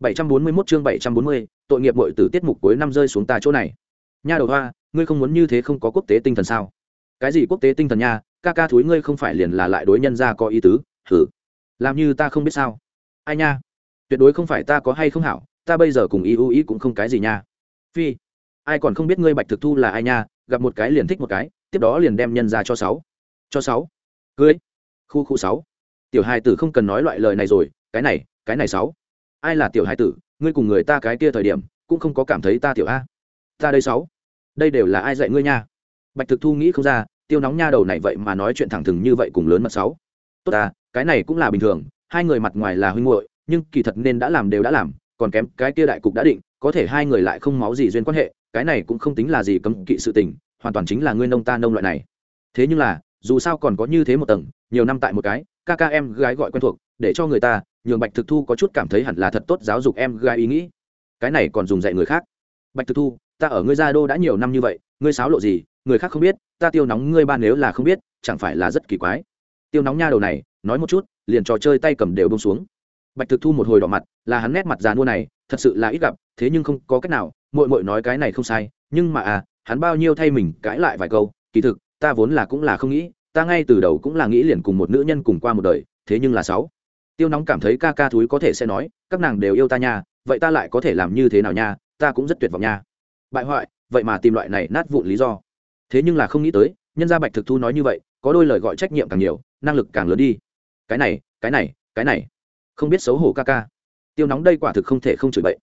741 chương 740, tội nghiệp muội tử tiết mục cuối năm rơi xuống ta chỗ này. Nha đầu hoa, ngươi không muốn như thế không có quốc tế tinh thần sao? Cái gì quốc tế tinh thần nha, ca ca thúi ngươi không phải liền là lại đối nhân ra có ý tứ, hử. Làm như ta không biết sao? Ai nha? Tuyệt đối không phải ta có hay không hảo, ta bây giờ cùng ý ưu ý cũng không cái gì nha. Phi, ai còn không biết ngươi Bạch Thực Thu là ai nha, gặp một cái liền thích một cái, tiếp đó liền đem nhân ra cho sáu. Cho sáu. Cưới. Khu khu sáu. Tiểu hài tử không cần nói loại lời này rồi, cái này, cái này sáu ai là tiểu hải tử, ngươi cùng người ta cái kia thời điểm, cũng không có cảm thấy ta tiểu a. Ta đây sáu, đây đều là ai dạy ngươi nha? Bạch thực thu nghĩ không ra, tiêu nóng nha đầu này vậy mà nói chuyện thẳng thừng như vậy cùng lớn mật sáu. Tốt ta, cái này cũng là bình thường, hai người mặt ngoài là huynh muội, nhưng kỳ thật nên đã làm đều đã làm, còn kém cái kia đại cục đã định, có thể hai người lại không máu gì duyên quan hệ, cái này cũng không tính là gì cấm kỵ sự tình, hoàn toàn chính là ngươi nông ta nông loại này. Thế nhưng là, dù sao còn có như thế một tầng, nhiều năm tại một cái, ca ca em gái gọi quen thuộc, để cho người ta nhường bạch thực thu có chút cảm thấy hẳn là thật tốt giáo dục em gái ý nghĩ. Cái này còn dùng dạy người khác. Bạch thực thu, ta ở ngươi gia đô đã nhiều năm như vậy, ngươi sáo lộ gì, người khác không biết, ta tiêu nóng ngươi ba nếu là không biết, chẳng phải là rất kỳ quái. Tiêu nóng nha đầu này, nói một chút, liền trò chơi tay cầm đều bông xuống. Bạch thực thu một hồi đỏ mặt, là hắn nét mặt già mua này, thật sự là ít gặp, thế nhưng không có cách nào mội mội nói cái này không sai, nhưng mà à hắn bao nhiêu thay mình cãi lại vài câu, kỳ thực, ta vốn là cũng là không nghĩ, ta ngay từ đầu cũng là nghĩ liền cùng một nữ nhân cùng qua một đời, thế nhưng là sáu tiêu nóng cảm thấy ca ca thúi có thể sẽ nói, các nàng đều yêu ta nha, vậy ta lại có thể làm như thế nào nha, ta cũng rất tuyệt vọng nha. Bại hoại, vậy mà tìm loại này nát vụn lý do. Thế nhưng là không nghĩ tới, nhân gia bạch thực thu nói như vậy, có đôi lời gọi trách nhiệm càng nhiều, năng lực càng lớn đi. Cái này cái này cái này. Không biết xấu hổ ca ca. Tiêu nóng đây quả thực không thể không chửi bậy.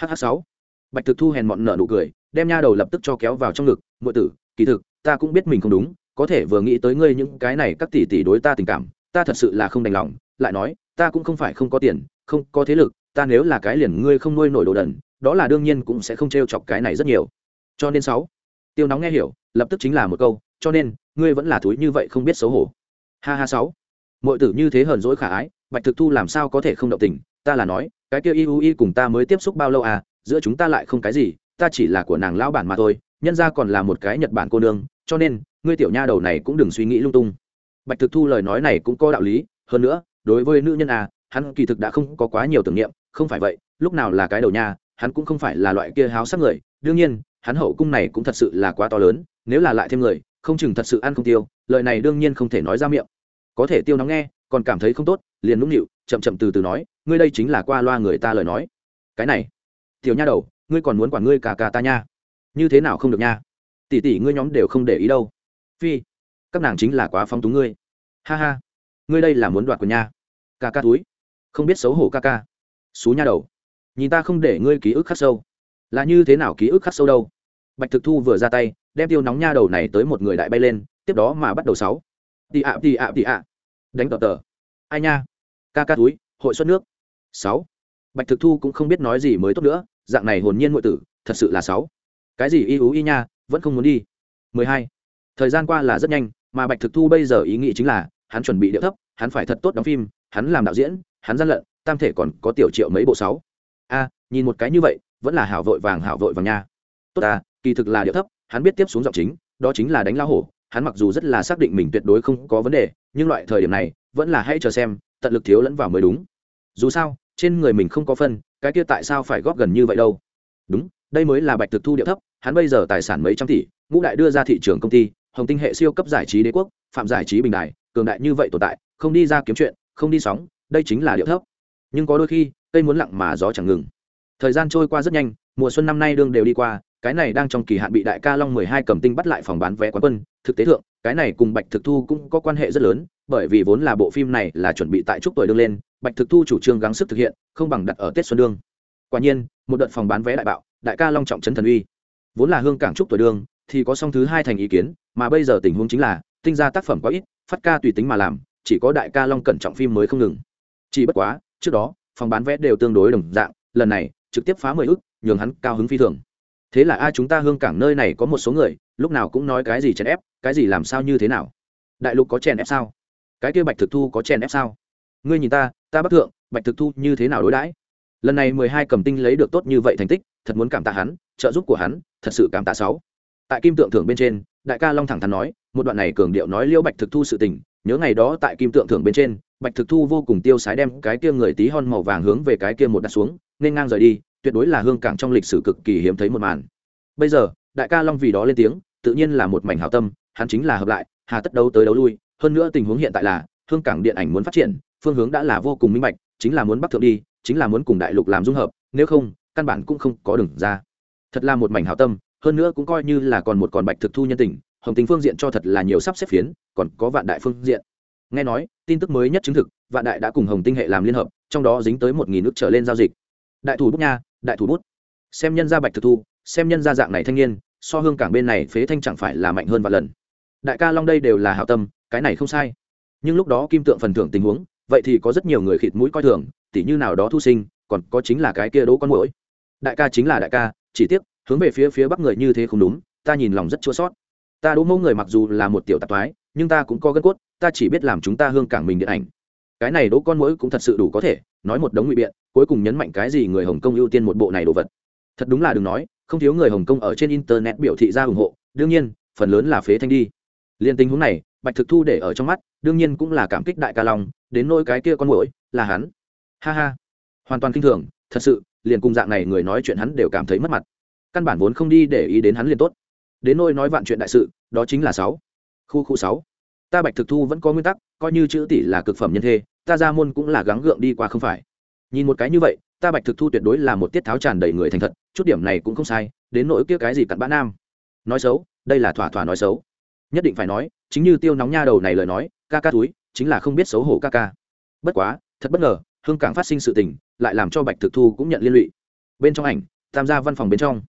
Hh sáu. Bạch thực thu hèn mọn nợ nụ cười, đem nha đầu lập tức cho kéo vào trong ngực ngụy tử, kỳ thực, ta cũng biết mình không đúng, có thể vừa nghĩ tới ngươi những cái này, các tỷ tỷ đối ta tình cảm, ta thật sự là không đành lòng. Lại nói ta cũng không phải không có tiền, không có thế lực, ta nếu là cái liền ngươi không nuôi nổi đồ đần, đó là đương nhiên cũng sẽ không t r e o chọc cái này rất nhiều. Cho nên sáu, tiêu nóng nghe hiểu, lập tức chính là một câu, cho nên, ngươi vẫn là thúi như vậy không biết xấu hổ. Ha ha sáu mọi tử như thế hờn dỗi khả ái, bạch thực thu làm sao có thể không động tình, ta là nói, cái kia iu y cùng ta mới tiếp xúc bao lâu à giữa chúng ta lại không cái gì, ta chỉ là của nàng lão bản mà thôi, nhân ra còn là một cái nhật bản cô nương, cho nên, ngươi tiểu nha đầu này cũng đừng suy nghĩ lung tung. Bạch thực thu lời nói này cũng có đạo lý, hơn nữa đối với nữ nhân à hắn kỳ thực đã không có quá nhiều tưởng niệm, không phải vậy, lúc nào là cái đầu nha, hắn cũng không phải là loại kia háo sắc người. Đương nhiên, hắn hậu cung này cũng thật sự là quá to lớn, nếu là lại thêm người, không chừng thật sự ăn không tiêu, lời này đương nhiên không thể nói ra miệng. Có thể tiêu nóng nghe, còn cảm thấy không tốt, liền nũng nịu, chậm chậm từ từ nói, ngươi đây chính là qua loa người ta lời nói. Cái này, tiểu nha đầu, ngươi còn muốn quản ngươi cả cả ta nha. Như thế nào không được nha? Tỷ tỷ ngươi nhóm đều không để ý đâu. Phi, các nàng chính là quá phong túng ngươi. Ha ha, ngươi đây là muốn đoạt của nha ca ca túi. Không biết xấu hổ ca ca. Xú nha đầu. Nhìn ta không để ngươi ký ức khắc sâu. Là như thế nào ký ức khắc sâu đâu? Bạch thực thu vừa ra tay, đem tiêu nóng nha đầu này tới một người đại bay lên, tiếp đó mà bắt đầu sáu. Tị ạ tị ạ tị ạ. Đánh tờ tờ. Ai nha? Ca ca túi, hội xuất nước. Sáu. Bạch thực thu cũng không biết nói gì mới tốt nữa, dạng này hồn nhiên ngụy tử, thật sự là sáu. Cái gì y ú y nha, vẫn không muốn đi. Mười hai. Thời gian qua là rất nhanh, mà bạch thực thu bây giờ ý nghĩ chính là, hắn chuẩn bị điệu thấp, hắn phải thật tốt đóng phim hắn làm đạo diễn, hắn gian lận, tam thể còn có tiểu triệu mấy bộ sáu. A, nhìn một cái như vậy, vẫn là hảo vội vàng, hảo vội vàng nha. Tốt à kỳ thực là điệu thấp, hắn biết tiếp xuống giọng chính, đó chính là đánh lao hổ, hắn mặc dù rất là xác định mình tuyệt đối không có vấn đề, nhưng loại thời điểm này, vẫn là hãy chờ xem, tận lực thiếu lẫn vào mới đúng. Dù sao, trên người mình không có phân, cái kia tại sao phải góp gần như vậy đâu? Đúng, đây mới là bạch thực thu điệu thấp, hắn bây giờ tài sản mấy trăm tỷ, ngũ đại đưa ra thị trường công ty, hồng tinh hệ siêu cấp giải trí đế quốc, phạm giải trí bình đại cường đại như vậy tồn tại, không đi ra kiếm chuyện không đi sóng, đây chính là điệu thấp. Nhưng có đôi khi, cây muốn lặng mà gió chẳng ngừng. Thời gian trôi qua rất nhanh, mùa xuân năm nay đương đều đi qua, cái này đang trong kỳ hạn bị đại ca long mười hai cầm tinh bắt lại phòng bán vé quán quân. Thực tế thượng, cái này cùng bạch thực thu cũng có quan hệ rất lớn, bởi vì vốn là bộ phim này là chuẩn bị tại chúc tuổi đương lên, bạch thực thu chủ trương gắng sức thực hiện, không bằng đặt ở tết xuân đương. Quả nhiên, một đợt phòng bán vé đại bạo, đại ca long trọng trấn thần uy. Vốn là hương cảng chúc tuổi đương, thì có song thứ hai thành ý kiến, mà bây giờ tình huống chính là, tinh ra tác phẩm quá ít, phát ca tùy tính mà làm chỉ có đại ca long cẩn trọng phim mới không ngừng. Chỉ bất quá, trước đó, phòng bán vé đều tương đối đồng dạng, lần này, trực tiếp phá mười ước nhường hắn cao hứng phi thường. Thế là, a, chúng ta hương cảng nơi này có một số người, lúc nào cũng nói cái gì chèn ép, cái gì làm sao như thế nào? Đại lục có chèn ép sao? Cái kia bạch thực thu có chèn ép sao? Ngươi nhìn ta ta bất thượng, bạch thực thu như thế nào đối đãi? Lần này mười hai cầm tinh lấy được tốt như vậy thành tích, thật muốn cảm tạ hắn, trợ giúp của hắn, thật sự cảm tạ sáu. Tại kim tượng thưởng bên trên, đại ca long thẳng thắn nói, một đoạn này cường điệu nói liễu bạch thực thu sự tình nhớ ngày đó tại kim tượng thưởng bên trên, bạch thực thu vô cùng tiêu sái đem cái kia người tí hon màu vàng hướng về cái kia một đặt xuống, nên ngang rời đi, tuyệt đối là hương cảng trong lịch sử cực kỳ hiếm thấy một màn. Bây giờ, đại ca long vì đó lên tiếng, tự nhiên là một mảnh hảo tâm, hắn chính là hợp lại, hà tất đấu tới đấu lui, hơn nữa tình huống hiện tại là, hương cảng điện ảnh muốn phát triển, phương hướng đã là vô cùng minh bạch, chính là muốn bắc thượng đi, chính là muốn cùng đại lục làm dung hợp, nếu không, căn bản cũng không có đường ra. Thật là một mảnh hảo tâm, hơn nữa cũng coi như là còn một còn bạch thực thu nhân tình hồng tình phương diện cho thật là nhiều sắp xếp phiến, còn có vạn đại phương diện. Nghe nói, tin tức mới nhất chứng thực, vạn đại đã cùng hồng tinh hệ làm liên hợp, trong đó dính tới một nghìn nước trở lên giao dịch. Đại thủ bút nha, đại thủ bút. Xem nhân gia bạch thực thu, xem nhân gia dạng này thanh niên, so hương cảng bên này phế thanh chẳng phải là mạnh hơn vạn lần. Đại ca long đây đều là hảo tâm, cái này không sai. Nhưng lúc đó kim tượng phần thưởng tình huống, vậy thì có rất nhiều người khịt mũi coi thường, tỉ như nào đó thu sinh, còn có chính là cái kia đỗ con mũi đại ca chính là đại ca, chỉ tiếc, hướng về phía phía bắc người như thế không đúng, ta nhìn lòng rất chua sót ta đỗ mẫu người mặc dù là một tiểu tạp thoái, nhưng ta cũng có gân cốt, ta chỉ biết làm chúng ta hương cảng mình điện ảnh. Cái này đỗ con mũi cũng thật sự đủ có thể, nói một đống ngụy biện, cuối cùng nhấn mạnh cái gì người hồng kông ưu tiên một bộ này đồ vật. Thật đúng là đừng nói, không thiếu người hồng kông ở trên internet biểu thị ra ủng hộ, đương nhiên, phần lớn là phế thanh đi. Liên tình huống này, bạch thực thu để ở trong mắt, đương nhiên cũng là cảm kích đại ca long, đến nôi cái kia con mũi là hắn. Ha ha, hoàn toàn kinh thường, thật sự, liền cùng dạng này người nói chuyện hắn đều cảm thấy mất mặt. Căn bản vốn không đi để ý đến hắn liền tốt đến nôi nói vạn chuyện đại sự, đó chính là sáu. Khu khu sáu. Ta bạch thực thu vẫn có nguyên tắc, coi như chữ tỷ là cực phẩm nhân thê, ta ra môn cũng là gắng gượng đi qua không phải. Nhìn một cái như vậy, ta bạch thực thu tuyệt đối là một tiết tháo tràn đầy người thành thật, chút điểm này cũng không sai, đến nỗi kia cái gì cặn bã nam. Nói xấu, đây là thỏa thỏa nói xấu. Nhất định phải nói, chính như tiêu nóng nha đầu này lời nói, ca ca túi, chính là không biết xấu hổ ca ca. Bất quá, thật bất ngờ, hương cảng phát sinh sự tình, lại làm cho bạch thực thu cũng nhận liên lụy. Bên trong ảnh tham gia văn phòng bên trong.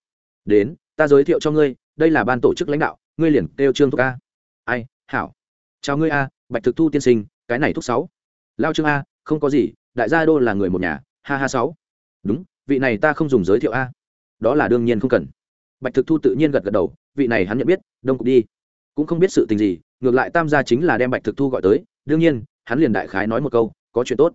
Đến, ta giới thiệu cho ngươi đây là ban tổ chức lãnh đạo, ngươi liền kêu trương thúc a. Ai, hảo. Chào ngươi a, bạch thực thu tiên sinh, cái này thúc sáu. Lao trương a, không có gì, đại gia đô là người một nhà, ha ha sáu. Đúng, vị này ta không dùng giới thiệu a. Đó là đương nhiên không cần. Bạch thực thu tự nhiên gật gật đầu, vị này hắn nhận biết, đông cục đi. Cũng không biết sự tình gì, ngược lại tam gia chính là đem bạch thực thu gọi tới, đương nhiên, hắn liền đại khái nói một câu, có chuyện tốt.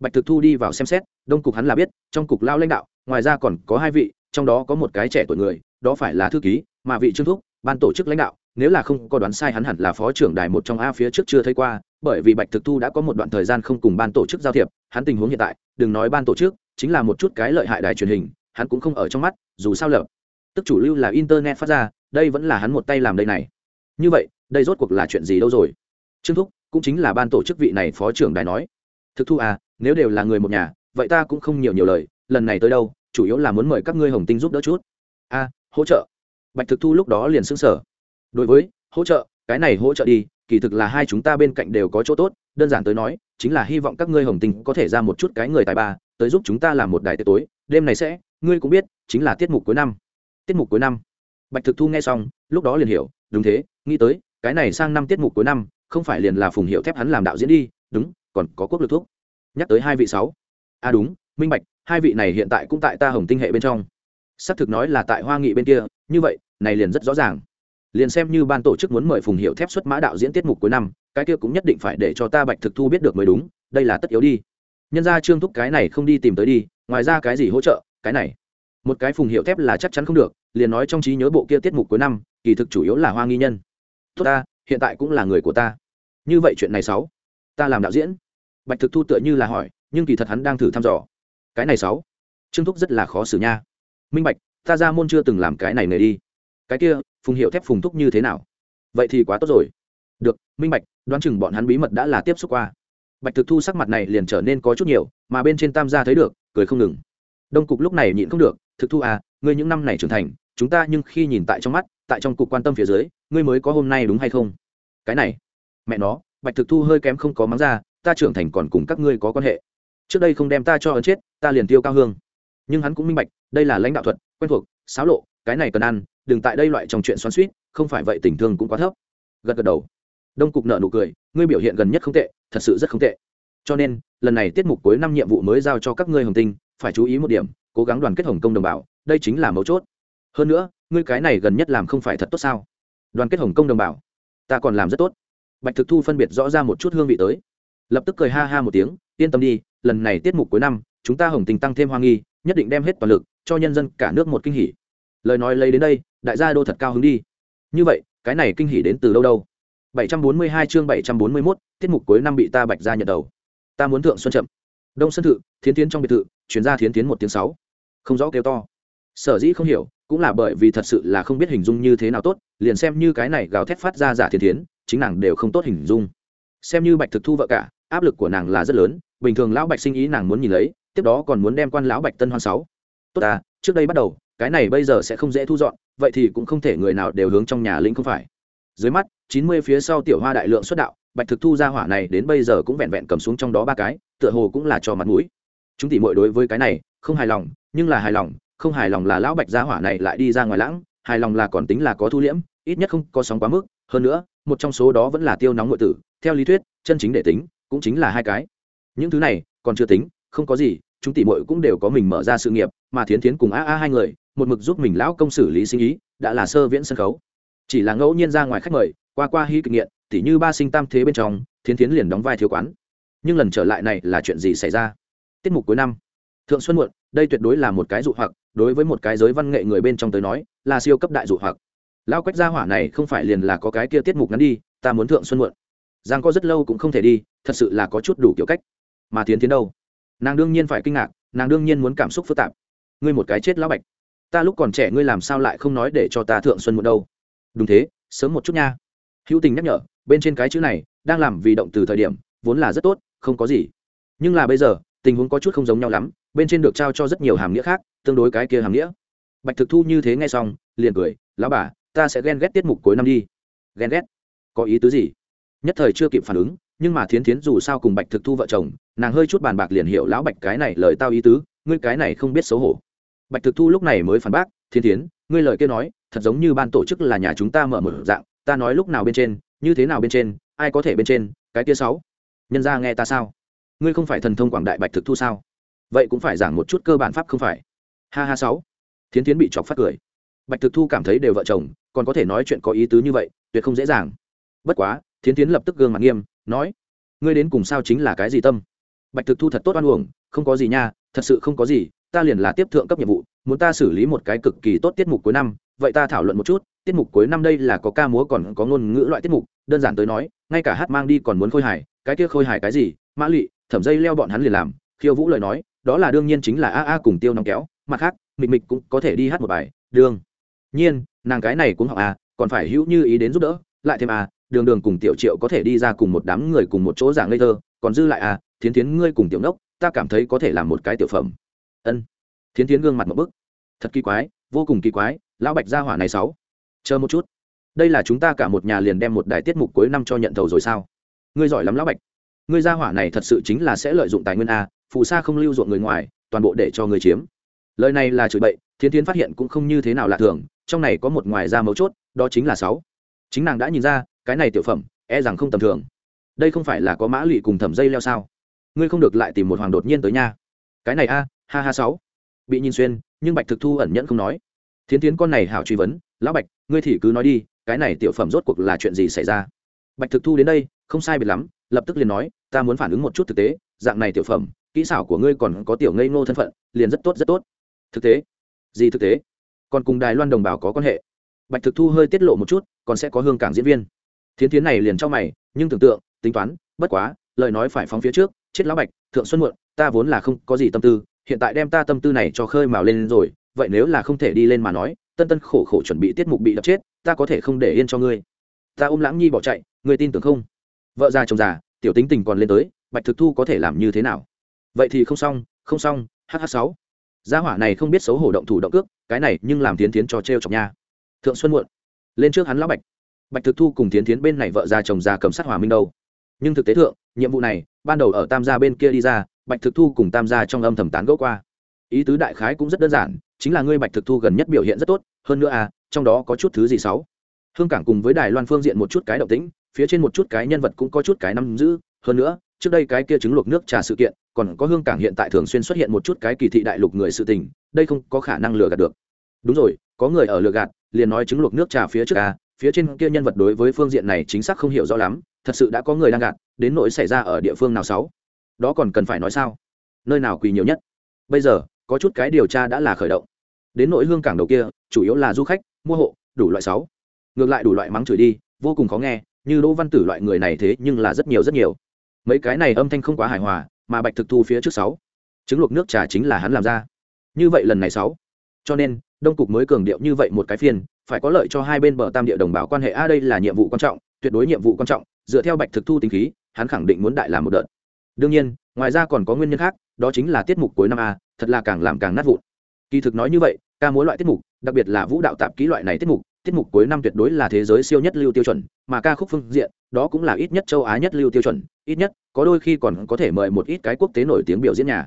Bạch thực thu đi vào xem xét, đông cục hắn là biết, trong cục lao lãnh đạo, ngoài ra còn có hai vị, trong đó có một cái trẻ tuổi người, đó phải là thư ký mà vị trương thúc, ban tổ chức lãnh đạo, nếu là không có đoán sai hắn hẳn là phó trưởng đài một trong a phía trước chưa thấy qua, bởi vì bạch thực thu đã có một đoạn thời gian không cùng ban tổ chức giao thiệp, hắn tình huống hiện tại, đừng nói ban tổ chức, chính là một chút cái lợi hại đài truyền hình, hắn cũng không ở trong mắt, dù sao lợp. Tức chủ lưu là internet phát ra, đây vẫn là hắn một tay làm đây này. Như vậy, đây rốt cuộc là chuyện gì đâu rồi? Trương thúc, cũng chính là ban tổ chức vị này phó trưởng đài nói. Thực thu à nếu đều là người một nhà, vậy ta cũng không nhiều nhiều lời, lần này tới đâu, chủ yếu là muốn mời các ngươi hồng tinh giúp đỡ chút. A hỗ trợ bạch thực thu lúc đó liền xứng sở đối với, hỗ trợ, cái này hỗ trợ đi, kỳ thực là hai chúng ta bên cạnh đều có chỗ tốt, đơn giản tới nói, chính là hy vọng các ngươi hồng tinh có thể ra một chút cái người tài ba, tới giúp chúng ta làm một đài tiệc tối, đêm này sẽ, ngươi cũng biết, chính là tiết mục cuối năm. Tiết mục cuối năm. Bạch thực thu nghe xong, lúc đó liền hiểu, đúng thế, nghĩ tới, cái này sang năm tiết mục cuối năm, không phải liền là phùng hiệu thép hắn làm đạo diễn đi, đúng, còn có quốc lực thuốc nhắc tới hai vị sáu. À đúng, minh bạch, hai vị này hiện tại cũng tại ta hồng tinh hệ bên trong. Xác thực nói là tại hoa nghị bên kia, như vậy này liền rất rõ ràng. Liền xem như ban tổ chức muốn mời phùng hiệu thép xuất mã đạo diễn tiết mục cuối năm, cái kia cũng nhất định phải để cho ta bạch thực thu biết được mới đúng, đây là tất yếu đi. Nhân ra trương thúc cái này không đi tìm tới đi, ngoài ra cái gì hỗ trợ, cái này. Một cái phùng hiệu thép là chắc chắn không được, liền nói trong trí nhớ bộ kia tiết mục cuối năm, kỳ thực chủ yếu là hoa nghi nhân. Tốt ta, hiện tại cũng là người của ta. Như vậy chuyện này sáu, ta làm đạo diễn. Bạch thực thu tựa như là hỏi, nhưng kỳ thật hắn đang thử thăm dò. Cái này sáu, trương thúc rất là khó xử nha. Minh bạch, ta ra môn chưa từng làm cái này này đi cái kia, phùng hiệu thép phùng thúc như thế nào? Vậy thì quá tốt rồi. Được, minh bạch, đoán chừng bọn hắn bí mật đã là tiếp xúc qua. Bạch thực thu sắc mặt này liền trở nên có chút nhiều, mà bên trên tam gia thấy được, cười không ngừng. Đông cục lúc này nhịn không được, thực thu à ngươi những năm này trưởng thành, chúng ta nhưng khi nhìn tại trong mắt, tại trong cục quan tâm phía dưới, ngươi mới có hôm nay đúng hay không? Cái này, mẹ nó, bạch thực thu hơi kém không có mắng ra, ta trưởng thành còn cùng các ngươi có quan hệ. Trước đây không đem ta cho ấn chết, ta liền tiêu cao hương. Nhưng hắn cũng minh bạch, đây là lãnh đạo thuật, quen thuộc, xáo lộ cái này cần ăn, đừng tại đây loại trong chuyện xoắn suýt không phải vậy tình thương cũng quá thấp. Gật gật đầu. Đông cục nợ nụ cười, ngươi biểu hiện gần nhất không tệ, thật sự rất không tệ. Cho nên, lần này tiết mục cuối năm nhiệm vụ mới giao cho các ngươi hồng tinh, phải chú ý một điểm, cố gắng đoàn kết hồng công đồng bào, đây chính là mấu chốt. Hơn nữa, ngươi cái này gần nhất làm không phải thật tốt sao? Đoàn kết hồng công đồng bào, ta còn làm rất tốt. Bạch thực thu phân biệt rõ ra một chút hương vị tới. Lập tức cười ha ha một tiếng, yên tâm đi, lần này tiết mục cuối năm, chúng ta hồng tình tăng thêm hoa nghi, nhất định đem hết toàn lực, cho nhân dân cả nước một kinh hỉ lời nói lấy đến đây đại gia đô thật cao hứng đi. Như vậy cái này kinh hỉ đến từ đâu đâu? 742 chương 741, tiết mục cuối năm bị ta bạch ra nhận đầu. Ta muốn thượng xuân chậm. Đông sân thự thiến tiến trong biệt thự chuyển ra thiến tiến một tiếng sáu. Không rõ kêu to. Sở dĩ không hiểu cũng là bởi vì thật sự là không biết hình dung như thế nào tốt liền xem như cái này gào thét phát ra giả thiên thiến chính nàng đều không tốt hình dung. Xem như bạch thực thu vợ cả áp lực của nàng là rất lớn bình thường lão bạch sinh ý nàng muốn nhìn lấy tiếp đó còn muốn đem quan lão bạch tân hoan sáu. Tốt à trước đây bắt đầu cái này bây giờ sẽ không dễ thu dọn, vậy thì cũng không thể người nào đều hướng trong nhà lĩnh không phải. Dưới mắt, chín mươi phía sau tiểu hoa đại lượng xuất đạo, bạch thực thu ra hỏa này đến bây giờ cũng vẹn vẹn cầm xuống trong đó ba cái, tựa hồ cũng là cho mặt mũi. Chúng tỉ mội đối với cái này, không hài lòng, nhưng là hài lòng, không hài lòng là lão bạch gia hỏa này lại đi ra ngoài lãng, hài lòng là còn tính là có thu liễm, ít nhất không có sóng quá mức, hơn nữa, một trong số đó vẫn là tiêu nóng muội tử, theo lý thuyết, chân chính để tính, cũng chính là hai cái. Những thứ này, còn chưa tính, không có gì, chúng tỷ muội cũng đều có mình mở ra sự nghiệp, mà thiến thiến cùng a a hai người một mực giúp mình lão công xử lý sinh ý, đã là sơ viễn sân khấu. Chỉ là ngẫu nhiên ra ngoài khách mời, qua qua hy kịch nghiện, tỉ như ba sinh tam thế bên trong, thiến thiến liền đóng vai thiếu quán. Nhưng lần trở lại này là chuyện gì xảy ra? Tiết mục cuối năm. Thượng xuân muộn, đây tuyệt đối là một cái dụ hoặc, đối với một cái giới văn nghệ người bên trong tới nói, là siêu cấp đại dụ hoặc. Lao quách gia hỏa này không phải liền là có cái kia tiết mục ngắn đi, ta muốn thượng xuân muộn. Giang có rất lâu cũng không thể đi, thật sự là có chút đủ kiểu cách. Mà tiến tiến đâu? Nàng đương nhiên phải kinh ngạc, nàng đương nhiên muốn cảm xúc phức tạp. Ngươi một cái chết lão bạch ta lúc còn trẻ ngươi làm sao lại không nói để cho ta thượng xuân muộn đâu? Đúng thế, sớm một chút nha. Hữu tình nhắc nhở, bên trên cái chữ này đang làm vì động từ thời điểm, vốn là rất tốt, không có gì. Nhưng là bây giờ, tình huống có chút không giống nhau lắm, bên trên được trao cho rất nhiều hàm nghĩa khác, tương đối cái kia hàm nghĩa. Bạch thực thu như thế nghe xong, liền cười, lão bà, ta sẽ ghen ghét tiết mục cuối năm đi. Ghen ghét? Có ý tứ gì? Nhất thời chưa kịp phản ứng, nhưng mà thiến thiến dù sao cùng bạch thực thu vợ chồng, nàng hơi chút bàn bạc liền hiểu lão bạch cái này lời tao ý tứ, ngươi cái này không biết xấu hổ bạch thực thu lúc này mới phản bác, thiên thiến, ngươi lời kia nói, thật giống như ban tổ chức là nhà chúng ta mở mở dạng, ta nói lúc nào bên trên, như thế nào bên trên, ai có thể bên trên, cái kia sáu. Nhân ra nghe ta sao? Ngươi không phải thần thông quảng đại bạch thực thu sao? Vậy cũng phải giảng một chút cơ bản pháp không phải? Ha ha sáu. Thiến thiến bị chọc phát cười. Bạch thực thu cảm thấy đều vợ chồng, còn có thể nói chuyện có ý tứ như vậy, tuyệt không dễ dàng. Bất quá thiến thiến lập tức gương mặt nghiêm, nói, ngươi đến cùng sao chính là cái gì tâm? Bạch thực thu thật tốt oan uổng, không có gì nha, thật sự không có gì ta liền là tiếp thượng cấp nhiệm vụ, muốn ta xử lý một cái cực kỳ tốt tiết mục cuối năm, vậy ta thảo luận một chút, tiết mục cuối năm đây là có ca múa còn có ngôn ngữ loại tiết mục, đơn giản tới nói, ngay cả hát mang đi còn muốn khôi hài, cái kia khôi hài cái gì, mã lụy thẩm dây leo bọn hắn liền làm, khiêu vũ lời nói, đó là đương nhiên chính là a a cùng tiêu nóng kéo, mặt khác, mịch mịch cũng có thể đi hát một bài đương nhiên, nàng cái này cũng học a còn phải hữu như ý đến giúp đỡ, lại thêm a đường đường cùng tiểu triệu có thể đi ra cùng một đám người cùng một chỗ giảng ngây thơ, còn dư lại a thiến thiến ngươi cùng tiểu nốc, ta cảm thấy có thể làm một cái tiểu phẩm ân. Thiến thiến gương mặt một bức. Thật kỳ quái, vô cùng kỳ quái, lão bạch gia hỏa này sáu. Chờ một chút. Đây là chúng ta cả một nhà liền đem một đài tiết mục cuối năm cho nhận thầu rồi sao? Ngươi giỏi lắm lão bạch. Ngươi gia hỏa này thật sự chính là sẽ lợi dụng tài nguyên a, phù sa không lưu ruộng người ngoài, toàn bộ để cho người chiếm. Lời này là chửi bậy, thiến thiến phát hiện cũng không như thế nào lạ thường, trong này có một ngoài ra mấu chốt, đó chính là sáu. Chính nàng đã nhìn ra, cái này tiểu phẩm e rằng không tầm thường. Đây không phải là có mã lụy cùng thẩm dây leo sao? Ngươi không được lại tìm một hoàng đột nhiên tới nha. Cái này a ha ha sáu. Bị nhìn xuyên, nhưng bạch thực thu ẩn nhẫn không nói. Thiến tiến con này hảo truy vấn, lão bạch, ngươi thì cứ nói đi, cái này tiểu phẩm rốt cuộc là chuyện gì xảy ra? Bạch thực thu đến đây, không sai biệt lắm, lập tức liền nói, ta muốn phản ứng một chút thực tế, dạng này tiểu phẩm, kỹ xảo của ngươi còn có tiểu ngây ngô thân phận, liền rất tốt rất tốt. Thực tế? Gì thực tế? Còn cùng đài loan đồng bào có quan hệ? Bạch thực thu hơi tiết lộ một chút, còn sẽ có hương cảng diễn viên. Thiến tiến này liền cho mày, nhưng tưởng tượng, tính toán, bất quá, lời nói phải phóng phía trước, chết lão bạch, thượng xuân muộn, ta vốn là không có gì tâm tư hiện tại đem ta tâm tư này cho khơi mào lên rồi, vậy nếu là không thể đi lên mà nói, tân tân khổ khổ chuẩn bị tiết mục bị đập chết, ta có thể không để yên cho ngươi. Ta ôm lãng nhi bỏ chạy, ngươi tin tưởng không? Vợ già chồng già, tiểu tính tình còn lên tới, bạch thực thu có thể làm như thế nào? Vậy thì không xong không xong hh sáu. Gia hỏa này không biết xấu hổ động thủ động cước, cái này nhưng làm tiến tiến cho t r e o chọc nha. Thượng xuân muộn. Lên trước hắn lão bạch. Bạch thực thu cùng tiến tiến bên này vợ già chồng già cầm sát hòa minh đâu. Nhưng thực tế thượng, nhiệm vụ này, ban đầu ở tam gia bên kia đi ra bạch thực thu cùng tam gia trong âm thầm tán gẫu qua. Ý tứ đại khái cũng rất đơn giản, chính là ngươi bạch thực thu gần nhất biểu hiện rất tốt, hơn nữa à trong đó có chút thứ gì xấu hương cảng cùng với đài loan phương diện một chút cái động tĩnh, phía trên một chút cái nhân vật cũng có chút cái nắm giữ, hơn nữa, trước đây cái kia chứng luộc nước trà sự kiện, còn có hương cảng hiện tại thường xuyên xuất hiện một chút cái kỳ thị đại lục người sự tình, đây không có khả năng lừa gạt được. Đúng rồi, có người ở lừa gạt, liền nói chứng luộc nước trà phía trước à phía trên kia nhân vật đối với phương diện này chính xác không hiểu rõ lắm, thật sự đã có người đang gạt, đến nỗi xảy ra ở địa phương nào xấu đó còn cần phải nói sao? Nơi nào quỳ nhiều nhất? Bây giờ, có chút cái điều tra đã là khởi động. Đến nội hương cảng đầu kia, chủ yếu là du khách, mua hộ, đủ loại sáu. Ngược lại đủ loại mắng chửi đi, vô cùng khó nghe, như đỗ văn tử loại người này thế nhưng là rất nhiều rất nhiều. Mấy cái này âm thanh không quá hài hòa, mà bạch thực thu phía trước sáu. Trứng luộc nước trà chính là hắn làm ra. Như vậy lần này sáu. Cho nên, đông cục mới cường điệu như vậy một cái phiên, phải có lợi cho hai bên bờ tam địa đồng bào quan hệ. A, đây là nhiệm vụ quan trọng, tuyệt đối nhiệm vụ quan trọng. Dựa theo bạch thực thu tính khí, hắn khẳng định muốn đại làm một đợt đương nhiên, ngoài ra còn có nguyên nhân khác, đó chính là tiết mục cuối năm a, thật là càng làm càng nát vụn. Kỳ thực nói như vậy, ca múa loại tiết mục, đặc biệt là vũ đạo tạp kỹ loại này tiết mục tiết mục cuối năm tuyệt đối là thế giới siêu nhất lưu tiêu chuẩn, mà ca khúc phương diện, đó cũng là ít nhất châu á nhất lưu tiêu chuẩn, ít nhất, có đôi khi còn có thể mời một ít cái quốc tế nổi tiếng biểu diễn nhà.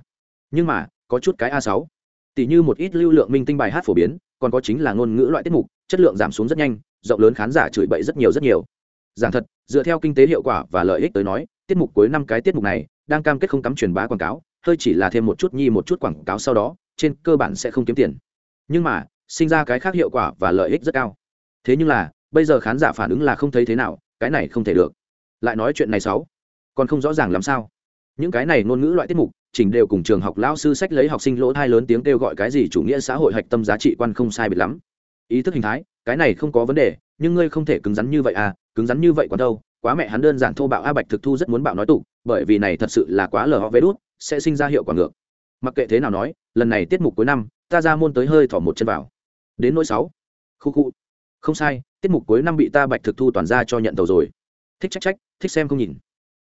Nhưng mà, có chút cái a sáu. Tỷ như một ít lưu lượng minh tinh bài hát phổ biến, còn có chính là ngôn ngữ loại tiết mục, chất lượng giảm xuống rất nhanh, rộng lớn khán giả chửi bậy rất nhiều rất nhiều. Giảng thật, dựa theo kinh tế hiệu quả và lợi ích tới nói, tiết mục cuối năm cái tiết mục này đang cam kết không cắm truyền bá quảng cáo, hơi chỉ là thêm một chút nhi một chút quảng cáo sau đó, trên cơ bản sẽ không kiếm tiền. Nhưng mà, sinh ra cái khác hiệu quả và lợi ích rất cao. Thế nhưng là, bây giờ khán giả phản ứng là không thấy thế nào, cái này không thể được. Lại nói chuyện này sáu, còn không rõ ràng làm sao. Những cái này ngôn ngữ loại tiết mục chỉnh đều cùng trường học lão sư sách lấy học sinh lỗ thai lớn tiếng kêu gọi cái gì chủ nghĩa xã hội hạch tâm giá trị quan không sai biệt lắm. Ý thức hình thái, cái này không có vấn đề, nhưng ngươi không thể cứng rắn như vậy à cứng rắn như vậy còn đâu quá mẹ hắn đơn giản thô bạo a bạch thực thu rất muốn bạo nói tụ bởi vì này thật sự là quá lờ họ vê đút sẽ sinh ra hiệu quả ngược. Mặc kệ thế nào nói, lần này tiết mục cuối năm, ta ra môn tới hơi thỏ một chân vào. Đến nỗi sáu. Khu khu. Không sai, tiết mục cuối năm bị ta bạch thực thu toàn ra cho nhận tàu rồi. Thích trách trách, thích xem không nhìn.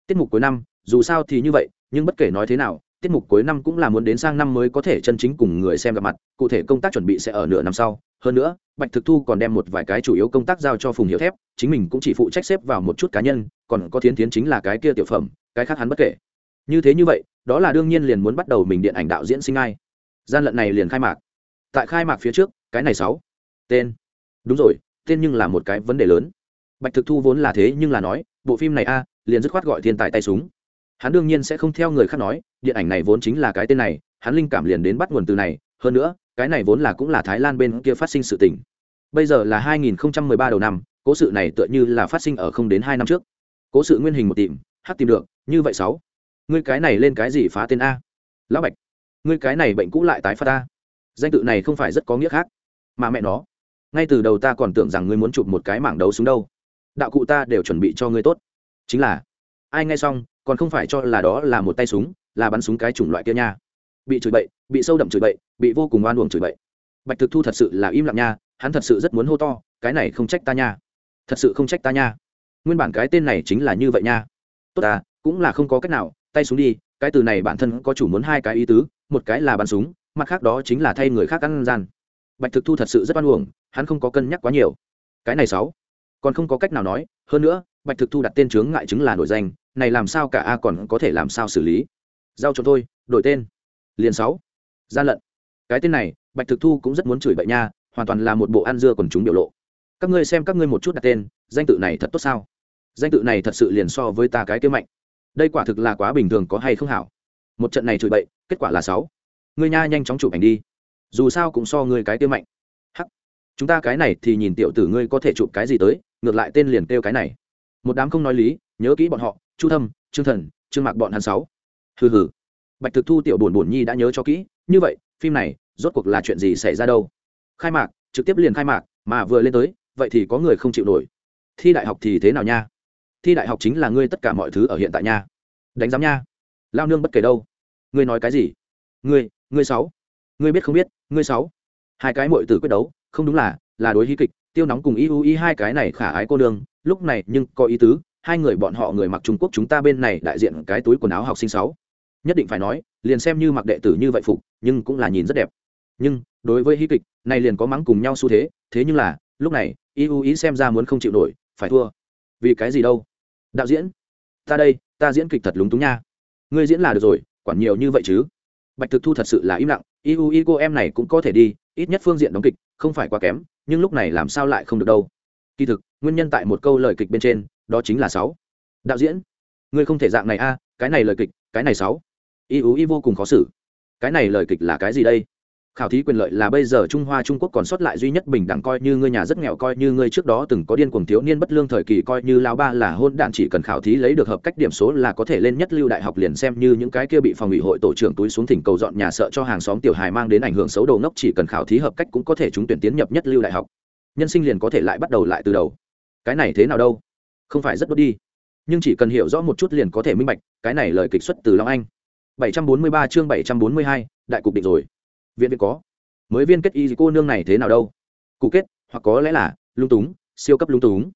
Tiết mục cuối năm, dù sao thì như vậy, nhưng bất kể nói thế nào tiết mục cuối năm cũng là muốn đến sang năm mới có thể chân chính cùng người xem gặp mặt, cụ thể công tác chuẩn bị sẽ ở nửa năm sau. Hơn nữa, bạch thực thu còn đem một vài cái chủ yếu công tác giao cho phùng hiệu thép, chính mình cũng chỉ phụ trách xếp vào một chút cá nhân, còn có thiến tiến chính là cái kia tiểu phẩm, cái khác hắn bất kể. Như thế như vậy, đó là đương nhiên liền muốn bắt đầu mình điện ảnh đạo diễn sinh ai. Gian lận này liền khai mạc. Tại khai mạc phía trước, cái này sáu, tên. Đúng rồi, tên nhưng là một cái vấn đề lớn. Bạch thực thu vốn là thế nhưng là nói, bộ phim này a, liền dứt khoát gọi thiên tài tay súng hắn đương nhiên sẽ không theo người khác nói, điện ảnh này vốn chính là cái tên này, hắn linh cảm liền đến bắt nguồn từ này. Hơn nữa, cái này vốn là cũng là thái lan bên kia phát sinh sự tình. Bây giờ là 2013 đầu năm, cố sự này tựa như là phát sinh ở không đến hai năm trước. Cố sự nguyên hình một tìm, hát tìm được, như vậy sáu. Ngươi cái này lên cái gì phá tên a? Lão bạch, ngươi cái này bệnh cũ lại tái phát ta danh tự này không phải rất có nghĩa khác. Mà mẹ nó, ngay từ đầu ta còn tưởng rằng ngươi muốn chụp một cái mảng đấu xuống đâu. Đạo cụ ta đều chuẩn bị cho ngươi tốt. Chính là, ai nghe xong còn không phải cho là đó là một tay súng, là bắn súng cái chủng loại kia nha. Bị chửi bậy, bị sâu đậm chửi bậy, bị vô cùng oan uổng chửi bậy. Bạch thực thu thật sự là im lặng nha, hắn thật sự rất muốn hô to, cái này không trách ta nha. Thật sự không trách ta nha. Nguyên bản cái tên này chính là như vậy nha. Tốt à cũng là không có cách nào, tay súng đi, cái từ này bản thân có chủ muốn hai cái ý tứ, một cái là bắn súng, mặt khác đó chính là thay người khác ăn gian. Bạch thực thu thật sự rất oan uổng, hắn không có cân nhắc quá nhiều. Cái này sáu, còn không có cách nào nói, hơn nữa, bạch thực thu đặt tên chướng ngại chứng là nổi danh này làm sao cả a còn có thể làm sao xử lý? Giao cho tôi, đổi tên. Liền sáu. Gian lận. Cái tên này, bạch thực thu cũng rất muốn chửi bậy nha, hoàn toàn là một bộ ăn dưa còn chúng biểu lộ. Các ngươi xem các ngươi một chút đặt tên, danh tự này thật tốt sao? Danh tự này thật sự liền so với ta cái kế mạnh. Đây quả thực là quá bình thường có hay không hảo? Một trận này chửi bậy, kết quả là sáu. Ngươi nha nhanh chóng chụp ảnh đi. Dù sao cũng so ngươi cái kế mạnh. Hắc. Chúng ta cái này thì nhìn tiểu tử ngươi có thể chụp cái gì tới, ngược lại tên liền kêu cái này. Một đám không nói lý nhớ kỹ bọn họ, chu thâm, trương thần, trương mạc bọn hắn sáu. Hừ hừ. Bạch thực thu, tiểu buồn buồn nhi đã nhớ cho kỹ, như vậy, phim này rốt cuộc là chuyện gì xảy ra đâu? Khai mạc, trực tiếp liền khai mạc, mà vừa lên tới, vậy thì có người không chịu nổi. Thi đại học thì thế nào nha? Thi đại học chính là ngươi tất cả mọi thứ ở hiện tại nha. Đánh giám nha. Lao nương bất kể đâu. Ngươi nói cái gì? Ngươi ngươi sáu. Ngươi biết không biết, ngươi sáu. Hai cái mọi tử quyết đấu, không đúng là là đối hí kịch, tiêu nóng cùng iu y hai cái này khả ái cô nương, lúc này nhưng có ý tứ hai người bọn họ người mặc trung quốc chúng ta bên này đại diện cái túi quần áo học sinh sáu. Nhất định phải nói, liền xem như mặc đệ tử như vậy phục, nhưng cũng là nhìn rất đẹp. Nhưng, đối với hí kịch, này liền có mắng cùng nhau xu thế thế nhưng là, lúc này iu ý xem ra muốn không chịu nổi, phải thua. Vì cái gì đâu? Đạo diễn, ta đây, ta diễn kịch thật lúng túng nha. Ngươi diễn là được rồi quản nhiều như vậy chứ? Bạch thực thu thật sự là im lặng iu ý cô em này cũng có thể đi, ít nhất phương diện đóng kịch, không phải quá kém, nhưng lúc này làm sao lại không được đâu? Kỳ thực, nguyên nhân tại một câu lời kịch bên trên đó chính là sáu. Đạo diễn, ngươi không thể dạng này a à, cái này lời kịch, cái này sáu. Y ú y vô cùng khó xử. Cái này lời kịch là cái gì đây? Khảo thí quyền lợi là bây giờ trung hoa trung quốc còn sót lại duy nhất bình đẳng coi như ngươi nhà rất nghèo, coi như ngươi trước đó từng có điên cuồng thiếu niên bất lương thời kỳ, coi như lao ba là hôn đạn chỉ cần khảo thí lấy được hợp cách điểm số là có thể lên nhất lưu đại học liền xem như những cái kia bị phòng ủy hội tổ trưởng túi xuống thỉnh cầu dọn nhà sợ cho hàng xóm tiểu hài mang đến ảnh hưởng xấu đầu ngốc, chỉ cần khảo thí hợp cách cũng có thể chúng tuyển tiến nhập nhất lưu đại học. Nhân sinh liền có thể lại bắt đầu lại từ đầu. Cái này thế nào đâu? Không phải rất đốt đi. Nhưng chỉ cần hiểu rõ một chút liền có thể minh bạch cái này lời kịch xuất từ long anh. 743 chương 742, đại cục định rồi. Viện viện có. Mới viên kết y cô nương này thế nào đâu? Cụ kết hoặc có lẽ là lung túng siêu cấp lung túng.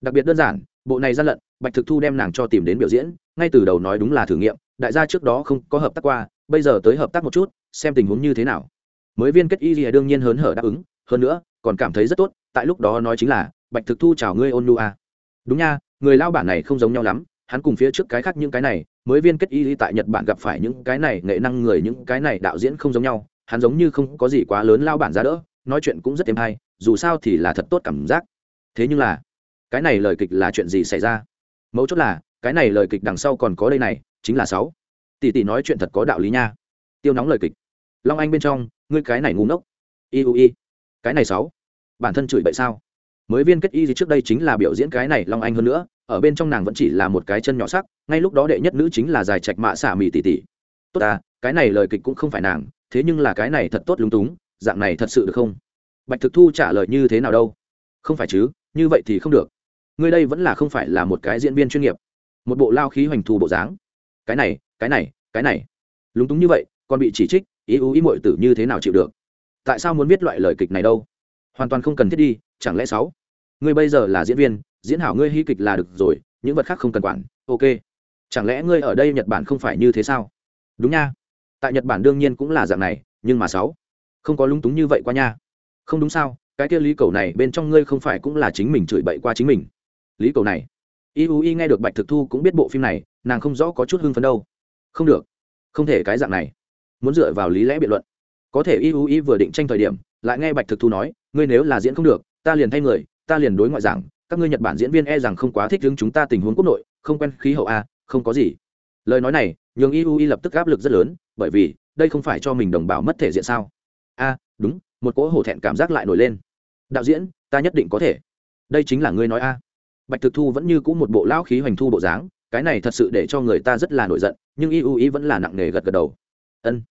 Đặc biệt đơn giản bộ này gian lận bạch thực thu đem nàng cho tìm đến biểu diễn ngay từ đầu nói đúng là thử nghiệm đại gia trước đó không có hợp tác qua bây giờ tới hợp tác một chút xem tình huống như thế nào. Mới viên kết y gì đương nhiên hớn hở đáp ứng hơn nữa còn cảm thấy rất tốt tại lúc đó nói chính là bạch thực thu chào ngươi ôn nu a à đúng nha, người lao bản này không giống nhau lắm, hắn cùng phía trước cái khác những cái này, mới viên kết y tại nhật bản gặp phải những cái này, nghệ năng người những cái này đạo diễn không giống nhau, hắn giống như không có gì quá lớn lao bản ra đỡ, nói chuyện cũng rất êm hay, dù sao thì là thật tốt cảm giác. Thế nhưng là, cái này lời kịch là chuyện gì xảy ra? Mấu chốt là, cái này lời kịch đằng sau còn có đây này, chính là sáu. Tỷ tỷ nói chuyện thật có đạo lý nha. Tiêu nóng lời kịch. Long anh bên trong, ngươi cái này ngu ngốc. Y u y cái này sáu. Bản thân chửi bậy sao? Mới viên kết y gì trước đây chính là biểu diễn cái này long anh hơn nữa, ở bên trong nàng vẫn chỉ là một cái chân nhỏ sắc, ngay lúc đó đệ nhất nữ chính là dài trạch mạ xả mì tỷ tỷ tốt à cái này lời kịch cũng không phải nàng, thế nhưng là cái này thật tốt lúng túng, dạng này thật sự được không? Bạch thực thu trả lời như thế nào đâu? Không phải chứ, như vậy thì không được. Ngươi đây vẫn là không phải là một cái diễn viên chuyên nghiệp. Một bộ lao khí hoành thù bộ dáng. Cái này cái này cái này. Lúng túng như vậy, còn bị chỉ trích, ý ú ý mội tử như thế nào chịu được? Tại sao muốn viết loại lời kịch này đâu? Hoàn toàn không cần thiết đi, chẳng lẽ sáu? Ngươi bây giờ là diễn viên, diễn hảo ngươi hy kịch là được rồi, những vật khác không cần quản, ok. Chẳng lẽ ngươi ở đây nhật bản không phải như thế sao? Đúng nha. Tại nhật bản đương nhiên cũng là dạng này, nhưng mà sáu? Không có lung túng như vậy qua nha. Không đúng sao, cái kia lý cầu này bên trong ngươi không phải cũng là chính mình chửi bậy qua chính mình. Lý cầu này. Y u y nghe được bạch thực thu cũng biết bộ phim này, nàng không rõ có chút hưng phấn đâu. Không được. Không thể cái dạng này. Muốn dựa vào lý lẽ biện luận. Có thể y u y vừa định tranh thời điểm lại nghe bạch thực thu nói, ngươi nếu là diễn không được, ta liền thay người, ta liền đối ngoại giảng, các ngươi nhật bản diễn viên e rằng không quá thích hướng chúng ta tình huống quốc nội, không quen khí hậu a, không có gì. Lời nói này, nhường y y lập tức áp lực rất lớn, bởi vì, đây không phải cho mình đồng bào mất thể diện sao? A, đúng, một cỗ hổ thẹn cảm giác lại nổi lên. Đạo diễn, ta nhất định có thể. Đây chính là ngươi nói a. Bạch thực thu vẫn như cũ một bộ lão khí hoành thu bộ dáng, cái này thật sự để cho người ta rất là nổi giận, nhưng y vẫn là nặng nề gật gật đầu. Ân,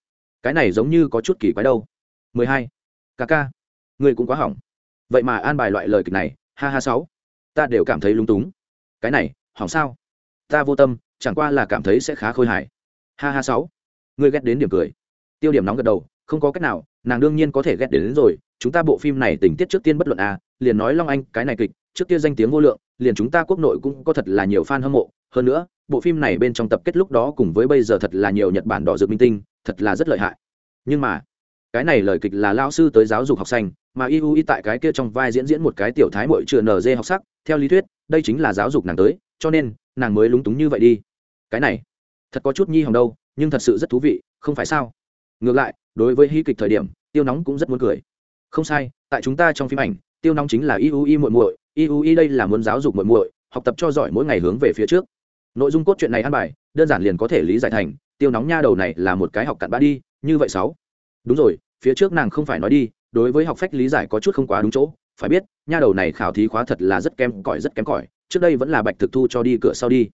cái này giống như có chút kỳ quái đâu. Mười hai ca ca ngươi cũng quá hỏng. Vậy mà an bài loại lời kịch này ha ha sáu. Ta đều cảm thấy lung túng. Cái này hỏng sao? Ta vô tâm chẳng qua là cảm thấy sẽ khá khôi hài. Ha ha sáu. Ngươi ghét đến điểm cười. Tiêu điểm nóng gật đầu không có cách nào nàng đương nhiên có thể ghét đến, đến rồi. Chúng ta bộ phim này tình tiết trước tiên bất luận à liền nói long anh cái này kịch trước kia danh tiếng vô lượng liền chúng ta quốc nội cũng có thật là nhiều fan hâm mộ. Hơn nữa bộ phim này bên trong tập kết lúc đó cùng với bây giờ thật là nhiều nhật bản đỏ dược minh tinh thật là rất lợi hại. Nhưng mà cái này lời kịch là lao sư tới giáo dục học sinh, mà iu y tại cái kia trong vai diễn diễn một cái tiểu thái mội chừa nd học sắc, theo lý thuyết, đây chính là giáo dục nàng tới, cho nên, nàng mới lúng túng như vậy đi. Cái này, thật có chút nhi hồng đâu, nhưng thật sự rất thú vị, không phải sao? Ngược lại, đối với hy kịch thời điểm, tiêu nóng cũng rất muốn cười. Không sai, tại chúng ta trong phim ảnh, tiêu nóng chính là iui muội muội iui đây là muốn giáo dục muội muội, học tập cho giỏi mỗi ngày hướng về phía trước. Nội dung cốt truyện này ăn bài, đơn giản liền có thể lý giải thành, tiêu nóng nha đầu này là một cái học cặn bã đi, như vậy sáu đúng rồi, phía trước nàng không phải nói đi, đối với học phách lý giải có chút không quá đúng chỗ. Phải biết, nha đầu này khảo thí khóa thật là rất kém cỏi, rất kém cỏi. Trước đây vẫn là bạch thực thu cho đi cửa sau đi.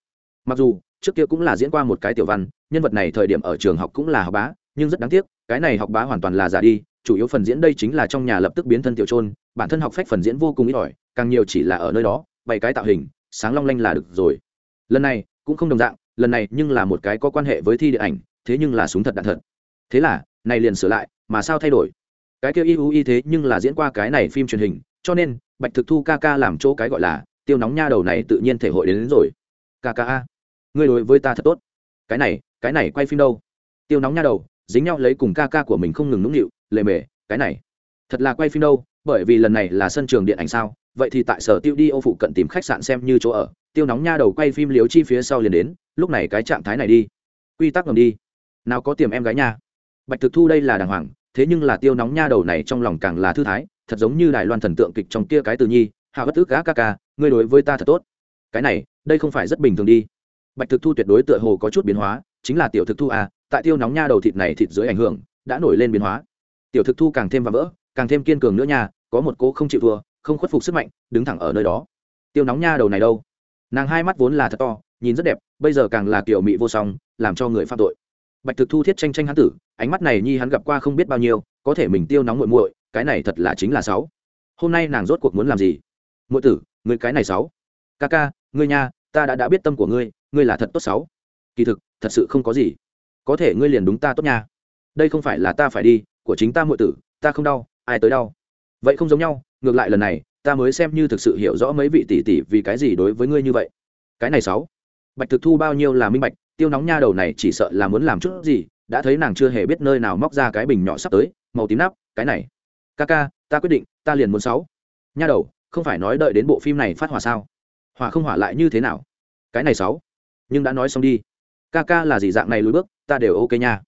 Mặc dù, trước kia cũng là diễn qua một cái tiểu văn, nhân vật này thời điểm ở trường học cũng là học bá, nhưng rất đáng tiếc, cái này học bá hoàn toàn là giả đi. Chủ yếu phần diễn đây chính là trong nhà lập tức biến thân tiểu trôn bản thân học phách phần diễn vô cùng ít ỏi, càng nhiều chỉ là ở nơi đó, bày cái tạo hình, sáng long lanh là được rồi. Lần này, cũng không đồng dạng, lần này nhưng là một cái có quan hệ với thi điện ảnh, thế nhưng là súng thật đạn thật. Thế là này liền sửa lại mà sao thay đổi? Cái kia y u y thế nhưng là diễn qua cái này phim truyền hình cho nên bạch thực thu ca ca làm chỗ cái gọi là tiêu nóng nha đầu này tự nhiên thể hội đến, đến rồi. Ca ca a ngươi đối với ta thật tốt. Cái này cái này quay phim đâu? Tiêu nóng nha đầu dính nhau lấy cùng ca ca của mình không ngừng nũng nịu lề mề cái này thật là quay phim đâu? Bởi vì lần này là sân trường điện ảnh sao? Vậy thì tại sở tiêu đi ô phụ cận tìm khách sạn xem như chỗ ở tiêu nóng nha đầu quay phim liếu chi phía sau liền đến lúc này cái trạng thái này đi. Quy tắc ngầm đi. Nào có tiềm em gái nha bạch thực thu đây là đàng hoàng, thế nhưng là tiêu nóng nha đầu này trong lòng càng là thư thái, thật giống như đài loan thần tượng kịch trong kia cái từ nhi hạ bất ức gã ca ca, ngươi đối với ta thật tốt. Cái này, đây không phải rất bình thường đi. Bạch thực thu tuyệt đối tựa hồ có chút biến hóa, chính là tiểu thực thu à tại tiêu nóng nha đầu thịt này thịt dưới ảnh hưởng, đã nổi lên biến hóa. Tiểu thực thu càng thêm và vỡ, càng thêm kiên cường nữa nha, có một cô không chịu thua, không khuất phục sức mạnh, đứng thẳng ở nơi đó. Tiêu nóng nha đầu này đâu? Nàng hai mắt vốn là thật to, nhìn rất đẹp, bây giờ càng là kiểu mị vô song, làm cho người phạm tội bạch thực thu thiết tranh tranh hắn tử, ánh mắt này nhi hắn gặp qua không biết bao nhiêu, có thể mình tiêu nóng muội muội, cái này thật là chính là sáu. Hôm nay nàng rốt cuộc muốn làm gì? Muội tử người cái này sáu. Ca ca, ngươi nha, ta đã đã biết tâm của ngươi ngươi là thật tốt sáu. Kỳ thực, thật sự không có gì. Có thể ngươi liền đúng ta tốt nha. Đây không phải là ta phải đi, của chính ta muội tử, ta không đau, ai tới đau. Vậy không giống nhau, ngược lại lần này, ta mới xem như thực sự hiểu rõ mấy vị tỷ tỷ vì cái gì đối với ngươi như vậy. Cái này sáu. Bạch thực thu bao nhiêu là minh bạch tiêu nóng nha đầu này chỉ sợ là muốn làm chút gì, đã thấy nàng chưa hề biết nơi nào móc ra cái bình nhỏ sắp tới, màu tím nắp, cái này. Ca ca, ta quyết định, ta liền muốn sáu. Nha đầu, không phải nói đợi đến bộ phim này phát hỏa sao? Hỏa không hỏa lại như thế nào? Cái này sáu. Nhưng đã nói xong đi. Ca ca là gì dạng này lùi bước, ta đều ok nha.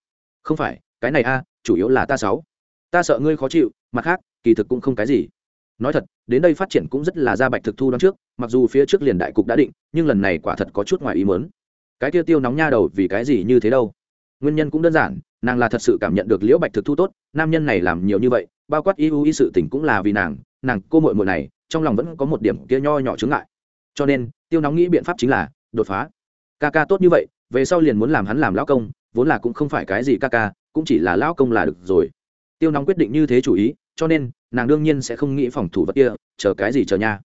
Không phải, cái này a, chủ yếu là ta sáu. Ta sợ ngươi khó chịu, mặt khác, kỳ thực cũng không cái gì. Nói thật, đến đây phát triển cũng rất là ra bạch thực thu đón trước, mặc dù phía trước liền đại cục đã định, nhưng lần này quả thật có chút ngoài ý mớn cái tiêu tiêu nóng nha đầu vì cái gì như thế đâu? Nguyên nhân cũng đơn giản, nàng là thật sự cảm nhận được liễu bạch thực thu tốt, nam nhân này làm nhiều như vậy, bao quát y u y sự tình cũng là vì nàng nàng, cô mội mội này, trong lòng vẫn có một điểm kia nho nhỏ chướng ngại. Cho nên, tiêu nóng nghĩ biện pháp chính là, đột phá. Ca ca tốt như vậy, về sau liền muốn làm hắn làm lão công, vốn là cũng không phải cái gì ca ca, cũng chỉ là lão công là được rồi. Tiêu nóng quyết định như thế chủ ý, cho nên, nàng đương nhiên sẽ không nghĩ phòng thủ vật kia, chờ cái gì chờ nha.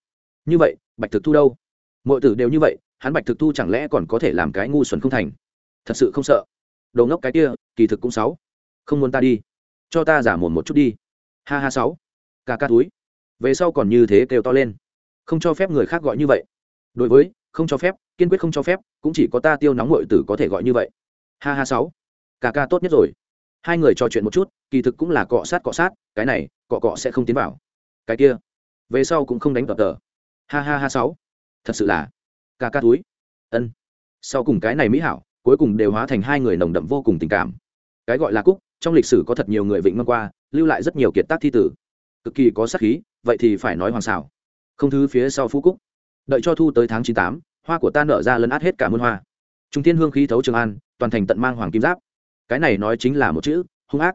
Như vậy, bạch thực thu đâu? Mọi tử đều như vậy hắn bạch thực thu chẳng lẽ còn có thể làm cái ngu xuẩn không thành? Thật sự không sợ. Đồ ngốc cái kia, kỳ thực cũng sáu. Không muốn ta đi. Cho ta giả mồm một chút đi. Ha ha sáu. Ca ca túi. Về sau còn như thế kêu to lên. Không cho phép người khác gọi như vậy. Đối với, không cho phép, kiên quyết không cho phép, cũng chỉ có ta tiêu nóng ngội tử có thể gọi như vậy. Ha ha sáu. Ca ca tốt nhất rồi. Hai người trò chuyện một chút, kỳ thực cũng là cọ sát cọ sát, cái này, cọ cọ sẽ không tiến vào. Cái kia. Về sau cũng không đánh tờ tờ. Ha ha ha sáu. Thật sự là ca ca túi. Ân. Sau cùng cái này mỹ hảo, cuối cùng đều hóa thành hai người nồng đậm vô cùng tình cảm. Cái gọi là cúc, trong lịch sử có thật nhiều người vịnh ngâm qua, lưu lại rất nhiều kiệt tác thi tử. Cực kỳ có sắc khí, vậy thì phải nói hoàng xảo. Không thứ phía sau phú cúc. Đợi cho thu tới tháng chín tám, hoa của ta nở ra lấn át hết cả muôn hoa. Trung tiên hương khí thấu trường an, toàn thành tận mang hoàng kim giáp. Cái này nói chính là một chữ, hung ác.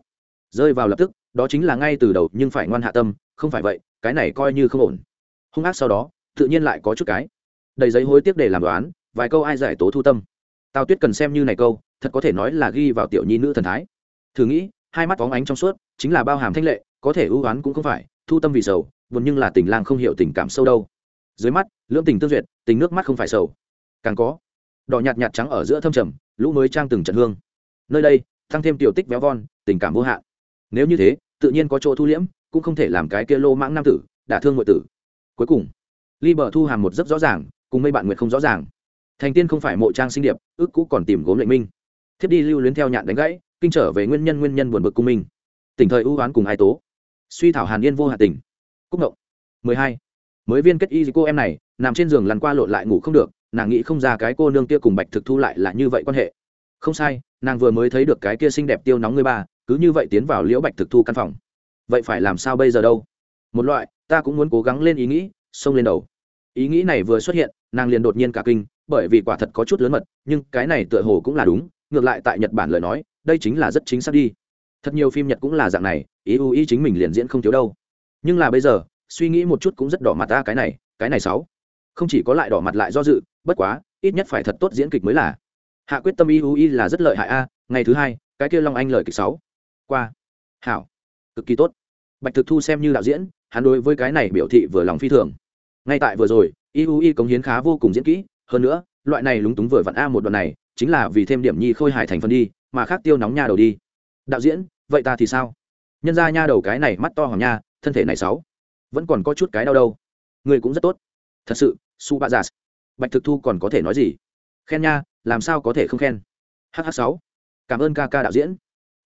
Rơi vào lập tức, đó chính là ngay từ đầu nhưng phải ngoan hạ tâm, không phải vậy, cái này coi như không ổn. Hung ác sau đó, tự nhiên lại có chút cái đầy giấy hối tiếc để làm đoán, vài câu ai giải tố thu tâm. Tao tuyết cần xem như này câu, thật có thể nói là ghi vào tiểu nhi nữ thần thái. Thử nghĩ, hai mắt bóng ánh trong suốt, chính là bao hàm thanh lệ, có thể ưu oán cũng không phải, thu tâm vì sầu, buồn nhưng là tình lang không hiểu tình cảm sâu đâu. Dưới mắt, lưỡng tình tương duyệt, tình nước mắt không phải sầu. Càng có, đỏ nhạt nhạt trắng ở giữa thâm trầm, lũ mới trang từng trận hương. Nơi đây tăng thêm tiểu tích véo von, tình cảm vô hạn. Nếu như thế, tự nhiên có chỗ thu liễm, cũng không thể làm cái kia lô mãng nam tử, đả thương ngoại tử. Cuối cùng ly bờ thu hàm một rất rõ ràng cùng mấy bạn nguyệt không rõ ràng. Thành tiên không phải mộ trang sinh điệp ước cũ còn tìm gốm lệnh minh. Thiếp đi lưu luyến theo nhạn đánh gãy, kinh trở về nguyên nhân nguyên nhân buồn bực cung minh. Tỉnh thời ưu oán cùng ai tố. Suy thảo hàn yên vô hạ tình cúc ngộng. Mười hai. Mới viên kết y cô em này, nằm trên giường lăn qua lộn lại ngủ không được, nàng nghĩ không ra cái cô nương kia cùng bạch thực thu lại là như vậy quan hệ. Không sai, nàng vừa mới thấy được cái kia xinh đẹp tiêu nóng người ba, cứ như vậy tiến vào liễu bạch thực thu căn phòng. Vậy phải làm sao bây giờ đâu? Một loại, ta cũng muốn cố gắng lên ý nghĩ, xông lên đầu ý nghĩ này vừa xuất hiện, nàng liền đột nhiên cả kinh, bởi vì quả thật có chút lớn mật, nhưng cái này tựa hồ cũng là đúng, ngược lại tại nhật bản lời nói, đây chính là rất chính xác đi. Thật nhiều phim nhật cũng là dạng này, ý ưu ý chính mình liền diễn không thiếu đâu. Nhưng là bây giờ, suy nghĩ một chút cũng rất đỏ mặt ta, cái này cái này sáu. Không chỉ có lại đỏ mặt lại do dự, bất quá, ít nhất phải thật tốt diễn kịch mới là. Hạ quyết tâm ý ưu ý là rất lợi hại a, ngày thứ hai, cái kia long anh lời kịch sáu. Qua. Hảo. Cực kỳ tốt. Bạch thực thu xem như đạo diễn, hắn đối với cái này biểu thị vừa lòng phi thường ngay tại vừa rồi iui cống hiến khá vô cùng diễn kỹ, hơn nữa, loại này lúng túng vừa vặn a một đoạn này, chính là vì thêm điểm nhi khôi hài thành phần đi, mà khác tiêu nóng nha đầu đi. Đạo diễn, vậy ta thì sao? Nhân ra nha đầu cái này mắt to hỏng nha, thân thể này sáu. Vẫn còn có chút cái đau đâu. Người cũng rất tốt. Thật sự su ba giả bạch thực thu còn có thể nói gì? Khen nha, làm sao có thể không khen? Hh sáu. Cảm ơn ca ca đạo diễn.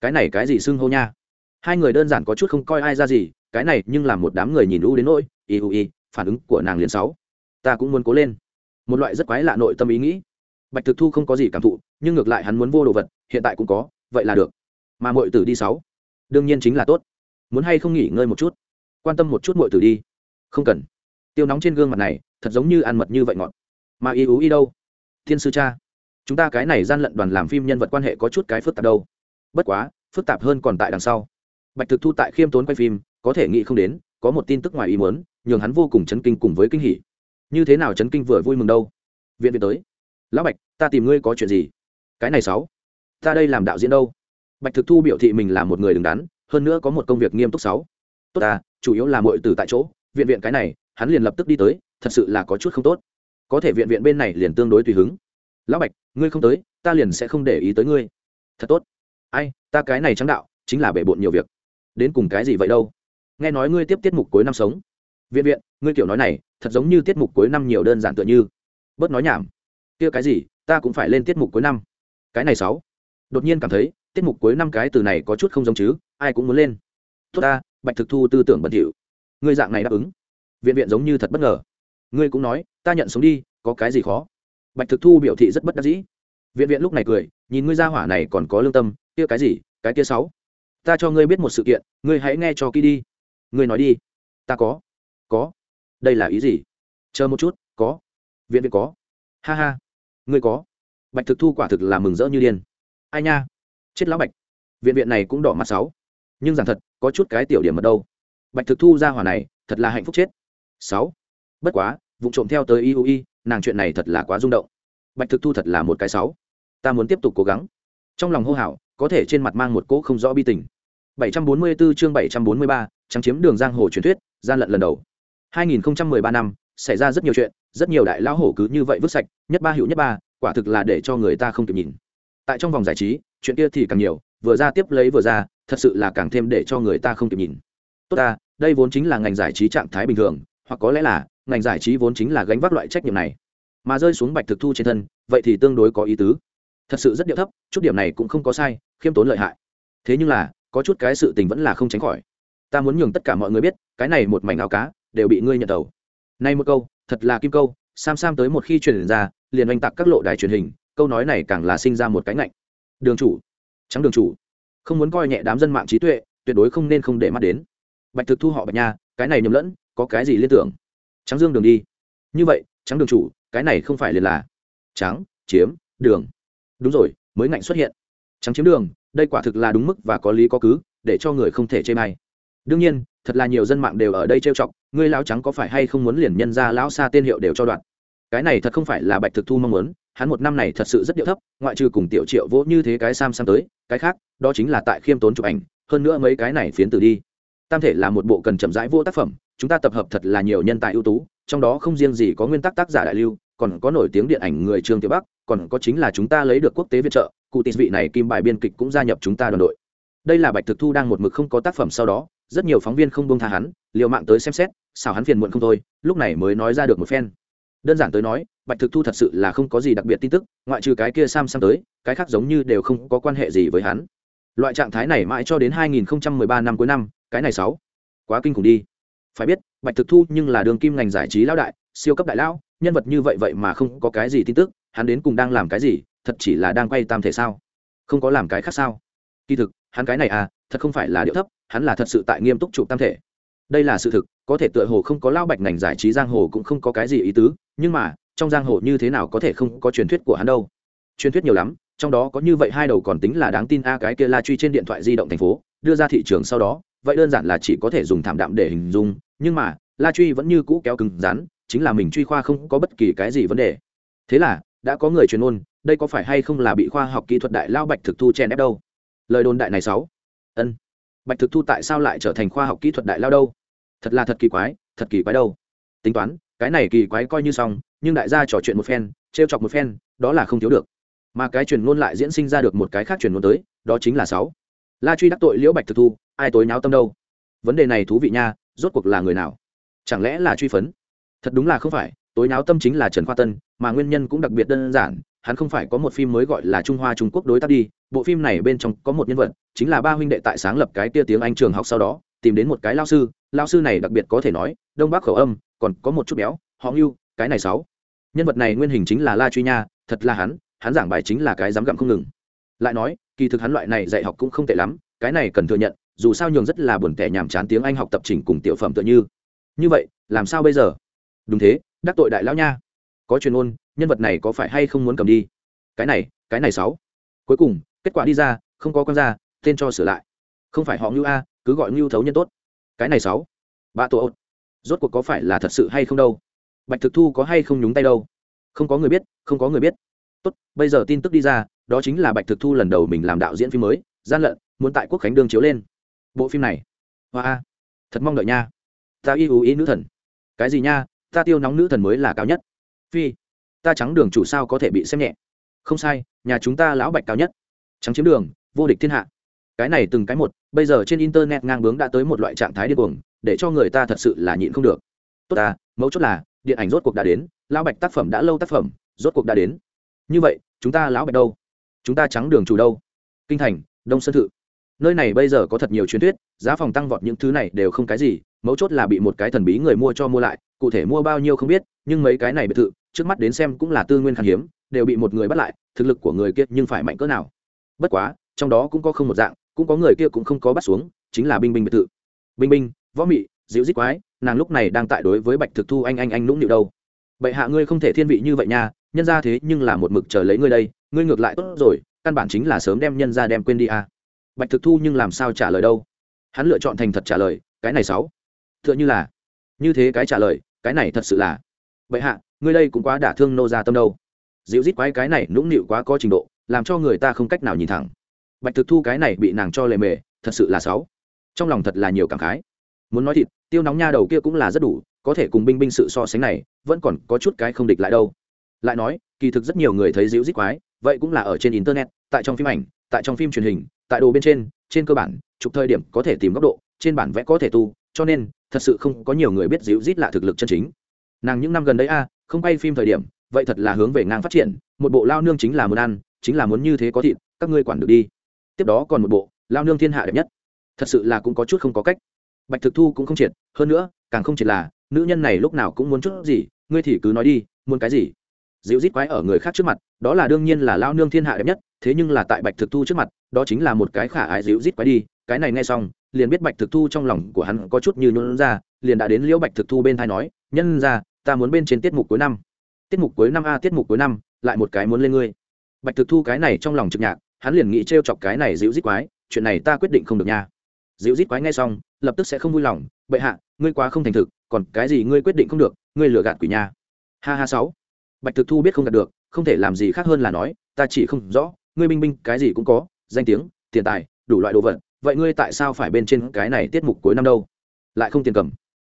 Cái này cái gì xưng hô nha? Hai người đơn giản có chút không coi ai ra gì, cái này nhưng làm một đám người nhìn u đến nỗi y u y phản ứng của nàng liền sáu. Ta cũng muốn cố lên. Một loại rất quái lạ nội tâm ý nghĩ. Bạch thực thu không có gì cảm thụ, nhưng ngược lại hắn muốn vô đồ vật, hiện tại cũng có, vậy là được. Mà mọi tử đi sáu. Đương nhiên chính là tốt. Muốn hay không nghỉ ngơi một chút? Quan tâm một chút mọi tử đi. Không cần. Tiêu nóng trên gương mặt này, thật giống như ăn mật như vậy ngọt. Mà y ú y đâu? Thiên sư cha. Chúng ta cái này gian lận đoàn làm phim nhân vật quan hệ có chút cái phức tạp đâu. Bất quá, phức tạp hơn còn tại đằng sau. Bạch thực thu tại khiêm tốn quay phim, có thể nghĩ không đến có một tin tức ngoài ý muốn, nhường hắn vô cùng chấn kinh cùng với kinh hỉ. Như thế nào chấn kinh vừa vui mừng đâu? Viện viện tới. Lão bạch, ta tìm ngươi có chuyện gì? Cái này sáu. Ta đây làm đạo diễn đâu? Bạch thực thu biểu thị mình là một người đứng đắn, hơn nữa có một công việc nghiêm túc sáu. Tốt ta, chủ yếu là mọi từ tại chỗ. Viện viện cái này, hắn liền lập tức đi tới, thật sự là có chút không tốt. Có thể viện viện bên này liền tương đối tùy hứng. Lão bạch, ngươi không tới, ta liền sẽ không để ý tới ngươi. Thật tốt. Ai, ta cái này trắng đạo, chính là bể bộn nhiều việc. Đến cùng cái gì vậy đâu? Nghe nói ngươi tiếp tiết mục cuối năm sống. Viện viện, ngươi kiểu nói này, thật giống như tiết mục cuối năm nhiều đơn giản tựa như. Bớt nói nhảm. Kia cái gì, ta cũng phải lên tiết mục cuối năm. Cái này sáu. Đột nhiên cảm thấy, tiết mục cuối năm cái từ này có chút không giống chứ, ai cũng muốn lên. Tốt ta, bạch thực thu tư tưởng bẩn thỉu. Ngươi dạng này đáp ứng. Viện viện giống như thật bất ngờ. Ngươi cũng nói, ta nhận sống đi, có cái gì khó? Bạch thực thu biểu thị rất bất đắc dĩ. Viện viện lúc này cười, nhìn ngươi ra hỏa này còn có lương tâm, kia cái gì, cái kia sáu. Ta cho ngươi biết một sự kiện, ngươi hãy nghe cho kỹ đi ngươi nói đi. Ta có. Có. Đây là ý gì? Chờ một chút, có. Viện viện có. Ha ha. Ngươi có. Bạch thực thu quả thực là mừng rỡ như điên. Ai nha. Chết lão bạch. Viện viện này cũng đỏ mặt sáu. Nhưng rằng thật, có chút cái tiểu điểm ở đâu? Bạch thực thu ra hỏa này, thật là hạnh phúc chết. Sáu. Bất quá, vụ trộm theo tới iui, nàng chuyện này thật là quá rung động. Bạch thực thu thật là một cái sáu. Ta muốn tiếp tục cố gắng. Trong lòng hô hào, có thể trên mặt mang một cỗ không rõ bi tình. 744 chương 743, trắng chiếm đường giang hồ truyền thuyết gian lận lần đầu. 2013 năm xảy ra rất nhiều chuyện rất nhiều đại lão hổ cứ như vậy vứt sạch nhất ba hữu nhất ba quả thực là để cho người ta không kịp nhìn. Tại trong vòng giải trí chuyện kia thì càng nhiều vừa ra tiếp lấy vừa ra thật sự là càng thêm để cho người ta không kịp nhìn. Tốt ta đây vốn chính là ngành giải trí trạng thái bình thường hoặc có lẽ là ngành giải trí vốn chính là gánh vác loại trách nhiệm này. Mà rơi xuống bạch thực thu trên thân vậy thì tương đối có ý tứ. Thật sự rất điệu thấp chút điểm này cũng không có sai khiêm tốn lợi hại. Thế nhưng là có chút cái sự tình vẫn là không tránh khỏi. Ta muốn nhường tất cả mọi người biết, cái này một mảnh áo cá đều bị ngươi nhận đầu. Nay một câu, thật là kim câu, sam sam tới một khi truyền ra, liền oanh tạc các lộ đài truyền hình, câu nói này càng là sinh ra một cái ngạnh. Đường chủ, trắng đường chủ, không muốn coi nhẹ đám dân mạng trí tuệ, tuyệt đối không nên không để mắt đến. Bạch thực thu họ bạch nha, cái này nhầm lẫn, có cái gì liên tưởng? Trắng dương đường đi. Như vậy, trắng đường chủ, cái này không phải liền là trắng, chiếm, đường. Đúng rồi, mới ngạnh xuất hiện. Trắng chiếm đường đây quả thực là đúng mức và có lý có cứ, để cho người không thể chê may đương nhiên, thật là nhiều dân mạng đều ở đây trêu chọc, ngươi lão trắng có phải hay không muốn liền nhân ra lão xa tên hiệu đều cho đoạn? Cái này thật không phải là bạch thực thu mong muốn, hắn một năm này thật sự rất điệu thấp, ngoại trừ cùng tiểu triệu vỗ như thế cái sam sam tới, cái khác, đó chính là tại khiêm tốn chụp ảnh, hơn nữa mấy cái này phiến từ đi. Tam thể là một bộ cần chậm rãi vô tác phẩm, chúng ta tập hợp thật là nhiều nhân tài ưu tú, trong đó không riêng gì có nguyên tắc tác giả đại lưu, còn có nổi tiếng điện ảnh người trương tiểu bắc, còn có chính là chúng ta lấy được quốc tế viện trợ cụ tịt vị này kim bài biên kịch cũng gia nhập chúng ta đoàn đội. Đây là bạch thực thu đang một mực không có tác phẩm sau đó, rất nhiều phóng viên không buông tha hắn, liều mạng tới xem xét sao hắn phiền muộn không thôi, lúc này mới nói ra được một phen. Đơn giản tới nói, bạch thực thu thật sự là không có gì đặc biệt tin tức, ngoại trừ cái kia sam sam tới, cái khác giống như đều không có quan hệ gì với hắn. Loại trạng thái này mãi cho đến 2013 năm cuối năm, cái này sáu. Quá kinh khủng đi. Phải biết, bạch thực thu nhưng là đường kim ngành giải trí lão đại, siêu cấp đại lão, nhân vật như vậy vậy mà không có cái gì tin tức, hắn đến cùng đang làm cái gì thật chỉ là đang quay tam thể sao? Không có làm cái khác sao? Kỳ thực, hắn cái này à thật không phải là điệu thấp, hắn là thật sự tại nghiêm túc chụp tam thể. Đây là sự thực, có thể tựa hồ không có lao bạch ngành giải trí giang hồ cũng không có cái gì ý tứ, nhưng mà, trong giang hồ như thế nào có thể không có truyền thuyết của hắn đâu? Truyền thuyết nhiều lắm, trong đó có như vậy hai đầu còn tính là đáng tin a cái kia la truy trên điện thoại di động thành phố, đưa ra thị trường sau đó, vậy đơn giản là chỉ có thể dùng thảm đạm để hình dung, nhưng mà, la truy vẫn như cũ kéo cứng rắn, chính là mình truy khoa không có bất kỳ cái gì vấn đề. Thế là, đã có người truyền ôn đây có phải hay không là bị khoa học kỹ thuật đại lao bạch thực thu chen ép đâu? Lời đồn đại này sáu. Ân. Bạch thực thu tại sao lại trở thành khoa học kỹ thuật đại lao đâu? Thật là thật kỳ quái, thật kỳ quái đâu. Tính toán, cái này kỳ quái coi như xong, nhưng đại gia trò chuyện một phen, trêu chọc một phen, đó là không thiếu được. Mà cái truyền ngôn lại diễn sinh ra được một cái khác truyền ngôn tới, đó chính là sáu. La truy đắc tội liễu bạch thực thu, ai tối náo tâm đâu? Vấn đề này thú vị nha, rốt cuộc là người nào? Chẳng lẽ là truy phấn? Thật đúng là không phải, tối náo tâm chính là trần khoa tân, mà nguyên nhân cũng đặc biệt đơn giản hắn không phải có một phim mới gọi là trung hoa trung quốc đối tác đi, bộ phim này bên trong có một nhân vật, chính là ba huynh đệ tại sáng lập cái tia tiếng anh trường học sau đó, tìm đến một cái lao sư lao sư này đặc biệt có thể nói, đông bắc khẩu âm, còn có một chút béo, họ ngưu, cái này sáu. Nhân vật này nguyên hình chính là la truy nha, thật là hắn hắn giảng bài chính là cái dám gặm không ngừng. Lại nói, kỳ thực hắn loại này dạy học cũng không tệ lắm, cái này cần thừa nhận, dù sao nhường rất là buồn tẻ nhàm chán tiếng anh học tập trình cùng tiểu phẩm tựa như. Như vậy, làm sao bây giờ? Đúng thế, đắc tội đại lão nha có truyền ôn nhân vật này có phải hay không muốn cầm đi? Cái này cái này sáu. Cuối cùng, kết quả đi ra, không có con ra, tên cho sửa lại. Không phải họ ngưu a, cứ gọi ngưu thấu nhân tốt. Cái này sáu. Ba tổ rốt cuộc có phải là thật sự hay không đâu? Bạch thực thu có hay không nhúng tay đâu? Không có người biết, không có người biết. Tốt, bây giờ tin tức đi ra, đó chính là bạch thực thu lần đầu mình làm đạo diễn phim mới, gian lận, muốn tại quốc khánh đương chiếu lên. Bộ phim này. Hoa thật mong đợi nha. Ta yêu ý nữ thần. Cái gì nha? Ta tiêu nóng nữ thần mới là cao nhất phi, ta trắng đường chủ sao có thể bị xem nhẹ? Không sai, nhà chúng ta lão bạch cao nhất. Trắng chiếm đường, vô địch thiên hạ. Cái này từng cái một, bây giờ trên internet ngang bướng đã tới một loại trạng thái điên cuồng, để cho người ta thật sự là nhịn không được. Tốt ta, mấu chốt là, điện ảnh rốt cuộc đã đến, lão bạch tác phẩm đã lâu tác phẩm, rốt cuộc đã đến. Như vậy, chúng ta lão bạch đâu? Chúng ta trắng đường chủ đâu? Kinh thành, đông sơn thự. Nơi này bây giờ có thật nhiều truyền thuyết, giá phòng tăng vọt những thứ này đều không cái gì, mấu chốt là bị một cái thần bí người mua cho mua lại, cụ thể mua bao nhiêu không biết, nhưng mấy cái này biệt thự trước mắt đến xem cũng là tư nguyên khan hiếm, đều bị một người bắt lại, thực lực của người kia nhưng phải mạnh cỡ nào. Bất quá, trong đó cũng có không một dạng, cũng có người kia cũng không có bắt xuống, chính là binh binh biệt thự. Binh binh, võ mị dịu dít quái, nàng lúc này đang tại đối với bạch thực thu anh anh anh nũng nịu đâu. Bệ hạ ngươi không thể thiên vị như vậy nha, nhân ra thế nhưng là một mực chờ lấy ngươi đây, ngươi ngược lại tốt rồi, căn bản chính là sớm đem nhân ra đem quên đi à. bạch thực thu nhưng làm sao trả lời đâu? Hắn lựa chọn thành thật trả lời, cái này sáu t h ư ợ n h ư là, như thế cái trả lời, cái này thật sự là. Bệ hạ ngươi đây cũng quá đả thương nô ra tâm đâu. Dịu rít quái cái này nũng nịu quá có trình độ, làm cho người ta không cách nào nhìn thẳng. Bạch thực thu cái này bị nàng cho lề mề, thật sự là sáu trong lòng thật là nhiều cảm khái. Muốn nói thịt, tiêu nóng nha đầu kia cũng là rất đủ, có thể cùng binh binh sự so sánh này, vẫn còn có chút cái không địch lại đâu. Lại nói, kỳ thực rất nhiều người thấy dịu rít quái, vậy cũng là ở trên internet, tại trong phim ảnh, tại trong phim truyền hình, tại đồ bên trên trên cơ bản, chụp thời điểm có thể tìm góc độ, trên bản vẽ có thể tu, cho nên, thật sự không có nhiều người biết dịu rít lạ thực lực chân chính nàng những năm gần đấy a, không quay phim thời điểm, vậy thật là hướng về ngang phát triển, một bộ lao nương chính là muốn ăn, chính là muốn như thế có thịt, các ngươi quản được đi. Tiếp đó còn một bộ, lao nương thiên hạ đẹp nhất. Thật sự là cũng có chút không có cách. Bạch thực thu cũng không triệt, hơn nữa, càng không triệt là, nữ nhân này lúc nào cũng muốn chút gì, ngươi thì cứ nói đi, muốn cái gì? Dịu rít quái ở người khác trước mặt, đó là đương nhiên là lao nương thiên hạ đẹp nhất, thế nhưng là tại bạch thực thu trước mặt, đó chính là một cái khả ái dịu rít quái đi, cái này nghe xong, liền biết bạch thực thu trong lòng của hắn có chút như nhuận ra, liền đã đến liễu bạch thực thu bên thai nói, nhân ra ta muốn bên trên tiết mục cuối năm. Tiết mục cuối năm a, tiết mục cuối năm, lại một cái muốn lên ngươi. Bạch thực thu cái này trong lòng trực nhạc, hắn liền nghĩ t chọc cái này dịu dít quái, chuyện này ta quyết định không được nha. Dịu dít quái nghe xong, lập tức sẽ không vui lòng, bệ hạ, ngươi quá không thành thực, còn cái gì ngươi quyết định không được, ngươi lừa gạt quỷ nha. Ha ha sáu. Bạch thực thu biết không gạt được, không thể làm gì khác hơn là nói, ta chỉ không rõ, ngươi binh binh, cái gì cũng có, danh tiếng, tiền tài, đủ loại đồ vật, vậy ngươi tại sao phải bên trên cái này tiết mục cuối năm đâu? Lại không tiền cầm.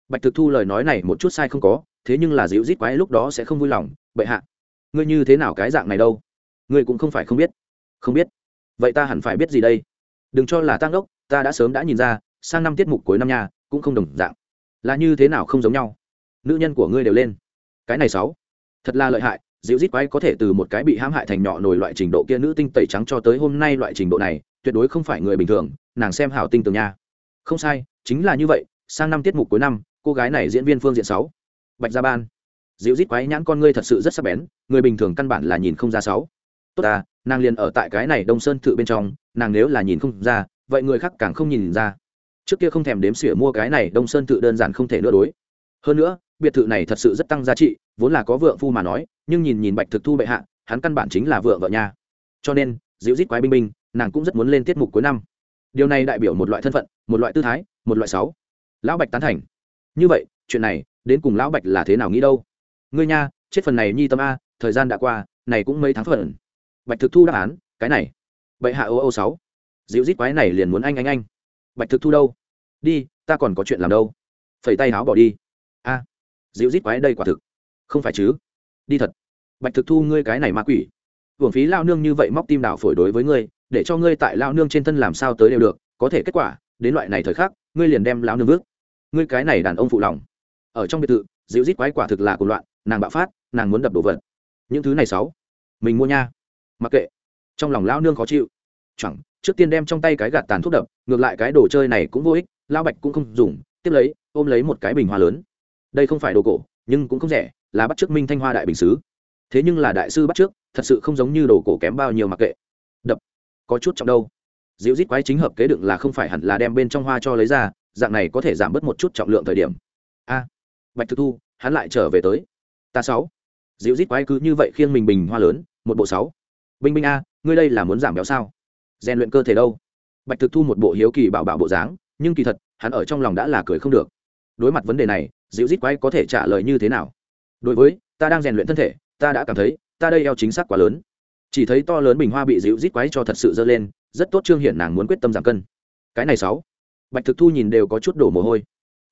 Bạch thực thu lời nói này một chút sai không có thế nhưng là dịu rít quái lúc đó sẽ không vui lòng, bệ hạ. Ngươi như thế nào cái dạng này đâu? Ngươi cũng không phải không biết. Không biết. Vậy ta hẳn phải biết gì đây? Đừng cho là tăng đốc, ta đã sớm đã nhìn ra, sang năm tiết mục cuối năm nhà cũng không đồng dạng. Là như thế nào không giống nhau? Nữ nhân của ngươi đều lên. Cái này sáu. Thật là lợi hại, dịu rít quái có thể từ một cái bị hãm hại thành nhỏ nổi loại trình độ kia nữ tinh tẩy trắng cho tới hôm nay loại trình độ này, tuyệt đối không phải người bình thường, nàng xem hảo tinh tường nha. Không sai, chính là như vậy, sang năm tiết mục cuối năm, cô gái này diễn viên phương diện sáu bạch gia ban. Dịu rít quái nhãn con ngươi thật sự rất sắc bén, người bình thường căn bản là nhìn không ra sáu. Tốt ta, nàng liền ở tại cái này đông sơn thự bên trong, nàng nếu là nhìn không ra, vậy người khác càng không nhìn ra. Trước kia không thèm đếm xỉa mua cái này đông sơn thự đơn giản không thể nữa đối. Hơn nữa, biệt thự này thật sự rất tăng giá trị, vốn là có vượng phu mà nói, nhưng nhìn nhìn bạch thực thu bệ hạ, hắn căn bản chính là vợ vợ nha. Cho nên, dịu rít quái binh binh, nàng cũng rất muốn lên tiết mục cuối năm. Điều này đại biểu một loại thân phận, một loại tư thái, một loại sáu. Lão bạch tán thành. Như vậy, chuyện này đến cùng lão bạch là thế nào nghĩ đâu. Ngươi nha, chết phần này nhi tâm a, thời gian đã qua, này cũng mấy tháng phần. Bạch thực thu đáp án, cái này. Bệ hạ ô ô sáu. Dịu rít quái này liền muốn anh anh anh. Bạch thực thu đâu? Đi, ta còn có chuyện làm đâu. Phẩy tay áo bỏ đi. A. Dịu rít quái đây quả thực. Không phải chứ. Đi thật. Bạch thực thu, ngươi cái này ma quỷ. Hưởng phí lao nương như vậy móc tim đảo phổi đối với ngươi, để cho ngươi tại lao nương trên thân làm sao tới đều được, có thể kết quả, đến loại này thời khắc, ngươi liền đem lao nương vước ngươi cái này đàn ông phụ lòng ở trong biệt thự, dịu rít quái quả thực là cuộc loạn, nàng bạo phát, nàng muốn đập đồ vật. Những thứ này sáu, mình mua nha. Mặc kệ. Trong lòng Lão nương khó chịu. Chẳng, trước tiên đem trong tay cái gạt tàn thuốc đập, ngược lại cái đồ chơi này cũng vô ích lao bạch cũng không dùng, tiếp lấy, ôm lấy một cái bình hoa lớn. Đây không phải đồ cổ, nhưng cũng không rẻ, là bắt trước minh thanh hoa đại bình xứ. Thế nhưng là đại sư bắt trước thật sự không giống như đồ cổ kém bao nhiêu mặc kệ. Đập. Có chút trọng đâu. Diễu rít quái chính hợp kế đựng là không phải hẳn là đem bên trong hoa cho lấy ra, dạng này có thể giảm bớt một chút trọng lượng thời điểm. A bạch thực thu, hắn lại trở về tới. Ta sáu. Dịu rít quái cứ như vậy khiêng mình bình hoa lớn, một bộ sáu. Binh binh a, ngươi đây là muốn giảm béo sao? Rèn luyện cơ thể đâu? Bạch thực thu một bộ hiếu kỳ bảo bảo bộ dáng, nhưng kỳ thật, hắn ở trong lòng đã là cười không được. Đối mặt vấn đề này, dịu rít quái có thể trả lời như thế nào? Đối với, ta đang rèn luyện thân thể, ta đã cảm thấy, ta đây eo chính xác quá lớn. Chỉ thấy to lớn bình hoa bị dịu rít quái cho thật sự dơ lên, rất tốt trương hiển nàng muốn quyết tâm giảm cân. Cái này sáu. Bạch thực thu nhìn đều có chút đổ mồ hôi.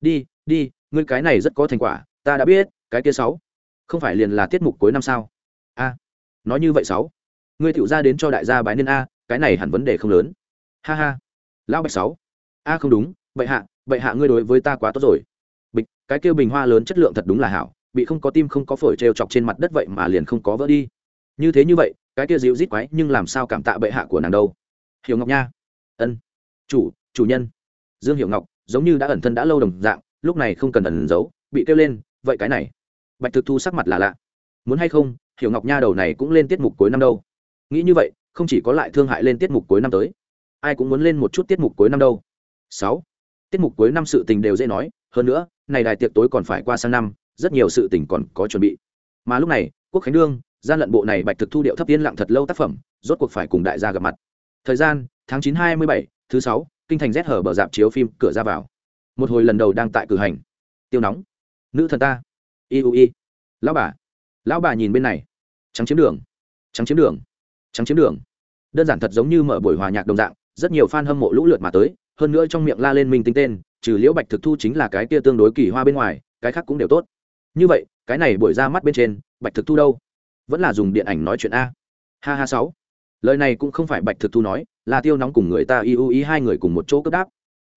Đi đi ngươi cái này rất có thành quả, ta đã biết, cái kia sáu, không phải liền là tiết mục cuối năm sao? A, nói như vậy sáu, ngươi tiểu ra đến cho đại gia bái niên a, cái này hẳn vấn đề không lớn. Ha ha, lão bạch sáu, a, không đúng, bệ hạ bệ hạ ngươi đối với ta quá tốt rồi. Bịch, cái kia bình hoa lớn chất lượng thật đúng là hảo, bị không có tim không có phổi trêu chọc trên mặt đất vậy mà liền không có vỡ đi. Như thế như vậy, cái kia dịu rít quái, nhưng làm sao cảm tạ bệ hạ của nàng đâu? Hiểu ngọc nha. Ân. Chủ chủ nhân. Dương hiểu ngọc, giống như đã ẩn thân đã lâu đồng dạng lúc này không cần ẩn giấu, bị kêu lên, vậy cái này? Bạch thực thu sắc mặt là lạ. Muốn hay không, hiểu ngọc nha đầu này cũng lên tiết mục cuối năm đâu. Nghĩ như vậy, không chỉ có lại thương hại lên tiết mục cuối năm tới, ai cũng muốn lên một chút tiết mục cuối năm đâu. Sáu. Tiết mục cuối năm sự tình đều dễ nói, hơn nữa, này đài tiệc tối còn phải qua sang năm, rất nhiều sự tình còn có chuẩn bị. Mà lúc này, quốc khánh đương, gian lận bộ này bạch thực thu điệu thấp tiên lặng thật lâu tác phẩm, rốt cuộc phải cùng đại gia gặp mặt. Thời gian, tháng chín hai mươi bảy, thứ sáu, kinh thành rét hở bờ dạp chiếu phim, cửa ra vào một hồi lần đầu đang tại cử hành. Tiêu nóng. Nữ thần ta. Y u y lão bà. Lão bà nhìn bên này. Trắng chiếm đường. Trắng chiếm đường. Trắng chiếm đường. Đơn giản thật giống như mở buổi hòa nhạc đồng dạng, rất nhiều fan hâm mộ lũ lượt mà tới, hơn nữa trong miệng la lên minh tính tên, trừ liễu bạch thực thu chính là cái kia tương đối kỳ hoa bên ngoài, cái khác cũng đều tốt. Như vậy, cái này buổi ra mắt bên trên, bạch thực thu đâu? Vẫn là dùng điện ảnh nói chuyện a. Ha ha sáu. Lời này cũng không phải bạch thực thu nói, là tiêu nóng cùng người ta y ý hai người cùng một chỗ cấp đáp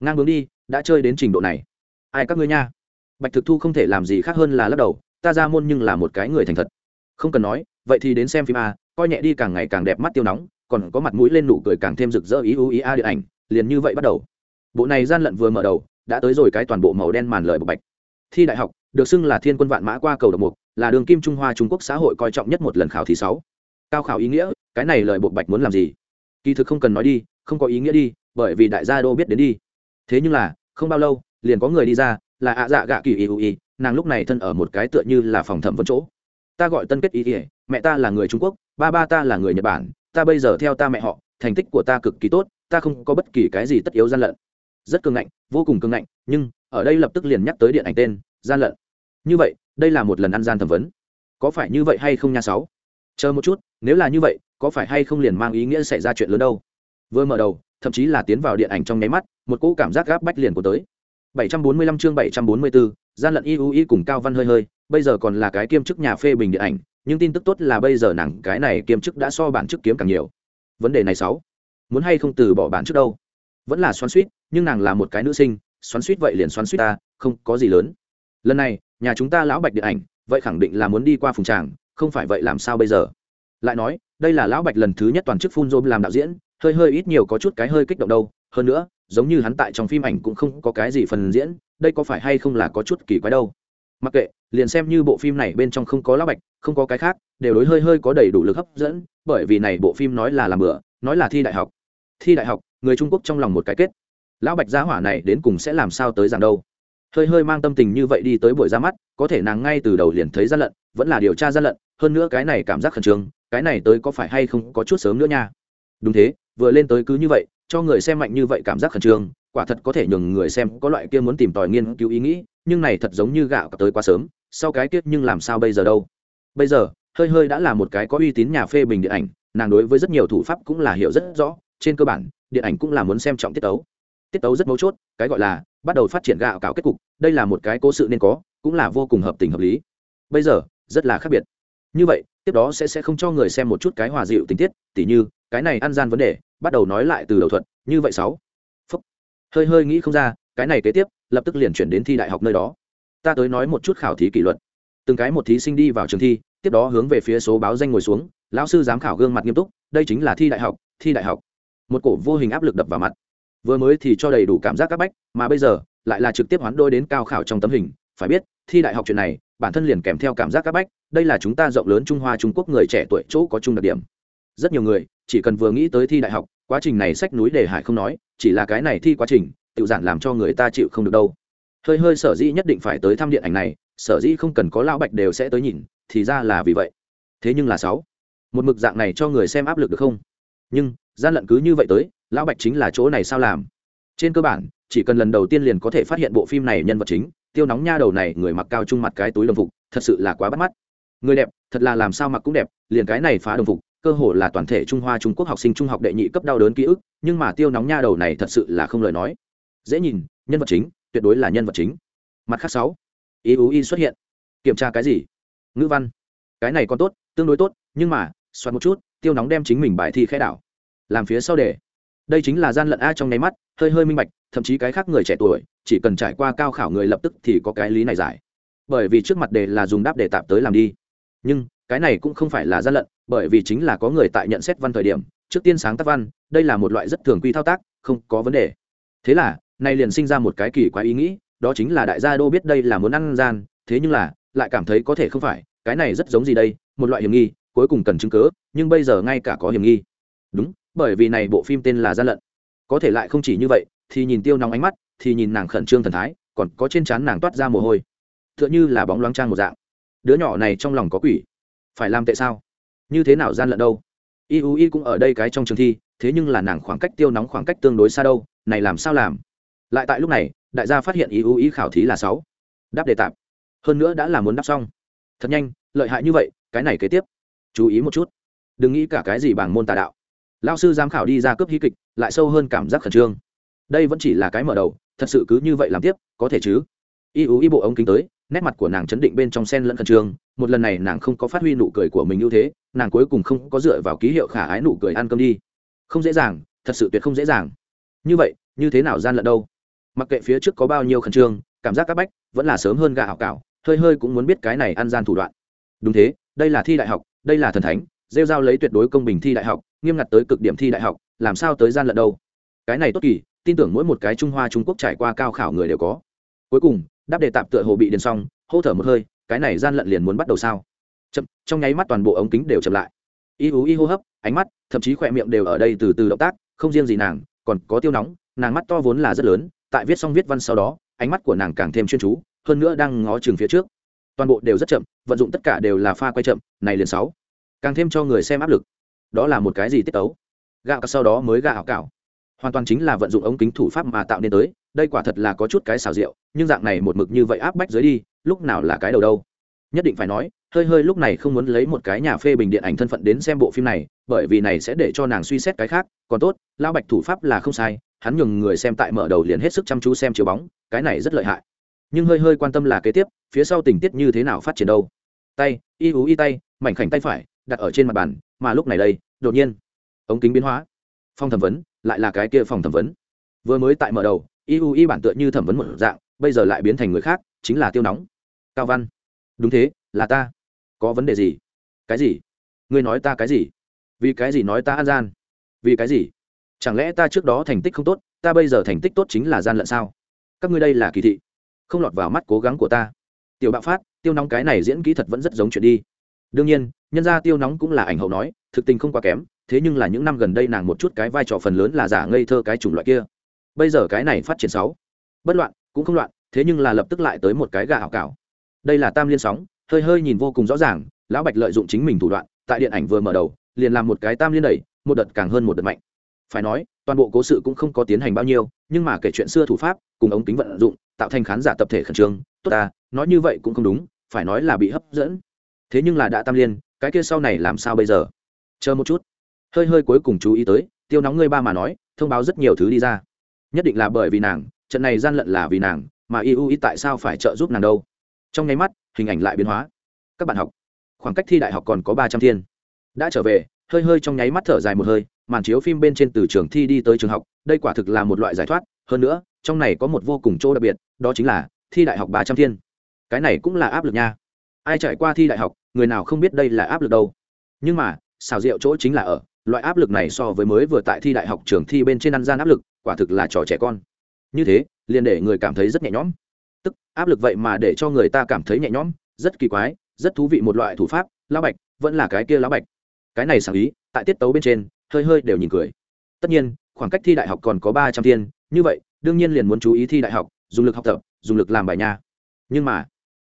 ngang bướng đi, đã chơi đến trình độ này. Ai các ngươi nha? Bạch thực thu không thể làm gì khác hơn là lắc đầu, ta ra môn nhưng là một cái người thành thật. Không cần nói, vậy thì đến xem phim a, coi nhẹ đi càng ngày càng đẹp mắt tiêu nóng, còn có mặt mũi lên nụ cười càng thêm rực rỡ ý ưu ý a điện ảnh, liền như vậy bắt đầu. Bộ này gian lận vừa mở đầu, đã tới rồi cái toàn bộ màu đen màn lời bộc bạch. Thi đại học, được xưng là thiên quân vạn mã qua cầu độc mục, là đường kim trung hoa trung quốc xã hội coi trọng nhất một lần khảo thí sáu. Cao khảo ý nghĩa, cái này lời bộc bạch muốn làm gì? Kỳ thực không cần nói đi, không có ý nghĩa đi, bởi vì đại gia đô biết đến đi thế nhưng là, không bao lâu, liền có người đi ra, là ạ dạ gạ kỳ ý ý nàng lúc này thân ở một cái tựa như là phòng thẩm vấn chỗ. Ta gọi tân kết ý ỉa mẹ ta là người trung quốc, ba ba ta là người nhật bản, ta bây giờ theo ta mẹ họ, thành tích của ta cực kỳ tốt, ta không có bất kỳ cái gì tất yếu gian lận. Rất cường ngạnh, vô cùng cường ngạnh, nhưng, ở đây lập tức liền nhắc tới điện ảnh tên, gian lận. Như vậy, đây là một lần ăn gian thẩm vấn. Có phải như vậy hay không nha sáu? Chờ một chút, nếu là như vậy, có phải hay không liền mang ý nghĩa xảy ra chuyện lớn đâu? Vừa mở đầu thậm chí là tiến vào điện ảnh trong nháy mắt một cỗ cảm giác gáp bách liền của tới. 745 chương 744, gian lận IUI cùng cao văn hơi hơi bây giờ còn là cái kiêm chức nhà phê bình điện ảnh nhưng tin tức tốt là bây giờ nàng cái này kiêm chức đã so bản chức kiếm càng nhiều. Vấn đề này sáu muốn hay không từ bỏ bản chức đâu? Vẫn là xoắn xuýt, nhưng nàng là một cái nữ sinh xoắn xuýt vậy liền xoắn xuýt ta không có gì lớn. Lần này nhà chúng ta lão bạch điện ảnh vậy khẳng định là muốn đi qua phùng tràng không phải vậy làm sao bây giờ? Lại nói đây là lão bạch lần thứ nhất toàn chức phun rôm làm đạo diễn hơi hơi ít nhiều có chút cái hơi kích động đâu, hơn nữa, giống như hắn tại trong phim ảnh cũng không có cái gì phần diễn, đây có phải hay không là có chút kỳ quái đâu. Mặc kệ, liền xem như bộ phim này bên trong không có lão bạch, không có cái khác, đều đối hơi hơi có đầy đủ lực hấp dẫn, bởi vì này bộ phim nói là làm bữa nói là thi đại học. Thi đại học, người trung quốc trong lòng một cái kết. Lão bạch gia hỏa này đến cùng sẽ làm sao tới giảng đâu? Hơi hơi mang tâm tình như vậy đi tới buổi ra mắt, có thể nàng ngay từ đầu liền thấy gian lận, vẫn là điều tra gian lận, hơn nữa cái này cảm giác khẩn trương, cái này tới có phải hay không có chút sớm nữa nha? Đúng thế vừa lên tới cứ như vậy, cho người xem mạnh như vậy cảm giác khẩn trương, quả thật có thể nhường người xem có loại kia muốn tìm tòi nghiên cứu ý nghĩ, nhưng này thật giống như gạo tới quá sớm, sau cái tiết nhưng làm sao bây giờ đâu. Bây giờ, hơi hơi đã là một cái có uy tín nhà phê bình điện ảnh, nàng đối với rất nhiều thủ pháp cũng là hiểu rất rõ, trên cơ bản, điện ảnh cũng là muốn xem trọng tiết tấu. Tiết tấu rất mấu chốt, cái gọi là bắt đầu phát triển gạo cạo kết cục, đây là một cái cố sự nên có, cũng là vô cùng hợp tình hợp lý. Bây giờ, rất là khác biệt. Như vậy, tiếp đó sẽ sẽ không cho người xem một chút cái hòa dịu tình tiết, tỉ như cái này ăn gian vấn đề, bắt đầu nói lại từ đầu thuận như vậy sáu. Phúc. hơi hơi nghĩ không ra, cái này kế tiếp, lập tức liền chuyển đến thi đại học nơi đó. Ta tới nói một chút khảo thí kỷ luật. Từng cái một thí sinh đi vào trường thi, tiếp đó hướng về phía số báo danh ngồi xuống, lão sư giám khảo gương mặt nghiêm túc, đây chính là thi đại học, thi đại học. Một cổ vô hình áp lực đập vào mặt. Vừa mới thì cho đầy đủ cảm giác các bách, mà bây giờ, lại là trực tiếp hoán đôi đến cao khảo trong tấm hình. Phải biết, thi đại học chuyện này, bản thân liền kèm theo cảm giác các bách, đây là chúng ta rộng lớn trung hoa trung quốc người trẻ tuổi chỗ có chung đặc điểm rất nhiều người chỉ cần vừa nghĩ tới thi đại học, quá trình này sách núi đề hải không nói, chỉ là cái này thi quá trình tự giản làm cho người ta chịu không được đâu. Hơi hơi sở dĩ nhất định phải tới thăm điện ảnh này, sở dĩ không cần có lão bạch đều sẽ tới nhìn, thì ra là vì vậy. Thế nhưng là sáu, một mực dạng này cho người xem áp lực được không? Nhưng, gian lận cứ như vậy tới, lão bạch chính là chỗ này sao làm? Trên cơ bản, chỉ cần lần đầu tiên liền có thể phát hiện bộ phim này nhân vật chính, tiêu nóng nha đầu này, người mặc cao trung mặt cái túi đồng phục, thật sự là quá bắt mắt. Người đẹp, thật là làm sao mặc cũng đẹp, liền cái này phá đồng phục cơ hồ là toàn thể trung hoa trung quốc học sinh trung học đệ nhị cấp đau đớn ký ức, nhưng mà tiêu nóng nha đầu này thật sự là không lời nói. Dễ nhìn, nhân vật chính, tuyệt đối là nhân vật chính. Mặt khác sáu, ý ú y xuất hiện. Kiểm tra cái gì? Ngữ văn. Cái này còn tốt, tương đối tốt, nhưng mà soạt một chút, tiêu nóng đem chính mình bài thi khai đảo. Làm phía sau để đây chính là gian lận a trong nháy mắt, hơi hơi minh bạch, thậm chí cái khác người trẻ tuổi, chỉ cần trải qua cao khảo người lập tức thì có cái lý này giải. Bởi vì trước mặt đề là dùng đáp đề tạp tới làm đi. Nhưng cái này cũng không phải là gian lận, bởi vì chính là có người tại nhận xét văn thời điểm, trước tiên sáng tác văn, đây là một loại rất thường quy thao tác, không có vấn đề. Thế là, nay liền sinh ra một cái kỳ quái ý nghĩ, đó chính là đại gia đô biết đây là muốn ăn gian, thế nhưng là, lại cảm thấy có thể không phải, cái này rất giống gì đây, một loại hiểm nghi, cuối cùng cần chứng cớ nhưng bây giờ ngay cả có hiểm nghi. Đúng, bởi vì này bộ phim tên là gian lận. Có thể lại không chỉ như vậy, thì nhìn tiêu nóng ánh mắt, thì nhìn nàng khẩn trương thần thái, còn có trên trán nàng toát ra mồ hôi. Tựa như là bóng loáng trang một dạng. Đứa nhỏ này trong lòng có quỷ phải làm tệ sao? Như thế nào gian lận đâu? Y u y cũng ở đây cái trong trường thi, thế nhưng là nàng khoảng cách tiêu nóng khoảng cách tương đối xa đâu, này làm sao làm? Lại tại lúc này, đại gia phát hiện y u y khảo thí là sáu. Đáp đề tạp hơn nữa đã là muốn đáp xong. Thật nhanh, lợi hại như vậy, cái này kế tiếp. Chú ý một chút. Đừng nghĩ cả cái gì bằng môn tà đạo. Lao sư giám khảo đi ra cướp hí kịch, lại sâu hơn cảm giác khẩn trương. Đây vẫn chỉ là cái mở đầu, thật sự cứ như vậy làm tiếp, có thể chứ? Y ú y bộ ống kính tới, nét mặt của nàng chấn định bên trong sen lẫn khẩn trương, một lần này nàng không có phát huy nụ cười của mình ưu thế, nàng cuối cùng không có dựa vào ký hiệu khả ái nụ cười ăn cơm đi. Không dễ dàng, thật sự tuyệt không dễ dàng. Như vậy, như thế nào gian lận đâu? Mặc kệ phía trước có bao nhiêu khẩn trương, cảm giác các bách vẫn là sớm hơn gà học cảo, hơi hơi cũng muốn biết cái này ăn gian thủ đoạn. Đúng thế, đây là thi đại học, đây là thần thánh, rêu giao lấy tuyệt đối công bình thi đại học, nghiêm ngặt tới cực điểm thi đại học, làm sao tới gian lận đâu? Cái này tốt kỳ, tin tưởng mỗi một cái trung hoa trung quốc trải qua cao khảo người đều có. Cuối cùng đáp đề tạp tựa hồ bị điền xong, hô thở một hơi, cái này gian lận liền muốn bắt đầu sao? Chậm, trong nháy mắt toàn bộ ống kính đều chậm lại. Y hú y hô hấp, ánh mắt, thậm chí khỏe miệng đều ở đây từ từ động tác, không riêng gì nàng, còn có tiêu nóng, nàng mắt to vốn là rất lớn, tại viết xong viết văn sau đó, ánh mắt của nàng càng thêm chuyên chú, hơn nữa đang ngó chừng phía trước. Toàn bộ đều rất chậm, vận dụng tất cả đều là pha quay chậm, này liền sáu. Càng thêm cho người xem áp lực. Đó là một cái gì tiết tấu? Gạo sau đó mới gạo cạo hoàn toàn chính là vận dụng ống kính thủ pháp mà tạo nên tới, đây quả thật là có chút cái xào rượu nhưng dạng này một mực như vậy áp bách dưới đi, lúc nào là cái đầu đâu? Nhất định phải nói, hơi hơi lúc này không muốn lấy một cái nhà phê bình điện ảnh thân phận đến xem bộ phim này, bởi vì này sẽ để cho nàng suy xét cái khác, còn tốt lao bạch thủ pháp là không sai, hắn nhường người xem tại mở đầu liền hết sức chăm chú xem chiếu bóng, cái này rất lợi hại. Nhưng hơi hơi quan tâm là kế tiếp, phía sau tình tiết như thế nào phát triển đâu? Tay, y ú y tay, mảnh khảnh tay phải, đặt ở trên mặt bàn, mà lúc này đây, đột nhiên, ống kính biến hóa. Phong thẩm vấn lại là cái kia phòng thẩm vấn. Vừa mới tại mở đầu y y bản tựa như thẩm vấn một dạng, bây giờ lại biến thành người khác, chính là tiêu nóng. Cao văn. Đúng thế, là ta. Có vấn đề gì? Cái gì? Ngươi nói ta cái gì? Vì cái gì nói ta an gian? Vì cái gì? Chẳng lẽ ta trước đó thành tích không tốt, ta bây giờ thành tích tốt chính là gian lận sao? Các ngươi đây là kỳ thị. Không lọt vào mắt cố gắng của ta. Tiểu bạo phát, tiêu nóng cái này diễn kỹ thật vẫn rất giống chuyện đi. Đương nhiên, nhân ra tiêu nóng cũng là ảnh hậu nói, thực tình không quá kém thế nhưng là những năm gần đây nàng một chút cái vai trò phần lớn là giả ngây thơ cái chủng loại kia. Bây giờ cái này phát triển sáu bất loạn, cũng không loạn, thế nhưng là lập tức lại tới một cái gà ảo cảo. Đây là tam liên sóng, hơi hơi nhìn vô cùng rõ ràng, lão bạch lợi dụng chính mình thủ đoạn, tại điện ảnh vừa mở đầu, liền làm một cái tam liên đẩy, một đợt càng hơn một đợt mạnh. Phải nói, toàn bộ cố sự cũng không có tiến hành bao nhiêu, nhưng mà kể chuyện xưa thủ pháp, cùng ống kính vận dụng, tạo thành khán giả tập thể khẩn trương, tốt ta, nói như vậy cũng không đúng, phải nói là bị hấp dẫn. Thế nhưng là đã tam liên, cái kia sau này làm sao bây giờ? Chờ một chút hơi hơi cuối cùng chú ý tới, tiêu nóng ngươi ba mà nói, thông báo rất nhiều thứ đi ra. Nhất định là bởi vì nàng, trận này gian lận là vì nàng, mà iu ít tại sao phải trợ giúp nàng đâu? Trong nháy mắt, hình ảnh lại biến hóa. Các bạn học, khoảng cách thi đại học còn có ba trăm thiên. Đã trở về, hơi hơi trong nháy mắt thở dài một hơi, màn chiếu phim bên trên từ trường thi đi tới trường học, đây quả thực là một loại giải thoát. Hơn nữa, trong này có một vô cùng chỗ đặc biệt, đó chính là thi đại học ba trăm thiên. Cái này cũng là áp lực nha. Ai trải qua thi đại học, người nào không biết đây là áp lực đâu. Nhưng mà, xào rượu chỗ chính là ở loại áp lực này so với mới vừa tại thi đại học trường thi bên trên ăn gian áp lực, quả thực là trò trẻ con. Như thế, liền để người cảm thấy rất nhẹ nhõm. Tức, áp lực vậy mà để cho người ta cảm thấy nhẹ nhõm, rất kỳ quái, rất thú vị một loại thủ pháp, lão bạch, vẫn là cái kia lão bạch. Cái này sáng ý, tại tiết tấu bên trên, hơi hơi đều nhìn cười. Tất nhiên, khoảng cách thi đại học còn có ba trăm thiên, như vậy, đương nhiên liền muốn chú ý thi đại học, dùng lực học tập, dùng lực làm bài nha. Nhưng mà,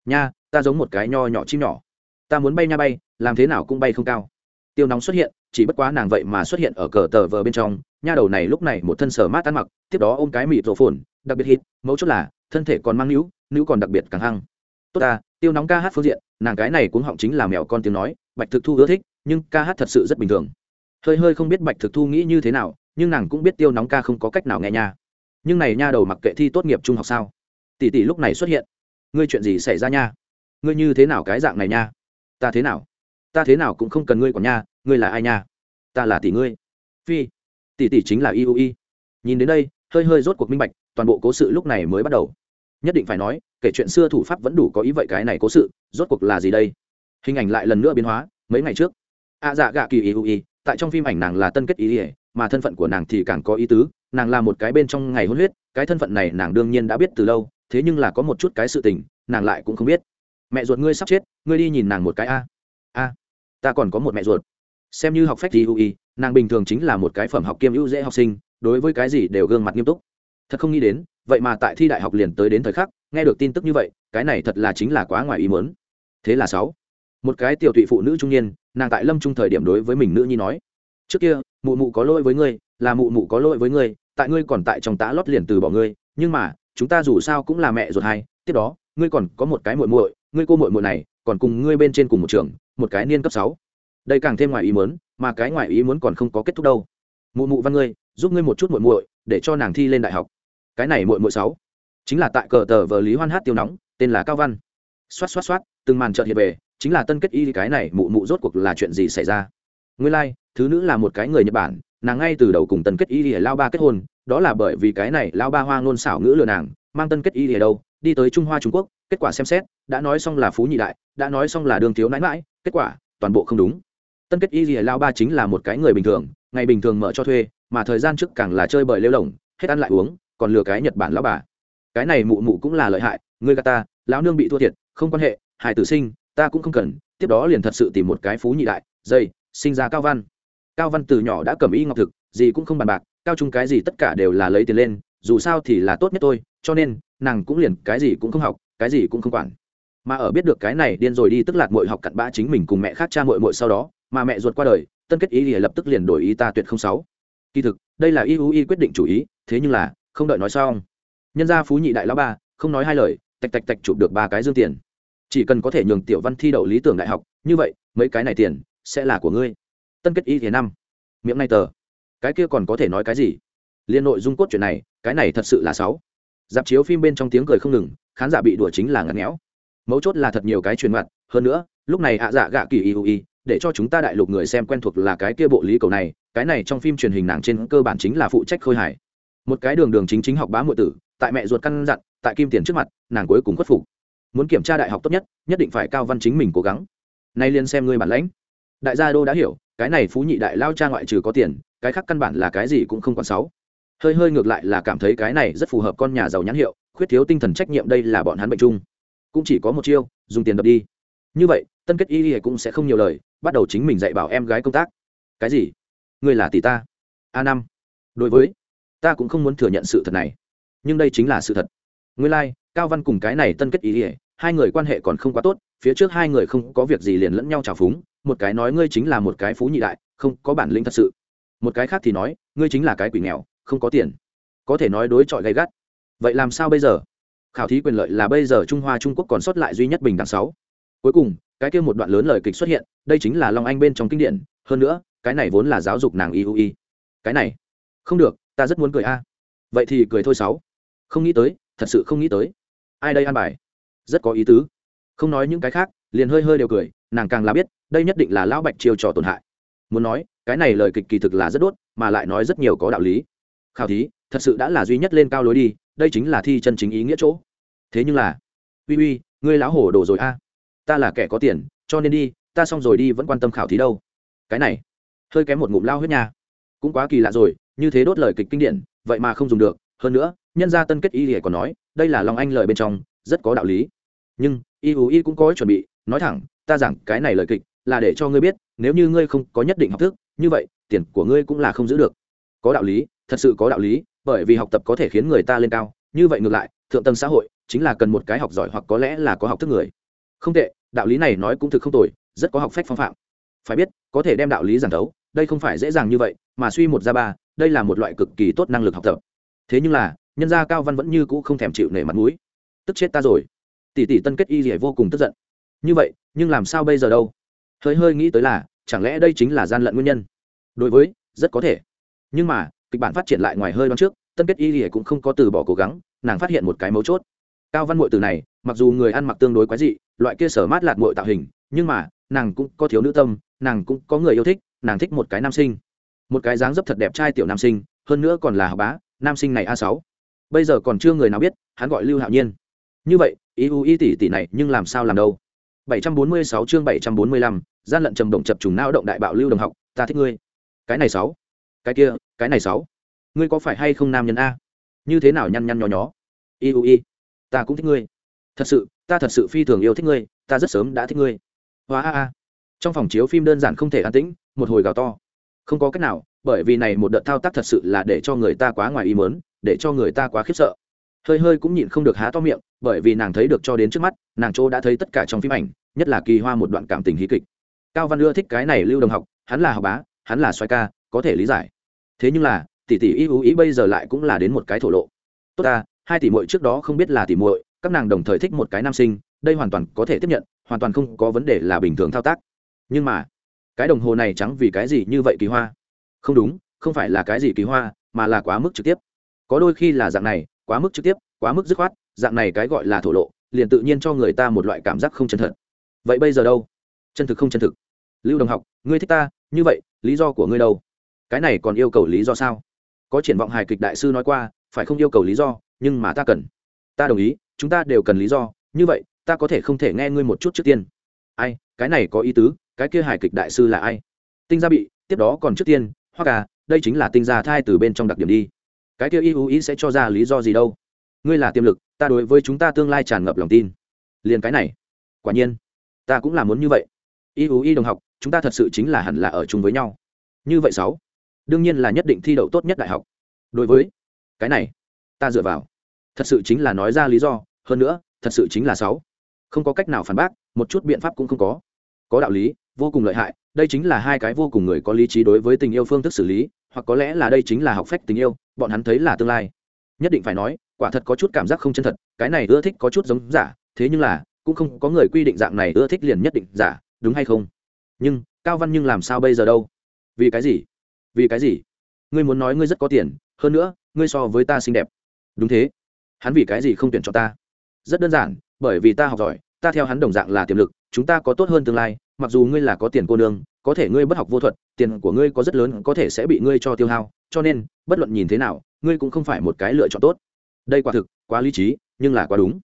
nha, ta giống một cái nho nhỏ chim nhỏ. Ta muốn bay nha bay, làm thế nào cũng bay không cao tiêu nóng xuất hiện, chỉ bất quá nàng vậy mà xuất hiện ở cờ tờ vờ bên trong. Nha đầu này lúc này một thân sở mát ăn mặc, tiếp đó ôm cái mịt rổ phồn, đặc biệt hít, mấu chốt là, thân thể còn mang nữ nữ còn đặc biệt càng hăng. Tốt ta, tiêu nóng ca hát phương diện, nàng cái này cũng họng chính là mèo con tiếng nói, bạch thực thu ưa thích, nhưng ca hát thật sự rất bình thường. Hơi hơi không biết bạch thực thu nghĩ như thế nào, nhưng nàng cũng biết tiêu nóng ca không có cách nào nghe nha. Nhưng này nha đầu mặc kệ thi tốt nghiệp trung học sao? Tỷ tỷ lúc này xuất hiện. Ngươi chuyện gì xảy ra nha? Ngươi như thế nào cái dạng này nha? Ta thế nào? Ta thế nào cũng không cần ngươi còn nha, ngươi là ai nha? Ta là tỷ ngươi. Phi, tỷ tỷ chính là y nhìn đến đây, hơi hơi rốt cuộc minh bạch, toàn bộ cố sự lúc này mới bắt đầu. Nhất định phải nói, kể chuyện xưa thủ pháp vẫn đủ có ý vậy cái này cố sự, rốt cuộc là gì đây? Hình ảnh lại lần nữa biến hóa, mấy ngày trước. A dạ gạ kỳ y tại trong phim ảnh nàng là tân kết ý ỉa mà thân phận của nàng thì càng có ý tứ, nàng là một cái bên trong ngày hôn huyết, cái thân phận này nàng đương nhiên đã biết từ lâu, thế nhưng là có một chút cái sự tình, nàng lại cũng không biết. Mẹ ruột ngươi sắp chết, ngươi đi nhìn nàng một cái a. A ta còn có một mẹ ruột. Xem như học phép gì ui nàng bình thường chính là một cái phẩm học kiêm ưu dễ học sinh, đối với cái gì đều gương mặt nghiêm túc. Thật không nghĩ đến, vậy mà tại thi đại học liền tới đến thời khắc, nghe được tin tức như vậy, cái này thật là chính là quá ngoài ý mớn thế là sáu, một cái tiểu tụy phụ nữ trung niên, nàng tại lâm trung thời điểm đối với mình nữ nhi nói, trước kia, mụ mụ có lỗi với ngươi, là mụ mụ có lỗi với ngươi, tại ngươi còn tại trong tá lót liền từ bỏ ngươi, nhưng mà, chúng ta dù sao cũng là mẹ ruột hai, tiếp đó, ngươi còn có một cái muội muội, ngươi cô muội muội này, còn cùng ngươi bên trên cùng một trường một cái niên cấp sáu. Đây càng thêm ngoài ý muốn mà cái ngoài ý muốn còn không có kết thúc đâu. Mụ mụ văn ngươi giúp ngươi một chút muội muội để cho nàng thi lên đại học. Cái này muội muội sáu. Chính là tại cờ tờ vờ lý hoan hát tiêu nóng tên là cao văn. Xoát xoát xoát từng màn chợt hiện về chính là tân kết y cái này mụ mụ rốt cuộc là chuyện gì xảy ra? Ngươi lai、like, thứ nữ là một cái người nhật bản nàng ngay từ đầu cùng tân kết y lìa lao ba kết hôn đó là bởi vì cái này lao ba hoa ngôn xảo ngữ lừa nàng mang tân kết y lìa đâu đi tới trung hoa trung quốc kết quả xem xét, đã nói xong là phú nhị đại, đã nói xong là đường thiếu nãi mãi kết quả, toàn bộ không đúng. Tân kết y gì lao ba chính là một cái người bình thường, ngày bình thường mở cho thuê, mà thời gian trước càng là chơi bời lêu lỏng, hết ăn lại uống, còn lừa cái nhật bản lao bà. Cái này mụ mụ cũng là lợi hại ngươi gà ta, lão nương bị thua thiệt, không quan hệ hải tử sinh, ta cũng không cần, tiếp đó liền thật sự tìm một cái phú nhị đại, dây, sinh ra cao văn. Cao văn từ nhỏ đã cầm y ngọc thực, gì cũng không bàn bạc, cao trung cái gì tất cả đều là lấy tiền lên, dù sao thì là tốt nhất tôi cho nên, nàng cũng liền cái gì cũng không học cái gì cũng không quản. Mà ở biết được cái này, điên rồi đi tức lạc mội học cặn bã chính mình cùng mẹ khác cha mội mội sau đó, mà mẹ ruột qua đời, tân kết ý thì lập tức liền đổi ý ta tuyệt không sáu kỳ thực, đây là y u y quyết định chủ ý, thế nhưng là, không đợi nói xong. Nhân gia phú nhị đại lão ba, không nói hai lời, tạch tạch tạch chụp được ba cái dương tiền. Chỉ cần có thể nhường tiểu văn thi đậu lý tưởng đại học, như vậy, mấy cái này tiền sẽ là của ngươi. Tân kết y thì năm. Miệng này tờ. Cái kia còn có thể nói cái gì? Liên nội dung cốt chuyện này, cái này thật sự là sáu dạp chiếu phim bên trong tiếng cười không ngừng, khán giả bị đùa chính là ngặt nghẽo. Mấu chốt là thật nhiều cái truyền mặt, hơn nữa, lúc này ạ dạ gạ kỳ y y để cho chúng ta đại lục người xem quen thuộc là cái kia bộ lý cầu này, cái này trong phim truyền hình nàng trên cơ bản chính là phụ trách khôi hài. Một cái đường đường chính chính học bá muội tử, tại mẹ ruột căn dặn, tại kim tiền trước mặt, nàng cuối cùng khuất phục. Muốn kiểm tra đại học tốt nhất nhất định phải cao văn chính mình cố gắng. Nay liên xem ngươi bản lãnh. Đại gia đô đã hiểu, cái này phú nhị đại lao cha ngoại trừ có tiền, cái khác căn bản là cái gì cũng không còn sáu hơi hơi ngược lại là cảm thấy cái này rất phù hợp con nhà giàu nhãn hiệu khuyết thiếu tinh thần trách nhiệm đây là bọn hắn bệnh chung. Cũng chỉ có một chiêu dùng tiền đập đi. Như vậy tân kết y cũng sẽ không nhiều lời bắt đầu chính mình dạy bảo em gái công tác. Cái gì? Ngươi là tỷ ta. A năm. Đối với ta cũng không muốn thừa nhận sự thật này. Nhưng đây chính là sự thật. Ngươi lai、like, cao văn cùng cái này tân kết y y hai người quan hệ còn không quá tốt phía trước hai người không có việc gì liền lẫn nhau trào phúng một cái nói ngươi chính là một cái phú nhị đại không có bản lĩnh thật sự. Một cái khác thì nói ngươi chính là cái quỷ nghèo không có tiền. Có thể nói đối chọi gay gắt. Vậy làm sao bây giờ? Khảo thí quyền lợi là bây giờ trung hoa trung quốc còn sót lại duy nhất bình đẳng sáu. Cuối cùng, cái kia một đoạn lớn lời kịch xuất hiện, đây chính là long anh bên trong kinh điển. Hơn nữa, cái này vốn là giáo dục nàng iui cái này, không được, ta rất muốn cười a. Vậy thì cười thôi sáu. Không nghĩ tới, thật sự không nghĩ tới. Ai đây ăn bài? Rất có ý tứ. Không nói những cái khác, liền hơi hơi đều cười, nàng càng là biết, đây nhất định là lão bạch chiêu trò tổn hại. Muốn nói, cái này lời kịch kỳ thực là rất đốt, mà lại nói rất nhiều có đạo lý khảo thí, thật sự đã là duy nhất lên cao lối đi, đây chính là thi chân chính ý nghĩa chỗ. Thế nhưng là, uy uy, ngươi lão hổ đồ rồi a. Ta là kẻ có tiền, cho nên đi, ta xong rồi đi vẫn quan tâm khảo thí đâu. Cái này, hơi kém một ngụm lao huyết nha. Cũng quá kỳ lạ rồi, như thế đốt lời kịch kinh điển, vậy mà không dùng được. Hơn nữa, nhân gia tân kết y thì còn nói, đây là lòng anh lời bên trong, rất có đạo lý. Nhưng, y U y cũng có chuẩn bị, nói thẳng, ta rằng cái này lời kịch, là để cho ngươi biết, nếu như ngươi không có nhất định học thức, như vậy, tiền của ngươi cũng là không giữ được. Có đạo lý thật sự có đạo lý, bởi vì học tập có thể khiến người ta lên cao, như vậy ngược lại, thượng tầng xã hội chính là cần một cái học giỏi hoặc có lẽ là có học thức người. Không tệ, đạo lý này nói cũng thực không tồi, rất có học phách phong phạm. Phải biết, có thể đem đạo lý giảng thấu, đây không phải dễ dàng như vậy, mà suy một ra ba, đây là một loại cực kỳ tốt năng lực học tập. Thế nhưng là, nhân gia cao văn vẫn như cũ không thèm chịu nể mặt mũi. Tức chết ta rồi. Tỷ tỷ tân kết y rỉa vô cùng tức giận. Như vậy, nhưng làm sao bây giờ đâu? Hơi hơi nghĩ tới là, chẳng lẽ đây chính là gian lận nguyên nhân? Đối với, rất có thể. Nhưng mà kịch bản phát triển lại ngoài hơi đoán trước tân kết y lìa cũng không có từ bỏ cố gắng nàng phát hiện một cái mấu chốt. Cao văn mội từ này mặc dù người ăn mặc tương đối quái dị loại kia sở mát lạt mội tạo hình nhưng mà nàng cũng có thiếu nữ tâm nàng cũng có người yêu thích nàng thích một cái nam sinh. Một cái dáng dấp thật đẹp trai tiểu nam sinh hơn nữa còn là học bá nam sinh này a sáu. Bây giờ còn chưa người nào biết hắn gọi lưu hạo nhiên. Như vậy ý u y tỷ tỷ này nhưng làm sao làm đâu? 746 chương 745, gian lận trầm động chập trùng não động đại bạo lưu đồng học ta thích ngươi. Cái này sáu. Cái kia cái này sáu, ngươi có phải hay không nam nhân a? Như thế nào nhăn nhăn nhó nhó? Y u y, ta cũng thích ngươi. Thật sự, ta thật sự phi thường yêu thích ngươi, ta rất sớm đã thích ngươi. Hóa a a. Trong phòng chiếu phim đơn giản không thể an tĩnh, một hồi gào to. Không có cách nào, bởi vì này một đợt thao tác thật sự là để cho người ta quá ngoài ý mớn để cho người ta quá khiếp sợ. Hơi hơi cũng nhịn không được há to miệng, bởi vì nàng thấy được cho đến trước mắt, nàng chỗ đã thấy tất cả trong phim ảnh, nhất là kỳ hoa một đoạn cảm tình hí kịch. Cao văn ưa thích cái này lưu đồng học, hắn là học bá, hắn là xoay ca, có thể lý giải thế nhưng là, tỷ tỷ y ú ý bây giờ lại cũng là đến một cái thổ lộ. Tốt ta, hai tỷ muội trước đó không biết là tỷ muội, các nàng đồng thời thích một cái nam sinh, đây hoàn toàn có thể tiếp nhận, hoàn toàn không có vấn đề là bình thường thao tác. Nhưng mà, cái đồng hồ này trắng vì cái gì như vậy kỳ hoa. Không đúng, không phải là cái gì kỳ hoa, mà là quá mức trực tiếp. Có đôi khi là dạng này, quá mức trực tiếp, quá mức dứt khoát, dạng này cái gọi là thổ lộ, liền tự nhiên cho người ta một loại cảm giác không chân thật. Vậy bây giờ đâu? Chân thực không chân thực. Lưu đồng học, ngươi thích ta, như vậy, lý do của ngươi đâu? Cái này còn yêu cầu lý do sao? Có triển vọng hài kịch đại sư nói qua, phải không yêu cầu lý do, nhưng mà ta cần. Ta đồng ý, chúng ta đều cần lý do, như vậy, ta có thể không thể nghe ngươi một chút trước tiên. Ai, cái này có ý tứ, cái kia hài kịch đại sư là ai? Tinh gia bị, tiếp đó còn trước tiên, hoặc à đây chính là tinh gia thai từ bên trong đặc điểm đi. Cái kia ưu ý sẽ cho ra lý do gì đâu? Ngươi là tiềm lực, ta đối với chúng ta tương lai tràn ngập lòng tin. Liền cái này. Quả nhiên, ta cũng là muốn như vậy. Y ú y đồng học, chúng ta thật sự chính là hẳn là ở chung với nhau. Như vậy sáu đương nhiên là nhất định thi đậu tốt nhất đại học. Đối với cái này, ta dựa vào. Thật sự chính là nói ra lý do, hơn nữa, thật sự chính là sáu. Không có cách nào phản bác, một chút biện pháp cũng không có. Có đạo lý, vô cùng lợi hại, đây chính là hai cái vô cùng người có lý trí đối với tình yêu phương thức xử lý, hoặc có lẽ là đây chính là học phách tình yêu, bọn hắn thấy là tương lai. Nhất định phải nói, quả thật có chút cảm giác không chân thật, cái này ưa thích có chút giống giả, thế nhưng là, cũng không có người quy định dạng này ưa thích liền nhất định giả, đúng hay không? Nhưng, cao văn nhưng làm sao bây giờ đâu? Vì cái gì? Vì cái gì? Ngươi muốn nói ngươi rất có tiền, hơn nữa, ngươi so với ta xinh đẹp. Đúng thế. Hắn vì cái gì không tuyển cho ta? Rất đơn giản, bởi vì ta học giỏi, ta theo hắn đồng dạng là tiềm lực, chúng ta có tốt hơn tương lai, mặc dù ngươi là có tiền cô nương, có thể ngươi bất học vô thuật, tiền của ngươi có rất lớn, có thể sẽ bị ngươi cho tiêu hao, cho nên, bất luận nhìn thế nào, ngươi cũng không phải một cái lựa chọn tốt. Đây quả thực, quá lý trí, nhưng là quá đúng.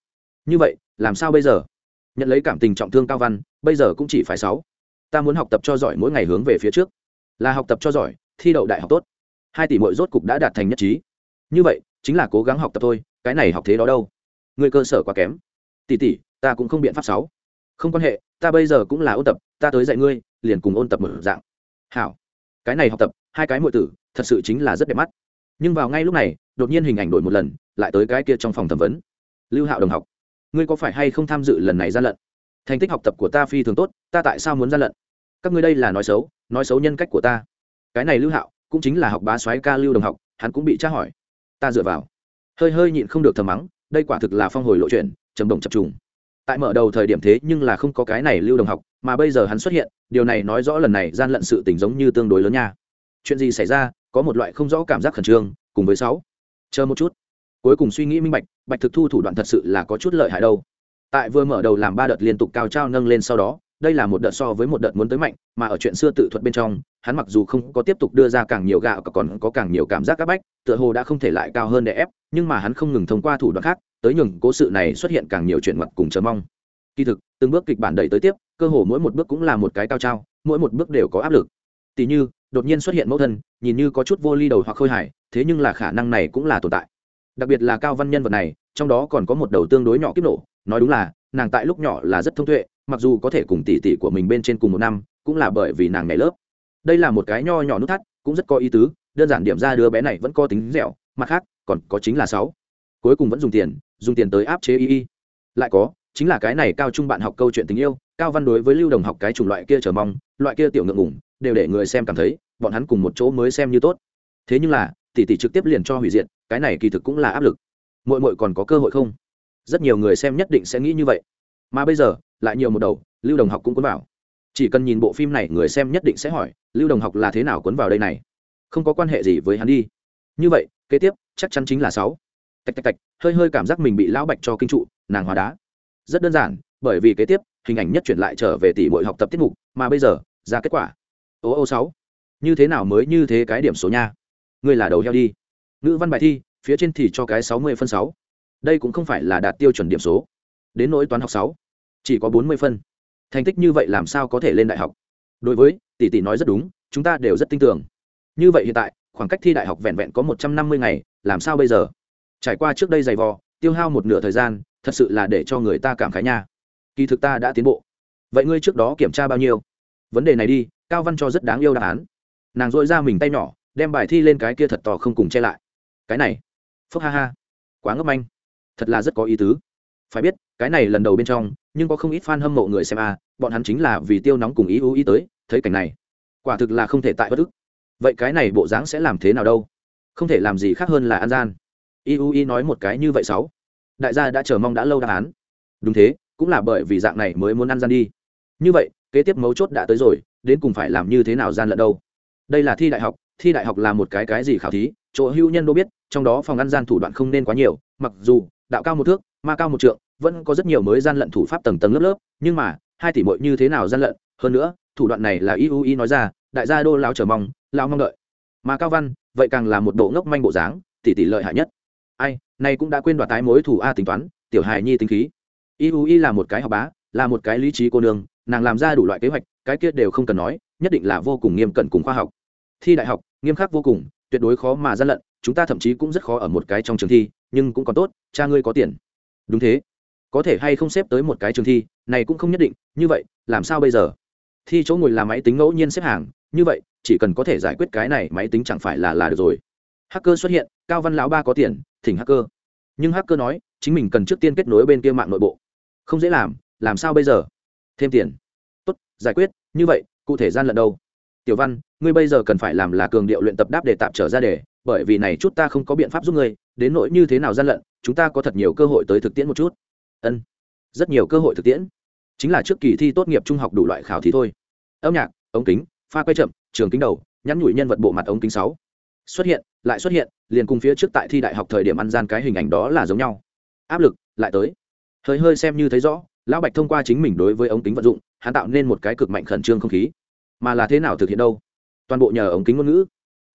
Như vậy, làm sao bây giờ? Nhận lấy cảm tình trọng thương cao văn, bây giờ cũng chỉ phải sáu. Ta muốn học tập cho giỏi mỗi ngày hướng về phía trước. Là học tập cho giỏi thi đậu đại học tốt. Hai tỷ mội rốt cục đã đạt thành nhất trí. Như vậy, chính là cố gắng học tập thôi, cái này học thế đó đâu? Người cơ sở quá kém. Tỷ tỷ, ta cũng không biện pháp sáu. Không quan hệ, ta bây giờ cũng là ôn tập, ta tới dạy ngươi, liền cùng ôn tập mở dạng. Hảo. Cái này học tập, hai cái muội tử, thật sự chính là rất đẹp mắt. Nhưng vào ngay lúc này, đột nhiên hình ảnh đổi một lần, lại tới cái kia trong phòng thẩm vấn. Lưu hạo đồng học, ngươi có phải hay không tham dự lần này gian lận? Thành tích học tập của ta phi thường tốt, ta tại sao muốn gian lận? Các ngươi đây là nói xấu nói xấu nhân cách của ta cái này lưu hạo cũng chính là học bá soái ca lưu đồng học, hắn cũng bị tra hỏi. Ta dựa vào. Hơi hơi nhịn không được thầm mắng, đây quả thực là phong hồi lộ chuyện, trầm động chập trùng. Tại mở đầu thời điểm thế nhưng là không có cái này lưu đồng học, mà bây giờ hắn xuất hiện, điều này nói rõ lần này gian lận sự tình giống như tương đối lớn nha. Chuyện gì xảy ra, có một loại không rõ cảm giác khẩn trương, cùng với sáu. Chờ một chút. Cuối cùng suy nghĩ minh bạch bạch thực thu thủ đoạn thật sự là có chút lợi hại đâu. Tại vừa mở đầu làm ba đợt liên tục cao trao nâng lên sau đó, đây là một đợt so với một đợt muốn tới mạnh, mà ở chuyện xưa tự thuật bên trong hắn mặc dù không có tiếp tục đưa ra càng nhiều gạo còn có càng nhiều cảm giác các bách, tựa hồ đã không thể lại cao hơn để ép, nhưng mà hắn không ngừng thông qua thủ đoạn khác, tới nhường cố sự này xuất hiện càng nhiều chuyện mặt cùng chờ mong. Kỳ thực, từng bước kịch bản đẩy tới tiếp, cơ hồ mỗi một bước cũng là một cái cao trao, mỗi một bước đều có áp lực. Tỉ như, đột nhiên xuất hiện mẫu thân, nhìn như có chút vô ly đầu hoặc khôi hài, thế nhưng là khả năng này cũng là tồn tại. Đặc biệt là cao văn nhân vật này, trong đó còn có một đầu tương đối nhỏ kiếp nổ, nói đúng là, nàng tại lúc nhỏ là rất thông tuệ, mặc dù có thể cùng tỷ tỷ của mình bên trên cùng một năm, cũng là bởi vì nàng nhảy lớp đây là một cái nho nhỏ nút thắt, cũng rất có ý tứ, đơn giản điểm ra đứa bé này vẫn có tính dẻo, mặt khác, còn có chính là sáu. Cuối cùng vẫn dùng tiền dùng tiền tới áp chế y y. Lại có, chính là cái này cao trung bạn học câu chuyện tình yêu, cao văn đối với lưu đồng học cái chủng loại kia chờ mong, loại kia tiểu ngượng ngủng đều để người xem cảm thấy, bọn hắn cùng một chỗ mới xem như tốt. Thế nhưng là, tỷ tỷ trực tiếp liền cho hủy diệt, cái này kỳ thực cũng là áp lực. Muội muội còn có cơ hội không? Rất nhiều người xem nhất định sẽ nghĩ như vậy. Mà bây giờ, lại nhiều một đầu, lưu đồng học cũng cuốn vào chỉ cần nhìn bộ phim này, người xem nhất định sẽ hỏi, lưu đồng học là thế nào cuốn vào đây này? Không có quan hệ gì với hắn đi. Như vậy, kế tiếp, chắc chắn chính là sáu. Tạch tạch tạch, hơi hơi cảm giác mình bị lão bạch cho kinh trụ, nàng hóa đá. Rất đơn giản, bởi vì kế tiếp, hình ảnh nhất chuyển lại trở về tỷ mỗi học tập tiết mục, mà bây giờ, ra kết quả. Ô ô sáu. Như thế nào mới như thế cái điểm số nha? Ngươi là đầu heo đi. Ngữ văn bài thi, phía trên thì cho cái sáu mươi phân sáu. Đây cũng không phải là đạt tiêu chuẩn điểm số. Đến nỗi toán học sáu. Chỉ có bốn mươi phân thành tích như vậy làm sao có thể lên đại học? Đối với, tỷ tỷ nói rất đúng, chúng ta đều rất tin tưởng. Như vậy hiện tại, khoảng cách thi đại học vẹn vẹn có một trăm năm mươi ngày, làm sao bây giờ? Trải qua trước đây giày vò, tiêu hao một nửa thời gian, thật sự là để cho người ta cảm khái nha. Kỳ thực ta đã tiến bộ. Vậy ngươi trước đó kiểm tra bao nhiêu? Vấn đề này đi, cao văn cho rất đáng yêu đáp án. Nàng dội ra mình tay nhỏ, đem bài thi lên cái kia thật to không cùng che lại. Cái này. Phúc ha ha. Quá ngốc manh. Thật là rất có ý tứ. Phải biết cái này lần đầu bên trong, nhưng có không ít fan hâm mộ người xem a, bọn hắn chính là vì tiêu nóng cùng ý ưu ý tới, thấy cảnh này, quả thực là không thể tại bất ức. Vậy cái này bộ dáng sẽ làm thế nào đâu? Không thể làm gì khác hơn là an gian. Ý ưu ý nói một cái như vậy sáu. Đại gia đã chờ mong đã lâu đáp án. Đúng thế, cũng là bởi vì dạng này mới muốn ăn gian đi. Như vậy, kế tiếp mấu chốt đã tới rồi, đến cùng phải làm như thế nào gian lận đâu? Đây là thi đại học, thi đại học là một cái cái gì khảo thí, chỗ hưu nhân đô biết, trong đó phòng ăn gian thủ đoạn không nên quá nhiều, mặc dù, đạo cao một thước, ma cao một trượng vẫn có rất nhiều mới gian lận thủ pháp tầng tầng lớp lớp, nhưng mà, hai tỷ mội như thế nào gian lận? Hơn nữa, thủ đoạn này là iui nói ra, đại gia đô lao chờ mong lao mong đợi. Mà cao văn, vậy càng là một bộ ngốc manh bộ dáng, tỷ tỷ lợi hại nhất. Ai này cũng đã quên đoạt tái mối thủ a tính toán, tiểu hài nhi tính khí. Iui là một cái học bá, là một cái lý trí cô nương, nàng làm ra đủ loại kế hoạch, cái kia đều không cần nói, nhất định là vô cùng nghiêm cẩn cùng khoa học. Thi đại học, nghiêm khắc vô cùng, tuyệt đối khó mà gian lận, chúng ta thậm chí cũng rất khó ở một cái trong trường thi, nhưng cũng còn tốt, cha ngươi có tiền. Đúng thế có thể hay không xếp tới một cái trường thi, này cũng không nhất định, như vậy, làm sao bây giờ? Thi chỗ ngồi là máy tính ngẫu nhiên xếp hàng, như vậy, chỉ cần có thể giải quyết cái này, máy tính chẳng phải là là được rồi. Hacker xuất hiện, cao văn lão ba có tiền, thỉnh hacker. Nhưng hacker nói, chính mình cần trước tiên kết nối bên kia mạng nội bộ. Không dễ làm làm sao bây giờ? Thêm tiền. Tốt, giải quyết, như vậy, cụ thể gian lận đâu? Tiểu văn, ngươi bây giờ cần phải làm là cường điệu luyện tập đáp để tạm trở ra đề bởi vì này chút ta không có biện pháp giúp ngươi, đến nỗi như thế nào gian lận, chúng ta có thật nhiều cơ hội tới thực tiễn một chút ân. Rất nhiều cơ hội thực tiễn. Chính là trước kỳ thi tốt nghiệp trung học đủ loại khảo thí thôi. Âm nhạc, ống kính, pha quay chậm, trường kính đầu, nhắn nhủi nhân vật bộ mặt ống kính sáu. Xuất hiện, lại xuất hiện, liền cùng phía trước tại thi đại học thời điểm ăn gian cái hình ảnh đó là giống nhau. Áp lực, lại tới. Hơi hơi xem như thấy rõ, lão bạch thông qua chính mình đối với ống kính vận dụng, hắn tạo nên một cái cực mạnh khẩn trương không khí. Mà là thế nào thực hiện đâu? Toàn bộ nhờ ống kính ngôn ngữ.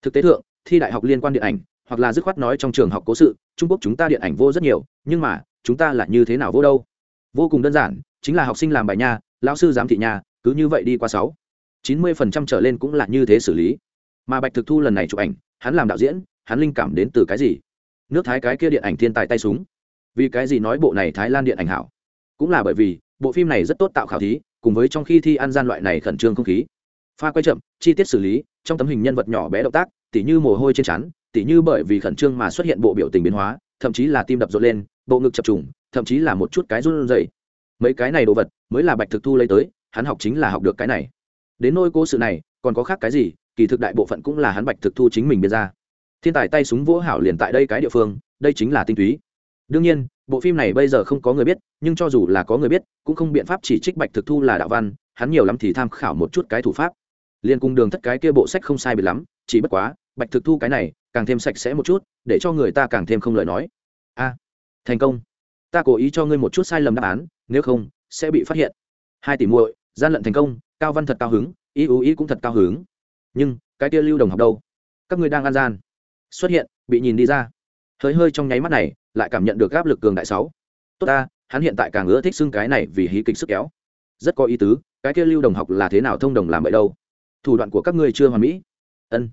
Thực tế thượng, thi đại học liên quan điện ảnh hoặc là dứt khoát nói trong trường học cố sự, trung quốc chúng ta điện ảnh vô rất nhiều, nhưng mà, chúng ta là như thế nào vô đâu? Vô cùng đơn giản, chính là học sinh làm bài nha, lão sư giám thị nha, cứ như vậy đi qua sáu. Chín mươi phần trăm trở lên cũng là như thế xử lý. Mà bạch thực thu lần này chụp ảnh, hắn làm đạo diễn, hắn linh cảm đến từ cái gì? Nước thái cái kia điện ảnh thiên tài tay súng. Vì cái gì nói bộ này thái lan điện ảnh hảo? Cũng là bởi vì, bộ phim này rất tốt tạo khảo thí, cùng với trong khi thi ăn gian loại này khẩn trương không khí. Pha quay chậm, chi tiết xử lý, trong tấm hình nhân vật nhỏ bé động tác, tỉ như mồ hôi trên chắn tỉ như bởi vì khẩn trương mà xuất hiện bộ biểu tình biến hóa, thậm chí là tim đập rộn lên, bộ ngực chập trùng, thậm chí là một chút cái run rẩy. Mấy cái này đồ vật mới là bạch thực thu lấy tới, hắn học chính là học được cái này. Đến nôi cố sự này, còn có khác cái gì, kỳ thực đại bộ phận cũng là hắn bạch thực thu chính mình biên ra. Thiên tài tay súng vỗ hảo liền tại đây cái địa phương, đây chính là tinh túy. Đương nhiên, bộ phim này bây giờ không có người biết, nhưng cho dù là có người biết, cũng không biện pháp chỉ trích bạch thực thu là đạo văn, hắn nhiều lắm thì tham khảo một chút cái thủ pháp. Liên cùng đường thất cái kia bộ sách không sai biệt lắm, chỉ bất quá, bạch thực thu cái này càng thêm sạch sẽ một chút, để cho người ta càng thêm không lời nói. A, thành công. Ta cố ý cho ngươi một chút sai lầm đáp án, nếu không, sẽ bị phát hiện. Hai tỷ muội, gian lận thành công, cao văn thật cao hứng, ý ú ý cũng thật cao hứng. Nhưng, cái kia lưu đồng học đâu? Các ngươi đang ăn gian. Xuất hiện, bị nhìn đi ra. Hơi hơi trong nháy mắt này, lại cảm nhận được áp lực cường đại sáu. Tốt ta, hắn hiện tại càng ưa thích xưng cái này vì hí kịch sức kéo. Rất có ý tứ, cái kia lưu đồng học là thế nào thông đồng làm vậy đâu? Thủ đoạn của các ngươi chưa hoàn mỹ. Ân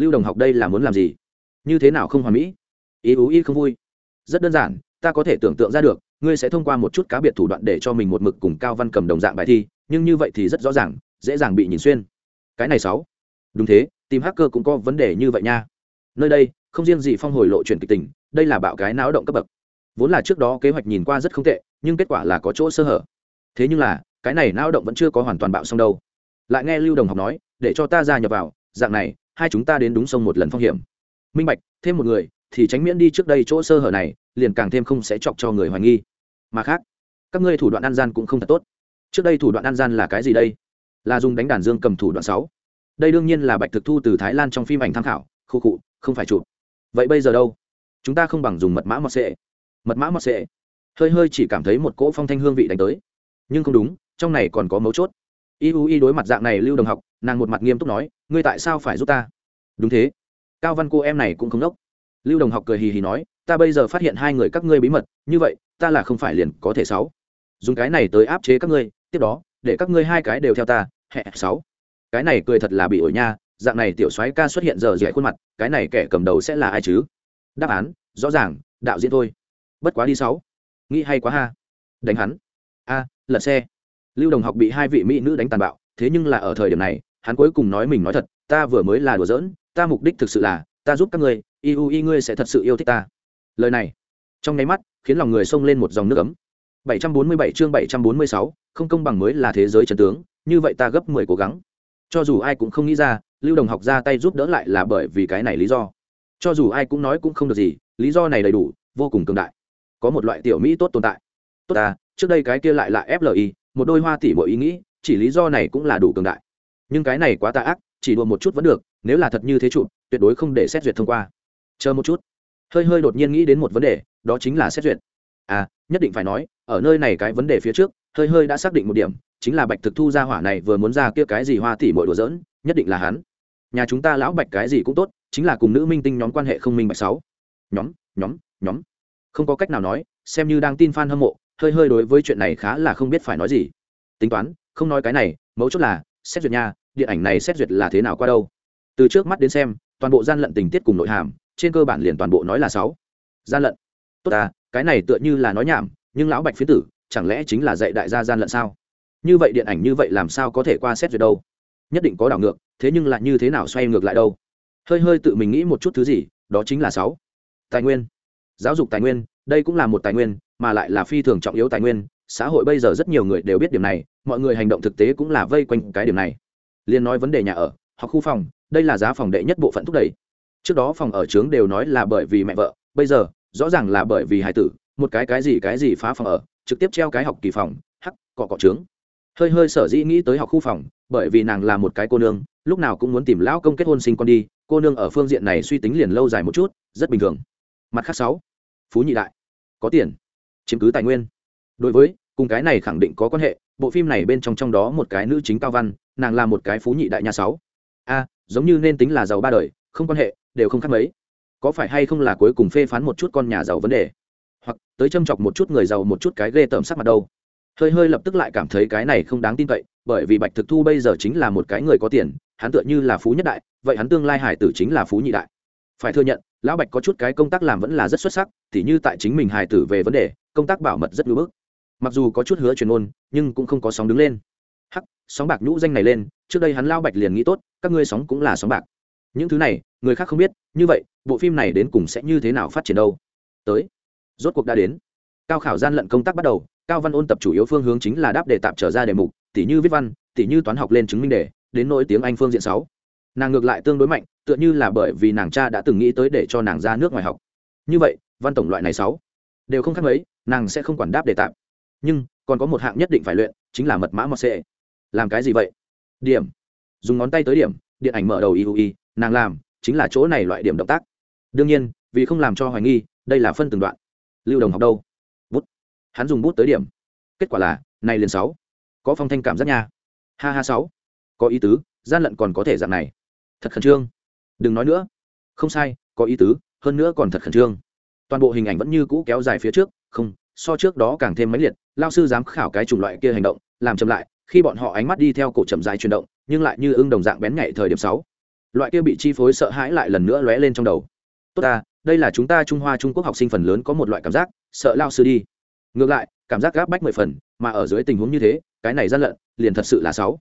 lưu đồng học đây là muốn làm gì? Như thế nào không hoàn mỹ? Ý ú ý không vui. Rất đơn giản, ta có thể tưởng tượng ra được, ngươi sẽ thông qua một chút cá biệt thủ đoạn để cho mình một mực cùng cao văn cầm đồng dạng bài thi, nhưng như vậy thì rất rõ ràng, dễ dàng bị nhìn xuyên. Cái này sáu. Đúng thế, tìm hacker cũng có vấn đề như vậy nha. Nơi đây, không riêng gì phong hồi lộ chuyển kịch tình, đây là bạo cái náo động cấp bậc. Vốn là trước đó kế hoạch nhìn qua rất không tệ, nhưng kết quả là có chỗ sơ hở. Thế nhưng là, cái này náo động vẫn chưa có hoàn toàn bạo xong đâu. Lại nghe lưu đồng học nói, để cho ta ra nhập vào, dạng này hai chúng ta đến đúng sông một lần phong hiểm. Minh bạch, thêm một người, thì tránh miễn đi trước đây chỗ sơ hở này, liền càng thêm không sẽ chọc cho người hoài nghi. Mà khác, các ngươi thủ đoạn ăn gian cũng không thật tốt. Trước đây thủ đoạn ăn gian là cái gì đây? Là dùng đánh đàn dương cầm thủ đoạn sáu. Đây đương nhiên là bạch thực thu từ thái lan trong phim ảnh tham khảo, khu cụ không phải chụp. Vậy bây giờ đâu? Chúng ta không bằng dùng mật mã mọt sệ. Mật mã mọt sệ. Hơi hơi chỉ cảm thấy một cỗ phong thanh hương vị đánh tới. Nhưng không đúng, trong này còn có mấu chốt. Y y đối mặt dạng này lưu đồng học nàng một mặt nghiêm túc nói, ngươi tại sao phải giúp ta? Đúng thế. Cao văn cô em này cũng không đốc. Lưu đồng học cười hì hì nói, ta bây giờ phát hiện hai người các ngươi bí mật, như vậy, ta là không phải liền có thể sáu. Dùng cái này tới áp chế các ngươi, tiếp đó, để các ngươi hai cái đều theo ta, hẹ, sáu. Cái này cười thật là bị ổi nha, dạng này tiểu soái ca xuất hiện giờ dễ khuôn mặt, cái này kẻ cầm đầu sẽ là ai chứ? Đáp án, rõ ràng, đạo diễn thôi. Bất quá đi sáu. Nghĩ hay quá ha. Đánh hắn. A, lật xe. Lưu đồng học bị hai vị mỹ nữ đánh tàn bạo, thế nhưng là ở thời điểm này hắn cuối cùng nói mình nói thật ta vừa mới là đùa giỡn ta mục đích thực sự là ta giúp các ngươi y u y ngươi sẽ thật sự yêu thích ta. Lời này trong nháy mắt khiến lòng người xông lên một dòng nước ấm. 747 chương 746, không công bằng mới là thế giới trần tướng như vậy ta gấp 10 cố gắng. Cho dù ai cũng không nghĩ ra lưu đồng học ra tay giúp đỡ lại là bởi vì cái này lý do. Cho dù ai cũng nói cũng không được gì lý do này đầy đủ vô cùng cường đại. Có một loại tiểu mỹ tốt tồn tại. Tốt ta trước đây cái kia lại là fli một đôi hoa tỷ mỗi ý nghĩ chỉ lý do này cũng là đủ cường đại nhưng cái này quá tà ác, chỉ đùa một chút vẫn được, nếu là thật như thế chủ tuyệt đối không để xét duyệt thông qua. Chờ một chút. Hơi hơi đột nhiên nghĩ đến một vấn đề, đó chính là xét duyệt. À nhất định phải nói, ở nơi này cái vấn đề phía trước, hơi hơi đã xác định một điểm, chính là bạch thực thu ra hỏa này vừa muốn ra kia cái gì hoa tỷ mọi đùa giỡn, nhất định là hắn. Nhà chúng ta lão bạch cái gì cũng tốt, chính là cùng nữ minh tinh nhóm quan hệ không minh bạch sáu. Nhóm nhóm nhóm. Không có cách nào nói, xem như đang tin fan hâm mộ, hơi hơi đối với chuyện này khá là không biết phải nói gì. Tính toán, không nói cái này, mấu chốt là, xét duyệt nha điện ảnh này xét duyệt là thế nào qua đâu? Từ trước mắt đến xem, toàn bộ gian lận tình tiết cùng nội hàm, trên cơ bản liền toàn bộ nói là sáu. Gian lận. Tốt à cái này tựa như là nói nhảm, nhưng lão bạch phiến tử, chẳng lẽ chính là dạy đại gia gian lận sao? Như vậy điện ảnh như vậy làm sao có thể qua xét duyệt đâu? Nhất định có đảo ngược, thế nhưng lại như thế nào xoay ngược lại đâu? Hơi hơi tự mình nghĩ một chút thứ gì, đó chính là sáu. Tài nguyên. Giáo dục tài nguyên, đây cũng là một tài nguyên, mà lại là phi thường trọng yếu tài nguyên. Xã hội bây giờ rất nhiều người đều biết điểm này, mọi người hành động thực tế cũng là vây quanh cái điểm này liên nói vấn đề nhà ở, hoặc khu phòng, đây là giá phòng đệ nhất bộ phận thúc đẩy. Trước đó phòng ở trướng đều nói là bởi vì mẹ vợ, bây giờ, rõ ràng là bởi vì hải tử, một cái cái gì cái gì phá phòng ở, trực tiếp treo cái học kỳ phòng, hắc, cọ cọ trướng hơi hơi sở dĩ nghĩ tới học khu phòng, bởi vì nàng là một cái cô nương, lúc nào cũng muốn tìm lão công kết hôn sinh con đi, cô nương ở phương diện này suy tính liền lâu dài một chút, rất bình thường. Mặt khác sáu, phú nhị đại, có tiền, chiếm cứ tài nguyên. Đối với, cùng cái này khẳng định có quan hệ bộ phim này bên trong trong đó một cái nữ chính cao văn, nàng là một cái phú nhị đại nhà sáu. A, giống như nên tính là giàu ba đời, không quan hệ, đều không khác mấy. Có phải hay không là cuối cùng phê phán một chút con nhà giàu vấn đề? Hoặc, tới châm chọc một chút người giàu một chút cái ghê tởm sắc mặt đâu. Hơi hơi lập tức lại cảm thấy cái này không đáng tin cậy, bởi vì bạch thực thu bây giờ chính là một cái người có tiền, hắn tựa như là phú nhất đại, vậy hắn tương lai hải tử chính là phú nhị đại. Phải thừa nhận, lão bạch có chút cái công tác làm vẫn là rất xuất sắc thì như tại chính mình hải tử về vấn đề, công tác bảo mật rất ngưỡng bức mặc dù có chút hứa truyền ôn nhưng cũng không có sóng đứng lên. Hắc, sóng bạc nhũ danh này lên, trước đây hắn lao bạch liền nghĩ tốt, các ngươi sóng cũng là sóng bạc. Những thứ này, người khác không biết, như vậy, bộ phim này đến cùng sẽ như thế nào phát triển đâu? Tới, rốt cuộc đã đến. Cao khảo gian lận công tác bắt đầu, cao văn ôn tập chủ yếu phương hướng chính là đáp đề tạp trở ra đề mục, tỉ như viết văn, tỉ như toán học lên chứng minh đề, đến nỗi tiếng anh phương diện sáu. Nàng ngược lại tương đối mạnh, tựa như là bởi vì nàng cha đã từng nghĩ tới để cho nàng ra nước ngoài học. Như vậy, văn tổng loại này sáu đều không khác mấy, nàng sẽ không quản đáp đề tạp nhưng còn có một hạng nhất định phải luyện, chính là mật mã mọt xệ làm cái gì vậy? Điểm. Dùng ngón tay tới điểm, điện ảnh mở đầu iui nàng làm chính là chỗ này loại điểm động tác. Đương nhiên, vì không làm cho hoài nghi, đây là phân từng đoạn. Lưu đồng học đâu? Bút. Hắn dùng bút tới điểm. Kết quả là, này liền sáu. Có phong thanh cảm giác nha. Ha ha sáu. Có ý tứ, gian lận còn có thể dạng này. Thật khẩn trương. Đừng nói nữa. Không sai, có ý tứ, hơn nữa còn thật khẩn trương. Toàn bộ hình ảnh vẫn như cũ kéo dài phía trước, không so trước đó càng thêm mãnh liệt, lao sư dám khảo cái chủng loại kia hành động, làm chậm lại, khi bọn họ ánh mắt đi theo cổ chậm dài chuyển động, nhưng lại như ưng đồng dạng bén nhạy thời điểm sáu. Loại kia bị chi phối sợ hãi lại lần nữa lóe lên trong đầu. Tốt ta, đây là chúng ta trung hoa trung quốc học sinh phần lớn có một loại cảm giác, sợ lao sư đi. Ngược lại, cảm giác gáp bách mười phần, mà ở dưới tình huống như thế, cái này gian lận, liền thật sự là sáu.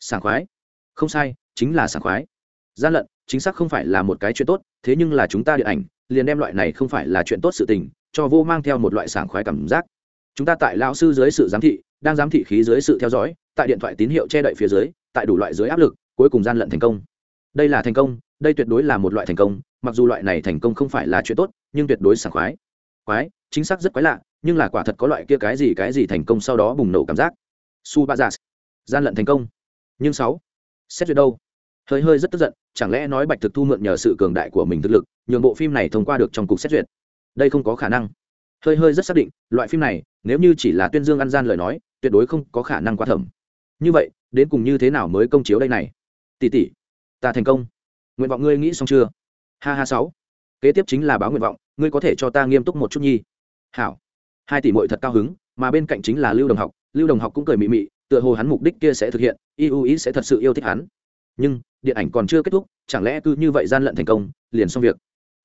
Sảng khoái. Không sai, chính là sảng khoái. Gian lận, chính xác không phải là một cái chuyện tốt, thế nhưng là chúng ta điện ảnh, liền đem loại này không phải là chuyện tốt sự tình cho vô mang theo một loại sảng khoái cảm giác. Chúng ta tại lão sư dưới sự giám thị, đang giám thị khí dưới sự theo dõi, tại điện thoại tín hiệu che đậy phía dưới, tại đủ loại dưới áp lực, cuối cùng gian lận thành công. Đây là thành công, đây tuyệt đối là một loại thành công, mặc dù loại này thành công không phải là chuyện tốt, nhưng tuyệt đối sảng khoái. Quái, chính xác rất quái lạ, nhưng là quả thật có loại kia cái gì cái gì thành công sau đó bùng nổ cảm giác. Su ba giả gian lận thành công. Nhưng sáu. Xét duyệt đâu? Hơi hơi rất tức giận, chẳng lẽ nói bạch thực thu mượn nhờ sự cường đại của mình thực lực, nhường bộ phim này thông qua được trong cục xét duyệt? Đây không có khả năng. Hơi hơi rất xác định, loại phim này, nếu như chỉ là tuyên dương ăn gian lời nói, tuyệt đối không có khả năng quá thẩm. Như vậy, đến cùng như thế nào mới công chiếu đây này? Tỷ tỷ, ta thành công. Nguyện vọng ngươi nghĩ xong chưa? Ha ha sáu. Kế tiếp chính là báo nguyện vọng, ngươi có thể cho ta nghiêm túc một chút nhi. Hảo. Hai tỷ mội thật cao hứng, mà bên cạnh chính là lưu đồng học. Lưu đồng học cũng cười mị mị, tựa hồ hắn mục đích kia sẽ thực hiện iu ý sẽ thật sự yêu thích hắn. Nhưng, điện ảnh còn chưa kết thúc, chẳng lẽ cứ như vậy gian lận thành công, liền xong việc?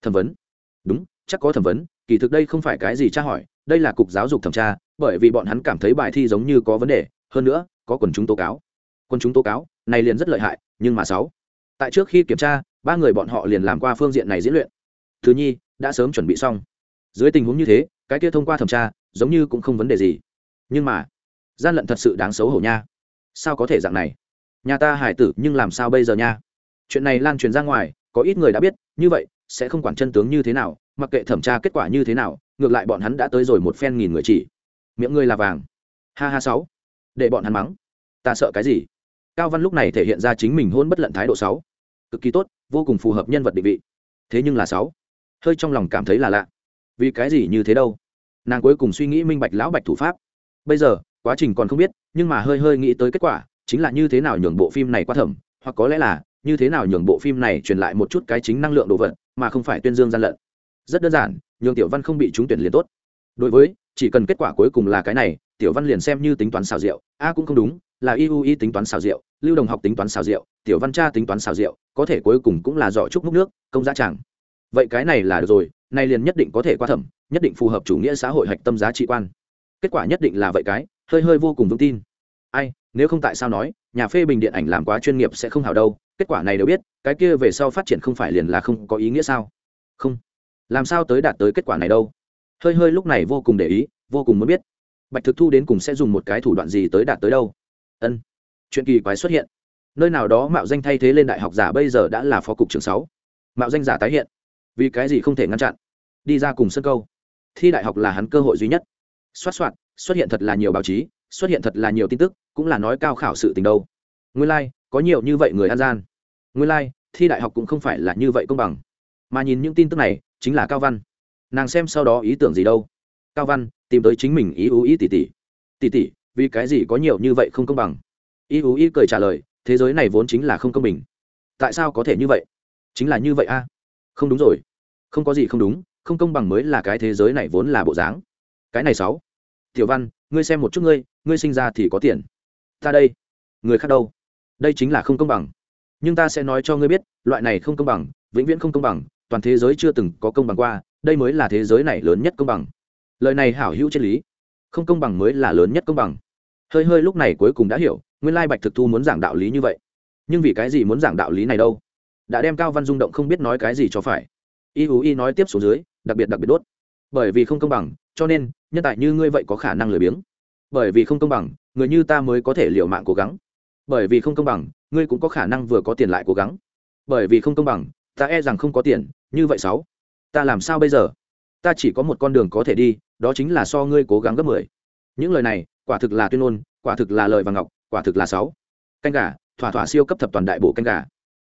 Thẩm vấn. Đúng chắc có thẩm vấn, kỳ thực đây không phải cái gì tra hỏi, đây là cục giáo dục thẩm tra, bởi vì bọn hắn cảm thấy bài thi giống như có vấn đề, hơn nữa, có quần chúng tố cáo. Quần chúng tố cáo, này liền rất lợi hại, nhưng mà sáu. Tại trước khi kiểm tra, ba người bọn họ liền làm qua phương diện này diễn luyện. Thứ nhi, đã sớm chuẩn bị xong. Dưới tình huống như thế, cái kia thông qua thẩm tra, giống như cũng không vấn đề gì. Nhưng mà, gian lận thật sự đáng xấu hổ nha. Sao có thể dạng này? Nhà ta hải tử, nhưng làm sao bây giờ nha? Chuyện này lan truyền ra ngoài, có ít người đã biết, như vậy, sẽ không quản chân tướng như thế nào mặc kệ thẩm tra kết quả như thế nào, ngược lại bọn hắn đã tới rồi một phen nghìn người chỉ. Miệng ngươi là vàng. Ha ha sáu. Để bọn hắn mắng. Ta sợ cái gì? Cao văn lúc này thể hiện ra chính mình hôn bất lận thái độ sáu. Cực kỳ tốt, vô cùng phù hợp nhân vật định vị. Thế nhưng là sáu. Hơi trong lòng cảm thấy là lạ. Vì cái gì như thế đâu? Nàng cuối cùng suy nghĩ minh bạch lão bạch thủ pháp. Bây giờ, quá trình còn không biết, nhưng mà hơi hơi nghĩ tới kết quả, chính là như thế nào nhường bộ phim này qua thẩm, hoặc có lẽ là, như thế nào nhường bộ phim này truyền lại một chút cái chính năng lượng đồ vật, mà không phải tuyên dương gian lận rất đơn giản, nhường tiểu văn không bị trúng tuyển liền tốt. Đối với, chỉ cần kết quả cuối cùng là cái này, tiểu văn liền xem như tính toán xào rượu a cũng không đúng, là iui tính toán xào rượu lưu đồng học tính toán xào rượu tiểu văn cha tính toán xào rượu có thể cuối cùng cũng là giỏ trúc múc nước, công giá chẳng. Vậy cái này là được rồi, nay liền nhất định có thể qua thẩm, nhất định phù hợp chủ nghĩa xã hội hạch tâm giá trị quan. Kết quả nhất định là vậy cái, hơi hơi vô cùng vững tin. Ai, nếu không tại sao nói, nhà phê bình điện ảnh làm quá chuyên nghiệp sẽ không hào đâu, kết quả này đều biết, cái kia về sau phát triển không phải liền là không có ý nghĩa sao? Không làm sao tới đạt tới kết quả này đâu? Hơi hơi lúc này vô cùng để ý vô cùng muốn biết. Bạch thực thu đến cùng sẽ dùng một cái thủ đoạn gì tới đạt tới đâu? Ân chuyện kỳ quái xuất hiện. Nơi nào đó mạo danh thay thế lên đại học giả bây giờ đã là phó cục trưởng sáu. Mạo danh giả tái hiện. Vì cái gì không thể ngăn chặn? Đi ra cùng sân câu. Thi đại học là hắn cơ hội duy nhất. Xoát xoát xuất hiện thật là nhiều báo chí xuất hiện thật là nhiều tin tức cũng là nói cao khảo sự tình đâu. Nguyên lai、like, có nhiều như vậy người an gian. Nguyên lai、like, thi đại học cũng không phải là như vậy công bằng. Mà nhìn những tin tức này chính là cao văn. Nàng xem sau đó ý tưởng gì đâu? Cao văn, tìm tới chính mình ý ú ý tỷ tỷ. Tỷ tỷ, vì cái gì có nhiều như vậy không công bằng? Ý ú ý cười trả lời, thế giới này vốn chính là không công bình. Tại sao có thể như vậy? Chính là như vậy a. À? Không đúng rồi. Không có gì không đúng, không công bằng mới là cái thế giới này vốn là bộ dáng. Cái này sáu. Tiểu văn, ngươi xem một chút ngươi ngươi sinh ra thì có tiền. Ta đây. Người khác đâu? Đây chính là không công bằng. Nhưng ta sẽ nói cho ngươi biết, loại này không công bằng, vĩnh viễn không công bằng toàn thế giới chưa từng có công bằng qua, đây mới là thế giới này lớn nhất công bằng. Lời này hảo hữu triết lý. Không công bằng mới là lớn nhất công bằng. Hơi hơi lúc này cuối cùng đã hiểu, nguyên lai bạch thực thu muốn giảng đạo lý như vậy. Nhưng vì cái gì muốn giảng đạo lý này đâu? Đã đem cao văn rung động không biết nói cái gì cho phải. Y hữu y nói tiếp xuống dưới, đặc biệt đặc biệt đốt. Bởi vì không công bằng, cho nên, nhân tài như ngươi vậy có khả năng lười biếng. Bởi vì không công bằng, người như ta mới có thể liều mạng cố gắng. Bởi vì không công bằng, ngươi cũng có khả năng vừa có tiền lại cố gắng. Bởi vì không công bằng, ta e rằng không có tiền như vậy sáu, ta làm sao bây giờ? Ta chỉ có một con đường có thể đi, đó chính là so ngươi cố gắng gấp mười. Những lời này, quả thực là tuyên ngôn, quả thực là lời và ngọc, quả thực là sáu. Canh gà, thỏa thỏa siêu cấp thập toàn đại bộ canh gà.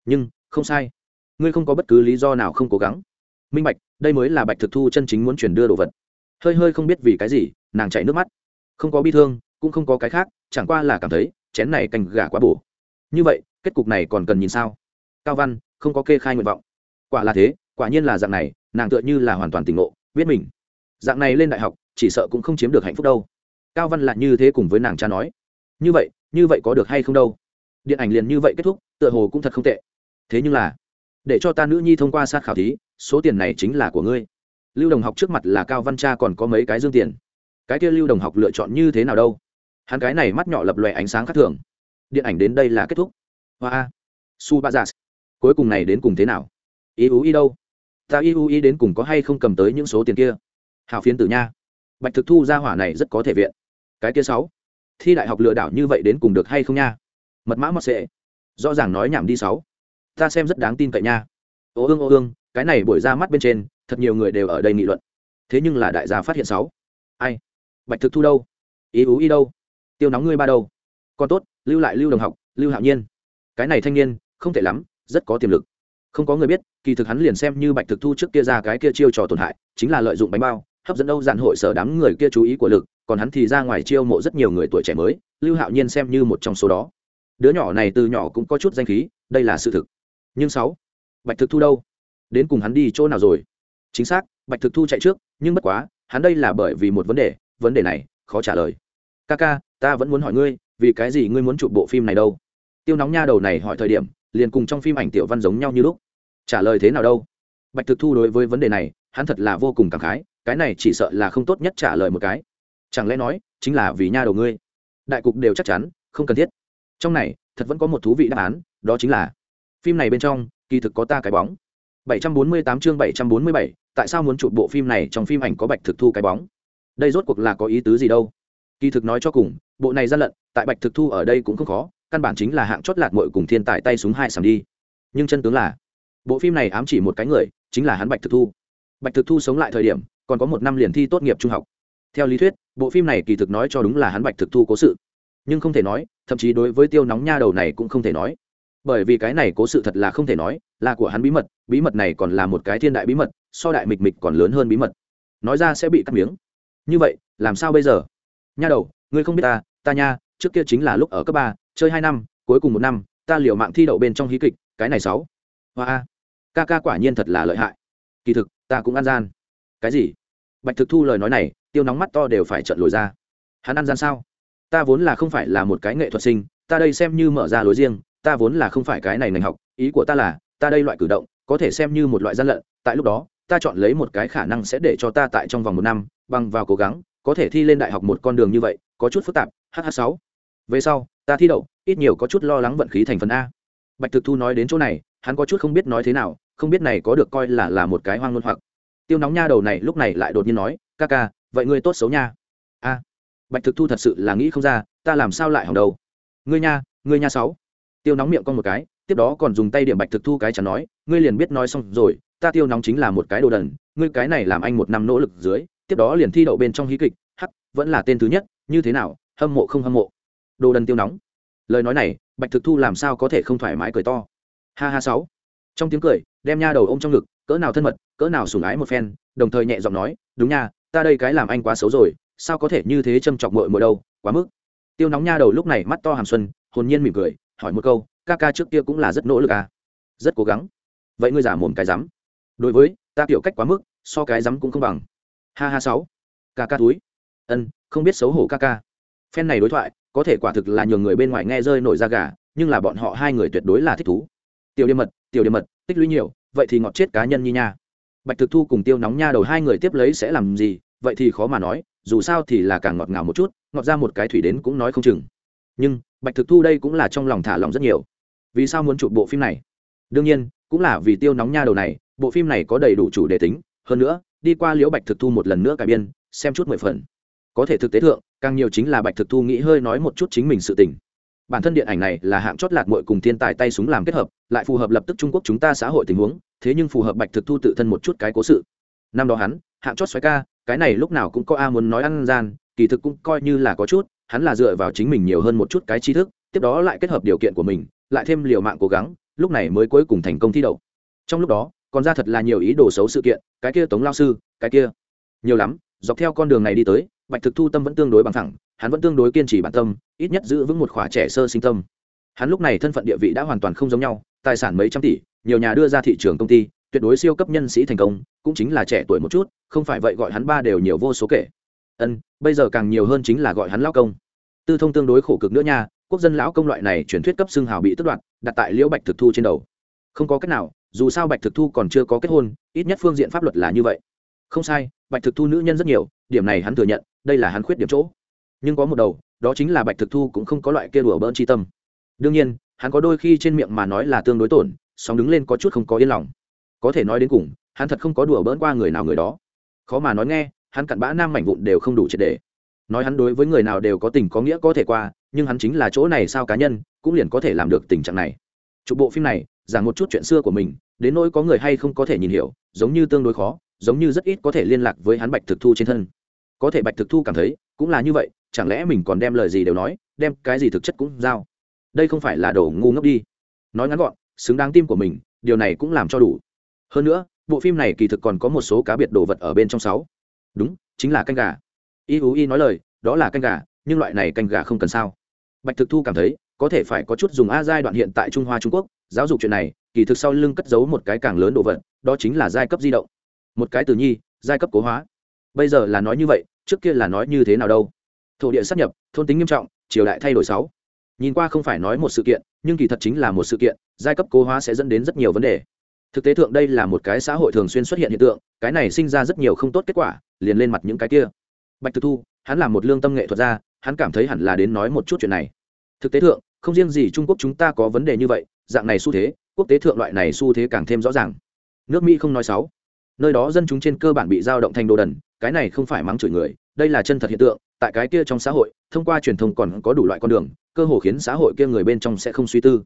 Nhưng, không sai. Ngươi không có bất cứ lý do nào không cố gắng. Minh bạch, đây mới là bạch thực thu chân chính muốn chuyển đưa đồ vật. Hơi hơi không biết vì cái gì, nàng chạy nước mắt. Không có bi thương, cũng không có cái khác, chẳng qua là cảm thấy, chén này canh gà quá bổ. Như vậy, kết cục này còn cần nhìn sao? Cao văn, không có kê khai nguyện vọng. Quả là thế quả nhiên là dạng này, nàng tựa như là hoàn toàn tỉnh ngộ, biết mình. Dạng này lên đại học, chỉ sợ cũng không chiếm được hạnh phúc đâu. Cao văn lại như thế cùng với nàng cha nói. Như vậy như vậy có được hay không đâu? Điện ảnh liền như vậy kết thúc, tựa hồ cũng thật không tệ. Thế nhưng là, để cho ta nữ nhi thông qua sát khảo thí, số tiền này chính là của ngươi. Lưu đồng học trước mặt là cao văn cha còn có mấy cái dương tiền. Cái kia lưu đồng học lựa chọn như thế nào đâu? Hắn cái này mắt nhỏ lập lòe ánh sáng khác thường. Điện ảnh đến đây là kết thúc. Hoa su ba giả cuối cùng này đến cùng thế nào? Ý ú ý đâu? Ta y u ý đến cùng có hay không cầm tới những số tiền kia? Hào phiến tử nha. Bạch thực thu ra hỏa này rất có thể viện. Cái kia sáu. Thi đại học lừa đảo như vậy đến cùng được hay không nha? Mật mã mật sệ. Rõ ràng nói nhảm đi sáu. Ta xem rất đáng tin cậy nha. Ô ương ô ương, cái này buổi ra mắt bên trên, thật nhiều người đều ở đây nghị luận. Thế nhưng là đại gia phát hiện sáu. Ai? Bạch thực thu đâu? Ý ú ý đâu? Tiêu nóng ngươi ba đâu? Còn tốt, lưu lại lưu đồng học, lưu hạo nhiên. Cái này thanh niên, không thể lắm, rất có tiềm lực không có người biết, kỳ thực hắn liền xem như bạch thực thu trước kia ra cái kia chiêu trò tổn hại, chính là lợi dụng bánh bao, hấp dẫn âu dạn hội sở đám người kia chú ý của lực, còn hắn thì ra ngoài chiêu mộ rất nhiều người tuổi trẻ mới, lưu hạo nhiên xem như một trong số đó. Đứa nhỏ này từ nhỏ cũng có chút danh khí, đây là sự thực. Nhưng sáu, bạch thực thu đâu? Đến cùng hắn đi chỗ nào rồi? Chính xác, bạch thực thu chạy trước, nhưng bất quá, hắn đây là bởi vì một vấn đề vấn đề này, khó trả lời. Ca ca, ta vẫn muốn hỏi ngươi, vì cái gì ngươi muốn chụp bộ phim này đâu? Tiêu nóng nha đầu này hỏi thời điểm, liền cùng trong phim ảnh tiểu văn giống nhau như lúc trả lời thế nào đâu? Bạch thực thu đối với vấn đề này hắn thật là vô cùng cảm khái cái này chỉ sợ là không tốt nhất trả lời một cái. Chẳng lẽ nói chính là vì nha đầu ngươi? Đại cục đều chắc chắn không cần thiết. Trong này thật vẫn có một thú vị đáp án đó chính là phim này bên trong kỳ thực có ta cái bóng. 748 chương 747, tại sao muốn chụp bộ phim này trong phim ảnh có bạch thực thu cái bóng? Đây rốt cuộc là có ý tứ gì đâu? Kỳ thực nói cho cùng bộ này gian lận tại bạch thực thu ở đây cũng không khó căn bản chính là hạng chót lạt mội cùng thiên tài tay súng hai sàm đi. Nhưng chân tướng là bộ phim này ám chỉ một cái người, chính là hắn bạch thực thu. Bạch thực thu sống lại thời điểm, còn có một năm liền thi tốt nghiệp trung học. Theo lý thuyết, bộ phim này kỳ thực nói cho đúng là hắn bạch thực thu cố sự. Nhưng không thể nói, thậm chí đối với tiêu nóng nha đầu này cũng không thể nói. Bởi vì cái này cố sự thật là không thể nói, là của hắn bí mật bí mật này còn là một cái thiên đại bí mật, so đại mịch mịch còn lớn hơn bí mật. Nói ra sẽ bị cắt miếng. Như vậy, làm sao bây giờ? Nha đầu, ngươi không biết ta ta nha, trước kia chính là lúc ở cấp ba, chơi hai năm, cuối cùng một năm, ta liều mạng thi đậu bên trong hí kịch, cái này sáu. Hoa ca ca quả nhiên thật là lợi hại. Kỳ thực, ta cũng ăn gian. Cái gì? Bạch thực thu lời nói này, tiêu nóng mắt to đều phải trận lồi ra. Hắn ăn gian sao? Ta vốn là không phải là một cái nghệ thuật sinh, ta đây xem như mở ra lối riêng, ta vốn là không phải cái này ngành học. Ý của ta là, ta đây loại cử động, có thể xem như một loại gian lận. Tại lúc đó, ta chọn lấy một cái khả năng sẽ để cho ta tại trong vòng một năm, bằng vào cố gắng, có thể thi lên đại học một con đường như vậy, có chút phức tạp. Hh sáu. Về sau, ta thi đậu, ít nhiều có chút lo lắng vận khí thành phần a. Bạch thực thu nói đến chỗ này, hắn có chút không biết nói thế nào không biết này có được coi là là một cái hoang ngôn hoặc. Tiêu nóng nha đầu này lúc này lại đột nhiên nói, ca ca, vậy ngươi tốt xấu nha. A, bạch thực thu thật sự là nghĩ không ra, ta làm sao lại hỏng đầu? Ngươi nha ngươi nha sáu. Tiêu nóng miệng con một cái, tiếp đó còn dùng tay điểm bạch thực thu cái chẳng nói, ngươi liền biết nói xong rồi, ta tiêu nóng chính là một cái đồ đần, ngươi cái này làm anh một năm nỗ lực dưới, tiếp đó liền thi đậu bên trong hí kịch, hắc, vẫn là tên thứ nhất, như thế nào, hâm mộ không hâm mộ. Đồ đần tiêu nóng. Lời nói này, bạch thực thu làm sao có thể không thoải mái cười to. Ha ha sáu. Trong tiếng cười đem nha đầu ô m trong ngực, cỡ nào thân mật, cỡ nào sủng ái một phen, đồng thời nhẹ giọng nói, đúng nha, ta đây cái làm anh quá xấu rồi, sao có thể như thế châm chọc mội mội đâu, quá mức. Tiêu nóng nha đầu lúc này mắt to hàm xuân, hồn nhiên mỉm cười, hỏi một câu, ca ca trước kia cũng là rất nỗ lực à? Rất cố gắng. Vậy ngươi giả mồm cái rắm. Đối với, ta kiểu cách quá mức, so cái rắm cũng không bằng. Ha ha sáu, ca ca túi ân, không biết xấu hổ ca ca. Phen này đối thoại, có thể quả thực là nhường người bên ngoài nghe rơi nổi da gà, nhưng là bọn họ hai người tuyệt đối là thích thú. Tiểu điểm mật, tiểu điểm mật, tích lũy nhiều vậy thì ngọt chết cá nhân như nha. Bạch thực thu cùng tiêu nóng nha đầu hai người tiếp lấy sẽ làm gì, vậy thì khó mà nói, dù sao thì là càng ngọt ngào một chút, ngọt ra một cái thủy đến cũng nói không chừng. Nhưng, bạch thực thu đây cũng là trong lòng thả lòng rất nhiều. Vì sao muốn chụp bộ phim này? Đương nhiên, cũng là vì tiêu nóng nha đầu này, bộ phim này có đầy đủ chủ đề tính, hơn nữa, đi qua liễu bạch thực thu một lần nữa cải biên, xem chút mười phần. Có thể thực tế thượng, càng nhiều chính là bạch thực thu nghĩ hơi nói một chút chính mình sự tình bản thân điện ảnh này là hạng chót lạc mội cùng thiên tài tay súng làm kết hợp, lại phù hợp lập tức trung quốc chúng ta xã hội tình huống, thế nhưng phù hợp bạch thực thu tự thân một chút cái cố sự. Năm đó hắn, hạng chót xoáy ca, cái này lúc nào cũng có a muốn nói ăn gian, kỳ thực cũng coi như là có chút, hắn là dựa vào chính mình nhiều hơn một chút cái tri thức, tiếp đó lại kết hợp điều kiện của mình, lại thêm liều mạng cố gắng, lúc này mới cuối cùng thành công thi đậu. Trong lúc đó, còn ra thật là nhiều ý đồ xấu sự kiện, cái kia tống lao sư, cái kia. Nhiều lắm, dọc theo con đường này đi tới, bạch thực thu tâm vẫn tương đối bằng thẳng hắn vẫn tương đối kiên trì bản tâm, ít nhất giữ vững một khỏa trẻ sơ sinh tâm. Hắn lúc này thân phận địa vị đã hoàn toàn không giống nhau, tài sản mấy trăm tỷ, nhiều nhà đưa ra thị trường công ty, tuyệt đối siêu cấp nhân sĩ thành công, cũng chính là trẻ tuổi một chút, không phải vậy gọi hắn ba đều nhiều vô số kể. Ân, bây giờ càng nhiều hơn chính là gọi hắn lão công. Tư thông tương đối khổ cực nữa nha, quốc dân lão công loại này truyền thuyết cấp xương hào bị tước đoạt, đặt tại liễu bạch thực thu trên đầu. Không có cách nào, dù sao bạch thực thu còn chưa có kết hôn, ít nhất phương diện pháp luật là như vậy. Không sai, bạch thực thu nữ nhân rất nhiều, điểm này hắn thừa nhận, đây là hắn khuyết điểm chỗ nhưng có một đầu, đó chính là bạch thực thu cũng không có loại kia đùa bỡn chi tâm. Đương nhiên, hắn có đôi khi trên miệng mà nói là tương đối tổn sóng đứng lên có chút không có yên lòng. Có thể nói đến cùng, hắn thật không có đùa bỡn qua người nào người đó. Khó mà nói nghe, hắn cặn bã nam mảnh vụn đều không đủ triệt đề nói hắn đối với người nào đều có tình có nghĩa có thể qua, nhưng hắn chính là chỗ này sao cá nhân, cũng liền có thể làm được tình trạng này. Chụp bộ phim này, giảng một chút chuyện xưa của mình, đến nỗi có người hay không có thể nhìn hiểu, giống như tương đối khó, giống như rất ít có thể liên lạc với hắn bạch thực thu trên thân. Có thể bạch thực thu cảm thấy, cũng là như vậy chẳng lẽ mình còn đem lời gì đều nói, đem cái gì thực chất cũng giao? Đây không phải là đồ ngu ngốc đi. Nói ngắn gọn, xứng đáng tim của mình, điều này cũng làm cho đủ. Hơn nữa, bộ phim này kỳ thực còn có một số cá biệt đồ vật ở bên trong sáu. Đúng, chính là canh gà. Y ú y nói lời, đó là canh gà, nhưng loại này canh gà không cần sao. Bạch thực thu cảm thấy, có thể phải có chút dùng a giai đoạn hiện tại trung hoa trung quốc, giáo dục chuyện này, kỳ thực sau lưng cất giấu một cái càng lớn đồ vật, đó chính là giai cấp di động. Một cái từ nhi, giai cấp cố hóa. Bây giờ là nói như vậy, trước kia là nói như thế nào đâu? Thổ địa sắp nhập thôn tính nghiêm trọng triều đại thay đổi sáu. Nhìn qua không phải nói một sự kiện nhưng kỳ thật chính là một sự kiện giai cấp cố hóa sẽ dẫn đến rất nhiều vấn đề. Thực tế thượng đây là một cái xã hội thường xuyên xuất hiện hiện tượng cái này sinh ra rất nhiều không tốt kết quả liền lên mặt những cái kia. Bạch thực thu hắn là một lương tâm nghệ thuật gia hắn cảm thấy hẳn là đến nói một chút chuyện này. Thực tế thượng không riêng gì trung quốc chúng ta có vấn đề như vậy dạng này xu thế quốc tế thượng loại này xu thế càng thêm rõ ràng. Nước mỹ không nói sáu, nơi đó dân chúng trên cơ bản bị giao động thành đồ đần cái này không phải mắng chửi người đây là chân thật hiện tượng tại cái kia trong xã hội, thông qua truyền thông còn có đủ loại con đường, cơ hồ khiến xã hội kia người bên trong sẽ không suy tư.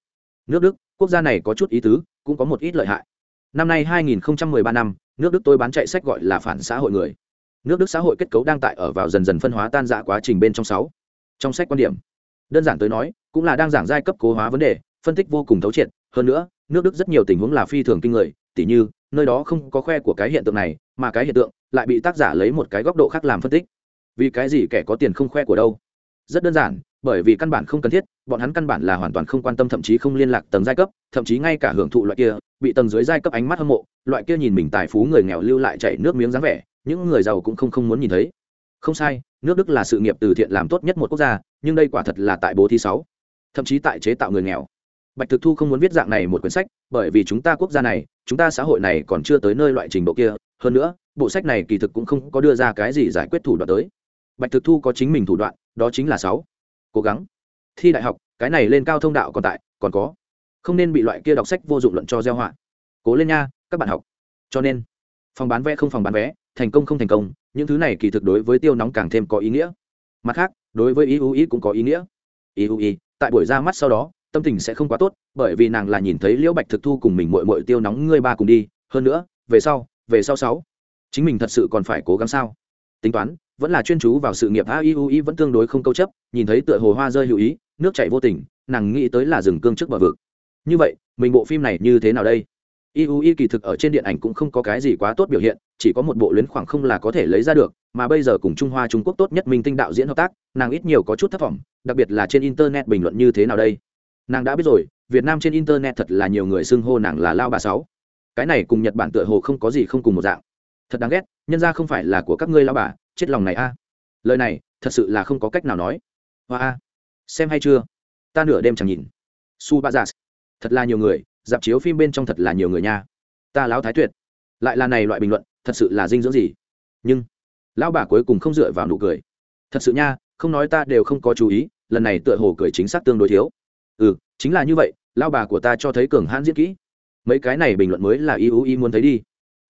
Nước đức, quốc gia này có chút ý tứ, cũng có một ít lợi hại. Năm nay 2013 năm, nước đức tôi bán chạy sách gọi là phản xã hội người. Nước đức xã hội kết cấu đang tại ở vào dần dần phân hóa tan dạ quá trình bên trong sáu. Trong sách quan điểm, đơn giản tới nói, cũng là đang giảng giai cấp cố hóa vấn đề, phân tích vô cùng thấu triệt. Hơn nữa, nước đức rất nhiều tình huống là phi thường kinh người, tỉ như, nơi đó không có khoe của cái hiện tượng này, mà cái hiện tượng lại bị tác giả lấy một cái góc độ khác làm phân tích vì cái gì kẻ có tiền không khoe của đâu? Rất đơn giản, bởi vì căn bản không cần thiết, bọn hắn căn bản là hoàn toàn không quan tâm, thậm chí không liên lạc tầng giai cấp, thậm chí ngay cả hưởng thụ loại kia, bị tầng dưới giai cấp ánh mắt hâm mộ, loại kia nhìn mình tài phú người nghèo lưu lại chảy nước miếng dáng vẻ, những người giàu cũng không không muốn nhìn thấy. Không sai, nước đức là sự nghiệp từ thiện làm tốt nhất một quốc gia, nhưng đây quả thật là tại bố thi sáu, thậm chí tại chế tạo người nghèo. Bạch thực thu không muốn viết dạng này một quyển sách, bởi vì chúng ta quốc gia này, chúng ta xã hội này còn chưa tới nơi loại trình độ kia, hơn nữa, bộ sách này kỳ thực cũng không có đưa ra cái gì giải quyết thủ đoạn tới bạch thực thu có chính mình thủ đoạn, đó chính là sáu. Cố gắng. Thi đại học, cái này lên cao thông đạo còn tại, còn có. Không nên bị loại kia đọc sách vô dụng luận cho gieo họa. Cố lên nha, các bạn học. Cho nên, phòng bán vé không phòng bán vé, thành công không thành công, những thứ này kỳ thực đối với tiêu nóng càng thêm có ý nghĩa. Mặt khác, đối với ý u ý cũng có ý nghĩa. Ý u ý tại buổi ra mắt sau đó, tâm tình sẽ không quá tốt, bởi vì nàng là nhìn thấy liễu bạch thực thu cùng mình mội mội tiêu nóng ngươi ba cùng đi. Hơn nữa, về sau về sau sáu. Chính mình thật sự còn phải cố gắng sao? Tính toán vẫn là chuyên chú vào sự nghiệp a i u i vẫn tương đối không câu chấp, nhìn thấy tựa hồ hoa rơi hữu ý, nước chảy vô tình, nàng nghĩ tới là rừng cương trước bờ vực. Như vậy, mình bộ phim này như thế nào đây? I u i kỳ thực ở trên điện ảnh cũng không có cái gì quá tốt biểu hiện, chỉ có một bộ luyến khoảng không là có thể lấy ra được, mà bây giờ cùng trung hoa trung quốc tốt nhất minh tinh đạo diễn hợp tác, nàng ít nhiều có chút thất vọng, đặc biệt là trên internet bình luận như thế nào đây? Nàng đã biết rồi, việt nam trên internet thật là nhiều người xưng hô nàng là lao bà sáu. Cái này cùng nhật bản tựa hồ không có gì không cùng một dạng. Thật đáng ghét, nhân ra không phải là của các ngươi lao bà chết lòng này a. Lời này, thật sự là không có cách nào nói. Hoa a. Xem hay chưa? Ta nửa đêm chẳng nhìn. Su ba giả thật là nhiều người, dạp chiếu phim bên trong thật là nhiều người nha. Ta láo thái tuyệt. Lại là này loại bình luận, thật sự là dinh dưỡng gì? Nhưng, lão bà cuối cùng không dựa vào nụ cười. Thật sự nha, không nói ta đều không có chú ý, lần này tựa hồ cười chính xác tương đối thiếu. Ừ chính là như vậy, lão bà của ta cho thấy cường hãn diễn kỹ. Mấy cái này bình luận mới là y ưu y muốn thấy đi.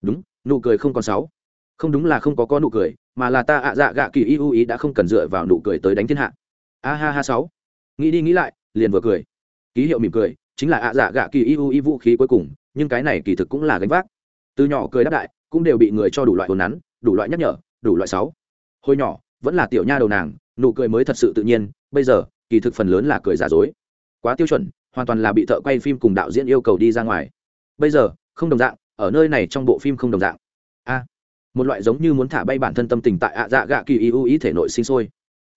Đúng, nụ cười không còn sáu. Không đúng là không có có nụ cười mà là ta ạ dạ gạ kỳ ưu ý đã không cần dựa vào nụ cười tới đánh thiên hạ. A ha ha sáu. Nghĩ đi nghĩ lại, liền vừa cười. Ký hiệu mỉm cười, chính là ạ dạ gạ kỳ ưu ý vũ khí cuối cùng, nhưng cái này kỳ thực cũng là gánh vác. Từ nhỏ cười đáp đại, cũng đều bị người cho đủ loại hồn nắn, đủ loại nhắc nhở, đủ loại sáu. Hồi nhỏ, vẫn là tiểu nha đầu nàng, nụ cười mới thật sự tự nhiên, bây giờ, kỳ thực phần lớn là cười giả dối. Quá tiêu chuẩn, hoàn toàn là bị thợ quay phim cùng đạo diễn yêu cầu đi ra ngoài. Bây giờ, không đồng dạng, ở nơi này trong bộ phim không đồng dạng một loại giống như muốn thả bay bản thân tâm tình tại ạ dạ gạ kỳ ưu ý thể nội sinh sôi.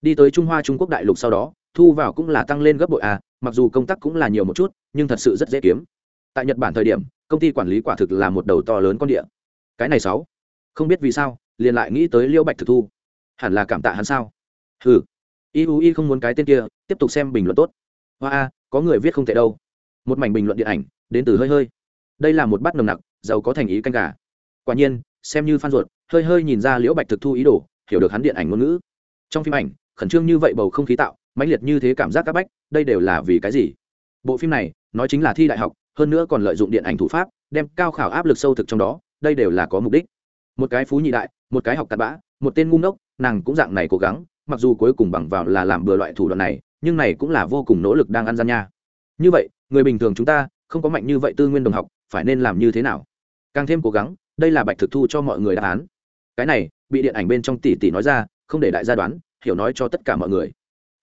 Đi tới trung hoa trung quốc đại lục sau đó, thu vào cũng là tăng lên gấp bội a mặc dù công tác cũng là nhiều một chút, nhưng thật sự rất dễ kiếm. Tại nhật bản thời điểm, công ty quản lý quả thực là một đầu to lớn con địa. Cái này sáu, không biết vì sao, liền lại nghĩ tới liễu bạch thực thu. Hẳn là cảm tạ hắn sao? Ừ y u y không muốn cái tên kia, tiếp tục xem bình luận tốt. Hoa a, có người viết không thể đâu. Một mảnh bình luận điện ảnh, đến từ hơi hơi. Đây là một bát nồng nặc, giàu có thành ý canh gà. Quả nhiên xem như phan ruột, hơi hơi nhìn ra liễu bạch thực thu ý đồ, hiểu được hắn điện ảnh ngôn ngữ. Trong phim ảnh, khẩn trương như vậy bầu không khí tạo, mãnh liệt như thế cảm giác các bách, đây đều là vì cái gì? Bộ phim này, nói chính là thi đại học, hơn nữa còn lợi dụng điện ảnh thủ pháp, đem cao khảo áp lực sâu thực trong đó, đây đều là có mục đích. Một cái phú nhị đại, một cái học tạt bã, một tên ngu ngốc, nàng cũng dạng này cố gắng, mặc dù cuối cùng bằng vào là làm bừa loại thủ đoạn này, nhưng này cũng là vô cùng nỗ lực đang ăn gian nha. Như vậy, người bình thường chúng ta, không có mạnh như vậy tư nguyên đồng học, phải nên làm như thế nào? Càng thêm cố gắng đây là bạch thực thu cho mọi người đáp án. Cái này, bị điện ảnh bên trong tỷ tỷ nói ra, không để đại gia đoán, hiểu nói cho tất cả mọi người.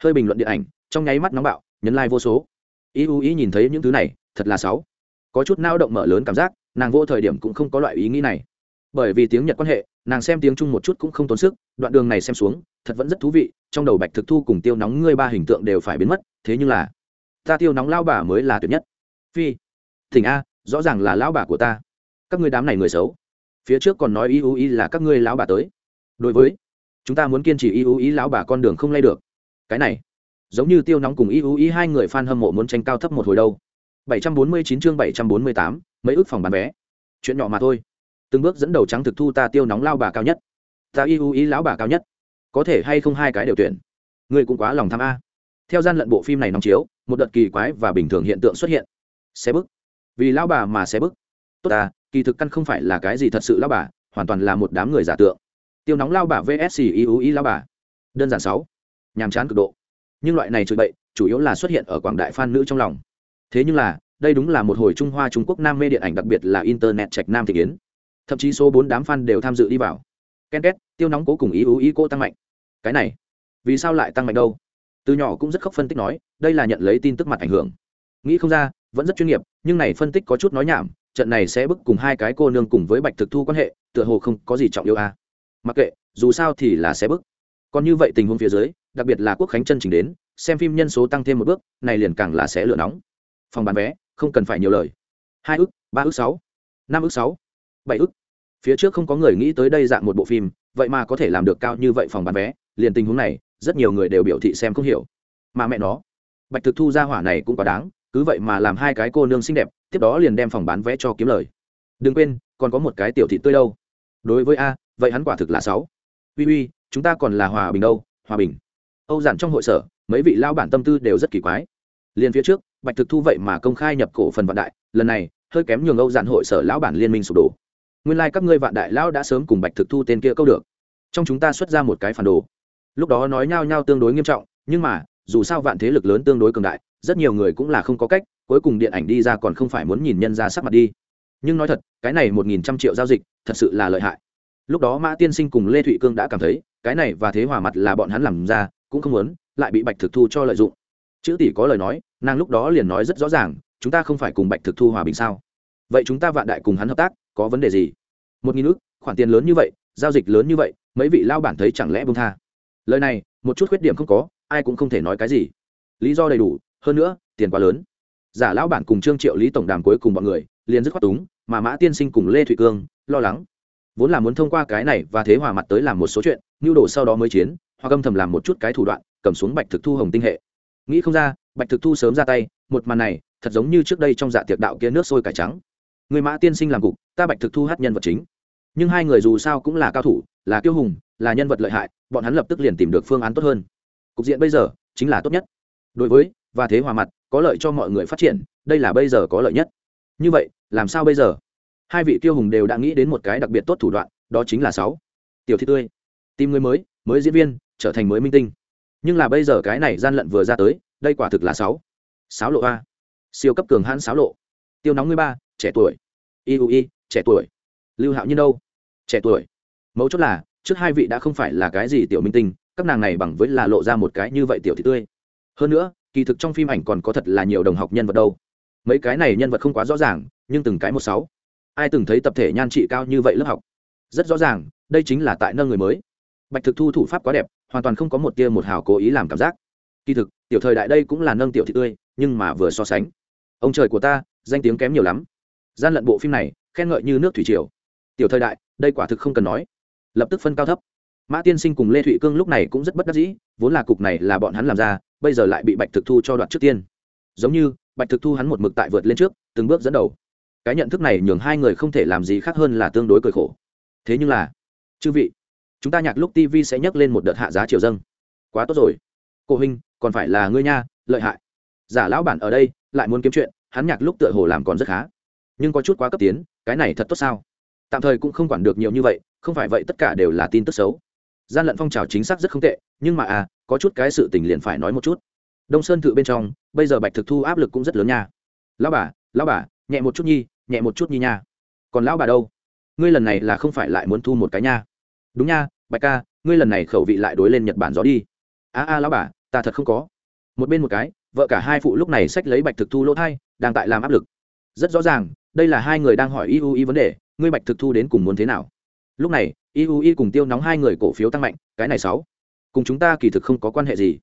Hơi bình luận điện ảnh, trong nháy mắt nóng bạo, nhấn like vô số. Ý ưu ý nhìn thấy những thứ này, thật là xấu. Có chút nao động mở lớn cảm giác, nàng vô thời điểm cũng không có loại ý nghĩ này. Bởi vì tiếng nhật quan hệ, nàng xem tiếng trung một chút cũng không tốn sức, đoạn đường này xem xuống, thật vẫn rất thú vị, trong đầu bạch thực thu cùng tiêu nóng ngươi ba hình tượng đều phải biến mất, thế nhưng là, ta tiêu nóng lao bà mới là tuyệt nhất. Phi, thỉnh a, rõ ràng là lao bà của ta. Các ngươi đám này người xấu phía trước còn nói y ưu ý là các ngươi lão bà tới. Đối với chúng ta muốn kiên trì y ưu ý lão bà con đường không lay được. Cái này giống như tiêu nóng cùng y ưu ý hai người f a n hâm mộ muốn tranh cao thấp một hồi đâu. 749 chương 748, mấy ước phòng bán vé. Chuyện nhỏ mà thôi. Từng bước dẫn đầu trắng thực thu ta tiêu nóng lao bà cao nhất. Ta y ưu ý lão bà cao nhất. Có thể hay không hai cái đều tuyển. Ngươi cũng quá lòng tham a. Theo gian lận bộ phim này nóng chiếu một đợt kỳ quái và bình thường hiện tượng xuất hiện. Xe bức. Vì lão bà mà xe bức. Tốt ta kỳ thực căn không phải là cái gì thật sự lao bà, hoàn toàn là một đám người giả tượng. Tiêu nóng lao bà vsc iu ý lao bà. Đơn giản sáu. Nhàm chán cực độ. Nhưng loại này chửi bậy, chủ yếu là xuất hiện ở quảng đại fan nữ trong lòng. Thế nhưng là, đây đúng là một hồi trung hoa trung quốc nam mê điện ảnh đặc biệt là internet trạch nam thị kiến. Thậm chí số bốn đám fan đều tham dự đi vào. Ken két, tiêu nóng cố cùng ý ú ý cô tăng mạnh. Cái này, vì sao lại tăng mạnh đâu? Từ nhỏ cũng rất khóc phân tích nói, đây là nhận lấy tin tức mặt ảnh hưởng. Nghĩ không ra, vẫn rất chuyên nghiệp, nhưng này phân tích có chút nói nhảm trận này sẽ bức cùng hai cái cô nương cùng với bạch thực thu quan hệ, tựa hồ không có gì trọng yêu a à. mặc kệ, dù sao thì là sẽ bức. Còn như vậy tình huống phía dưới, đặc biệt là quốc khánh chân trình đến, xem phim nhân số tăng thêm một bước, này liền càng là sẽ lửa nóng. Phòng bán vé, không cần phải nhiều lời. Hai ức, ba ức sáu, năm ức sáu, bảy ức. Phía trước không có người nghĩ tới đây dạng một bộ phim, vậy mà có thể làm được cao như vậy phòng bán vé, liền tình huống này, rất nhiều người đều biểu thị xem không hiểu. Mà mẹ nó, bạch thực thu ra hỏa này cũng quá đáng, cứ vậy mà làm hai cái cô nương xinh đẹp tiếp đó liền đem phòng bán vé cho kiếm lời. Đừng quên, còn có một cái tiểu thị tươi đâu. Đối với a, vậy hắn quả thực là sáu. Uy uy, chúng ta còn là hòa bình đâu, hòa bình. Âu giản trong hội sở, mấy vị lao bản tâm tư đều rất kỳ quái. Liền phía trước, bạch thực thu vậy mà công khai nhập cổ phần vạn đại, lần này, hơi kém nhường âu giản hội sở lão bản liên minh sụp đổ. Nguyên lai、like、các ngươi vạn đại lão đã sớm cùng bạch thực thu tên kia câu được. Trong chúng ta xuất ra một cái phản đồ. Lúc đó nói nhao nhao tương đối nghiêm trọng, nhưng mà, dù sao vạn thế lực lớn tương đối cường đại rất nhiều người cũng là không có cách, cuối cùng điện ảnh đi ra còn không phải muốn nhìn nhân ra sắc mặt đi. Nhưng nói thật, cái này một nghìn trăm triệu giao dịch, thật sự là lợi hại. Lúc đó mã tiên sinh cùng lê thụy cương đã cảm thấy, cái này và thế hòa mặt là bọn hắn làm ra, cũng không muốn, lại bị bạch thực thu cho lợi dụng. Chữ tỷ có lời nói, nàng lúc đó liền nói rất rõ ràng, chúng ta không phải cùng bạch thực thu hòa bình sao? Vậy chúng ta vạn đại cùng hắn hợp tác, có vấn đề gì? Một nghìn ước khoản tiền lớn như vậy, giao dịch lớn như vậy, mấy vị lao bản thấy chẳng lẽ bông tha? Lời này, một chút khuyết điểm không có, ai cũng không thể nói cái gì. Lý do đầy đủ hơn nữa, tiền quá lớn. Giả lão bản cùng trương triệu lý tổng đàm cuối cùng bọn người, liền dứt khoát túng, mà mã tiên sinh cùng lê thụy cương, lo lắng. Vốn là muốn thông qua cái này và thế hòa mặt tới làm một số chuyện nhu đồ sau đó mới chiến, hoặc âm thầm làm một chút cái thủ đoạn, cầm xuống bạch thực thu hồng tinh hệ. Nghĩ không ra, bạch thực thu sớm ra tay, một màn này, thật giống như trước đây trong dạ tiệc đạo kia nước sôi cải trắng. Người mã tiên sinh làm cục, ta bạch thực thu hát nhân vật chính. Nhưng hai người dù sao cũng là cao thủ, là kiêu hùng, là nhân vật lợi hại, bọn hắn lập tức liền tìm được phương án tốt hơn. Cục diện bây giờ, chính là tốt nhất. Đối với và thế hòa mặt, có lợi cho mọi người phát triển, đây là bây giờ có lợi nhất. Như vậy, làm sao bây giờ? Hai vị tiêu hùng đều đã nghĩ đến một cái đặc biệt tốt thủ đoạn, đó chính là sáu. Tiểu thị tươi, tìm người mới mới diễn viên, trở thành mới minh tinh. Nhưng là bây giờ cái này gian lận vừa ra tới, đây quả thực là sáu. Sáu lộ a. Siêu cấp cường hãn sáu lộ. Tiêu nóng người ba, trẻ tuổi. Iui trẻ tuổi. Lưu hạo nhiên đâu? Trẻ tuổi. Mấu chốt là, trước hai vị đã không phải là cái gì tiểu minh tinh, các nàng này bằng với là lộ ra một cái như vậy tiểu thị tươi. Hơn nữa kỳ thực trong phim ảnh còn có thật là nhiều đồng học nhân vật đâu. Mấy cái này nhân vật không quá rõ ràng, nhưng từng cái một sáu. Ai từng thấy tập thể nhan trị cao như vậy lớp học? Rất rõ ràng, đây chính là tại nâng người mới. Bạch thực thu thủ pháp quá đẹp, hoàn toàn không có một tia một hào cố ý làm cảm giác. Kỳ thực, tiểu thời đại đây cũng là nâng tiểu thị tươi, nhưng mà vừa so sánh. Ông trời của ta, danh tiếng kém nhiều lắm. Gian lận bộ phim này, khen ngợi như nước thủy triều. Tiểu thời đại, đây quả thực không cần nói. Lập tức phân cao thấp mã tiên sinh cùng lê thụy cương lúc này cũng rất bất đắc dĩ, vốn là cục này là bọn hắn làm ra, bây giờ lại bị bạch thực thu cho đoạn trước tiên. Giống như, bạch thực thu hắn một mực tại vượt lên trước, từng bước dẫn đầu. Cái nhận thức này nhường hai người không thể làm gì khác hơn là tương đối cười khổ. Thế nhưng là, chư vị, chúng ta nhạc lúc tv sẽ nhấc lên một đợt hạ giá triều dâng. Quá tốt rồi. Cô huynh còn phải là ngươi nha, lợi hại. Giả lão bản ở đây, lại muốn kiếm chuyện, hắn nhạc lúc tựa hồ làm còn rất khá. Nhưng có chút quá cấp tiến, cái này thật tốt sao? Tạm thời cũng không quản được nhiều như vậy, không phải vậy tất cả đều là tin tức xấu gian lận phong trào chính xác rất không tệ, nhưng mà à có chút cái sự tình liền phải nói một chút. Đông sơn thự bên trong, bây giờ bạch thực thu áp lực cũng rất lớn nha. Lão bà lão bà, nhẹ một chút nhi, nhẹ một chút nhi nha. Còn lão bà đâu? Ngươi lần này là không phải lại muốn thu một cái nha. Đúng nha, bạch ca, ngươi lần này khẩu vị lại đối lên nhật bản gió đi. A a, lão bà, ta thật không có. Một bên một cái, vợ cả hai phụ lúc này sách lấy bạch thực thu lỗ thai, đang tại làm áp lực. Rất rõ ràng, đây là hai người đang hỏi iu y vấn đề, ngươi bạch thực thu đến cùng muốn thế nào? Lúc này iui cùng tiêu nóng hai người cổ phiếu tăng mạnh, cái này sáu. Cùng chúng ta kỳ thực không có quan hệ gì.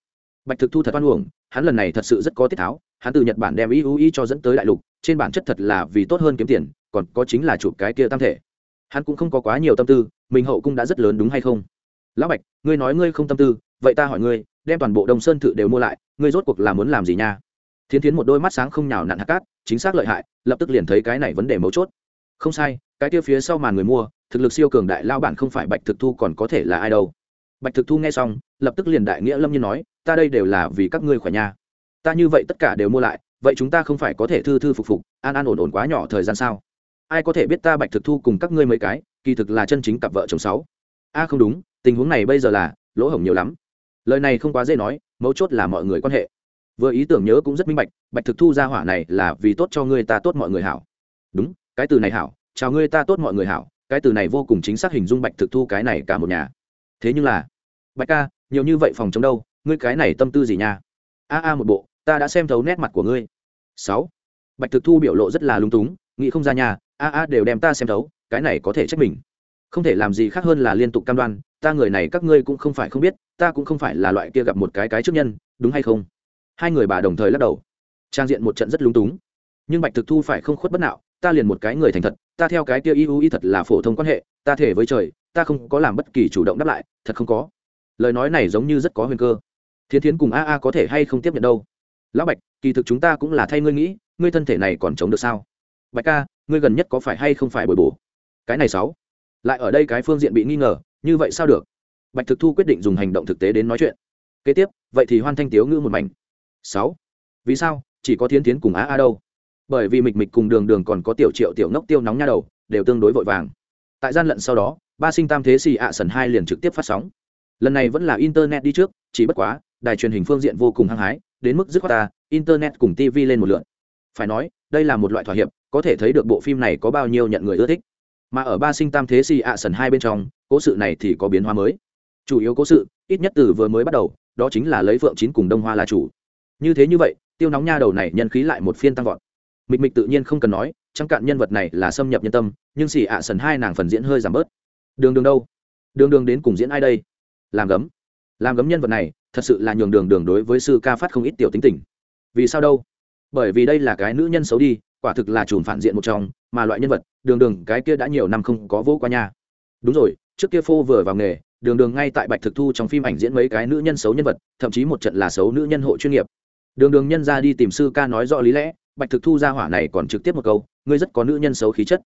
Bạch thực thu thật oan uổng, hắn lần này thật sự rất có tiết tháo, hắn từ nhật bản đem iui ưu cho dẫn tới đại lục, trên bản chất thật là vì tốt hơn kiếm tiền, còn có chính là chụp cái kia tam thể. Hắn cũng không có quá nhiều tâm tư, mình hậu cung đã rất lớn đúng hay không? Lão bạch, ngươi nói ngươi không tâm tư, vậy ta hỏi ngươi, đem toàn bộ đông sơn thự đều mua lại, ngươi rốt cuộc là muốn làm gì nha? Thiến thiến một đôi mắt sáng không nhào nặn hạt cát, chính xác lợi hại, lập tức liền thấy cái này vấn đề mấu chốt. Không sai, cái kia phía sau màn người mua thực lực siêu cường đại lao bản không phải bạch thực thu còn có thể là ai đâu. Bạch thực thu nghe xong, lập tức liền đại nghĩa lâm nhiên nói, ta đây đều là vì các ngươi khỏe nha. Ta như vậy tất cả đều mua lại, vậy chúng ta không phải có thể thư thư phục phục, an an ổn ổn quá nhỏ thời gian sao? Ai có thể biết ta bạch thực thu cùng các ngươi mấy cái, kỳ thực là chân chính cặp vợ chồng sáu? A, không đúng, tình huống này bây giờ là lỗ hổng nhiều lắm. Lời này không quá dễ nói, mấu chốt là mọi người quan hệ. Vừa ý tưởng nhớ cũng rất minh bạch bạch thực thu ra hỏa này là vì tốt cho ngươi ta tốt mọi người hảo. Đúng, cái từ này hảo, chào ngươi ta tốt mọi người hảo cái từ này vô cùng chính xác hình dung bạch thực thu cái này cả một nhà. Thế nhưng là, bạch ca, nhiều như vậy phòng chống đâu, ngươi cái này tâm tư gì nha? A a một bộ, ta đã xem thấu nét mặt của ngươi. Sáu. Bạch thực thu biểu lộ rất là lung túng, nghĩ không ra nhà a a đều đem ta xem thấu, cái này có thể trách mình. Không thể làm gì khác hơn là liên tục cam đoan, ta người này các ngươi cũng không phải không biết, ta cũng không phải là loại kia gặp một cái cái trước nhân, đúng hay không? Hai người bà đồng thời lắc đầu. Trang diện một trận rất lung túng. Nhưng bạch thực thu phải không khuất bất nạo ta liền một cái người thành thật, ta theo cái kia y u y thật là phổ thông quan hệ, ta thể với trời, ta không có làm bất kỳ chủ động đáp lại, thật không có. Lời nói này giống như rất có huyền cơ. Thiến thiến cùng a a có thể hay không tiếp nhận đâu? Lão bạch, kỳ thực chúng ta cũng là thay ngươi nghĩ, ngươi thân thể này còn chống được sao? Bạch ca, ngươi gần nhất có phải hay không phải bồi bổ? Cái này sáu. Lại ở đây cái phương diện bị nghi ngờ, như vậy sao được? Bạch thực thu quyết định dùng hành động thực tế đến nói chuyện. Kế tiếp, vậy thì hoan thanh tiếu ngữ một mảnh. Sáu. Vì sao? Chỉ có thiến thiến cùng á a đâu? Bởi vì mịch mịch cùng đường đường còn có tiểu triệu tiểu ngốc tiêu nóng nha đầu, đều tương đối vội vàng. Tại gian lận sau đó, ba sinh tam thế xì ạ sần hai liền trực tiếp phát sóng. Lần này vẫn là internet đi trước, chỉ bất quá, đài truyền hình phương diện vô cùng hăng hái, đến mức dứt khoát ta, internet cùng tv lên một lượn phải nói, đây là một loại thỏa hiệp, có thể thấy được bộ phim này có bao nhiêu nhận người ưa thích. Mà ở ba sinh tam thế xì ạ sần hai bên trong, cố sự này thì có biến hóa mới. Chủ yếu cố sự, ít nhất từ vừa mới bắt đầu, đó chính là lấy phượng chín cùng đông hoa là chủ. Như thế như vậy, tiêu nóng nha đầu này nhân khí lại một phiên tăng vọt mịch mịch tự nhiên không cần nói trăng cạn nhân vật này là xâm nhập nhân tâm, nhưng xì ạ sần hai nàng phần diễn hơi giảm bớt. Đường đường đâu? Đường đường đến cùng diễn ai đây? Làm gấm. Làm gấm nhân vật này, thật sự là nhường đường đường đối với sư ca phát không ít tiểu tính tình. Vì sao đâu? Bởi vì đây là cái nữ nhân xấu đi, quả thực là chùm phản diện một trong, mà loại nhân vật, đường đường cái kia đã nhiều năm không có vô qua nhà đúng rồi, trước kia phô vừa vào nghề, đường đường ngay tại bạch thực thu trong phim ảnh diễn mấy cái nữ nhân xấu nhân vật, thậm chí một trận là xấu nữ nhân hộ chuyên nghiệp. Đường đường nhân ra đi tìm sư ca nói rõ lý lẽ bạch thực thu ra hỏa này còn trực tiếp một câu, ngươi rất có nữ nhân xấu khí chất.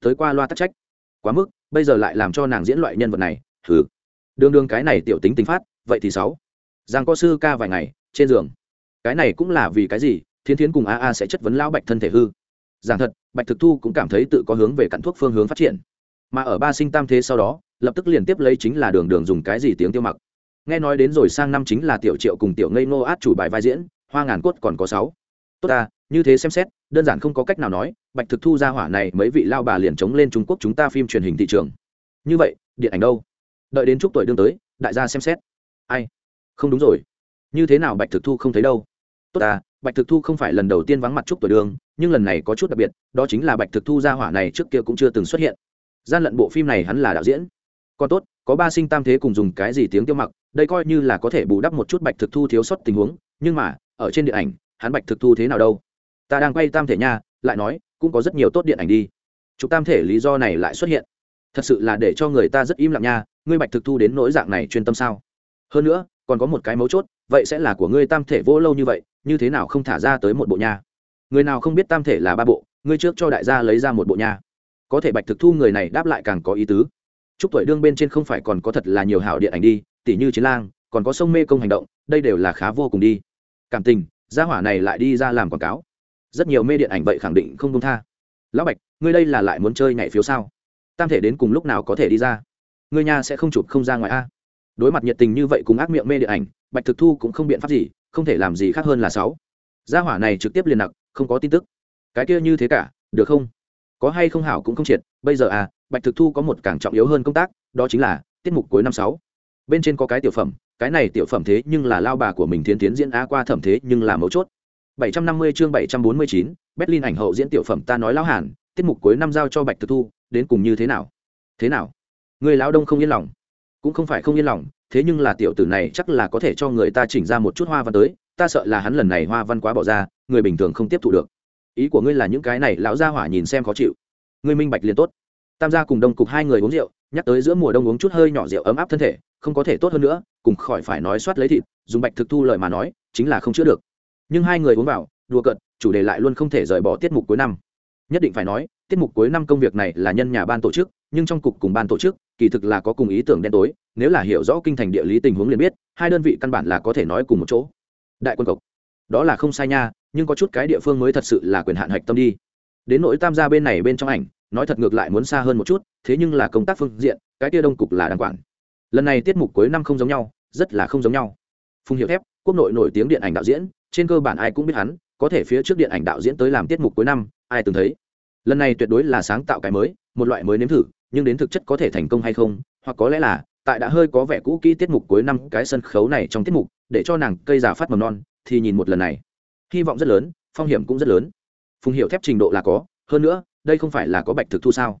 Tới qua loa tắc trách. Quá mức, bây giờ lại làm cho nàng diễn loại nhân vật này. Thử đương đương cái này tiểu tính tính phát, vậy thì sáu. Giang có sư ca vài ngày, trên giường. Cái này cũng là vì cái gì? Thiên thiến cùng a a sẽ chất vấn lão bạch thân thể hư. Giảng thật, bạch thực thu cũng cảm thấy tự có hướng về cặn thuốc phương hướng phát triển. Mà ở ba sinh tam thế sau đó, lập tức liền tiếp lấy chính là đường đường dùng cái gì tiếng tiêu mặc. Nghe nói đến rồi sang năm chính là tiểu triệu cùng tiểu ngây ngô át chủ bài vai diễn, hoa ngàn cốt còn có sáu tốt ta, như thế xem xét, đơn giản không có cách nào nói, bạch thực thu ra hỏa này mấy vị lao bà liền chống lên trung quốc chúng ta phim truyền hình thị trường. Như vậy, điện ảnh đâu? Đợi đến chúc tuổi đương tới, đại gia xem xét. Ai? Không đúng rồi. Như thế nào bạch thực thu không thấy đâu? Tốt ta, bạch thực thu không phải lần đầu tiên vắng mặt chúc tuổi đường nhưng lần này có chút đặc biệt, đó chính là bạch thực thu ra hỏa này trước kia cũng chưa từng xuất hiện. Gian lận bộ phim này hắn là đạo diễn. Còn tốt, có ba sinh tam thế cùng dùng cái gì tiếng tiêu mặc, đây coi như là có thể bù đắp một chút bạch thực thu thiếu sót tình huống, nhưng mà, ở trên điện ảnh hắn bạch thực thu thế nào đâu? Ta đang quay tam thể nha, lại nói, cũng có rất nhiều tốt điện ảnh đi. Chụp tam thể lý do này lại xuất hiện. Thật sự là để cho người ta rất im lặng nha, ngươi bạch thực thu đến nỗi dạng này chuyên tâm sao? Hơn nữa, còn có một cái mấu chốt, vậy sẽ là của ngươi tam thể vô lâu như vậy, như thế nào không thả ra tới một bộ nha? Người nào không biết tam thể là ba bộ, ngươi trước cho đại gia lấy ra một bộ nha. Có thể bạch thực thu người này đáp lại càng có ý tứ. Chúc tuổi đương bên trên không phải còn có thật là nhiều hảo điện ảnh đi tỷ như chiến lang, còn có sông mê công hành động, đây đều là khá vô cùng đi. Cảm tình gia hỏa này lại đi ra làm quảng cáo. Rất nhiều mê điện ảnh vậy khẳng định không công tha. Lão bạch, ngươi đây là lại muốn chơi nhảy phiếu sao? Tam thể đến cùng lúc nào có thể đi ra? Ngươi nhà sẽ không chụp không ra ngoài a. Đối mặt nhiệt tình như vậy cùng ác miệng mê điện ảnh, bạch thực thu cũng không biện pháp gì, không thể làm gì khác hơn là sáu. Gia hỏa này trực tiếp liên lạc không có tin tức. Cái kia như thế cả, được không? Có hay không hảo cũng không triệt, bây giờ à bạch thực thu có một càng trọng yếu hơn công tác, đó chính là tiết mục cuối năm sáu. Bên trên có cái tiểu phẩm cái này tiểu phẩm thế nhưng là lao bà của mình tiến tiến diễn á qua thẩm thế nhưng là mấu chốt 750 chương 749, Berlin ảnh hậu diễn tiểu phẩm ta nói lão hàn, tiết mục cuối năm giao cho Bạch Thực Thu, đến cùng như thế nào? Thế nào? Người lão đông không yên lòng. Cũng không phải không yên lòng, thế nhưng là tiểu tử này chắc là có thể cho người ta chỉnh ra một chút hoa văn tới, ta sợ là hắn lần này hoa văn quá bỏ ra người bình thường không tiếp thụ được ý của ngươi là những cái này lão gia hỏa nhìn xem khó chịu ngươi minh bạch liền tốt tam gia cùng đông cục hai người uống rượu nhắc tới giữa mùa đông uống chút hơi nhỏ rượu ấm áp thân thể không có thể tốt hơn nữa cùng khỏi phải nói soát lấy thịt, dùng bạch thực thu lời mà nói, chính là không chữa được. Nhưng hai người uống vào, đùa cợt, chủ đề lại luôn không thể rời bỏ tiết mục cuối năm. Nhất định phải nói, tiết mục cuối năm công việc này là nhân nhà ban tổ chức, nhưng trong cục cùng ban tổ chức, kỳ thực là có cùng ý tưởng đen tối, nếu là hiểu rõ kinh thành địa lý tình huống liền biết, hai đơn vị căn bản là có thể nói cùng một chỗ. Đại quân cộc đó là không sai nha, nhưng có chút cái địa phương mới thật sự là quyền hạn hạch tâm đi. Đến nỗi tam gia bên này bên trong ảnh, nói thật ngược lại muốn xa hơn một chút, thế nhưng là công tác phương diện, cái kia đông cục là đáng quản lần này tiết mục cuối năm không giống nhau, rất là không giống nhau. Phùng hiệu thép, quốc nội nổi tiếng điện ảnh đạo diễn, trên cơ bản ai cũng biết hắn, có thể phía trước điện ảnh đạo diễn tới làm tiết mục cuối năm, ai từng thấy. Lần này tuyệt đối là sáng tạo cái mới, một loại mới nếm thử, nhưng đến thực chất có thể thành công hay không, hoặc có lẽ là, tại đã hơi có vẻ cũ kỹ tiết mục cuối năm cái sân khấu này trong tiết mục, để cho nàng cây giả phát mầm non, thì nhìn một lần này. Hy vọng rất lớn, phong hiểm cũng rất lớn. Phùng hiệu thép trình độ là có, hơn nữa, đây không phải là có bạch thực thu sao?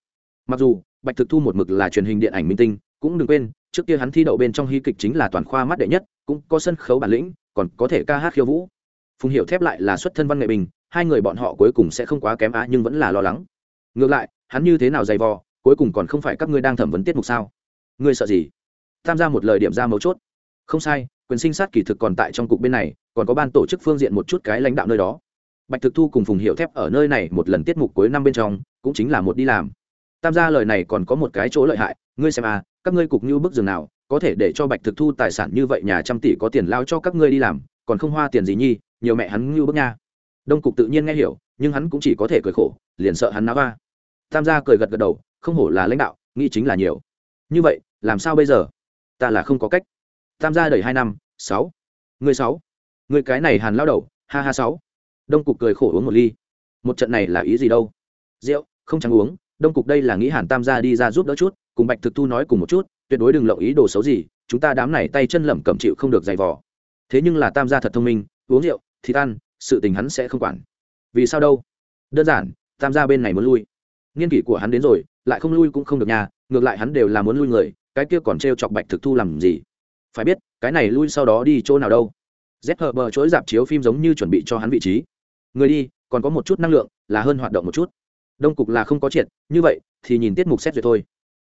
Mặc dù, bạch thực thu một mực là truyền hình điện ảnh minh tinh, cũng đừng quên trước kia hắn thi đậu bên trong hy kịch chính là toàn khoa mắt đệ nhất, cũng có sân khấu bản lĩnh, còn có thể ca hát khiêu vũ. Phùng hiệu thép lại là xuất thân văn nghệ bình, hai người bọn họ cuối cùng sẽ không quá kém á, nhưng vẫn là lo lắng. Ngược lại, hắn như thế nào dày vò, cuối cùng còn không phải các ngươi đang thẩm vấn tiết mục sao? Ngươi sợ gì? Tham gia một lời điểm ra mấu chốt. Không sai, quyền sinh sát kỳ thực còn tại trong cục bên này, còn có ban tổ chức phương diện một chút cái lãnh đạo nơi đó. Bạch thực thu cùng phùng hiệu thép ở nơi này một lần tiết mục cuối năm bên trong, cũng chính là một đi làm. Tam gia lời này còn có một cái chỗ lợi hại, ngươi xem à các ngươi cục như bức giường nào, có thể để cho bạch thực thu tài sản như vậy nhà trăm tỷ có tiền lao cho các ngươi đi làm, còn không hoa tiền gì nhi, nhiều mẹ hắn như bức nha. Đông cục tự nhiên nghe hiểu, nhưng hắn cũng chỉ có thể cười khổ, liền sợ hắn náo va. Tam gia cười gật gật đầu, không hổ là lãnh đạo, nghĩ chính là nhiều. Như vậy, làm sao bây giờ? Ta là không có cách. Tam gia đầy hai năm, sáu. Người sáu. Người cái này hàn lao đầu, ha ha sáu. Đông cục cười khổ uống một ly. Một trận này là ý gì đâu? Rượu, không chẳng uống, đông cục đây là nghĩ hàn tam gia đi ra giúp đỡ chút cùng bạch thực thu nói cùng một chút, tuyệt đối đừng lộng ý đồ xấu gì, chúng ta đám này tay chân lẩm cẩm chịu không được dày vò. Thế nhưng là tam gia thật thông minh, uống rượu thì ăn, sự tình hắn sẽ không quản. Vì sao đâu? Đơn giản, tam gia bên này muốn lui. Nghiên kỷ của hắn đến rồi, lại không lui cũng không được nhà, ngược lại hắn đều là muốn lui người, cái kia còn t chọc bạch thực thu làm gì? Phải biết, cái này lui sau đó đi chỗ nào đâu? Z hờ bờ chối dạp chiếu phim giống như chuẩn bị cho hắn vị trí. Người đi, còn có một chút năng lượng, là hơn hoạt động một chút. Đông cục là không có triệt, như vậy, thì nhìn tiết mục xét duyệt thôi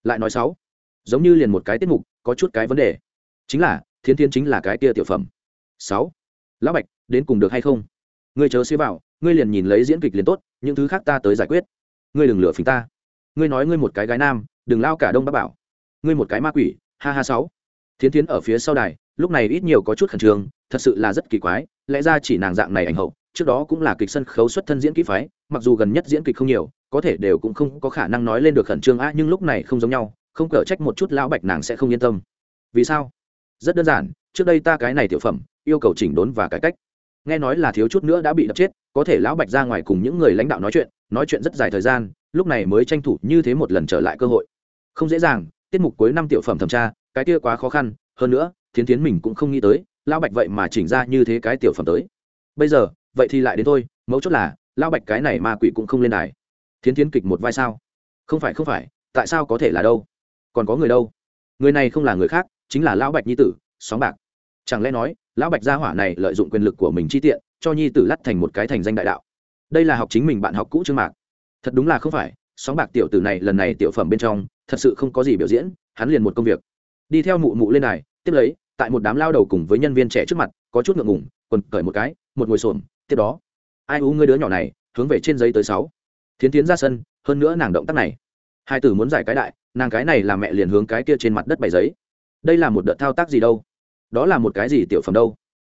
lại nói sáu. Giống như liền một cái tiết mục, có chút cái vấn đề. Chính là, thiên thiên chính là cái kia tiểu phẩm. Sáu. Lão bạch, đến cùng được hay không? Ngươi chớ suy vào, ngươi liền nhìn lấy diễn kịch liền tốt, những thứ khác ta tới giải quyết. Ngươi đừng lừa phình ta. Ngươi nói ngươi một cái gái nam, đừng lao cả đông bác bảo. Ngươi một cái ma quỷ, ha ha sáu. Thiến thiến ở phía sau đài, lúc này ít nhiều có chút khẩn trương, thật sự là rất kỳ quái, lẽ ra chỉ nàng dạng này ảnh hậu, trước đó cũng là kịch sân khấu xuất thân diễn kỹ phái, mặc dù gần nhất diễn kịch không nhiều có thể đều cũng không có khả năng nói lên được khẩn trương a nhưng lúc này không giống nhau, không cở trách một chút lão bạch nàng sẽ không yên tâm. Vì sao? Rất đơn giản, trước đây ta cái này tiểu phẩm, yêu cầu chỉnh đốn và cải cách. Nghe nói là thiếu chút nữa đã bị đập chết, có thể lão bạch ra ngoài cùng những người lãnh đạo nói chuyện nói chuyện rất dài thời gian, lúc này mới tranh thủ như thế một lần trở lại cơ hội. Không dễ dàng, tiết mục cuối năm tiểu phẩm thẩm tra, cái kia quá khó khăn, hơn nữa, thiến thiến mình cũng không nghĩ tới, lão bạch vậy mà chỉnh ra như thế cái tiểu phẩm tới. Bây giờ, vậy thì lại đến thôi, mấu chốt là, lão bạch cái này ma quỷ cũng không lên đài thiến thiến kịch một vai sao? Không phải không phải, tại sao có thể là đâu? Còn có người đâu? Người này không là người khác, chính là lão bạch nhi tử, sóng bạc. Chẳng lẽ nói, lão bạch gia hỏa này lợi dụng quyền lực của mình chi tiện, cho nhi tử lắt thành một cái thành danh đại đạo? Đây là học chính mình bạn học cũ trương mạc. Thật đúng là không phải, sóng bạc tiểu tử này lần này tiểu phẩm bên trong, thật sự không có gì biểu diễn, hắn liền một công việc. Đi theo mụ mụ lên này tiếp lấy, tại một đám lao đầu cùng với nhân viên trẻ trước mặt, có chút ngượng ngùng, quần cởi một cái, một ngồi xổm, tiếp đó, ai u ngươi đứa nhỏ này, hướng về trên giấy tới sáu thiến tiến ra sân, hơn nữa nàng động tác này. Hai tử muốn giải cái đại, nàng cái này là mẹ liền hướng cái kia trên mặt đất bày giấy. Đây là một đợt thao tác gì đâu? Đó là một cái gì tiểu phẩm đâu?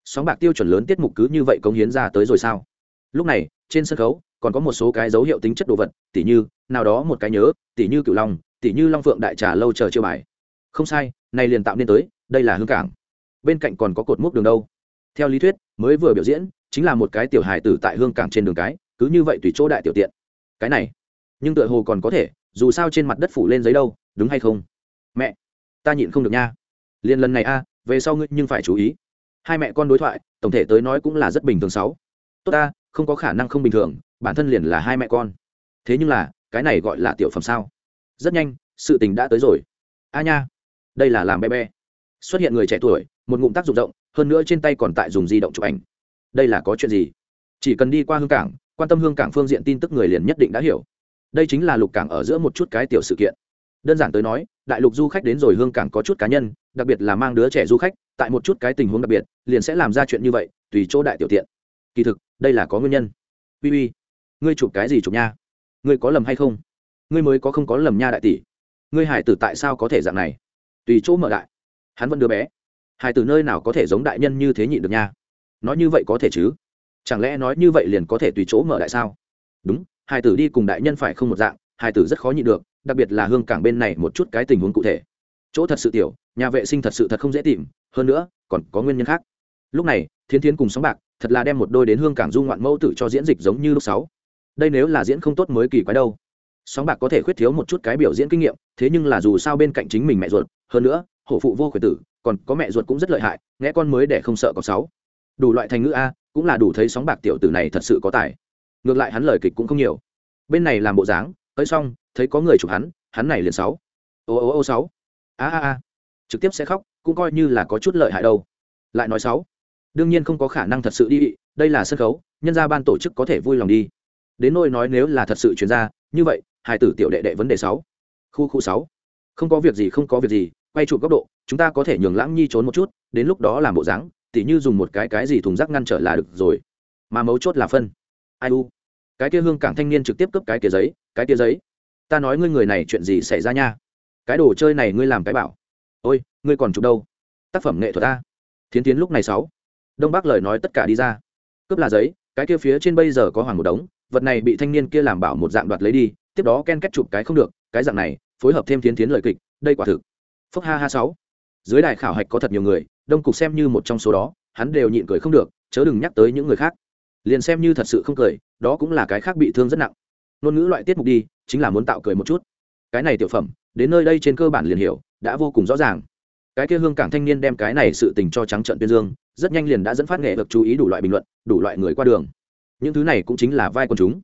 Sóng bạc tiêu chuẩn lớn tiết mục cứ như vậy cống hiến ra tới rồi sao? Lúc này, trên sân khấu, còn có một số cái dấu hiệu tính chất đồ vật, tỉ như, nào đó một cái nhớ, tỉ như cửu long, tỉ như long phượng đại trà lâu chờ chiêu bài. Không sai, này liền tạo nên tới, đây là hương cảng. Bên cạnh còn có cột mốc đường đâu? Theo lý thuyết, mới vừa biểu diễn, chính là một cái tiểu hài tử tại hương cảng trên đường cái, cứ như vậy tùy chỗ đại tiểu tiện cái này. Nhưng tựa hồ còn có thể, dù sao trên mặt đất phủ lên giấy đâu, đúng hay không? Mẹ, ta nhịn không được nha. Liền lần này a, về sau ngươi nhưng phải chú ý. Hai mẹ con đối thoại, tổng thể tới nói cũng là rất bình thường sáu. Tốt ta không có khả năng không bình thường, bản thân liền là hai mẹ con. Thế nhưng là, cái này gọi là tiểu phẩm sao? Rất nhanh, sự tình đã tới rồi. A nha, đây là làm bé bé. Xuất hiện người trẻ tuổi, một ngụm tác dụng rộng, hơn nữa trên tay còn tại dùng di động chụp ảnh. Đây là có chuyện gì? Chỉ cần đi qua hương cảng quan tâm hương cảng phương diện tin tức người liền nhất định đã hiểu. Đây chính là lục cảng ở giữa một chút cái tiểu sự kiện. Đơn giản tới nói, đại lục du khách đến rồi hương cảng có chút cá nhân, đặc biệt là mang đứa trẻ du khách, tại một chút cái tình huống đặc biệt, liền sẽ làm ra chuyện như vậy, tùy chỗ đại tiểu tiện. Kỳ thực, đây là có nguyên nhân. Uy uy, ngươi chụp cái gì chụp nha? Ngươi có lầm hay không? Ngươi mới có không có lầm nha đại tỷ. Ngươi hải tử tại sao có thể dạng này? Tùy chỗ mở đại. Hắn vẫn đứa bé. Hải tử nơi nào có thể giống đại nhân như thế nhịn được nha? Nói như vậy có thể chứ? Chẳng lẽ nói như vậy liền có thể tùy chỗ mở đại sao? Đúng hải tử đi cùng đại nhân phải không một dạng hải tử rất khó nhịn được, đặc biệt là hương cảng bên này một chút cái tình huống cụ thể. Chỗ thật sự tiểu, nhà vệ sinh thật sự thật không dễ tìm, hơn nữa, còn có nguyên nhân khác. Lúc này thiên thiến cùng sóng bạc, thật là đem một đôi đến hương cảng du ngoạn mẫu tử cho diễn dịch giống như lúc sáu. Đây nếu là diễn không tốt mới kỳ quái đâu. Sóng bạc có thể khuyết thiếu một chút cái biểu diễn kinh nghiệm, thế nhưng là dù sao bên cạnh chính mình mẹ ruột, hơn nữa, hổ phụ vô khuyển tử, còn có mẹ ruột cũng rất lợi hại, nghe con mới để không sợ có sáu. Đủ loại thành ngữ a cũng là đủ thấy sóng bạc tiểu tử này thật sự có tài. Ngược lại hắn lời kịch cũng không nhiều. Bên này làm bộ dáng, tới xong, thấy có người chụp hắn hắn này liền sáu. Ô ô ô sáu. A a a. Trực tiếp sẽ khóc, cũng coi như là có chút lợi hại đâu. Lại nói sáu. Đương nhiên không có khả năng thật sự đi, đây là sân khấu, nhân gia ban tổ chức có thể vui lòng đi. Đến nôi nói nếu là thật sự chuyển ra, như vậy hai tử tiểu đệ đệ vấn đề sáu. Khu khu sáu. Không có việc gì, không có việc gì, quay chụp góc độ, chúng ta có thể nhường lãng nhi trốn một chút, đến lúc đó làm bộ dáng tỉ như dùng một cái cái gì thùng rác ngăn trở là được rồi. Mà mấu chốt là phân. Ai u? Cái kia hương cảng thanh niên trực tiếp cướp cái kia giấy, cái kia giấy. Ta nói ngươi người này chuyện gì xảy ra nha? Cái đồ chơi này ngươi làm cái bảo. Ôi, ngươi còn chụp đâu? Tác phẩm nghệ thuật ta. Thiến tiến lúc này sáu. Đông bắc lời nói tất cả đi ra. Cướp là giấy, cái kia phía trên bây giờ có hoàng một đống, vật này bị thanh niên kia làm bảo một dạng đoạt lấy đi, tiếp đó ken kết chụp cái không được, cái dạng này, phối hợp thêm thiến tiến lời kịch, đây quả thực. Phúc ha ha sáu. Dưới đài khảo hạch có thật nhiều người đông cục xem như một trong số đó, hắn đều nhịn cười không được, chớ đừng nhắc tới những người khác. Liền xem như thật sự không cười, đó cũng là cái khác bị thương rất nặng. Ngôn ngữ loại tiết mục đi, chính là muốn tạo cười một chút. Cái này tiểu phẩm, đến nơi đây trên cơ bản liền hiểu, đã vô cùng rõ ràng. Cái kia hương cảng thanh niên đem cái này sự tình cho trắng trận tuyên dương, rất nhanh liền đã dẫn phát nghệ được chú ý đủ loại bình luận, đủ loại người qua đường. Những thứ này cũng chính là vai quần chúng.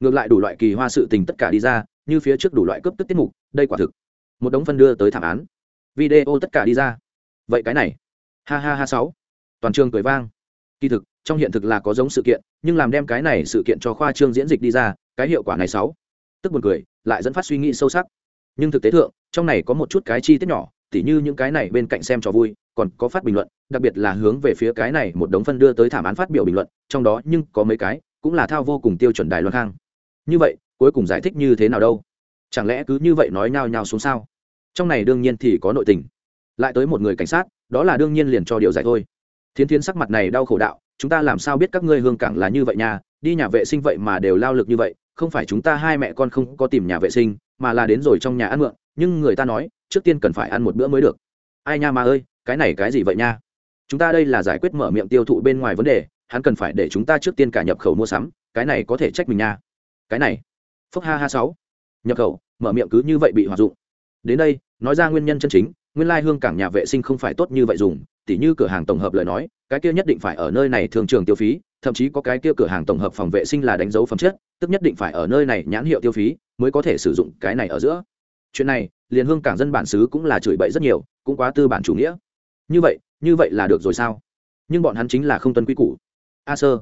Ngược lại đủ loại kỳ hoa sự tình tất cả đi ra, như phía trước đủ loại cấp tức tiết mục, đây quả thực. Một đống phân đưa tới thảm án. Video tất cả đi ra. Vậy cái này ha ha ha sáu. Toàn trường cười vang. Kỳ thực, trong hiện thực là có giống sự kiện, nhưng làm đem cái này sự kiện cho khoa trương diễn dịch đi ra, cái hiệu quả này sáu. Tức buồn cười, lại dẫn phát suy nghĩ sâu sắc. Nhưng thực tế thượng, trong này có một chút cái chi tiết nhỏ, tỉ như những cái này bên cạnh xem trò vui, còn có phát bình luận, đặc biệt là hướng về phía cái này một đống phân đưa tới thảm án phát biểu bình luận, trong đó nhưng có mấy cái cũng là thao vô cùng tiêu chuẩn đài loan khang như vậy, cuối cùng giải thích như thế nào đâu? Chẳng lẽ cứ như vậy nói nhao nhao xuống sao? Trong này đương nhiên thì có nội tình. Lại tới một người cảnh sát đó là đương nhiên liền cho điều giải thôi. Thiến thiến sắc mặt này đau khổ đạo, chúng ta làm sao biết các ngươi hương cảng là như vậy nha? Đi nhà vệ sinh vậy mà đều lao lực như vậy, không phải chúng ta hai mẹ con không có tìm nhà vệ sinh, mà là đến rồi trong nhà ăn mượn, nhưng người ta nói, trước tiên cần phải ăn một bữa mới được. Ai nha mà ơi, cái này cái gì vậy nha? Chúng ta đây là giải quyết mở miệng tiêu thụ bên ngoài vấn đề, hắn cần phải để chúng ta trước tiên cả nhập khẩu mua sắm, cái này có thể trách mình nha. Cái này? Phúc ha ha sáu. Nhập khẩu, mở miệng cứ như vậy bị hoạt dụng. Đến đây, nói ra nguyên nhân chân chính nguyên lai hương cảng nhà vệ sinh không phải tốt như vậy dùng, tỉ như cửa hàng tổng hợp lời nói, cái kia nhất định phải ở nơi này thường trường tiêu phí, thậm chí có cái kia cửa hàng tổng hợp phòng vệ sinh là đánh dấu phẩm chất, tức nhất định phải ở nơi này nhãn hiệu tiêu phí mới có thể sử dụng cái này ở giữa. Chuyện này, liền hương cảng dân bản xứ cũng là chửi bậy rất nhiều, cũng quá tư bản chủ nghĩa. Như vậy như vậy là được rồi sao? Nhưng bọn hắn chính là không tuân quy củ. A sơ,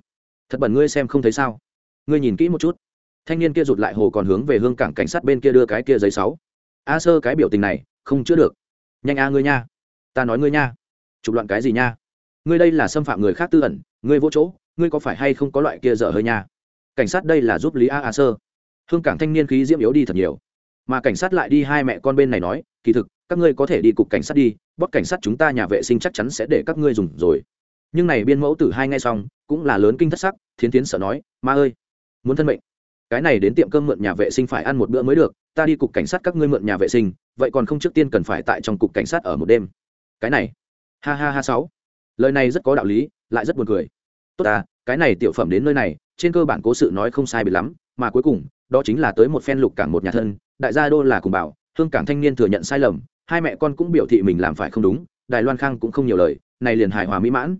thật bẩn ngươi xem không thấy sao? Ngươi nhìn kỹ một chút. Thanh niên kia rụt lại hồ còn hướng về hương cảng cảnh sát bên kia đưa cái kia giấy sáu. A sơ, cái biểu tình này, không chữa được nhanh a ngươi nha. Ta nói ngươi nha. Chụp loạn cái gì nha? Ngươi đây là xâm phạm người khác tư ẩn, ngươi vô chỗ, ngươi có phải hay không có loại kia dở hơi nha? Cảnh sát đây là giúp lý a a sơ. Hương cảng thanh niên khí diễm yếu đi thật nhiều. Mà cảnh sát lại đi hai mẹ con bên này nói, kỳ thực, các ngươi có thể đi cục cảnh sát đi bót cảnh sát chúng ta nhà vệ sinh chắc chắn sẽ để các ngươi dùng rồi. Nhưng này biên mẫu tử hai ngay xong, cũng là lớn kinh thất sắc, thiến tiến sợ nói, ma ơi, muốn thân mệnh. Cái này đến tiệm cơm mượn nhà vệ sinh phải ăn một bữa mới được ta đi cục cảnh sát các ngươi mượn nhà vệ sinh, vậy còn không trước tiên cần phải tại trong cục cảnh sát ở một đêm. Cái này. Ha ha ha sáu. Lời này rất có đạo lý, lại rất buồn cười. Tốt à cái này tiểu phẩm đến nơi này, trên cơ bản cố sự nói không sai bị lắm, mà cuối cùng, đó chính là tới một phen lục cảng một nhà thân, đại gia đô là cùng bảo, hương cảng thanh niên thừa nhận sai lầm, hai mẹ con cũng biểu thị mình làm phải không đúng, đài loan khang cũng không nhiều lời, này liền hài hòa mỹ mãn.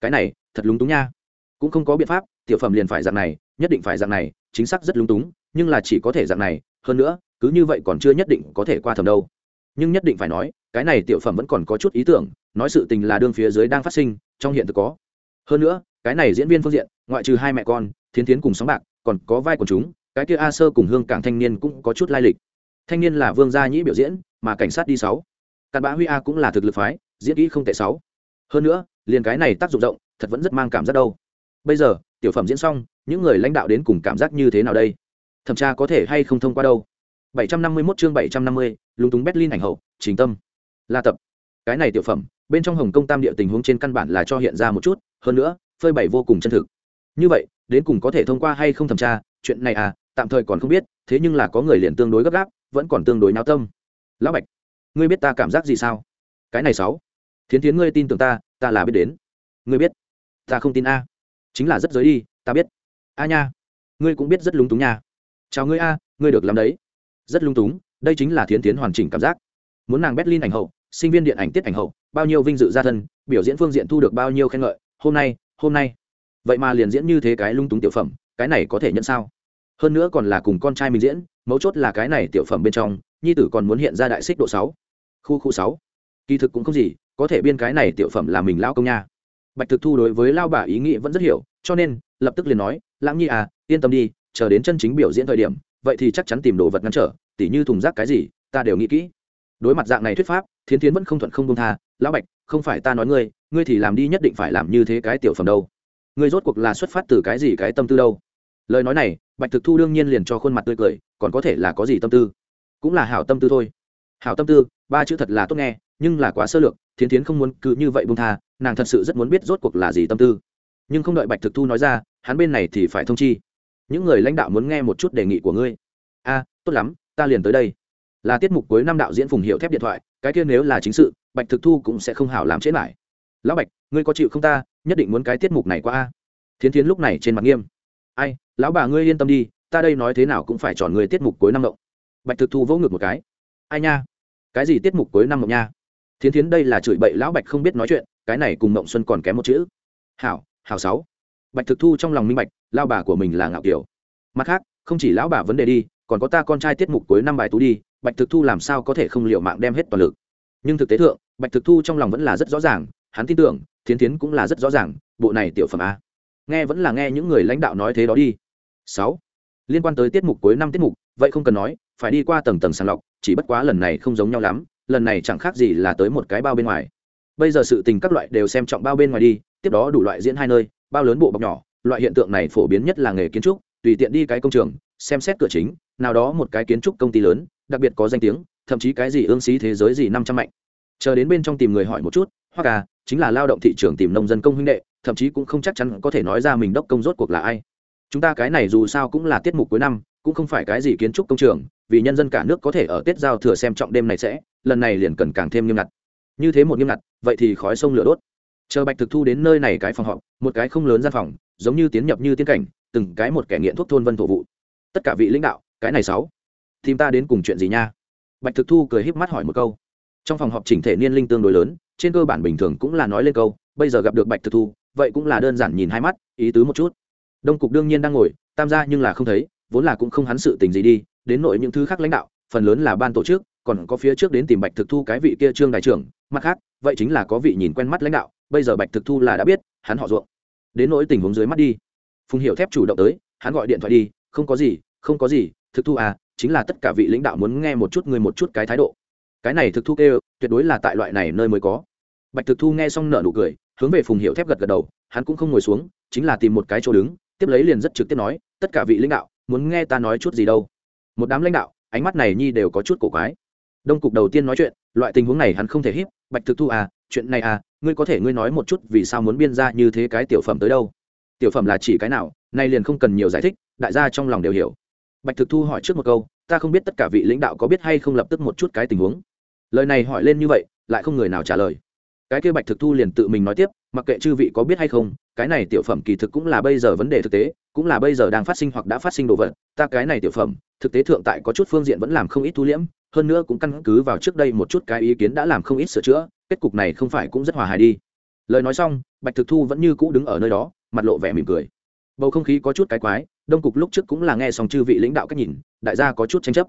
Cái này, thật lúng túng nha. Cũng không có biện pháp, tiểu phẩm liền phải dạng này, nhất định phải dạng này, chính xác rất lúng túng, nhưng là chỉ có thể dạng này, hơn nữa cứ như vậy còn chưa nhất định có thể qua thầm đâu. Nhưng nhất định phải nói, cái này tiểu phẩm vẫn còn có chút ý tưởng, nói sự tình là đương phía dưới đang phát sinh, trong hiện thực có. Hơn nữa, cái này diễn viên phương diện, ngoại trừ hai mẹ con, thiến tiến cùng sóng bạc, còn có vai của chúng, cái kia a sơ cùng hương cảng thanh niên cũng có chút lai lịch. Thanh niên là vương gia nhĩ biểu diễn, mà cảnh sát đi sáu. Cặn bã huy a cũng là thực lực phái, diễn kỹ không tệ sáu. Hơn nữa, liền cái này tác dụng rộng, thật vẫn rất mang cảm giác đâu. Bây giờ, tiểu phẩm diễn xong, những người lãnh đạo đến cùng cảm giác như thế nào đây? Thẩm tra có thể hay không thông qua đâu? 751 chương 750, lúng túng berlin ảnh hậu chính tâm. La tập. Cái này tiểu phẩm bên trong hồng kông tam địa tình huống trên căn bản là cho hiện ra một chút hơn nữa phơi bày vô cùng chân thực. Như vậy đến cùng có thể thông qua hay không thẩm tra chuyện này à tạm thời còn không biết thế nhưng là có người liền tương đối gấp gáp vẫn còn tương đối náo tâm. Lão bạch ngươi biết ta cảm giác gì sao? Cái này sáu. Thiến thiến ngươi tin tưởng ta ta là biết đến. Ngươi biết. Ta không tin a. Chính là rất giới đi ta biết. A nha. Ngươi cũng biết rất lúng túng nha. Chào ngươi a ngươi được làm đấy rất lung túng, đây chính là thiến tiến hoàn chỉnh cảm giác. Muốn nàng berlin ảnh hậu, sinh viên điện ảnh tiết ảnh hậu, bao nhiêu vinh dự gia thân, biểu diễn phương diện thu được bao nhiêu khen ngợi, hôm nay hôm nay. Vậy mà liền diễn như thế cái lung túng tiểu phẩm, cái này có thể nhận sao? Hơn nữa còn là cùng con trai mình diễn, mấu chốt là cái này tiểu phẩm bên trong, nhi tử còn muốn hiện ra đại xích độ sáu. Khu khu sáu. Kỳ thực cũng không gì, có thể biên cái này tiểu phẩm là mình lao công nha. Bạch thực thu đối với lao bà ý nghĩ vẫn rất hiểu, cho nên, lập tức liền nói, lãng nhi à yên tâm đi, chờ đến chân chính biểu diễn thời điểm vậy thì chắc chắn tìm đồ vật ngăn trở, tỉ như thùng rác cái gì, ta đều nghĩ kỹ. Đối mặt dạng này thuyết pháp, thiến tiến vẫn không thuận không công tha, lão bạch, không phải ta nói ngươi ngươi thì làm đi nhất định phải làm như thế cái tiểu phẩm đâu. Ngươi rốt cuộc là xuất phát từ cái gì, cái tâm tư đâu? Lời nói này, bạch thực thu đương nhiên liền cho khuôn mặt tươi cười, còn có thể là có gì tâm tư? Cũng là hảo tâm tư thôi. Hảo tâm tư, ba chữ thật là tốt nghe, nhưng là quá sơ lược, thiến tiến không muốn cứ như vậy bung tha, nàng thật sự rất muốn biết rốt cuộc là gì tâm tư. Nhưng không đợi bạch thực thu nói ra, hắn bên này thì phải thông chi những người lãnh đạo muốn nghe một chút đề nghị của ngươi. A, tốt lắm, ta liền tới đây. Là tiết mục cuối năm đạo diễn phùng hiệu thép điện thoại, cái kia nếu là chính sự, bạch thực thu cũng sẽ không hảo làm chết lại. Lão bạch, ngươi có chịu không ta? Nhất định muốn cái tiết mục này qua a. Thiến thiến lúc này trên mặt nghiêm. Ai, lão bà ngươi yên tâm đi, ta đây nói thế nào cũng phải chọn người tiết mục cuối năm động. Bạch thực thu vỗ ngực một cái. Ai nha? Cái gì tiết mục cuối năm mộng nha? Thiến thiến đây là chửi bậy lão bạch không biết nói chuyện, cái này cùng mộng xuân còn kém một chữ. Hảo hảo sáu bạch thực thu trong lòng minh bạch lao bà của mình là ngạo kiểu mặt khác, không chỉ lão bà vấn đề đi, còn có ta con trai tiết mục cuối năm bài tú đi, bạch thực thu làm sao có thể không liệu mạng đem hết toàn lực. Nhưng thực tế thượng, bạch thực thu trong lòng vẫn là rất rõ ràng, hắn tin tưởng, thiến thiến cũng là rất rõ ràng, bộ này tiểu phẩm a. Nghe vẫn là nghe những người lãnh đạo nói thế đó đi. Sáu, liên quan tới tiết mục cuối năm tiết mục, vậy không cần nói, phải đi qua tầng tầng sàng lọc, chỉ bất quá lần này không giống nhau lắm, lần này chẳng khác gì là tới một cái bao bên ngoài. Bây giờ sự tình các loại đều xem trọng bao bên ngoài đi, tiếp đó đủ loại diễn hai nơi bao lớn bộ bọc nhỏ, loại hiện tượng này phổ biến nhất là nghề kiến trúc, tùy tiện đi cái công trường, xem xét cửa chính, nào đó một cái kiến trúc công ty lớn, đặc biệt có danh tiếng, thậm chí cái gì ương xí thế giới gì năm trăm mạnh. Chờ đến bên trong tìm người hỏi một chút, hoặc à chính là lao động thị trường tìm nông dân công huynh đệ, thậm chí cũng không chắc chắn có thể nói ra mình đốc công rốt cuộc là ai. Chúng ta cái này dù sao cũng là tiết mục cuối năm, cũng không phải cái gì kiến trúc công trường, vì nhân dân cả nước có thể ở tết giao thừa xem trọng đêm này sẽ, lần này liền cần càng thêm nghiêm ngặt. Như thế một nghiêm ngặt, vậy thì khói sông lửa đốt chờ bạch thực thu đến nơi này cái phòng họp, một cái không lớn gian phòng, giống như tiến nhập như tiến cảnh, từng cái một kẻ nghiện thuốc thôn vân thổ vụ. Tất cả vị lãnh đạo, cái này sáu, tìm ta đến cùng chuyện gì nha? Bạch thực thu cười híp mắt hỏi một câu. Trong phòng họp chỉnh thể niên linh tương đối lớn, trên cơ bản bình thường cũng là nói lên câu, bây giờ gặp được bạch thực thu, vậy cũng là đơn giản nhìn hai mắt, ý tứ một chút. Đông cục đương nhiên đang ngồi, tam gia nhưng là không thấy, vốn là cũng không hắn sự tình gì đi, đến nội những thứ khác lãnh đạo, phần lớn là ban tổ chức, còn có phía trước đến tìm bạch thực thu cái vị kia trương đại trưởng, mặt khác, vậy chính là có vị nhìn quen mắt lãnh đạo bây giờ bạch thực thu là đã biết, hắn họ ruộng. Đến nỗi tình huống dưới mắt đi. Phùng hiệu thép chủ động tới, hắn gọi điện thoại đi, không có gì, không có gì, thực thu à chính là tất cả vị lãnh đạo muốn nghe một chút người một chút cái thái độ. Cái này thực thu kêu, tuyệt đối là tại loại này nơi mới có. Bạch thực thu nghe xong nở nụ cười, hướng về phùng hiệu thép gật gật đầu, hắn cũng không ngồi xuống, chính là tìm một cái chỗ đứng, tiếp lấy liền rất trực tiếp nói, tất cả vị lãnh đạo, muốn nghe ta nói chút gì đâu? Một đám lãnh đạo, ánh mắt này nhi đều có chút cổ quái. Đông cục đầu tiên nói chuyện, loại tình huống này hắn không thể hiếp bạch thực thu à chuyện này à ngươi có thể ngươi nói một chút vì sao muốn biên ra như thế cái tiểu phẩm tới đâu? Tiểu phẩm là chỉ cái nào, nay liền không cần nhiều giải thích, đại gia trong lòng đều hiểu. Bạch thực thu hỏi trước một câu, ta không biết tất cả vị lãnh đạo có biết hay không lập tức một chút cái tình huống. Lời này hỏi lên như vậy, lại không người nào trả lời. Cái kia bạch thực thu liền tự mình nói tiếp, mặc kệ chư vị có biết hay không, cái này tiểu phẩm kỳ thực cũng là bây giờ vấn đề thực tế, cũng là bây giờ đang phát sinh hoặc đã phát sinh đồ vật, ta cái này tiểu phẩm, thực tế thượng tại có chút phương diện vẫn làm không ít thu liễm hơn nữa cũng căn cứ vào trước đây một chút cái ý kiến đã làm không ít sửa chữa, kết cục này không phải cũng rất hòa hài đi. Lời nói xong, bạch thực thu vẫn như cũ đứng ở nơi đó, mặt lộ vẻ mỉm cười. Bầu không khí có chút cái quái, đông cục lúc trước cũng là nghe xong chư vị lãnh đạo cách nhìn, đại gia có chút tranh chấp.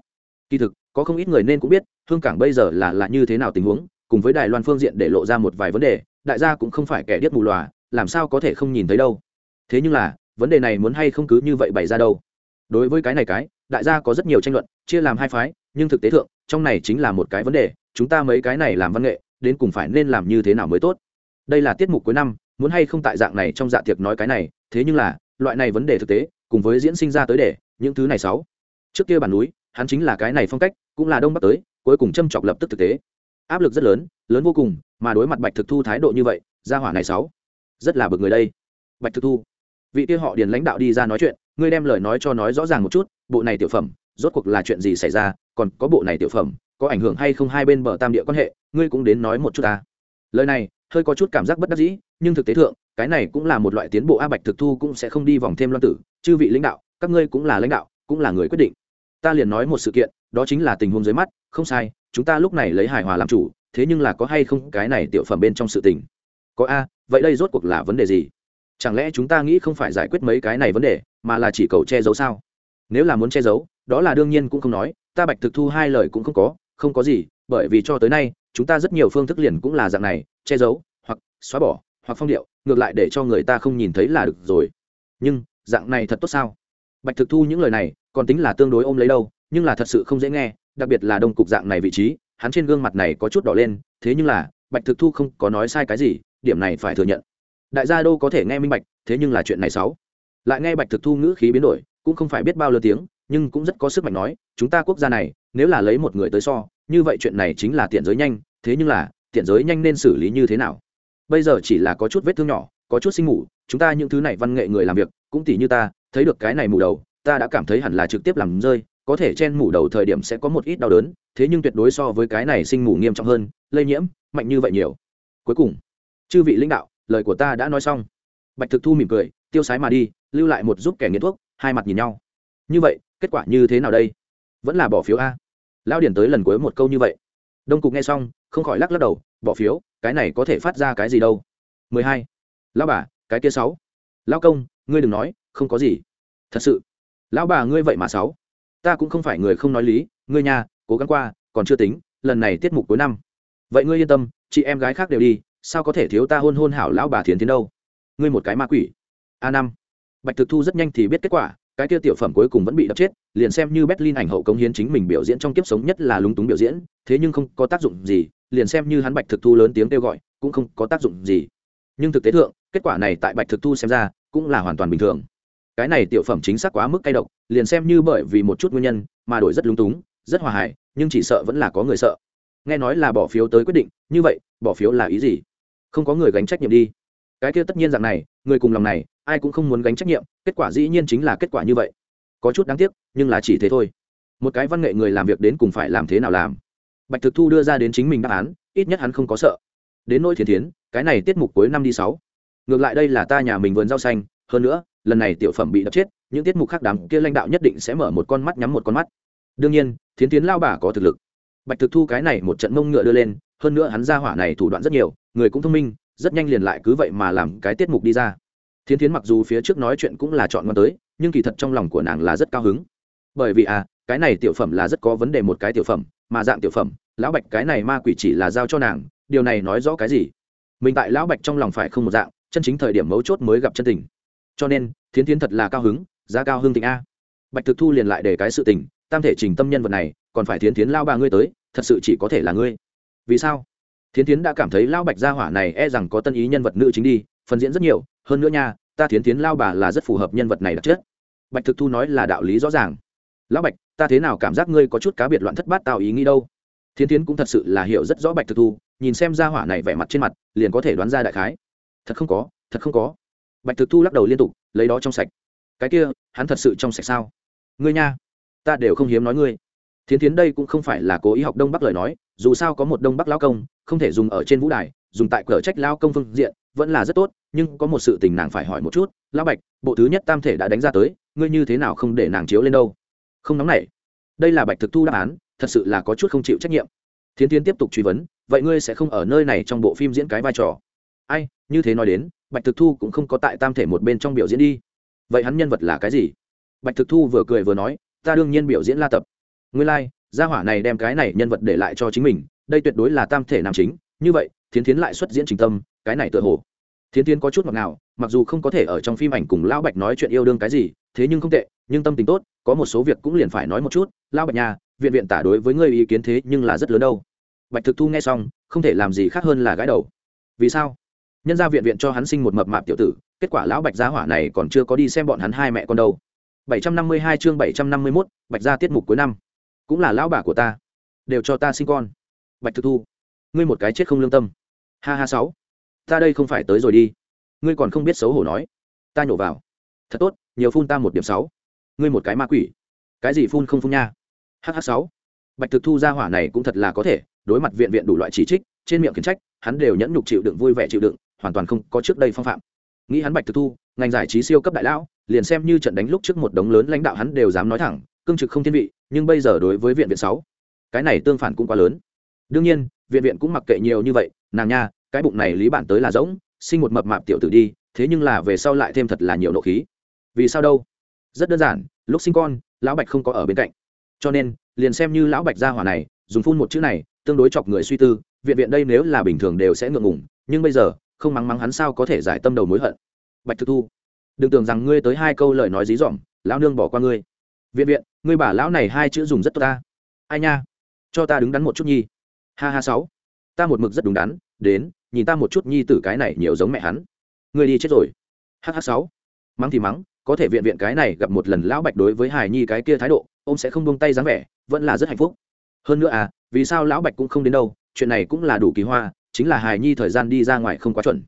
Kỳ thực, có không ít người nên cũng biết, hương cảng bây giờ là là như thế nào tình huống, cùng với đài loan phương diện để lộ ra một vài vấn đề, đại gia cũng không phải kẻ điếc mù lòa làm sao có thể không nhìn thấy đâu. Thế nhưng là, vấn đề này muốn hay không cứ như vậy bày ra đâu. Đối với cái này cái đại gia có rất nhiều tranh luận, chia làm hai phái, nhưng thực tế thượng, trong này chính là một cái vấn đề, chúng ta mấy cái này làm văn nghệ, đến cùng phải nên làm như thế nào mới tốt? Đây là tiết mục cuối năm, muốn hay không tại dạng này trong dạ tiệc nói cái này, thế nhưng là, loại này vấn đề thực tế, cùng với diễn sinh ra tới để, những thứ này sáu. Trước kia bản núi, hắn chính là cái này phong cách, cũng là đông bắc tới, cuối cùng châm chọc lập tức thực tế. Áp lực rất lớn lớn vô cùng, mà đối mặt bạch thực thu thái độ như vậy ra hỏa này sáu, rất là bực người đây. Bạch thực thu vị kia họ điền lãnh đạo đi ra nói chuyện, ngươi đem lời nói cho nói rõ ràng một chút, bộ này tiểu phẩm, rốt cuộc là chuyện gì xảy ra, còn có bộ này tiểu phẩm, có ảnh hưởng hay không hai bên bờ tam địa quan hệ, ngươi cũng đến nói một chút ta. Lời này, hơi có chút cảm giác bất đắc dĩ, nhưng thực tế thượng, cái này cũng là một loại tiến bộ a bạch thực thu cũng sẽ không đi vòng thêm loan tử, chư vị lãnh đạo, các ngươi cũng là lãnh đạo, cũng là người quyết định. Ta liền nói một sự kiện, đó chính là tình huống dưới mắt, không sai, chúng ta lúc này lấy hài hòa làm chủ, thế nhưng là có hay không cái này tiểu phẩm bên trong sự tình? Có a, vậy đây rốt cuộc là vấn đề gì? Chẳng lẽ chúng ta nghĩ không phải giải quyết mấy cái này vấn đề, mà là chỉ cầu che giấu sao? Nếu là muốn che giấu, đó là đương nhiên cũng không nói, ta bạch thực thu hai lời cũng không có không có gì, bởi vì cho tới nay, chúng ta rất nhiều phương thức liền cũng là dạng này, che giấu, hoặc xóa bỏ, hoặc phong điệu, ngược lại để cho người ta không nhìn thấy là được rồi. Nhưng, dạng này thật tốt sao? Bạch thực thu những lời này, còn tính là tương đối ôm lấy đâu, nhưng là thật sự không dễ nghe, đặc biệt là đông cục dạng này vị trí, hắn trên gương mặt này có chút đỏ lên, thế nhưng là, bạch thực thu không có nói sai cái gì, điểm này phải thừa nhận đại gia đô có thể nghe minh bạch, thế nhưng là chuyện này xấu lại nghe bạch thực thu ngữ khí biến đổi, cũng không phải biết bao lơ tiếng, nhưng cũng rất có sức mạnh nói, chúng ta quốc gia này, nếu là lấy một người tới so, như vậy chuyện này chính là tiện giới nhanh, thế nhưng là, tiện giới nhanh nên xử lý như thế nào? Bây giờ chỉ là có chút vết thương nhỏ, có chút sinh ngủ chúng ta những thứ này văn nghệ người làm việc, cũng tỉ như ta, thấy được cái này mù đầu, ta đã cảm thấy hẳn là trực tiếp làm rơi, có thể chen mù đầu thời điểm sẽ có một ít đau đớn, thế nhưng tuyệt đối so với cái này sinh mù nghiêm trọng hơn, lây nhiễm, mạnh như vậy nhiều. Cuối cùng, chư vị lãnh đạo lời của ta đã nói xong. Bạch thực thu mỉm cười, tiêu sái mà đi, lưu lại một giúp kẻ nghiện thuốc, hai mặt nhìn nhau. Như vậy, kết quả như thế nào đây? Vẫn là bỏ phiếu a. Lão điển tới lần cuối một câu như vậy. Đông cục nghe xong, không khỏi lắc lắc đầu, bỏ phiếu, cái này có thể phát ra cái gì đâu? Mười hai. Lão bà, cái kia sáu. Lão công, ngươi đừng nói, không có gì. Thật sự. Lão bà ngươi vậy mà sáu. Ta cũng không phải người không nói lý, ngươi nhà cố gắng qua, còn chưa tính, lần này tiết mục cuối năm. Vậy ngươi yên tâm, chị em gái khác đều đi sao có thể thiếu ta hôn hôn hảo lão bà thiến tiến đâu? Ngươi một cái ma quỷ. A năm. Bạch thực thu rất nhanh thì biết kết quả, cái kia tiểu phẩm cuối cùng vẫn bị đập chết, liền xem như berlin ảnh hậu công hiến chính mình biểu diễn trong kiếp sống nhất là lúng túng biểu diễn, thế nhưng không có tác dụng gì, liền xem như hắn bạch thực thu lớn tiếng kêu gọi, cũng không có tác dụng gì. Nhưng thực tế thượng, kết quả này tại bạch thực thu xem ra, cũng là hoàn toàn bình thường. Cái này tiểu phẩm chính xác quá mức cay độc, liền xem như bởi vì một chút nguyên nhân, mà đổi rất lúng túng, rất hòa hài, nhưng chỉ sợ vẫn là có người sợ. Nghe nói là bỏ phiếu tới quyết định, như vậy, bỏ phiếu là ý gì? Không có người gánh trách nhiệm đi. Cái kia tất nhiên rằng này, người cùng lòng này, ai cũng không muốn gánh trách nhiệm, kết quả dĩ nhiên chính là kết quả như vậy. Có chút đáng tiếc, nhưng là chỉ thế thôi. Một cái văn nghệ người làm việc đến cùng phải làm thế nào làm? Bạch thực thu đưa ra đến chính mình đáp án, ít nhất hắn không có sợ. Đến nỗi thiền thiến, cái này tiết mục cuối năm đi sáu. Ngược lại đây là ta nhà mình vườn rau xanh, hơn nữa, lần này tiểu phẩm bị đập chết, những tiết mục khác đám kia lãnh đạo nhất định sẽ mở một con mắt nhắm một con mắt. Đương nhiên, thiến tiến lao bà có thực lực. Bạch thực thu cái này một trận mông ngựa đưa lên, hơn nữa hắn ra hỏa này thủ đoạn rất nhiều người cũng thông minh, rất nhanh liền lại cứ vậy mà làm cái tiết mục đi ra. Thiến thiến mặc dù phía trước nói chuyện cũng là chọn ngon tới, nhưng kỳ thật trong lòng của nàng là rất cao hứng. Bởi vì à cái này tiểu phẩm là rất có vấn đề một cái tiểu phẩm, mà dạng tiểu phẩm, lão bạch cái này ma quỷ chỉ là giao cho nàng, điều này nói rõ cái gì? Mình tại lão bạch trong lòng phải không một dạng, chân chính thời điểm mấu chốt mới gặp chân tình. Cho nên, thiến thiến thật là cao hứng, giá cao hương tình a. Bạch thực thu liền lại để cái sự tình, tam thể trình tâm nhân vật này, còn phải thiến thiến lao ba ngươi tới, thật sự chỉ có thể là ngươi. Vì sao? Thiến thiến đã cảm thấy lao bạch gia hỏa này e rằng có tân ý nhân vật nữ chính đi, phần diễn rất nhiều, hơn nữa nha, ta thiến thiến lao bà là rất phù hợp nhân vật này đặc chất. Bạch thực thu nói là đạo lý rõ ràng. Lão bạch, ta thế nào cảm giác ngươi có chút cá biệt loạn thất bát tạo ý nghĩ đâu? Thiến thiến cũng thật sự là hiểu rất rõ bạch thực thu, nhìn xem gia hỏa này vẻ mặt trên mặt, liền có thể đoán ra đại khái. Thật không có, thật không có. Bạch thực thu lắc đầu liên tục, lấy đó trong sạch. Cái kia, hắn thật sự trong sạch sao? Ngươi nha, ta đều không hiếm nói ngươi. Thiến thiến đây cũng không phải là cố ý học đông bắc lời nói, dù sao có một đông bắc lao công không thể dùng ở trên vũ đài dùng tại cửa trách lao công phương diện vẫn là rất tốt nhưng có một sự tình nàng phải hỏi một chút. Lão bạch bộ thứ nhất tam thể đã đánh ra tới ngươi như thế nào không để nàng chiếu lên đâu? Không nóng nảy. Đây là bạch thực thu đáp án thật sự là có chút không chịu trách nhiệm. Thiến tiến tiếp tục truy vấn vậy ngươi sẽ không ở nơi này trong bộ phim diễn cái vai trò? Ai như thế nói đến bạch thực thu cũng không có tại tam thể một bên trong biểu diễn đi. Vậy hắn nhân vật là cái gì? Bạch thực thu vừa cười vừa nói ta đương nhiên biểu diễn la tập. Nguyên lai、like, gia hỏa này đem cái này nhân vật để lại cho chính mình đây tuyệt đối là tam thể nam chính như vậy thiến thiến lại xuất diễn trình tâm cái này tựa hồ. Thiến Thiến có chút ngọt ngào mặc dù không có thể ở trong phim ảnh cùng lão bạch nói chuyện yêu đương cái gì thế nhưng không tệ nhưng tâm tình tốt có một số việc cũng liền phải nói một chút. Lão bạch nhà viện viện tả đối với ngươi ý kiến thế nhưng là rất lớn đâu. Bạch thực thu nghe xong không thể làm gì khác hơn là gái đầu. Vì sao? Nhân ra viện viện cho hắn sinh một mập mạp tiểu tử kết quả lão bạch gia hỏa này còn chưa có đi xem bọn hắn hai mẹ con đâu. 752 chương 751, bạch gia tiết mục cuối năm. Cũng là lão bà của ta. Đều cho ta sinh con bạch thực thu, ngươi một cái chết không lương tâm. Ha ha sáu, ta đây không phải tới rồi đi. Ngươi còn không biết xấu hổ nói. Ta nhổ vào. Thật tốt, nhiều phun ta một điểm sáu. Ngươi một cái ma quỷ. Cái gì phun không phun nha? Hh sáu. Bạch thực thu ra hỏa này cũng thật là có thể, đối mặt viện viện đủ loại chỉ trích, trên miệng khiển trách, hắn đều nhẫn nhục chịu đựng, vui vẻ chịu đựng, hoàn toàn không có trước đây phong phạm. Nghĩ hắn bạch thực thu, ngành giải trí siêu cấp đại lão, liền xem như trận đánh lúc trước một đống lớn lãnh đạo hắn đều dám nói thẳng, cương trực không thiên vị, nhưng bây giờ đối với viện viện sáu, cái này tương phản cũng quá lớn đương nhiên, viện viện cũng mặc kệ nhiều như vậy, nàng nha, cái bụng này lý bản tới là rỗng, sinh một mập mạp tiểu tử đi, thế nhưng là về sau lại thêm thật là nhiều nộ khí. Vì sao đâu? Rất đơn giản, lúc sinh con, lão bạch không có ở bên cạnh. Cho nên, liền xem như lão bạch gia hỏa này, dùng phun một chữ này, tương đối chọc người suy tư, viện viện đây nếu là bình thường đều sẽ ngượng ngùng, nhưng bây giờ, không mắng mắng hắn sao có thể giải tâm đầu mối hận? Bạch thực thu, đừng tưởng rằng ngươi tới hai câu lời nói dí dỏm, lão nương bỏ qua ngươi. Viện viện, ngươi bà lão này hai chữ dùng rất tốt ta. Ai nha? Cho ta đứng đắn một chút nhi ha ha sáu. Ta một mực rất đúng đắn, đến, nhìn ta một chút nhi tử cái này nhiều giống mẹ hắn. Người đi chết rồi. Hh sáu. Mắng thì mắng, có thể viện viện cái này gặp một lần lão bạch đối với hài nhi cái kia thái độ, ông sẽ không buông tay dáng vẻ, vẫn là rất hạnh phúc. Hơn nữa à vì sao lão bạch cũng không đến đâu, chuyện này cũng là đủ kỳ hoa, chính là hài nhi thời gian đi ra ngoài không quá chuẩn.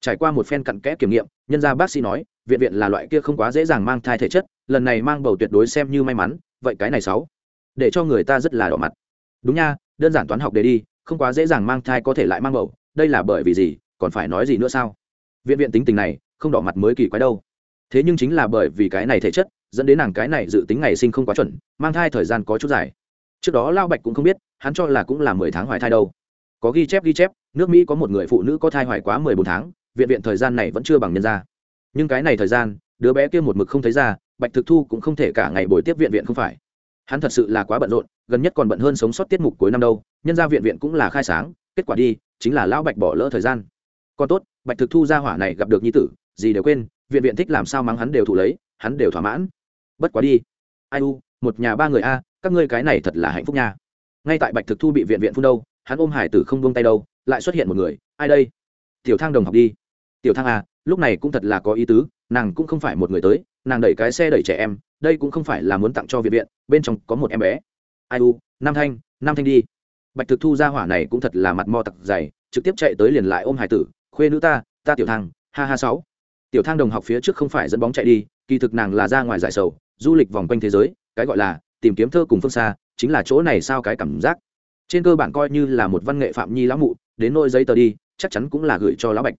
Trải qua một phen cặn kẽ kiểm nghiệm, nhân gia bác sĩ nói, viện viện là loại kia không quá dễ dàng mang thai thể chất, lần này mang bầu tuyệt đối xem như may mắn, vậy cái này sáu, để cho người ta rất là đỏ mặt. Đúng nha đơn giản toán học để đi, không quá dễ dàng mang thai có thể lại mang bầu, đây là bởi vì gì, còn phải nói gì nữa sao? Viện viện tính tình này, không đỏ mặt mới kỳ quái đâu. Thế nhưng chính là bởi vì cái này thể chất, dẫn đến nàng cái này dự tính ngày sinh không quá chuẩn, mang thai thời gian có chút dài. Trước đó lao bạch cũng không biết, hắn cho là cũng là mười tháng hoài thai đâu. Có ghi chép ghi chép, nước mỹ có một người phụ nữ có thai hoài quá mười bốn tháng, viện viện thời gian này vẫn chưa bằng nhân ra nhưng cái này thời gian, đứa bé kia một mực không thấy ra, bạch thực thu cũng không thể cả ngày buổi tiếp viện viện không phải hắn thật sự là quá bận rộn, gần nhất còn bận hơn sống sót tiết mục cuối năm đâu, nhân ra viện viện cũng là khai sáng, kết quả đi, chính là lão bạch bỏ lỡ thời gian. Còn tốt, bạch thực thu ra hỏa này gặp được nhi tử, gì đều quên, viện viện thích làm sao mắng hắn đều thụ lấy, hắn đều thỏa mãn. Bất quá đi. Ai u, một nhà ba người a, các ngươi cái này thật là hạnh phúc nha. Ngay tại bạch thực thu bị viện viện phun đâu, hắn ôm hải tử không buông tay đâu, lại xuất hiện một người, ai đây? Tiểu thang đồng học đi. Tiểu thang a lúc này cũng thật là có ý tứ, nàng cũng không phải một người tới, nàng đẩy cái xe đẩy trẻ em đây cũng không phải là muốn tặng cho viện viện, bên trong có một em bé. Ai u, nam thanh nam thanh đi. Bạch thực thu ra hỏa này cũng thật là mặt mò tặc dày, trực tiếp chạy tới liền lại ôm hải tử, khuê nữ ta ta tiểu thang, ha ha sáu. Tiểu thang đồng học phía trước không phải dẫn bóng chạy đi, kỳ thực nàng là ra ngoài giải sầu, du lịch vòng quanh thế giới, cái gọi là tìm kiếm thơ cùng phương xa, chính là chỗ này sao cái cảm giác. Trên cơ bản coi như là một văn nghệ phạm nhi lão mụ, đến nôi giấy tờ đi, chắc chắn cũng là gửi cho lão bạch.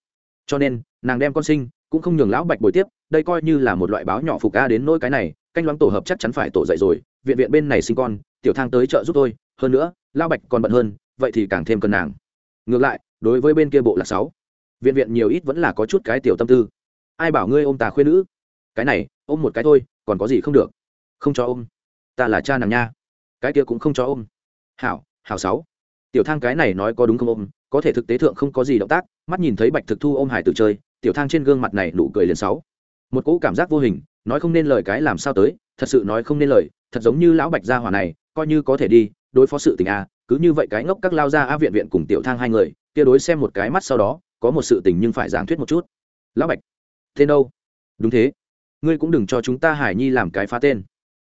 Cho nên, nàng đem con sinh, cũng không nhường lão bạch bồi tiếp, đây coi như là một loại báo nhỏ phục ca đến nỗi cái này canh loáng tổ hợp chắc chắn phải tổ dậy rồi, viện viện bên này sinh con, tiểu thang tới chợ giúp tôi, hơn nữa lao bạch còn bận hơn, vậy thì càng thêm cần nàng. Ngược lại, đối với bên kia bộ là sáu, viện viện nhiều ít vẫn là có chút cái tiểu tâm tư. Ai bảo ngươi ôm tà khuyên nữ? Cái này, ôm một cái thôi, còn có gì không được. Không cho ôm. Ta là cha nàng nha. Cái kia cũng không cho ôm. Hảo hảo sáu. Tiểu thang cái này nói có đúng không ôm, có thể thực tế thượng không có gì động tác, mắt nhìn thấy bạch thực thu ôm hải tử chơi, tiểu thang trên gương mặt này nụ cười liền sáu. Một cỗ cảm giác vô hình nói không nên lời cái làm sao tới, thật sự nói không nên lời, thật giống như lão bạch gia hỏa này, coi như có thể đi, đối phó sự tình a, cứ như vậy cái ngốc các lao ra a viện viện cùng tiểu thang hai người, kia đối xem một cái mắt sau đó, có một sự tình nhưng phải giảng thuyết một chút. Lão bạch, tên đâu? Đúng thế. Ngươi cũng đừng cho chúng ta hải nhi làm cái phá tên.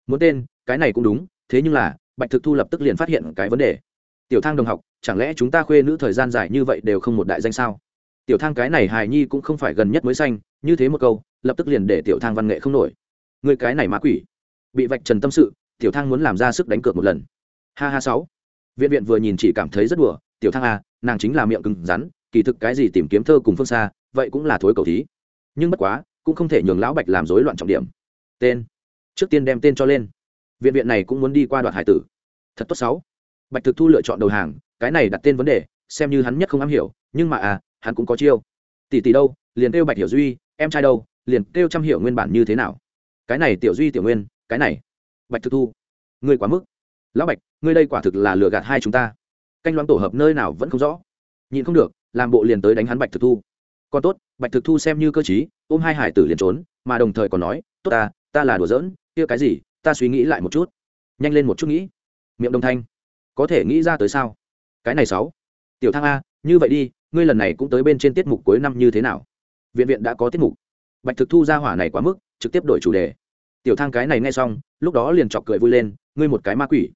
Muốn tên, cái này cũng đúng, thế nhưng là, bạch thực thu lập tức liền phát hiện cái vấn đề. Tiểu thang đồng học, chẳng lẽ chúng ta khuê nữ thời gian dài như vậy đều không một đại danh sao? Tiểu thang cái này hài nhi cũng không phải gần nhất mới xanh như thế một câu, lập tức liền để tiểu thang văn nghệ không nổi. Người cái này ma quỷ. Bị vạch trần tâm sự, tiểu thang muốn làm ra sức đánh cược một lần. Ha ha sáu. Viện viện vừa nhìn chỉ cảm thấy rất đùa, tiểu thang à nàng chính là miệng cứng rắn, kỳ thực cái gì tìm kiếm thơ cùng phương xa, vậy cũng là thối cầu thí. Nhưng bất quá, cũng không thể nhường lão bạch làm rối loạn trọng điểm. Tên. Trước tiên đem tên cho lên. Viện viện này cũng muốn đi qua đoạn hải tử. Thật tốt sáu. Bạch thực thu lựa chọn đầu hàng, cái này đặt tên vấn đề, xem như hắn nhất không am hiểu, nhưng mà à hắn cũng có chiêu. Tỷ tỷ đâu, liền kêu bạch hiểu duy, em trai đâu, liền kêu chăm hiểu nguyên bản như thế nào? Cái này tiểu duy, tiểu nguyên, cái này. Bạch thực thu, ngươi quá mức. Lão bạch, ngươi đây quả thực là lừa gạt hai chúng ta. Canh loãng tổ hợp nơi nào vẫn không rõ. Nhìn không được, làm bộ liền tới đánh hắn bạch thực thu. Còn tốt, bạch thực thu xem như cơ chí ôm hai hải tử liền trốn, mà đồng thời còn nói, tốt ta ta là đùa giỡn, kia cái gì, ta suy nghĩ lại một chút. Nhanh lên một chút nghĩ. Miệng đồng thanh. Có thể nghĩ ra tới sao? Cái này sáu. Tiểu thang a, như vậy đi ngươi lần này cũng tới bên trên tiết mục cuối năm như thế nào? Viện viện đã có tiết mục. Bạch thực thu ra hỏa này quá mức, trực tiếp đổi chủ đề. Tiểu thang cái này nghe xong, lúc đó liền chọc cười vui lên, ngươi một cái ma quỷ.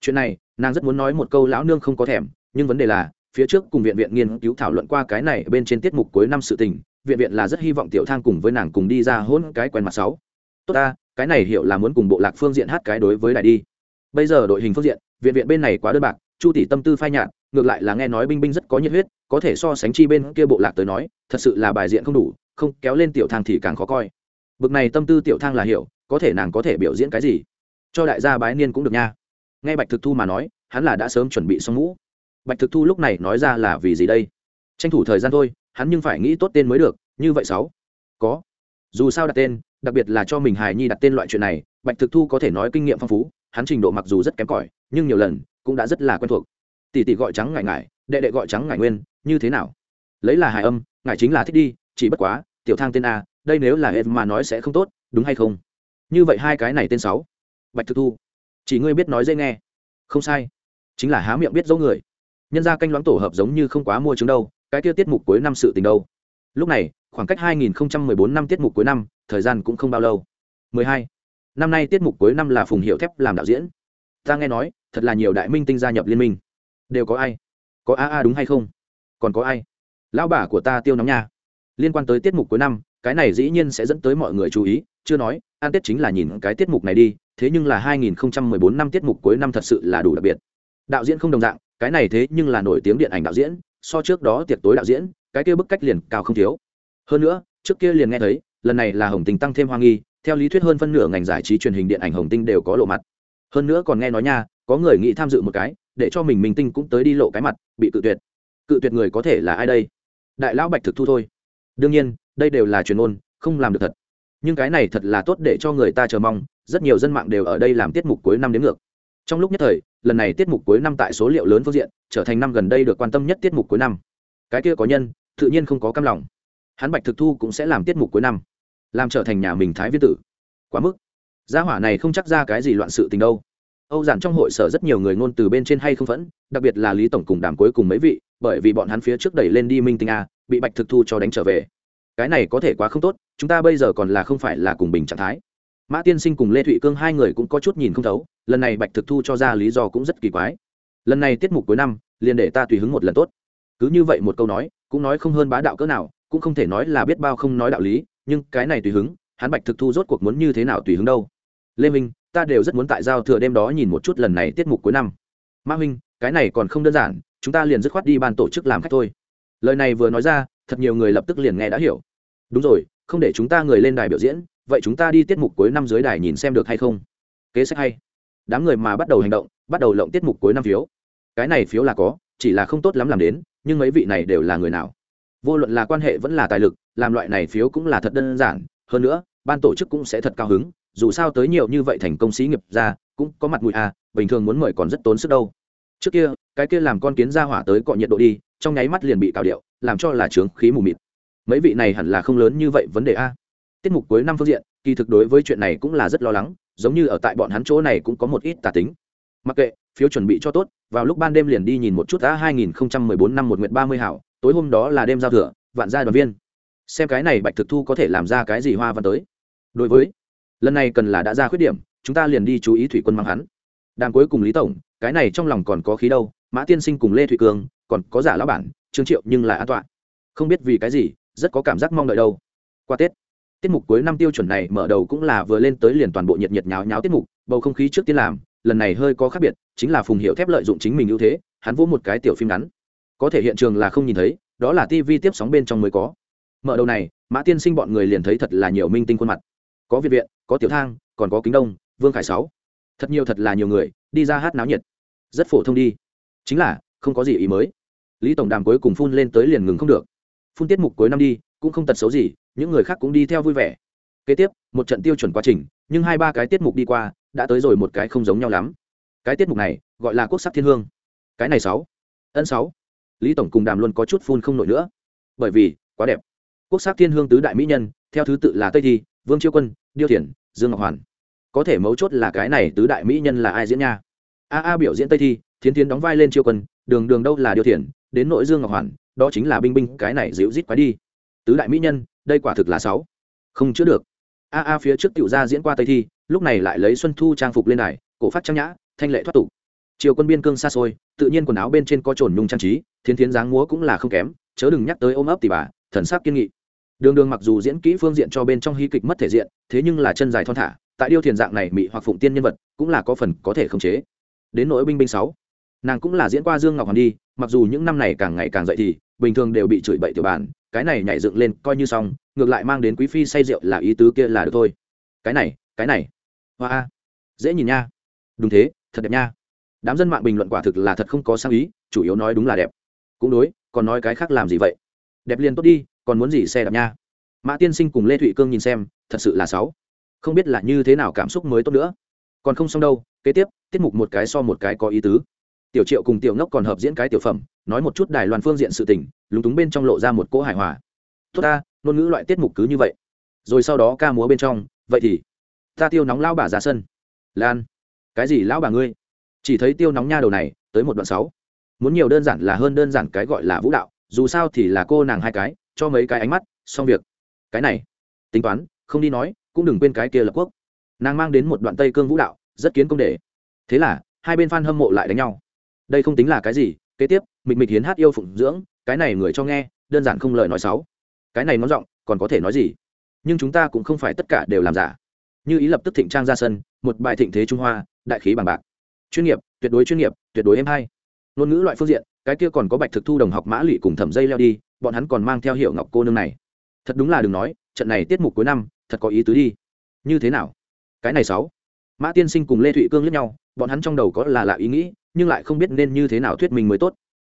Chuyện này, nàng rất muốn nói một câu lão nương không có thèm, nhưng vấn đề là, phía trước cùng viện viện nghiên cứu thảo luận qua cái này bên trên tiết mục cuối năm sự tình, viện viện là rất hy vọng tiểu thang cùng với nàng cùng đi ra hôn cái quen mặt sáu. Tốt ta, cái này hiểu là muốn cùng bộ lạc phương diện hát cái đối với đại đi. Bây giờ đội hình phương diện, viện viện bên này quá đơn bạc, chu tỷ tâm tư phai nhạt ngược lại là nghe nói binh binh rất có nhiệt huyết, có thể so sánh chi bên kia bộ lạc tới nói, thật sự là bài diện không đủ, không, kéo lên tiểu thang thì càng khó coi. Bực này tâm tư tiểu thang là hiểu, có thể nàng có thể biểu diễn cái gì? Cho đại gia bái niên cũng được nha. Nghe bạch thực thu mà nói, hắn là đã sớm chuẩn bị xong mũ bạch thực thu lúc này nói ra là vì gì đây? Tranh thủ thời gian thôi, hắn nhưng phải nghĩ tốt tên mới được, như vậy sáu. Có. Dù sao đặt tên, đặc biệt là cho mình hài nhi đặt tên loại chuyện này, bạch thực thu có thể nói kinh nghiệm phong phú, hắn trình độ mặc dù rất kém cỏi, nhưng nhiều lần cũng đã rất là quen thuộc tỷ tỷ gọi trắng ngại ngại, đệ đệ gọi trắng ngại nguyên, như thế nào? Lấy là hài âm, ngại chính là thích đi, chỉ bất quá, tiểu thang tên a, đây nếu là em mà nói sẽ không tốt, đúng hay không? Như vậy hai cái này tên sáu. Bạch thực thu, chỉ ngươi biết nói dễ nghe. Không sai, chính là há miệng biết dấu người. Nhân ra canh loáng tổ hợp giống như không quá mua chứng đâu, cái kia tiết mục cuối năm sự tình đâu. Lúc này, khoảng cách 2014 năm tiết mục cuối năm, thời gian cũng không bao lâu. 12. năm nay tiết mục cuối năm là phùng hiệu thép làm đạo diễn. Ta nghe nói, thật là nhiều đại minh tinh gia nhập liên minh đều có ai? Có a a đúng hay không? Còn có ai? Lão bà của ta tiêu nóng nha. Liên quan tới tiết mục cuối năm, cái này dĩ nhiên sẽ dẫn tới mọi người chú ý, chưa nói an tết chính là nhìn cái tiết mục này đi, thế nhưng là 2014 năm tiết mục cuối năm thật sự là đủ đặc biệt. Đạo diễn không đồng dạng, cái này thế nhưng là nổi tiếng điện ảnh đạo diễn, so trước đó tiệc tối đạo diễn, cái kia bức cách liền cao không thiếu. Hơn nữa, trước kia liền nghe thấy, lần này là hồng tinh tăng thêm hoa nghi, theo lý thuyết hơn phân nửa ngành giải trí truyền hình điện ảnh hồng tinh đều có lộ mặt. Hơn nữa còn nghe nói nha, có người nghĩ tham dự một cái để cho mình minh tinh cũng tới đi lộ cái mặt, bị cự tuyệt. Cự tuyệt người có thể là ai đây? Đại lão bạch thực thu thôi. Đương nhiên, đây đều là truyền ôn không làm được thật. Nhưng cái này thật là tốt để cho người ta chờ mong, rất nhiều dân mạng đều ở đây làm tiết mục cuối năm đến ngược. Trong lúc nhất thời, lần này tiết mục cuối năm tại số liệu lớn phương diện, trở thành năm gần đây được quan tâm nhất tiết mục cuối năm. Cái kia có nhân, tự nhiên không có cam lòng. Hắn bạch thực thu cũng sẽ làm tiết mục cuối năm, làm trở thành nhà mình thái viên tử. Quá mức. Gia hỏa này không chắc ra cái gì loạn sự tình đâu âu giản trong hội sở rất nhiều người ngôn từ bên trên hay không phẫn, đặc biệt là lý tổng cùng đàm cuối cùng mấy vị, bởi vì bọn hắn phía trước đẩy lên đi minh tinh a, bị bạch thực thu cho đánh trở về. Cái này có thể quá không tốt, chúng ta bây giờ còn là không phải là cùng bình trạng thái. Mã tiên sinh cùng lê thụy cương hai người cũng có chút nhìn không thấu, lần này bạch thực thu cho ra lý do cũng rất kỳ quái. Lần này tiết mục cuối năm, liền để ta tùy hứng một lần tốt. Cứ như vậy một câu nói, cũng nói không hơn bá đạo cỡ nào, cũng không thể nói là biết bao không nói đạo lý, nhưng cái này tùy hứng, hắn bạch thực thu rốt cuộc muốn như thế nào tùy hứng đâu? Lê minh ta đều rất muốn tại giao thừa đêm đó nhìn một chút lần này tiết mục cuối năm. Mã huynh, cái này còn không đơn giản, chúng ta liền dứt khoát đi ban tổ chức làm khách thôi. Lời này vừa nói ra, thật nhiều người lập tức liền nghe đã hiểu. Đúng rồi, không để chúng ta người lên đài biểu diễn, vậy chúng ta đi tiết mục cuối năm dưới đài nhìn xem được hay không? Kế sách hay. Đám người mà bắt đầu hành động, bắt đầu lộng tiết mục cuối năm phiếu. Cái này phiếu là có, chỉ là không tốt lắm làm đến, nhưng mấy vị này đều là người nào? Vô luận là quan hệ vẫn là tài lực, làm loại này phiếu cũng là thật đơn giản. Hơn nữa, ban tổ chức cũng sẽ thật cao hứng dù sao tới nhiều như vậy thành công sĩ nghiệp ra cũng có mặt mũi à bình thường muốn mời còn rất tốn sức đâu. Trước kia, cái kia làm con kiến ra hỏa tới cọ nhiệt độ đi, trong nháy mắt liền bị cào điệu, làm cho là trướng khí mù mịt. Mấy vị này hẳn là không lớn như vậy vấn đề a. Tiết mục cuối năm phương diện, kỳ thực đối với chuyện này cũng là rất lo lắng, giống như ở tại bọn hắn chỗ này cũng có một ít tà tính. Mặc kệ, phiếu chuẩn bị cho tốt, vào lúc ban đêm liền đi nhìn một chút đã 2014 năm một nguyệt 30 hảo, tối hôm đó là đêm giao thừa, vạn gia đoàn viên. Xem cái này bạch thực thu có thể làm ra cái gì hoa văn tới. Đối với lần này cần là đã ra khuyết điểm, chúng ta liền đi chú ý thủy quân mang hắn. Đàm cuối cùng lý tổng, cái này trong lòng còn có khí đâu, mã tiên sinh cùng lê thụy cường, còn có giả lão bản, trương triệu nhưng là an toàn. Không biết vì cái gì, rất có cảm giác mong đợi đâu. Qua tết, tiết mục cuối năm tiêu chuẩn này mở đầu cũng là vừa lên tới liền toàn bộ nhiệt nhiệt nháo nháo tiết mục, bầu không khí trước tiên làm, lần này hơi có khác biệt, chính là phùng hiệu thép lợi dụng chính mình ưu thế, hắn vỗ một cái tiểu phim ngắn. Có thể hiện trường là không nhìn thấy, đó là tv tiếp sóng bên trong mới có. Mở đầu này, mã tiên sinh bọn người liền thấy thật là nhiều minh tinh khuôn mặt có việt viện, có tiểu thang, còn có kính đông, vương khải sáu. Thật nhiều thật là nhiều người, đi ra hát náo nhiệt. Rất phổ thông đi. Chính là, không có gì ý mới. Lý tổng đàm cuối cùng phun lên tới liền ngừng không được. Phun tiết mục cuối năm đi, cũng không tật xấu gì, những người khác cũng đi theo vui vẻ. Kế tiếp, một trận tiêu chuẩn quá trình, nhưng hai ba cái tiết mục đi qua, đã tới rồi một cái không giống nhau lắm. Cái tiết mục này, gọi là quốc sắc thiên hương. Cái này sáu. Ân sáu. Lý tổng cùng đàm luôn có chút phun không nổi nữa. Bởi vì, quá đẹp. Quốc sắc thiên hương tứ đại mỹ nhân, theo thứ tự là tây thi, vương chiêu quân điêu thiền dương ngọc hoàn. Có thể mấu chốt là cái này tứ đại mỹ nhân là ai diễn nha? A a biểu diễn tây thi, thiến thiến đóng vai lên chiêu quân, đường đường đâu là điêu thiền đến nội dương ngọc hoàn, đó chính là binh binh, cái này dịu rít quái đi. Tứ đại mỹ nhân, đây quả thực là sáu. Không chữa được. A a phía trước tiểu gia diễn qua tây thi, lúc này lại lấy xuân thu trang phục lên này cổ phát trang nhã, thanh lệ thoát tục. Chiều quân biên cương xa xôi, tự nhiên quần áo bên trên có trồn nhung trang trí thiên thiến dáng múa cũng là không kém, chớ đừng nhắc tới ôm ấp tỷ bà, thần sắc kiên nghị đường đường mặc dù diễn kỹ phương diện cho bên trong hí kịch mất thể diện, thế nhưng là chân dài thon thả, tại điêu thiền dạng này mị hoặc phụng tiên nhân vật, cũng là có phần có thể khống chế. Đến nỗi binh binh sáu, nàng cũng là diễn qua dương ngọc hoàn đi, mặc dù những năm này càng ngày càng dậy thì, bình thường đều bị chửi bậy tiểu bản, cái này nhảy dựng lên coi như xong, ngược lại mang đến quý phi say rượu là ý tứ kia là được thôi. Cái này cái này. Hoa dễ nhìn nha. Đúng thế, thật đẹp nha. Đám dân mạng bình luận quả thực là thật không có sang ý, chủ yếu nói đúng là đẹp. Cũng đối, còn nói cái khác làm gì vậy? Đẹp liền tốt đi còn muốn gì xe đạp nha? Mã tiên sinh cùng lê thụy cương nhìn xem, thật sự là sáu. Không biết là như thế nào cảm xúc mới tốt nữa. Còn không xong đâu, kế tiếp, tiết mục một cái so một cái có ý tứ. Tiểu triệu cùng tiểu ngốc còn hợp diễn cái tiểu phẩm, nói một chút đài loan phương diện sự tình, lúng túng bên trong lộ ra một cỗ hài hòa. Tốt ta, ngôn ngữ loại tiết mục cứ như vậy. Rồi sau đó ca múa bên trong, vậy thì, ta tiêu nóng lao bà ra sân. Lan, cái gì lão bà ngươi? Chỉ thấy tiêu nóng nha đầu này, tới một đoạn sáu. Muốn nhiều đơn giản là hơn đơn giản cái gọi là vũ đạo, dù sao thì là cô nàng hai cái cho mấy cái ánh mắt, xong việc. Cái này, tính toán, không đi nói, cũng đừng quên cái kia lập quốc. Nàng mang đến một đoạn tây cương vũ đạo, rất kiến công để thế là, hai bên f a n hâm mộ lại đánh nhau. Đây không tính là cái gì, kế tiếp, mịch mịch hiến hát yêu phụng dưỡng, cái này người cho nghe, đơn giản không lời nói xấu. Cái này nó giọng, còn có thể nói gì? Nhưng chúng ta cũng không phải tất cả đều làm giả. Như ý lập tức thịnh trang ra sân, một bài thịnh thế trung hoa, đại khí bằng bạc. Chuyên nghiệp, tuyệt đối chuyên nghiệp, tuyệt đối êm hay. Ngôn ngữ loại phương diện, cái kia còn có bạch thực thu đồng học mã lụy cùng thẩm dây leo đi bọn hắn còn mang theo hiệu ngọc cô nương này. Thật đúng là đừng nói, trận này tiết mục cuối năm, thật có ý tứ đi. Như thế nào? Cái này sáu. Mã tiên sinh cùng lê thụy cương lẫn nhau, bọn hắn trong đầu có là lạ ý nghĩ, nhưng lại không biết nên như thế nào thuyết mình mới tốt.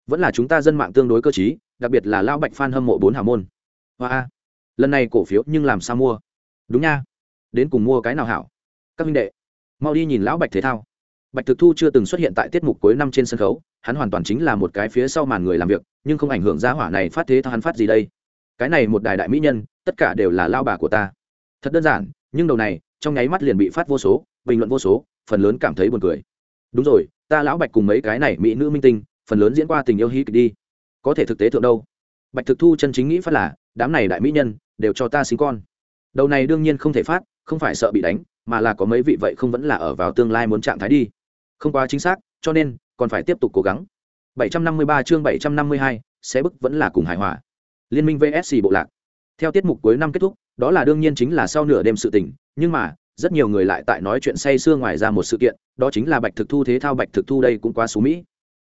Vẫn là chúng ta dân mạng tương đối cơ t đặc biệt là lao bạch f a n hâm mộ bốn hào môn. Hoa lần này cổ phiếu nhưng làm sao mua? Đúng nha. Đến cùng mua cái nào hảo? Các minh đệ, mau đi nhìn lão bạch thể thao. Bạch thực thu chưa từng xuất hiện tại tiết mục cuối năm trên sân khấu hắn hoàn toàn chính là một cái phía sau màn người làm việc, nhưng không ảnh hưởng giá hỏa này phát thế thao hắn phát gì đây. Cái này một đài đại mỹ nhân, tất cả đều là lao bà của ta. Thật đơn giản, nhưng đầu này, trong nháy mắt liền bị phát vô số, bình luận vô số, phần lớn cảm thấy buồn cười. Đúng rồi, ta lão bạch cùng mấy cái này mỹ nữ minh tinh, phần lớn diễn qua tình yêu hí kịch đi. Có thể thực tế thượng đâu? Bạch thực thu chân chính nghĩ phát là, đám này đại mỹ nhân, đều cho ta sinh con. Đầu này đương nhiên không thể phát, không phải sợ bị đánh, mà là có mấy vị vậy không vẫn là ở vào tương lai muốn trạng thái đi. Không quá chính xác, cho nên còn phải tiếp tục cố gắng. 753 chương 752, sẽ bức vẫn là cùng hài hòa. Liên minh vsc bộ lạc. Theo tiết mục cuối năm kết thúc đó là đương nhiên chính là sau nửa đêm sự tình nhưng mà rất nhiều người lại tại nói chuyện say sưa ngoài ra một sự kiện đó chính là bạch thực thu thế thao bạch thực thu đây cũng quá xú mỹ.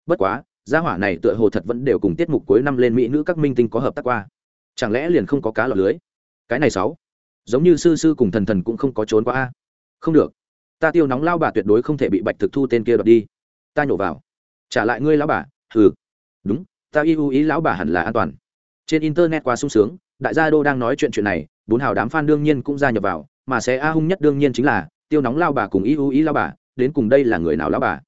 Bất quá gia hỏa này tựa hồ thật vẫn đều cùng tiết mục cuối năm lên mỹ nữ các minh tinh có hợp tác qua. Chẳng lẽ liền không có cá lọt lưới? Cái này sáu. Giống như sư sư cùng thần thần cũng không có trốn qua a. Không được. Ta tiêu nóng lao bà tuyệt đối không thể bị bạch thực thu tên kia đoạt đi ta nhổ vào. Trả lại ngươi lão bà, hừ. Đúng, ta yêu ý lão bà hẳn là an toàn. Trên internet quá sung sướng, đại gia đô đang nói chuyện chuyện này, bốn hào đám f a n đương nhiên cũng gia nhập vào, mà sẽ a hung nhất đương nhiên chính là, tiêu nóng lao bà cùng yêu ý lao bà, đến cùng đây là người nào lao bà?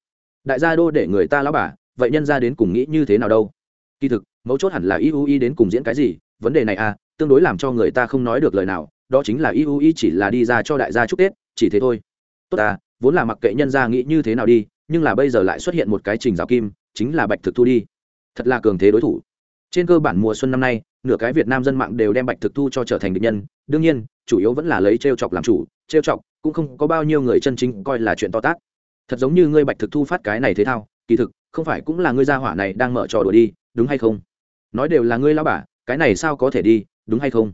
Đại gia đô để người ta lao bà, vậy nhân ra đến cùng nghĩ như thế nào đâu? Kỳ thực, mấu chốt hẳn là yêu ý đến cùng diễn cái gì, vấn đề này à tương đối làm cho người ta không nói được lời nào, đó chính là yêu ý chỉ là đi ra cho đại gia chúc tết, chỉ thế thôi. Tốt ta vốn là mặc kệ nhân gia nghĩ như thế nào đi nhưng là bây giờ lại xuất hiện một cái trình rào kim, chính là bạch thực thu đi. Thật là cường thế đối thủ. Trên cơ bản mùa xuân năm nay, nửa cái việt nam dân mạng đều đem bạch thực thu cho trở thành địch nhân. Đương nhiên, chủ yếu vẫn là lấy t r e o chọc làm chủ. T r e o chọc, cũng không có bao nhiêu người chân chính coi là chuyện to tát. Thật giống như ngươi bạch thực thu phát cái này thế thao, kỳ thực, không phải cũng là ngươi gia hỏa này đang mở trò đùa đi, đúng hay không? Nói đều là ngươi lao bà, cái này sao có thể đi, đúng hay không?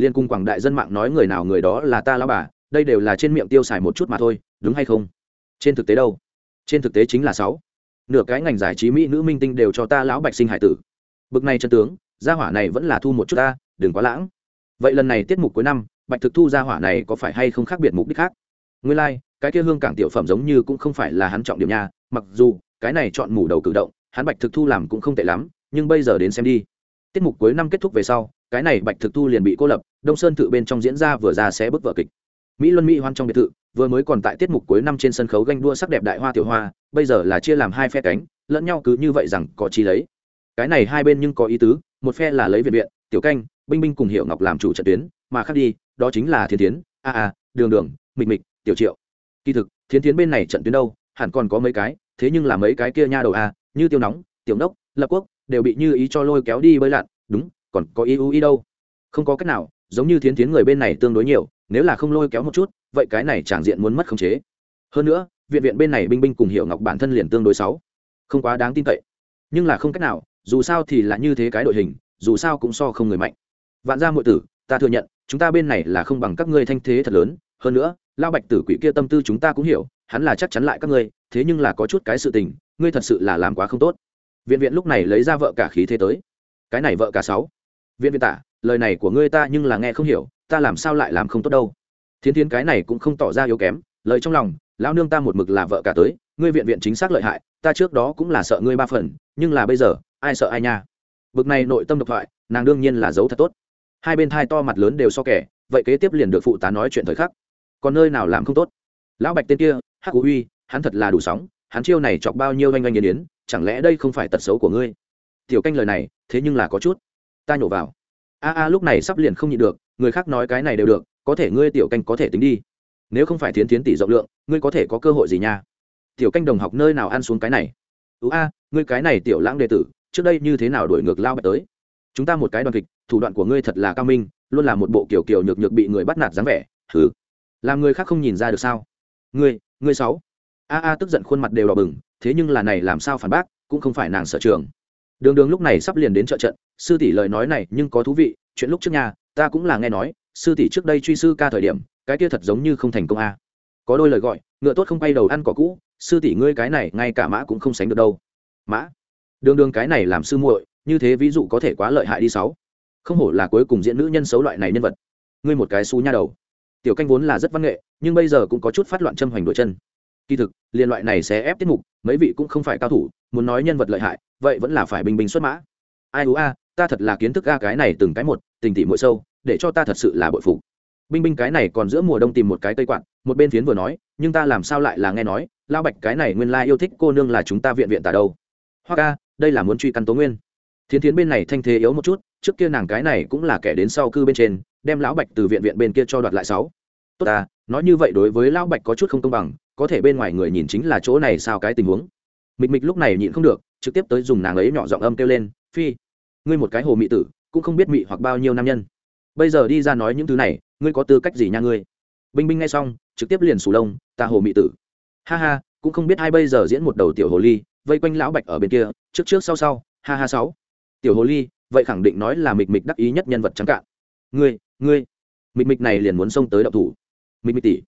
Liên cung quảng đại dân mạng nói người nào người đó là ta lao bà, đây đều là trên miệng tiêu xài một chút mà thôi, đúng hay không? Trên thực tế đâu? Trên thực tế chính là sáu. Nửa cái ngành giải trí mỹ nữ minh tinh đều cho ta lão bạch sinh hải tử. Bực này chân tướng gia hỏa này vẫn là thu một chút ta đừng quá lãng. Vậy lần này tiết mục cuối năm bạch thực thu gia hỏa này có phải hay không khác biệt mục đích khác? Nguyên lai、like, cái kia hương cảng tiểu phẩm giống như cũng không phải là hắn trọng điểm nhà mặc dù cái này chọn mủ đầu cử động hắn bạch thực thu làm cũng không tệ lắm nhưng bây giờ đến xem đi. Tiết mục cuối năm kết thúc về sau cái này bạch thực thu liền bị cô lập đông sơn tự bên trong diễn ra vừa ra sẽ bức vở kịch mỹ luân mỹ hoan trong biệt thự, vừa mới còn tại tiết mục cuối năm trên sân khấu ganh đua sắc đẹp đại hoa tiểu hoa, bây giờ là chia làm hai phe cánh, lẫn nhau cứ như vậy rằng có chi lấy. Cái này hai bên nhưng có ý tứ, một phe là lấy viện viện, tiểu canh, binh binh cùng hiệu ngọc làm chủ trận tuyến, mà khác đi, đó chính là thiên tiến a a, đường đường, mịch mịch, tiểu triệu. Kỳ thực thiên tiến bên này trận tuyến đâu, hẳn còn có mấy cái, thế nhưng là mấy cái kia nha đầu a, như tiêu nóng, tiểu đốc lập quốc, đều bị như ý cho lôi kéo đi bơi lặn, đúng, còn có ý ưu ý đâu. Không có cách nào giống như thiến tiến người bên này tương đối nhiều, nếu là không lôi kéo một chút, vậy cái này tràng diện muốn mất khống chế. Hơn nữa, viện viện bên này binh binh cùng hiệu ngọc bản thân liền tương đối xấu. Không quá đáng tin cậy. Nhưng là không cách nào, dù sao thì là như thế cái đội hình, dù sao cũng so không người mạnh. Vạn gia muội tử, ta thừa nhận, chúng ta bên này là không bằng các ngươi thanh thế thật lớn. Hơn nữa, lao bạch tử quỷ kia tâm tư chúng ta cũng hiểu, hắn là chắc chắn lại các ngươi, thế nhưng là có chút cái sự tình, ngươi thật sự là làm quá không tốt. Viện viện lúc này lấy ra vợ cả khí thế tới. Cái này vợ cả sáu. Viện viện tả lời này của ngươi ta nhưng là nghe không hiểu, ta làm sao lại làm không tốt đâu? Thiến thiến cái này cũng không tỏ ra yếu kém, lời trong lòng, lão nương ta một mực là vợ cả tới, ngươi viện viện chính xác lợi hại, ta trước đó cũng là sợ ngươi ba phần, nhưng là bây giờ, ai sợ ai nha? Bực này nội tâm độc thoại, nàng đương nhiên là giấu thật tốt. Hai bên thai to mặt lớn đều so kẻ, vậy kế tiếp liền được phụ tá nói chuyện thời khắc. Còn nơi nào làm không tốt? Lão bạch tên kia, hắc cú huy, hắn thật là đủ sóng, hắn chiêu này chọc bao nhiêu oanh oanh yên yến, chẳng lẽ đây không phải tật xấu của ngươi? Tiểu canh lời này, thế nhưng là có chút. Ta nhổ vào a a lúc này sắp liền không nhịn được, người khác nói cái này đều được, có thể ngươi tiểu canh có thể tính đi. Nếu không phải thiến thiến tỷ rộng lượng, ngươi có thể có cơ hội gì nha? Tiểu canh đồng học nơi nào ăn xuống cái này? Ú a, ngươi cái này tiểu lãng đệ tử, trước đây như thế nào đổi ngược lao bạch tới? Chúng ta một cái đoàn kịch, thủ đoạn của ngươi thật là cao minh, luôn là một bộ kiểu kiểu nhược nhược bị người bắt nạt dáng vẻ thử làm người khác không nhìn ra được sao? Ngươi ngươi sáu. A a tức giận khuôn mặt đều đỏ bừng, thế nhưng là này làm sao phản bác, cũng không phải nàng sở trường. Đường đường lúc này sắp liền đến trợ trận sư tỷ lời nói này nhưng có thú vị, chuyện lúc trước nhà ta cũng là nghe nói, sư tỷ trước đây truy sư ca thời điểm, cái kia thật giống như không thành công a. Có đôi lời gọi, ngựa tốt không bay đầu ăn cỏ cũ, sư tỷ ngươi cái này ngay cả mã cũng không sánh được đâu. Mã? Đường đường cái này làm sư muội, như thế ví dụ có thể quá lợi hại đi sáu. Không hổ là cuối cùng diễn nữ nhân xấu loại này nhân vật. Ngươi một cái xu nha đầu. Tiểu canh vốn là rất văn nghệ, nhưng bây giờ cũng có chút phát loạn châm hoành đội chân. Kỳ thực, liên loại này sẽ ép tiết mục, mấy vị cũng không phải cao thủ, muốn nói nhân vật lợi hại, vậy vẫn là phải bình bình xuất mã. Ai ú a ta thật là kiến thức ga cái này từng cái một, tình tỉ mỗi sâu, để cho ta thật sự là bội phục. Binh binh cái này còn giữa mùa đông tìm một cái cây quạt, một bên phiến vừa nói, nhưng ta làm sao lại là nghe nói lao bạch cái này nguyên lai yêu thích cô nương là chúng ta viện viện tả đâu. Hoa ca, đây là muốn truy căn tố nguyên. Thiến thiến bên này thanh thế yếu một chút, trước kia nàng cái này cũng là kẻ đến sau cư bên trên, đem lão bạch từ viện viện bên kia cho đoạt lại sáu. Tốt ta, nói như vậy đối với lão bạch có chút không công bằng, có thể bên ngoài người nhìn chính là chỗ này sao cái tình huống. Mịch mịch lúc này nhịn không được, trực tiếp tới dùng nàng ấy nhỏ giọng âm kêu lên, phi ngươi một cái hồ mị tử, cũng không biết mị hoặc bao nhiêu nam nhân. Bây giờ đi ra nói những thứ này, ngươi có tư cách gì nha ngươi? Binh binh nghe xong, trực tiếp liền sù lông, ta hồ mị tử. Ha ha, cũng không biết hai bây giờ diễn một đầu tiểu hồ ly, vây quanh lão bạch ở bên kia, trước trước sau sau, ha ha sáu. Tiểu hồ ly, vậy khẳng định nói là mịch mịch đắc ý nhất nhân vật trắng cạn. Ngươi ngươi. Mịch mịch này liền muốn xông tới đậu thủ. Mịch mịch tỷ.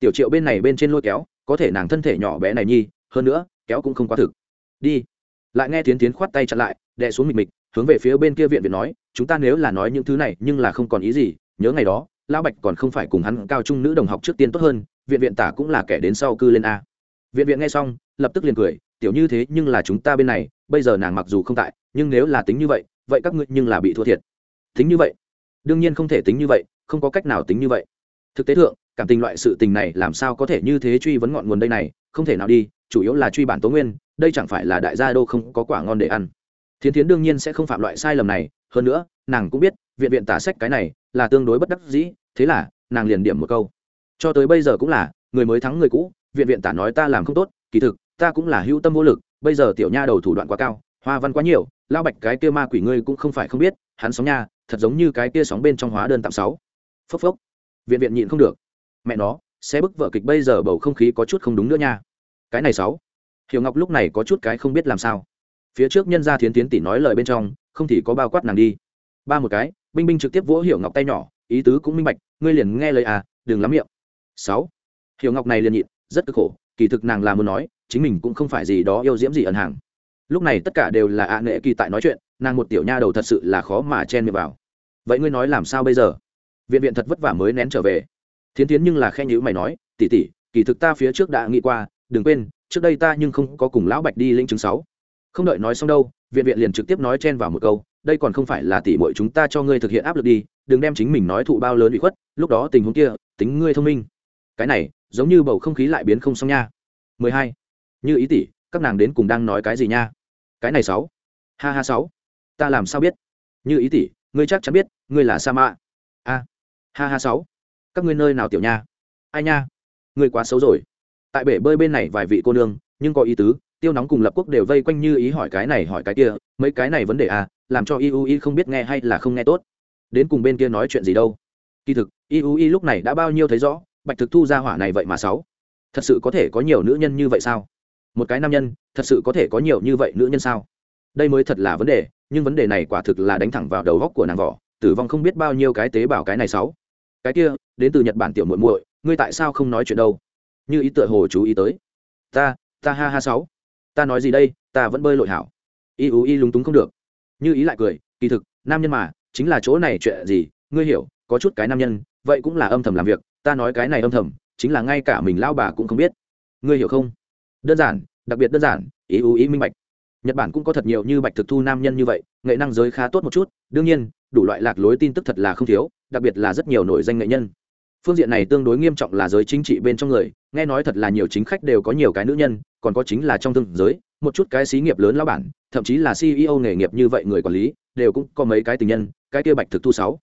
Tiểu triệu bên này bên trên lôi kéo, có thể nàng thân thể nhỏ bé này nhi, hơn nữa, kéo cũng không quá thực. Đi. Lại nghe tiến tiến khoát tay chặn lại, đè xuống mịch mịch hướng về phía bên kia viện viện nói, chúng ta nếu là nói những thứ này, nhưng là không còn ý gì, nhớ ngày đó, lão bạch còn không phải cùng hắn cao trung nữ đồng học trước tiên tốt hơn, viện viện tả cũng là kẻ đến sau cư lên a. Viện viện nghe xong, lập tức liền cười, tiểu như thế, nhưng là chúng ta bên này, bây giờ nàng mặc dù không tại, nhưng nếu là tính như vậy vậy các ngươi nhưng là bị thua thiệt. Tính như vậy? Đương nhiên không thể tính như vậy, không có cách nào tính như vậy. Thực tế thượng, cảm tình loại sự tình này làm sao có thể như thế truy vấn ngọn nguồn đây này, không thể nào đi, chủ yếu là truy bản tố nguyên, đây chẳng phải là đại gia đô không có quả ngon để ăn thiến thiến đương nhiên sẽ không phạm loại sai lầm này, hơn nữa, nàng cũng biết, viện viện tả sách cái này là tương đối bất đắc dĩ, thế là, nàng liền điểm một câu. Cho tới bây giờ cũng là, người mới thắng người cũ, viện viện tả nói ta làm không tốt, kỳ thực, ta cũng là hữu tâm vô lực, bây giờ tiểu nha đầu thủ đoạn quá cao, hoa văn quá nhiều lao bạch cái kia ma quỷ ngươi cũng không phải không biết, hắn sóng nha, thật giống như cái kia sóng bên trong hóa đơn tạm sáu. Phốc phốc. Viện viện nhịn không được. Mẹ nó sẽ bức vợ kịch bây giờ bầu không khí có chút không đúng nữa nha. Cái này sáu. Hiểu ngọc lúc này có chút cái không biết làm sao phía trước nhân gia thiến tiến tỷ nói lời bên trong, không thì có bao quát nàng đi. Ba một cái, binh binh trực tiếp vỗ hiểu ngọc tay nhỏ, ý tứ cũng minh bạch, ngươi liền nghe lời à đừng lắm miệng. Sáu, hiểu ngọc này liền nhịn, rất cực khổ, kỳ thực nàng là muốn nói, chính mình cũng không phải gì đó yêu diễm gì ẩn hàng. Lúc này tất cả đều là ạ à nghệ kỳ tại nói chuyện, nàng một tiểu nha đầu thật sự là khó mà chen miệng vào. Vậy ngươi nói làm sao bây giờ? Viện viện thật vất vả mới nén trở về. Thiến tiến nhưng là khen nhữ mày nói tỉ tỉ kỳ thực ta phía trước đã nghĩ qua, đừng quên, trước đây ta nhưng không có cùng lão bạch đi lĩnh chứng sáu không đợi nói xong đâu, viện viện liền trực tiếp nói chen vào một câu, đây còn không phải là tỉ muội chúng ta cho ngươi thực hiện áp lực đi, đừng đem chính mình nói thụ bao lớn bị khuất, lúc đó tình huống kia, tính ngươi thông minh. Cái này, giống như bầu không khí lại biến không xong nha. 12. như ý tỷ các nàng đến cùng đang nói cái gì nha? Cái này sáu. Ha ha sáu. Ta làm sao biết? Như ý tỷ ngươi chắc chắn biết, ngươi là sa mạ a. Ha ha sáu. Các ngươi nơi nào tiểu nha? Ai nha? Ngươi quá xấu rồi. Tại bể bơi bên này vài vị cô nương, nhưng có ý tứ tiêu nóng cùng lập quốc đều vây quanh như ý hỏi cái này hỏi cái kia, mấy cái này vấn đề à làm cho iui không biết nghe hay là không nghe tốt. Đến cùng bên kia nói chuyện gì đâu. Kỳ thực, iui lúc này đã bao nhiêu thấy rõ, bạch thực thu ra hỏa này vậy mà sáu. Thật sự có thể có nhiều nữ nhân như vậy sao? Một cái nam nhân, thật sự có thể có nhiều như vậy nữ nhân sao? Đây mới thật là vấn đề, nhưng vấn đề này quả thực là đánh thẳng vào đầu góc của nàng vỏ, tử vong không biết bao nhiêu cái tế bào cái này sáu. Cái kia, đến từ nhật bản tiểu muội muội, ngươi tại sao không nói chuyện đâu? Như ý tựa hồ chú ý tới. Ta ta ha ha sáu ta nói gì đây, ta vẫn bơi lội hảo. Y ú y lúng túng không được. Như ý lại cười, kỳ thực, nam nhân mà, chính là chỗ này chuyện gì, ngươi hiểu, có chút cái nam nhân, vậy cũng là âm thầm làm việc, ta nói cái này âm thầm, chính là ngay cả mình lao bà cũng không biết. Ngươi hiểu không? Đơn giản, đặc biệt đơn giản, ý ú ý minh bạch. Nhật bản cũng có thật nhiều như bạch thực thu nam nhân như vậy, nghệ năng giới khá tốt một chút, đương nhiên, đủ loại lạc lối tin tức thật là không thiếu, đặc biệt là rất nhiều nổi danh nghệ nhân phương diện này tương đối nghiêm trọng là giới chính trị bên trong người, nghe nói thật là nhiều chính khách đều có nhiều cái nữ nhân, còn có chính là trong thương giới, một chút cái xí nghiệp lớn lao bản, thậm chí là ceo nghề nghiệp như vậy người quản lý, đều cũng có mấy cái tình nhân, cái kia bạch thực thu sáu.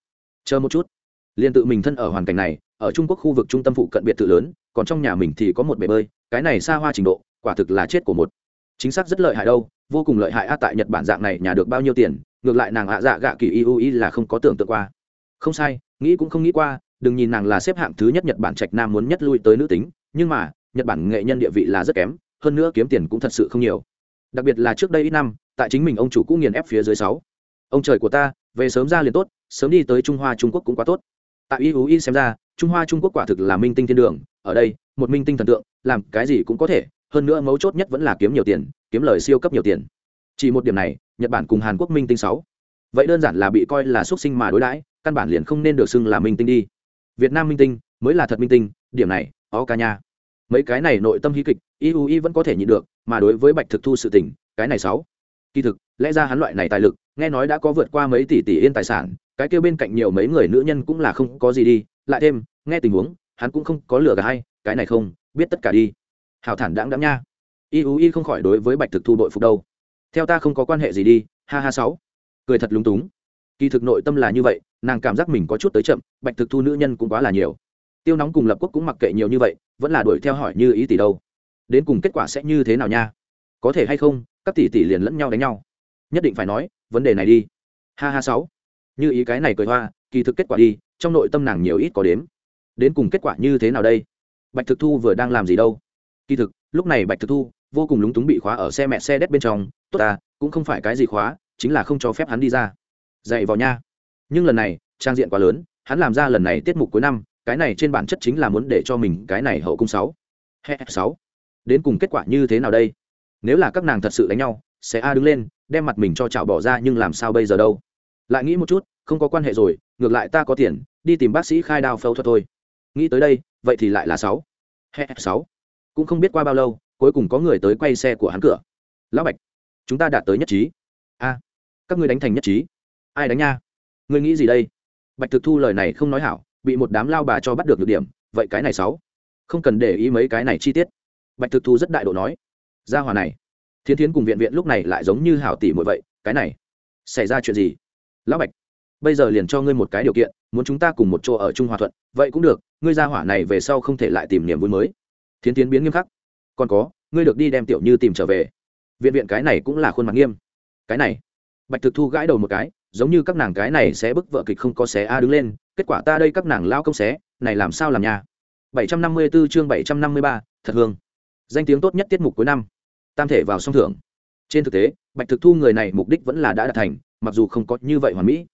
Chờ một chút. Liền tự mình thân ở hoàn cảnh này, ở trung quốc khu vực trung tâm phụ cận biệt thự lớn, còn trong nhà mình thì có một bể bơi, cái này xa hoa trình độ, quả thực là chết của một. Chính xác rất lợi hại đâu, vô cùng lợi hại a tại nhật bản dạng này nhà được bao nhiêu tiền, ngược lại nàng ạ dạ gạ kỳ iu là không có tưởng tượng qua. Không sai, nghĩ cũng không nghĩ qua đừng nhìn nàng là xếp hạng thứ nhất nhật bản trạch nam muốn nhất lui tới nữ tính, nhưng mà, nhật bản nghệ nhân địa vị là rất kém, hơn nữa kiếm tiền cũng thật sự không nhiều. Đặc biệt là trước đây ít năm, tại chính mình ông chủ cũng nghiền ép phía dưới sáu. Ông trời của ta, về sớm ra liền tốt, sớm đi tới trung hoa trung quốc cũng quá tốt. Tại y y xem ra, trung hoa trung quốc quả thực là minh tinh thiên đường, ở đây, một minh tinh thần tượng, làm cái gì cũng có thể, hơn nữa mấu chốt nhất vẫn là kiếm nhiều tiền, kiếm lời siêu cấp nhiều tiền. Chỉ một điểm này, nhật bản cùng hàn quốc minh tinh sáu. Vậy đơn giản là bị coi là xuất sinh mà đối đãi, căn bản liền không nên được xưng là minh tinh đi việt nam minh tinh, mới là thật minh tinh, điểm này, ó ca nha. Mấy cái này nội tâm hí kịch iui vẫn có thể nhịn được, mà đối với bạch thực thu sự tình, cái này sáu. Kỳ thực, lẽ ra hắn loại này tài lực, nghe nói đã có vượt qua mấy tỷ tỷ yên tài sản, cái kêu bên cạnh nhiều mấy người nữ nhân cũng là không có gì đi, lại thêm, nghe tình huống, hắn cũng không có lừa cả hay cái này không, biết tất cả đi. Hào thản đáng đáng nha. Iui không khỏi đối với bạch thực thu đội phục đâu. Theo ta không có quan hệ gì đi, ha ha sáu. Cười thật lúng túng kỳ thực nội tâm là như vậy, nàng cảm giác mình có chút tới chậm, bạch thực thu nữ nhân cũng quá là nhiều. Tiêu nóng cùng lập quốc cũng mặc kệ nhiều như vậy, vẫn là đuổi theo hỏi như ý tỷ đâu. Đến cùng kết quả sẽ như thế nào nha? Có thể hay không, các tỷ tỷ liền lẫn nhau đánh nhau. Nhất định phải nói, vấn đề này đi. Ha ha sáu. Như ý cái này cười hoa, kỳ thực kết quả đi, trong nội tâm nàng nhiều ít có đếm. Đến cùng kết quả như thế nào đây? Bạch thực thu vừa đang làm gì đâu? Kỳ thực, lúc này bạch thực thu vô cùng lúng túng bị khóa ở xe mẹ xe đét bên trong. Tốt à cũng không phải cái gì khóa, chính là không cho phép hắn đi ra dạy vào nha. Nhưng lần này, trang diện quá lớn, hắn làm ra lần này tiết mục cuối năm, cái này trên bản chất chính là muốn để cho mình cái này hậu cung sáu. Sáu. Đến cùng kết quả như thế nào đây? Nếu là các nàng thật sự đánh nhau, sẽ a đứng lên, đem mặt mình cho chảo bỏ ra nhưng làm sao bây giờ đâu? Lại nghĩ một chút, không có quan hệ rồi, ngược lại ta có tiền, đi tìm bác sĩ khai đao phẫu thuật thôi. Nghĩ tới đây, vậy thì lại là sáu. Sáu. Cũng không biết qua bao lâu, cuối cùng có người tới quay xe của hắn cửa. Lão bạch, chúng ta đạt tới nhất trí. A, các ngươi đánh thành nhất trí ai đánh nha? Ngươi nghĩ gì đây? Bạch thực thu lời này không nói hảo, bị một đám lao bà cho bắt được được điểm, vậy cái này sáu. Không cần để ý mấy cái này chi tiết. Bạch thực thu rất đại độ nói. Gia hòa này. Thiến thiến cùng viện viện lúc này lại giống như hảo tỷ mỗi vậy, cái này. Xảy ra chuyện gì? Lão bạch, bây giờ liền cho ngươi một cái điều kiện, muốn chúng ta cùng một chỗ ở trung hòa thuận, vậy cũng được, ngươi gia hỏa này về sau không thể lại tìm niềm vui mới. Thiến tiến biến nghiêm khắc. Còn có, ngươi được đi đem tiểu như tìm trở về. Viện viện cái này cũng là khuôn mặt nghiêm. Cái này. Bạch thực thu gãi đầu một cái giống như các nàng cái này sẽ bức vợ kịch không có xé a đứng lên kết quả ta đây các nàng lao công xé này làm sao làm nhà 754 chương 753, thật hương. Danh tiếng tốt nhất tiết mục cuối năm. Tam thể vào song thưởng. Trên thực tế bạch thực thu người này mục đích vẫn là đã đạt thành mặc dù không có như vậy hoàn mỹ.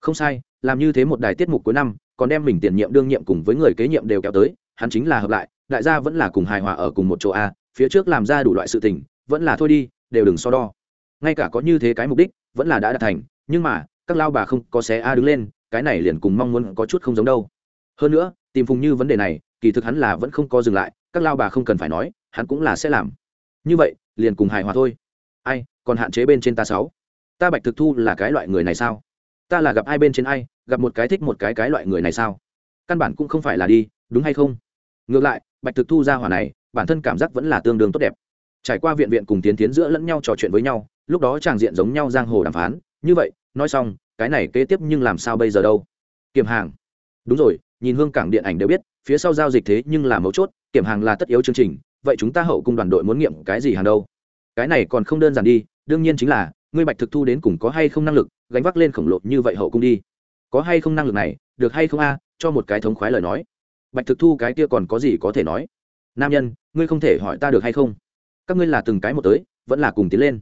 Không sai làm như thế một đài tiết mục cuối năm còn đem mình tiền nhiệm đương nhiệm cùng với người kế nhiệm đều kéo tới hắn chính là hợp lại đại gia vẫn là cùng hài hòa ở cùng một chỗ a phía trước làm ra đủ loại sự tình vẫn là thôi đi đều đừng so đo. Ngay cả có như thế cái mục đích vẫn là đã đạt thành nhưng mà, các lao bà không có xé a đứng lên, cái này liền cùng mong muốn có chút không giống đâu. Hơn nữa, tìm phùng như vấn đề này, kỳ thực hắn là vẫn không có dừng lại, các lao bà không cần phải nói, hắn cũng là sẽ làm. Như vậy, liền cùng hài hòa thôi. Ai, còn hạn chế bên trên ta sáu. Ta bạch thực thu là cái loại người này sao? Ta là gặp ai bên trên ai, gặp một cái thích một cái cái loại người này sao? Căn bản cũng không phải là đi, đúng hay không? Ngược lại, bạch thực thu ra hỏa này, bản thân cảm giác vẫn là tương đương tốt đẹp. Trải qua viện viện cùng tiến tiến giữa lẫn nhau trò chuyện với nhau, lúc đó tràng diện giống nhau giang hồ đàm phán, như vậy nói xong, cái này kế tiếp nhưng làm sao bây giờ đâu? Kiểm hàng. Đúng rồi, nhìn hương cảng điện ảnh đều biết, phía sau giao dịch thế nhưng là mấu chốt, kiểm hàng là tất yếu chương trình, vậy chúng ta hậu cung đoàn đội muốn nghiệm cái gì hàng đâu? Cái này còn không đơn giản đi, đương nhiên chính là, ngươi bạch thực thu đến cùng có hay không năng lực, gánh vác lên khổng lồ như vậy hậu cung đi. Có hay không năng lực này, được hay không a, cho một cái thống khoái lời nói. Bạch thực thu cái kia còn có gì có thể nói? Nam nhân, ngươi không thể hỏi ta được hay không? Các ngươi là từng cái một tới, vẫn là cùng tiến lên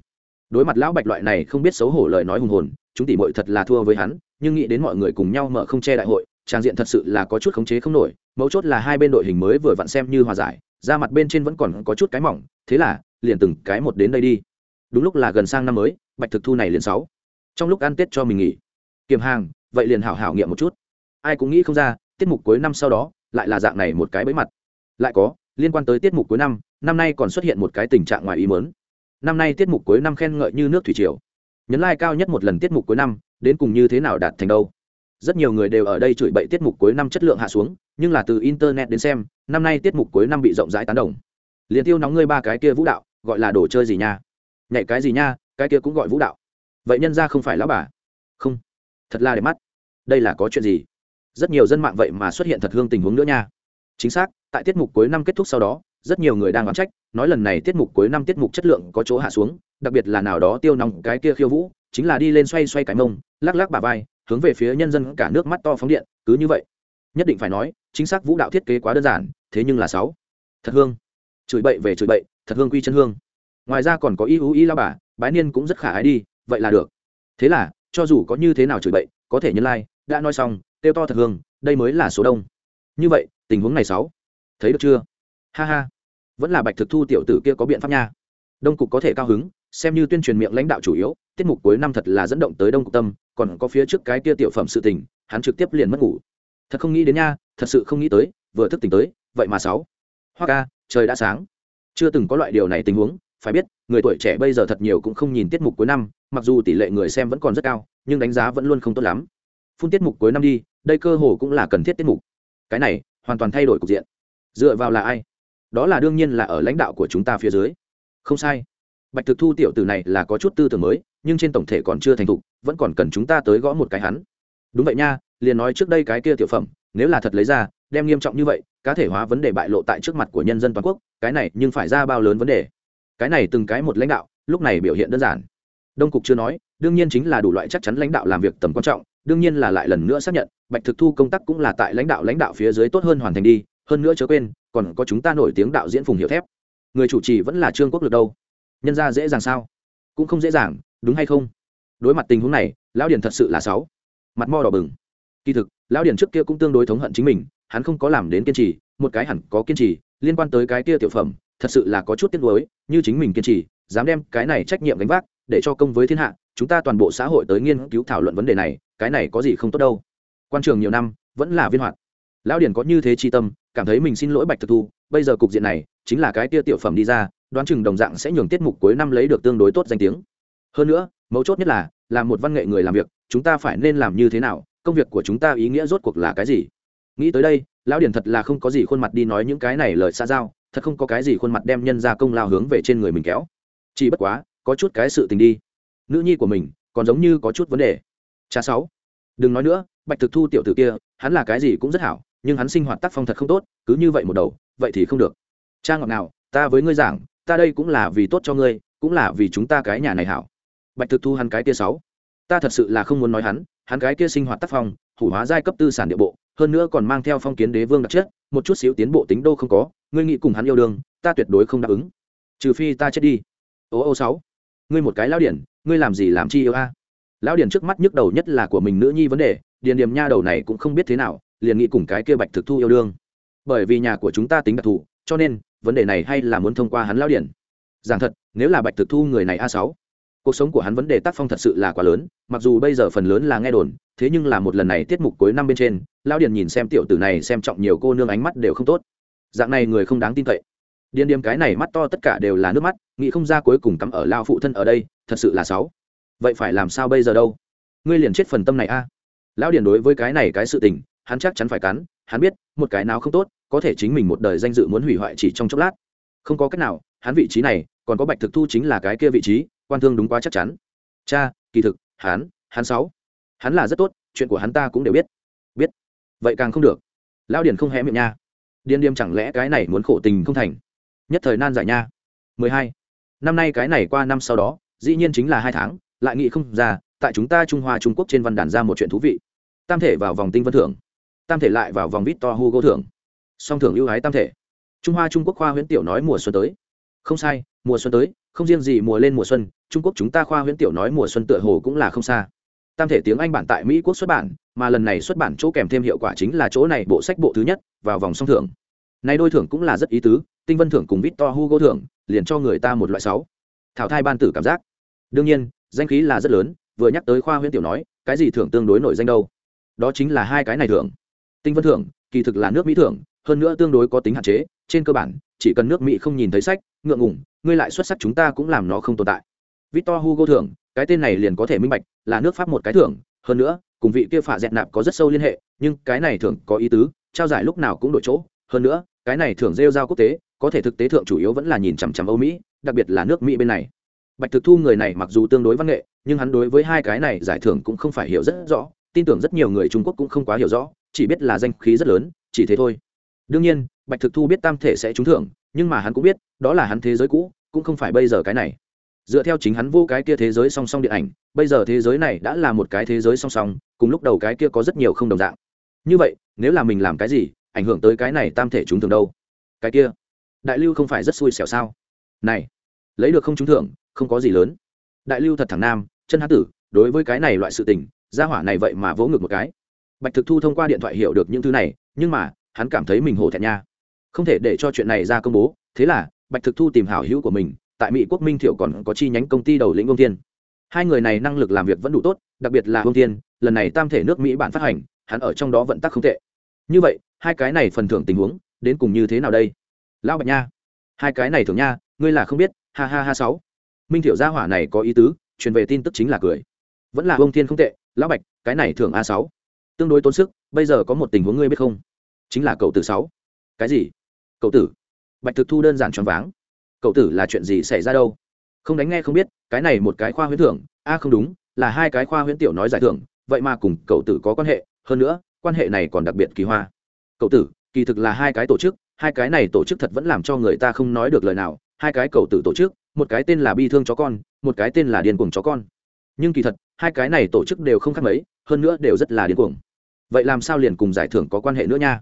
đối mặt lão bạch loại này không biết xấu hổ lời nói hùng hồn, chúng tỷ mội thật là thua với hắn, nhưng nghĩ đến mọi người cùng nhau mở không che đại hội, trang diện thật sự là có chút khống chế không nổi, mấu chốt là hai bên đội hình mới vừa vặn xem như hòa giải, ra mặt bên trên vẫn còn có chút cái mỏng, thế là, liền từng cái một đến đây đi. Đúng lúc là gần sang năm mới, bạch thực thu này liền sáu. Trong lúc ăn tết cho mình nghỉ. Kiềm hàng, vậy liền hảo hảo nghiệm một chút. Ai cũng nghĩ không ra, tiết mục cuối năm sau đó, lại là dạng này một cái bẫy mặt. Lại có, liên quan tới tiết mục cuối năm năm nay còn xuất hiện một cái tình trạng ngoài ý mớn năm nay tiết mục cuối năm khen ngợi như nước thủy triều. Nhấn lai、like、cao nhất một lần tiết mục cuối năm, đến cùng như thế nào đạt thành đâu. Rất nhiều người đều ở đây chửi bậy tiết mục cuối năm chất lượng hạ xuống, nhưng là từ internet đến xem, năm nay tiết mục cuối năm bị rộng rãi tán đồng. Liền tiêu nóng ngươi ba cái kia vũ đạo, gọi là đồ chơi gì nha? Nhảy cái gì nha, cái kia cũng gọi vũ đạo. Vậy nhân ra không phải lão bà. Không. Thật là đẹp mắt. Đây là có chuyện gì? Rất nhiều dân mạng vậy mà xuất hiện thật hương tình huống nữa nha. Chính xác, tại tiết mục cuối năm kết thúc sau đó rất nhiều người đang oán trách nói lần này tiết mục cuối năm tiết mục chất lượng có chỗ hạ xuống đặc biệt là nào đó tiêu nòng cái kia khiêu vũ chính là đi lên xoay xoay cái mông lắc lắc bà vai hướng về phía nhân dân cả nước mắt to phóng điện cứ như vậy. Nhất định phải nói chính xác vũ đạo thiết kế quá đơn giản thế nhưng là sáu. Thật hương. Chửi bậy về chửi bậy thật hương quy chân hương. Ngoài ra còn có y ú y bà bái niên cũng rất khả ái đi vậy là được. Thế là cho dù có như thế nào chửi bậy có thể nhân lai、like, đã nói xong tiêu to thật hương đây mới là số đông. Như vậy tình huống này sáu. Thấy được chưa? Ha ha. Vẫn là bạch thực thu tiểu tử kia có biện pháp nha. Đông cục có thể cao hứng, xem như tuyên truyền miệng lãnh đạo chủ yếu, tiết mục cuối năm thật là dẫn động tới đông cục tâm, còn có phía trước cái kia tiểu phẩm sự tình, hắn trực tiếp liền mất ngủ. Thật không nghĩ đến nha, thật sự không nghĩ tới, vừa thức tỉnh tới, vậy mà sáu. Hoa ca, trời đã sáng. Chưa từng có loại điều này tình huống, phải biết, người tuổi trẻ bây giờ thật nhiều cũng không nhìn tiết mục cuối năm, mặc dù tỷ lệ người xem vẫn còn rất cao, nhưng đánh giá vẫn luôn không tốt lắm. Phun tiết mục cuối năm đi, đây cơ hồ cũng là cần thiết tiết mục. Cái này, hoàn toàn thay đổi cục diện. Dựa vào là ai? Đó là đương nhiên là ở lãnh đạo của chúng ta phía dưới. Không sai. Bạch thực thu tiểu tử này là có chút tư tưởng mới, nhưng trên tổng thể còn chưa thành thục, vẫn còn cần chúng ta tới gõ một cái hắn. Đúng vậy nha, liền nói trước đây cái kia tiểu phẩm, nếu là thật lấy ra, đem nghiêm trọng như vậy, cá thể hóa vấn đề bại lộ tại trước mặt của nhân dân toàn quốc, cái này nhưng phải ra bao lớn vấn đề? Cái này từng cái một lãnh đạo, lúc này biểu hiện đơn giản. Đông cục chưa nói, đương nhiên chính là đủ loại chắc chắn lãnh đạo làm việc tầm quan trọng, đương nhiên là lại lần nữa xác nhận, bạch thực thu công tác cũng là tại lãnh đạo lãnh đạo phía dưới tốt hơn hoàn thành đi, hơn nữa chớ quên còn có chúng ta nổi tiếng đạo diễn phùng hiệu thép. Người chủ trì vẫn là trương quốc lực đâu? Nhân ra dễ dàng sao? Cũng không dễ dàng, đúng hay không? Đối mặt tình huống này, lão Điền thật sự là sáu mặt mo đỏ bừng. Kỳ thực, lão Điền trước kia cũng tương đối thống hận chính mình, hắn không có làm đến kiên trì, một cái hẳn có kiên trì, liên quan tới cái kia tiểu phẩm, thật sự là có chút tiếc nuối, như chính mình kiên trì, dám đem cái này trách nhiệm gánh vác, để cho công với thiên hạ, chúng ta toàn bộ xã hội tới nghiên cứu thảo luận vấn đề này, cái này có gì không tốt đâu. Quan trường nhiều năm, vẫn là viên hoạt. Lão Điền có như thế chi tâm cảm thấy mình xin lỗi bạch thực thu, bây giờ cục diện này chính là cái tia tiểu phẩm đi ra, đoán chừng đồng dạng sẽ nhường tiết mục cuối năm lấy được tương đối tốt danh tiếng. Hơn nữa, mấu chốt nhất là làm một văn nghệ người làm việc, chúng ta phải nên làm như thế nào, công việc của chúng ta ý nghĩa rốt cuộc là cái gì? Nghĩ tới đây, lão điển thật là không có gì khuôn mặt đi nói những cái này lời xa giao, thật không có cái gì khuôn mặt đem nhân ra công lao hướng về trên người mình kéo. Chỉ bất quá, có chút cái sự tình đi. Nữ nhi của mình, còn giống như có chút vấn đề. Cha sáu, đừng nói nữa, bạch thực thu tiểu tử kia, hắn là cái gì cũng rất hảo nhưng hắn sinh hoạt tác phong thật không tốt, cứ như vậy một đầu, vậy thì không được. Cha ngọt nào ta với ngươi giảng, ta đây cũng là vì tốt cho ngươi, cũng là vì chúng ta cái nhà này hảo. Bạch thực thu hắn cái kia sáu. Ta thật sự là không muốn nói hắn hắn cái kia sinh hoạt tác phong, hủ hóa giai cấp tư sản địa bộ, hơn nữa còn mang theo phong kiến đế vương đặc chất, một chút xíu tiến bộ tính đô không có, ngươi nghĩ cùng hắn yêu đương, ta tuyệt đối không đáp ứng. Trừ phi ta chết đi. Ô ô sáu. Ngươi một cái lão điển, ngươi làm gì làm chi yêu a? Lão điển trước mắt nhức đầu nhất là của mình nữ nhi vấn đề, điền điềm nha đầu này cũng không biết thế nào liền nghĩ cùng cái kia bạch thực thu yêu đương. Bởi vì nhà của chúng ta tính đặc thù, cho nên, vấn đề này hay là muốn thông qua hắn lão điển. Giảng thật, nếu là bạch thực thu người này a sáu, cuộc sống của hắn vấn đề tác phong thật sự là quá lớn, mặc dù bây giờ phần lớn là nghe đồn, thế nhưng là một lần này tiết mục cuối năm bên trên, lão điển nhìn xem tiểu tử này xem trọng nhiều cô nương ánh mắt đều không tốt. Dạng này người không đáng tin cậy. Điền điềm cái này mắt to tất cả đều là nước mắt, nghĩ không ra cuối cùng cắm ở lao phụ thân ở đây, thật sự là sáu vậy phải làm sao bây giờ đâu? Ngươi liền chết phần tâm này a. Lão điền đối với cái này cái sự tình hắn chắc chắn phải cắn, hắn biết, một cái nào không tốt, có thể chính mình một đời danh dự muốn hủy hoại chỉ trong chốc lát. Không có cách nào, hắn vị trí này, còn có bạch thực thu chính là cái kia vị trí, quan thương đúng quá chắc chắn. Cha, kỳ thực, hắn hắn sáu, hắn là rất tốt, chuyện của hắn ta cũng đều biết. Biết. Vậy càng không được. Lão điền không hé miệng nha. Điên điềm chẳng lẽ cái này muốn khổ tình không thành? Nhất thời nan giải nha. Mười hai. Năm nay cái này qua năm sau đó, dĩ nhiên chính là hai tháng, lại nghị không ra, tại chúng ta trung hoa trung quốc trên văn đàn ra một chuyện thú vị. Tam thể vào vòng tinh vân thưởng tam thể lại vào vòng victor hugo thưởng. Song thưởng ưu ái tam thể. Trung hoa trung quốc khoa huyễn tiểu nói mùa xuân tới. Không sai, mùa xuân tới, không riêng gì mùa lên mùa xuân, trung quốc chúng ta khoa huyễn tiểu nói mùa xuân tựa hồ cũng là không xa. Tam thể tiếng anh bản tại mỹ quốc xuất bản, mà lần này xuất bản chỗ kèm thêm hiệu quả chính là chỗ này bộ sách bộ thứ nhất, vào vòng song thưởng. Này đôi thưởng cũng là rất ý tứ, tinh vân thưởng cùng victor hugo thưởng, liền cho người ta một loại sáu. Thảo thai ban tử cảm giác. Đương nhiên, danh khí là rất lớn, vừa nhắc tới khoa huyễn tiểu nói, cái gì thưởng tương đối nổi danh đâu? Đó chính là hai cái này thưởng tinh vân thưởng, kỳ thực là nước mỹ thưởng, hơn nữa tương đối có tính hạn chế, trên cơ bản, chỉ cần nước mỹ không nhìn thấy sách, ngượng ngủng ngươi lại xuất sắc chúng ta cũng làm nó không tồn tại. Victor hugo thưởng, cái tên này liền có thể minh bạch, là nước pháp một cái thưởng, hơn nữa, cùng vị kia phả dẹn nạp có rất sâu liên hệ, nhưng cái này thưởng có ý tứ, trao giải lúc nào cũng đổi chỗ, hơn nữa, cái này thưởng rêu giao quốc tế, có thể thực tế thượng chủ yếu vẫn là nhìn chằm chằm âu mỹ, đặc biệt là nước mỹ bên này. Bạch thực thu người này mặc dù tương đối văn nghệ, nhưng hắn đối với hai cái này giải thưởng cũng không phải hiểu rất rõ, tin tưởng rất nhiều người trung quốc cũng không quá hiểu rõ chỉ biết là danh khí rất lớn, chỉ thế thôi. Đương nhiên, bạch thực thu biết tam thể sẽ trúng thưởng, nhưng mà hắn cũng biết, đó là hắn thế giới cũ, cũng không phải bây giờ cái này. Dựa theo chính hắn vô cái kia thế giới song song điện ảnh, bây giờ thế giới này đã là một cái thế giới song song, cùng lúc đầu cái kia có rất nhiều không đồng dạng. Như vậy, nếu là mình làm cái gì, ảnh hưởng tới cái này tam thể trúng thưởng đâu? Cái kia, đại lưu không phải rất xui xẻo sao? Này, lấy được không trúng thưởng, không có gì lớn. Đại lưu thật thẳng nam, chân hán tử, đối với cái này loại sự tình, gia hỏa này vậy mà vỗ ngực một cái bạch thực thu thông qua điện thoại hiểu được những thứ này, nhưng mà, hắn cảm thấy mình hổ thẹn nha. Không thể để cho chuyện này ra công bố, thế là, bạch thực thu tìm hảo hữu của mình, tại mỹ quốc minh thiệu còn có chi nhánh công ty đầu lĩnh ông tiên hai người này năng lực làm việc vẫn đủ tốt, đặc biệt là ông tiên lần này tam thể nước mỹ bản phát hành, hắn ở trong đó vận tắc không tệ. Như vậy, hai cái này phần thưởng tình huống, đến cùng như thế nào đây? Lão bạch nha. Hai cái này thường nha, ngươi là không biết, ha ha ha sáu. Minh thiệu gia hỏa này có ý tứ, truyền về tin tức chính là cười. Vẫn là ông tiên không tệ, lão bạch, cái này thường a sáu tương đối tốn sức, bây giờ có một tình huống ngươi biết không? Chính là cậu tử sáu. Cái gì? Cậu tử? Bạch thực thu đơn giản choáng váng. Cậu tử là chuyện gì xảy ra đâu? Không đánh nghe không biết, cái này một cái khoa huyễn thưởng a, không đúng, là hai cái khoa huyễn tiểu nói giải thưởng, vậy mà cùng cậu tử có quan hệ, hơn nữa, quan hệ này còn đặc biệt kỳ hoa. Cậu tử, kỳ thực là hai cái tổ chức, hai cái này tổ chức thật vẫn làm cho người ta không nói được lời nào. Hai cái cậu tử tổ chức, một cái tên là bi thương chó con, một cái tên là điên cuồng chó con. Nhưng kỳ thật, hai cái này tổ chức đều không khác mấy, hơn nữa đều rất là điên cuồng vậy làm sao liền cùng giải thưởng có quan hệ nữa nha?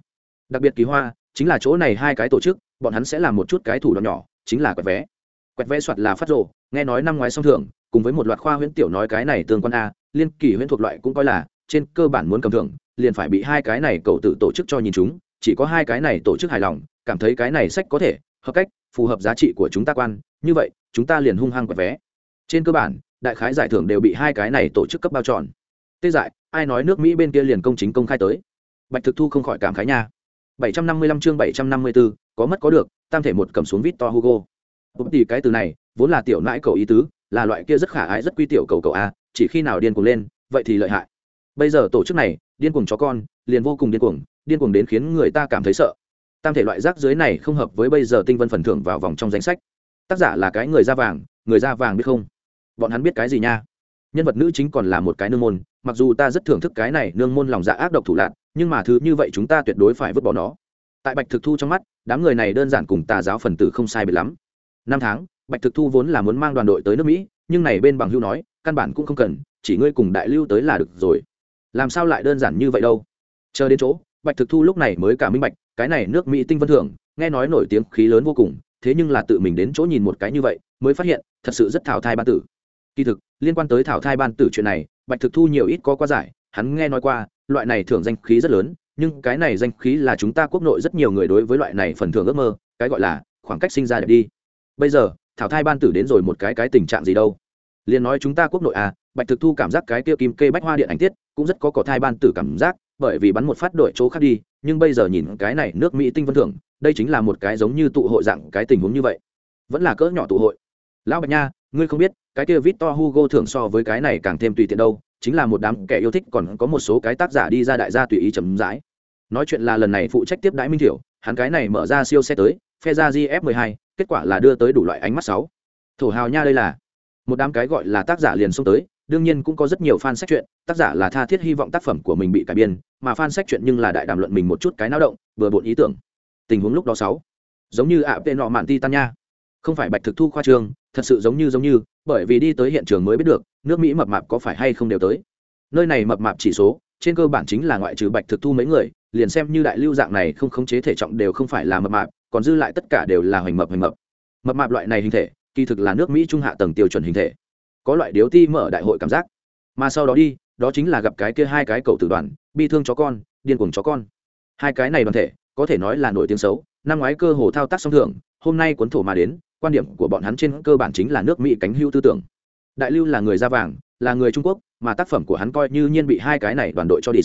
Đặc biệt kỳ hoa, chính là chỗ này hai cái tổ chức, bọn hắn sẽ làm một chút cái thủ đoạn nhỏ, chính là quẹt vé. Quẹt vé soạt là phát rộ nghe nói năm ngoái song thưởng, cùng với một loạt khoa huyễn tiểu nói cái này tương quan a, liên kỳ huyễn thuộc loại cũng coi là, trên cơ bản muốn cầm thưởng, liền phải bị hai cái này cầu tự tổ chức cho nhìn chúng, chỉ có hai cái này tổ chức hài lòng, cảm thấy cái này sách có thể, hợp cách, phù hợp giá trị của chúng ta quan, như vậy, chúng ta liền hung hăng quẹt vé. Trên cơ bản, đại khái giải thưởng đều bị hai cái này tổ chức cấp bao tròn tê dại ai nói nước mỹ bên kia liền công chính công khai tới? Bạch thực thu không khỏi cảm khái nha. 755 chương 754, có mất có được tam thể một cầm xuống vít to hugo. Bụng tỷ cái từ này vốn là tiểu nãi cầu ý tứ là loại kia rất khả ái rất quy tiểu cầu cầu a chỉ khi nào điên cuồng lên vậy thì lợi hại. Bây giờ tổ chức này điên cuồng chó con liền vô cùng điên cuồng điên cuồng đến khiến người ta cảm thấy sợ. Tam thể loại rác dưới này không hợp với bây giờ tinh vân phần thưởng vào vòng trong danh sách. Tác giả là cái người da vàng người da vàng biết không? Bọn hắn biết cái gì nha? Nhân vật nữ chính còn là một cái nương môn, mặc dù ta rất thưởng thức cái này nương môn lòng dạ ác độc thủ lạc nhưng mà thứ như vậy chúng ta tuyệt đối phải vứt bỏ nó. Tại bạch thực thu trong mắt, đám người này đơn giản cùng tà giáo phần tử không sai biệt lắm. Năm tháng, bạch thực thu vốn là muốn mang đoàn đội tới nước mỹ, nhưng này bên bằng hưu nói, căn bản cũng không cần, chỉ ngươi cùng đại lưu tới là được rồi. Làm sao lại đơn giản như vậy đâu? Chờ đến chỗ, bạch thực thu lúc này mới cả minh bạch, cái này nước mỹ tinh vân thưởng nghe nói nổi tiếng khí lớn vô cùng, thế nhưng là tự mình đến chỗ nhìn một cái như vậy, mới phát hiện, thật sự rất thảo thai ba tử. Kỳ thực liên quan tới thảo thai ban tử chuyện này, bạch thực thu nhiều ít có qua giải, hắn nghe nói qua, loại này thưởng danh khí rất lớn, nhưng cái này danh khí là chúng ta quốc nội rất nhiều người đối với loại này phần thưởng ước mơ, cái gọi là khoảng cách sinh ra đẹp đi. Bây giờ, thảo thai ban tử đến rồi một cái cái tình trạng gì đâu? Liền nói chúng ta quốc nội à bạch thực thu cảm giác cái kia kim kê bách hoa điện ảnh tiết, cũng rất có cỏ thai ban tử cảm giác, bởi vì bắn một phát đổi chỗ khác đi, nhưng bây giờ nhìn cái này nước mỹ tinh vân thưởng, đây chính là một cái giống như tụ hội dạng cái tình huống như vậy. Vẫn là cỡ nhỏ tụ hội. Lão bạch nha ngươi không biết, cái kia victor hugo thưởng so với cái này càng thêm tùy tiện đâu, chính là một đám kẻ yêu thích còn có một số cái tác giả đi ra đại gia tùy ý chấm dãi nói chuyện là lần này phụ trách tiếp đãi minh thiểu, hắn cái này mở ra siêu xe tới, phe ra gf 12 kết quả là đưa tới đủ loại ánh mắt sáu. Thổ hào nha đây là. Một đám cái gọi là tác giả liền xông tới, đương nhiên cũng có rất nhiều fan sách truyện tác giả là tha thiết hy vọng tác phẩm của mình bị cải biên, mà fan sách truyện nhưng là đại đàm luận mình một chút cái náo động, vừa bộn ý tưởng. Tình huống lúc đó sáu. Giống như ạ, tên nọ mạn ti tan nha. Không phải bạch thực thu khoa trương thật sự giống như giống như, bởi vì đi tới hiện trường mới biết được, nước mỹ mập mạp có phải hay không đều tới. Nơi này mập mạp chỉ số, trên cơ bản chính là ngoại trừ bạch thực thu mấy người, liền xem như đại lưu dạng này không khống chế thể trọng đều không phải là mập mạp, còn dư lại tất cả đều là hoành mập hoành mập. Mập mạp loại này hình thể, kỳ thực là nước mỹ trung hạ tầng tiêu chuẩn hình thể. Có loại điếu ti mở đại hội cảm giác. Mà sau đó đi, đó chính là gặp cái kia hai cái cầu tử đoàn, bi thương chó con, điên cuồng chó con. Hai cái này đoàn thể, có thể nói là nổi tiếng xấu, năm ngoái cơ hồ thao tác song thưởng, hôm nay cuốn thổ mà đến quan điểm của bọn hắn trên cơ bản chính là nước mỹ cánh hưu tư tưởng. Đại lưu là người da vàng, là người trung quốc, mà tác phẩm của hắn coi như nhiên bị hai cái này đoàn đội cho đi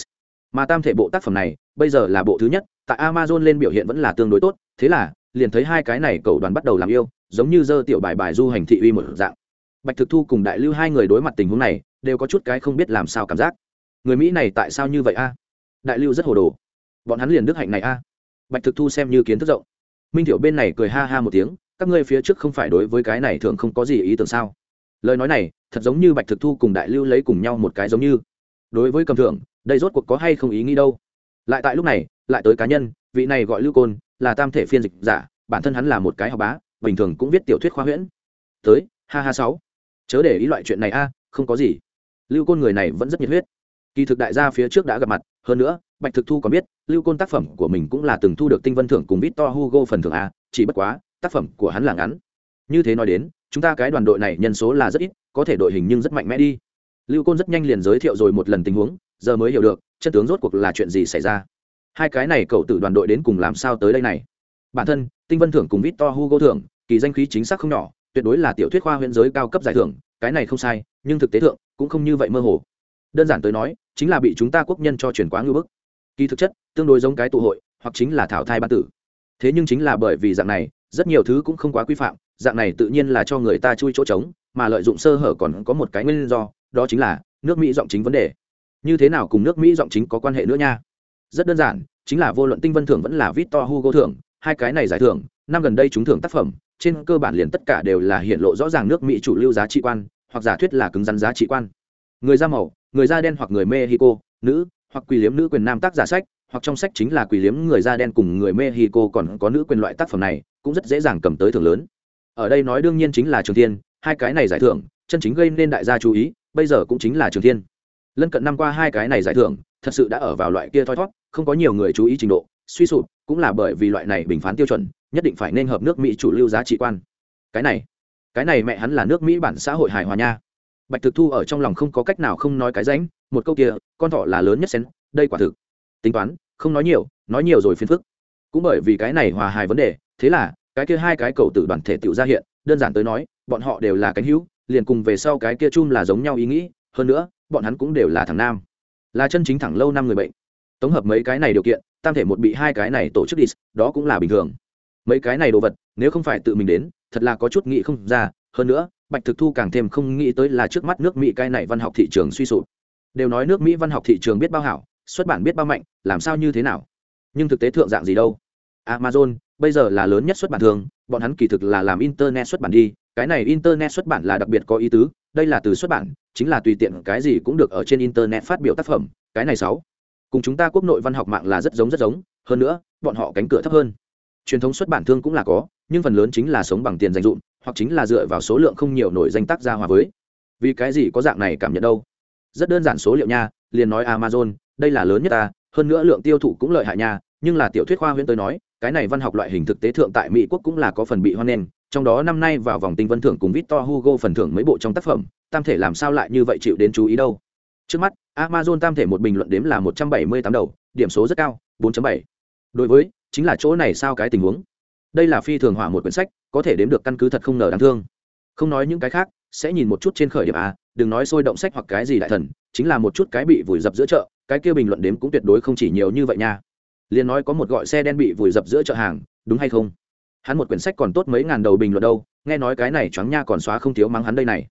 mà tam thể bộ tác phẩm này, bây giờ là bộ thứ nhất, tại amazon lên biểu hiện vẫn là tương đối tốt, thế là, liền thấy hai cái này cầu đoàn bắt đầu làm yêu, giống như dơ tiểu bài bài du hành thị uy một dạng. Bạch thực thu cùng đại lưu hai người đối mặt tình huống này, đều có chút cái không biết làm sao cảm giác. Người mỹ này tại sao như vậy a? Đại lưu rất hồ đồ. Bọn hắn liền đức hạnh này a. Bạch thực thu xem như kiến thức rộng. Minh thiểu bên này cười ha ha một tiếng các ngươi phía trước không phải đối với cái này thường không có gì ý tưởng sao? Lời nói này, thật giống như bạch thực thu cùng đại lưu lấy cùng nhau một cái giống như. Đối với cầm thưởng, đây rốt cuộc có hay không ý nghĩ đâu? Lại tại lúc này, lại tới cá nhân, vị này gọi lưu côn, là tam thể phiên dịch giả, bản thân hắn là một cái học bá, bình thường cũng viết tiểu thuyết khoa huyễn. Tới, ha ha sáu. Chớ để ý loại chuyện này a, không có gì. Lưu côn người này vẫn rất nhiệt huyết. Kỳ thực đại gia phía trước đã gặp mặt, hơn nữa, bạch thực thu còn biết, lưu côn tác phẩm của mình cũng là từng thu được tinh vân thưởng cùng victor hugo phần thưởng a, chỉ bất quá tác phẩm của hắn là ngắn. Như thế nói đến, chúng ta cái đoàn đội này nhân số là rất ít, có thể đội hình nhưng rất mạnh mẽ đi. Lưu côn rất nhanh liền giới thiệu rồi một lần tình huống, giờ mới hiểu được, chân tướng rốt cuộc là chuyện gì xảy ra. Hai cái này cậu tử đoàn đội đến cùng làm sao tới đây này? Bản thân, tinh vân thưởng cùng victor hugo thưởng, kỳ danh khí chính xác không nhỏ, tuyệt đối là tiểu thuyết khoa huyện giới cao cấp giải thưởng, cái này không sai, nhưng thực tế thượng, cũng không như vậy mơ hồ. Đơn giản tới nói, chính là bị chúng ta quốc nhân cho chuyển quá ngưỡng bức. Kỳ thực chất, tương đối giống cái tụ hội, hoặc chính là thảo thai ban tử. Thế nhưng chính là bởi vì dạng này rất nhiều thứ cũng không quá quy phạm, dạng này tự nhiên là cho người ta chui chỗ trống, mà lợi dụng sơ hở còn có một cái nguyên do, đó chính là nước mỹ giọng chính vấn đề. Như thế nào cùng nước mỹ giọng chính có quan hệ nữa nha? Rất đơn giản, chính là vô luận tinh vân thưởng vẫn là victor hugo thưởng, hai cái này giải thưởng, năm gần đây chúng thưởng tác phẩm, trên cơ bản liền tất cả đều là hiện lộ rõ ràng nước mỹ chủ lưu giá trị quan, hoặc giả thuyết là cứng rắn giá trị quan. Người da màu, người da đen hoặc người mexico, nữ, hoặc quỳ liếm nữ quyền nam tác giả sách hoặc trong sách chính là quỷ liếm người da đen cùng người mexico còn có nữ quyền loại tác phẩm này, cũng rất dễ dàng cầm tới thưởng lớn. Ở đây nói đương nhiên chính là trường thiên, hai cái này giải thưởng, chân chính gây nên đại gia chú ý, bây giờ cũng chính là trường thiên. Lân cận năm qua hai cái này giải thưởng, thật sự đã ở vào loại kia thoi thót, không có nhiều người chú ý trình độ, suy sụp cũng là bởi vì loại này bình phán tiêu chuẩn, nhất định phải nên hợp nước mỹ chủ lưu giá trị quan. Cái này cái này mẹ hắn là nước mỹ bản xã hội hài hòa nha. Bạch thực thu ở trong lòng không có cách nào không nói cái ránh, một câu kia, con thỏ là lớn nhất xén, đây quả thực. Tính toán không nói nhiều nói nhiều rồi phiền phức. Cũng bởi vì cái này hòa hài vấn đề, thế là, cái kia hai cái cầu tử đoàn thể tự ra hiện, đơn giản tới nói, bọn họ đều là cánh hữu, liền cùng về sau cái kia chung là giống nhau ý nghĩ, hơn nữa, bọn hắn cũng đều là thằng nam. Là chân chính thẳng lâu năm người bệnh. Tổng hợp mấy cái này điều kiện, tam thể một bị hai cái này tổ chức đi, đó cũng là bình thường. Mấy cái này đồ vật, nếu không phải tự mình đến, thật là có chút nghĩ không ra, hơn nữa, bạch thực thu càng thêm không nghĩ tới là trước mắt nước mỹ cái này văn học thị trường suy sụp. Đều nói nước mỹ văn học thị trường biết bao hảo xuất bản biết bao mạnh, làm sao như thế nào? Nhưng thực tế thượng dạng gì đâu? Amazon, bây giờ là lớn nhất xuất bản thường, bọn hắn kỳ thực là làm internet xuất bản đi, cái này internet xuất bản là đặc biệt có ý tứ, đây là từ xuất bản, chính là tùy tiện cái gì cũng được ở trên internet phát biểu tác phẩm, cái này sáu. Cùng chúng ta quốc nội văn học mạng là rất giống rất giống, hơn nữa, bọn họ cánh cửa thấp hơn. Truyền thống xuất bản thương cũng là có, nhưng phần lớn chính là sống bằng tiền dành dụm hoặc chính là dựa vào số lượng không nhiều nổi danh tác gia hòa với. Vì cái gì có dạng này cảm nhận đâu? Rất đơn giản số liệu nha, liền nói amazon đây là lớn nhất ta, hơn nữa lượng tiêu thụ cũng lợi hại nha, nhưng là tiểu thuyết khoa huyễn tới nói, cái này văn học loại hình thực tế thượng tại mỹ quốc cũng là có phần bị hoan nghênh, trong đó năm nay vào vòng tinh vân thưởng cùng victor hugo phần thưởng mấy bộ trong tác phẩm, tam thể làm sao lại như vậy chịu đến chú ý đâu? Trước mắt, amazon tam thể một bình luận đếm là một trăm bảy mươi tám đầu, điểm số rất cao 4.7. đối với, chính là chỗ này sao cái tình huống? Đây là phi thường hỏa một quyển sách, có thể đếm được căn cứ thật không ngờ đáng thương. Không nói những cái khác sẽ nhìn một chút trên khởi điểm a, đừng nói sôi động sách hoặc cái gì đại thần, chính là một chút cái bị vùi dập giữa chợ, cái kia bình luận đếm cũng tuyệt đối không chỉ nhiều như vậy nha. Liền nói có một gọi xe đen bị vùi dập giữa chợ hàng, đúng hay không? Hắn một quyển sách còn tốt mấy ngàn đầu bình luận đâu, nghe nói cái này choáng nha còn xóa không thiếu mắng hắn đây này.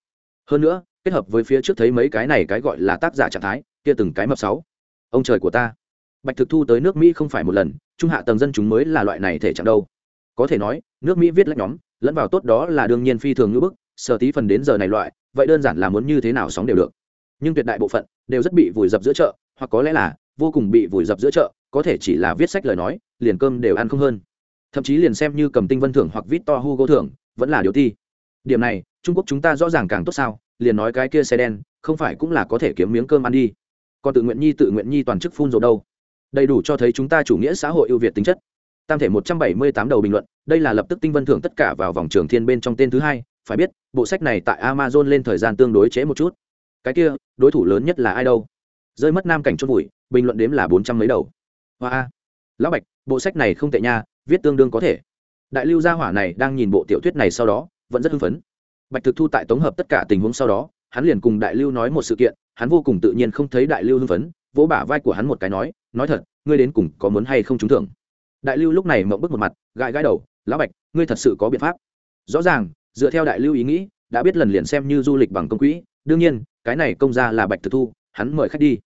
Hơn nữa, kết hợp với phía trước thấy mấy cái này cái gọi là tác giả trạng thái, kia từng cái mập sáu. Ông trời của ta. Bạch thực thu tới nước mỹ không phải một lần, trung hạ tầng dân chúng mới là loại này thể trạng đâu. Có thể nói, nước mỹ viết lách nhóm, lẫn vào tốt đó là đương nhiên phi thường ngữ bức sở tí phần đến giờ này loại, vậy đơn giản là muốn như thế nào sóng đều được. Nhưng tuyệt đại bộ phận đều rất bị vùi dập giữa chợ, hoặc có lẽ là vô cùng bị vùi dập giữa chợ, có thể chỉ là viết sách lời nói, liền cơm đều ăn không hơn. Thậm chí liền xem như cầm tinh vân thưởng hoặc vít to hugo thưởng, vẫn là điều ti. Điểm này, trung quốc chúng ta rõ ràng càng tốt sao, liền nói cái kia xe đen, không phải cũng là có thể kiếm miếng cơm ăn đi. Còn tự nguyện nhi, tự nguyện nhi toàn chức phun rồi đâu. Đầy đủ cho thấy chúng ta chủ nghĩa xã hội ưu việt tính chất. Tam thể một trăm bảy mươi tám đầu bình luận, đây là lập tức tinh vân thưởng tất cả vào vòng trường thiên bên trong tên thứ hai phải biết, bộ sách này tại amazon lên thời gian tương đối chế một chút. Cái kia, đối thủ lớn nhất là ai đâu? Rơi mất nam cảnh chốt bụi bình luận đếm là bốn trăm mấy đầu. Hoa lão bạch, bộ sách này không tệ nha, viết tương đương có thể. Đại lưu gia hỏa này đang nhìn bộ tiểu thuyết này sau đó, vẫn rất hưng phấn. Bạch thực thu tại tổng hợp tất cả tình huống sau đó, hắn liền cùng đại lưu nói một sự kiện, hắn vô cùng tự nhiên không thấy đại lưu hưng phấn, vỗ bả vai của hắn một cái nói nói thật, ngươi đến cùng có muốn hay không trúng thưởng? Đại lưu lúc này mộng bức một mặt, gãi gãi đầu, lão bạch, ngươi thật sự có biện pháp. Rõ ràng dựa theo đại lưu ý nghĩ, đã biết lần liền xem như du lịch bằng công quỹ, đương nhiên, cái này công ra là bạch thực thu, hắn mời khách đi.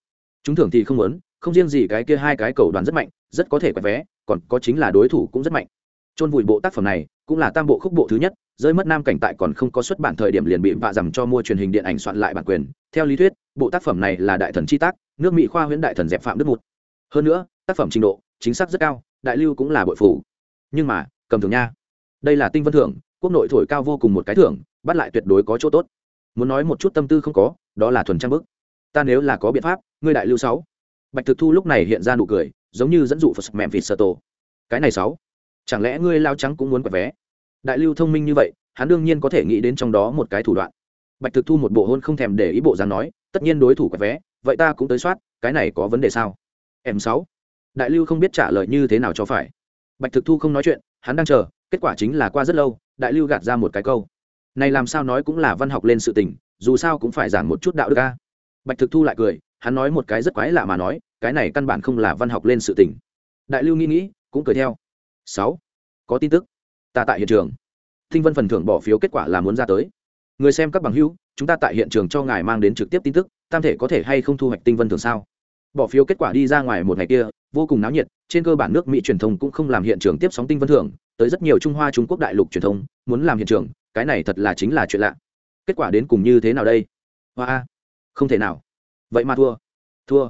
Chúng thưởng thì không muốn, không riêng gì cái kia hai cái cầu đoàn rất mạnh, rất có thể quẹt vé, còn có chính là đối thủ cũng rất mạnh. Chôn vùi bộ tác phẩm này, cũng là tam bộ khúc bộ thứ nhất, rơi mất nam cảnh tại còn không có xuất bản thời điểm liền bị vạ dằm cho mua truyền hình điện ảnh soạn lại bản quyền. Theo lý thuyết, bộ tác phẩm này là đại thần chi tác, nước mỹ khoa huyễn đại thần dẹp phạm đức một hơn nữa, tác phẩm trình độ, chính xác rất cao, đại lưu cũng là bội phủ. Nhưng mà, cầm thường nha. Đây là tinh vân thưởng quốc nội thổi cao vô cùng một cái thưởng, bắt lại tuyệt đối có chỗ tốt. Muốn nói một chút tâm tư không có, đó là thuần trang bức. Ta nếu là có biện pháp, ngươi đại lưu sáu. Bạch thực thu lúc này hiện ra nụ cười, giống như dẫn dụ phật mẹm vịt sơ tổ. Cái này sáu, chẳng lẽ ngươi lao trắng cũng muốn quẹt vé? Đại lưu thông minh như vậy, hắn đương nhiên có thể nghĩ đến trong đó một cái thủ đoạn. Bạch thực thu một bộ hôn không thèm để ý bộ dáng nói, tất nhiên đối thủ quẹt vé, vậy ta cũng tới soát, cái này có vấn đề sao? Em sáu, đại lưu không biết trả lời như thế nào cho phải. Bạch thực thu không nói chuyện, hắn đang chờ, kết quả chính là qua rất lâu đại lưu gạt ra một cái câu. Này làm sao nói cũng là văn học lên sự tình, dù sao cũng phải giảng một chút đạo đức ca bạch thực thu lại cười, hắn nói một cái rất quái lạ mà nói, cái này căn bản không là văn học lên sự tình. Đại lưu nghĩ nghĩ, cũng cười theo. Sáu, có tin tức. Ta tại hiện trường. Thinh vân phần thưởng bỏ phiếu kết quả là muốn ra tới. Người xem các bằng hữu, chúng ta tại hiện trường cho ngài mang đến trực tiếp tin tức, tam thể có thể hay không thu hoạch tinh vân thường sao? Bỏ phiếu kết quả đi ra ngoài một ngày kia vô cùng náo nhiệt, trên cơ bản nước mỹ truyền thông cũng không làm hiện trường tiếp sóng tinh vân thưởng, tới rất nhiều trung hoa, trung quốc đại lục truyền thông muốn làm hiện trường, cái này thật là chính là chuyện lạ. Kết quả đến cùng như thế nào đây? Hoa không thể nào. Vậy mà thua. Thua.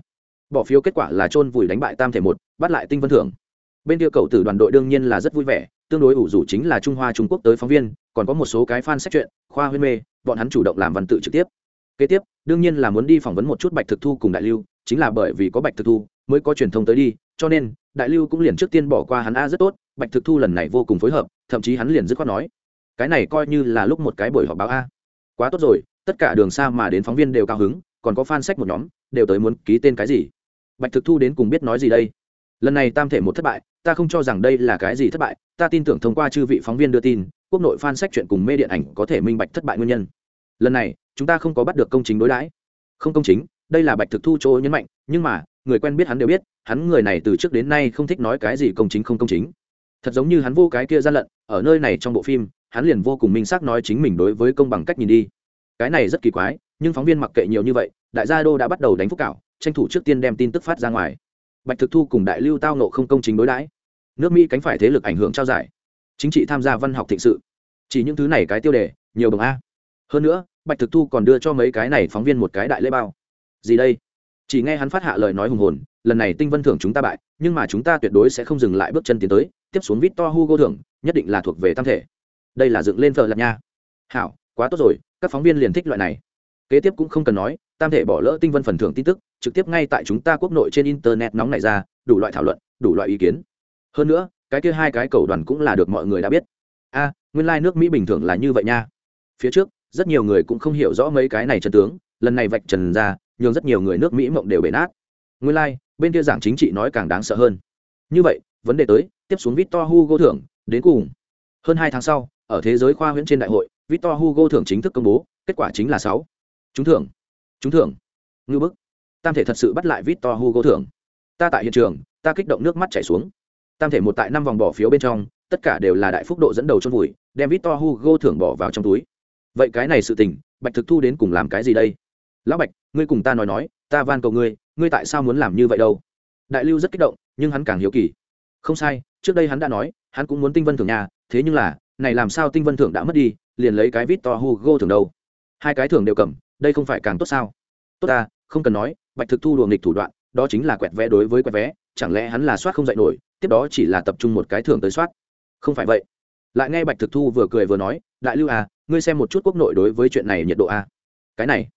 Bỏ phiếu kết quả là chôn vùi đánh bại tam thể một, bắt lại tinh vân thưởng. Bên kia cầu tử đoàn đội đương nhiên là rất vui vẻ, tương đối ủ rủ chính là trung hoa, trung quốc tới phóng viên, còn có một số cái fan sách chuyện, khoa huyên mê, bọn hắn chủ động làm văn tự trực tiếp. Kế tiếp, đương nhiên là muốn đi phỏng vấn một chút bạch thực thu cùng đại lưu, chính là bởi vì có bạch thực thu mới có truyền thông tới đi, cho nên, đại lưu cũng liền trước tiên bỏ qua hắn a rất tốt, bạch thực thu lần này vô cùng phối hợp, thậm chí hắn liền dứt khoát nói, cái này coi như là lúc một cái buổi họp báo a. Quá tốt rồi, tất cả đường xa mà đến phóng viên đều cao hứng, còn có fan sách một nhóm, đều tới muốn ký tên cái gì? Bạch thực thu đến cùng biết nói gì đây? Lần này tam thể một thất bại, ta không cho rằng đây là cái gì thất bại, ta tin tưởng thông qua chư vị phóng viên đưa tin, quốc nội fan sách chuyện cùng mê điện ảnh có thể minh bạch thất bại nguyên nhân. Lần này, chúng ta không có bắt được công chính đối đãi. Không công chính, đây là bạch thực thu chỗ nhấn mạnh, nhưng mà người quen biết hắn đều biết, hắn người này từ trước đến nay không thích nói cái gì công chính không công chính. Thật giống như hắn vô cái kia gian lận, ở nơi này trong bộ phim, hắn liền vô cùng minh xác nói chính mình đối với công bằng cách nhìn đi. Cái này rất kỳ quái, nhưng phóng viên mặc kệ nhiều như vậy, đại gia đô đã bắt đầu đánh phúc cảo, tranh thủ trước tiên đem tin tức phát ra ngoài. Bạch thực thu cùng đại lưu tao nộ không công chính đối đãi. Nước mỹ cánh phải thế lực ảnh hưởng trao giải. Chính trị tham gia văn học thịnh sự. Chỉ những thứ này cái tiêu đề, nhiều bằng a. Hơn nữa, bạch thực thu còn đưa cho mấy cái này phóng viên một cái đại lễ bao. Gì đây? Chỉ nghe hắn phát hạ lời nói hùng hồn, lần này tinh vân thưởng chúng ta bại, nhưng mà chúng ta tuyệt đối sẽ không dừng lại bước chân tiến tới, tiếp xuống vít to hugo thưởng, nhất định là thuộc về tam thể. Đây là dựng lên vợ lạc nha. Hảo, quá tốt rồi, các phóng viên liền thích loại này. Kế tiếp cũng không cần nói, tam thể bỏ lỡ tinh vân phần thưởng tin tức, trực tiếp ngay tại chúng ta quốc nội trên internet nóng này ra, đủ loại thảo luận, đủ loại ý kiến. Hơn nữa, cái kia hai cái cầu đoàn cũng là được mọi người đã biết. A, nguyên lai、like、nước mỹ bình thường là như vậy nha. Phía trước, rất nhiều người cũng không hiểu rõ mấy cái này chân tướng, lần này vạch trần ra nhường rất nhiều người nước mỹ mộng đều bể nát. Nguyên lai、like, bên kia giảng chính trị nói càng đáng sợ hơn. Như vậy vấn đề tới tiếp xuống victor hugo thưởng đến cùng. Hơn hai tháng sau ở thế giới khoa huyễn trên đại hội victor hugo thưởng chính thức công bố kết quả chính là sáu. Trúng thưởng. Trúng thưởng. Ngư bức. Tam thể thật sự bắt lại victor hugo thưởng. Ta tại hiện trường ta kích động nước mắt chảy xuống. Tam thể một tại năm vòng bỏ phiếu bên trong tất cả đều là đại phúc độ dẫn đầu trong vùi đem victor hugo thưởng bỏ vào trong túi. Vậy cái này sự tình bạch thực thu đến cùng làm cái gì đây? Lão bạch ngươi cùng ta nói nói, ta van cầu ngươi ngươi tại sao muốn làm như vậy đâu? Đại lưu rất kích động, nhưng hắn càng hiếu kỳ. Không sai, trước đây hắn đã nói, hắn cũng muốn tinh vân thưởng nhà, thế nhưng là, này làm sao tinh vân thưởng đã mất đi, liền lấy cái vít to hugo thưởng đâu? Hai cái thưởng đều cầm, đây không phải càng tốt sao? Tốt ta, không cần nói, bạch thực thu đùa nghịch thủ đoạn, đó chính là quẹt vé đối với quẹt vé, chẳng lẽ hắn là soát không dạy nổi, tiếp đó chỉ là tập trung một cái thưởng tới soát? Không phải vậy. Lại nghe bạch thực thu vừa cười vừa nói, đại lưu à ngươi xem một chút quốc nội đối với chuyện này nhiệt độ a cái này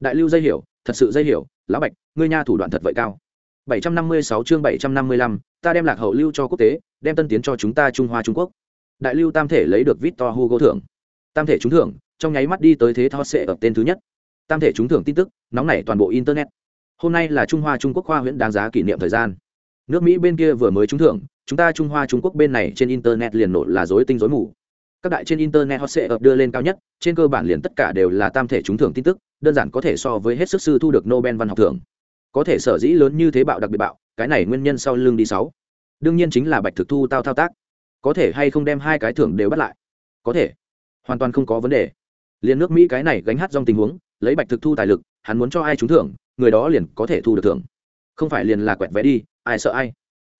đại lưu dây hiểu thật sự dây hiểu lão bạch ngươi nha thủ đoạn thật vậy cao. 756 chương 755, ta đem lạc hậu lưu cho quốc tế đem tân tiến cho chúng ta trung hoa trung quốc. Đại lưu tam thể lấy được victor hugo thưởng. Tam thể trúng thưởng trong nháy mắt đi tới thế thao sẽ ở tên thứ nhất. Tam thể trúng thưởng tin tức nóng nảy toàn bộ internet. Hôm nay là trung hoa trung quốc khoa huyện đáng giá kỷ niệm thời gian. Nước mỹ bên kia vừa mới trúng thưởng chúng ta trung hoa trung quốc bên này trên internet liền nổ là dối tinh dối mù. Các đại trên internet hot sẽ ập đưa lên cao nhất trên cơ bản liền tất cả đều là tam thể trúng thưởng tin tức đơn giản có thể so với hết sức sư thu được nobel văn học thưởng. Có thể sở dĩ lớn như thế bạo đặc biệt bạo, cái này nguyên nhân sau lưng đi sáu. Đương nhiên chính là bạch thực thu tao thao tác. Có thể hay không đem hai cái thưởng đều bắt lại? Có thể. Hoàn toàn không có vấn đề. Liền nước mỹ cái này gánh hát trong tình huống, lấy bạch thực thu tài lực, hắn muốn cho ai trúng thưởng, người đó liền có thể thu được thưởng. Không phải liền là quẹt vé đi, ai sợ ai.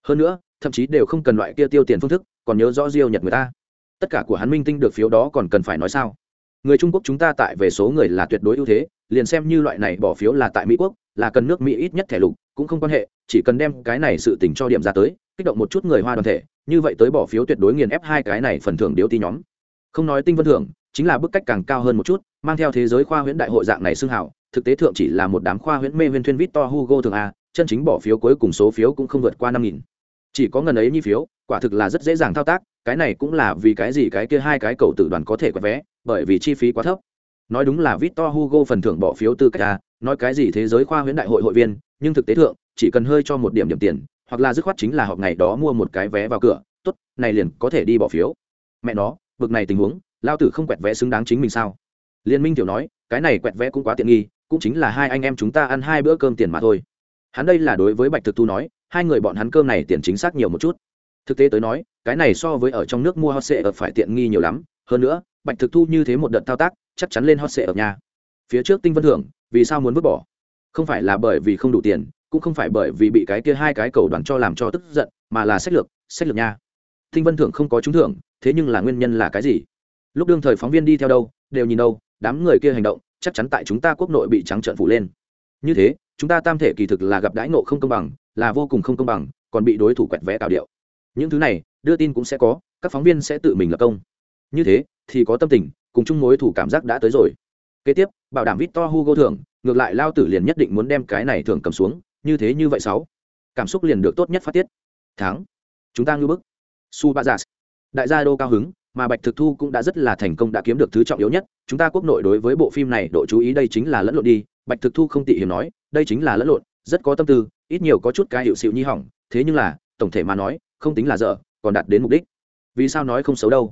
Hơn nữa, thậm chí đều không cần loại kia tiêu tiền phương thức, còn nhớ rõ diêu nhật người ta. Tất cả của hắn minh tinh được phiếu đó còn cần phải nói sao? Người trung quốc chúng ta tại về số người là tuyệt đối ưu thế, liền xem như loại này bỏ phiếu là tại mỹ quốc, là cần nước mỹ ít nhất thẻ lục, cũng không quan hệ, chỉ cần đem cái này sự tình cho điểm ra tới, kích động một chút người hoa đoàn thể, như vậy tới bỏ phiếu tuyệt đối nghiền ép hai cái này phần thưởng điếu ti nhóm. Không nói tinh vân thưởng, chính là bức cách càng cao hơn một chút, mang theo thế giới khoa huyễn đại hội dạng này xưng hảo thực tế thượng chỉ là một đám khoa huyễn mê huyên thuyên vít to hugo thường a, chân chính bỏ phiếu cuối cùng số phiếu cũng không vượt qua năm nghìn. Chỉ có ngần ấy như phiếu, quả thực là rất dễ dàng thao tác, cái này cũng là vì cái gì cái kia hai cái cầu tử đoàn có thể quẹt vé bởi vì chi phí quá thấp. Nói đúng là victor hugo phần thưởng bỏ phiếu tư cách à? nói cái gì thế giới khoa huyễn đại hội hội viên, nhưng thực tế thượng, chỉ cần hơi cho một điểm điểm tiền, hoặc là dứt khoát chính là họp ngày đó mua một cái vé vào cửa, tốt, này liền có thể đi bỏ phiếu. Mẹ nó, bực này tình huống, lao tử không quẹt vé xứng đáng chính mình sao? Liên minh tiểu nói, cái này quẹt vé cũng quá tiện nghi, cũng chính là hai anh em chúng ta ăn hai bữa cơm tiền mà thôi. Hắn đây là đối với bạch thực thu nói, hai người bọn hắn cơm này tiền chính xác nhiều một chút. Thực tế tới nói, cái này so với ở trong nước mua hot sệ ở phải tiện nghi nhiều lắm hơn nữa, bạch thực thu như thế một đợt thao tác, chắc chắn lên hot sệ ở nhà. Phía trước tinh vân thưởng, vì sao muốn vứt bỏ? Không phải là bởi vì không đủ tiền, cũng không phải bởi vì bị cái kia hai cái cầu đoàn cho làm cho tức giận, mà là sách lược sách lược nha. Tinh vân thưởng không có trúng thưởng, thế nhưng là nguyên nhân là cái gì? Lúc đương thời phóng viên đi theo đâu, đều nhìn đâu, đám người kia hành động, chắc chắn tại chúng ta quốc nội bị trắng trợn phủ lên. Như thế, chúng ta tam thể kỳ thực là gặp đãi nộ không công bằng, là vô cùng không công bằng, còn bị đối thủ quẹt vẽ tạo điệu. Những thứ này, đưa tin cũng sẽ có, các phóng viên sẽ tự mình lập công như thế, thì có tâm tình, cùng chung mối thủ cảm giác đã tới rồi. Kế tiếp, bảo đảm vít to hugo thưởng, ngược lại lao tử liền nhất định muốn đem cái này thưởng cầm xuống, như thế như vậy sáu. Cảm xúc liền được tốt nhất phát tiết. Tháng chúng ta ngư bức. Su ba giả đại gia đô cao hứng, mà bạch thực thu cũng đã rất là thành công đã kiếm được thứ trọng yếu nhất. Chúng ta quốc nội đối với bộ phim này độ chú ý đây chính là lẫn lộn đi. Bạch thực thu không tị hiểm nói, đây chính là lẫn lộn, rất có tâm tư, ít nhiều có chút cái hiệu xịu nhi hỏng. Thế nhưng là, tổng thể mà nói, không tính là dở, còn đạt đến mục đích. Vì sao nói không xấu đâu?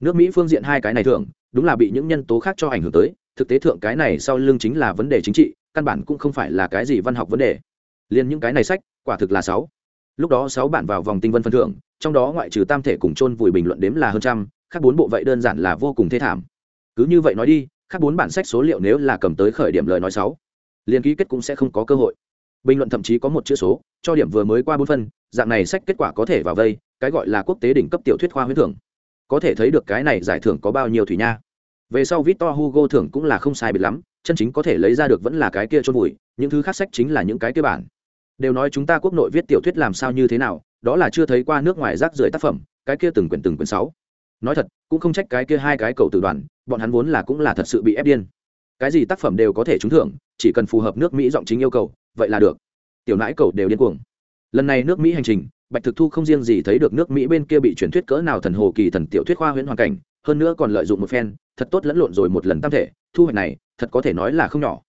Nước mỹ phương diện hai cái này thường đúng là bị những nhân tố khác cho ảnh hưởng tới, thực tế thượng cái này sau lưng chính là vấn đề chính trị, căn bản cũng không phải là cái gì văn học vấn đề. Liền những cái này sách, quả thực là sáu. Lúc đó sáu bản vào vòng tinh vân phân thưởng trong đó ngoại trừ tam thể cùng chôn vùi bình luận đếm là hơn trăm, khác bốn bộ vậy đơn giản là vô cùng thê thảm. Cứ như vậy nói đi, khác bốn bản sách số liệu nếu là cầm tới khởi điểm lời nói sáu liên ký kết cũng sẽ không có cơ hội. Bình luận thậm chí có một chữ số, cho điểm vừa mới qua bốn phân, dạng này sách kết quả có thể vào vây, cái gọi là quốc tế đỉnh cấp tiểu thuyết khoa huyết thưởng có thể thấy được cái này giải thưởng có bao nhiêu thủy nha. Về sau victor hugo thưởng cũng là không sai biệt lắm, chân chính có thể lấy ra được vẫn là cái kia chôn vùi, những thứ khác sách chính là những cái kia bản. Đều nói chúng ta quốc nội viết tiểu thuyết làm sao như thế nào, đó là chưa thấy qua nước ngoài rác rưởi tác phẩm, cái kia từng quyển từng quyển sáu. Nói thật, cũng không trách cái kia hai cái cầu tử đoàn, bọn hắn vốn là cũng là thật sự bị ép điên. Cái gì tác phẩm đều có thể trúng thưởng, chỉ cần phù hợp nước mỹ giọng chính yêu cầu, vậy là được. Tiểu nãi cầu đều điên cuồng. Lần này nước mỹ hành trình bạch thực thu không riêng gì thấy được nước mỹ bên kia bị truyền thuyết cỡ nào thần hồ kỳ thần tiểu thuyết khoa huyễn hoàn cảnh, hơn nữa còn lợi dụng một phen, thật tốt lẫn lộn rồi một lần tam thể, thu hoạch này, thật có thể nói là không nhỏ.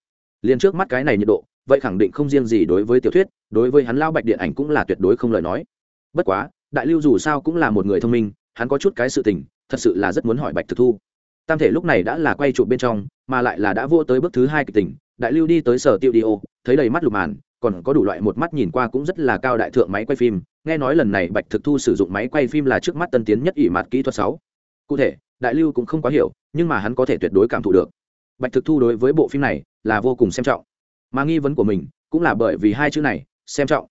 Liền trước mắt cái này nhiệt độ, vậy khẳng định không riêng gì đối với tiểu thuyết, đối với hắn lao bạch điện ảnh cũng là tuyệt đối không lời nói. Bất quá, đại lưu dù sao cũng là một người thông minh, hắn có chút cái sự tình, thật sự là rất muốn hỏi bạch thực thu. Tam thể lúc này đã là quay chụp bên trong, mà lại là đã vô tới bước thứ hai kịch tình, đại lưu đi tới sở tiêu đi ô, thấy đầy mắt lục màn, còn có đủ loại một mắt nhìn qua cũng rất là cao đại thượng máy quay phim nghe nói lần này bạch thực thu sử dụng máy quay phim là trước mắt tân tiến nhất ỷ mặt kỹ thuật sáu. Cụ thể, đại lưu cũng không quá hiểu, nhưng mà hắn có thể tuyệt đối cảm thụ được. Bạch thực thu đối với bộ phim này là vô cùng xem trọng. Mà nghi vấn của mình cũng là bởi vì hai chữ này, xem trọng.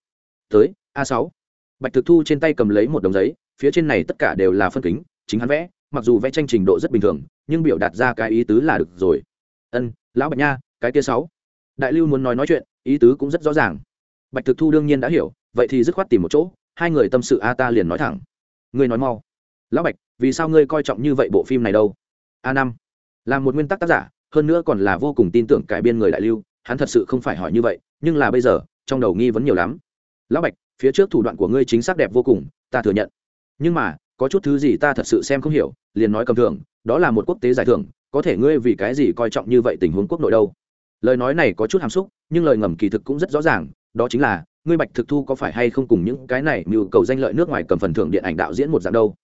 Tới, a sáu. Bạch thực thu trên tay cầm lấy một đồng giấy, phía trên này tất cả đều là phân kính, chính hắn vẽ, mặc dù vẽ tranh trình độ rất bình thường, nhưng biểu đạt ra cái ý tứ là được rồi. Ân, lão bạch nha, cái kia sáu. Đại lưu muốn nói nói chuyện, ý tứ cũng rất rõ ràng. Bạch thực thu đương nhiên đã hiểu, vậy thì dứt khoát tìm một chỗ hai người tâm sự a ta liền nói thẳng. Ngươi nói mau. Lão bạch, vì sao ngươi coi trọng như vậy bộ phim này đâu? A năm, là một nguyên tắc tác giả, hơn nữa còn là vô cùng tin tưởng cải biên người đại lưu, hắn thật sự không phải hỏi như vậy, nhưng là bây giờ, trong đầu nghi vấn nhiều lắm. Lão bạch, phía trước thủ đoạn của ngươi chính xác đẹp vô cùng, ta thừa nhận. Nhưng mà, có chút thứ gì ta thật sự xem không hiểu, liền nói cầm thường đó là một quốc tế giải thưởng, có thể ngươi vì cái gì coi trọng như vậy tình huống quốc nội đâu? Lời nói này có chút hàm xúc, nhưng lời ngầm kỳ thực cũng rất rõ ràng, đó chính là ngươi bạch thực thu có phải hay không cùng những cái này mưu cầu danh lợi nước ngoài cầm phần thưởng điện ảnh đạo diễn một dạng đâu?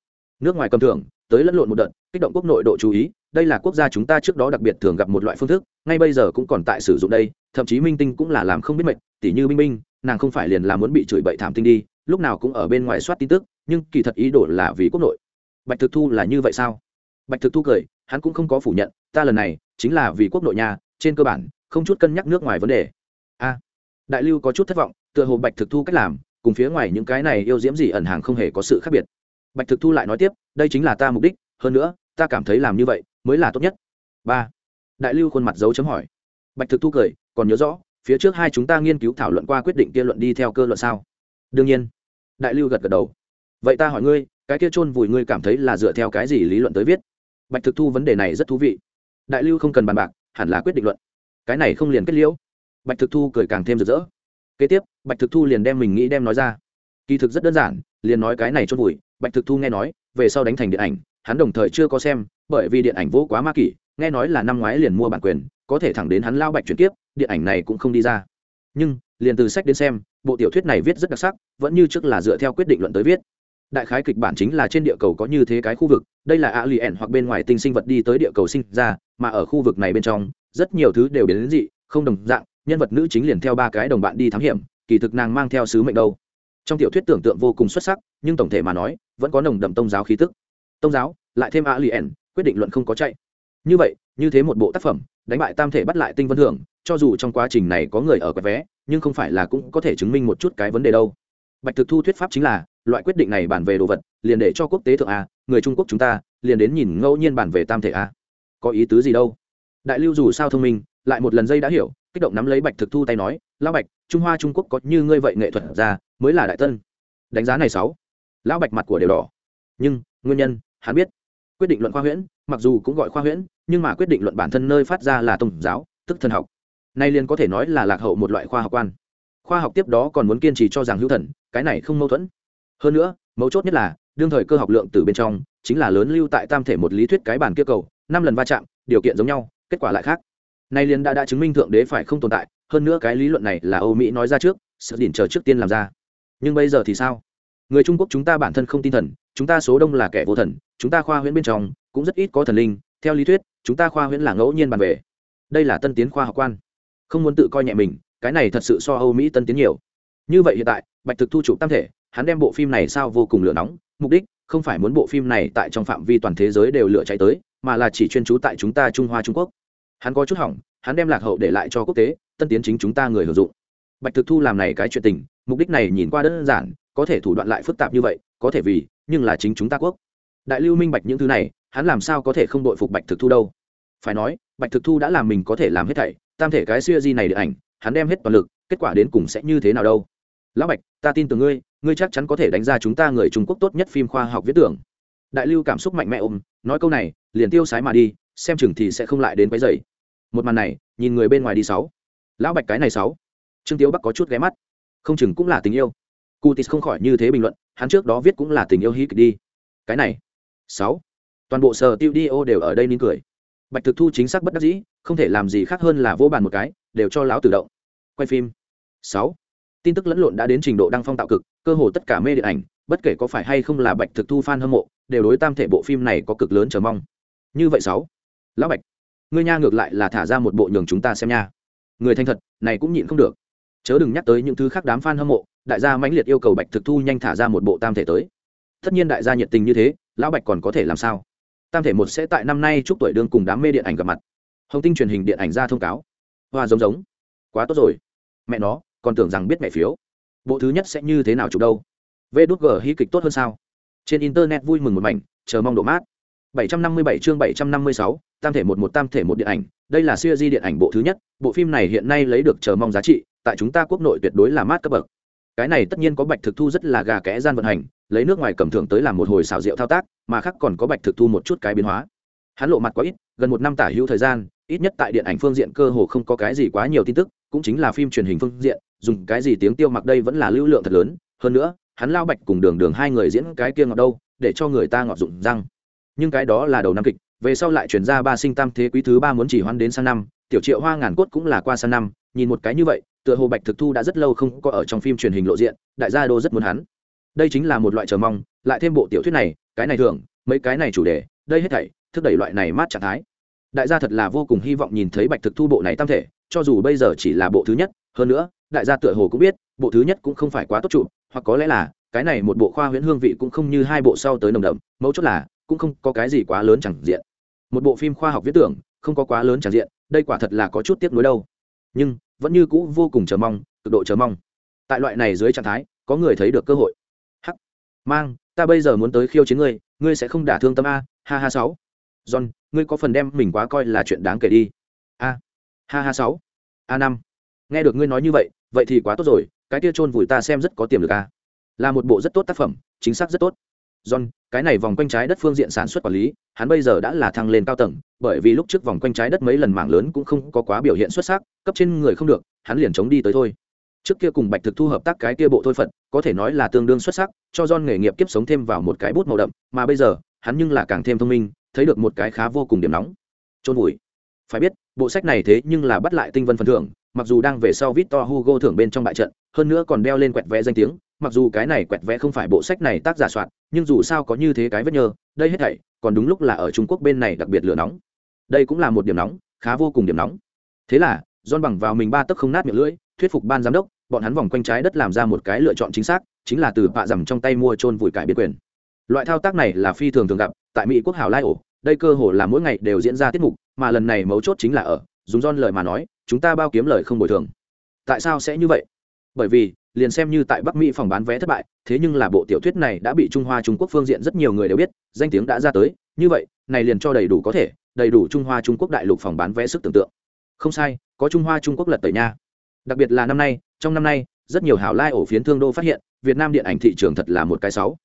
Nước ngoài cầm thưởng, tới lẫn lộn một đợt, kích động quốc nội độ chú ý, đây là quốc gia chúng ta trước đó đặc biệt thường gặp một loại phương thức, ngay bây giờ cũng còn tại sử dụng đây, thậm chí minh tinh cũng là làm không biết mệnh tỉ như minh minh nàng không phải liền là muốn bị chửi bậy thảm tinh đi, lúc nào cũng ở bên ngoài soát tin tức, nhưng kỳ thật ý đồ là vì quốc nội. Bạch thực thu là như vậy sao? Bạch thực thu cười, hắn cũng không có phủ nhận, ta lần này chính là vì quốc nội nhà trên cơ bản, không chút cân nhắc nước ngoài vấn đề. A, đại lưu có chút thất vọng tựa hồ bạch thực thu cách làm, cùng phía ngoài những cái này yêu diễm gì ẩn hàng không hề có sự khác biệt. Bạch thực thu lại nói tiếp, đây chính là ta mục đích, hơn nữa, ta cảm thấy làm như vậy mới là tốt nhất. Ba. Đại lưu khuôn mặt dấu chấm hỏi. Bạch thực thu cười, còn nhớ rõ, phía trước hai chúng ta nghiên cứu thảo luận qua quyết định kia luận đi theo cơ luận sao? Đương nhiên. Đại lưu gật gật đầu. Vậy ta hỏi ngươi, cái kia chôn vùi ngươi cảm thấy là dựa theo cái gì lý luận tới viết? Bạch thực thu vấn đề này rất thú vị. Đại lưu không cần bàn bạc, hẳn là quyết định luận. Cái này không liền kết liễu. Bạch thực thu cười càng thêm rực rỡ kế tiếp, bạch thực thu liền đem mình nghĩ đem nói ra. Kỳ thực rất đơn giản, liền nói cái này chôn vùi, bạch thực thu nghe nói, về sau đánh thành điện ảnh, hắn đồng thời chưa có xem, bởi vì điện ảnh vô quá ma kỷ, nghe nói là năm ngoái liền mua bản quyền, có thể thẳng đến hắn lao bạch chuyển tiếp điện ảnh này cũng không đi ra. Nhưng, liền từ sách đến xem, bộ tiểu thuyết này viết rất đặc sắc, vẫn như trước là dựa theo quyết định luận tới viết. Đại khái kịch bản chính là trên địa cầu có như thế cái khu vực, đây là a lì ẻn hoặc bên ngoài tinh sinh vật đi tới địa cầu sinh ra, mà ở khu vực này bên trong, rất nhiều thứ đều biến đến dị, không đồng dạng nhân vật nữ chính liền theo ba cái đồng bạn đi thám hiểm, kỳ thực nàng mang theo sứ mệnh đâu. Trong tiểu thuyết tưởng tượng vô cùng xuất sắc, nhưng tổng thể mà nói, vẫn có nồng đậm tôn giáo khí tức. Tôn giáo, lại thêm a lì ẻn quyết định luận không có chạy. Như vậy, như thế một bộ tác phẩm, đánh bại tam thể bắt lại tinh vân hưởng cho dù trong quá trình này có người ở quẹt vé, nhưng không phải là cũng có thể chứng minh một chút cái vấn đề đâu. Bạch thực thu thuyết pháp chính là, loại quyết định này bản về đồ vật, liền để cho quốc tế thượng a, người trung quốc chúng ta, liền đến nhìn ngẫu nhiên bản về tam thể a. Có ý tứ gì đâu? Đại lưu dù sao thông minh lại một lần dây đã hiểu, kích động nắm lấy bạch thực thu tay nói, lão bạch, trung hoa trung quốc có như ngươi vậy nghệ thuật ra mới là đại tân. Đánh giá này sáu. Lão bạch mặt của đều đỏ. Nhưng, nguyên nhân, hắn biết. Quyết định luận khoa huyễn, mặc dù cũng gọi khoa huyễn, nhưng mà quyết định luận bản thân nơi phát ra là tôn giáo, tức thần học. Nay liền có thể nói là lạc hậu một loại khoa học quan. Khoa học tiếp đó còn muốn kiên trì cho rằng hữu thần, cái này không mâu thuẫn. Hơn nữa, mấu chốt nhất là, đương thời cơ học lượng từ bên trong, chính là lớn lưu tại tam thể một lý thuyết cái bản kia cầu, năm lần va chạm, điều kiện giống nhau, kết quả lại khác nay liền đã đã chứng minh thượng đế phải không tồn tại, hơn nữa cái lý luận này là âu mỹ nói ra trước, sự đỉnh chờ trước tiên làm ra. Nhưng bây giờ thì sao? Người trung quốc chúng ta bản thân không tin thần, chúng ta số đông là kẻ vô thần, chúng ta khoa huyễn bên trong cũng rất ít có thần linh, theo lý thuyết, chúng ta khoa huyễn là ngẫu nhiên bàn về. Đây là tân tiến khoa học quan. Không muốn tự coi nhẹ mình, cái này thật sự so âu mỹ tân tiến nhiều. Như vậy hiện tại, bạch thực thu chụp tam thể, hắn đem bộ phim này sao vô cùng lửa nóng, mục đích không phải muốn bộ phim này tại trong phạm vi toàn thế giới đều lửa cháy tới, mà là chỉ chuyên trú tại chúng ta trung hoa trung quốc hắn có chút hỏng, hắn đem lạc hậu để lại cho quốc tế, tân tiến chính chúng ta người hưởng dụng. Bạch thực thu làm này cái chuyện tình, mục đích này nhìn qua đơn giản, có thể thủ đoạn lại phức tạp như vậy, có thể vì, nhưng là chính chúng ta quốc. Đại lưu minh bạch những thứ này, hắn làm sao có thể không đội phục bạch thực thu đâu? Phải nói, bạch thực thu đã làm mình có thể làm hết thảy, tam thể cái xưa di này được ảnh, hắn đem hết toàn lực, kết quả đến cùng sẽ như thế nào đâu? Lão bạch, ta tin tưởng ngươi ngươi chắc chắn có thể đánh ra chúng ta người trung quốc tốt nhất phim khoa học viết tưởng. Đại lưu cảm xúc mạnh mẽ ôm, nói câu này, liền tiêu sái mà đi, xem chừng thì sẽ không lại đến quấy dày một màn này, nhìn người bên ngoài đi sáu. Lão bạch cái này sáu. Trương tiếu bắc có chút ghé mắt. Không chừng cũng là tình yêu. Cụ tis không khỏi như thế bình luận, hắn trước đó viết cũng là tình yêu hí kịch đi. Cái này, sáu. Toàn bộ sở tiêu đi ô đều ở đây nín cười. Bạch thực thu chính xác bất đắc dĩ, không thể làm gì khác hơn là vô bàn một cái, đều cho lão tự động. Quay phim, sáu. Tin tức lẫn lộn đã đến trình độ đăng phong tạo cực, cơ hồ tất cả mê điện ảnh, bất kể có phải hay không là bạch thực thu f a n hâm mộ, đều đối tam thể bộ phim này có cực lớn chờ mong. Như vậy sáu. Lão bạch ngươi nha ngược lại là thả ra một bộ nhường chúng ta xem nha. Người thành thật, này cũng nhịn không được. Chớ đừng nhắc tới những thứ khác đám f a n hâm mộ, đại gia mãnh liệt yêu cầu bạch thực thu nhanh thả ra một bộ tam thể tới. Tất nhiên đại gia nhiệt tình như thế, lão bạch còn có thể làm sao? Tam thể một sẽ tại năm nay chúc tuổi đương cùng đám mê điện ảnh gặp mặt. Hồng tinh truyền hình điện ảnh ra thông cáo. Hoa giống giống. Quá tốt rồi. Mẹ nó, còn tưởng rằng biết mẹ phiếu. Bộ thứ nhất sẽ như thế nào chụp đâu? Vê đút g hí kịch tốt hơn sao? Trên internet vui mừng một mảnh, chờ mong độ mát. 757 chương 756, tam thể một một tam thể một điện ảnh. Đây là siêu di điện ảnh bộ thứ nhất. Bộ phim này hiện nay lấy được chờ mong giá trị tại chúng ta quốc nội tuyệt đối là mát cấp bậc. Cái này tất nhiên có bạch thực thu rất là gà kẽ gian vận hành lấy nước ngoài cầm thưởng tới làm một hồi xào rượu thao tác mà khác còn có bạch thực thu một chút cái biến hóa. Hắn lộ mặt quá ít gần một năm tả hữu thời gian ít nhất tại điện ảnh phương diện cơ hồ không có cái gì quá nhiều tin tức cũng chính là phim truyền hình phương diện dùng cái gì tiếng tiêu mặc đây vẫn là lưu lượng thật lớn. Hơn nữa hắn lao bạch cùng đường đường hai người diễn cái kia ngọt đâu để cho người ta ngọt dụng răng nhưng cái đó là đầu năm kịch, về sau lại chuyển ra ba sinh tam thế quý thứ ba muốn chỉ hoan đến sang năm, tiểu triệu hoa ngàn cốt cũng là qua sang năm, nhìn một cái như vậy, tựa hồ bạch thực thu đã rất lâu không có ở trong phim truyền hình lộ diện, đại gia đô rất muốn hắn. Đây chính là một loại chờ mong, lại thêm bộ tiểu thuyết này, cái này thường, mấy cái này chủ đề, đây hết thảy, thúc đẩy loại này mát trạng thái. Đại gia thật là vô cùng hy vọng nhìn thấy bạch thực thu bộ này tam thể, cho dù bây giờ chỉ là bộ thứ nhất, hơn nữa, đại gia tựa hồ cũng biết, bộ thứ nhất cũng không phải quá tốt trụ, hoặc có lẽ là, cái này một bộ khoa huyễn hương vị cũng không như hai bộ sau tới nồng đậm, mấu chốt là cũng không có cái gì quá lớn chẳng diện. Một bộ phim khoa học viết tưởng, không có quá lớn chẳng diện, đây quả thật là có chút tiếc nuối đâu. Nhưng, vẫn như cũ vô cùng chờ mong, cực độ chờ mong. Tại loại này dưới trạng thái, có người thấy được cơ hội. Hắc! Mang, ta bây giờ muốn tới khiêu chiến ngươi ngươi sẽ không đả thương tâm a, ha ha sáu. John, ngươi có phần đem mình quá coi là chuyện đáng kể đi. A, ha ha sáu. A năm. Nghe được ngươi nói như vậy vậy thì quá tốt rồi, cái kia chôn vùi ta xem rất có tiềm lực a. Là một bộ rất tốt tác phẩm, chính xác rất tốt john, cái này vòng quanh trái đất phương diện sản xuất quản lý, hắn bây giờ đã là thăng lên cao tầng, bởi vì lúc trước vòng quanh trái đất mấy lần mảng lớn cũng không có quá biểu hiện xuất sắc, cấp trên người không được, hắn liền chống đi tới thôi. Trước kia cùng bạch thực thu hợp tác cái kia bộ thôi phận có thể nói là tương đương xuất sắc, cho John nghề nghiệp kiếp sống thêm vào một cái bút màu đậm, mà bây giờ, hắn nhưng là càng thêm thông minh, thấy được một cái khá vô cùng điểm nóng. Trôn vùi. Phải biết, bộ sách này thế nhưng là bắt lại tinh vân phần thưởng, mặc dù đang về sau Victor Hugo thưởng bên trong bại trận, hơn nữa còn đeo lên quẹt vẽ danh tiếng mặc dù cái này quẹt vẽ không phải bộ sách này tác giả soạn, nhưng dù sao có như thế cái vết nhơ, đây hết thảy còn đúng lúc là ở trung quốc bên này đặc biệt lửa nóng. Đây cũng là một điểm nóng, khá vô cùng điểm nóng. Thế là don bằng vào mình ba tấc không nát miệng lưỡi, thuyết phục ban giám đốc, bọn hắn vòng quanh trái đất làm ra một cái lựa chọn chính xác, chính là từ bạ rằm trong tay mua trôn vùi cải biến quyền. Loại thao tác này là phi thường thường gặp, tại mỹ quốc hảo lai ổ, đây cơ hồ là mỗi ngày đều diễn ra tiết mục, mà lần này mấu chốt chính là ở, dùng don lời mà nói, chúng ta bao kiếm lời không bồi thường. Tại sao sẽ như vậy? Bởi vì liền xem như tại bắc mỹ phòng bán vé thất bại, thế nhưng là bộ tiểu thuyết này đã bị trung hoa trung quốc phương diện rất nhiều người đều biết, danh tiếng đã ra tới, như vậy, này liền cho đầy đủ có thể, đầy đủ trung hoa trung quốc đại lục phòng bán vé sức tưởng tượng. Không sai, có trung hoa trung quốc lật tẩy nha. Đặc biệt là năm nay, trong năm nay, rất nhiều hảo lai ổ phiến thương đô phát hiện, việt nam điện ảnh thị trường thật là một cái sáu.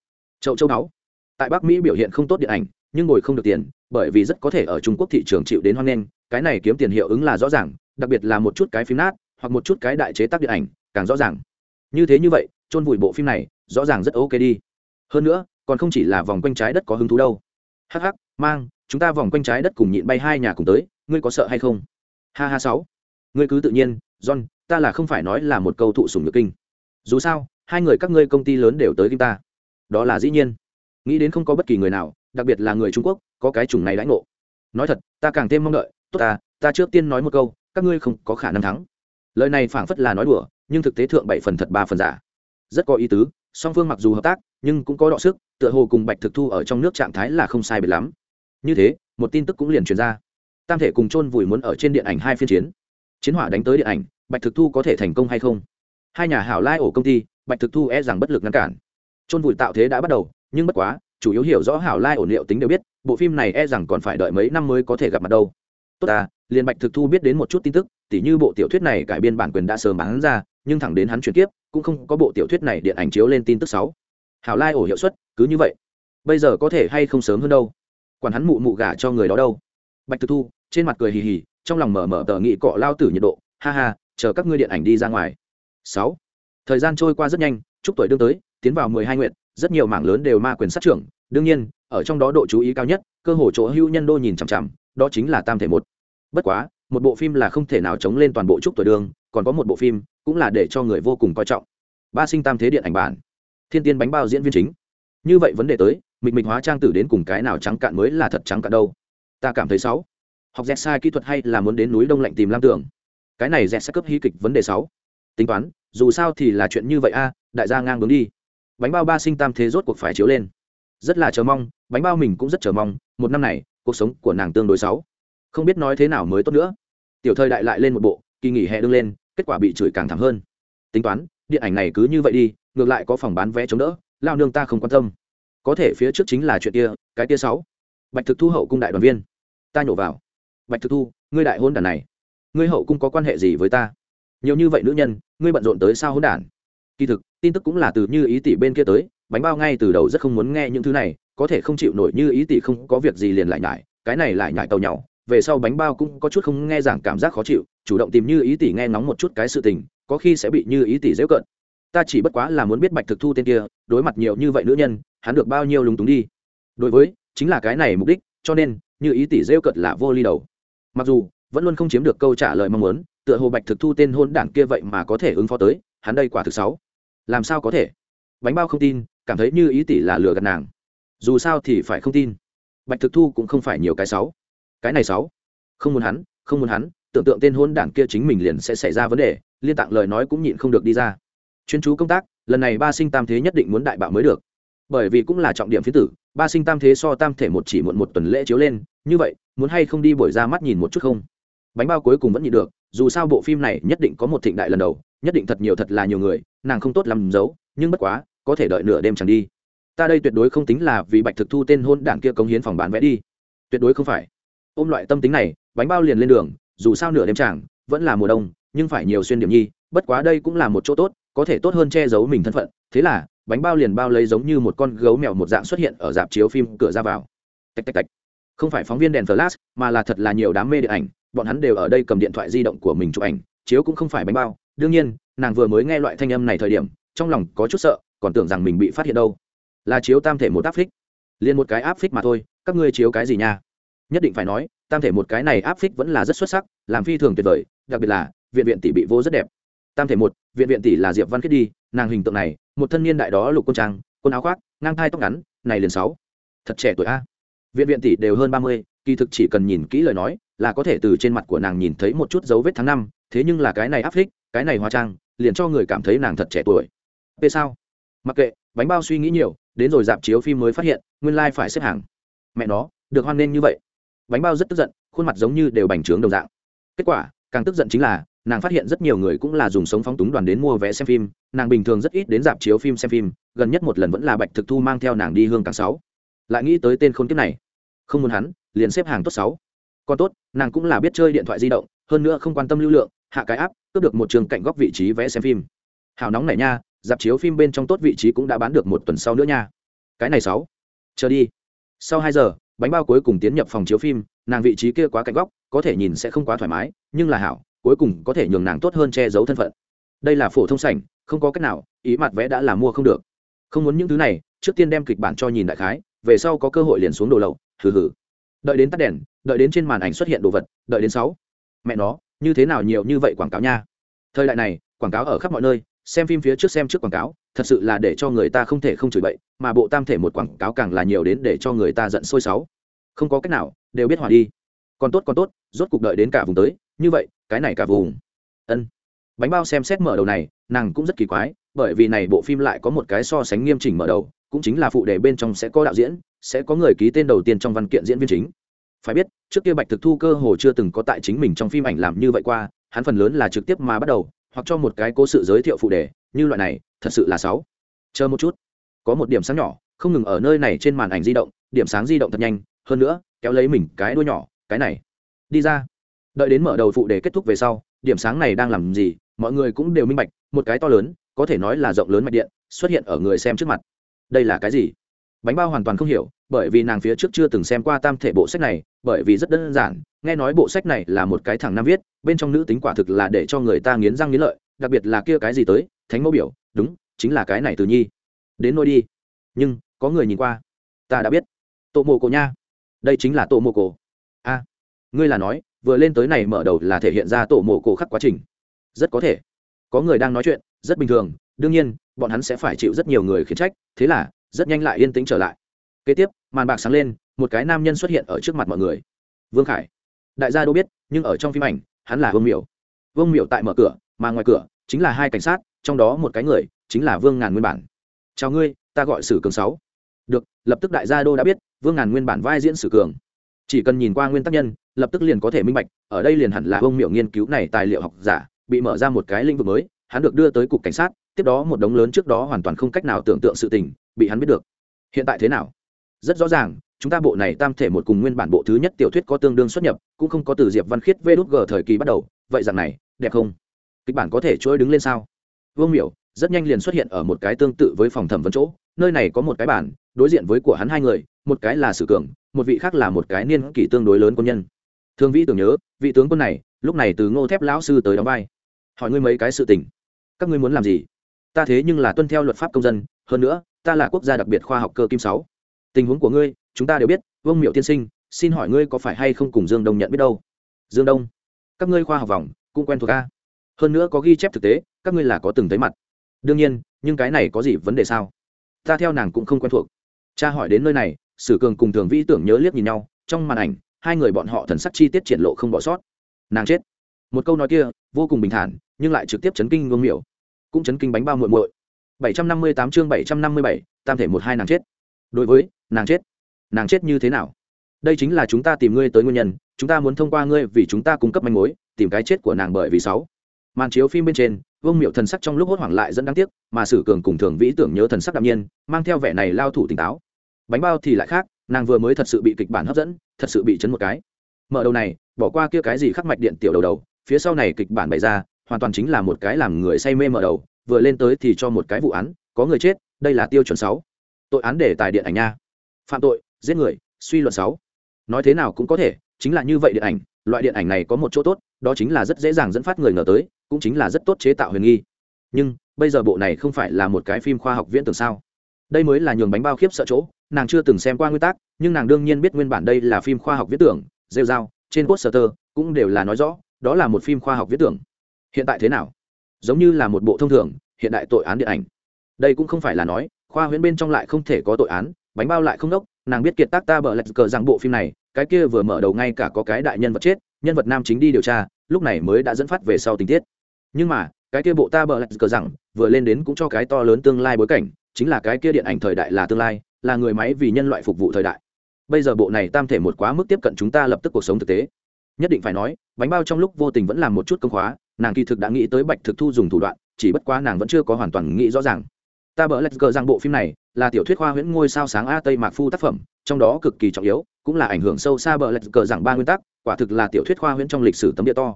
Châu châu đáo tại bắc mỹ biểu hiện không tốt điện ảnh, nhưng ngồi không được tiền, bởi vì rất có thể ở trung quốc thị trường chịu đến hoan nghênh, cái này kiếm tiền hiệu ứng là rõ ràng, đặc biệt là một chút cái phim nát, hoặc một chút cái đại chế tác điện ảnh, càng rõ ràng như thế như vậy, chôn vùi bộ phim này, rõ ràng rất ok đi. Hơn nữa, còn không chỉ là vòng quanh trái đất có hứng thú đâu. Hh mang, chúng ta vòng quanh trái đất cùng nhịn bay hai nhà cùng tới, ngươi có sợ hay không? Ha ha sáu. Ngươi cứ tự nhiên, john, ta là không phải nói là một câu thụ sùng nhược kinh. Dù sao, hai người các ngươi công ty lớn đều tới kim ta. Đó là dĩ nhiên. Nghĩ đến không có bất kỳ người nào, đặc biệt là người trung quốc, có cái chủng này đãi ngộ. Nói thật, ta càng thêm mong đợi. Tốt ta ta trước tiên nói một câu, các ngươi không có khả năng thắng. Lời này phảng phất là nói đùa nhưng thực tế thượng bảy phần thật ba phần giả. Rất có ý tứ, song phương mặc dù hợp tác, nhưng cũng có đọ sức, tựa hồ cùng bạch thực thu ở trong nước trạng thái là không sai biệt lắm. Như thế, một tin tức cũng liền truyền ra. Tam thể cùng chôn vùi muốn ở trên điện ảnh hai phiên chiến. Chiến hỏa đánh tới điện ảnh, bạch thực thu có thể thành công hay không? Hai nhà hảo lai ổ công ty, bạch thực thu e rằng bất lực ngăn cản. Chôn vùi tạo thế đã bắt đầu, nhưng bất quá, chủ yếu hiểu rõ hảo lai ổn liệu tính đều biết, bộ phim này e rằng còn phải đợi mấy năm mới có thể gặp mặt đâu. Tốt ta liền bạch thực thu biết đến một chút tin tức, tỉ như bộ tiểu thuyết này cải biên bản quyền đã sớm bán ra nhưng thẳng đến hắn chuyển tiếp cũng không có bộ tiểu thuyết này điện ảnh chiếu lên tin tức sáu. Hảo lai ổ hiệu suất, cứ như vậy. Bây giờ có thể hay không sớm hơn đâu? Quản hắn mụ mụ gả cho người đó đâu? Bạch thực thu, trên mặt cười hì hì, trong lòng mở mở tờ nghị cọ lao tử nhiệt độ, ha ha, chờ các ngươi điện ảnh đi ra ngoài. Sáu. Thời gian trôi qua rất nhanh, chúc tuổi đương tới, tiến vào mười hai nguyện rất nhiều mảng lớn đều ma quyền sát trưởng. Đương nhiên, ở trong đó độ chú ý cao nhất, cơ hồ chỗ hưu nhân đô nhìn chằm chằm, đó chính là tam thể một. Bất quá một bộ phim là không thể nào chống lên toàn bộ trúc tuổi đường, còn có một bộ phim cũng là để cho người vô cùng coi trọng. Ba sinh tam thế điện ảnh bản, thiên tiên bánh bao diễn viên chính. Như vậy vấn đề tới, mịch mịch hóa trang tử đến cùng cái nào trắng cạn mới là thật trắng cạn đâu? Ta cảm thấy sáu. Học dẹt sai kỹ thuật hay là muốn đến núi đông lạnh tìm lam tưởng? Cái này dẹt sẽ cấp hí kịch vấn đề sáu. Tính toán, dù sao thì là chuyện như vậy a, đại gia ngang bướng đi. Bánh bao ba sinh tam thế rốt cuộc phải chiếu lên. Rất là chờ mong, bánh bao mình cũng rất chờ mong, một năm này, cuộc sống của nàng tương đối sáu không biết nói thế nào mới tốt nữa. Tiểu thời đại lại lên một bộ, kỳ nghỉ hè đương lên, kết quả bị chửi càng thẳng hơn. Tính toán, điện ảnh này cứ như vậy đi, ngược lại có phòng bán vé chống đỡ, lao nương ta không quan tâm. Có thể phía trước chính là chuyện kia, cái kia sáu. Bạch thực thu hậu cung đại đoàn viên. Ta nhổ vào. Bạch thực thu, ngươi đại hôn đàn này. Ngươi hậu cung có quan hệ gì với ta? Nhiều như vậy nữ nhân, ngươi bận rộn tới sao hôn đản kỳ thực, tin tức cũng là từ như ý tỷ bên kia tới, bánh bao ngay từ đầu rất không muốn nghe những thứ này, có thể không chịu nổi như ý tỷ không có việc gì liền lại nhải, cái này lại nhải tàu nhau về sau bánh bao cũng có chút không nghe giảng cảm giác khó chịu, chủ động tìm như ý tỷ nghe ngóng một chút cái sự tình, có khi sẽ bị như ý tỷ dễ cận ta chỉ bất quá là muốn biết bạch thực thu tên kia, đối mặt nhiều như vậy nữ nhân, hắn được bao nhiêu lúng túng đi. Đối với, chính là cái này mục đích, cho nên, như ý tỷ rêu cận là vô ly đầu. Mặc dù, vẫn luôn không chiếm được câu trả lời mong muốn, tựa hồ bạch thực thu tên hôn đảng kia vậy mà có thể ứng phó tới, hắn đây quả thực sáu. Làm sao có thể? Bánh bao không tin, cảm thấy như ý tỷ là lừa gạt nàng. Dù sao thì phải không tin. Bạch thực thu cũng không phải nhiều cái sáu cái này sáu. Không muốn hắn, không muốn hắn, tưởng tượng tên hôn đảng kia chính mình liền sẽ xảy ra vấn đề, liên tạng lời nói cũng nhịn không được đi ra. Chuyên chú công tác, lần này ba sinh tam thế nhất định muốn đại bạo mới được. Bởi vì cũng là trọng điểm phía tử, ba sinh tam thế so tam thể một chỉ muộn một tuần lễ chiếu lên, như vậy, muốn hay không đi buổi ra mắt nhìn một chút không? Bánh bao cuối cùng vẫn nhịn được, dù sao bộ phim này nhất định có một thịnh đại lần đầu, nhất định thật nhiều thật là nhiều người, nàng không tốt làm giấu, nhưng bất quá, có thể đợi nửa đêm chẳng đi. Ta đây tuyệt đối không tính là vì bạch thực thu tên hôn đảng kia cống hiến phòng bán vé đi. Tuyệt đối không phải ôm loại tâm tính này, bánh bao liền lên đường, dù sao nửa đêm chẳng vẫn là mùa đông, nhưng phải nhiều xuyên điểm nhi, bất quá đây cũng là một chỗ tốt, có thể tốt hơn che giấu mình thân phận. Thế là, bánh bao liền bao lấy giống như một con gấu mèo một dạng xuất hiện ở dạp chiếu phim cửa ra vào. Tạch tạch tạch. Không phải phóng viên đèn flash, mà là thật là nhiều đám mê điện ảnh, bọn hắn đều ở đây cầm điện thoại di động của mình chụp ảnh, chiếu cũng không phải bánh bao. Đương nhiên, nàng vừa mới nghe loại thanh âm này thời điểm, trong lòng có chút sợ, còn tưởng rằng mình bị phát hiện đâu. Là chiếu tam thể một áp phích. Liền một cái áp phích mà thôi, các ngươi chiếu cái gì nha? Nhất định phải nói, tam thể một cái này áp phích vẫn là rất xuất sắc, làm phi thường tuyệt vời, đặc biệt là, viện viện tỷ bị vô rất đẹp. Tam thể một, viện viện tỷ là diệp văn kết đi, nàng hình tượng này, một thân niên đại đó lục quân trang, quần áo khoác, ngang thai tóc ngắn, này liền sáu. Thật trẻ tuổi a. Viện viện tỷ đều hơn ba mươi, kỳ thực chỉ cần nhìn kỹ lời nói, là có thể từ trên mặt của nàng nhìn thấy một chút dấu vết tháng năm, thế nhưng là cái này áp phích, cái này hóa trang, liền cho người cảm thấy nàng thật trẻ tuổi. P sao mặc kệ, bánh bao suy nghĩ nhiều, đến rồi dạp chiếu phim mới phát hiện, nguyên lai、like、phải xếp hàng. Mẹ nó, được hoan nghênh như vậy bánh bao rất tức giận, khuôn mặt giống như đều bành trướng đồng dạng. Kết quả, càng tức giận chính là, nàng phát hiện rất nhiều người cũng là dùng sống phóng túng đoàn đến mua vé xem phim, nàng bình thường rất ít đến dạp chiếu phim xem phim, gần nhất một lần vẫn là bạch thực thu mang theo nàng đi hương càng sáu. Lại nghĩ tới tên khôn kiếp này. Không muốn hắn, liền xếp hàng tốt sáu. Còn tốt, nàng cũng là biết chơi điện thoại di động, hơn nữa không quan tâm lưu lượng, hạ cái áp cướp được một trường cạnh góc vị trí vé xem phim. Hào nóng này nha, dạp chiếu phim bên trong tốt vị trí cũng đã bán được một tuần sau nữa nha. Cái này sáu. Chờ đi. Sau hai giờ bánh bao cuối cùng tiến nhập phòng chiếu phim, nàng vị trí kia quá cạnh góc, có thể nhìn sẽ không quá thoải mái, nhưng là hảo, cuối cùng có thể nhường nàng tốt hơn che giấu thân phận. Đây là phổ thông sảnh, không có cách nào, ý mặt vẽ đã là mua không được. Không muốn những thứ này, trước tiên đem kịch bản cho nhìn đại khái, về sau có cơ hội liền xuống đồ lậu, hừ hừ. Đợi đến tắt đèn, đợi đến trên màn ảnh xuất hiện đồ vật, đợi đến sáu. Mẹ nó, như thế nào nhiều như vậy quảng cáo nha. Thời đại này, quảng cáo ở khắp mọi nơi, xem phim phía trước xem trước quảng cáo thật sự là để cho người ta không thể không chửi bậy, mà bộ tam thể một quảng cáo càng là nhiều đến để cho người ta giận sôi sáu không có cách nào, đều biết hòa đi. Còn tốt còn tốt, rốt cục đợi đến cả vùng tới, như vậy, cái này cả vùng. Ân. Bánh bao xem xét mở đầu này, nàng cũng rất kỳ quái, bởi vì này bộ phim lại có một cái so sánh nghiêm chỉnh mở đầu, cũng chính là phụ đề bên trong sẽ có đạo diễn, sẽ có người ký tên đầu tiên trong văn kiện diễn viên chính. Phải biết, trước kia bạch thực thu cơ hồ chưa từng có tại chính mình trong phim ảnh làm như vậy qua, hắn phần lớn là trực tiếp mà bắt đầu, hoặc cho một cái cố sự giới thiệu phụ đề, như loại này thật sự là sáu. Chờ một chút. Có một điểm sáng nhỏ, không ngừng ở nơi này trên màn ảnh di động, điểm sáng di động thật nhanh, hơn nữa, kéo lấy mình cái đuôi nhỏ, cái này. Đi ra. Đợi đến mở đầu phụ để kết thúc về sau, điểm sáng này đang làm gì, mọi người cũng đều minh bạch, một cái to lớn, có thể nói là rộng lớn mạch điện, xuất hiện ở người xem trước mặt. Đây là cái gì? Bánh bao hoàn toàn không hiểu, bởi vì nàng phía trước chưa từng xem qua tam thể bộ sách này, bởi vì rất đơn giản, nghe nói bộ sách này là một cái thằng nam viết, bên trong nữ tính quả thực là để cho người ta nghiến răng nghiến lợi, đặc biệt là kia cái gì tới, thánh mẫu biểu đúng, chính là cái này từ nhi. Đến nôi đi. Nhưng, có người nhìn qua. Ta đã biết. Tổ mồ cổ nha. Đây chính là tổ mồ cổ. A. Ngươi là nói, vừa lên tới này mở đầu là thể hiện ra tổ mồ cổ khắc quá trình. Rất có thể. Có người đang nói chuyện, rất bình thường. Đương nhiên, bọn hắn sẽ phải chịu rất nhiều người khiển trách. Thế là, rất nhanh lại yên tĩnh trở lại. Kế tiếp, màn bạc sáng lên, một cái nam nhân xuất hiện ở trước mặt mọi người. Vương khải. Đại gia đâu biết, nhưng ở trong phim ảnh, hắn là vương miểu. Vương miểu tại mở cửa, mà ngoài cửa, chính là hai cảnh sát trong đó một cái người chính là vương ngàn nguyên bản. Chào ngươi, ta gọi sử cường sáu. Được, lập tức đại gia đô đã biết, vương ngàn nguyên bản vai diễn sử cường. Chỉ cần nhìn qua nguyên tắc nhân, lập tức liền có thể minh bạch, ở đây liền hẳn là ông miểu nghiên cứu này tài liệu học giả, bị mở ra một cái lĩnh vực mới, hắn được đưa tới cục cảnh sát, tiếp đó một đống lớn trước đó hoàn toàn không cách nào tưởng tượng sự tình, bị hắn biết được. Hiện tại thế nào? Rất rõ ràng, chúng ta bộ này tam thể một cùng nguyên bản bộ thứ nhất tiểu thuyết có tương đương xuất nhập, cũng không có từ diệp văn khiết, vê đút g thời kỳ bắt đầu, vậy rằng này, đẹp không? Kịch bản có thể trôi đứng lên sao? Vương miểu rất nhanh liền xuất hiện ở một cái tương tự với phòng thẩm vấn chỗ, nơi này có một cái bản đối diện với của hắn hai người, một cái là sử cường, một vị khác là một cái niên kỷ tương đối lớn quân nhân. Thương vĩ tưởng nhớ, vị tướng quân này, lúc này từ ngô thép lão sư tới đóng vai. Hỏi ngươi mấy cái sự tình. Các ngươi muốn làm gì? Ta thế nhưng là tuân theo luật pháp công dân, hơn nữa, ta là quốc gia đặc biệt khoa học cơ kim sáu. Tình huống của ngươi, chúng ta đều biết, vương miệu tiên sinh, xin hỏi ngươi có phải hay không cùng dương đông nhận biết đâu? Dương đông, các ngươi khoa học vòng, cũng quen thuộc a hơn nữa có ghi chép thực tế các ngươi là có từng thấy mặt. Đương nhiên nhưng cái này có gì vấn đề sao? Ta theo nàng cũng không quen thuộc. Cha hỏi đến nơi này sử cường cùng thường vĩ tưởng nhớ liếc nhìn nhau trong màn ảnh hai người bọn họ thần sắc chi tiết triển lộ không bỏ sót. Nàng chết. Một câu nói kia vô cùng bình thản nhưng lại trực tiếp chấn kinh ngôn miểu. Cũng chấn kinh bánh bao muội muội. 758 chương 757, tam thể một hai nàng chết. Đối với nàng chết. Nàng chết như thế nào? Đây chính là chúng ta tìm ngươi tới nguyên nhân chúng ta muốn thông qua ngươi vì chúng ta cung cấp manh mối tìm cái chết của nàng bởi vì sáu màn chiếu phim bên trên, vương miệu thần sắc trong lúc hốt hoảng lại dẫn đáng tiếc, mà sử cường cùng thường vĩ tưởng nhớ thần sắc đạm nhiên, mang theo vẻ này lao thủ tỉnh táo. Bánh bao thì lại khác, nàng vừa mới thật sự bị kịch bản hấp dẫn, thật sự bị chấn một cái. Mở đầu này, bỏ qua kia cái gì khắc mạch điện tiểu đầu đầu, phía sau này kịch bản bày ra, hoàn toàn chính là một cái làm người say mê mở đầu, vừa lên tới thì cho một cái vụ án, có người chết, đây là tiêu chuẩn sáu. Tội án để tài điện ảnh nha. Phạm tội, giết người, suy luận sáu. Nói thế nào cũng có thể, chính là như vậy điện ảnh, loại điện ảnh này có một chỗ tốt, đó chính là rất dễ dàng dẫn phát người ngờ tới cũng chính là rất tốt chế tạo huyền nghi. Nhưng, bây giờ bộ này không phải là một cái phim khoa học viễn tưởng sao? Đây mới là nhường bánh bao khiếp sợ chỗ, nàng chưa từng xem qua nguyên tắc nhưng nàng đương nhiên biết nguyên bản đây là phim khoa học viễn tưởng, rêu dao trên poster cũng đều là nói rõ, đó là một phim khoa học viễn tưởng. Hiện tại thế nào? Giống như là một bộ thông thường, hiện đại tội án điện ảnh. Đây cũng không phải là nói, khoa huyễn bên trong lại không thể có tội án, bánh bao lại không đốc, nàng biết kiệt tác ta bờ lạch cờ rằng bộ phim này, cái kia vừa mở đầu ngay cả có cái đại nhân vật chết, nhân vật nam chính đi điều tra, lúc này mới đã dẫn phát về sau tình tiết nhưng mà, cái kia bộ ta bờ lạch cờ rằng, vừa lên đến cũng cho cái to lớn tương lai bối cảnh, chính là cái kia điện ảnh thời đại là tương lai, là người máy vì nhân loại phục vụ thời đại. Bây giờ bộ này tam thể một quá mức tiếp cận chúng ta lập tức cuộc sống thực tế. Nhất định phải nói, bánh bao trong lúc vô tình vẫn làm một chút công khóa, nàng kỳ thực đã nghĩ tới bạch thực thu dùng thủ đoạn, chỉ bất quá nàng vẫn chưa có hoàn toàn nghĩ rõ ràng. Ta bỡ lạch cờ rằng bộ phim này, là tiểu thuyết khoa huyễn ngôi sao sáng a tây mạc phu tác phẩm, trong đó cực kỳ trọng yếu, cũng là ảnh hưởng sâu xa bỡ lạch cờ rằng ba nguyên tắc, quả thực là tiểu thuyết khoa huyễn trong lịch sử tấm địa to.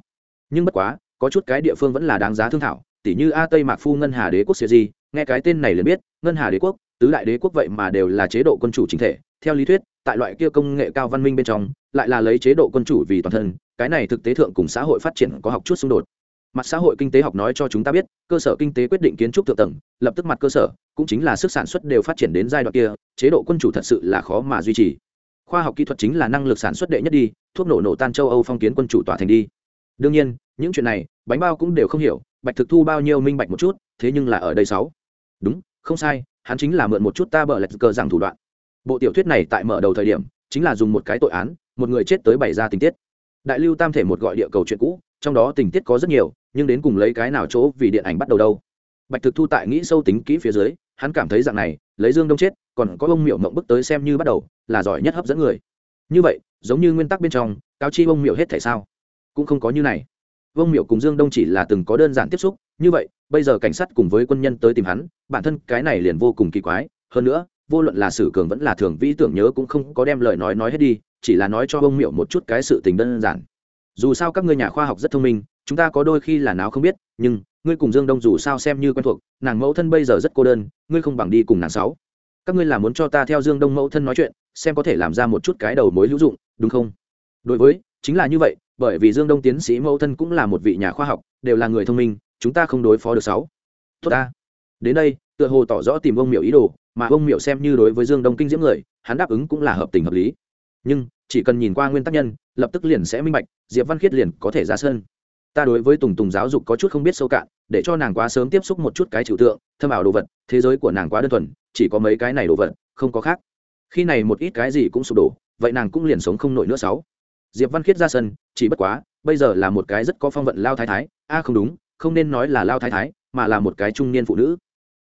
Nhưng bất quá có chút cái địa phương vẫn là đáng giá thương thảo, tỉ như a tây mạc phu ngân hà đế quốc siêu di, nghe cái tên này liền biết, ngân hà đế quốc, tứ đại đế quốc vậy mà đều là chế độ quân chủ chính thể. Theo lý thuyết, tại loại kia công nghệ cao văn minh bên trong, lại là lấy chế độ quân chủ vì toàn thân, cái này thực tế thượng cùng xã hội phát triển có học chút xung đột. Mặt xã hội kinh tế học nói cho chúng ta biết, cơ sở kinh tế quyết định kiến trúc thượng tầng, lập tức mặt cơ sở, cũng chính là sức sản xuất đều phát triển đến giai đoạn kia, chế độ quân chủ thật sự là khó mà duy trì. Khoa học kỹ thuật chính là năng lực sản xuất đệ nhất đi, thuốc nổ nổ tan châu âu phong kiến quân chủ tỏa thành đi đương nhiên, những chuyện này, bánh bao cũng đều không hiểu, bạch thực thu bao nhiêu minh bạch một chút, thế nhưng là ở đây sáu. Đúng, không sai, hắn chính là mượn một chút ta bờ lạch cờ rằng thủ đoạn. Bộ tiểu thuyết này tại mở đầu thời điểm, chính là dùng một cái tội án, một người chết tới bày ra tình tiết. Đại lưu tam thể một gọi địa cầu chuyện cũ, trong đó tình tiết có rất nhiều, nhưng đến cùng lấy cái nào chỗ vì điện ảnh bắt đầu đâu? Bạch thực thu tại nghĩ sâu tính kỹ phía dưới, hắn cảm thấy dạng này, lấy dương đông chết, còn có ông miệu mộng bức tới xem như bắt đầu, là giỏi nhất hấp dẫn người. Như vậy, giống như nguyên tắc bên trong, cáo chi ông miệu hết thể sao? Cũng không có như này. Vương miệu cùng dương đông chỉ là từng có đơn giản tiếp xúc, như vậy, bây giờ cảnh sát cùng với quân nhân tới tìm hắn, bản thân cái này liền vô cùng kỳ quái. Hơn nữa, vô luận là sử cường vẫn là thường vĩ tưởng nhớ cũng không có đem lời nói nói hết đi, chỉ là nói cho vương miệu một chút cái sự tình đơn giản. Dù sao các ngươi nhà khoa học rất thông minh, chúng ta có đôi khi là nào không biết, nhưng, ngươi cùng dương đông dù sao xem như quen thuộc, nàng mẫu thân bây giờ rất cô đơn, ngươi không bằng đi cùng nàng sáu. Các ngươi là muốn cho ta theo dương đông mẫu thân nói chuyện, xem có thể làm ra một chút cái đầu mối hữu dụng, đúng không? Đối với, chính là như vậy bởi vì dương đông tiến sĩ mẫu thân cũng là một vị nhà khoa học, đều là người thông minh, chúng ta không đối phó được sáu. Tốt ta. Đến đây, tựa hồ tỏ rõ tìm ông miệu ý đồ, mà ông miệu xem như đối với dương đông kinh diễm người, hắn đáp ứng cũng là hợp tình hợp lý. Nhưng, chỉ cần nhìn qua nguyên tắc nhân, lập tức liền sẽ minh bạch, diệp văn khiết liền có thể ra sân. Ta đối với tùng tùng giáo dục có chút không biết sâu cạn, để cho nàng quá sớm tiếp xúc một chút cái trừu tượng, thâm ảo đồ vật, thế giới của nàng quá đơn thuần, chỉ có mấy cái này đồ vật, không có khác. Khi này một ít cái gì cũng sụp đổ, vậy nàng cũng liền sống không nổi nữa sáu diệp văn khiết ra sân, chỉ bất quá, bây giờ là một cái rất có phong vận lao thái thái. A, không đúng, không nên nói là lao thái thái, mà là một cái trung niên phụ nữ.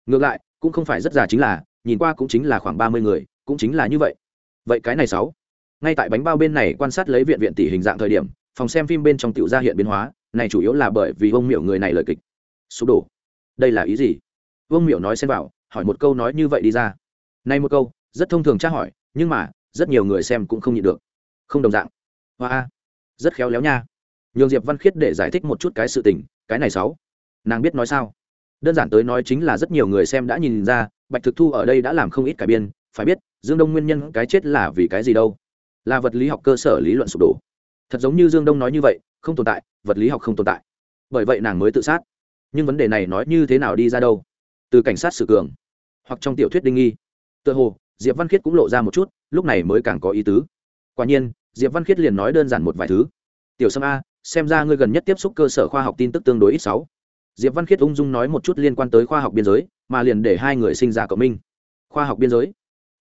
Ngược lại, cũng không phải rất già chính là, nhìn qua cũng chính là khoảng ba mươi người, cũng chính là như vậy. Vậy cái này sáu. Ngay tại bánh bao bên này quan sát lấy viện viện tỷ hình dạng thời điểm, phòng xem phim bên trong tiểu gia hiện biến hóa, này chủ yếu là bởi vì ông miểu người này lời kịch. Sụp đổ. Đây là ý gì? Vương miểu nói xen vào, hỏi một câu nói như vậy đi ra. Nay một câu, rất thông thường tra hỏi, nhưng mà, rất nhiều người xem cũng không nhịn được. Không đồng dạng hoa rất khéo léo nha. Nhường diệp văn khiết để giải thích một chút cái sự tình, cái này sáu. Nàng biết nói sao? Đơn giản tới nói chính là rất nhiều người xem đã nhìn ra, bạch thực thu ở đây đã làm không ít cải biên. Phải biết, dương đông nguyên nhân cái chết là vì cái gì đâu? Là vật lý học cơ sở lý luận sụp đổ. Thật giống như dương đông nói như vậy, không tồn tại, vật lý học không tồn tại. Bởi vậy nàng mới tự sát. Nhưng vấn đề này nói như thế nào đi ra đâu? Từ cảnh sát sử cường, hoặc trong tiểu thuyết đinh nghi. Tựa hồ, diệp văn khiết cũng lộ ra một chút, lúc này mới càng có ý tứ. Quả nhiên diệp văn khiết liền nói đơn giản một vài thứ. Tiểu sâm a, xem ra ngươi gần nhất tiếp xúc cơ sở khoa học tin tức tương đối ít sáu. Diệp văn khiết ung dung nói một chút liên quan tới khoa học biên giới, mà liền để hai người sinh ra cộng minh. Khoa học biên giới?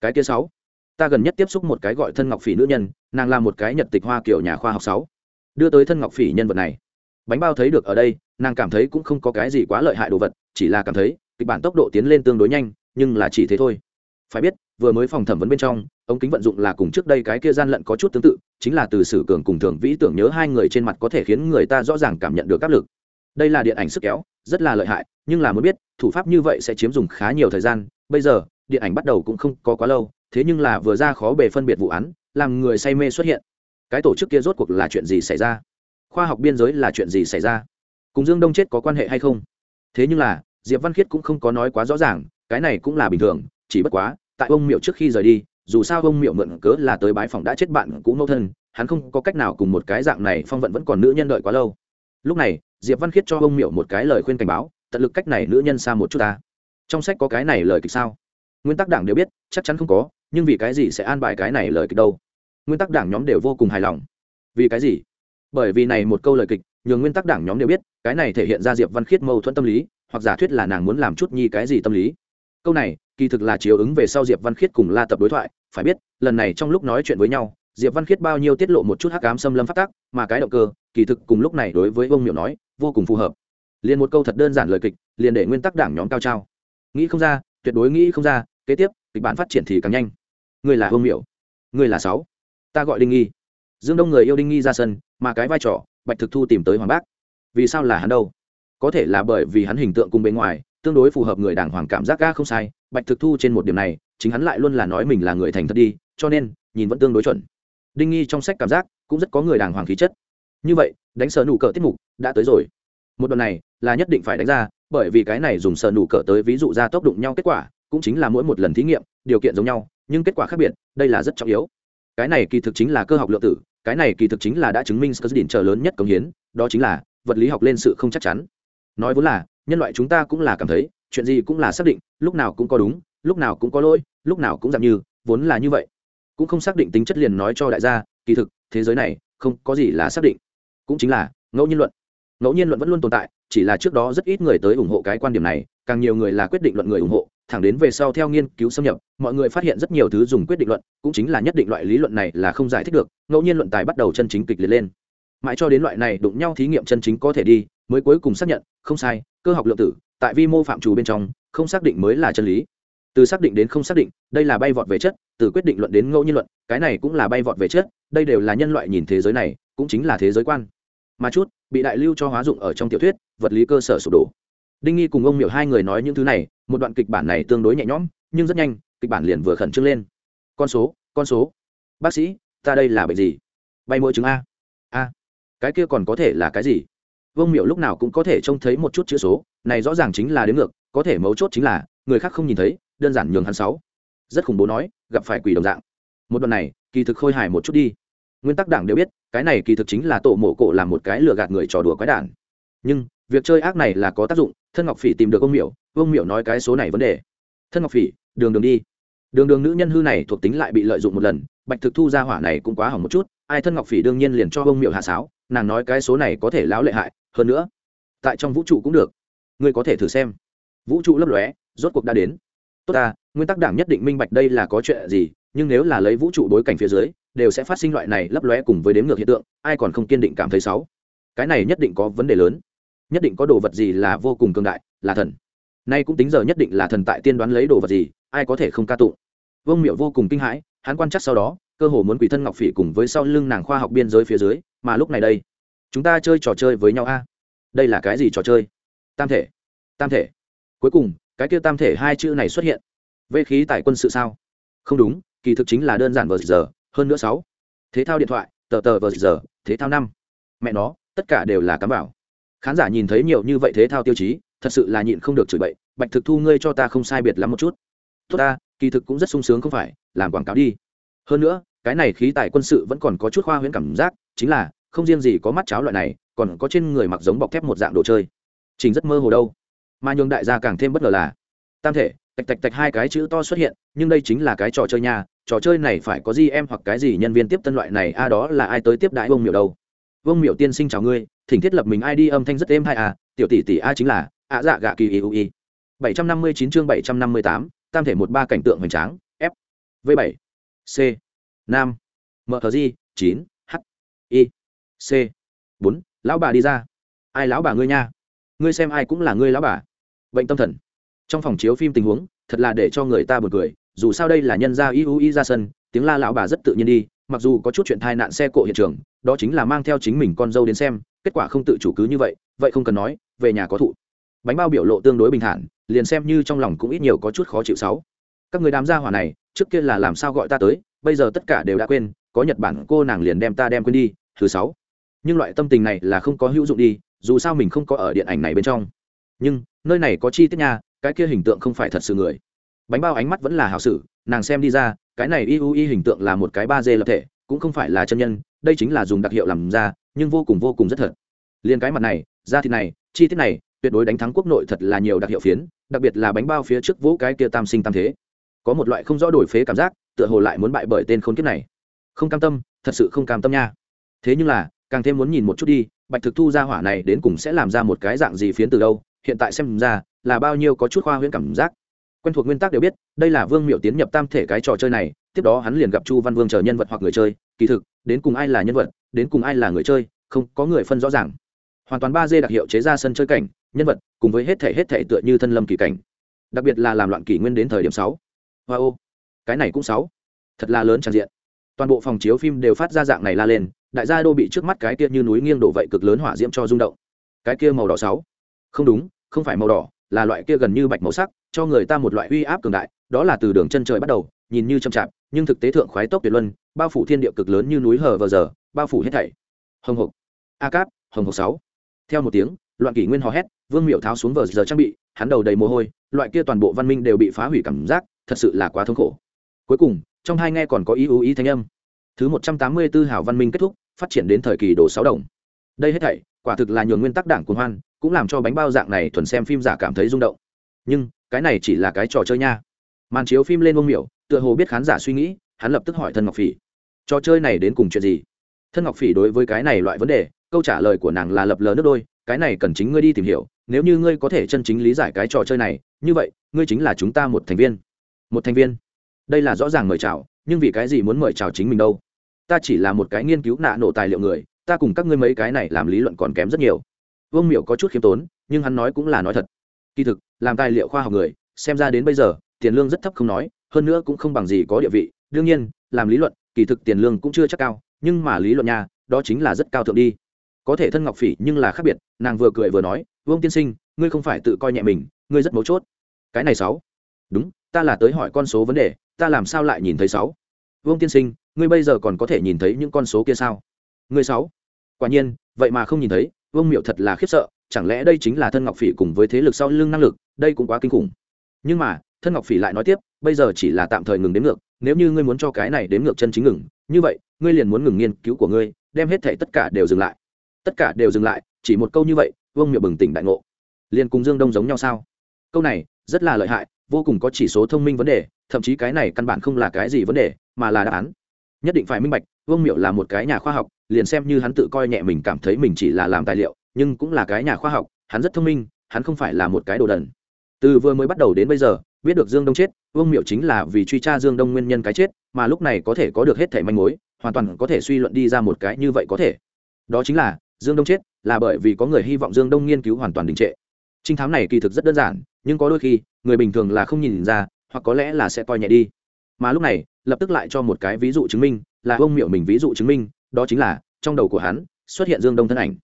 Cái kia sáu? Ta gần nhất tiếp xúc một cái gọi thân ngọc phỉ nữ nhân, nàng là một cái nhật tịch hoa kiểu nhà khoa học sáu. Đưa tới thân ngọc phỉ nhân vật này. Bánh bao thấy được ở đây, nàng cảm thấy cũng không có cái gì quá lợi hại đồ vật, chỉ là cảm thấy kịch bản tốc độ tiến lên tương đối nhanh, nhưng là chỉ thế thôi. Phải biết, vừa mới phòng thẩm vấn bên trong ống kính vận dụng là cùng trước đây cái kia gian lận có chút tương tự, chính là từ sử cường cùng thường vĩ tưởng nhớ hai người trên mặt có thể khiến người ta rõ ràng cảm nhận được áp lực. Đây là điện ảnh sức kéo, rất là lợi hại, nhưng là muốn biết, thủ pháp như vậy sẽ chiếm dùng khá nhiều thời gian, bây giờ, điện ảnh bắt đầu cũng không có quá lâu, thế nhưng là vừa ra khó bề phân biệt vụ án, làm người say mê xuất hiện. Cái tổ chức kia rốt cuộc là chuyện gì xảy ra? Khoa học biên giới là chuyện gì xảy ra? Cùng dương đông chết có quan hệ hay không? Thế nhưng là, diệp văn khiết cũng không có nói quá rõ ràng, cái này cũng là bình thường, chỉ bất quá, tại ông miệu trước khi rời đi dù sao ông miệu mượn cớ là tới bái phòng đã chết bạn cũ mẫu thân, hắn không có cách nào cùng một cái dạng này phong vận vẫn còn nữ nhân đợi quá lâu. Lúc này, diệp văn khiết cho ông miệu một cái lời khuyên cảnh báo, tận lực cách này nữ nhân xa một chút ta. Trong sách có cái này lời kịch sao? Nguyên tắc đảng đều biết, chắc chắn không có, nhưng vì cái gì sẽ an bài cái này lời kịch đâu? Nguyên tắc đảng nhóm đều vô cùng hài lòng. Vì cái gì? Bởi vì này một câu lời kịch, nhường nguyên tắc đảng nhóm đều biết, cái này thể hiện ra diệp văn khiết mâu thuẫn tâm lý, hoặc giả thuyết là nàng muốn làm chút nhi cái gì tâm lý. Câu này, kỳ thực là chiếu ứng về sau diệp văn khiết cùng la tập đối thoại phải biết, lần này trong lúc nói chuyện với nhau, diệp văn khiết bao nhiêu tiết lộ một chút hắc ám xâm lâm phát tác mà cái động cơ, kỳ thực cùng lúc này đối với Vương miệu nói, vô cùng phù hợp. Liền một câu thật đơn giản lời kịch, liền để nguyên tắc đảng nhóm cao trao. Nghĩ không ra, tuyệt đối nghĩ không ra, kế tiếp, kịch bản phát triển thì càng nhanh. Người là Vương miệu người là sáu. Ta gọi đinh nghi. Dương đông người yêu đinh nghi ra sân, mà cái vai trò, bạch thực thu tìm tới hoàng bác. Vì sao là hắn đâu? Có thể là bởi vì hắn hình tượng cùng bên ngoài tương đối phù hợp người đàng hoàng cảm giác ga không sai, bạch thực thu trên một điểm này, chính hắn lại luôn là nói mình là người thành thật đi, cho nên, nhìn vẫn tương đối chuẩn. Đinh nghi trong sách cảm giác, cũng rất có người đàng hoàng khí chất. Như vậy, đánh sờ nụ cờ tiết mục, đã tới rồi. Một đoạn này, là nhất định phải đánh ra, bởi vì cái này dùng sờ nụ cờ tới ví dụ ra tốc đụng nhau kết quả, cũng chính là mỗi một lần thí nghiệm, điều kiện giống nhau, nhưng kết quả khác biệt, đây là rất trọng yếu. Cái này kỳ thực chính là cơ học lượng tử, cái này kỳ thực chính là đã chứng minh sơ đỉnh chờ lớn nhất cống hiến, đó chính là vật lý học lên sự không chắc chắn. Nói vốn là nhân loại chúng ta cũng là cảm thấy, chuyện gì cũng là xác định, lúc nào cũng có đúng, lúc nào cũng có lỗi, lúc nào cũng giảm như, vốn là như vậy. Cũng không xác định tính chất liền nói cho đại gia, kỳ thực, thế giới này, không có gì là xác định. Cũng chính là, ngẫu nhiên luận. Ngẫu nhiên luận vẫn luôn tồn tại, chỉ là trước đó rất ít người tới ủng hộ cái quan điểm này, càng nhiều người là quyết định luận người ủng hộ, thẳng đến về sau theo nghiên cứu xâm nhập, mọi người phát hiện rất nhiều thứ dùng quyết định luận, cũng chính là nhất định loại lý luận này là không giải thích được, ngẫu nhiên luận tài bắt đầu chân chính kịch liệt lên. Mãi cho đến loại này đụng nhau thí nghiệm chân chính có thể đi, mới cuối cùng xác nhận, không sai cơ học lượng tử, tại vi mô phạm trù bên trong, không xác định mới là chân lý. Từ xác định đến không xác định, đây là bay vọt về chất, từ quyết định luận đến ngẫu nhiên luận, cái này cũng là bay vọt về chất, đây đều là nhân loại nhìn thế giới này, cũng chính là thế giới quan. Mà chút, bị đại lưu cho hóa dụng ở trong tiểu thuyết, vật lý cơ sở sụp đổ. Đinh nghi cùng ông miểu hai người nói những thứ này, một đoạn kịch bản này tương đối nhẹ nhõm, nhưng rất nhanh, kịch bản liền vừa khẩn trương lên. Con số con số. Bác sĩ, ta đây là bệnh gì? Bay mỗi chứng a. A. Cái kia còn có thể là cái gì? Vương miệu lúc nào cũng có thể trông thấy một chút chữ số, này rõ ràng chính là đến ngược, có thể mấu chốt chính là, người khác không nhìn thấy, đơn giản nhường hắn sáu. Rất khủng bố nói, gặp phải quỷ đồng dạng. Một đoạn này, kỳ thực khôi hài một chút đi. Nguyên tắc đảng đều biết, cái này kỳ thực chính là tổ mộ cổ làm một cái lừa gạt người trò đùa quái đản. Nhưng, việc chơi ác này là có tác dụng, thân ngọc phỉ tìm được ông miểu ông miểu nói cái số này vấn đề. Thân ngọc phỉ, đường đường đi. Đường đường nữ nhân hư này thuộc tính lại bị lợi dụng một lần, bạch thực thu ra hỏa này cũng quá hỏng một chút ai thân ngọc phỉ đương nhiên liền cho bông miệu hạ sáo, nàng nói cái số này có thể lão lệ hại, hơn nữa, tại trong vũ trụ cũng được. Ngươi có thể thử xem. Vũ trụ lấp lóe, rốt cuộc đã đến. Tốt ta, nguyên tắc đảng nhất định minh bạch đây là có chuyện gì, nhưng nếu là lấy vũ trụ bối cảnh phía dưới, đều sẽ phát sinh loại này lấp lóe cùng với đếm ngược hiện tượng, ai còn không kiên định cảm thấy xấu? Cái này nhất định có vấn đề lớn. Nhất định có đồ vật gì là vô cùng cường đại, là thần. Nay cũng tính giờ nhất định là thần tại tiên đoán lấy đồ vật gì, ai có thể không ca tụng? Vương miệu vô cùng kinh hãi, hắn quan chắc sau đó cơ hồ muốn quỷ thân ngọc phỉ cùng với sau lưng nàng khoa học biên giới phía dưới, mà lúc này đây, chúng ta chơi trò chơi với nhau a. Đây là cái gì trò chơi? Tam thể. Tam thể. Cuối cùng, cái kia tam thể hai chữ này xuất hiện. Vệ khí tại quân sự sao? Không đúng, kỳ thực chính là đơn giản vờ giờ hơn nữa sáu. Thế thao điện thoại, tờ tờ vờ giờ thế thao năm. Mẹ nó, tất cả đều là cám bảo. Khán giả nhìn thấy nhiều như vậy thế thao tiêu chí, thật sự là nhịn không được chửi bậy, bạch thực thu ngươi cho ta không sai biệt lắm một chút. Tốt ta, kỳ thực cũng rất sung sướng không phải, làm quảng cáo đi. Hơn nữa cái này khí tài quân sự vẫn còn có chút khoa huyễn cảm giác, chính là, không riêng gì có mắt cháo loại này, còn có trên người mặc giống bọc thép một dạng đồ chơi. Trình rất mơ hồ đâu. Mà nhường đại gia càng thêm bất ngờ là, tam thể, tạch tạch tạch hai cái chữ to xuất hiện, nhưng đây chính là cái trò chơi nha, trò chơi này phải có gì em hoặc cái gì nhân viên tiếp tân loại này, a đó là ai tới tiếp đại vông miểu đâu. Vông miểu tiên sinh chào ngươi, thỉnh thiết lập mình id âm thanh rất êm hay à tiểu tỷ tỷ a chính là a dạ gạ kỳ iui bảy trăm năm mươi chín chương bảy trăm năm mươi tám, tam thể một ba cảnh tượng hoành tráng, f v bảy, c nam. Mthg chín, h, i, c. Bốn, lão bà đi ra. Ai lão bà ngươi nha? Ngươi xem ai cũng là ngươi lão bà. Bệnh tâm thần. Trong phòng chiếu phim tình huống, thật là để cho người ta bật cười, dù sao đây là nhân gia y u y ra sân, tiếng la lão bà rất tự nhiên đi, mặc dù có chút chuyện thai nạn xe cộ hiện trường, đó chính là mang theo chính mình con dâu đến xem, kết quả không tự chủ cứ như vậy vậy không cần nói, về nhà có thụ. Bánh bao biểu lộ tương đối bình thản, liền xem như trong lòng cũng ít nhiều có chút khó chịu sáu. Các người đám gia hỏa này, trước kia là làm sao gọi ta tới bây giờ tất cả đều đã quên, có nhật bản cô nàng liền đem ta đem quên đi, thứ sáu. Nhưng loại tâm tình này là không có hữu dụng đi, dù sao mình không có ở điện ảnh này bên trong. Nhưng, nơi này có chi tiết nha, cái kia hình tượng không phải thật sự người. Bánh bao ánh mắt vẫn là hảo sử nàng xem đi ra, cái này y u y hình tượng là một cái ba d lập thể, cũng không phải là chân nhân, đây chính là dùng đặc hiệu làm ra, nhưng vô cùng vô cùng rất thật. Liền cái mặt này, da thịt này, chi tiết này, tuyệt đối đánh thắng quốc nội thật là nhiều đặc hiệu phiến, đặc biệt là bánh bao phía trước vỗ cái kia tam sinh tam thế. Có một loại không rõ đổi phế cảm giác tựa hồ lại muốn bại bởi tên khốn kiếp này. Không cam tâm, thật sự không cam tâm nha. Thế nhưng là, càng thêm muốn nhìn một chút đi, bạch thực thu ra hỏa này đến cùng sẽ làm ra một cái dạng gì phiến từ đâu, hiện tại xem ra, là bao nhiêu có chút khoa huyễn cảm giác. Quen thuộc nguyên tắc đều biết, đây là vương miệu tiến nhập tam thể cái trò chơi này, tiếp đó hắn liền gặp chu văn vương chờ nhân vật hoặc người chơi, kỳ thực, đến cùng ai là nhân vật, đến cùng ai là người chơi, không có người phân rõ ràng. Hoàn toàn ba d đặc hiệu chế ra sân chơi cảnh, nhân vật, cùng với hết thể hết thể tựa như thân lâm kỳ cảnh. Đặc biệt là làm loạn kỷ nguyên đến thời điểm sáu. Hoa、wow. ô cái này cũng sáu. Thật là lớn tràn diện. Toàn bộ phòng chiếu phim đều phát ra dạng này la lên, đại gia đô bị trước mắt cái kia như núi nghiêng đổ vậy cực lớn hỏa diễm cho rung động. Cái kia màu đỏ sáu. Không đúng, không phải màu đỏ, là loại kia gần như bạch màu sắc, cho người ta một loại uy áp cường đại, đó là từ đường chân trời bắt đầu, nhìn như chậm chạp, nhưng thực tế thượng khoái tốc tuyệt luân, bao phủ thiên địa cực lớn như núi hờ vờ giờ, bao phủ hết thảy. Hồng hộc. A cáp, hồng hộc sáu. Theo một tiếng, loạn kỷ nguyên hò hét, vương miệu tháo xuống vờ giờ trang bị, hắn đầu đầy mồ hôi, loại kia toàn bộ văn minh đều bị phá hủy cảm giác, thật sự là quá thống khổ cuối cùng, trong hai nghe còn có ý ưu ý thanh âm. Thứ một trăm tám mươi 184 hảo văn minh kết thúc, phát triển đến thời kỳ đồ sáu đồng. Đây hết thảy, quả thực là nhường nguyên tắc đảng cuồng hoan, cũng làm cho bánh bao dạng này thuần xem phim giả cảm thấy rung động. Nhưng, cái này chỉ là cái trò chơi nha. Màn chiếu phim lên ông miểu, tựa hồ biết khán giả suy nghĩ, hắn lập tức hỏi thân ngọc phỉ. Trò chơi này đến cùng chuyện gì? Thân ngọc phỉ đối với cái này loại vấn đề, câu trả lời của nàng là lập lờ nước đôi, cái này cần chính ngươi đi tìm hiểu, nếu như ngươi có thể chân chính lý giải cái trò chơi này, như vậy, ngươi chính là chúng ta một thành viên. Một thành viên đây là rõ ràng mời chào, nhưng vì cái gì muốn mời chào chính mình đâu? Ta chỉ là một cái nghiên cứu nạ nổ tài liệu người, ta cùng các ngươi mấy cái này làm lý luận còn kém rất nhiều. Vương Miểu có chút khiêm tốn, nhưng hắn nói cũng là nói thật. Kỳ thực, làm tài liệu khoa học người, xem ra đến bây giờ, tiền lương rất thấp không nói, hơn nữa cũng không bằng gì có địa vị. Đương nhiên, làm lý luận, kỳ thực tiền lương cũng chưa chắc cao, nhưng mà lý luận nha, đó chính là rất cao thượng đi. Có thể thân ngọc phỉ nhưng là khác biệt, nàng vừa cười vừa nói, vương tiên sinh, ngươi không phải tự coi nhẹ mình, ngươi rất mấu chốt. Cái này sáu. Đúng ta là tới hỏi con số vấn đề, ta làm sao lại nhìn thấy sáu? Vương tiên sinh, ngươi bây giờ còn có thể nhìn thấy những con số kia sao? Ngươi sáu? Quả nhiên, vậy mà không nhìn thấy, vương miệu thật là khiếp sợ, chẳng lẽ đây chính là thân ngọc phỉ cùng với thế lực sau lưng năng lực, đây cũng quá kinh khủng. Nhưng mà, thân ngọc phỉ lại nói tiếp, bây giờ chỉ là tạm thời ngừng đến ngược, nếu như ngươi muốn cho cái này đến ngược chân chính ngừng, như vậy, ngươi liền muốn ngừng nghiên cứu của ngươi, đem hết thể tất cả đều dừng lại. Tất cả đều dừng lại, chỉ một câu như vậy, vương miệu bừng tỉnh đại ngộ. Liền cùng dương đông giống nhau sao? Câu này, rất là lợi hại vô cùng có chỉ số thông minh vấn đề, thậm chí cái này căn bản không là cái gì vấn đề, mà là đáp án. Nhất định phải minh bạch, vương miệu là một cái nhà khoa học, liền xem như hắn tự coi nhẹ mình cảm thấy mình chỉ là làm tài liệu, nhưng cũng là cái nhà khoa học, hắn rất thông minh, hắn không phải là một cái đồ đần. Từ vừa mới bắt đầu đến bây giờ, biết được dương đông chết, vương miệu chính là vì truy tra dương đông nguyên nhân cái chết, mà lúc này có thể có được hết thẻ manh mối, hoàn toàn có thể suy luận đi ra một cái như vậy có thể. Đó chính là, dương đông chết là bởi vì có người hy vọng dương đông nghiên cứu hoàn toàn đình trệ. Trinh thám này kỳ thực rất đơn giản, nhưng có đôi khi người bình thường là không nhìn ra, hoặc có lẽ là sẽ coi nhẹ đi. Mà lúc này, lập tức lại cho một cái ví dụ chứng minh, là ông miệu mình ví dụ chứng minh, đó chính là, trong đầu của hắn, xuất hiện dương đông thân ảnh.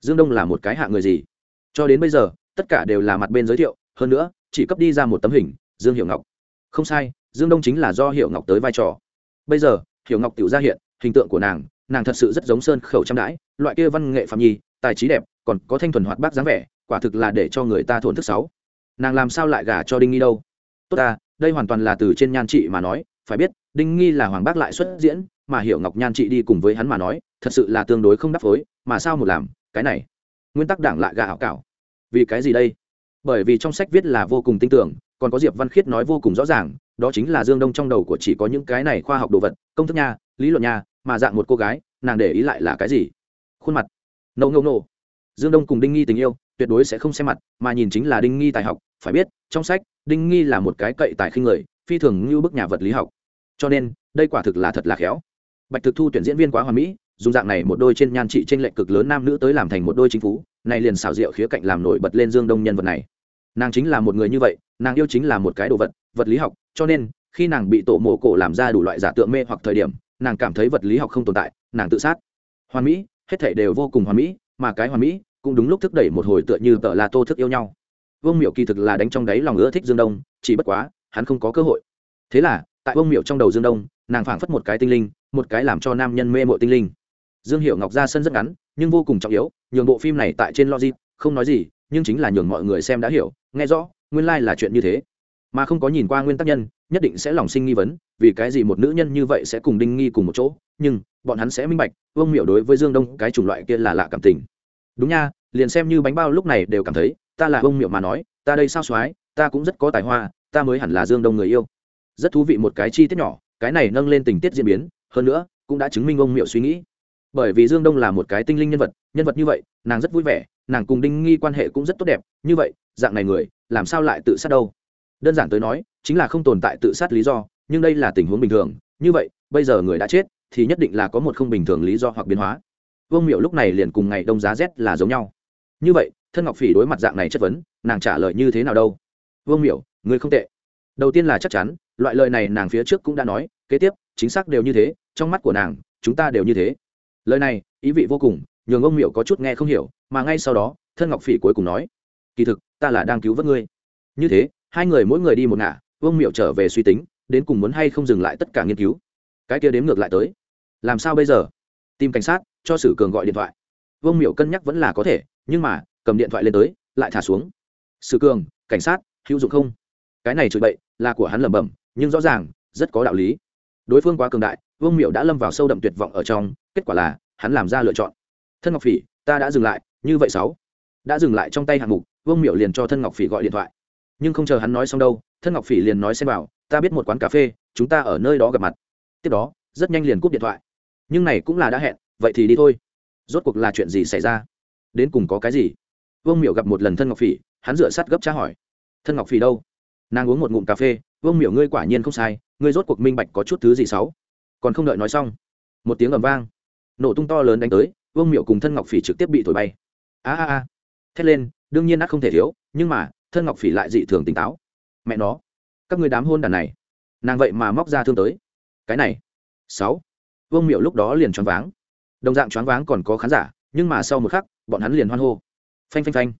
Dương đông là một cái hạ người gì? Cho đến bây giờ, tất cả đều là mặt bên giới thiệu, hơn nữa, chỉ cấp đi ra một tấm hình, dương hiệu ngọc. Không sai, dương đông chính là do hiệu ngọc tới vai trò. Bây giờ hiệu ngọc tiểu ra hiện, hình tượng của nàng nàng thật sự rất giống sơn khẩu trăm đãi, loại kia văn nghệ phạm nhi, tài trí đẹp, còn có thanh thuần hoạt bác dáng vẻ, quả thực là để cho người ta thổn thức sáu nàng làm sao lại gả cho đinh nghi đâu? Tốt ta đây hoàn toàn là từ trên nhan trị mà nói phải biết đinh nghi là hoàng bác lại xuất diễn mà hiểu ngọc nhan trị đi cùng với hắn mà nói thật sự là tương đối không đắp phối mà sao một làm cái này nguyên tắc đảng lại gà ảo cảo. Vì cái gì đây? Bởi vì trong sách viết là vô cùng tin tưởng còn có diệp văn khiết nói vô cùng rõ ràng đó chính là dương đông trong đầu của chỉ có những cái này khoa học đồ vật công thức nha lý luận nha mà dạng một cô gái nàng để ý lại là cái gì? Khuôn mặt. Nâu no, nâu nổ dương đông cùng đinh nghi tình yêu tuyệt đối sẽ không xem mặt, mà nhìn chính là đinh nghi tài học, phải biết, trong sách, đinh nghi là một cái cậy tài khinh người, phi thường như bức nhà vật lý học. Cho nên, đây quả thực là thật là khéo. Bạch thực thu tuyển diễn viên quá hoàn mỹ, dùng dạng này một đôi trên nhan trị t r ê n lệch cực lớn nam nữ tới làm thành một đôi chính phú, này liền xảo diệu khía cạnh làm nổi bật lên dương đông nhân vật này. Nàng chính là một người như vậy, nàng yêu chính là một cái đồ vật vật lý học, cho nên, khi nàng bị tổ mổ cổ làm ra đủ loại giả tượng mê hoặc thời điểm, nàng cảm thấy vật lý học không tồn tại, nàng tự sát. Hoàn mỹ, hết thể đều vô cùng hoàn mỹ, mà cái hoàn mỹ cũng đúng lúc thức đẩy một hồi tựa như tờ la tô thức yêu nhau. Vương miệu kỳ thực là đánh trong đáy lòng ưa thích dương đông, chỉ bất quá, hắn không có cơ hội. Thế là, tại vương miệu trong đầu dương đông, nàng phảng phất một cái tinh linh, một cái làm cho nam nhân mê mội tinh linh. Dương hiệu ngọc ra sân rất ngắn, nhưng vô cùng trọng yếu, nhường bộ phim này tại trên logic, không nói gì, nhưng chính là nhường mọi người xem đã hiểu, nghe rõ, nguyên lai、like、là chuyện như thế. Mà không có nhìn qua nguyên tắc nhân, nhất định sẽ lòng sinh nghi vấn, vì cái gì một nữ nhân như vậy sẽ cùng đinh nghi cùng một chỗ, nhưng, bọn hắn sẽ minh bạch, vương miểu đối với dương đông cái chủng loại kia là lạ cảm tình đúng nha, liền xem như bánh bao lúc này đều cảm thấy, ta là ông miệu mà nói, ta đây sao soái, ta cũng rất có tài hoa, ta mới hẳn là dương đông người yêu. Rất thú vị một cái chi tiết nhỏ, cái này nâng lên tình tiết diễn biến, hơn nữa, cũng đã chứng minh ông miệu suy nghĩ. Bởi vì dương đông là một cái tinh linh nhân vật nhân vật như vậy, nàng rất vui vẻ, nàng cùng đinh nghi quan hệ cũng rất tốt đẹp, như vậy, dạng này người, làm sao lại tự sát đâu? Đơn giản tới nói, chính là không tồn tại tự sát lý do, nhưng đây là tình huống bình thường, như vậy, bây giờ người đã chết, thì nhất định là có một không bình thường lý do hoặc biến hóa vương miệu lúc này liền cùng ngày đông giá rét là giống nhau như vậy thân ngọc phỉ đối mặt dạng này chất vấn nàng trả lời như thế nào đâu vương miệu người không tệ đầu tiên là chắc chắn loại lời này nàng phía trước cũng đã nói kế tiếp chính xác đều như thế trong mắt của nàng chúng ta đều như thế lời này ý vị vô cùng nhường ông miệu có chút nghe không hiểu mà ngay sau đó thân ngọc phỉ cuối cùng nói kỳ thực ta là đang cứu vớt ngươi như thế hai người mỗi người đi một ngả ông miệu trở về suy tính đến cùng muốn hay không dừng lại tất cả nghiên cứu cái kia đếm ngược lại tới làm sao bây giờ tìm cảnh sát, cho sử cường gọi điện thoại. Vương miểu cân nhắc vẫn là có thể, nhưng mà, cầm điện thoại lên tới, lại thả xuống. Sử cường, cảnh sát, hữu dụng không? Cái này chửi bậy, là của hắn lẩm bẩm, nhưng rõ ràng, rất có đạo lý. Đối phương quá cường đại, vương miểu đã lâm vào sâu đậm tuyệt vọng ở trong, kết quả là, hắn làm ra lựa chọn. Thân ngọc phỉ, ta đã dừng lại, như vậy sáu. Đã dừng lại trong tay hạng mục, vương miểu liền cho thân ngọc phỉ gọi điện thoại. Nhưng không chờ hắn nói xong đâu, thân ngọc phỉ liền nói xem vào ta biết một quán cà phê, chúng ta ở nơi đó gặp mặt. Tiếp đó, rất nhanh liền cúp điện thoại nhưng này cũng là đã hẹn, vậy thì đi thôi. Rốt cuộc là chuyện gì xảy ra? Đến cùng có cái gì? Vương miệu gặp một lần thân ngọc phỉ, hắn rửa sắt gấp tra hỏi. Thân ngọc phỉ đâu? Nàng uống một ngụm cà phê, vương miểu ngươi quả nhiên không sai, ngươi rốt cuộc minh bạch có chút thứ gì xấu. Còn không đợi nói xong, một tiếng ầm vang, nổ tung to lớn đánh tới, vương miểu cùng thân ngọc phỉ trực tiếp bị thổi bay. A a a. Thét lên, đương nhiên ác không thể thiếu, nhưng mà, thân ngọc phỉ lại dị thường tỉnh táo. Mẹ nó, các người đám hôn đàn này, nàng vậy mà móc ra thương tới. Cái này, sáu vương miệu lúc đó liền choáng váng. Đồng dạng choáng váng còn có khán giả, nhưng mà sau một khắc, bọn hắn liền hoan hô. Phanh phanh phanh.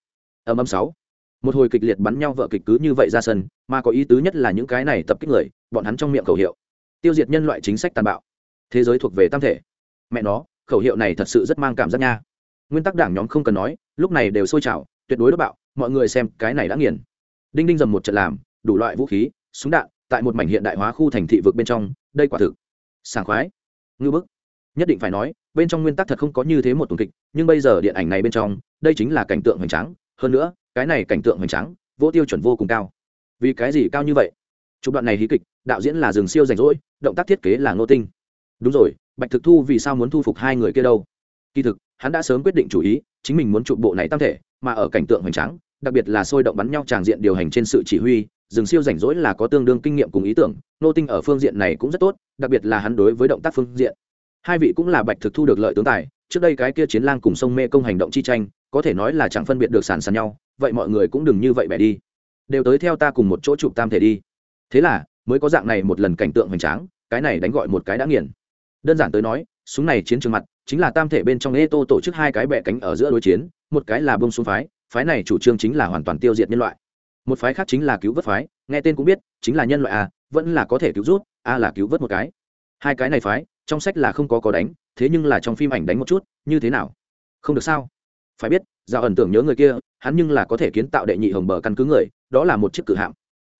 Ầm ầm sáu. Một hồi kịch liệt bắn nhau vợ kịch cứ như vậy ra sân, mà có ý tứ nhất là những cái này tập kích người, bọn hắn trong miệng khẩu hiệu. Tiêu diệt nhân loại chính sách tàn bạo. Thế giới thuộc về tam thể. Mẹ nó, khẩu hiệu này thật sự rất mang cảm giác nha. Nguyên tắc đảng nhóm không cần nói, lúc này đều sôi trào, tuyệt đối đốt bạo, mọi người xem cái này đã nghiền. Đinh đinh dầm một trận làm, đủ loại vũ khí, súng đạn, tại một mảnh hiện đại hóa khu thành thị vực bên trong, đây quả thực sảng khoái ngư bức. Nhất định phải nói, bên trong nguyên tắc thật không có như thế một tuần kịch, nhưng bây giờ điện ảnh này bên trong, đây chính là cảnh tượng hoành tráng. Hơn nữa, cái này cảnh tượng hoành tráng, vô tiêu chuẩn vô cùng cao. Vì cái gì cao như vậy? Chụp đoạn này hí kịch, đạo diễn là rừng siêu rảnh rỗi, động tác thiết kế là ngô tinh. Đúng rồi, bạch thực thu vì sao muốn thu phục hai người kia đâu? Kỳ thực, hắn đã sớm quyết định chủ ý, chính mình muốn chụp bộ này tam thể, mà ở cảnh tượng hoành tráng, đặc biệt là sôi động bắn nhau tràng diện điều hành trên sự chỉ huy rừng siêu rảnh rỗi là có tương đương kinh nghiệm cùng ý tưởng nô tinh ở phương diện này cũng rất tốt, đặc biệt là hắn đối với động tác phương diện. Hai vị cũng là bạch thực thu được lợi tướng tài, trước đây cái kia chiến lang cùng sông mê công hành động chi tranh, có thể nói là chẳng phân biệt được sàn sàn nhau, vậy mọi người cũng đừng như vậy bẻ đi. Đều tới theo ta cùng một chỗ chụp tam thể đi. Thế là, mới có dạng này một lần cảnh tượng hoành tráng, cái này đánh gọi một cái đã nghiền. Đơn giản tới nói, súng này chiến trường mặt, chính là tam thể bên trong ê tô tổ chức hai cái bẹ cánh ở giữa đối chiến, một cái là bông xuống phái phái này chủ trương chính là hoàn toàn tiêu diệt nhân loại một phái khác chính là cứu vớt phái, nghe tên cũng biết, chính là nhân loại à vẫn là có thể cứu rút, a là cứu vớt một cái. Hai cái này phái, trong sách là không có có đánh, thế nhưng là trong phim ảnh đánh một chút, như thế nào? Không được sao? Phải biết giao ẩn tưởng nhớ người kia, hắn nhưng là có thể kiến tạo đệ nhị hồng bờ căn cứ người, đó là một chiếc cử hạm.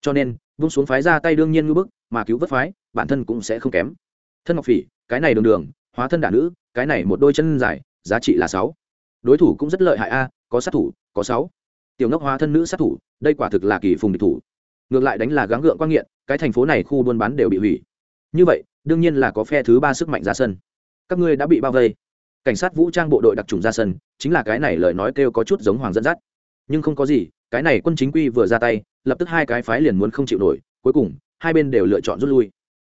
Cho nên vung xuống phái ra tay đương nhiên ngưỡng bức, mà cứu vớt phái, bản thân cũng sẽ không kém. Thân ngọc phỉ, cái này đường đường, hóa thân đả nữ, cái này một đôi chân dài, giá trị là sáu. Đối thủ cũng rất lợi hại a, có sát thủ, có sáu tiểu ngốc hóa thân nữ sát thủ, đây quả thực là kỳ phùng địch thủ. Ngược lại đánh là gắng gượng quan nghiện, cái thành phố này khu buôn bán đều bị hủy. Như vậy, đương nhiên là có phe thứ ba sức mạnh ra sân. Các ngươi đã bị bao vây. Cảnh sát vũ trang bộ đội đặc trùng ra sân, chính là cái này lời nói kêu có chút giống hoàng dẫn dắt. Nhưng không có gì, cái này quân chính quy vừa ra tay, lập tức hai cái phái liền muốn không chịu nổi, cuối cùng, hai bên đều lựa chọn rút lui.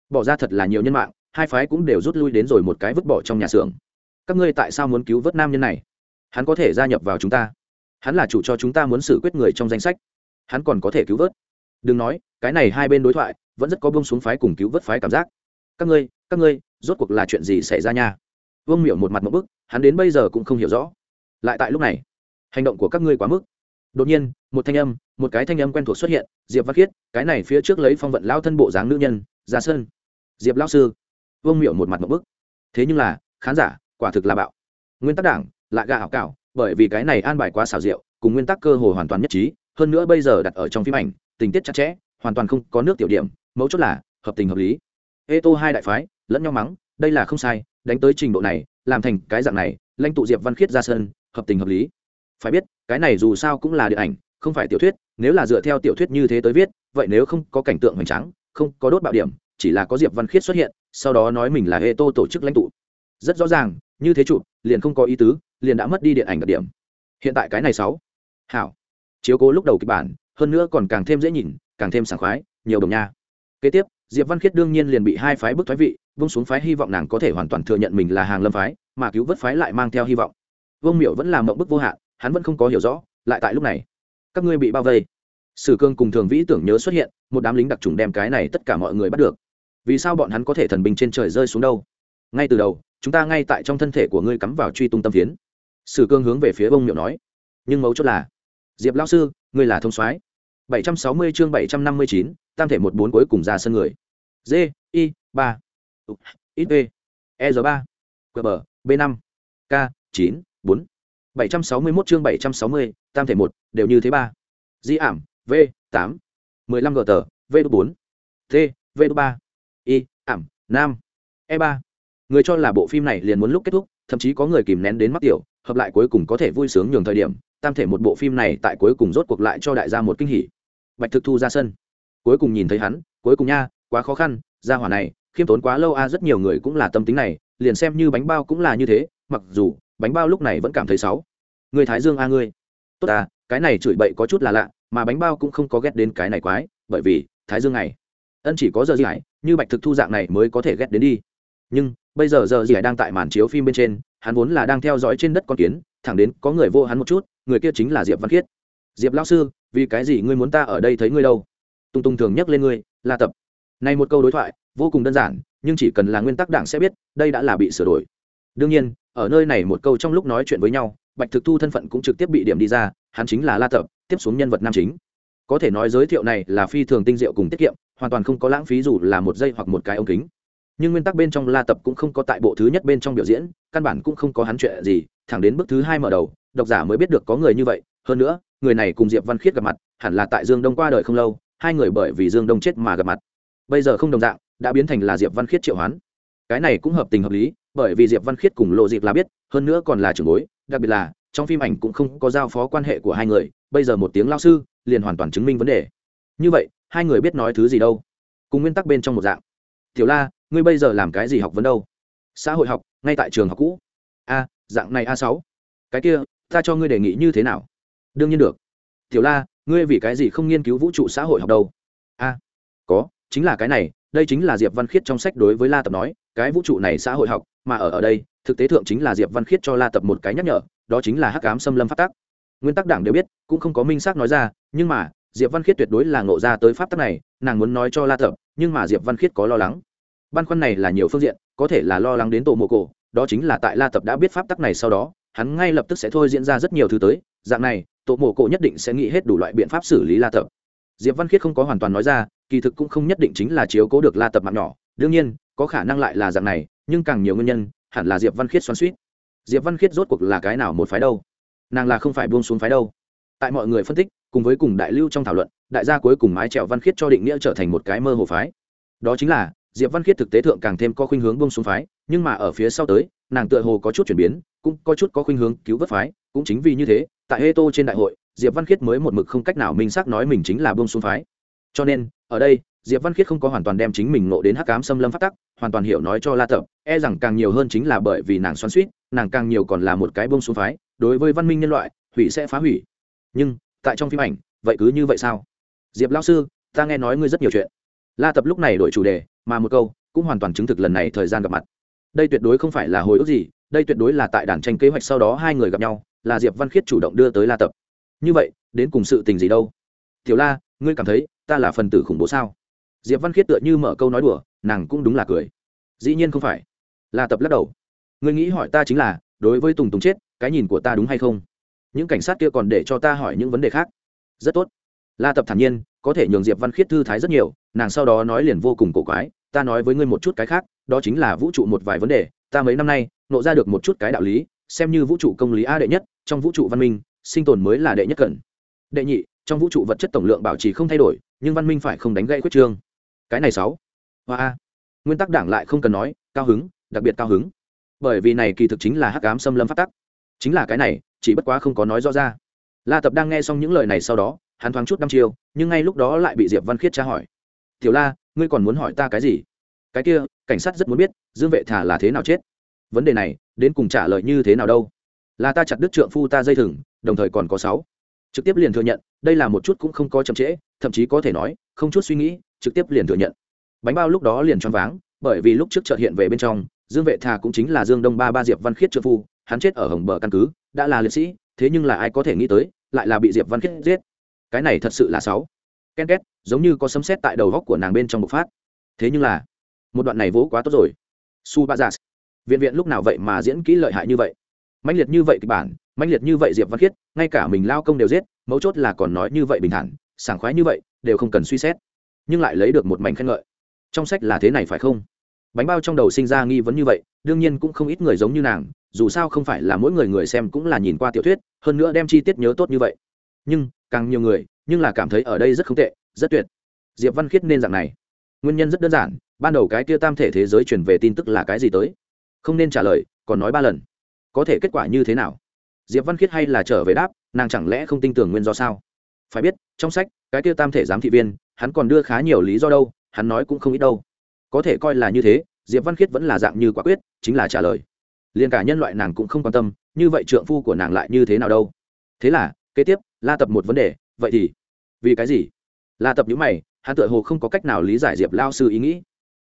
Bỏ ra thật là nhiều nhân mạng, hai phái cũng đều rút lui đến rồi một cái vứt bỏ trong nhà xưởng. Các ngươi tại sao muốn cứu vớt nam nhân này? Hắn có thể gia nhập vào chúng ta hắn là chủ cho chúng ta muốn xử quyết người trong danh sách. Hắn còn có thể cứu vớt. Đừng nói, cái này hai bên đối thoại, vẫn rất có bông xuống phái cùng cứu vớt phái cảm giác. Các ngươi các ngươi, rốt cuộc là chuyện gì xảy ra nha? Vương miểu một mặt một bức, hắn đến bây giờ cũng không hiểu rõ. Lại tại lúc này, hành động của các ngươi quá mức. Đột nhiên, một thanh âm, một cái thanh âm quen thuộc xuất hiện, diệp văn khiết, cái này phía trước lấy phong vận lao thân bộ dáng nữ nhân ra sân diệp lao sư. Vương miểu một mặt một bức. Thế nhưng là, khán giả, quả thực là bạo. Nguyên tắc đảng, lại gà ảo cảo bởi vì cái này an bài quá xảo diệu, cùng nguyên tắc cơ hồ hoàn toàn nhất trí, hơn nữa bây giờ đặt ở trong phim ảnh, tình tiết chặt chẽ, hoàn toàn không có nước tiểu điểm, mấu chốt là, hợp tình hợp lý. Ê tô hai đại phái, lẫn nhau mắng, đây là không sai, đánh tới trình độ này, làm thành cái dạng này, lãnh tụ diệp văn khiết ra sân, hợp tình hợp lý. Phải biết, cái này dù sao cũng là điện ảnh, không phải tiểu thuyết, nếu là dựa theo tiểu thuyết như thế tới viết, vậy nếu không có cảnh tượng hoành tráng, không có đốt bạo điểm, chỉ là có diệp văn khiết xuất hiện, sau đó nói mình là ê tô tổ chức lãnh tụ. Rất rõ ràng, như thế chụp, liền không có ý tứ liền đã mất đi điện ảnh đặc điểm. Hiện tại cái này sáu. Hảo. Chiếu cố lúc đầu kịch bản, hơn nữa còn càng thêm dễ nhìn, càng thêm sảng khoái, nhiều đồng nha. Kế tiếp, diệp văn khiết đương nhiên liền bị hai phái bức thoái vị, vung xuống phái hy vọng nàng có thể hoàn toàn thừa nhận mình là hàng lâm phái, mà cứu vớt phái lại mang theo hy vọng. Vương miệu vẫn làm mộng bức vô hạn, hắn vẫn không có hiểu rõ, lại tại lúc này, các ngươi bị bao vây. Sử cương cùng thường vĩ tưởng nhớ xuất hiện, một đám lính đặc trùng đem cái này tất cả mọi người bắt được. Vì sao bọn hắn có thể thần bình trên trời rơi xuống đâu? Ngay từ đầu, chúng ta ngay tại trong thân thể của ngươi cắm vào truy tung tâm phiến sử cương hướng về phía bông miệu nói, nhưng mấu chốt là, diệp lao sư, ngươi là thông soái. bảy trăm sáu mươi chương bảy trăm năm mươi chín, tam thể một bốn cuối cùng ra sân người. D i, ba ít v e r ba qb b năm, k, chín, bốn. bảy trăm sáu mươi mốt chương bảy trăm sáu mươi, tam thể một, đều như thế ba. Di ảm, v, tám, mười lăm g tờ v bốn. T, v ba. Y ảm, nam e ba. Người cho là bộ phim này liền muốn lúc kết thúc, thậm chí có người kìm nén đến mắt tiểu hợp lại cuối cùng có thể vui sướng nhường thời điểm, tam thể một bộ phim này tại cuối cùng rốt cuộc lại cho đại gia một kinh hỉ. Bạch thực thu ra sân. Cuối cùng nhìn thấy hắn, cuối cùng nha, quá khó khăn ra hỏa này, khiêm tốn quá lâu a, rất nhiều người cũng là tâm tính này, liền xem như bánh bao cũng là như thế, mặc dù, bánh bao lúc này vẫn cảm thấy xấu. Người thái dương a ngươi. Tốt à cái này chửi bậy có chút là lạ, mà bánh bao cũng không có ghét đến cái này quái, bởi vì, thái dương này, ân chỉ có giờ gì hải như bạch thực thu dạng này mới có thể ghét đến đi. Nhưng, bây giờ giờ gì hải đang tại màn chiếu phim bên trên hắn vốn là đang theo dõi trên đất con kiến, thẳng đến có người vô hắn một chút, người kia chính là diệp văn khiết. Diệp lão sư, vì cái gì ngươi muốn ta ở đây thấy ngươi đâu? Tung tung thường nhắc lên ngươi là tập. Này một câu đối thoại, vô cùng đơn giản, nhưng chỉ cần là nguyên tắc đảng sẽ biết, đây đã là bị sửa đổi. Đương nhiên, ở nơi này một câu trong lúc nói chuyện với nhau, bạch thực thu thân phận cũng trực tiếp bị điểm đi ra, hắn chính là la tập, tiếp xuống nhân vật nam chính. Có thể nói giới thiệu này là phi thường tinh diệu cùng tiết kiệm, hoàn toàn không có lãng phí dù là một giây hoặc một cái ống kính nhưng nguyên tắc bên trong la tập cũng không có tại bộ thứ nhất bên trong biểu diễn, căn bản cũng không có hắn chuyện gì, thẳng đến bước thứ hai mở đầu, độc giả mới biết được có người như vậy. Hơn nữa, người này cùng diệp văn khiết gặp mặt, hẳn là tại dương đông qua đời không lâu, hai người bởi vì dương đông chết mà gặp mặt. Bây giờ không đồng dạng, đã biến thành là diệp văn khiết triệu hoán. Cái này cũng hợp tình hợp lý, bởi vì diệp văn khiết cùng lộ dịp là biết, hơn nữa còn là trưởng bối, đặc biệt là trong phim ảnh cũng không có giao phó quan hệ của hai người, bây giờ một tiếng lao sư liền hoàn toàn chứng minh vấn đề. Như vậy, hai người biết nói thứ gì đâu? Cùng nguyên tắc bên trong một dạng. Tiểu la ngươi bây giờ làm cái gì học vấn đâu? Xã hội học, ngay tại trường học cũ. A, dạng này a sáu. Cái kia, ta cho ngươi đề nghị như thế nào? Đương nhiên được. Tiểu la, ngươi vì cái gì không nghiên cứu vũ trụ xã hội học đâu? A, có, chính là cái này, đây chính là diệp văn khiết trong sách đối với la tập nói, cái vũ trụ này xã hội học, mà ở ở đây, thực tế thượng chính là diệp văn khiết cho la tập một cái nhắc nhở, đó chính là hắc ám xâm lâm pháp tắc. Nguyên tắc đảng đều biết, cũng không có minh xác nói ra, nhưng mà, diệp văn khiết tuyệt đối là ngộ ra tới pháp tắc này, nàng muốn nói cho la tập, nhưng mà diệp văn khiết có lo lắng băn khoăn này là nhiều phương diện, có thể là lo lắng đến tổ mồ cổ, đó chính là tại la tập đã biết pháp tắc này sau đó, hắn ngay lập tức sẽ thôi diễn ra rất nhiều thứ tới. Dạng này, tổ mồ cổ nhất định sẽ nghĩ hết đủ loại biện pháp xử lý la tập. Diệp văn khiết không có hoàn toàn nói ra, kỳ thực cũng không nhất định chính là chiếu cố được la tập mạng nhỏ. Đương nhiên, có khả năng lại là dạng này, nhưng càng nhiều nguyên nhân, hẳn là diệp văn khiết xoắn suýt diệp văn khiết rốt cuộc là cái nào một phái đâu? Nàng là không phải buông xuống phái đâu. Tại mọi người phân tích, cùng với cùng đại lưu trong thảo luận, đại gia cuối cùng mái trèo văn khiết cho định nghĩa trở thành một cái mơ hồ phái. Đó chính là diệp văn khiết thực tế thượng càng thêm có khuynh hướng buông xuống phái, nhưng mà ở phía sau tới, nàng tựa hồ có chút chuyển biến, cũng có chút có khuynh hướng cứu vớt phái, cũng chính vì như thế, tại hê tô trên đại hội, diệp văn khiết mới một mực không cách nào minh xác nói mình chính là buông xuống phái. Cho nên, ở đây, diệp văn khiết không có hoàn toàn đem chính mình nộ đến hắc cám xâm lâm phát tắc, hoàn toàn hiểu nói cho la tập e rằng càng nhiều hơn chính là bởi vì nàng xoắn suýt nàng càng nhiều còn là một cái bông xuống phái, đối với văn minh nhân loại, hủy sẽ phá hủy. Nhưng, tại trong phim ảnh, vậy cứ như vậy sao? Diệp lao sư, ta nghe nói ngươi rất nhiều chuyện la tập lúc này đổi chủ đề, mà một câu cũng hoàn toàn chứng thực lần này thời gian gặp mặt. Đây tuyệt đối không phải là hồi ức gì, đây tuyệt đối là tại đàn tranh kế hoạch sau đó hai người gặp nhau, là diệp văn khiết chủ động đưa tới la tập. Như vậy, đến cùng sự tình gì đâu? Tiểu la, ngươi cảm thấy ta là phần tử khủng bố sao? Diệp văn khiết tựa như mở câu nói đùa, nàng cũng đúng là cười. Dĩ nhiên không phải. La tập lắc đầu. Ngươi nghĩ hỏi ta chính là, đối với tùng tùng chết, cái nhìn của ta đúng hay không? Những cảnh sát kia còn để cho ta hỏi những vấn đề khác. Rất tốt. La tập thản nhiên có thể nhường diệp văn khiết thư thái rất nhiều, nàng sau đó nói liền vô cùng cổ quái, ta nói với ngươi một chút cái khác, đó chính là vũ trụ một vài vấn đề, ta mấy năm nay nộ ra được một chút cái đạo lý, xem như vũ trụ công lý a đệ nhất, trong vũ trụ văn minh, sinh tồn mới là đệ nhất cần. Đệ nhị, trong vũ trụ vật chất tổng lượng bảo trì không thay đổi, nhưng văn minh phải không đánh gãy quyết trương. Cái này sáu. Hoa a. Nguyên tắc đảng lại không cần nói, cao hứng, đặc biệt cao hứng. Bởi vì này kỳ thực chính là hắc ám xâm lâm phát tắc. Chính là cái này, chỉ bất quá không có nói rõ ra. La tập đang nghe xong những lời này sau đó hắn thoáng chút năm chiêu, nhưng ngay lúc đó lại bị diệp văn khiết tra hỏi. Tiểu la, ngươi còn muốn hỏi ta cái gì? Cái kia, cảnh sát rất muốn biết, dương vệ thả là thế nào chết? Vấn đề này, đến cùng trả lời như thế nào đâu? Là ta chặt đứt trượng phu ta dây thừng, đồng thời còn có sáu. Trực tiếp liền thừa nhận, đây là một chút cũng không có chậm trễ, thậm chí có thể nói, không chút suy nghĩ, trực tiếp liền thừa nhận. Bánh bao lúc đó liền choáng váng, bởi vì lúc trước chợt hiện về bên trong, dương vệ thà cũng chính là dương đông ba ba diệp văn khiết trượng phu, hắn chết ở hồng bờ căn cứ, đã là liệt sĩ, thế nhưng là ai có thể nghĩ tới, lại là bị diệp văn khiết giết cái này thật sự là sáu. Ken két, giống như có sấm sét tại đầu góc của nàng bên trong bộc phát. Thế nhưng là, một đoạn này vỗ quá tốt rồi. Su ba giả viện viện lúc nào vậy mà diễn kỹ lợi hại như vậy? Mãnh liệt như vậy kịch bản, mãnh liệt như vậy diệp văn khiết, ngay cả mình lao công đều giết, mấu chốt là còn nói như vậy bình thản, sảng khoái như vậy, đều không cần suy xét. Nhưng lại lấy được một mảnh khen ngợi. Trong sách là thế này phải không? Bánh bao trong đầu sinh ra nghi vấn như vậy, đương nhiên cũng không ít người giống như nàng, dù sao không phải là mỗi người người xem cũng là nhìn qua tiểu thuyết, hơn nữa đem chi tiết nhớ tốt như vậy. Nhưng càng nhiều người, nhưng là cảm thấy ở đây rất không tệ, rất tuyệt. Diệp văn khiết nên dạng này. Nguyên nhân rất đơn giản, ban đầu cái kia tam thể thế giới chuyển về tin tức là cái gì tới? Không nên trả lời, còn nói ba lần. Có thể kết quả như thế nào? Diệp văn khiết hay là trở về đáp, nàng chẳng lẽ không tin tưởng nguyên do sao? Phải biết, trong sách, cái kia tam thể giám thị viên, hắn còn đưa khá nhiều lý do đâu, hắn nói cũng không ít đâu. Có thể coi là như thế, diệp văn khiết vẫn là dạng như quả quyết, chính là trả lời. Liền cả nhân loại nàng cũng không quan tâm, như vậy trượng phu của nàng lại như thế nào đâu? Thế là, kế tiếp la tập một vấn đề, vậy thì, vì cái gì? La tập nhữ mày, hắn tựa hồ không có cách nào lý giải diệp lao sư ý nghĩ.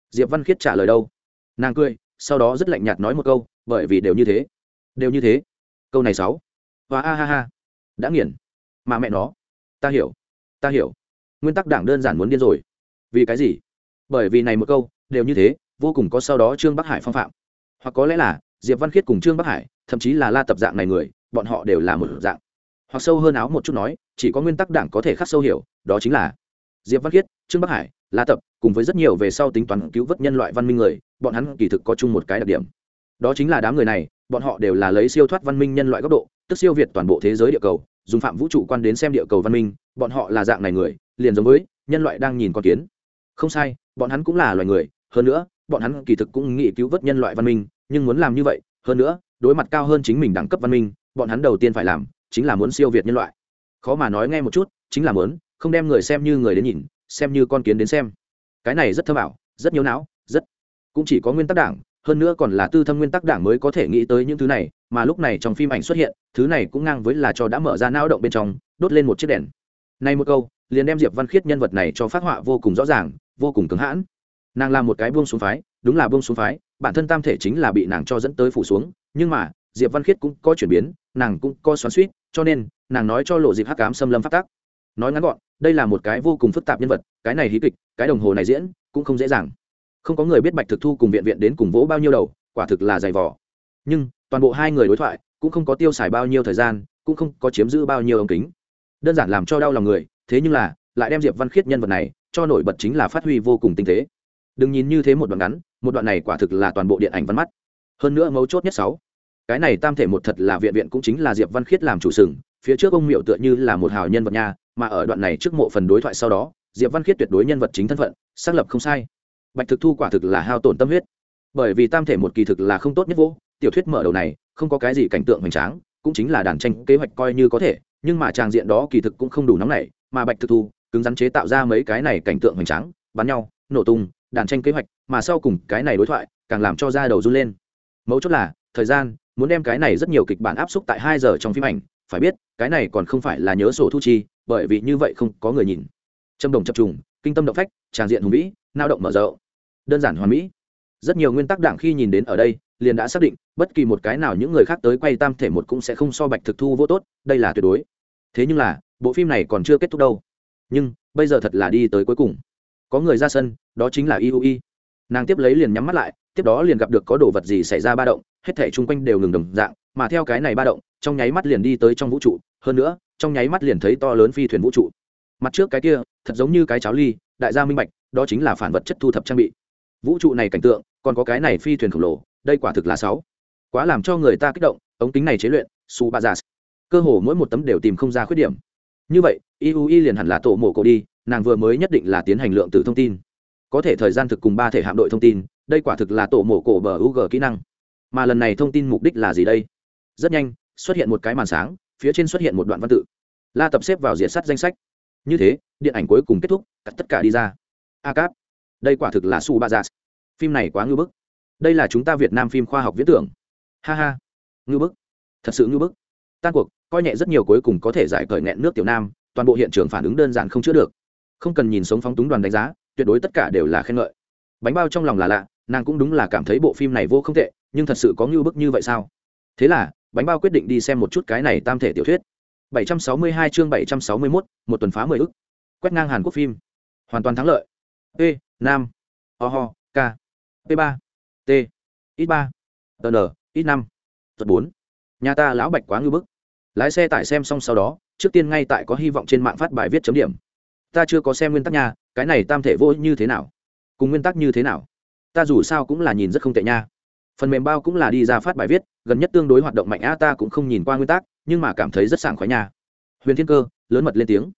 Diệp văn khiết trả lời đâu? Nàng cười, sau đó rất lạnh nhạt nói một câu, bởi vì đều như thế. Đều như thế. Câu này sáu. Và a ha ha. Đã nghiền. Mà mẹ nó. Ta hiểu. Ta hiểu. Nguyên tắc đảng đơn giản muốn điên rồi. Vì cái gì? Bởi vì này một câu, đều như thế, vô cùng có sau đó trương bắc hải phong phạm. Hoặc có lẽ là, diệp văn khiết cùng trương bắc hải, thậm chí là la tập dạng này người, bọn họ đều là một dạng hoặc sâu hơn áo một chút nói, chỉ có nguyên tắc đảng có thể khắc sâu hiểu, đó chính là diệp văn khiết, trương bắc hải, la tập, cùng với rất nhiều về sau tính toán cứu vớt nhân loại văn minh người, bọn hắn kỳ thực có chung một cái đặc điểm. Đó chính là đám người này, bọn họ đều là lấy siêu thoát văn minh nhân loại góc độ, tức siêu việt toàn bộ thế giới địa cầu, dùng phạm vũ trụ quan đến xem địa cầu văn minh, bọn họ là dạng này người, liền giống với nhân loại đang nhìn con kiến. Không sai, bọn hắn cũng là loài người, hơn nữa, bọn hắn kỳ thực cũng nghĩ cứu vớt nhân loại văn minh, nhưng muốn làm như vậy, hơn nữa, đối mặt cao hơn chính mình đẳng cấp văn minh, bọn hắn đầu tiên phải làm chính là muốn siêu việt nhân loại. Khó mà nói nghe một chút, chính là muốn, không đem người xem như người đến nhìn, xem như con kiến đến xem. Cái này rất thơ bảo rất nhiều não, rất, cũng chỉ có nguyên tắc đảng, hơn nữa còn là tư thâm nguyên tắc đảng mới có thể nghĩ tới những thứ này, mà lúc này trong phim ảnh xuất hiện, thứ này cũng ngang với là cho đã mở ra não động bên trong, đốt lên một chiếc đèn. Này một câu, liền đem diệp văn khiết nhân vật này cho phát họa vô cùng rõ ràng, vô cùng cứng hãn. Nàng là một cái buông xuống phái, đúng là buông xuống phái, bản thân tam thể chính là bị nàng cho dẫn tới phủ xuống, nhưng mà, diệp văn khiết cũng có chuyển biến, nàng cũng có xoắn suýt cho nên, nàng nói cho lộ dịp hắc cám xâm lâm phát tác nói ngắn gọn, đây là một cái vô cùng phức tạp nhân vật, cái này hí kịch, cái đồng hồ này diễn, cũng không dễ dàng. Không có người biết bạch thực thu cùng viện viện đến cùng vỗ bao nhiêu đầu, quả thực là dày vỏ nhưng, toàn bộ hai người đối thoại, cũng không có tiêu xài bao nhiêu thời gian, cũng không có chiếm giữ bao nhiêu ống kính. Đơn giản làm cho đau lòng người, thế nhưng là, lại đem diệp văn khiết nhân vật này, cho nổi bật chính là phát huy vô cùng tinh tế. Đừng nhìn như thế một đoạn ngắn, một đoạn này quả thực là toàn bộ điện ảnh văn mắt. Hơn nữa mấu chốt nhất sáu cái này tam thể một thật là viện viện cũng chính là diệp văn khiết làm chủ sừng, phía trước ông miệu tựa như là một hào nhân vật nha, mà ở đoạn này trước mộ phần đối thoại sau đó, diệp văn khiết tuyệt đối nhân vật chính thân phận, xác lập không sai. Bạch thực thu quả thực là hao tổn tâm huyết. Bởi vì tam thể một kỳ thực là không tốt nhất vô, tiểu thuyết mở đầu này, không có cái gì cảnh tượng hoành tráng, cũng chính là đàn tranh kế hoạch coi như có thể, nhưng mà tràng diện đó kỳ thực cũng không đủ nóng nảy, mà bạch thực thu cứng rắn chế tạo ra mấy cái này cảnh tượng hoành tráng, bắn nhau, nổ tung, đàn tranh kế hoạch, mà sau cùng cái này đối thoại càng làm cho da đầu run lên. Mấu chốt là, thời gian muốn đem cái này rất nhiều kịch bản áp xúc tại hai giờ trong phim ảnh, phải biết, cái này còn không phải là nhớ sổ thu chi, bởi vì như vậy không có người nhìn. Châm đồng chập trùng, kinh tâm động phách tràng diện hùng vĩ, nao động mở rộng. Đơn giản hoàn mỹ. Rất nhiều nguyên tắc đảng khi nhìn đến ở đây, liền đã xác định, bất kỳ một cái nào những người khác tới quay tam thể một cũng sẽ không so bạch thực thu vô tốt, đây là tuyệt đối. Thế nhưng là, bộ phim này còn chưa kết thúc đâu. Nhưng, bây giờ thật là đi tới cuối cùng. Có người ra sân, đó chính là iui. Nàng tiếp lấy liền nhắm mắt lại, tiếp đó liền gặp được có đồ vật gì xảy ra ba động hết thể chung quanh đều ngừng đồng dạng, mà theo cái này ba động, trong nháy mắt liền đi tới trong vũ trụ, hơn nữa, trong nháy mắt liền thấy to lớn phi thuyền vũ trụ. Mặt trước cái kia, thật giống như cái cháo ly, đại gia minh bạch, đó chính là phản vật chất thu thập trang bị. Vũ trụ này cảnh tượng, còn có cái này phi thuyền khổng lồ, đây quả thực là sáu. Quá làm cho người ta kích động, ống kính này chế luyện, su ba giả. Cơ hồ mỗi một tấm đều tìm không ra khuyết điểm. Như vậy iui liền hẳn là tổ mổ cổ đi, nàng vừa mới nhất định là tiến hành lượng từ thông tin. Có thể thời gian thực cùng ba thể hạm đội thông tin, đây quả thực là tổ mổ cổ bờ u g kỹ năng mà lần này thông tin mục đích là gì đây? Rất nhanh xuất hiện một cái màn sáng phía trên xuất hiện một đoạn văn tự. La tập xếp vào diện sắt danh sách. Như thế điện ảnh cuối cùng kết thúc cắt tất cả đi ra. A cap, đây quả thực là su ba giả phim này quá ngư bức. Đây là chúng ta việt nam phim khoa học viễn tưởng. Ha ha. Ngư bức. Thật sự ngư bức. Tan cuộc coi nhẹ rất nhiều cuối cùng có thể giải cởi nghẹn nước tiểu nam toàn bộ hiện trường phản ứng đơn giản không chữa được. Không cần nhìn sống phóng túng đoàn đánh giá tuyệt đối tất cả đều là khen ngợi. Bánh bao trong lòng là lạ nàng cũng đúng là cảm thấy bộ phim này vô không tệ nhưng thật sự có ngưu bức như vậy sao? Thế là bánh bao quyết định đi xem một chút cái này tam thể tiểu thuyết. 762 chương 761, một tuần phá 10 ức. Quét ngang hàn quốc phim. Hoàn toàn thắng lợi. P nam. Oho k. P 3 t. Ít 3 tn ít 5 tuật 4 nhà ta lão bạch quá ngưu bức. Lái xe tải xem xong sau đó trước tiên ngay tại có hy vọng trên mạng phát bài viết chấm điểm. Ta chưa có xem nguyên tắc nha cái này tam thể vô như thế nào? Cùng nguyên tắc như thế nào? Ta dù sao cũng là nhìn rất không tệ nha. Phần mềm bao cũng là đi ra phát bài viết, gần nhất tương đối hoạt động mạnh a ta cũng không nhìn qua nguyên tắc, nhưng mà cảm thấy rất sảng khoái nha. Huyền thiên cơ, lớn mật lên tiếng.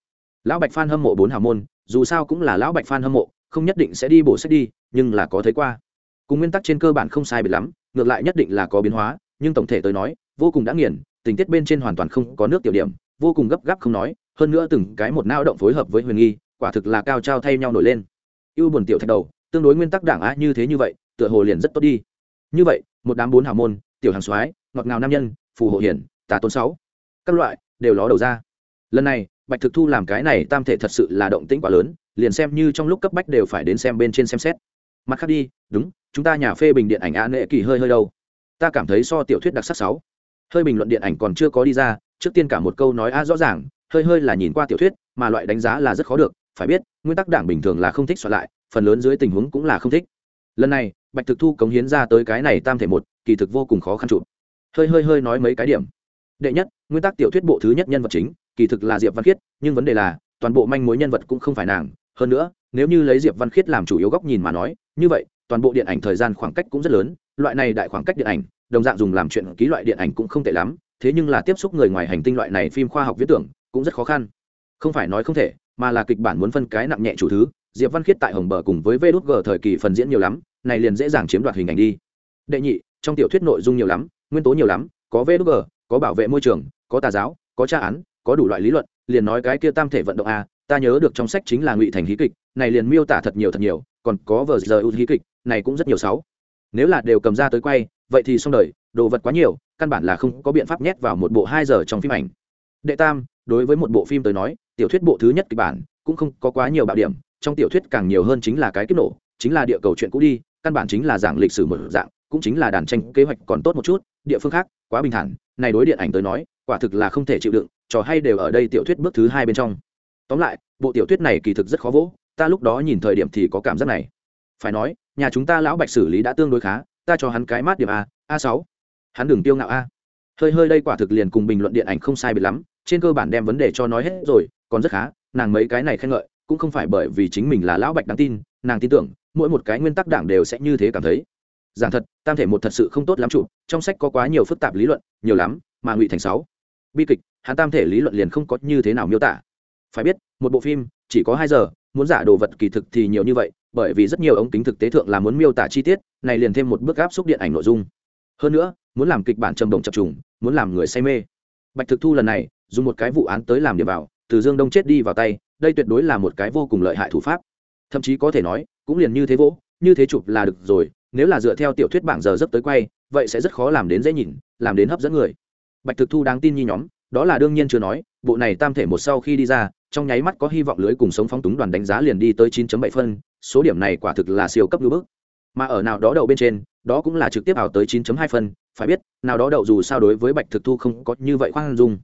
Lão bạch phan hâm mộ bốn hào môn, dù sao cũng là lão bạch phan hâm mộ, không nhất định sẽ đi bổ sách đi, nhưng là có thấy qua. Cùng nguyên tắc trên cơ bản không sai biệt lắm, ngược lại nhất định là có biến hóa, nhưng tổng thể tới nói, vô cùng đã nghiền, tình tiết bên trên hoàn toàn không có nước tiểu điểm, vô cùng gấp gáp không nói, hơn nữa từng cái một nao động phối hợp với huyền nghi, quả thực là cao trao thay nhau nổi lên. Ưu buồn tiểu thạch đầu tương đối nguyên tắc đảng á như thế như vậy, tựa hồ liền rất tốt đi. Như vậy, một đám bốn hào môn, tiểu hàng soái, ngọt ngào nam nhân, phù hộ hiển, tà tôn sáu, các loại đều ló đầu ra. Lần này, bạch thực thu làm cái này tam thể thật sự là động tĩnh quá lớn, liền xem như trong lúc cấp bách đều phải đến xem bên trên xem xét. Mặt khác đi, đúng, chúng ta nhà phê bình điện ảnh a nệ kỳ hơi hơi đâu. Ta cảm thấy so tiểu thuyết đặc sắc sáu. Hơi bình luận điện ảnh còn chưa có đi ra, trước tiên cả một câu nói a rõ ràng, hơi hơi là nhìn qua tiểu thuyết, mà loại đánh giá là rất khó được, phải biết, nguyên tắc đảng bình thường là không thích soạn lại phần lớn dưới tình huống cũng là không thích. Lần này, bạch thực thu cống hiến ra tới cái này tam thể một, kỳ thực vô cùng khó khăn chụp hơi hơi hơi nói mấy cái điểm. Đệ nhất, nguyên tắc tiểu thuyết bộ thứ nhất nhân vật chính, kỳ thực là diệp văn khiết, nhưng vấn đề là, toàn bộ manh mối nhân vật cũng không phải nàng. Hơn nữa, nếu như lấy diệp văn khiết làm chủ yếu góc nhìn mà nói, như vậy, toàn bộ điện ảnh thời gian khoảng cách cũng rất lớn, loại này đại khoảng cách điện ảnh, đồng dạng dùng làm chuyện ký loại điện ảnh cũng không tệ lắm, thế nhưng là tiếp xúc người ngoài hành tinh loại này phim khoa học viễn tưởng, cũng rất khó khăn. Không phải nói không thể, mà là kịch bản muốn phân cái nặng nhẹ chủ thứ diệp văn khiết tại hồng bờ cùng với vê g thời kỳ phần diễn nhiều lắm, này liền dễ dàng chiếm đoạt hình ảnh đi. Đệ nhị, trong tiểu thuyết nội dung nhiều lắm, nguyên tố nhiều lắm, có vê g, có bảo vệ môi trường, có tà giáo, có tra án, có đủ loại lý luận, liền nói cái kia tam thể vận động a, ta nhớ được trong sách chính là ngụy thành hí kịch, này liền miêu tả thật nhiều thật nhiều, còn có vờ giờ ưu hí kịch, này cũng rất nhiều sáu. Nếu là đều cầm ra tới quay, vậy thì xong đời, đồ vật quá nhiều, căn bản là không có biện pháp nhét vào một bộ hai giờ trong phim ảnh. Đệ tam, đối với một bộ phim tới nói, tiểu thuyết bộ thứ nhất kịch bản, cũng không có quá nhiều bạo điểm trong tiểu thuyết càng nhiều hơn chính là cái kiếp nổ, chính là địa cầu chuyện cũ đi, căn bản chính là giảng lịch sử một dạng, cũng chính là đàn tranh kế hoạch còn tốt một chút, địa phương khác, quá bình thản. Này đối điện ảnh tới nói, quả thực là không thể chịu đựng, trò hay đều ở đây tiểu thuyết bước thứ hai bên trong. Tóm lại, bộ tiểu thuyết này kỳ thực rất khó vỗ, ta lúc đó nhìn thời điểm thì có cảm giác này. Phải nói, nhà chúng ta lão bạch xử lý đã tương đối khá, ta cho hắn cái mát điểm a a sáu. Hắn đừng tiêu ngạo a. Hơi hơi đây quả thực liền cùng bình luận điện ảnh không sai biệt lắm, trên cơ bản đem vấn đề cho nói hết rồi, còn rất khá, nàng mấy cái này khen ngợi cũng không phải bởi vì chính mình là lão bạch đáng tin, nàng tin tưởng, mỗi một cái nguyên tắc đảng đều sẽ như thế cảm thấy. Giảng thật, tam thể một thật sự không tốt lắm chụp trong sách có quá nhiều phức tạp lý luận, nhiều lắm, mà ngụy thành sáu. Bi kịch, hắn tam thể lý luận liền không có như thế nào miêu tả. Phải biết, một bộ phim, chỉ có hai giờ, muốn giả đồ vật kỳ thực thì nhiều như vậy, bởi vì rất nhiều ống kính thực tế thượng là muốn miêu tả chi tiết, này liền thêm một bước áp xúc điện ảnh nội dung. Hơn nữa, muốn làm kịch bản trầm động chập trùng, muốn làm người say mê. Bạch thực thu lần này, dùng một cái vụ án tới làm điểm vào, từ dương đông chết đi vào tay đây tuyệt đối là một cái vô cùng lợi hại thủ pháp. Thậm chí có thể nói, cũng liền như thế vỗ, như thế chụp là được rồi, nếu là dựa theo tiểu thuyết bảng giờ dấp tới quay, vậy sẽ rất khó làm đến dễ nhìn, làm đến hấp dẫn người. Bạch thực thu đáng tin như nhóm, đó là đương nhiên chưa nói, bộ này tam thể một sau khi đi ra, trong nháy mắt có hy vọng lưới cùng sống phóng túng đoàn đánh giá liền đi tới 9.7 phân, số điểm này quả thực là siêu cấp lưu bước mà ở nào đó đậu bên trên, đó cũng là trực tiếp ảo tới 9.2 phân, phải biết, nào đó đậu dù sao đối với bạch thực thu không có như vậy khoan dung.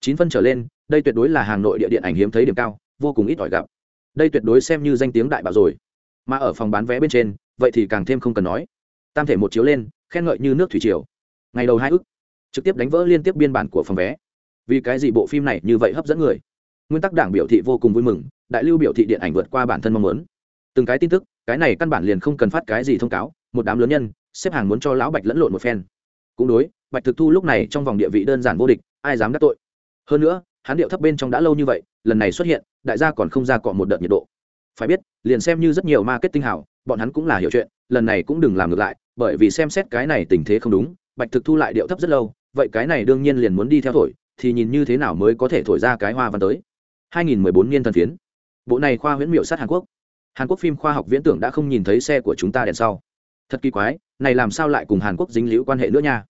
Chín phân trở lên, đây tuyệt đối là hàng nội địa điện ảnh hiếm thấy điểm cao vô cùng ít ỏi gặp. Đây tuyệt đối xem như danh tiếng đại bạo rồi. Mà ở phòng bán vé bên trên, vậy thì càng thêm không cần nói. Tam thể một chiếu lên, khen ngợi như nước thủy triều. Ngày đầu hai ức, trực tiếp đánh vỡ liên tiếp biên bản của phòng vé. Vì cái gì bộ phim này như vậy hấp dẫn người? Nguyên tắc đảng biểu thị vô cùng vui mừng, đại lưu biểu thị điện ảnh vượt qua bản thân mong muốn. Từng cái tin tức, cái này căn bản liền không cần phát cái gì thông cáo, một đám lớn nhân, xếp hàng muốn cho lão bạch lẫn lộn một phen. Cũng đối, bạch thực thu lúc này trong vòng địa vị đơn giản vô địch, ai dám đắc tội? Hơn nữa, hắn điệu thấp bên trong đã lâu như vậy, lần này xuất hiện đại gia còn không ra cọ một đợt nhiệt độ. Phải biết, liền xem như rất nhiều marketing hảo, bọn hắn cũng là hiểu chuyện, lần này cũng đừng làm ngược lại, bởi vì xem xét cái này tình thế không đúng, bạch thực thu lại điệu thấp rất lâu, vậy cái này đương nhiên liền muốn đi theo thổi, thì nhìn như thế nào mới có thể thổi ra cái hoa văn tới. 2014 niên thần phiến. Bộ này khoa huyễn miệu sát hàn quốc. Hàn quốc phim khoa học viễn tưởng đã không nhìn thấy xe của chúng ta đèn sau. Thật kỳ quái, này làm sao lại cùng hàn quốc dính liễu quan hệ nữa nha?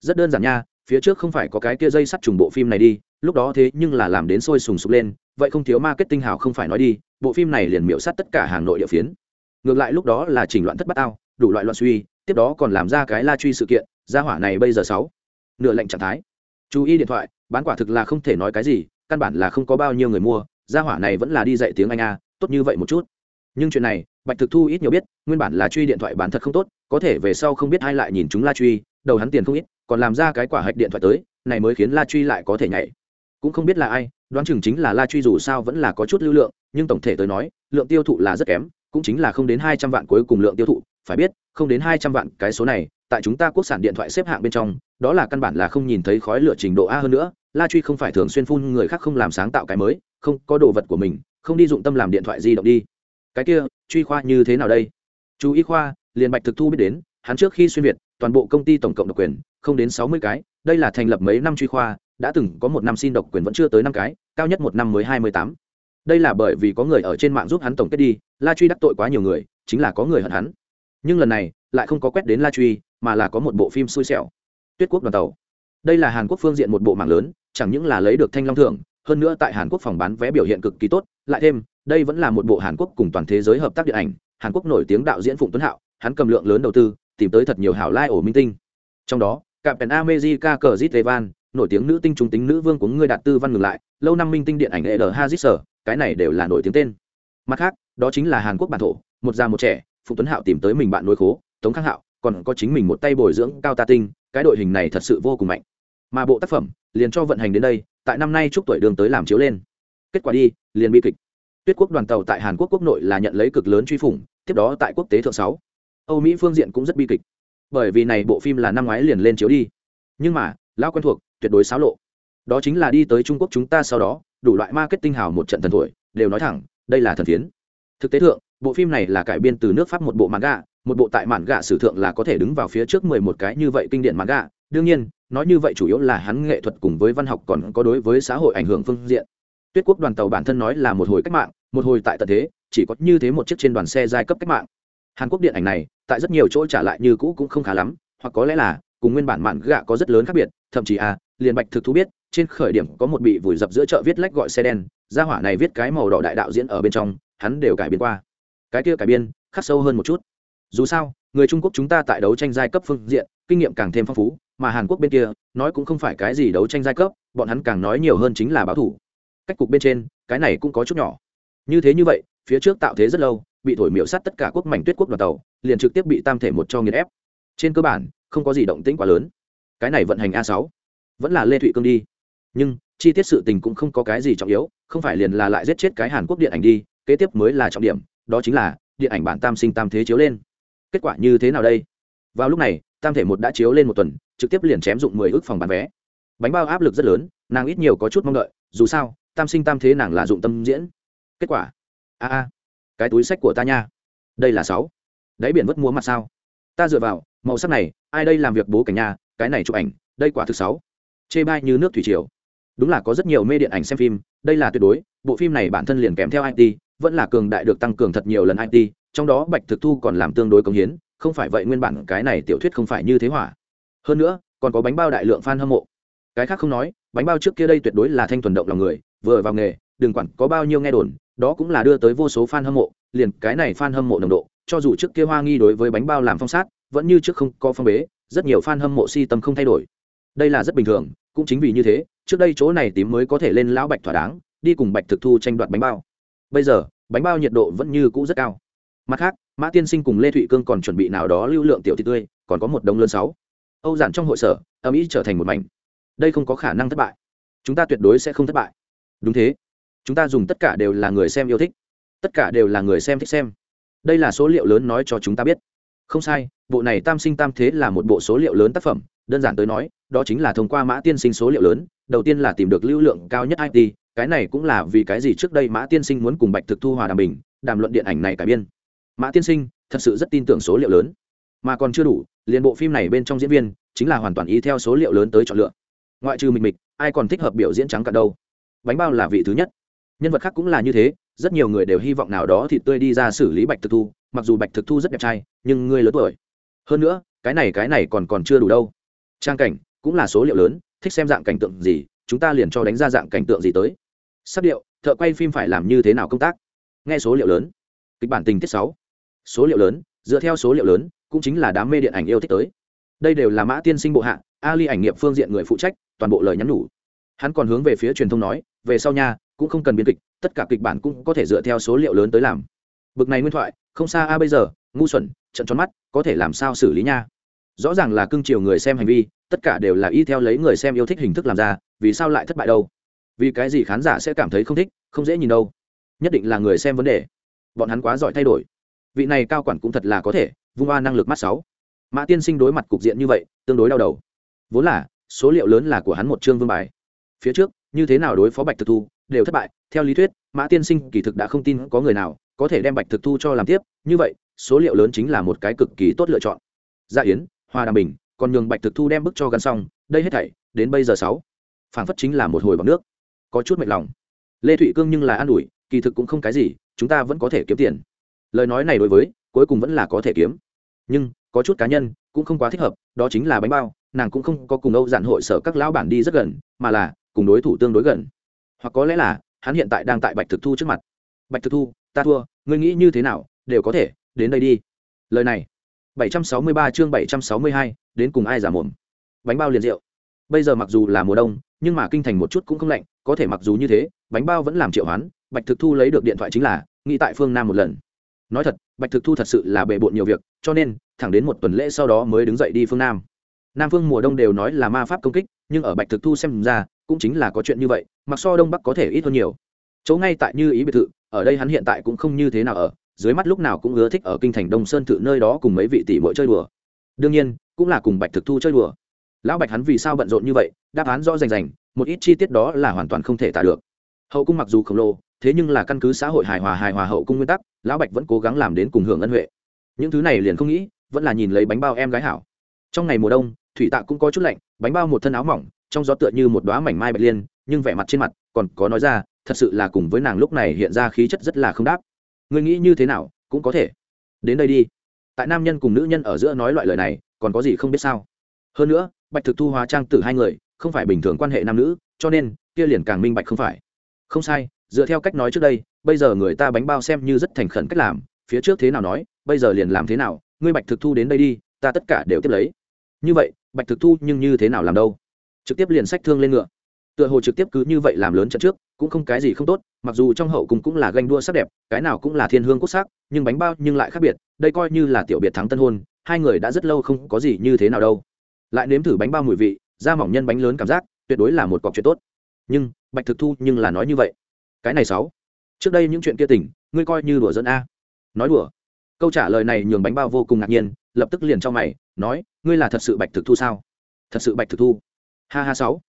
Rất đơn giản nha, phía trước không phải có cái kia dây sắt trùng bộ phim này đi lúc đó thế nhưng là làm đến sôi sùng sục lên, vậy không thiếu marketing hào không phải nói đi, bộ phim này liền miễu sát tất cả hàng nội địa phiến. Ngược lại lúc đó là chỉnh loạn thất bát ao, đủ loại loạn suy, tiếp đó còn làm ra cái la truy sự kiện gia hỏa này bây giờ sáu, nửa lệnh trạng thái. Chú ý điện thoại, bán quả thực là không thể nói cái gì, căn bản là không có bao nhiêu người mua gia hỏa này vẫn là đi dạy tiếng anh a, tốt như vậy một chút. Nhưng chuyện này, bạch thực thu ít nhiều biết, nguyên bản là truy điện thoại bán thật không tốt, có thể về sau không biết ai lại nhìn chúng la truy, đầu hắn tiền không ít, còn làm ra cái quả hạch điện thoại tới, này mới khiến la truy lại có thể nhảy cũng không biết là ai, đoán chừng chính là la truy dù sao vẫn là có chút lưu lượng, nhưng tổng thể tới nói, lượng tiêu thụ là rất kém, cũng chính là không đến hai trăm vạn cuối cùng lượng tiêu thụ, phải biết, không đến hai trăm vạn cái số này, tại chúng ta quốc sản điện thoại xếp hạng bên trong, đó là căn bản là không nhìn thấy khói lửa trình độ a hơn nữa, la truy không phải thường xuyên phun người khác không làm sáng tạo cái mới, không có đồ vật của mình, không đi dụng tâm làm điện thoại di động đi. Cái kia, truy khoa như thế nào đây? Chú ý khoa, liền bạch thực thu biết đến, hắn trước khi xuyên việt, toàn bộ công ty tổng cộng độc quyền, không đến sáu mươi cái, đây là thành lập mấy năm truy khoa đã từng có một năm xin độc quyền vẫn chưa tới năm cái, cao nhất một năm mới hai mươi tám. Đây là bởi vì có người ở trên mạng giúp hắn tổng kết đi, la truy đắc tội quá nhiều người, chính là có người hận hắn. Nhưng lần này, lại không có quét đến la truy, mà là có một bộ phim xui xẻo. Tuyết quốc đoàn tàu. Đây là hàn quốc phương diện một bộ mạng lớn, chẳng những là lấy được thanh long thưởng, hơn nữa tại hàn quốc phòng bán vé biểu hiện cực kỳ tốt. Lại thêm, đây vẫn là một bộ hàn quốc cùng toàn thế giới hợp tác điện ảnh, hàn quốc nổi tiếng đạo diễn phụng tuấn hạo, hắn cầm lượng lớn đầu tư, tìm tới thật nhiều hảo lai ổ minh tinh. Trong đó cạm pèn america cờ zit evan nổi tiếng nữ tinh trung tính nữ vương của ngươi đạt tư văn ngừng lại, lâu năm minh tinh điện ảnh ed hazit cái này đều là nổi tiếng tên. Mặt khác, đó chính là hàn quốc bản thổ, một già một trẻ phụ tuấn hạo tìm tới mình bạn nuôi khố, tống khang hạo, còn có chính mình một tay bồi dưỡng cao ta tinh, cái đội hình này thật sự vô cùng mạnh. Mà bộ tác phẩm liền cho vận hành đến đây, tại năm nay chúc tuổi đường tới làm chiếu lên. Kết quả đi, liền bi kịch. Tuyết quốc đoàn tàu tại hàn quốc quốc nội là nhận lấy cực lớn truy phủng, tiếp đó tại quốc tế thượng sáu. Âu mỹ phương diện cũng rất bi kịch. Bởi vì này bộ phim là năm ngoái liền lên chiếu đi. Nhưng mà, lão quen thuộc tuyệt đối xáo lộ. Đó chính là đi tới trung quốc chúng ta sau đó, đủ loại marketing hào một trận thần thổi, đều nói thẳng, đây là thần phiến. Thực tế thượng, bộ phim này là cải biên từ nước pháp một bộ mạn gạ một bộ tại mạn gạ sử thượng là có thể đứng vào phía trước mười một cái như vậy kinh điển mạn gạ đương nhiên, nói như vậy chủ yếu là hắn nghệ thuật cùng với văn học còn có đối với xã hội ảnh hưởng phương diện. Tuyết quốc đoàn tàu bản thân nói là một hồi cách mạng, một hồi tại tận thế, chỉ có như thế một chiếc trên đoàn xe giai cấp cách mạng. Hàn quốc điện ảnh này, tại rất nhiều chỗ trả lại như cũ cũng không khá lắm, hoặc có lẽ là cùng nguyên bản mạn gạ có rất lớn khác biệt, thậm chí à liền bạch thực thú biết, trên khởi điểm có một bị vùi dập giữa chợ viết lách gọi xe đen, gia hỏa này viết cái màu đỏ đại đạo diễn ở bên trong, hắn đều cải biến qua. Cái kia cải biên khắc sâu hơn một chút. Dù sao, người trung quốc chúng ta tại đấu tranh giai cấp phương diện, kinh nghiệm càng thêm phong phú, mà hàn quốc bên kia, nói cũng không phải cái gì đấu tranh giai cấp, bọn hắn càng nói nhiều hơn chính là báo thủ. Cách cục bên trên, cái này cũng có chút nhỏ. Như thế như vậy, phía trước tạo thế rất lâu, bị thổi miểu sát tất cả quốc mảnh tuyết quốc đoàn tàu, liền trực tiếp bị tam thể một cho nghiền ép. Trên cơ bản không có gì động tĩnh quá lớn. Cái này vận hành a sáu, vẫn là lê thụy cương đi. Nhưng, chi tiết sự tình cũng không có cái gì trọng yếu, không phải liền là lại giết chết cái hàn quốc điện ảnh đi, kế tiếp mới là trọng điểm, đó chính là, điện ảnh bản tam sinh tam thế chiếu lên. Kết quả như thế nào đây? Vào lúc này, tam thể một đã chiếu lên một tuần, trực tiếp liền chém dụng mười ước phòng bán vé. Bánh bao áp lực rất lớn, nàng ít nhiều có chút mong đợi, dù sao, tam sinh tam thế nàng là dụng tâm diễn. Kết quả? A a, cái túi sách của ta nha. Đây là sáu. Đáy biển vất múa mặt sao? Ta dựa vào màu sắc này, ai đây làm việc bố cảnh nhà cái này chụp ảnh, đây quả thực sáu. Chê bai như nước thủy triều. Đúng là có rất nhiều mê điện ảnh xem phim, đây là tuyệt đối, bộ phim này bản thân liền kèm theo it vẫn là cường đại được tăng cường thật nhiều lần it trong đó bạch thực thu còn làm tương đối công hiến, không phải vậy nguyên bản cái này tiểu thuyết không phải như thế hỏa. Hơn nữa, còn có bánh bao đại lượng fan hâm mộ. Cái khác không nói, bánh bao trước kia đây tuyệt đối là thanh thuần động lòng người, vừa vào nghề, đừng quản có bao nhiêu nghe đồn, đó cũng là đưa tới vô số fan hâm mộ, liền cái này fan hâm mộ nồng độ, cho dù trước kia hoa nghi đối với bánh bao làm phong sát vẫn như trước không có phong bế, rất nhiều fan hâm mộ si tâm không thay đổi. Đây là rất bình thường, cũng chính vì như thế, trước đây chỗ này tím mới có thể lên lão bạch thỏa đáng, đi cùng bạch thực thu tranh đoạt bánh bao. Bây giờ, bánh bao nhiệt độ vẫn như cũ rất cao. Mặt khác, mã tiên sinh cùng lê thụy cương còn chuẩn bị nào đó lưu lượng tiểu thị tươi, còn có một đồng lớn sáu. Âu giản trong hội sở, âm ý trở thành một mảnh. Đây không có khả năng thất bại. Chúng ta tuyệt đối sẽ không thất bại. Đúng thế. Chúng ta dùng tất cả đều là người xem yêu thích. Tất cả đều là người xem thích xem. Đây là số liệu lớn nói cho chúng ta biết không sai, bộ này tam sinh tam thế là một bộ số liệu lớn tác phẩm, đơn giản tới nói, đó chính là thông qua mã tiên sinh số liệu lớn, đầu tiên là tìm được lưu lượng cao nhất it cái này cũng là vì cái gì trước đây mã tiên sinh muốn cùng bạch thực thu hòa đàm bình, đàm luận điện ảnh này cải biên. Mã tiên sinh, thật sự rất tin tưởng số liệu lớn. Mà còn chưa đủ, liền bộ phim này bên trong diễn viên, chính là hoàn toàn ý theo số liệu lớn tới chọn lựa. Ngoại trừ mình mịch, ai còn thích hợp biểu diễn trắng cả đâu? Bánh bao là vị thứ nhất. Nhân vật khác cũng là như thế rất nhiều người đều hy vọng nào đó thịt tươi đi ra xử lý bạch thực thu, mặc dù bạch thực thu rất đẹp trai, nhưng ngươi lớn tuổi. Hơn nữa, cái này cái này còn còn chưa đủ đâu. Trang cảnh cũng là số liệu lớn, thích xem dạng cảnh tượng gì, chúng ta liền cho đánh ra dạng cảnh tượng gì tới. Sắc điệu, thợ quay phim phải làm như thế nào công tác? Nghe số liệu lớn. Kịch bản tình tiết sáu. Số liệu lớn, dựa theo số liệu lớn, cũng chính là đám mê điện ảnh yêu thích tới. Đây đều là mã tiên sinh bộ hạ, ali ảnh nghiệp phương diện người phụ trách, toàn bộ lời nhắn nhủ. Hắn còn hướng về phía truyền thông nói, về sau nha cũng không cần biên kịch, tất cả kịch bản cũng có thể dựa theo số liệu lớn tới làm. Bực này nguyên thoại, không xa a, bây giờ, ngu xuẩn, trận tròn mắt, có thể làm sao xử lý nha? Rõ ràng là cưng chiều người xem hành vi, tất cả đều là y theo lấy người xem yêu thích hình thức làm ra, vì sao lại thất bại đâu? Vì cái gì khán giả sẽ cảm thấy không thích, không dễ nhìn đâu? Nhất định là người xem vấn đề. Bọn hắn quá giỏi thay đổi. Vị này cao quản cũng thật là có thể, vung hoa năng lực mắt sáu. Mã tiên sinh đối mặt cục diện như vậy, tương đối đau đầu. Vốn là, số liệu lớn là của hắn một chương vương bài. Phía trước, như thế nào đối phó bạch thực thu đều thất bại. Theo lý thuyết, mã tiên sinh kỳ thực đã không tin có người nào có thể đem bạch thực thu cho làm tiếp. Như vậy, số liệu lớn chính là một cái cực kỳ tốt lựa chọn. Gia yến, hoa đàm bình, còn nhường bạch thực thu đem bức cho gắn xong, đây hết thảy, đến bây giờ sáu. Phản phất chính là một hồi bằng nước. Có chút mệt lòng. Lê thụy cương nhưng là an ủi, kỳ thực cũng không cái gì, chúng ta vẫn có thể kiếm tiền. Lời nói này đối với, cuối cùng vẫn là có thể kiếm. Nhưng, có chút cá nhân, cũng không quá thích hợp, đó chính là bánh bao, nàng cũng không có cùng âu giản hội sở các lão bản đi rất gần, mà là, cùng đối thủ tương đối gần hoặc có lẽ là hắn hiện tại đang tại bạch thực thu trước mặt. Bạch thực thu ta thua ngươi nghĩ như thế nào đều có thể đến đây đi. Lời này 763 chương 762, đến cùng ai giả mồm? Bánh bao liền rượu. Bây giờ mặc dù là mùa đông nhưng mà kinh thành một chút cũng không lạnh có thể mặc dù như thế bánh bao vẫn làm triệu hoán bạch thực thu lấy được điện thoại chính là nghĩ tại phương nam một lần. Nói thật bạch thực thu thật sự là bề bộn nhiều việc cho nên thẳng đến một tuần lễ sau đó mới đứng dậy đi phương nam. Nam phương mùa đông đều nói là ma pháp công kích nhưng ở bạch thực thu xem ra cũng chính là có chuyện như vậy mặc so đông bắc có thể ít hơn nhiều. Chỗ ngay tại như ý biệt thự, ở đây hắn hiện tại cũng không như thế nào ở, dưới mắt lúc nào cũng ưa thích ở kinh thành đông sơn thự nơi đó cùng mấy vị tỷ muội chơi đùa. Đương nhiên, cũng là cùng bạch thực thu chơi đùa. Lão bạch hắn vì sao bận rộn như vậy, đáp án rõ rành rành, một ít chi tiết đó là hoàn toàn không thể tả được. Hậu cung mặc dù khổng lồ, thế nhưng là căn cứ xã hội hài hòa hài hòa hậu cung nguyên tắc, lão bạch vẫn cố gắng làm đến cùng hưởng ân huệ. Những thứ này liền không nghĩ, vẫn là nhìn lấy bánh bao em gái hảo. Trong ngày mùa đông, thủy tạ cũng có chút lạnh, bánh bao một thân áo mỏng, trong gió tựa như một đoá mảnh mai bạch liên nhưng vẻ mặt trên mặt còn có nói ra, thật sự là cùng với nàng lúc này hiện ra khí chất rất là không đáp. Ngươi nghĩ như thế nào, cũng có thể. Đến đây đi. Tại nam nhân cùng nữ nhân ở giữa nói loại lời này, còn có gì không biết sao? Hơn nữa, bạch thực thu hóa trang tử hai người, không phải bình thường quan hệ nam nữ, cho nên, kia liền càng minh bạch không phải. Không sai, dựa theo cách nói trước đây, bây giờ người ta bánh bao xem như rất thành khẩn cách làm, phía trước thế nào nói, bây giờ liền làm thế nào, ngươi bạch thực thu đến đây đi, ta tất cả đều tiếp lấy. Như vậy, bạch thực thu nhưng như thế nào làm đâu? Trực tiếp liền sách thương lên ngựa tựa hồ trực tiếp cứ như vậy làm lớn trận trước, cũng không cái gì không tốt, mặc dù trong hậu cùng cũng là ganh đua sắc đẹp, cái nào cũng là thiên hương quốc sắc, nhưng bánh bao nhưng lại khác biệt, đây coi như là tiểu biệt thắng tân hôn, hai người đã rất lâu không có gì như thế nào đâu. Lại nếm thử bánh bao mùi vị, da mỏng nhân bánh lớn cảm giác, tuyệt đối là một cọc chuyện tốt. Nhưng, bạch thực thu nhưng là nói như vậy. Cái này sáu. Trước đây những chuyện kia tỉnh, ngươi coi như đùa dẫn a. Nói đùa. Câu trả lời này nhường bánh bao vô cùng ngạc nhiên, lập tức liền cho mày, nói, ngươi là thật sự bạch thực thu sao? Thật sự bạch thực thu? Ha ha sáu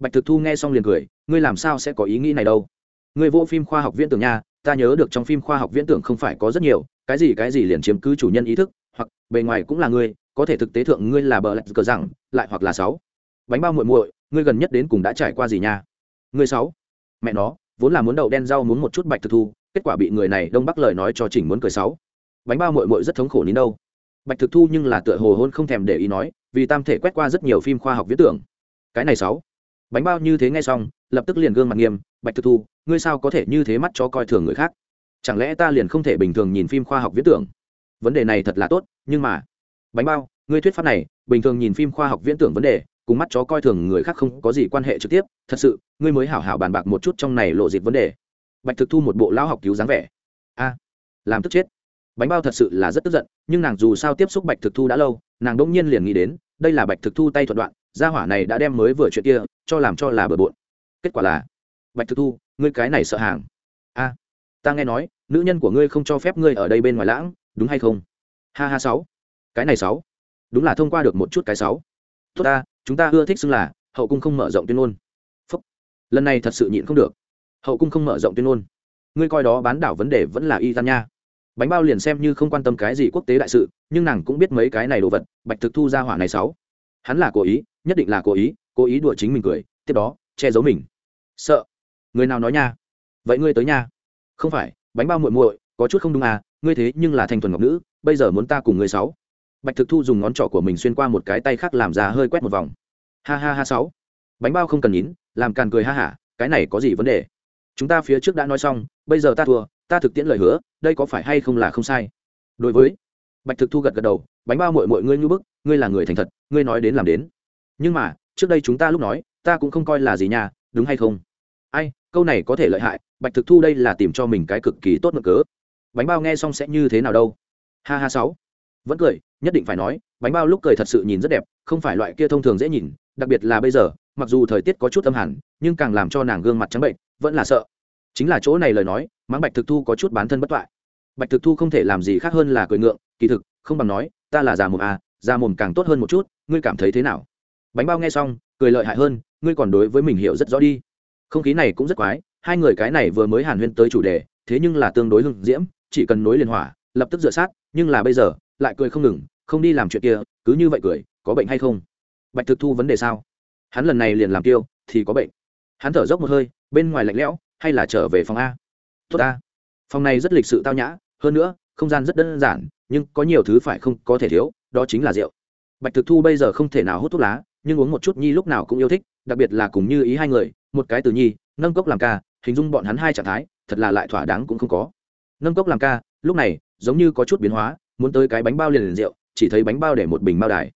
bạch thực thu nghe xong liền cười, ngươi làm sao sẽ có ý nghĩ này đâu? Ngươi vô phim khoa học viễn tưởng nha, ta nhớ được trong phim khoa học viễn tưởng không phải có rất nhiều, cái gì cái gì liền chiếm cứ chủ nhân ý thức, hoặc bề ngoài cũng là ngươi, có thể thực tế thượng ngươi là bờ lạch cờ rằng, lại hoặc là sáu. Bánh bao muội muội, ngươi gần nhất đến cùng đã trải qua gì nha? Ngươi sáu. Mẹ nó, vốn là muốn đậu đen rau muốn một chút bạch thực thu, kết quả bị người này đông bắc lời nói cho chỉnh muốn cười sáu. Bánh bao muội muội rất thống khổ đến đâu. Bạch thực thu nhưng là tựa hồ hôn không thèm để ý nói, vì tam thể quét qua rất nhiều phim khoa học viễn tưởng. Cái này sáu bánh bao như thế nghe xong, lập tức liền gương mặt nghiêm, bạch thực thu, ngươi sao có thể như thế mắt cho coi thường người khác? Chẳng lẽ ta liền không thể bình thường nhìn phim khoa học viễn tưởng? Vấn đề này thật là tốt, nhưng mà bánh bao, ngươi thuyết pháp này, bình thường nhìn phim khoa học viễn tưởng vấn đề, cùng mắt chó coi thường người khác không có gì quan hệ trực tiếp, thật sự, ngươi mới hảo hảo bàn bạc một chút trong này lộ dịp vấn đề. Bạch thực thu một bộ lão học cứu dáng vẻ. A, làm tức chết. Bánh bao thật sự là rất tức giận, nhưng nàng dù sao tiếp xúc bạch thực thu đã lâu, nàng đ ỗ n g nhiên liền nghĩ đến, đây là bạch thực thu tay thuật đoạn gia hỏa này đã đem mới vừa chuyện kia cho làm cho là bừa bộn. Kết quả là, bạch thực thu, ngươi cái này sợ hàng. A, ta nghe nói, nữ nhân của ngươi không cho phép ngươi ở đây bên ngoài lãng, đúng hay không? Ha ha sáu. Cái này sáu. Đúng là thông qua được một chút cái sáu. Tốt ta, chúng ta ưa thích xưng là, hậu cung không mở rộng tuyên ngôn. Phúc. lần này thật sự nhịn không được. Hậu cung không mở rộng tuyên ngôn. Ngươi coi đó bán đảo vấn đề vẫn là y tan nha. Bánh bao liền xem như không quan tâm cái gì quốc tế đại sự, nhưng nàng cũng biết mấy cái này đồ vật, bạch thực thu ra hỏa này sáu hắn là cố ý, nhất định là cố ý cố ý đùa chính mình cười, tiếp đó, che giấu mình. Sợ. Người nào nói nha? Vậy ngươi tới nha. Không phải, bánh bao muội muội, có chút không đúng à ngươi thế nhưng là thanh thuần ngọc nữ, bây giờ muốn ta cùng ngươi sáu. Bạch thực thu dùng ngón trỏ của mình xuyên qua một cái tay khác làm ra hơi quét một vòng. Ha ha ha sáu. Bánh bao không cần nhín làm càn cười ha hả, cái này có gì vấn đề? Chúng ta phía trước đã nói xong, bây giờ ta thua, ta thực tiễn lời hứa, đây có phải hay không là không sai? Đối với bạch thực thu gật gật đầu, bánh bao mội mội ngươi như bức ngươi là người thành thật, ngươi nói đến làm đến. Nhưng mà, trước đây chúng ta lúc nói, ta cũng không coi là gì nhà đúng hay không? Ai, câu này có thể lợi hại, bạch thực thu đây là tìm cho mình cái cực kỳ tốt mực cớ. Bánh bao nghe xong sẽ như thế nào đâu? Ha ha sáu. Vẫn cười, nhất định phải nói, bánh bao lúc cười thật sự nhìn rất đẹp, không phải loại kia thông thường dễ nhìn, đặc biệt là bây giờ, mặc dù thời tiết có chút âm hẳn, nhưng càng làm cho nàng gương mặt trắng bệnh, vẫn là sợ. Chính là chỗ này lời nói, mắng bạch thực thu có chút bán thân bất toại. Bạch thực thu không thể làm gì khác hơn là cười ngượng, kỳ thực, không bằng nói, ta là già mồm à ra mồm càng tốt hơn một chút, ngươi cảm thấy thế nào? Bánh bao nghe xong, cười lợi hại hơn, ngươi còn đối với mình hiểu rất rõ đi. Không khí này cũng rất quái, hai người cái này vừa mới hàn huyên tới chủ đề, thế nhưng là tương đối hưng diễm, chỉ cần nối liền hỏa, lập tức dựa sát, nhưng là bây giờ, lại cười không ngừng, không đi làm chuyện kia, cứ như vậy cười, có bệnh hay không? Bạch thực thu vấn đề sao? Hắn lần này liền làm tiêu, thì có bệnh. Hắn thở dốc một hơi, bên ngoài lạnh lẽo, hay là trở về phòng a? Tốt a. Phòng này rất lịch sự tao nhã, hơn nữa, không gian rất đơn giản nhưng có nhiều thứ phải không có thể thiếu, đó chính là rượu. Bạch thực thu bây giờ không thể nào hút thuốc lá, nhưng uống một chút nhi lúc nào cũng yêu thích, đặc biệt là cùng như ý hai người, một cái từ nhi, nâng cốc làm ca, hình dung bọn hắn hai trạng thái, thật là lại thỏa đáng cũng không có. Nâng cốc làm ca, lúc này, giống như có chút biến hóa, muốn tới cái bánh bao liền liền rượu, chỉ thấy bánh bao để một bình bao đài.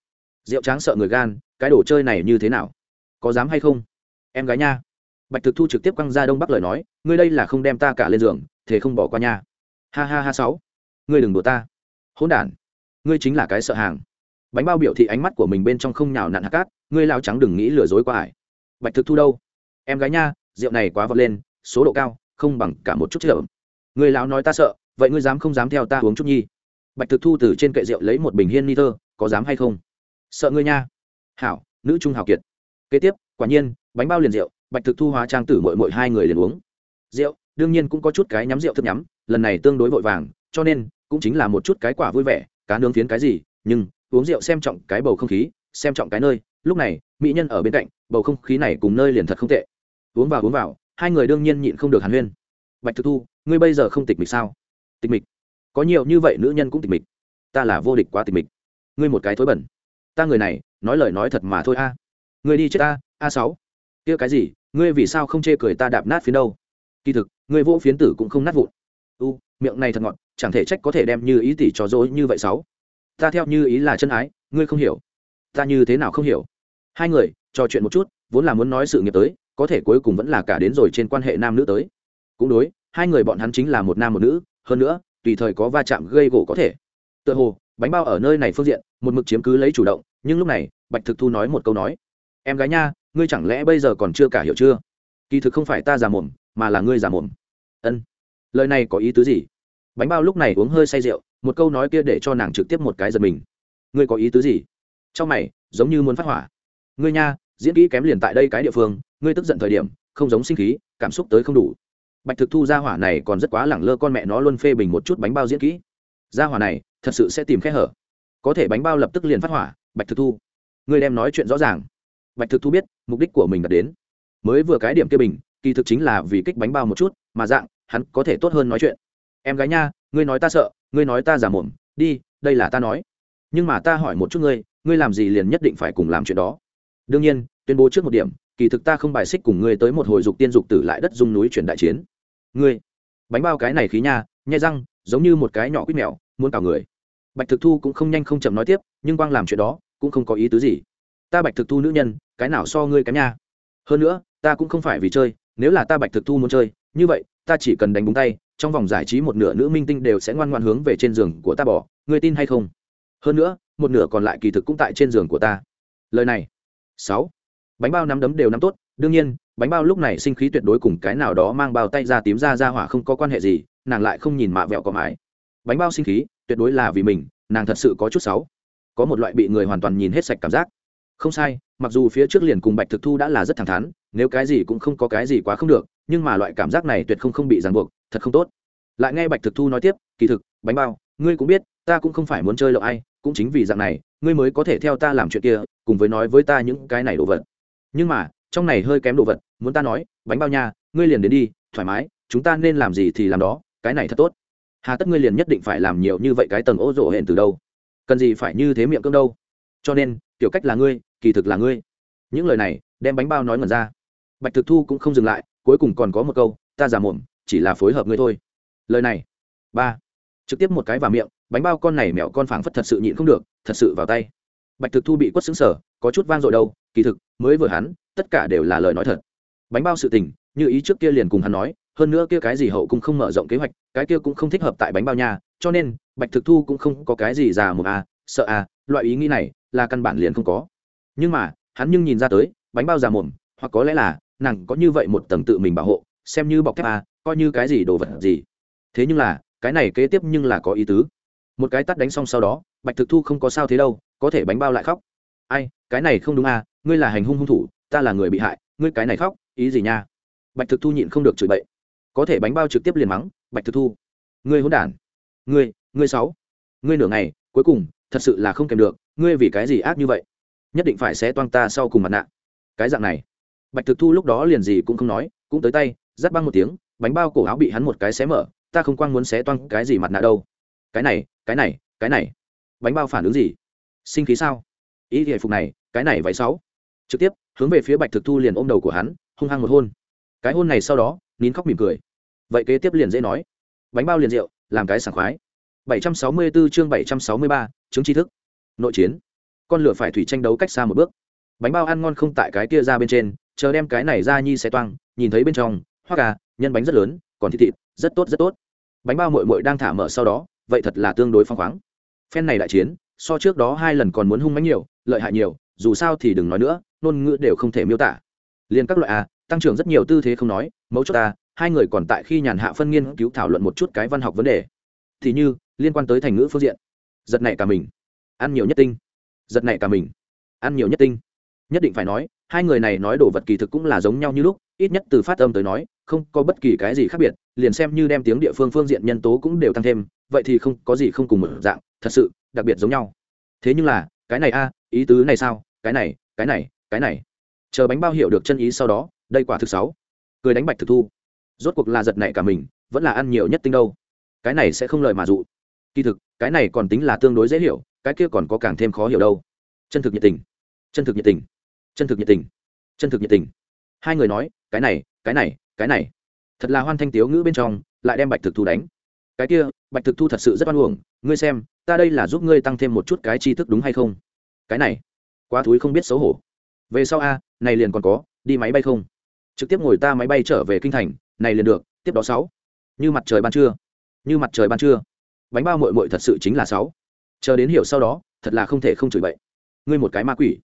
Rượu tráng sợ người gan, cái đồ chơi này như thế nào? Có dám hay không? Em gái nha. Bạch thực thu trực tiếp quăng ra đông bắc lời nói, ngươi đây là không đem ta cả lên giường thế không bỏ qua nha. Ha ha ha sáu. Ngươi đừng đùa ta hỗn đản, ngươi chính là cái sợ hàng. Bánh bao biểu thị ánh mắt của mình bên trong không nhào nặn hạt cát, ngươi lao trắng đừng nghĩ lừa dối qua ải bạch thực thu đâu? Em gái nha, rượu này quá vọt lên, số độ cao, không bằng cả một chút chợ người lão nói ta sợ, vậy ngươi dám không dám theo ta uống chút nhi? Bạch thực thu từ trên kệ rượu lấy một bình hiên ni thơ, có dám hay không? Sợ ngươi nha. Hảo, nữ trung hào kiệt. Kế tiếp, quả nhiên, bánh bao liền rượu, bạch thực thu hóa trang tử mội mội hai người liền uống. Rượu, đương nhiên cũng có chút cái nhắm rượu thức nhắm, lần này tương đối vội vàng, cho nên cũng chính là một chút cái quả vui vẻ, cá nướng phiến cái gì, nhưng, uống rượu xem trọng cái bầu không khí, xem trọng cái nơi, lúc này, mỹ nhân ở bên cạnh, bầu không khí này cùng nơi liền thật không tệ. Uống vào uống vào, hai người đương nhiên nhịn không được hàn huyên. Bạch thực thu, ngươi bây giờ không tịch mịch sao? Tịch mịch? Có nhiều như vậy nữ nhân cũng tịch mịch. Ta là vô địch quá tịch mịch. Ngươi một cái thối bẩn. Ta người này, nói lời nói thật mà thôi a. Ngươi đi chết ta, a sáu. Kia cái gì? Ngươi vì sao không chê cười ta đạp nát phiến đâu? Kỳ thực, ngươi vỗ phiến tử cũng không nát vụn. U, miệng này thật ngọt chẳng thể trách có thể đem như ý tỷ cho dối như vậy sáu. Ta theo như ý là chân ái, ngươi không hiểu. Ta như thế nào không hiểu? Hai người, trò chuyện một chút, vốn là muốn nói sự nghiệp tới, có thể cuối cùng vẫn là cả đến rồi trên quan hệ nam nữ tới. Cũng đối, hai người bọn hắn chính là một nam một nữ, hơn nữa, tùy thời có va chạm gây gỗ có thể. Tựa hồ, bánh bao ở nơi này phương diện, một mực chiếm cứ lấy chủ động, nhưng lúc này, bạch thực thu nói một câu nói. Em gái nha, ngươi chẳng lẽ bây giờ còn chưa cả hiểu chưa? Kỳ thực không phải ta già mồm mà là ngươi già mồm ân. Lời này có ý tứ gì? Bánh bao lúc này uống hơi say rượu, một câu nói kia để cho nàng trực tiếp một cái giật mình. Ngươi có ý tứ gì? Trong mày, giống như muốn phát hỏa. Ngươi nha, diễn kỹ kém liền tại đây cái địa phương, ngươi tức giận thời điểm, không giống sinh khí, cảm xúc tới không đủ. Bạch thực thu ra hỏa này còn rất quá lẳng lơ con mẹ nó luôn phê bình một chút bánh bao diễn kỹ. Ra hỏa này, thật sự sẽ tìm khe hở. Có thể bánh bao lập tức liền phát hỏa, bạch thực thu. Ngươi đem nói chuyện rõ ràng. Bạch thực thu biết, mục đích của mình đặt đến. Mới vừa cái điểm kia bình, kỳ thực chính là vì kích bánh bao một chút, mà dạng, hắn có thể tốt hơn nói chuyện em gái nha, ngươi nói ta sợ, ngươi nói ta giả mồm, đi, đây là ta nói. Nhưng mà ta hỏi một chút ngươi ngươi làm gì liền nhất định phải cùng làm chuyện đó. Đương nhiên, tuyên bố trước một điểm, kỳ thực ta không bài xích cùng ngươi tới một hồi dục tiên dục tử lại đất dung núi chuyển đại chiến. Ngươi, bánh bao cái này khí nha, nhai răng, giống như một cái nhỏ quýt mèo, muốn cào người. Bạch thực thu cũng không nhanh không chậm nói tiếp, nhưng quang làm chuyện đó, cũng không có ý tứ gì. Ta bạch thực thu nữ nhân, cái nào so ngươi kém nha? Hơn nữa, ta cũng không phải vì chơi, nếu là ta bạch thực thu muốn chơi, như vậy, ta chỉ cần đánh búng tay trong vòng giải trí một nửa nữ minh tinh đều sẽ ngoan ngoan hướng về trên giường của ta bỏ người tin hay không? Hơn nữa, một nửa còn lại kỳ thực cũng tại trên giường của ta. Lời này. Sáu. Bánh bao nắm đấm đều nắm tốt, đương nhiên, bánh bao lúc này sinh khí tuyệt đối cùng cái nào đó mang bao tay ra tím ra ra hỏa không có quan hệ gì, nàng lại không nhìn mạ vẹo có mái bánh bao sinh khí, tuyệt đối là vì mình, nàng thật sự có chút sáu có một loại bị người hoàn toàn nhìn hết sạch cảm giác. Không sai, mặc dù phía trước liền cùng bạch thực thu đã là rất thẳng thắn, nếu cái gì cũng không có cái gì quá không được, nhưng mà loại cảm giác này tuyệt không không bị ràng buộc thật không tốt. Lại nghe bạch thực thu nói tiếp, kỳ thực, bánh bao, ngươi cũng biết, ta cũng không phải muốn chơi lậu ai, cũng chính vì dạng này, ngươi mới có thể theo ta làm chuyện kia, cùng với nói với ta những cái này đồ vật. Nhưng mà, trong này hơi kém đồ vật, muốn ta nói, bánh bao nha, ngươi liền đến đi, thoải mái, chúng ta nên làm gì thì làm đó, cái này thật tốt. Hà tất ngươi liền nhất định phải làm nhiều như vậy cái tầng ô rộ hẹn từ đâu? Cần gì phải như thế miệng cương đâu? Cho nên, kiểu cách là ngươi, kỳ thực là ngươi. Những lời này, đem bánh bao nói ngần ra. Bạch thực thu cũng không dừng lại, cuối cùng còn có một câu, ta giả mồm chỉ là phối hợp ngươi thôi. Lời này. Ba. Trực tiếp một cái vào miệng, bánh bao con này mẹo con phảng phất thật sự nhịn không được, thật sự vào tay. Bạch thực thu bị quất xứng sở có chút vang dội đâu, kỳ thực, mới vừa hắn, tất cả đều là lời nói thật. Bánh bao sự tình, như ý trước kia liền cùng hắn nói, hơn nữa kia cái gì hậu cũng không mở rộng kế hoạch, cái kia cũng không thích hợp tại bánh bao nhà cho nên, bạch thực thu cũng không có cái gì già một à sợ à loại ý nghĩ này là căn bản liền không có. Nhưng mà, hắn nhưng nhìn ra tới, bánh bao già mồm, hoặc có lẽ là, nàng có như vậy một tầng tự mình bảo hộ, xem như bọc thép à coi như cái gì đồ vật gì. Thế nhưng là, cái này kế tiếp nhưng là có ý tứ. Một cái tắt đánh xong sau đó, bạch thực thu không có sao thế đâu, có thể bánh bao lại khóc. Ai, cái này không đúng à ngươi là hành hung hung thủ, ta là người bị hại, ngươi cái này khóc, ý gì nha? Bạch thực thu nhịn không được chửi bậy. Có thể bánh bao trực tiếp liền mắng, bạch thực thu. Ngươi hỗn đản. Ngươi ngươi sáu ngươi nửa ngày, cuối cùng, thật sự là không kèm được, ngươi vì cái gì ác như vậy? Nhất định phải xé toang ta sau cùng mặt nạ. Cái dạng này. Bạch thực thu lúc đó liền gì cũng không nói, cũng tới tay dắt băng một tiếng bánh bao cổ áo bị hắn một cái xé mở ta không quang muốn xé toang cái gì mặt nạ đâu. Cái này cái này cái này. Bánh bao phản ứng gì? Sinh khí sao? Ý hệ phục này cái này váy sáu. Trực tiếp hướng về phía bạch thực thu liền ôm đầu của hắn hung hăng một hôn. Cái hôn này sau đó nín khóc mỉm cười. Vậy kế tiếp liền dễ nói. Bánh bao liền rượu làm cái sảng khoái. 764 chương 763, chứng tri thức. Nội chiến. Con lửa phải thủy tranh đấu cách xa một bước. Bánh bao ăn ngon không tại cái kia ra bên trên chờ đem cái này ra nhi xé toang nhìn thấy bên trong hoa gà nhân bánh rất lớn, còn thịt thịt, rất tốt rất tốt. Bánh bao mội mội đang thả mở sau đó, vậy thật là tương đối phong khoáng. Phen này đại chiến, so trước đó hai lần còn muốn hung mánh nhiều, lợi hại nhiều, dù sao thì đừng nói nữa, ngôn ngữ đều không thể miêu tả. Liền các loại a tăng trưởng rất nhiều tư thế không nói, mấu chốt ta hai người còn tại khi nhàn hạ phân nghiên cứu thảo luận một chút cái văn học vấn đề. Thì như, liên quan tới thành ngữ phương diện. Giật này cả mình. Ăn nhiều nhất tinh. Giật này cả mình. Ăn nhiều nhất tinh. Nhất định phải nói, hai người này nói đồ vật kỳ thực cũng là giống nhau như lúc, ít nhất từ phát âm tới nói không có bất kỳ cái gì khác biệt, liền xem như đem tiếng địa phương phương diện nhân tố cũng đều tăng thêm, vậy thì không có gì không cùng một dạng, thật sự, đặc biệt giống nhau. Thế nhưng là, cái này a, ý tứ này sao? Cái này cái này cái này. Chờ bánh bao hiểu được chân ý sau đó, đây quả thực sáu. Cười đánh bạch thực thu. Rốt cuộc là giật nảy cả mình, vẫn là ăn nhiều nhất tinh đâu. Cái này sẽ không lời mà dụ. Kỳ thực, cái này còn tính là tương đối dễ hiểu, cái kia còn có càng thêm khó hiểu đâu. Chân thực nhiệt tình. Chân thực nhiệt tình. Chân thực nhiệt tình. Chân thực nhiệt tình. Hai người nói, cái này cái này cái này, thật là hoan thanh tiếu ngữ bên trong, lại đem bạch thực thu đánh. Cái kia, bạch thực thu thật sự rất oan uổng, ngươi xem, ta đây là giúp ngươi tăng thêm một chút cái tri thức đúng hay không? Cái này, quá thúi không biết xấu hổ. Về sau a, này liền còn có, đi máy bay không? Trực tiếp ngồi ta máy bay trở về kinh thành, này liền được, tiếp đó sáu. Như mặt trời ban trưa, như mặt trời ban trưa. Bánh bao mội mội thật sự chính là sáu. Chờ đến hiểu sau đó, thật là không thể không chửi bậy. Ngươi một cái ma quỷ.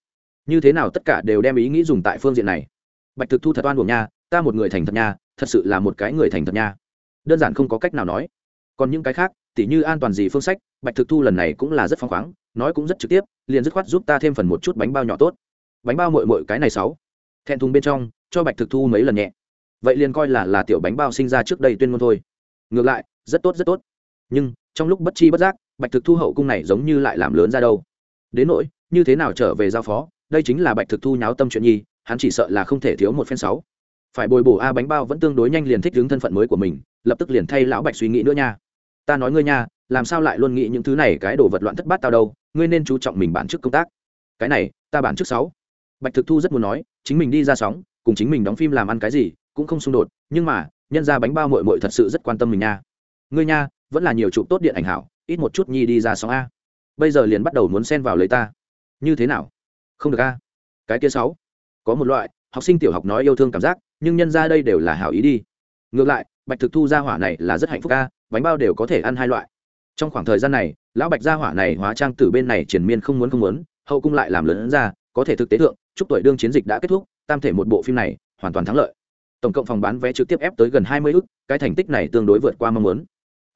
Như thế nào tất cả đều đem ý nghĩ dùng tại phương diện này? Bạch thực thu thật oan uổng nha ta một người thành thật nha, thật sự là một cái người thành thật nha. Đơn giản không có cách nào nói. Còn những cái khác, tỉ như an toàn gì phương sách, bạch thực thu lần này cũng là rất phăng khoáng, nói cũng rất trực tiếp, liền dứt khoát giúp ta thêm phần một chút bánh bao nhỏ tốt. Bánh bao mội mội cái này sáu. Thẹn thùng bên trong, cho bạch thực thu mấy lần nhẹ. Vậy liền coi là là tiểu bánh bao sinh ra trước đây tuyên ngôn thôi. Ngược lại, rất tốt rất tốt. Nhưng, trong lúc bất chi bất giác, bạch thực thu hậu cung này giống như lại làm lớn ra đâu. Đến nỗi, như thế nào trở về giao phó, đây chính là bạch thực thu nháo tâm chuyện nhi, hắn chỉ sợ là không thể thiếu một phen sáu phải bồi bổ a bánh bao vẫn tương đối nhanh liền thích đứng thân phận mới của mình, lập tức liền thay lão bạch suy nghĩ nữa nha. Ta nói ngươi nha, làm sao lại luôn nghĩ những thứ này, cái đồ vật loạn thất bát tao đâu, ngươi nên chú trọng mình bản chức công tác. Cái này, ta bản chức sáu. Bạch thực thu rất muốn nói, chính mình đi ra sóng, cùng chính mình đóng phim làm ăn cái gì, cũng không xung đột, nhưng mà, nhân ra bánh bao mội mội thật sự rất quan tâm mình nha. Ngươi nha, vẫn là nhiều chụp tốt điện ảnh hảo, ít một chút nhi đi ra sóng a. Bây giờ liền bắt đầu muốn xen vào lấy ta. Như thế nào? Không được a. Cái kia sáu. Có một loại, học sinh tiểu học nói yêu thương cảm giác nhưng nhân ra đây đều là hảo ý đi. Ngược lại, bạch thực thu gia hỏa này là rất hạnh phúc a bánh bao đều có thể ăn hai loại. Trong khoảng thời gian này, lão bạch gia hỏa này hóa trang từ bên này triển miên không muốn không muốn, hậu cung lại làm lớn ra, có thể thực tế thượng, chúc tuổi đương chiến dịch đã kết thúc, tam thể một bộ phim này, hoàn toàn thắng lợi. Tổng cộng phòng bán vé trực tiếp ép tới gần hai mươi ức, cái thành tích này tương đối vượt qua mong muốn.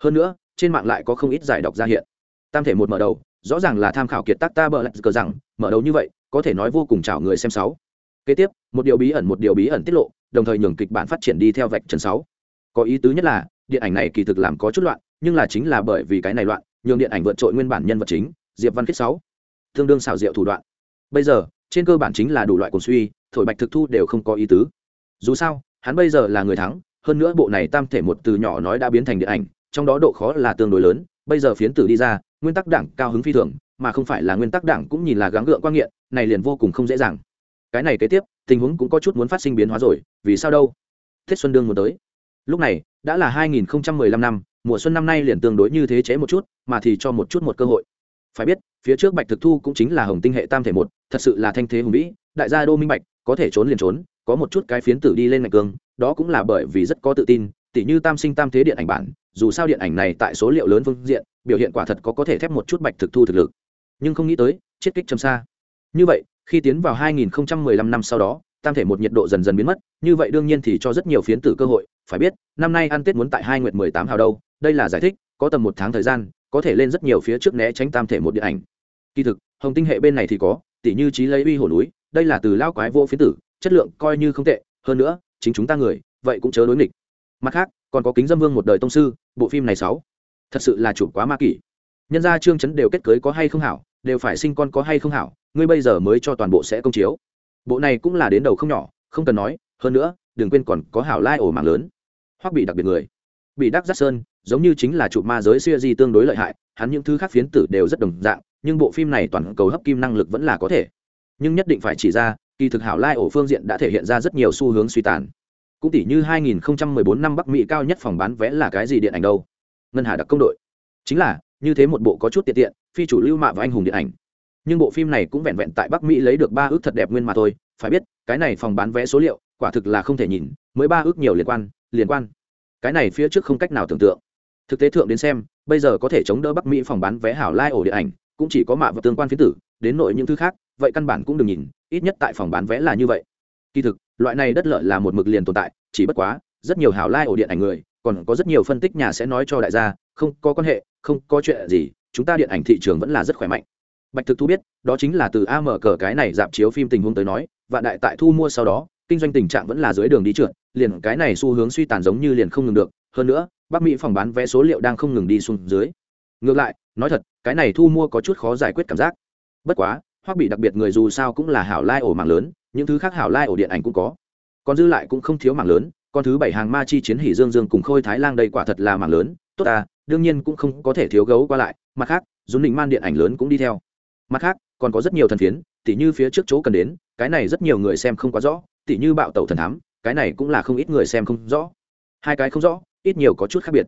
Hơn nữa, trên mạng lại có không ít giải đọc ra hiện. Tam thể một mở đầu, rõ ràng là tham khảo kiệt tác ta bờ lạch cờ rằng, mở đầu như vậy, có thể nói vô cùng chào người xem sáu kế tiếp, một điều bí ẩn một điều bí ẩn tiết lộ, đồng thời nhường kịch bản phát triển đi theo vạch trần sáu. Có ý tứ nhất là, điện ảnh này kỳ thực làm có chút loạn, nhưng là chính là bởi vì cái này loạn, nhường điện ảnh vượt trội nguyên bản nhân vật chính, diệp văn kết sáu. Tương đương xảo diệu thủ đoạn. Bây giờ, trên cơ bản chính là đủ loại cuồng suy, thổi bạch thực thu đều không có ý tứ. Dù sao, hắn bây giờ là người thắng, hơn nữa bộ này tam thể một từ nhỏ nói đã biến thành điện ảnh, trong đó độ khó là tương đối lớn, bây giờ phiến tử đi ra, nguyên tắc đảng cao hứng phi thường, mà không phải là nguyên tắc đảng cũng nhìn là gắng gượng quan nghiện, này liền vô cùng không dễ dàng cái này kế tiếp, tình huống cũng có chút muốn phát sinh biến hóa rồi, vì sao đâu? Tết xuân đương muốn tới. Lúc này, đã là 2015 năm, mùa xuân năm nay liền tương đối như thế chế một chút, mà thì cho một chút một cơ hội. Phải biết, phía trước bạch thực thu cũng chính là hồng tinh hệ tam thể một, thật sự là thanh thế hùng vĩ, đại gia đô minh bạch, có thể trốn liền trốn, có một chút cái phiến tử đi lên ngạch cương, đó cũng là bởi vì rất có tự tin, tỉ như tam sinh tam thế điện ảnh bản, dù sao điện ảnh này tại số liệu lớn phương diện, biểu hiện quả thật có có thể thép một chút bạch thực thu thực lực. Nhưng không nghĩ tới, chiết kích châm xa. Như vậy khi tiến vào 2015 năm sau đó, tam thể một nhiệt độ dần dần biến mất, như vậy đương nhiên thì cho rất nhiều phiến tử cơ hội. Phải biết, năm nay ăn tết muốn tại hai nguyệt mười tám hào đâu, đây là giải thích, có tầm một tháng thời gian, có thể lên rất nhiều phía trước né tránh tam thể một điện ảnh. Kỳ thực, hồng tinh hệ bên này thì có tỷ như trí lấy uy hổ núi, đây là từ lao quái vô phiến tử, chất lượng coi như không tệ, hơn nữa, chính chúng ta người, vậy cũng chớ đối nghịch. Mặt khác, còn có kính dâm vương một đời tông sư, bộ phim này sáu, thật sự là chủ quá ma kỷ nhân gia trương chấn đều kết cưới có hay không hảo, đều phải sinh con có hay không hảo, ngươi bây giờ mới cho toàn bộ sẽ công chiếu. Bộ này cũng là đến đầu không nhỏ, không cần nói, hơn nữa, đừng quên còn có hảo lai ổ mạng lớn. Hoặc bị đặc biệt người. Bị đắc giác sơn, giống như chính là chụp ma giới siêu di tương đối lợi hại, hắn những thứ khác phiến tử đều rất đồng dạng, nhưng bộ phim này toàn cầu hấp kim năng lực vẫn là có thể. Nhưng nhất định phải chỉ ra, kỳ thực hảo lai ổ phương diện đã thể hiện ra rất nhiều xu hướng suy tàn. Cũng tỷ như 2014 năm bắc mỹ cao nhất phòng bán vé là cái gì điện ảnh đâu? Ngân hà đặc công đội. Chính là như thế một bộ có chút tiện tiện, phi chủ lưu mạ và anh hùng điện ảnh. Nhưng bộ phim này cũng vẹn vẹn tại bắc mỹ lấy được ba ước thật đẹp nguyên mà thôi, phải biết, cái này phòng bán vé số liệu, quả thực là không thể nhìn, mới ba ước nhiều liên quan liên quan. Cái này phía trước không cách nào tưởng tượng. Thực tế thượng đến xem, bây giờ có thể chống đỡ bắc mỹ phòng bán vé hảo lai ổ điện ảnh, cũng chỉ có mạ và tương quan phiến tử, đến nội những thứ khác, vậy căn bản cũng đừng nhìn, ít nhất tại phòng bán vé là như vậy. Kỳ thực, loại này đất lợi là một mực liền tồn tại, chỉ bất quá, rất nhiều hảo lai ổ điện ảnh người, còn có rất nhiều phân tích nhà sẽ nói cho đại gia, không có quan hệ không có chuyện gì, chúng ta điện ảnh thị trường vẫn là rất khỏe mạnh. Bạch thực thu biết, đó chính là từ a mở cờ cái này dạp chiếu phim tình huống tới nói và đại tại thu mua sau đó, kinh doanh tình trạng vẫn là dưới đường đi trượt, liền cái này xu hướng suy tàn giống như liền không ngừng được. Hơn nữa, bắc mỹ phòng bán vé số liệu đang không ngừng đi xuống dưới. Ngược lại, nói thật, cái này thu mua có chút khó giải quyết cảm giác. Bất quá hoặc bị đặc biệt người dù sao cũng là hảo lai ổ mạng lớn, những thứ khác hảo lai ổ điện ảnh cũng có. Còn dư lại cũng không thiếu mạng lớn, con thứ bảy hàng ma chi chiến hỉ dương dương cùng khôi thái lang đây quả thật là mạng lớn. Tốt à đương nhiên cũng không có thể thiếu gấu qua lại, mặt khác, dũng định man điện ảnh lớn cũng đi theo. Mặt khác, còn có rất nhiều thần phiến, tỉ như phía trước chỗ cần đến, cái này rất nhiều người xem không quá rõ, tỉ như bạo tẩu thần thám, cái này cũng là không ít người xem không rõ. Hai cái không rõ, ít nhiều có chút khác biệt.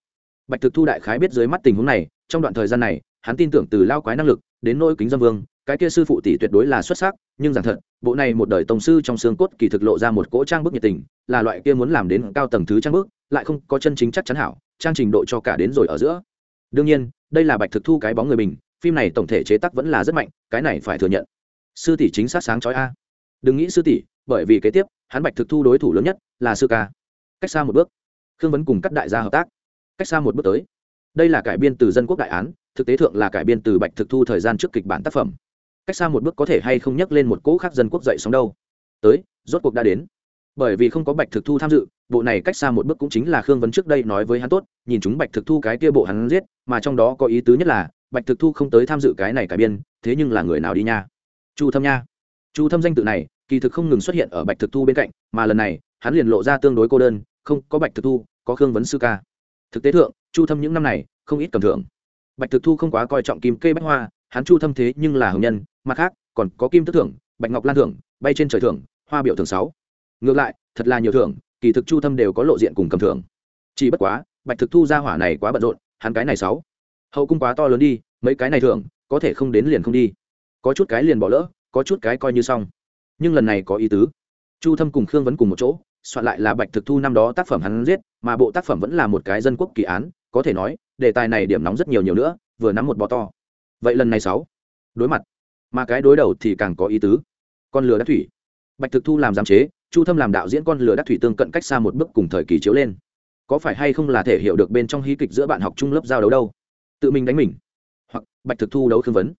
Bạch thực thu đại khái biết dưới mắt tình huống này, trong đoạn thời gian này, hắn tin tưởng từ lao quái năng lực, đến nỗi kính dâm vương, cái kia sư phụ tỷ tuyệt đối là xuất sắc, nhưng rằng thật, bộ này một đời tổng sư trong xương cốt kỳ thực lộ ra một cỗ trang bức nhiệt tình, là loại kia muốn làm đến cao tầng thứ trang bức, lại không có chân chính chắc chắn hảo trang trình độ cho cả đến rồi ở giữa. Đương nhiên, đây là bạch thực thu cái bóng người mình, phim này tổng thể chế tác vẫn là rất mạnh, cái này phải thừa nhận. Sư tỷ chính xác sáng chói a. Đừng nghĩ sư tỷ, bởi vì kế tiếp, hắn bạch thực thu đối thủ lớn nhất là sư ca. Cách xa một bước. Khương vấn cùng các đại gia hợp tác. Cách xa một bước tới. Đây là cải biên từ dân quốc đại án, thực tế thượng là cải biên từ bạch thực thu thời gian trước kịch bản tác phẩm. Cách xa một bước có thể hay không nhắc lên một cỗ khác dân quốc dậy sóng đâu. Tới, rốt cuộc đã đến. Bởi vì không có bạch thực thu tham dự bộ này cách xa một bước cũng chính là khương vấn trước đây nói với hắn tốt, nhìn chúng bạch thực thu cái kia bộ hắn giết, mà trong đó có ý tứ nhất là, bạch thực thu không tới tham dự cái này cải biên, thế nhưng là người nào đi nha? Chu thâm nha. Chu thâm danh tự này, kỳ thực không ngừng xuất hiện ở bạch thực thu bên cạnh, mà lần này, hắn liền lộ ra tương đối cô đơn, không, có bạch thực thu, có khương vấn sư ca. Thực tế thượng, chu thâm những năm này, không ít cầm thưởng. Bạch thực thu không quá coi trọng kim kê bách hoa, hắn chu thâm thế nhưng là hồng nhân, mặt khác, còn có kim tức thưởng, bạch ngọc lan thưởng, bay trên trời thưởng, hoa biểu thưởng sáu. Ngược lại, thật là nhiều thưởng kỳ thực chu thâm đều có lộ diện cùng cầm thưởng. Chỉ bất quá bạch thực thu ra hỏa này quá bận rộn hắn cái này sáu. Hậu cung quá to lớn đi mấy cái này thường, có thể không đến liền không đi. Có chút cái liền bỏ lỡ có chút cái coi như xong. Nhưng lần này có ý tứ. Chu thâm cùng khương vẫn cùng một chỗ soạn lại là bạch thực thu năm đó tác phẩm hắn giết mà bộ tác phẩm vẫn là một cái dân quốc kỳ án có thể nói đề tài này điểm nóng rất nhiều nhiều nữa vừa nắm một bò to. Vậy lần này sáu. Đối mặt. Mà cái đối đầu thì càng có ý tứ. Con lừa đã thủy. Bạch thực thu làm giám chế chu thâm làm đạo diễn con lừa đắc thủy tương cận cách xa một bước cùng thời kỳ chiếu lên. Có phải hay không là thể hiểu được bên trong hí kịch giữa bạn học chung lớp giao đấu đâu? Tự mình đánh mình. Hoặc, bạch thực thu đấu khương vấn.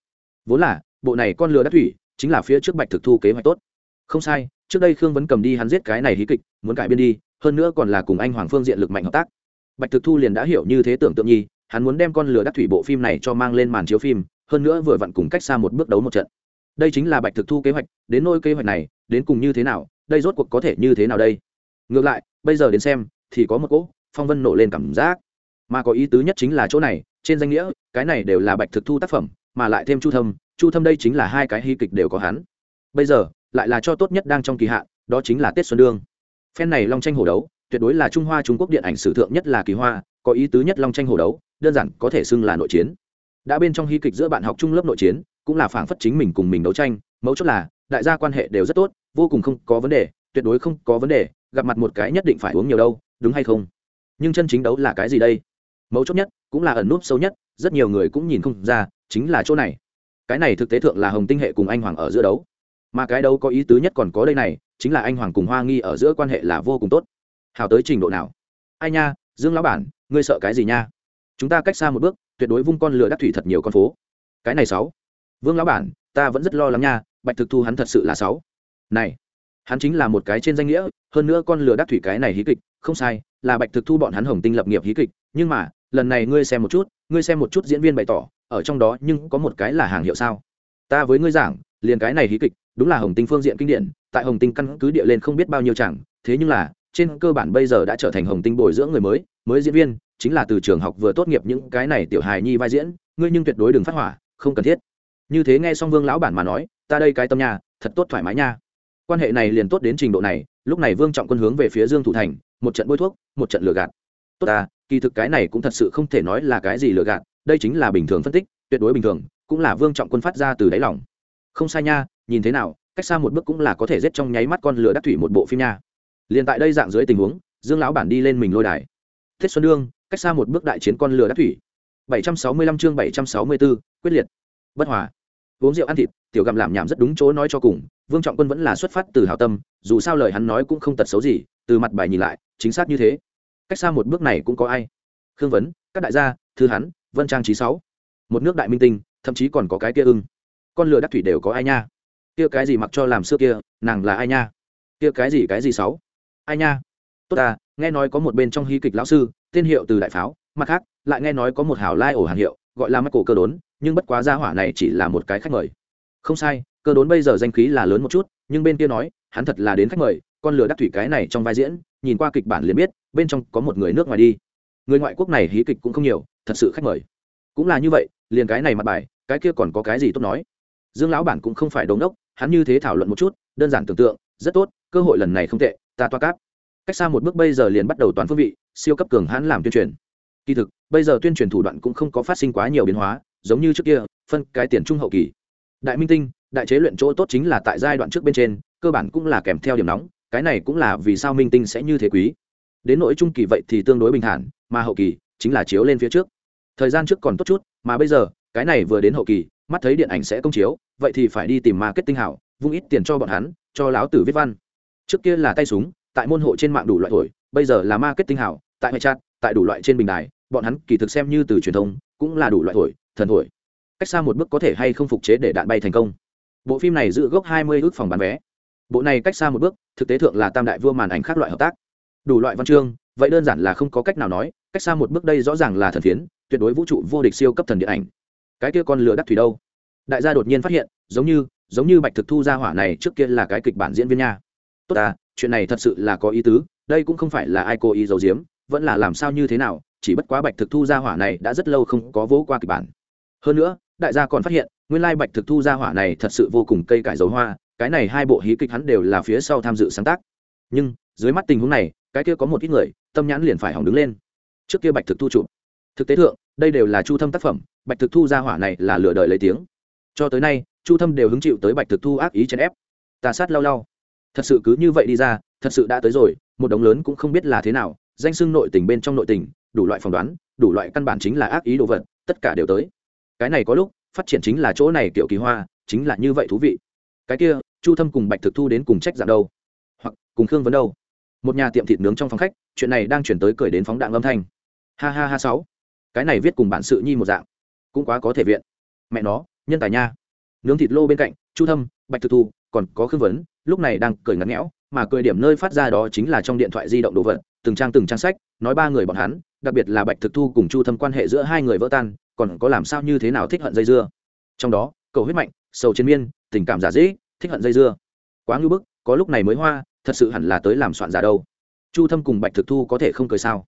Vốn là, bộ này con lừa đắc thủy, chính là phía trước bạch thực thu kế hoạch tốt. Không sai, trước đây khương vấn cầm đi hắn giết cái này hí kịch, muốn cải biên đi, hơn nữa còn là cùng anh hoàng phương diện lực mạnh hợp tác. Bạch thực thu liền đã hiểu như thế tưởng tượng nhi, hắn muốn đem con lừa đắc thủy bộ phim này cho mang lên màn chiếu phim, hơn nữa vừa vặn cùng cách xa một bước đấu một trận. Đây chính là bạch thực thu kế hoạch, đến nôi kế hoạch này, đến cùng như thế nào đây rốt cuộc có thể như thế nào đây? Ngược lại, bây giờ đến xem, thì có một cỗ phong vân nổ lên cảm giác. Mà có ý tứ nhất chính là chỗ này, trên danh nghĩa, cái này đều là bạch thực thu tác phẩm, mà lại thêm chu thâm. Chu thâm đây chính là hai cái hy kịch đều có hắn. Bây giờ, lại là cho tốt nhất đang trong kỳ hạn, đó chính là tết xuân đương. Phen này long tranh hổ đấu, tuyệt đối là trung hoa trung quốc điện ảnh sử thượng nhất là kỳ hoa, có ý tứ nhất long tranh hổ đấu, đơn giản có thể xưng là nội chiến. Đã bên trong hy kịch giữa bạn học trung lớp nội chiến, cũng là phảng phất chính mình cùng mình đấu tranh, mấu chốt là, đại gia quan hệ đều rất tốt vô cùng không có vấn đề, tuyệt đối không có vấn đề, gặp mặt một cái nhất định phải uống nhiều đâu, đúng hay không? Nhưng chân chính đấu là cái gì đây? Mấu chốt nhất cũng là ẩn núp sâu nhất, rất nhiều người cũng nhìn không ra, chính là chỗ này. Cái này thực tế thượng là hồng tinh hệ cùng anh hoàng ở giữa đấu. Mà cái đấu có ý tứ nhất còn có đây này, chính là anh hoàng cùng hoa nghi ở giữa quan hệ là vô cùng tốt. Hào tới trình độ nào? Ai nha, dương lão bản, ngươi sợ cái gì nha? Chúng ta cách xa một bước, tuyệt đối vung con lửa đắc thủy thật nhiều con phố. Cái này sáu. Vương lão bản, ta vẫn rất lo lắng nha, bạch thực thu hắn thật sự là sáu này, hắn chính là một cái trên danh nghĩa, hơn nữa con lừa đắc thủy cái này hí kịch, không sai, là bạch thực thu bọn hắn hồng tinh lập nghiệp hí kịch, nhưng mà, lần này ngươi xem một chút, ngươi xem một chút diễn viên bày tỏ, ở trong đó nhưng có một cái là hàng hiệu sao? Ta với ngươi giảng, liền cái này hí kịch, đúng là hồng tinh phương diện kinh điển, tại hồng tinh căn cứ địa lên không biết bao nhiêu chẳng, thế nhưng là, trên cơ bản bây giờ đã trở thành hồng tinh bồi dưỡng người mới mới diễn viên, chính là từ trường học vừa tốt nghiệp những cái này tiểu hài nhi vai diễn, ngươi nhưng tuyệt đối đừng phát hỏa, không cần thiết. Như thế nghe xong vương lão bản mà nói, ta đây cái tâm nhà thật tốt thoải mái nha quan hệ này liền tốt đến trình độ này lúc này vương trọng quân hướng về phía dương thủ thành một trận bôi thuốc một trận lừa gạt. Tốt ta kỳ thực cái này cũng thật sự không thể nói là cái gì lừa gạt đây chính là bình thường phân tích tuyệt đối bình thường cũng là vương trọng quân phát ra từ đáy lòng. Không sai nha nhìn thế nào cách xa một bước cũng là có thể giết trong nháy mắt con lửa đắc thủy một bộ phim nha. Liền tại đây dạng dưới tình huống dương lão bản đi lên mình lôi đài. Thiết xuân đương cách xa một bước đại chiến con lửa đắc thủy. 765 chương 764, quyết liệt. Bất hòa uống rượu ăn thịt, tiểu gặm làm nhảm rất đúng chỗ nói cho cùng, vương trọng quân vẫn là xuất phát từ hảo tâm, dù sao lời hắn nói cũng không tật xấu gì, từ mặt bài nhìn lại, chính xác như thế. Cách xa một bước này cũng có ai? Khương vấn, các đại gia, thư hắn, vân trang trí sáu. Một nước đại minh tinh, thậm chí còn có cái kia ưng. Con lừa đắc thủy đều có ai nha? Kia cái gì mặc cho làm xưa kia, nàng là ai nha? Kia cái gì cái gì sáu? Ai nha? Tốt ta, nghe nói có một bên trong hy kịch lão sư, tên hiệu từ đại pháo, mặt khác, lại nghe nói có một hảo lai ổ hàng hiệu, gọi là mắt cổ cơ đốn nhưng bất quá gia hỏa này chỉ là một cái khách mời. Không sai, cơ đốn bây giờ danh khí là lớn một chút, nhưng bên kia nói, hắn thật là đến khách mời, con lừa đắc thủy cái này trong vai diễn, nhìn qua kịch bản liền biết, bên trong có một người nước ngoài đi. Người ngoại quốc này hí kịch cũng không nhiều, thật sự khách mời. Cũng là như vậy, liền cái này mặt bài, cái kia còn có cái gì tốt nói? Dương lão bản cũng không phải đống đốc, hắn như thế thảo luận một chút, đơn giản tưởng tượng, rất tốt, cơ hội lần này không tệ, ta toa cáp. Cách xa một bước bây giờ liền bắt đầu toàn phương vị, siêu cấp cường hãn làm tuyên truyền. Kỳ thực, bây giờ tuyên truyền thủ đoạn cũng không có phát sinh quá nhiều biến hóa giống như trước kia, phân cái tiền trung hậu kỳ. Đại minh tinh, đại chế luyện chỗ tốt chính là tại giai đoạn trước bên trên, cơ bản cũng là kèm theo điểm nóng, cái này cũng là vì sao minh tinh sẽ như thế quý. Đến nội trung kỳ vậy thì tương đối bình thản, mà hậu kỳ chính là chiếu lên phía trước. Thời gian trước còn tốt chút, mà bây giờ, cái này vừa đến hậu kỳ, mắt thấy điện ảnh sẽ công chiếu, vậy thì phải đi tìm marketing hảo, vung ít tiền cho bọn hắn, cho láo tử viết văn. Trước kia là tay súng, tại môn hộ trên mạng đủ loại thổi bây giờ là marketing hảo, tại hệ chat, tại đủ loại trên bình đài, bọn hắn kỳ thực xem như từ truyền thông, cũng là đủ loại thổi thần thổi. Cách xa một bước có thể hay không phục chế để đạn bay thành công. Bộ phim này giữ gốc hai mươi ước phòng bán vé. Bộ này cách xa một bước, thực tế thượng là tam đại vua màn ảnh khác loại hợp tác. Đủ loại văn chương, vậy đơn giản là không có cách nào nói, cách xa một bước đây rõ ràng là thần phiến, tuyệt đối vũ trụ vô địch siêu cấp thần điện ảnh. Cái kia con lửa đắc thủy đâu? Đại gia đột nhiên phát hiện, giống như giống như bạch thực thu ra hỏa này trước kia là cái kịch bản diễn viên nha. Tốt à chuyện này thật sự là có ý tứ, đây cũng không phải là ai cố ý giấu giếm, vẫn là làm sao như thế nào, chỉ bất quá bạch thực thu ra hỏa này đã rất lâu không có vỗ qua kịch bản hơn nữa, đại gia còn phát hiện, nguyên lai bạch thực thu ra hỏa này thật sự vô cùng cây cải dấu hoa, cái này hai bộ hí kịch hắn đều là phía sau tham dự sáng tác. Nhưng, dưới mắt tình huống này, cái kia có một ít người, tâm nhãn liền phải hỏng đứng lên. Trước kia bạch thực thu chụp. Thực tế thượng, đây đều là chu thâm tác phẩm, bạch thực thu ra hỏa này là lựa đời lấy tiếng. Cho tới nay, chu thâm đều hứng chịu tới bạch thực thu ác ý chèn ép. Tà sát lau lau. Thật sự cứ như vậy đi ra, thật sự đã tới rồi, một đống lớn cũng không biết là thế nào, danh xưng nội tình bên trong nội tình, đủ loại phỏng đoán, đủ loại căn bản chính là ác ý đồ vật, tất cả đều tới cái này có lúc, phát triển chính là chỗ này kiểu kỳ hoa, chính là như vậy thú vị. Cái kia, chu thâm cùng bạch thực thu đến cùng trách dạng đâu? Hoặc, cùng khương vấn đâu? Một nhà tiệm thịt nướng trong phòng khách, chuyện này đang chuyển tới cười đến phóng đạn âm thanh. Ha ha ha sáu. Cái này viết cùng bản sự nhi một dạng. Cũng quá có thể viện. Mẹ nó, nhân tài nha. Nướng thịt lô bên cạnh, chu thâm, bạch thực thu, còn có khương vấn, lúc này đang cười ngắn ngẽo mà cười điểm nơi phát ra đó chính là trong điện thoại di động đồ vật, từng trang từng trang sách, nói ba người bọn hắn, đặc biệt là bạch thực thu cùng chu thâm quan hệ giữa hai người vỡ tan còn có làm sao như thế nào thích hận dây dưa. Trong đó, cầu huyết mạnh, sầu chiến miên, tình cảm giả dĩ, thích hận dây dưa. Quá ngưỡng bức, có lúc này mới hoa, thật sự hẳn là tới làm soạn giả đâu. Chu thâm cùng bạch thực thu có thể không cười sao?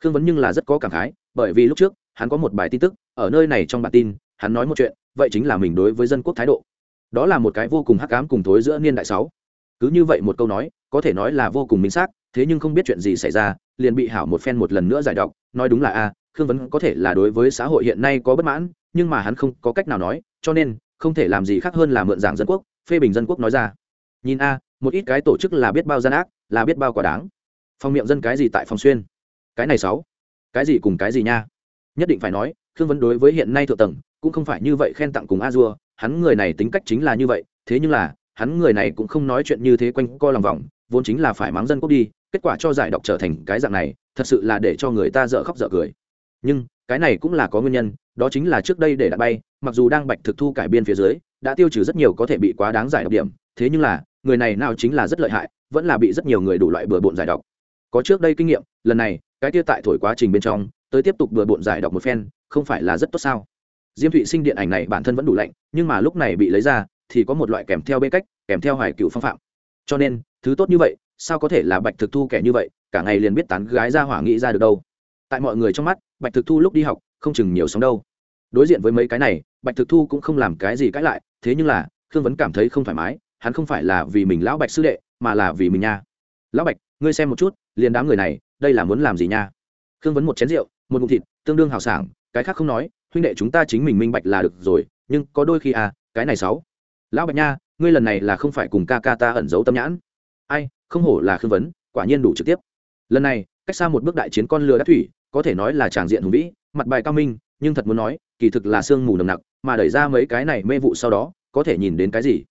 Khương vấn nhưng là rất có cảm khái, bởi vì lúc trước, hắn có một bài tin tức, ở nơi này trong bản tin, hắn nói một chuyện, vậy chính là mình đối với dân quốc thái độ. Đó là một cái vô cùng hắc ám cùng thối giữa niên đại sáu. Cứ như vậy một câu nói, có thể nói là vô cùng minh xác, thế nhưng không biết chuyện gì xảy ra, liền bị hảo một phen một lần nữa giải đọc, nói đúng là a khương vấn có thể là đối với xã hội hiện nay có bất mãn, nhưng mà hắn không có cách nào nói, cho nên, không thể làm gì khác hơn là mượn giảng dân quốc, phê bình dân quốc nói ra. Nhìn a, một ít cái tổ chức là biết bao gian ác, là biết bao quả đáng. Phong miệng dân cái gì tại phòng xuyên? Cái này sáu. Cái gì cùng cái gì nha? Nhất định phải nói, khương vấn đối với hiện nay thượng tầng, cũng không phải như vậy khen tặng cùng a dua, hắn người này tính cách chính là như vậy, thế nhưng là, hắn người này cũng không nói chuyện như thế quanh co lòng vòng, vốn chính là phải mắng dân quốc đi, kết quả cho giải đọc trở thành cái dạng này, thật sự là để cho người ta dở khóc dở cười nhưng, cái này cũng là có nguyên nhân, đó chính là trước đây để đã bay, mặc dù đang bạch thực thu cải biên phía dưới, đã tiêu trừ rất nhiều có thể bị quá đáng giải độc điểm, thế nhưng là, người này nào chính là rất lợi hại, vẫn là bị rất nhiều người đủ loại bừa bộn giải độc. Có trước đây kinh nghiệm, lần này, cái tiêu tại thổi quá trình bên trong, tới tiếp tục bừa bộn giải độc một phen, không phải là rất tốt sao? Diêm thụy sinh điện ảnh này bản thân vẫn đủ lạnh, nhưng mà lúc này bị lấy ra, thì có một loại kèm theo bê cách, kèm theo hoài cựu phong phạm. Cho nên, thứ tốt như vậy, sao có thể là bạch thực thu kẻ như vậy, cả ngày liền biết tán gái ra hỏa nghĩ ra được đâu. Tại mọi người trong mắt bạch thực thu lúc đi học, không chừng nhiều sống đâu. Đối diện với mấy cái này, bạch thực thu cũng không làm cái gì cãi lại, thế nhưng là, khương vấn cảm thấy không thoải mái, hắn không phải là vì mình lão bạch sư đệ, mà là vì mình nha. Lão bạch, ngươi xem một chút, liền đám người này, đây là muốn làm gì nha? Khương vấn một chén rượu, một ngụm thịt, tương đương hào sảng, cái khác không nói, huynh đệ chúng ta chính mình minh bạch là được rồi, nhưng có đôi khi à cái này sáu. Lão bạch nha, ngươi lần này là không phải cùng ca ca ta ẩn giấu tâm nhãn. Ai, không hổ là khương vấn, quả nhiên đủ trực tiếp. Lần này, cách xa một bước đại chiến con lừa đá thủy có thể nói là tràng diện hùng vĩ, mặt bài cao minh, nhưng thật muốn nói, kỳ thực là sương mù nồng nặc, mà đẩy ra mấy cái này mê vụ sau đó, có thể nhìn đến cái gì?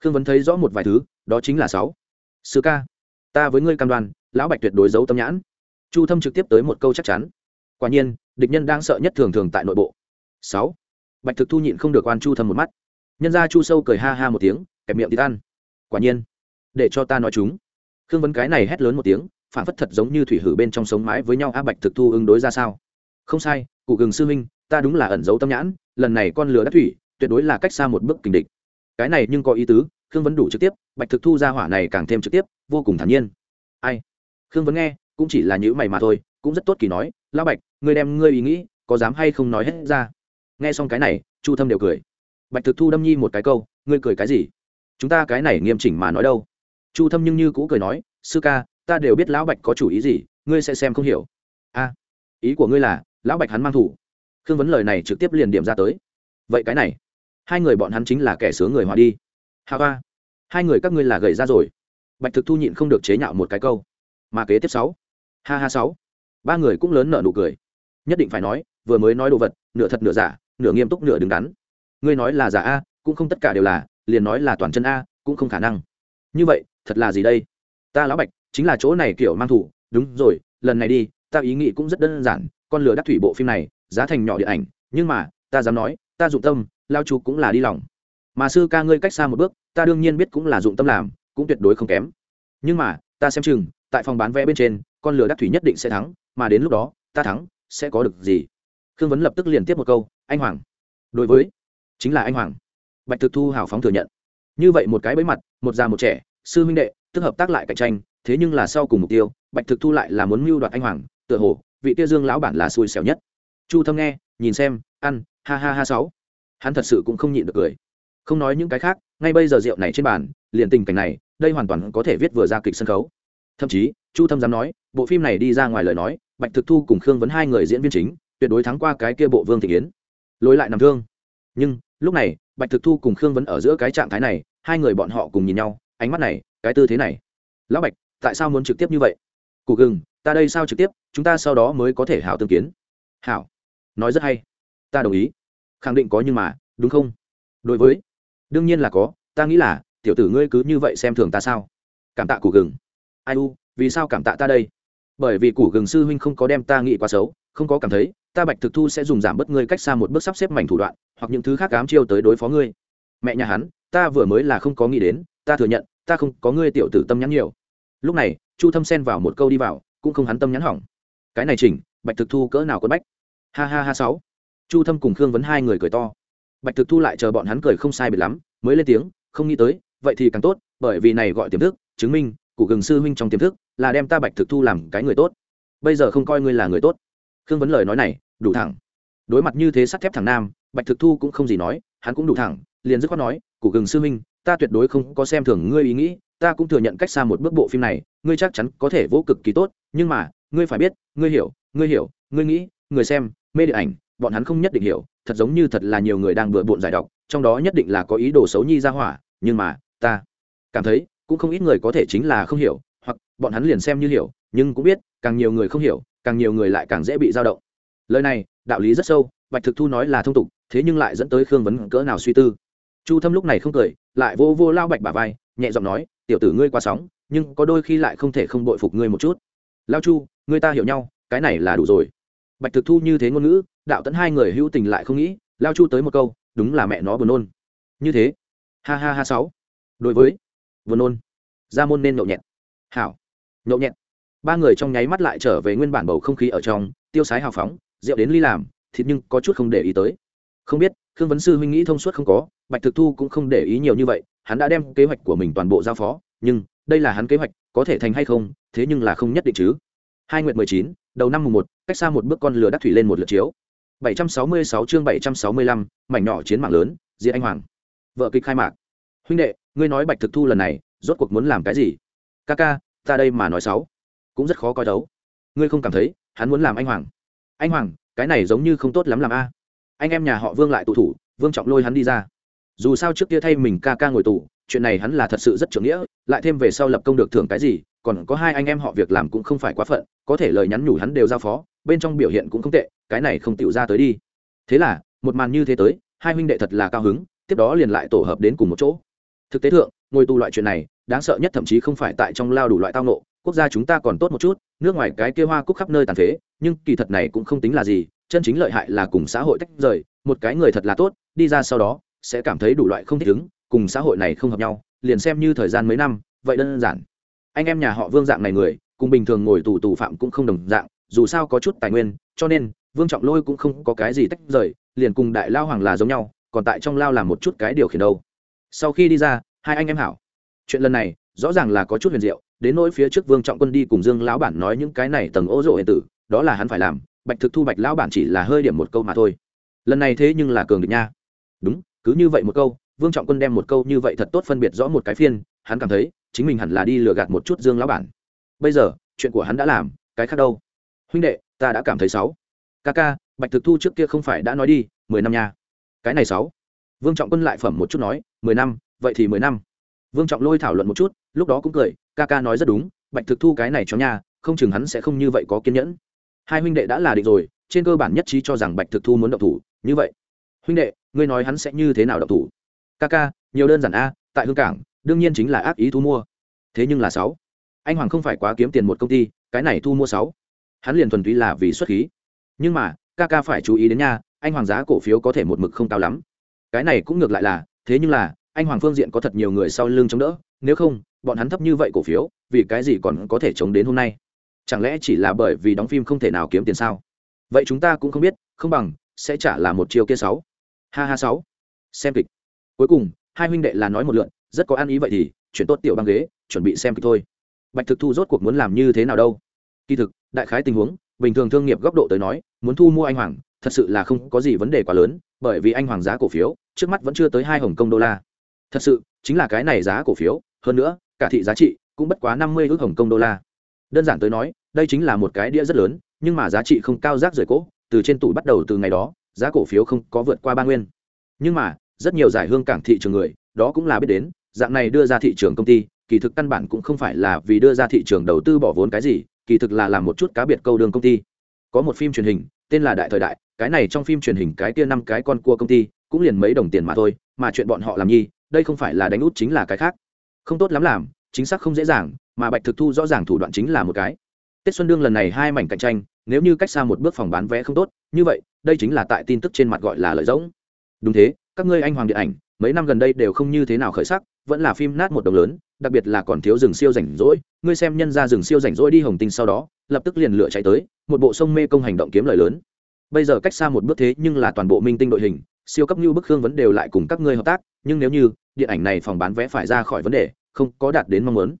Khương vấn thấy rõ một vài thứ, đó chính là sáu. Sư ca, ta với ngươi cam đoan, lão bạch tuyệt đối giấu tâm nhãn. Chu thâm trực tiếp tới một câu chắc chắn. Quả nhiên, địch nhân đang sợ nhất thường thường tại nội bộ. Sáu. Bạch thực thu nhịn không được quan chu thâm một mắt. Nhân ra chu sâu cười ha ha một tiếng, kẹp miệng thì tan. Quả nhiên, để cho ta nói chúng. Khương vấn cái này hét lớn một tiếng phản phất thật giống như thủy hử bên trong sống mái với nhau Á bạch thực thu ứng đối ra sao? Không sai, cụ gừng sư minh ta đúng là ẩn giấu tâm nhãn, lần này con lửa đắc thủy, tuyệt đối là cách xa một bước kình địch. Cái này nhưng có ý tứ, khương vấn đủ trực tiếp, bạch thực thu ra hỏa này càng thêm trực tiếp, vô cùng thản nhiên. Ai? Khương vấn nghe, cũng chỉ là những mày mà thôi, cũng rất tốt kỳ nói, lão bạch, ngươi đem ngươi ý nghĩ, có dám hay không nói hết ra? Nghe xong cái này, chu thâm đều cười. Bạch thực thu đâm nhi một cái câu, ngươi cười cái gì? Chúng ta cái này nghiêm chỉnh mà nói đâu? Chu thâm nhưng như cũ cười nói, sư ca ta đều biết lão bạch có chủ ý gì, ngươi sẽ xem không hiểu. A, ý của ngươi là, lão bạch hắn mang thủ. Khương vấn lời này trực tiếp liền điểm ra tới. Vậy cái này, hai người bọn hắn chính là kẻ sướng người hòa đi. Hà ba hai người các ngươi là gầy ra rồi. Bạch thực thu nhịn không được chế nhạo một cái câu. Mà kế tiếp sáu. Ha ha sáu. Ba người cũng lớn nợ nụ cười. Nhất định phải nói, vừa mới nói đồ vật, nửa thật nửa giả, nửa nghiêm túc nửa đứng đắn. Ngươi nói là giả a, cũng không tất cả đều là, liền nói là toàn chân a, cũng không khả năng. Như vậy, thật là gì đây? Ta lão bạch chính là chỗ này kiểu mang thủ. Đúng rồi, lần này đi, ta ý nghĩ cũng rất đơn giản, con lửa đắc thủy bộ phim này, giá thành nhỏ điện ảnh, nhưng mà, ta dám nói, ta dụng tâm, lao chu cũng là đi lòng. Mà sư ca ngươi cách xa một bước, ta đương nhiên biết cũng là dụng tâm làm, cũng tuyệt đối không kém. Nhưng mà, ta xem chừng, tại phòng bán vé bên trên, con lửa đắc thủy nhất định sẽ thắng, mà đến lúc đó, ta thắng, sẽ có được gì? Khương vấn lập tức liền tiếp một câu, anh hoàng. Đối với, chính là anh hoàng. Bạch thực thu hào phóng thừa nhận. Như vậy một cái bẫy mặt, một già một trẻ, sư huynh đệ, tức hợp tác lại cạnh tranh thế nhưng là sau cùng mục tiêu, bạch thực thu lại là muốn mưu đoạt anh hoàng, tựa hồ, vị tia dương lão bản là xui xẻo nhất. Chu thâm nghe, nhìn xem, ăn, ha ha ha sáu. Hắn thật sự cũng không nhịn được cười. Không nói những cái khác, ngay bây giờ rượu này trên bàn, liền tình cảnh này, đây hoàn toàn có thể viết vừa ra kịch sân khấu. Thậm chí, chu thâm dám nói, bộ phim này đi ra ngoài lời nói, bạch thực thu cùng khương vấn hai người diễn viên chính, tuyệt đối thắng qua cái kia bộ vương thị yến. Lối lại nằm thương. Nhưng, lúc này, bạch thực thu cùng khương vấn ở giữa cái trạng thái này, hai người bọn họ cùng nhìn nhau, ánh mắt này, cái tư thế này. Lão bạch tại sao muốn trực tiếp như vậy? Cụ gừng, ta đây sao trực tiếp, chúng ta sau đó mới có thể hảo tương kiến. Hảo. Nói rất hay. Ta đồng ý. Khẳng định có nhưng mà, đúng không? Đối với. Đương nhiên là có, ta nghĩ là, tiểu tử ngươi cứ như vậy xem thường ta sao? Cảm tạ củ gừng. Ai u, vì sao cảm tạ ta đây? Bởi vì củ gừng sư huynh không có đem ta nghĩ quá xấu, không có cảm thấy, ta bạch thực thu sẽ dùng giảm bớt ngươi cách xa một bước sắp xếp mảnh thủ đoạn, hoặc những thứ khác cám chiêu tới đối phó ngươi. Mẹ nhà hắn, ta vừa mới là không có nghĩ đến, ta thừa nhận, ta không có ngươi tiểu tử tâm nhắn nhiều lúc này, chu thâm xen vào một câu đi vào, cũng không hắn tâm nhắn hỏng. Cái này chỉnh, bạch thực thu cỡ nào quân bách? Ha ha ha sáu. Chu thâm cùng khương vấn hai người cười to. Bạch thực thu lại chờ bọn hắn cười không sai biệt lắm, mới lên tiếng, không nghĩ tới, vậy thì càng tốt, bởi vì này gọi tiềm thức, chứng minh cụ gừng sư huynh trong tiềm thức, là đem ta bạch thực thu làm cái người tốt. Bây giờ không coi ngươi là người tốt. Khương vấn lời nói này, đủ thẳng. Đối mặt như thế sắt thép thẳng nam, bạch thực thu cũng không gì nói, hắn cũng đủ thẳng, liền dứt khoát nói cụ gừng sư huynh, ta tuyệt đối không có xem thường ngươi ý nghĩ ta cũng thừa nhận cách xa một bước bộ phim này, ngươi chắc chắn có thể vô cực kỳ tốt, nhưng mà, ngươi phải biết, ngươi hiểu ngươi hiểu, ngươi nghĩ, người xem, mê điện ảnh, bọn hắn không nhất định hiểu, thật giống như thật là nhiều người đang bừa bộn giải đọc, trong đó nhất định là có ý đồ xấu nhi ra hỏa, nhưng mà, ta cảm thấy, cũng không ít người có thể chính là không hiểu, hoặc, bọn hắn liền xem như hiểu, nhưng cũng biết, càng nhiều người không hiểu, càng nhiều người lại càng dễ bị dao động. Lời này, đạo lý rất sâu, bạch thực thu nói là thông tục, thế nhưng lại dẫn tới khương vấn cỡ nào suy tư. Chu thâm lúc này không cười, lại vô vô lao bạch bà vai, nhẹ giọng nói tiểu tử ngươi qua sóng, nhưng có đôi khi lại không thể không bội phục ngươi một chút. Lao chu ngươi ta hiểu nhau, cái này là đủ rồi. Bạch thực thu như thế ngôn ngữ, đạo tẫn hai người hữu tình lại không nghĩ, lao chu tới một câu, đúng là mẹ nó buồn nôn. Như thế. Ha ha ha sáu. Đối với. Buồn nôn. Ra môn nên nhậu nhẹt. Hảo. Nhậu nhẹt. Ba người trong nháy mắt lại trở về nguyên bản bầu không khí ở trong, tiêu sái hào phóng, rượu đến ly làm, thịt nhưng có chút không để ý tới. Không biết, khương vấn sư huynh nghĩ thông suốt không có, bạch thực thu cũng không để ý nhiều như vậy hắn đã đem kế hoạch của mình toàn bộ giao phó, nhưng đây là hắn kế hoạch, có thể thành hay không, thế nhưng là không nhất định chứ. Hai nguyện mười chín, đầu năm mùng một, cách xa một bước con lửa đắc thủy lên một lượt chiếu. Bảy trăm sáu mươi sáu chương bảy trăm sáu mươi lăm, mảnh nhỏ chiến mạng lớn diệt anh hoàng. Vợ kịch khai mạc. Huynh đệ, ngươi nói bạch thực thu lần này, rốt cuộc muốn làm cái gì? Ca ca, ta đây mà nói sáu cũng rất khó coi đấu. Ngươi không cảm thấy, hắn muốn làm anh hoàng. Anh hoàng, cái này giống như không tốt lắm làm a. Anh em nhà họ vương lại tụ thủ, vương trọng lôi hắn đi ra dù sao trước kia thay mình ca ca ngồi tù, chuyện này hắn là thật sự rất trưởng nghĩa, lại thêm về sau lập công được thưởng cái gì, còn có hai anh em họ việc làm cũng không phải quá phận, có thể lời nhắn nhủ hắn đều giao phó, bên trong biểu hiện cũng không tệ, cái này không tựu ra tới đi. Thế là, một màn như thế tới, hai huynh đệ thật là cao hứng, tiếp đó liền lại tổ hợp đến cùng một chỗ. Thực tế thượng, ngồi tù loại chuyện này, đáng sợ nhất thậm chí không phải tại trong lao đủ loại tao nộ quốc gia chúng ta còn tốt một chút, nước ngoài cái kia hoa cúc khắp nơi tàn phế, nhưng kỳ thật này cũng không tính là gì, chân chính lợi hại là cùng xã hội tách rời, một cái người thật là tốt, đi ra sau đó sẽ cảm thấy đủ loại không thích ứng, cùng xã hội này không hợp nhau, liền xem như thời gian mấy năm, vậy đơn giản. Anh em nhà họ vương dạng này người, cùng bình thường ngồi tù tù phạm cũng không đồng dạng, dù sao có chút tài nguyên, cho nên, vương trọng lôi cũng không có cái gì tách rời, liền cùng đại lao hoàng là giống nhau, còn tại trong lao làm một chút cái điều khiển đâu. Sau khi đi ra, hai anh em hảo. Chuyện lần này, rõ ràng là có chút huyền diệu, đến nỗi phía trước vương trọng quân đi cùng dương lão bản nói những cái này tầng ô rộ hiện tử, đó là hắn phải làm, bạch thực thu bạch lão bản chỉ là hơi điểm một câu mà thôi. Lần này thế nhưng là cường địch nha. Đúng cứ như vậy một câu, vương trọng quân đem một câu như vậy thật tốt phân biệt rõ một cái phiên, hắn cảm thấy, chính mình hẳn là đi lừa gạt một chút dương lão bản. Bây giờ, chuyện của hắn đã làm, cái khác đâu? Huynh đệ, ta đã cảm thấy sáu. Ca ca, bạch thực thu trước kia không phải đã nói đi, mười năm nha. Cái này sáu. Vương trọng quân lại phẩm một chút nói, mười năm, vậy thì mười năm. Vương trọng lôi thảo luận một chút, lúc đó cũng cười, ca ca nói rất đúng, bạch thực thu cái này cho nha, không chừng hắn sẽ không như vậy có kiên nhẫn. Hai huynh đệ đã là định rồi, trên cơ bản nhất trí cho rằng bạch thực thu muốn động thủ, như vậy. Huynh đệ ngươi nói hắn sẽ như thế nào động thủ? Ca ca, nhiều đơn giản a, tại hương cảng, đương nhiên chính là ác ý thu mua. Thế nhưng là sáu. Anh hoàng không phải quá kiếm tiền một công ty, cái này thu mua sáu. Hắn liền thuần túy là vì xuất khí. Nhưng mà, ca ca phải chú ý đến nha, anh hoàng giá cổ phiếu có thể một mực không cao lắm. Cái này cũng ngược lại là, thế nhưng là, anh hoàng phương diện có thật nhiều người sau lưng chống đỡ, nếu không, bọn hắn thấp như vậy cổ phiếu, vì cái gì còn có thể chống đến hôm nay? Chẳng lẽ chỉ là bởi vì đóng phim không thể nào kiếm tiền sao? Vậy chúng ta cũng không biết, không bằng, sẽ trả là một chiêu kia sáu ha ha sáu. Xem kịch. Cuối cùng, hai huynh đệ là nói một lượn, rất có ăn ý vậy thì, chuyển tốt tiểu băng ghế, chuẩn bị xem kịch thôi. Bạch thực thu rốt cuộc muốn làm như thế nào đâu? Kỳ thực, đại khái tình huống, bình thường thương nghiệp góc độ tới nói, muốn thu mua anh hoàng, thật sự là không có gì vấn đề quá lớn, bởi vì anh hoàng giá cổ phiếu, trước mắt vẫn chưa tới hai hồng công đô la. Thật sự, chính là cái này giá cổ phiếu, hơn nữa, cả thị giá trị cũng bất quá năm mươi ước hồng công đô la. Đơn giản tới nói, đây chính là một cái đĩa rất lớn, nhưng mà giá trị không cao rác rời cỗ, từ trên tủ bắt đầu từ ngày đó giá cổ phiếu không có vượt qua ba nguyên. Nhưng mà, rất nhiều giải hương cảng thị trường người, đó cũng là biết đến, dạng này đưa ra thị trường công ty, kỳ thực căn bản cũng không phải là vì đưa ra thị trường đầu tư bỏ vốn cái gì, kỳ thực là làm một chút cá biệt câu đường công ty. Có một phim truyền hình, tên là đại thời đại, cái này trong phim truyền hình cái kia năm cái con cua công ty, cũng liền mấy đồng tiền mà thôi, mà chuyện bọn họ làm nhi, đây không phải là đánh út chính là cái khác. Không tốt lắm làm, chính xác không dễ dàng, mà bạch thực thu rõ ràng thủ đoạn chính là một cái. Tết xuân đương lần này hai mảnh cạnh tranh nếu như cách xa một bước phòng bán vé không tốt, như vậy, đây chính là tại tin tức trên mặt gọi là lợi rỗng. Đúng thế, các ngươi anh hoàng điện ảnh, mấy năm gần đây đều không như thế nào khởi sắc, vẫn là phim nát một đồng lớn, đặc biệt là còn thiếu rừng siêu rảnh rỗi, ngươi xem nhân ra rừng siêu rảnh rỗi đi hồng tinh sau đó, lập tức liền lựa chạy tới, một bộ sông mê công hành động kiếm lời lớn. Bây giờ cách xa một bước thế nhưng là toàn bộ minh tinh đội hình, siêu cấp như bức hương vấn đều lại cùng các ngươi hợp tác, nhưng nếu như, điện ảnh này phòng bán vé phải ra khỏi vấn đề, không có đạt đến mong muốn.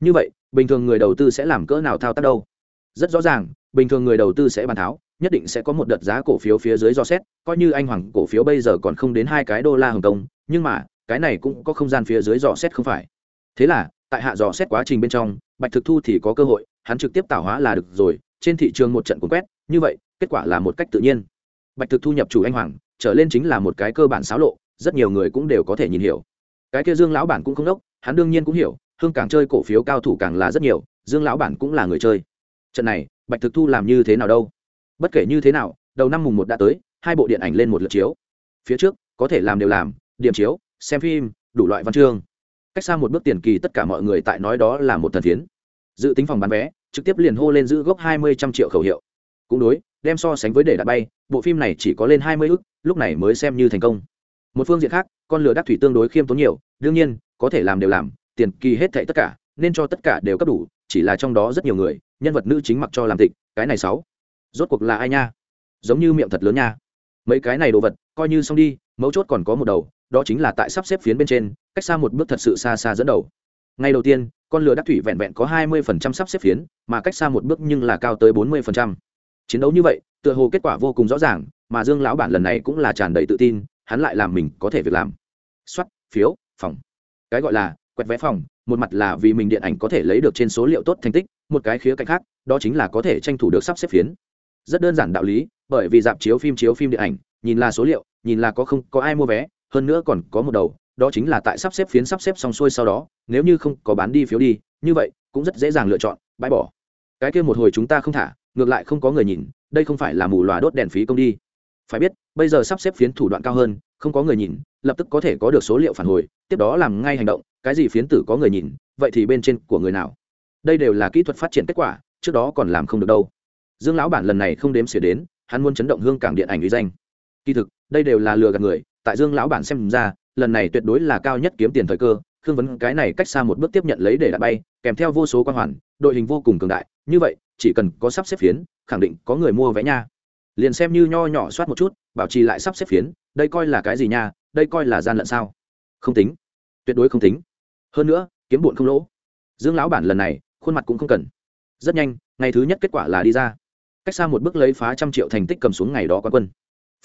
Như vậy, bình thường người đầu tư sẽ làm cỡ nào thao tác đâu? Rất rõ ràng bình thường người đầu tư sẽ bàn tháo, nhất định sẽ có một đợt giá cổ phiếu phía dưới do xét, coi như anh hoàng cổ phiếu bây giờ còn không đến hai cái đô la hồng kông, nhưng mà, cái này cũng có không gian phía dưới dò xét không phải. Thế là, tại hạ dò xét quá trình bên trong, bạch thực thu thì có cơ hội, hắn trực tiếp tạo hóa là được rồi, trên thị trường một trận cuốn quét, như vậy, kết quả là một cách tự nhiên. Bạch thực thu nhập chủ anh hoàng, trở lên chính là một cái cơ bản xáo lộ, rất nhiều người cũng đều có thể nhìn hiểu. Cái kia dương lão bản cũng không đốc, hắn đương nhiên cũng hiểu, hương càng chơi cổ phiếu cao thủ càng là rất nhiều, dương lão bản cũng là người chơi. Trận này bạch thực thu làm như thế nào đâu? Bất kể như thế nào, đầu năm mùng một đã tới, hai bộ điện ảnh lên một lượt chiếu. Phía trước, có thể làm đều làm, điểm chiếu, xem phim, đủ loại văn chương. Cách xa một bước tiền kỳ tất cả mọi người tại nói đó là một thần phiến dự tính phòng bán vé, trực tiếp liền hô lên giữ gốc hai mươi trăm triệu khẩu hiệu. Cũng đối, đem so sánh với để đặt bay, bộ phim này chỉ có lên hai mươi ức, lúc này mới xem như thành công. Một phương diện khác, con lửa đắc thủy tương đối khiêm tốn nhiều, đương nhiên, có thể làm đều làm, tiền kỳ hết thệ tất cả, nên cho tất cả đều cấp đủ, chỉ là trong đó rất nhiều người nhân vật nữ chính mặc cho làm tịch, cái này sáu. Rốt cuộc là ai nha? Giống như miệng thật lớn nha. Mấy cái này đồ vật, coi như xong đi, mấu chốt còn có một đầu, đó chính là tại sắp xếp phiến bên trên, cách xa một bước thật sự xa xa dẫn đầu. Ngay đầu tiên, con lừa đắc thủy vẹn vẹn có hai mươi phần trăm sắp xếp phiến, mà cách xa một bước nhưng là cao tới bốn mươi phần trăm. Chiến đấu như vậy, tựa hồ kết quả vô cùng rõ ràng, mà dương lão bản lần này cũng là tràn đầy tự tin, hắn lại làm mình có thể việc làm. Soát, phiếu, phòng. Cái gọi là quẹt vé phòng một mặt là vì mình điện ảnh có thể lấy được trên số liệu tốt thành tích, một cái khía cạnh khác, đó chính là có thể tranh thủ được sắp xếp phiến. Rất đơn giản đạo lý, bởi vì dạp chiếu phim chiếu phim điện ảnh, nhìn là số liệu, nhìn là có không có ai mua vé, hơn nữa còn có một đầu, đó chính là tại sắp xếp phiến sắp xếp xong xuôi sau đó, nếu như không có bán đi phiếu đi, như vậy, cũng rất dễ dàng lựa chọn, bãi bỏ. Cái kia một hồi chúng ta không thả, ngược lại không có người nhìn, đây không phải là mù loà đốt đèn phí công đi. Phải biết, bây giờ sắp xếp phiến thủ đoạn cao hơn, không có người nhìn lập tức có thể có được số liệu phản hồi, tiếp đó làm ngay hành động, cái gì phiến tử có người nhìn, vậy thì bên trên của người nào? Đây đều là kỹ thuật phát triển kết quả, trước đó còn làm không được đâu. Dương lão bản lần này không đếm xỉa đến, hắn muốn chấn động hương cảng điện ảnh uy danh. Kỳ thực, đây đều là lừa gạt người, tại dương lão bản xem ra, lần này tuyệt đối là cao nhất kiếm tiền thời cơ, khương vấn cái này cách xa một bước tiếp nhận lấy để đã bay, kèm theo vô số quan hoàn, đội hình vô cùng cường đại, như vậy, chỉ cần có sắp xếp phiến, khẳng định có người mua vé nha. Liền xem như nho nhỏ soát một chút, bảo trì lại sắp xếp phiến, đây coi là cái gì nha đây coi là gian lận sao? Không tính. Tuyệt đối không tính. Hơn nữa, kiếm bụn không lỗ. Dương lão bản lần này, khuôn mặt cũng không cần. Rất nhanh, ngày thứ nhất kết quả là đi ra. Cách xa một bước lấy phá trăm triệu thành tích cầm xuống ngày đó quán quân.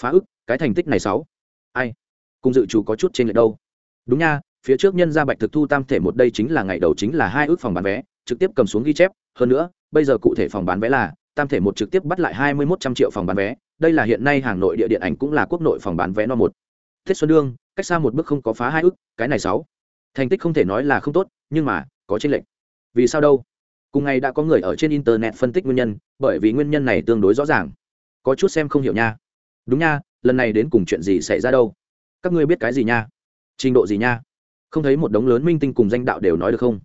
Phá ức, cái thành tích này sáu. Ai? Cùng dự chủ có chút trên lệch đâu. Đúng nha, phía trước nhân ra bạch thực thu tam thể một đây chính là ngày đầu chính là hai ước phòng bán vé, trực tiếp cầm xuống ghi chép. Hơn nữa, bây giờ cụ thể phòng bán vé là, tam thể một trực tiếp bắt lại hai mươi một trăm triệu phòng bán vé. Đây là hiện nay hàng nội địa điện ảnh cũng là quốc nội phòng bán vé no một thiết xuân Dương cách xa một bước không có phá hai ước cái này sáu. Thành tích không thể nói là không tốt, nhưng mà, có tranh lệch. Vì sao đâu? Cùng ngày đã có người ở trên internet phân tích nguyên nhân, bởi vì nguyên nhân này tương đối rõ ràng. Có chút xem không hiểu nha. Đúng nha, lần này đến cùng chuyện gì xảy ra đâu? Các ngươi biết cái gì nha? Trình độ gì nha? Không thấy một đống lớn minh tinh cùng danh đạo đều nói được không?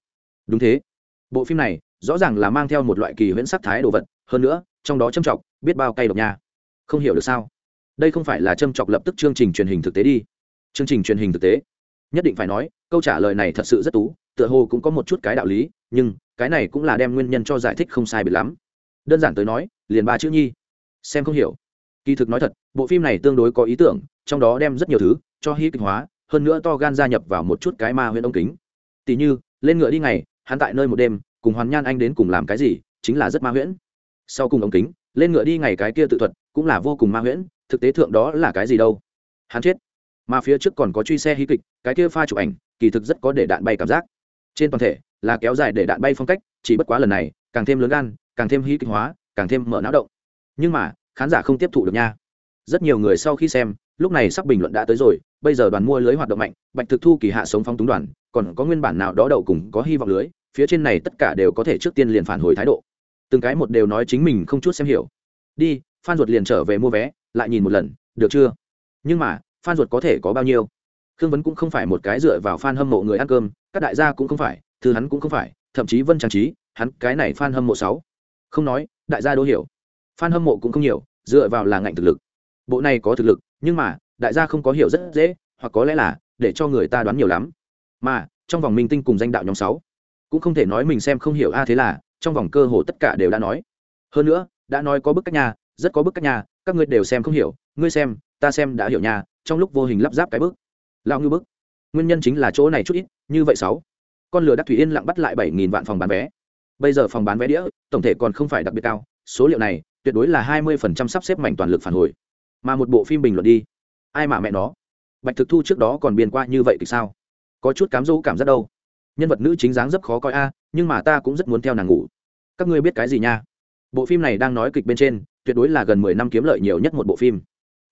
Đúng thế. Bộ phim này, rõ ràng là mang theo một loại kỳ huyễn sắc thái đồ vật, hơn nữa, trong đó châm trọng, biết bao cay độc nha. Không hiểu được sao? Đây không phải là châm chọc lập tức chương trình truyền hình thực tế đi. Chương trình truyền hình thực tế. Nhất định phải nói, câu trả lời này thật sự rất tú, tựa hồ cũng có một chút cái đạo lý, nhưng cái này cũng là đem nguyên nhân cho giải thích không sai biệt lắm. Đơn giản tới nói, liền ba chữ nhi. Xem không hiểu. Kỳ thực nói thật, bộ phim này tương đối có ý tưởng, trong đó đem rất nhiều thứ cho hí kịch hóa, hơn nữa to gan gia nhập vào một chút cái ma huyện ông kính. Tỷ như, lên ngựa đi ngày, hắn tại nơi một đêm, cùng hoàn nhan anh đến cùng làm cái gì, chính là rất ma huyễn. Sau cùng ống kính, lên ngựa đi ngày cái kia tự thuật, cũng là vô cùng ma huyễn thực tế thượng đó là cái gì đâu? Hắn chết. Mà phía trước còn có truy xe hí kịch, cái kia pha chụp ảnh, kỳ thực rất có để đạn bay cảm giác. Trên toàn thể là kéo dài để đạn bay phong cách, chỉ bất quá lần này, càng thêm lớn gan, càng thêm hí kịch hóa, càng thêm mở não động. Nhưng mà, khán giả không tiếp thụ được nha. Rất nhiều người sau khi xem, lúc này sắp bình luận đã tới rồi, bây giờ đoàn mua lưới hoạt động mạnh, bạch thực thu kỳ hạ sống phong túng đoàn, còn có nguyên bản nào đó đậu cùng có hy vọng lưới, phía trên này tất cả đều có thể trước tiên liền phản hồi thái độ. Từng cái một đều nói chính mình không chút xem hiểu. Đi phan ruột liền trở về mua vé, lại nhìn một lần, được chưa? Nhưng mà, phan ruột có thể có bao nhiêu? Khương vấn cũng không phải một cái dựa vào f hâm mộ người ăn cơm, các đại gia cũng không phải, thư hắn cũng không phải, thậm chí vân trang trí, hắn cái này f hâm mộ sáu. Không nói, đại gia đố hiểu. F hâm mộ cũng không nhiều, dựa vào là ngạnh thực lực. Bộ này có thực lực, nhưng mà, đại gia không có hiểu rất dễ, hoặc có lẽ là, để cho người ta đoán nhiều lắm. Mà, trong vòng minh tinh cùng danh đạo nhóm sáu, cũng không thể nói mình xem không hiểu a à, thế là, trong vòng cơ hồ tất cả đều đã nói. Hơn nữa, đã nói có bức cách nhà rất có bức cách nhà các ngươi đều xem không hiểu, ngươi xem, ta xem đã hiểu nhà trong lúc vô hình lắp ráp cái bức. Lao ngư bức. Nguyên nhân chính là chỗ này chút ít, như vậy sáu. Con lừa đắc thủy yên lặng bắt lại bảy nghìn vạn phòng bán vé. Bây giờ phòng bán vé đĩa, tổng thể còn không phải đặc biệt cao, số liệu này tuyệt đối là hai mươi phần trăm sắp xếp mảnh toàn lực phản hồi. Mà một bộ phim bình luận đi. Ai mà mẹ nó? Bạch thực thu trước đó còn biên qua như vậy thì sao? Có chút cám dỗ cảm giác đâu. Nhân vật nữ chính dáng rất khó coi a, nhưng mà ta cũng rất muốn theo nàng ngủ. Các ngươi biết cái gì nha? Bộ phim này đang nói kịch bên trên tuyệt đối là gần mười năm kiếm lợi nhiều nhất một bộ phim.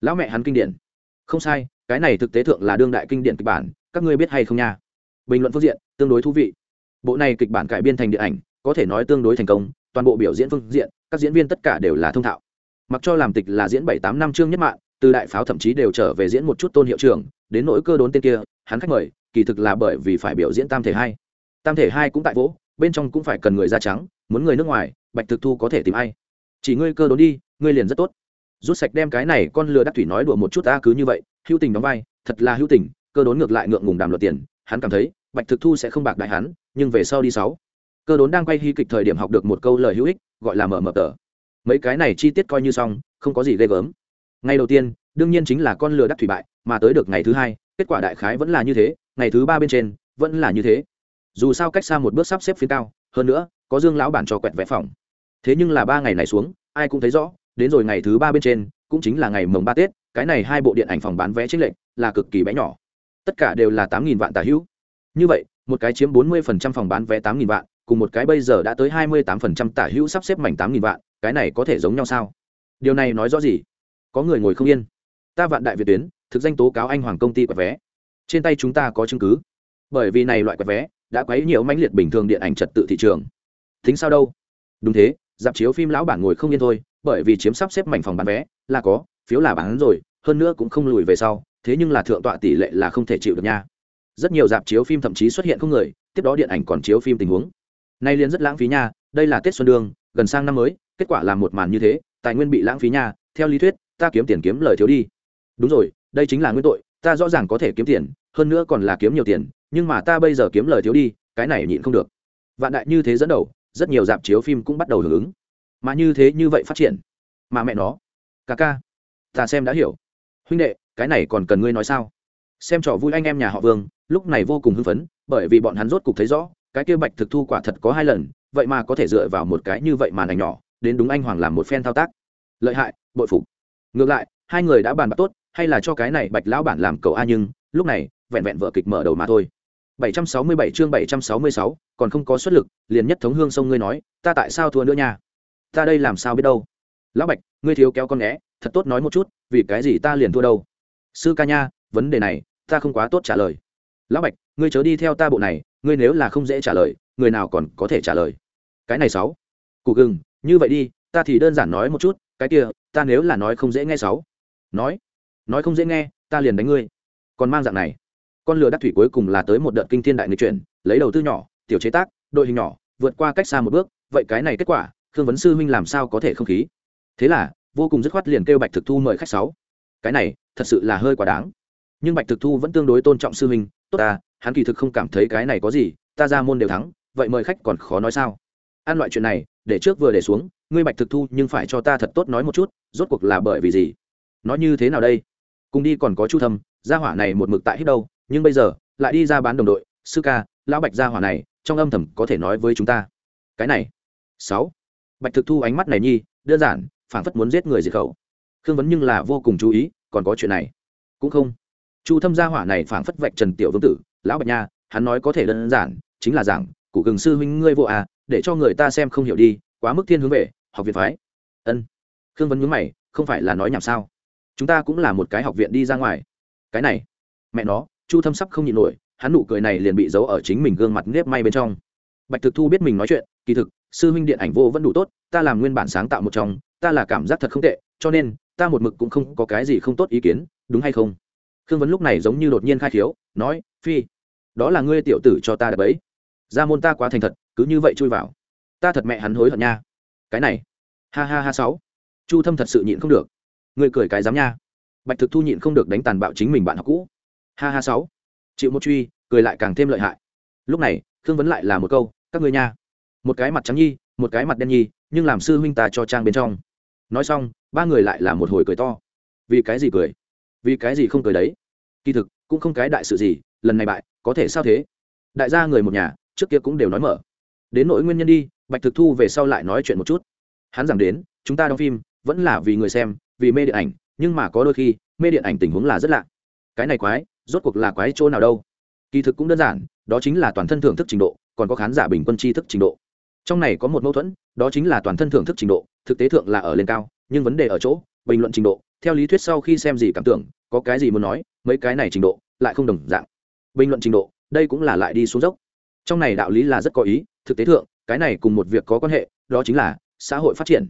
Lão mẹ hắn kinh điển. Không sai, cái này thực tế thượng là đương đại kinh điển kịch bản, các ngươi biết hay không nha? Bình luận phương diện, tương đối thú vị. Bộ này kịch bản cải biên thành điện ảnh, có thể nói tương đối thành công, toàn bộ biểu diễn phương diện, các diễn viên tất cả đều là thông thạo. Mặc cho làm tịch là diễn bảy tám năm chương nhất mạng, từ đại pháo thậm chí đều trở về diễn một chút tôn hiệu trưởng, đến nỗi cơ đốn tên kia, hắn khách mời, kỳ thực là bởi vì phải biểu diễn tam thể hai. Tam thể hai cũng tại vỗ, bên trong cũng phải cần người da trắng, muốn người nước ngoài, bạch thực thu có thể tìm ai? Chỉ ngươi cơ đốn đi, ngươi liền rất tốt. Rút sạch đem cái này con lừa đắc thủy nói đùa một chút ta cứ như vậy, hữu tình đóng vai, thật là hữu tình, cơ đốn ngược lại ngượng ngùng đàm luật tiền, hắn cảm thấy, bạch thực thu sẽ không bạc đại hắn, nhưng về sau đi sáu. Cơ đốn đang quay hy kịch thời điểm học được một câu lời hữu ích, gọi là mở mở tờ. Mấy cái này chi tiết coi như xong, không có gì ghê gớm. Ngày đầu tiên, đương nhiên chính là con lừa đắc thủy bại, mà tới được ngày thứ hai, kết quả đại khái vẫn là như thế, ngày thứ ba bên trên, vẫn là như thế. Dù sao cách xa một bước sắp xếp phía cao, hơn nữa, có dương lão bản cho quẹt vẽ phòng thế nhưng là ba ngày này xuống, ai cũng thấy rõ, đến rồi ngày thứ ba bên trên, cũng chính là ngày mồng ba tết, cái này hai bộ điện ảnh phòng bán vé chính lệnh là cực kỳ bé nhỏ. Tất cả đều là tám nghìn vạn tả hữu. Như vậy, một cái chiếm bốn mươi phần trăm phòng bán vé tám nghìn vạn, cùng một cái bây giờ đã tới hai mươi tám phần trăm tả hữu sắp xếp mảnh tám nghìn vạn, cái này có thể giống nhau sao? Điều này nói rõ gì? Có người ngồi không yên. Ta vạn đại việt tuyến, thực danh tố cáo anh hoàng công ty quẹt vé. Trên tay chúng ta có chứng cứ. Bởi vì này loại quẹt vé đã quấy nhiều mãnh liệt bình thường điện ảnh trật tự thị trường. Tính sao đâu? Đúng thế dạp chiếu phim lão bản ngồi không yên thôi, bởi vì chiếm sắp xếp mảnh phòng bán vé, là có, phiếu là bán rồi, hơn nữa cũng không lùi về sau, thế nhưng là thượng tọa tỷ lệ là không thể chịu được nha. Rất nhiều dạp chiếu phim thậm chí xuất hiện không người, tiếp đó điện ảnh còn chiếu phim tình huống. Nay liên rất lãng phí nha, đây là tết xuân đường, gần sang năm mới, kết quả là một màn như thế, tài nguyên bị lãng phí nha, theo lý thuyết, ta kiếm tiền kiếm lời thiếu đi. Đúng rồi, đây chính là nguyên tội, ta rõ ràng có thể kiếm tiền, hơn nữa còn là kiếm nhiều tiền, nhưng mà ta bây giờ kiếm lời thiếu đi, cái này nhịn không được. Vạn đại như thế dẫn đầu rất nhiều dạp chiếu phim cũng bắt đầu hưởng ứng. Mà như thế như vậy phát triển. Mà mẹ nó. Ca ca. Ta xem đã hiểu. Huynh đệ, cái này còn cần ngươi nói sao? Xem trò vui anh em nhà họ vương, lúc này vô cùng hưng phấn, bởi vì bọn hắn rốt cục thấy rõ, cái kia bạch thực thu quả thật có hai lần, vậy mà có thể dựa vào một cái như vậy màn ảnh nhỏ, đến đúng anh hoàng làm một phen thao tác. Lợi hại, bội phục. Ngược lại, hai người đã bàn bạc tốt, hay là cho cái này bạch lão bản làm cầu a nhưng, lúc này, vẹn vẹn vợ kịch mở đầu mà thôi. 767 chương 766, còn không có xuất lực liền nhất thống hương sông ngươi nói ta tại sao thua nữa nha? Ta đây làm sao biết đâu? Lão bạch ngươi thiếu kéo con né thật tốt nói một chút vì cái gì ta liền thua đâu? Sư ca nha vấn đề này ta không quá tốt trả lời. Lão bạch ngươi chớ đi theo ta bộ này ngươi nếu là không dễ trả lời người nào còn có thể trả lời? Cái này sáu. Cụ gừng như vậy đi ta thì đơn giản nói một chút cái kia ta nếu là nói không dễ nghe sáu. Nói. Nói không dễ nghe ta liền đánh ngươi. Còn mang dạng này con lừa đắc thủy cuối cùng là tới một đợt kinh thiên đại nghịch chuyển, lấy đầu tư nhỏ, tiểu chế tác, đội hình nhỏ, vượt qua cách xa một bước, vậy cái này kết quả, khương vấn sư huynh làm sao có thể không khí? Thế là, vô cùng dứt khoát liền kêu bạch thực thu mời khách sáu. Cái này, thật sự là hơi quá đáng. Nhưng bạch thực thu vẫn tương đối tôn trọng sư huynh tốt ta, hắn kỳ thực không cảm thấy cái này có gì, ta ra môn đều thắng, vậy mời khách còn khó nói sao? Ăn loại chuyện này, để trước vừa để xuống, ngươi bạch thực thu, nhưng phải cho ta thật tốt nói một chút, rốt cuộc là bởi vì gì? Nói như thế nào đây? Cùng đi còn có chu thâm, gia hỏa này một mực tại hết đâu nhưng bây giờ, lại đi ra bán đồng đội, sư ca, lão bạch gia hỏa này, trong âm thầm có thể nói với chúng ta. Cái này. Sáu. Bạch thực thu ánh mắt này nhi, đơn giản, phảng phất muốn giết người diệt khẩu. Khương vấn nhưng là vô cùng chú ý, còn có chuyện này. Cũng không. Chu thâm gia hỏa này phảng phất vạch trần tiểu vương tử, lão bạch nha, hắn nói có thể đơn giản, chính là giảng cụ gừng sư huynh ngươi vô à để cho người ta xem không hiểu đi, quá mức thiên hướng về, học viện phái. Ân. Khương vấn nhớ mày, không phải là nói nhảm sao? Chúng ta cũng là một cái học viện đi ra ngoài. Cái này, mẹ nó chu thâm sắp không nhịn nổi, hắn nụ cười này liền bị giấu ở chính mình gương mặt nếp may bên trong. Bạch thực thu biết mình nói chuyện, kỳ thực, sư huynh điện ảnh vô vẫn đủ tốt, ta làm nguyên bản sáng tạo một trong, ta là cảm giác thật không tệ, cho nên, ta một mực cũng không có cái gì không tốt ý kiến, đúng hay không? Khương vấn lúc này giống như đột nhiên khai khiếu, nói, phi, đó là ngươi tiểu tử cho ta đập ấy ra môn ta quá thành thật, cứ như vậy chui vào. Ta thật mẹ hắn hối hận nha. Cái này, ha ha ha sáu. Chu thâm thật sự nhịn không được. Ngươi cười cái dám nha. Bạch thực thu nhịn không được đánh tàn bạo chính mình bạn học cũ ha ha sáu. Chịu một truy, cười lại càng thêm lợi hại. Lúc này, khương vấn lại là một câu, các ngươi nha. Một cái mặt trắng nhi, một cái mặt đen nhi, nhưng làm sư huynh ta cho trang bên trong. Nói xong, ba người lại là một hồi cười to. Vì cái gì cười? Vì cái gì không cười đấy? Kỳ thực, cũng không cái đại sự gì, lần này bại, có thể sao thế? Đại gia người một nhà, trước kia cũng đều nói mở. Đến nỗi nguyên nhân đi, bạch thực thu về sau lại nói chuyện một chút. Hắn rằng đến, chúng ta đóng phim, vẫn là vì người xem, vì mê điện ảnh, nhưng mà có đôi khi, mê điện ảnh tình huống là rất lạ. Cái này quái rốt cuộc là quái chỗ nào đâu? Kỳ thực cũng đơn giản, đó chính là toàn thân thưởng thức trình độ, còn có khán giả bình quân tri thức trình độ. Trong này có một mâu thuẫn, đó chính là toàn thân thưởng thức trình độ, thực tế thượng là ở lên cao, nhưng vấn đề ở chỗ, bình luận trình độ, theo lý thuyết sau khi xem gì cảm tưởng, có cái gì muốn nói, mấy cái này trình độ, lại không đồng dạng. Bình luận trình độ, đây cũng là lại đi xuống dốc. Trong này đạo lý là rất có ý, thực tế thượng, cái này cùng một việc có quan hệ, đó chính là xã hội phát triển.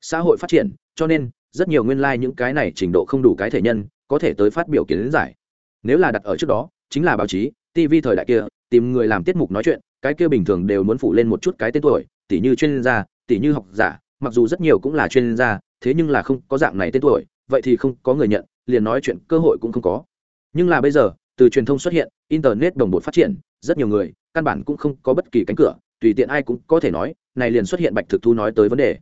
Xã hội phát triển, cho nên, rất nhiều nguyên lai、like、những cái này trình độ không đủ cái thể nhân, có thể tới phát biểu kiến giải nếu là đặt ở trước đó, chính là báo chí tv thời đại kia, tìm người làm tiết mục nói chuyện, cái kia bình thường đều muốn phụ lên một chút cái tên tuổi, tỉ như chuyên gia, tỉ như học giả, mặc dù rất nhiều cũng là chuyên gia, thế nhưng là không có dạng này tên tuổi, vậy thì không có người nhận, liền nói chuyện cơ hội cũng không có. Nhưng là bây giờ, từ truyền thông xuất hiện, internet đồng bộ phát triển, rất nhiều người, căn bản cũng không có bất kỳ cánh cửa, tùy tiện ai cũng có thể nói, này liền xuất hiện bạch thực thu nói tới vấn đề.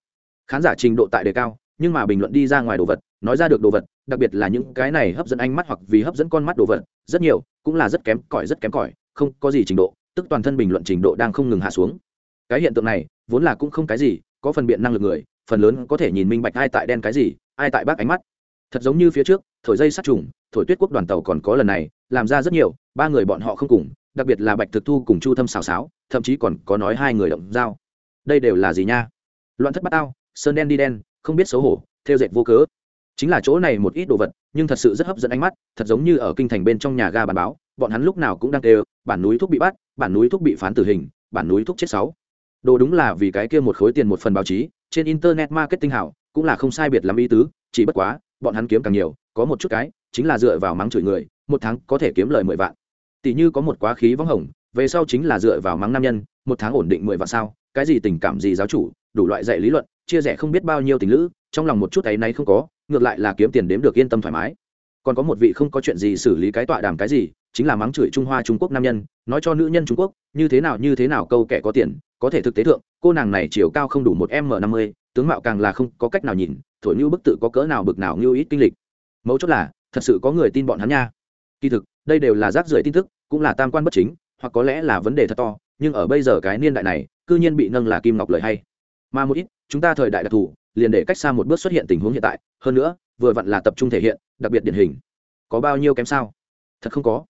Khán giả trình độ tại đề cao, nhưng mà bình luận đi ra ngoài đồ vật nói ra được đồ vật, đặc biệt là những cái này hấp dẫn ánh mắt hoặc vì hấp dẫn con mắt đồ vật, rất nhiều, cũng là rất kém cỏi, rất kém cỏi, không có gì trình độ, tức toàn thân bình luận trình độ đang không ngừng hạ xuống. Cái hiện tượng này, vốn là cũng không cái gì, có phần biện năng lực người, phần lớn có thể nhìn minh bạch ai tại đen cái gì, ai tại bác ánh mắt. Thật giống như phía trước, thổi dây sát trùng, thổi tuyết quốc đoàn tàu còn có lần này, làm ra rất nhiều, ba người bọn họ không cùng, đặc biệt là bạch thực thu cùng chu thâm xào xáo, thậm chí còn có nói hai người động dao đây đều là gì nha? Loạn thất bát ao sơn đen đi đen, không biết xấu hổ, theo dệt vô cớ chính là chỗ này một ít đồ vật, nhưng thật sự rất hấp dẫn ánh mắt, thật giống như ở kinh thành bên trong nhà ga bàn báo, bọn hắn lúc nào cũng đang kêu, bản núi thuốc bị bắt, bản núi thuốc bị phán tử hình, bản núi thuốc chết sáu. Đồ đúng là vì cái kia một khối tiền một phần báo chí, trên internet marketing hảo, cũng là không sai biệt lắm ý tứ, chỉ bất quá, bọn hắn kiếm càng nhiều, có một chút cái, chính là dựa vào mắng chửi người, một tháng có thể kiếm lời mười vạn. Tỷ như có một quá khí vắng hồng, về sau chính là dựa vào mắng nam nhân, một tháng ổn định mười vạn sao, cái gì tình cảm gì giáo chủ, đủ loại dạy lý luận, chia rẽ không biết bao nhiêu tình lữ trong lòng một chút ấy nay không có, ngược lại là kiếm tiền đếm được yên tâm thoải mái. Còn có một vị không có chuyện gì xử lý cái tọa đàm cái gì, chính là mắng chửi trung hoa trung quốc nam nhân, nói cho nữ nhân trung quốc, như thế nào, như thế nào, câu kẻ có tiền, có thể thực tế thượng, cô nàng này chiều cao không đủ một m năm mươi, tướng mạo càng là không có cách nào nhìn, thổi như bức tự có cỡ nào bực nào như ít kinh lịch. Mấu chốt là, thật sự có người tin bọn hắn nha. Kỳ thực, đây đều là rác rưởi tin tức, cũng là tam quan bất chính, hoặc có lẽ là vấn đề thật to, nhưng ở bây giờ cái niên đại này, cư nhiên bị nâng là kim ngọc lời hay. Mà một ít, chúng ta thời đại đặc thù liền để cách xa một bước xuất hiện tình huống hiện tại, hơn nữa, vừa vặn là tập trung thể hiện, đặc biệt điển hình. Có bao nhiêu kém sao? Thật không có.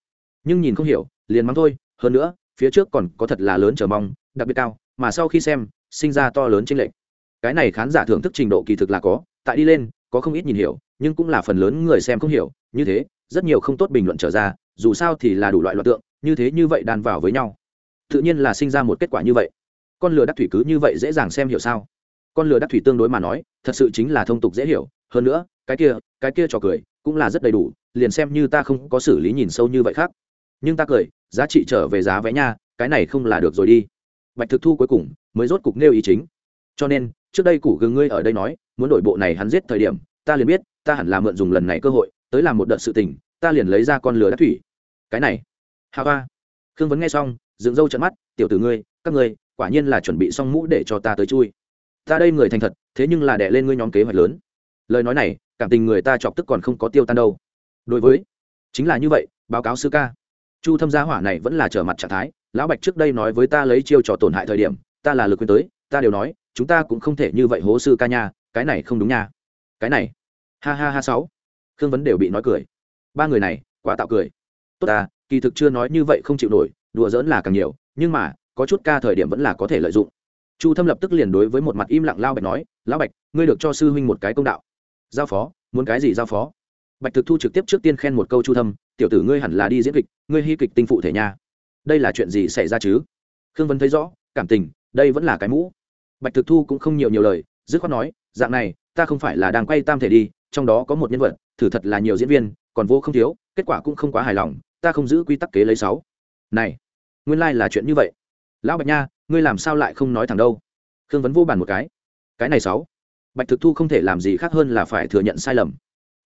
Nhưng nhìn không hiểu, liền mắng thôi, hơn nữa, phía trước còn có thật là lớn chờ mong, đặc biệt cao, mà sau khi xem, sinh ra to lớn chênh lệch. Cái này khán giả thưởng thức trình độ kỳ thực là có, tại đi lên, có không ít nhìn hiểu, nhưng cũng là phần lớn người xem không hiểu, như thế, rất nhiều không tốt bình luận trở ra, dù sao thì là đủ loại loạt tượng, như thế như vậy đan vào với nhau. Tự nhiên là sinh ra một kết quả như vậy. Con lừa đắc thủy cứ như vậy dễ dàng xem hiểu sao? Con lừa đắc thủy tương đối mà nói, thật sự chính là thông tục dễ hiểu. Hơn nữa, cái kia cái kia trò cười cũng là rất đầy đủ, liền xem như ta không có xử lý nhìn sâu như vậy khác. Nhưng ta cười, giá trị trở về giá vé nha, cái này không là được rồi đi. Bạch thực thu cuối cùng mới rốt cục nêu ý chính. Cho nên, trước đây củ gừng ngươi ở đây nói, muốn đổi bộ này hắn giết thời điểm, ta liền biết, ta hẳn là mượn dùng lần này cơ hội, tới làm một đợt sự tình, ta liền lấy ra con lừa đắc thủy. Cái này, hà ba khương vấn nghe xong, dựng râu trận mắt, tiểu tử ngươi, các ngươi, quả nhiên là chuẩn bị xong mũ để cho ta tới chui ta đây người thành thật, thế nhưng là đẻ lên ngươi nhóm kế hoạch lớn. Lời nói này, cảm tình người ta chọc tức còn không có tiêu tan đâu. Đối với, chính là như vậy, báo cáo sư ca. Chu thâm gia hỏa này vẫn là trở mặt trạng thái, lão bạch trước đây nói với ta lấy chiêu trò tổn hại thời điểm, ta là lực quyền tới, ta đều nói, chúng ta cũng không thể như vậy hố sư ca nha, cái này không đúng nha. Cái này, ha ha ha sáu. Khương vấn đều bị nói cười. Ba người này quá tạo cười. Tốt ta, kỳ thực chưa nói như vậy không chịu nổi, đùa giỡn là càng nhiều, nhưng mà, có chút ca thời điểm vẫn là có thể lợi dụng chu thâm lập tức liền đối với một mặt im lặng lao bạch nói lão bạch, ngươi được cho sư huynh một cái công đạo. Giao phó, muốn cái gì giao phó? Bạch thực thu trực tiếp trước tiên khen một câu chu thâm, tiểu tử ngươi hẳn là đi diễn kịch, ngươi hy kịch tinh phụ thể nha. Đây là chuyện gì xảy ra chứ? Khương vân thấy rõ, cảm tình, đây vẫn là cái mũ. Bạch thực thu cũng không nhiều nhiều lời, dứt khoát nói, dạng này, ta không phải là đang quay tam thể đi, trong đó có một nhân vật, thử thật là nhiều diễn viên, còn vô không thiếu, kết quả cũng không quá hài lòng, ta không giữ quy tắc kế lấy sáu. Này, nguyên lai、like、là chuyện như vậy lão bạch nha, ngươi làm sao lại không nói thẳng đâu? Khương vấn vô bàn một cái. Cái này sáu. Bạch thực thu không thể làm gì khác hơn là phải thừa nhận sai lầm.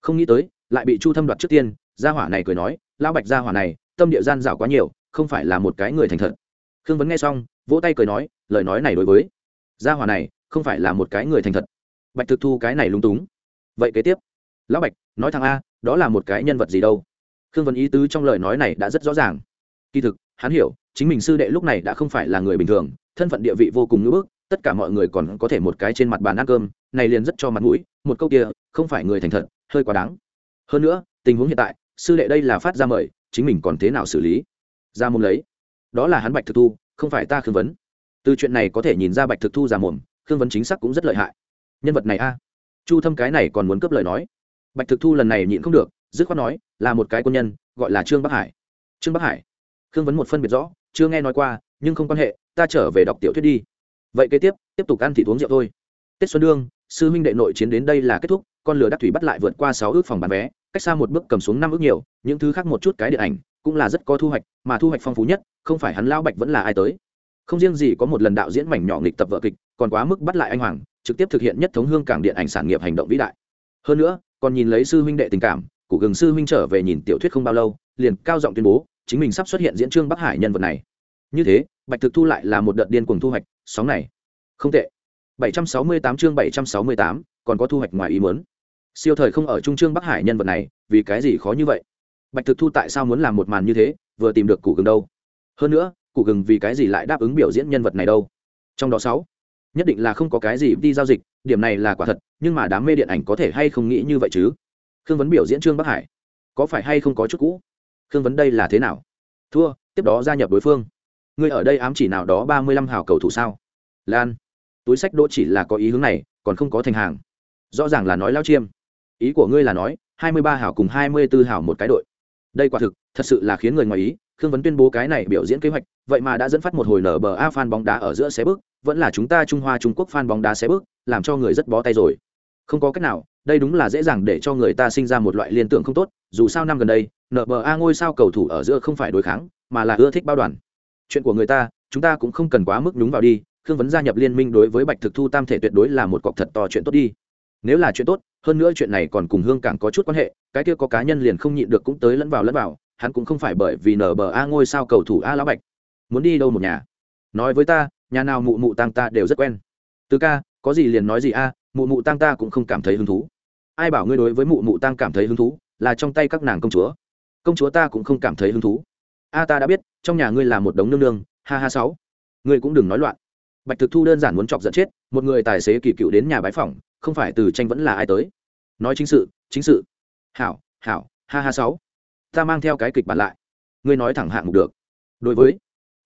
Không nghĩ tới, lại bị chu thâm đoạt trước tiên, gia hỏa này cười nói, lão bạch, gia hỏa này, tâm địa gian dảo quá nhiều, không phải là một cái người thành thật. Khương vấn nghe xong, vỗ tay cười nói, lời nói này đối với gia hỏa này, không phải là một cái người thành thật. Bạch thực thu cái này lung túng. Vậy kế tiếp? Lão bạch, nói thằng a, đó là một cái nhân vật gì đâu? Khương vấn ý tứ trong lời nói này đã rất rõ ràng. Kỳ thực hắn hiểu, chính mình sư đệ lúc này đã không phải là người bình thường, thân phận địa vị vô cùng ngưỡng bức, tất cả mọi người còn có thể một cái trên mặt bàn ăn cơm, này liền rất cho mặt mũi, một câu kia, không phải người thành thật, hơi quá đáng. Hơn nữa, tình huống hiện tại, sư đệ đây là phát ra mời, chính mình còn thế nào xử lý? Ra mồm lấy. Đó là hắn bạch thực thu, không phải ta khương vấn. Từ chuyện này có thể nhìn ra bạch thực thu ra mồm, khương vấn chính xác cũng rất lợi hại. Nhân vật này a. Chu thâm cái này còn muốn cướp lời nói. Bạch thực thu lần này nhịn không được, dứt khoát nói, là một cái quân nhân, gọi là trương bắc hải. Trương bắc hải khương vấn một phân biệt rõ, chưa nghe nói qua, nhưng không quan hệ, ta trở về đọc tiểu thuyết đi. Vậy kế tiếp tiếp tục ăn thịt uống rượu thôi. Tết xuân đương, sư huynh đệ nội chiến đến đây là kết thúc, con lửa đắc thủy bắt lại vượt qua sáu ước phòng bán vé, cách xa một bước cầm xuống năm ước nhiều, những thứ khác một chút cái điện ảnh cũng là rất có thu hoạch, mà thu hoạch phong phú nhất, không phải hắn lao bạch vẫn là ai tới. Không riêng gì có một lần đạo diễn mảnh nhỏ nghịch tập vợ kịch, còn quá mức bắt lại anh hoàng, trực tiếp thực hiện nhất thống hương cảng điện ảnh sản nghiệp hành động vĩ đại. Hơn nữa, còn nhìn lấy sư huynh đệ tình cảm cụ gừng sư huynh trở về nhìn tiểu thuyết không bao lâu, liền cao giọng tuyên bố chính mình sắp xuất hiện diễn trương bắc hải nhân vật này. Như thế bạch thực thu lại là một đợt điên cuồng thu hoạch sóng này. Không tệ. 768 chương 768, còn có thu hoạch ngoài ý muốn. Siêu thời không ở trung trương bắc hải nhân vật này vì cái gì khó như vậy? Bạch thực thu tại sao muốn làm một màn như thế vừa tìm được cụ gừng đâu? Hơn nữa cụ gừng vì cái gì lại đáp ứng biểu diễn nhân vật này đâu? Trong đó sáu nhất định là không có cái gì đi giao dịch điểm này là quả thật nhưng mà đám mê điện ảnh có thể hay không nghĩ như vậy chứ? Khương vấn biểu diễn trương bắc hải có phải hay không có chút cũ? Khương vấn đây là thế nào? Thua, tiếp đó gia nhập đối phương. Ngươi ở đây ám chỉ nào đó ba mươi lăm hào cầu thủ sao? Lan, túi sách đỗ chỉ là có ý hướng này, còn không có thành hàng. Rõ ràng là nói lao chiêm. Ý của ngươi là nói, hai mươi ba hảo cùng hai mươi 24 hảo một cái đội. Đây quả thực, thật sự là khiến người ngoài ý, khương vấn tuyên bố cái này biểu diễn kế hoạch, vậy mà đã dẫn phát một hồi nở bờ a fan bóng đá ở giữa xé bước, vẫn là chúng ta trung hoa trung quốc fan bóng đá xé bước, làm cho người rất bó tay rồi. Không có cách nào đây đúng là dễ dàng để cho người ta sinh ra một loại liên tưởng không tốt, dù sao năm gần đây nba a ngôi sao cầu thủ ở giữa không phải đối kháng, mà là ưa thích bao đoàn. Chuyện của người ta, chúng ta cũng không cần quá mức nhúng vào đi, khương vấn gia nhập liên minh đối với bạch thực thu tam thể tuyệt đối là một cọc thật to chuyện tốt đi. Nếu là chuyện tốt, hơn nữa chuyện này còn cùng hương cảng có chút quan hệ, cái kia có cá nhân liền không nhịn được cũng tới lẫn vào lẫn vào, hắn cũng không phải bởi vì nba a ngôi sao cầu thủ a lão bạch. Muốn đi đâu một nhà? Nói với ta, nhà nào mụ mụ tăng ta đều rất quen. Từ ca, có gì liền nói gì a, mụ mụ tăng ta cũng không cảm thấy hứng thú ai bảo ngươi đối với mụ mụ tăng cảm thấy hứng thú, là trong tay các nàng công chúa. Công chúa ta cũng không cảm thấy hứng thú. A ta đã biết, trong nhà ngươi là một đống nương nương, ha ha sáu. Ngươi cũng đừng nói loạn. Bạch thực thu đơn giản muốn chọc giận chết, một người tài xế kỳ cựu đến nhà bái phỏng, không phải từ tranh vẫn là ai tới. Nói chính sự chính sự. Hảo hảo, ha ha sáu. Ta mang theo cái kịch bản lại. Ngươi nói thẳng hạng mục được. Đối với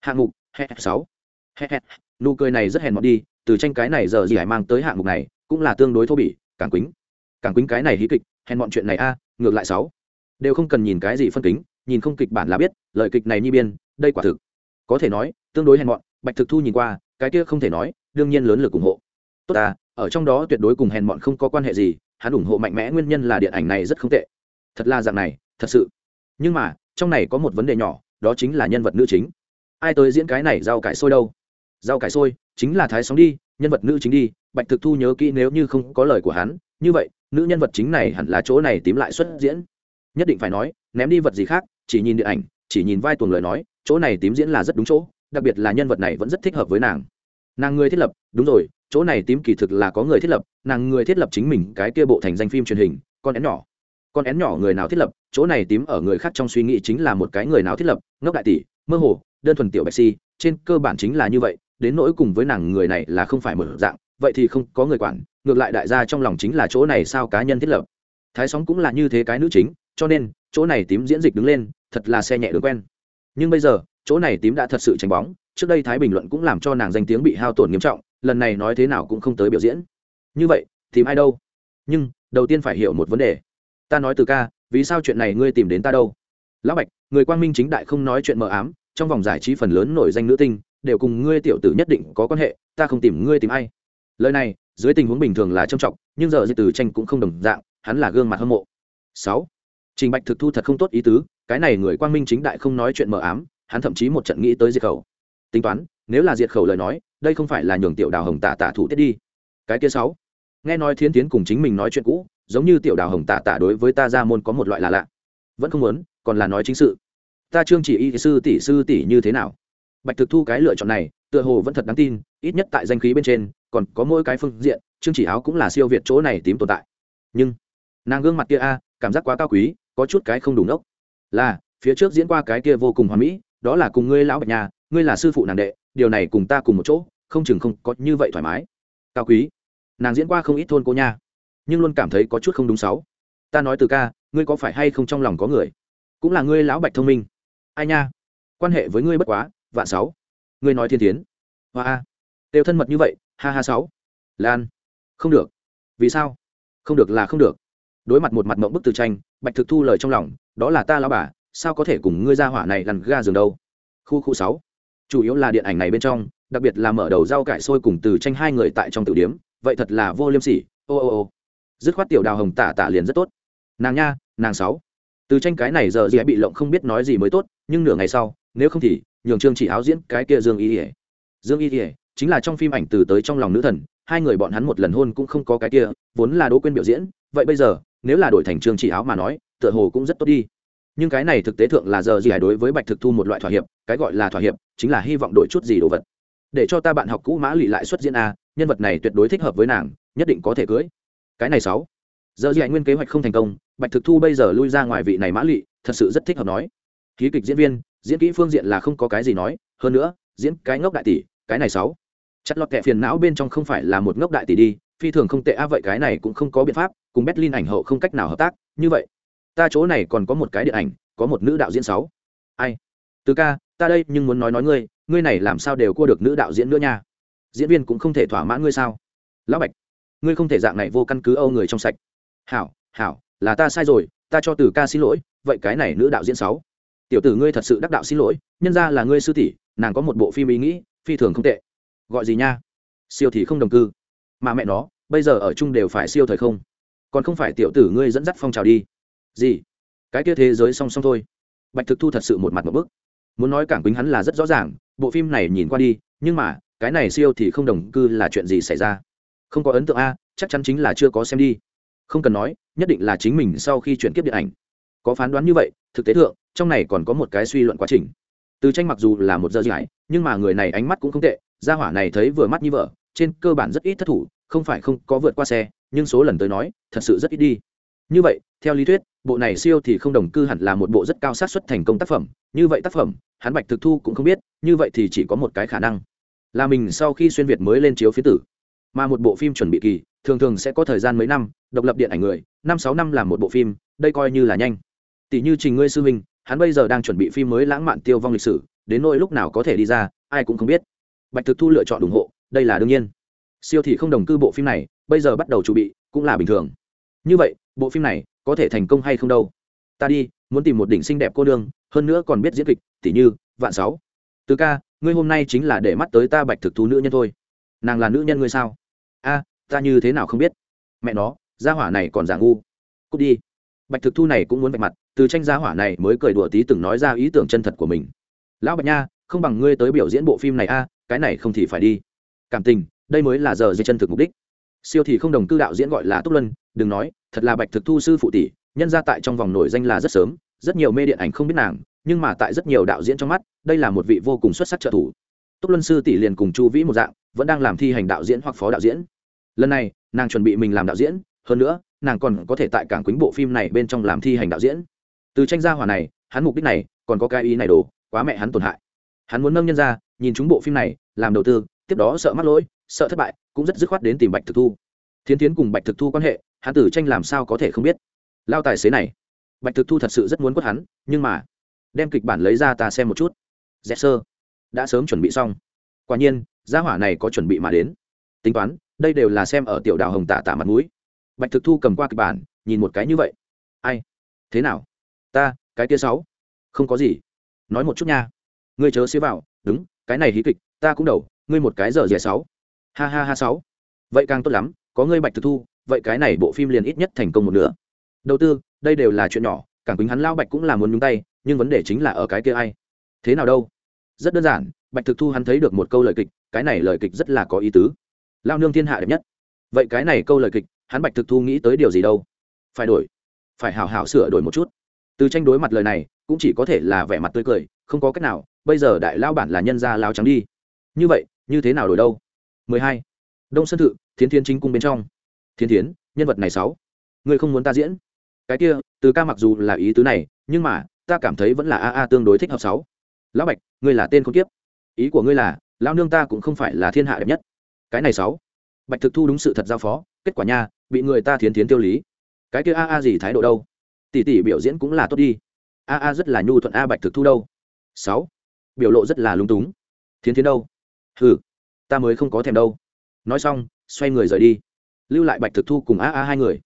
hạng mục, he sáu. He he. Nụ cười này rất hèn mọt đi, từ tranh cái này giờ gì hải mang tới hạng mục này, cũng là tương đối thô bỉ, càng quýnh càng quýnh cái này hí kịch, hèn mọn chuyện này a, ngược lại sáu. Đều không cần nhìn cái gì phân kính, nhìn không kịch bản là biết, lời kịch này nhi biên, đây quả thực. Có thể nói, tương đối hèn mọn, bạch thực thu nhìn qua, cái kia không thể nói, đương nhiên lớn lực ủng hộ. Tốt ta, ở trong đó tuyệt đối cùng hèn mọn không có quan hệ gì, hắn ủng hộ mạnh mẽ nguyên nhân là điện ảnh này rất không tệ. Thật là dạng này, thật sự. Nhưng mà, trong này có một vấn đề nhỏ, đó chính là nhân vật nữ chính. Ai tới diễn cái này rau cải sôi đâu? Rau cải sôi chính là thái sóng đi, nhân vật nữ chính đi, bạch thực thu nhớ kỹ nếu như không có lời của hắn, như vậy nữ nhân vật chính này hẳn là chỗ này tím lại xuất diễn. Nhất định phải nói, ném đi vật gì khác, chỉ nhìn điện ảnh, chỉ nhìn vai tuồng lời nói, chỗ này tím diễn là rất đúng chỗ, đặc biệt là nhân vật này vẫn rất thích hợp với nàng. Nàng người thiết lập, đúng rồi, chỗ này tím kỳ thực là có người thiết lập, nàng người thiết lập chính mình, cái kia bộ thành danh phim truyền hình, con én nhỏ. Con én nhỏ người nào thiết lập, chỗ này tím ở người khác trong suy nghĩ chính là một cái người nào thiết lập, ngốc đại tỷ, mơ hồ, đơn thuần tiểu bạch si, trên cơ bản chính là như vậy, đến nỗi cùng với nàng người này là không phải một dạng vậy thì không có người quản, ngược lại đại gia trong lòng chính là chỗ này sao cá nhân thiết lập. Thái sóng cũng là như thế cái nữ chính, cho nên, chỗ này tím diễn dịch đứng lên, thật là xe nhẹ đường quen. Nhưng bây giờ, chỗ này tím đã thật sự tránh bóng, trước đây thái bình luận cũng làm cho nàng danh tiếng bị hao tổn nghiêm trọng, lần này nói thế nào cũng không tới biểu diễn. Như vậy, tìm ai đâu? Nhưng, đầu tiên phải hiểu một vấn đề. Ta nói từ ca, vì sao chuyện này ngươi tìm đến ta đâu? Lão bạch, người quang minh chính đại không nói chuyện mờ ám, trong vòng giải trí phần lớn nổi danh nữ tinh, đều cùng ngươi tiểu tử nhất định có quan hệ, ta không tìm ngươi tìm ai lời này, dưới tình huống bình thường là trầm trọng, nhưng giờ di từ tranh cũng không đồng dạng, hắn là gương mặt hâm mộ. Sáu, trình bạch thực thu thật không tốt ý tứ, cái này người quang minh chính đại không nói chuyện mờ ám, hắn thậm chí một trận nghĩ tới diệt khẩu. Tính toán, nếu là diệt khẩu lời nói, đây không phải là nhường tiểu đào hồng tả tả thủ tiết đi. Cái kia sáu, nghe nói Thiến tiến cùng chính mình nói chuyện cũ, giống như tiểu đào hồng tả tả đối với ta ra môn có một loại là lạ. Vẫn không muốn, còn là nói chính sự. Ta trương chỉ y sư tỷ sư tỷ như thế nào? Bạch thực thu cái lựa chọn này, tựa hồ vẫn thật đáng tin ít nhất tại danh khí bên trên, còn có mỗi cái phương diện, trương chỉ áo cũng là siêu việt chỗ này tím tồn tại. Nhưng, nàng gương mặt kia a, cảm giác quá cao quý, có chút cái không đủ nốc là, phía trước diễn qua cái kia vô cùng hoàn mỹ, đó là cùng ngươi lão bạch nhà ngươi là sư phụ nàng đệ, điều này cùng ta cùng một chỗ, không chừng không có như vậy thoải mái. Cao quý. Nàng diễn qua không ít thôn cô nha, nhưng luôn cảm thấy có chút không đúng sáu. Ta nói từ ca, ngươi có phải hay không trong lòng có người? Cũng là ngươi lão bạch thông minh. Ai nha? Quan hệ với ngươi bất quá, vạn sáu. Ngươi nói thiên tiến. Hoa a đều thân mật như vậy, ha ha sáu. Lan. Không được. Vì sao? Không được là không được. Đối mặt một mặt mộng bức từ tranh, bạch thực thu lời trong lòng, đó là ta lão bà, sao có thể cùng ngươi ra hỏa này lằn ga giường đâu? Khu khu sáu. Chủ yếu là điện ảnh này bên trong, đặc biệt là mở đầu rau cải sôi cùng từ tranh hai người tại trong tử điếm, vậy thật là vô liêm sỉ, ô ô ô. Dứt khoát tiểu đào hồng tả tả liền rất tốt. Nàng nha, nàng sáu. Từ tranh cái này giờ dĩa bị lộng không biết nói gì mới tốt, nhưng nửa ngày sau, nếu không thì, nhường trương chỉ áo diễn cái kia dương y ỉa dương y ỉa chính là trong phim ảnh từ tới trong lòng nữ thần, hai người bọn hắn một lần hôn cũng không có cái kia, vốn là đỗ quên biểu diễn, vậy bây giờ, nếu là đổi thành trương chỉ áo mà nói, tựa hồ cũng rất tốt đi. Nhưng cái này thực tế thượng là giờ gì đối với bạch thực thu một loại thỏa hiệp, cái gọi là thỏa hiệp, chính là hy vọng đổi chút gì đồ vật. Để cho ta bạn học cũ mã lụy lại xuất diễn a, nhân vật này tuyệt đối thích hợp với nàng, nhất định có thể cưới. Cái này sáu. Giờ gì nguyên kế hoạch không thành công, bạch thực thu bây giờ lui ra ngoài vị này mã lụy thật sự rất thích hợp nói. Ký kịch diễn viên, diễn kỹ phương diện là không có cái gì nói, hơn nữa, diễn cái ngốc đại tỷ, cái này sáu chặt lọt kẻ phiền não bên trong không phải là một ngốc đại tỷ đi, phi thường không tệ. A vậy cái này cũng không có biện pháp, cùng berlin ảnh hậu không cách nào hợp tác, như vậy, ta chỗ này còn có một cái điện ảnh, có một nữ đạo diễn sáu. Ai? Từ ca, ta đây nhưng muốn nói nói ngươi ngươi này làm sao đều cua được nữ đạo diễn nữa nha. Diễn viên cũng không thể thỏa mãn ngươi sao? Lão bạch, ngươi không thể dạng này vô căn cứ âu người trong sạch. Hảo hảo, là ta sai rồi, ta cho từ ca xin lỗi, vậy cái này nữ đạo diễn sáu. Tiểu tử ngươi thật sự đắc đạo xin lỗi, nhân ra là ngươi sư tỷ, nàng có một bộ phim ý nghĩ, phi thường không tệ gọi gì nha? Siêu thì không đồng cư. Mà mẹ nó, bây giờ ở chung đều phải siêu thời không? Còn không phải tiểu tử ngươi dẫn dắt phong trào đi. Gì? Cái kia thế giới song song thôi. Bạch thực thu thật sự một mặt một bức. Muốn nói cảng quýnh hắn là rất rõ ràng, bộ phim này nhìn qua đi, nhưng mà, cái này siêu thì không đồng cư là chuyện gì xảy ra? Không có ấn tượng a, chắc chắn chính là chưa có xem đi. Không cần nói, nhất định là chính mình sau khi chuyển kiếp điện ảnh. Có phán đoán như vậy, thực tế thượng, trong này còn có một cái suy luận quá trình. Từ tranh mặc dù là một giờ giải nhưng mà người này ánh mắt cũng không tệ gia hỏa này thấy vừa mắt như vợ, trên cơ bản rất ít thất thủ, không phải không có vượt qua xe, nhưng số lần tới nói, thật sự rất ít đi. Như vậy, theo lý thuyết, bộ này siêu thì không đồng cư hẳn là một bộ rất cao sát xuất thành công tác phẩm, như vậy tác phẩm, hắn bạch thực thu cũng không biết, như vậy thì chỉ có một cái khả năng, là mình sau khi xuyên việt mới lên chiếu phía tử. Mà một bộ phim chuẩn bị kỳ, thường thường sẽ có thời gian mấy năm, độc lập điện ảnh người, năm sáu năm làm một bộ phim, đây coi như là nhanh. Tỷ như trình ngươi sư huynh hắn bây giờ đang chuẩn bị phim mới lãng mạn tiêu vong lịch sử, đến nỗi lúc nào có thể đi ra, ai cũng không biết bạch thực thu lựa chọn ủng hộ, đây là đương nhiên. Siêu thị không đồng cư bộ phim này, bây giờ bắt đầu chuẩn bị, cũng là bình thường. Như vậy, bộ phim này có thể thành công hay không đâu? Ta đi, muốn tìm một đỉnh xinh đẹp cô đương, hơn nữa còn biết diễn kịch tỷ như, vạn sáu. Từ ca, ngươi hôm nay chính là để mắt tới ta bạch thực Thu nữ nhân thôi. Nàng là nữ nhân ngươi sao? A, ta như thế nào không biết? Mẹ nó, gia hỏa này còn giả ngu. Cút đi. Bạch thực thu này cũng muốn vạch mặt, từ tranh gia hỏa này mới cười đùa tí từng nói ra ý tưởng chân thật của mình. Lão bạch nha không bằng ngươi tới biểu diễn bộ phim này a, cái này không thì phải đi. Cảm tình, đây mới là giờ dây chân thực mục đích. Siêu thì không đồng cư đạo diễn gọi là túc luân, đừng nói, thật là bạch thực thu sư phụ tỷ, nhân ra tại trong vòng nổi danh là rất sớm, rất nhiều mê điện ảnh không biết nàng, nhưng mà tại rất nhiều đạo diễn trong mắt, đây là một vị vô cùng xuất sắc trợ thủ. Túc luân sư tỷ liền cùng chu vĩ một dạng, vẫn đang làm thi hành đạo diễn hoặc phó đạo diễn. Lần này, nàng chuẩn bị mình làm đạo diễn, hơn nữa, nàng còn có thể tại cảng quýnh bộ phim này bên trong làm thi hành đạo diễn. Từ tranh gia hỏa này, hắn mục đích này, còn có cái ý này đồ, quá mẹ hắn tổn hại hắn muốn nâng nhân ra, nhìn chúng bộ phim này, làm đầu tư, tiếp đó sợ mắc lỗi, sợ thất bại, cũng rất dứt khoát đến tìm bạch thực thu. Thiến tiến cùng bạch thực thu quan hệ, hắn tử tranh làm sao có thể không biết. Lao tài xế này, bạch thực thu thật sự rất muốn quất hắn, nhưng mà, đem kịch bản lấy ra ta xem một chút. Dẹp sơ, đã sớm chuẩn bị xong. Quả nhiên, gia hỏa này có chuẩn bị mà đến. Tính toán, đây đều là xem ở tiểu đào hồng tạ tạ mặt mũi. Bạch thực thu cầm qua kịch bản, nhìn một cái như vậy. Ai? Thế nào? Ta, cái kia sáu? Không có gì. Nói một chút nha ngươi chớ xế vào, đúng, cái này hí kịch, ta cũng đầu, ngươi một cái giờ rẻ sáu. Ha ha ha sáu. Vậy càng tốt lắm, có ngươi bạch thực thu, vậy cái này bộ phim liền ít nhất thành công một nửa. Đầu tư, đây đều là chuyện nhỏ, càng quýnh hắn lao bạch cũng là muốn nhúng tay, nhưng vấn đề chính là ở cái kia ai. Thế nào đâu? Rất đơn giản, bạch thực thu hắn thấy được một câu lời kịch, cái này lời kịch rất là có ý tứ. Lao nương thiên hạ đẹp nhất. Vậy cái này câu lời kịch, hắn bạch thực thu nghĩ tới điều gì đâu? Phải đổi. Phải hào hào sửa đổi một chút. Từ tranh đối mặt lời này, cũng chỉ có thể là vẻ mặt tươi cười, không có cách nào bây giờ đại lao bản là nhân gia lao trắng đi. Như vậy, như thế nào đổi đâu? 12. đông sơn thự, thiến thiên chính cung bên trong. Thiên thiến, nhân vật này sáu. Ngươi không muốn ta diễn? Cái kia, từ ca mặc dù là ý tứ này, nhưng mà, ta cảm thấy vẫn là a a tương đối thích hợp sáu. Lão bạch, ngươi là tên không tiếp ý của ngươi là, lão nương ta cũng không phải là thiên hạ đẹp nhất. Cái này sáu. Bạch thực thu đúng sự thật giao phó, kết quả nha, bị người ta thiến thiến tiêu lý. Cái kia a a gì thái độ đâu? Tỷ tỷ biểu diễn cũng là tốt đi. A a rất là nhu thuận a bạch thực thu đâu. Sáu biểu lộ rất là lung túng. Thiến thiến đâu? Hừ ta mới không có thèm đâu. Nói xong xoay người rời đi. Lưu lại bạch thực thu cùng a a hai người.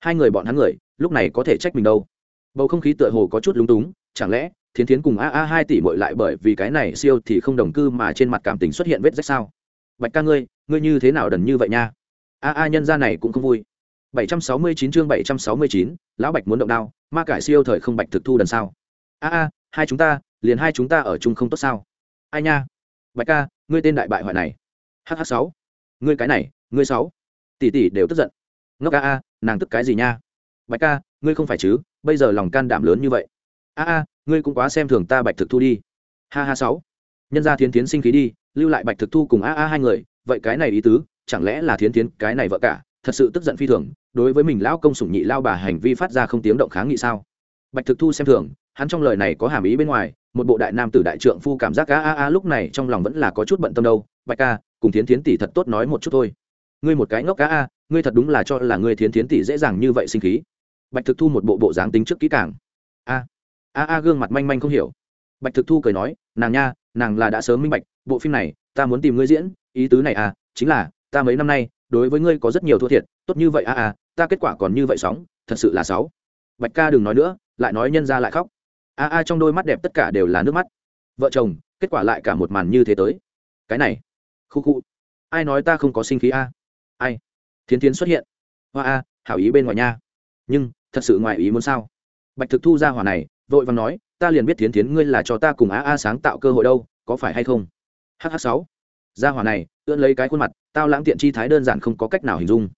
Hai người bọn hắn người lúc này có thể trách mình đâu. Bầu không khí tựa hồ có chút lung túng chẳng lẽ thiến thiến cùng a a hai tỷ mội lại bởi vì cái này siêu thì không đồng cư mà trên mặt cảm tình xuất hiện vết rách sao? Bạch ca ngươi ngươi như thế nào đần như vậy nha? A a nhân gia này cũng không vui. 769 chương 769, lão bạch muốn động đao ma cải siêu thời không bạch thực thu đần sao? A a hai chúng ta liền hai chúng ta ở chung không tốt sao? Ai nha? Bạch ca, ngươi tên đại bại hoại này. Hh sáu. Ngươi cái này, ngươi sáu. Tỷ tỷ đều tức giận. Ngốc a a, nàng tức cái gì nha? Bạch ca, ngươi không phải chứ, bây giờ lòng can đảm lớn như vậy. A a, ngươi cũng quá xem thường ta bạch thực thu đi. Ha ha sáu. Nhân gia thiến tiến sinh khí đi, lưu lại bạch thực thu cùng a a hai người, vậy cái này ý tứ, chẳng lẽ là thiến tiến cái này vợ cả, thật sự tức giận phi thường, đối với mình lão công sủng nhị lao bà hành vi phát ra không tiếng động kháng nghị sao? Bạch thực thu xem thường, hắn trong lời này có hàm ý bên ngoài một bộ đại nam tử đại trượng phu cảm giác a a a lúc này trong lòng vẫn là có chút bận tâm đâu. Bạch ca, cùng thiến thiến tỷ thật tốt nói một chút thôi. Ngươi một cái ngốc cá a, ngươi thật đúng là cho là ngươi thiến thiến tỷ dễ dàng như vậy sinh khí. Bạch thực thu một bộ bộ dáng tính trước kỹ càng. A a a, gương mặt manh manh không hiểu. Bạch thực thu cười nói, nàng nha, nàng là đã sớm minh bạch, bộ phim này, ta muốn tìm ngươi diễn, ý tứ này à chính là, ta mấy năm nay, đối với ngươi có rất nhiều thua thiệt, tốt như vậy a a, ta kết quả còn như vậy sóng, thật sự là sáu bạch ca đừng nói nữa, lại nói nhân ra lại khóc a a trong đôi mắt đẹp tất cả đều là nước mắt. Vợ chồng, kết quả lại cả một màn như thế tới. Cái này, khu khu. Ai nói ta không có sinh khí a? Ai? Thiến tiến xuất hiện. Hoa a, hảo ý bên ngoài nha. Nhưng, thật sự ngoài ý muốn sao? Bạch thực thu ra hỏa này, vội vàng nói, ta liền biết thiến tiến ngươi là cho ta cùng a a sáng tạo cơ hội đâu, có phải hay không? Hh sáu. Ra hỏa này, ưỡn lấy cái khuôn mặt, tao lãng tiện chi thái đơn giản không có cách nào hình dung.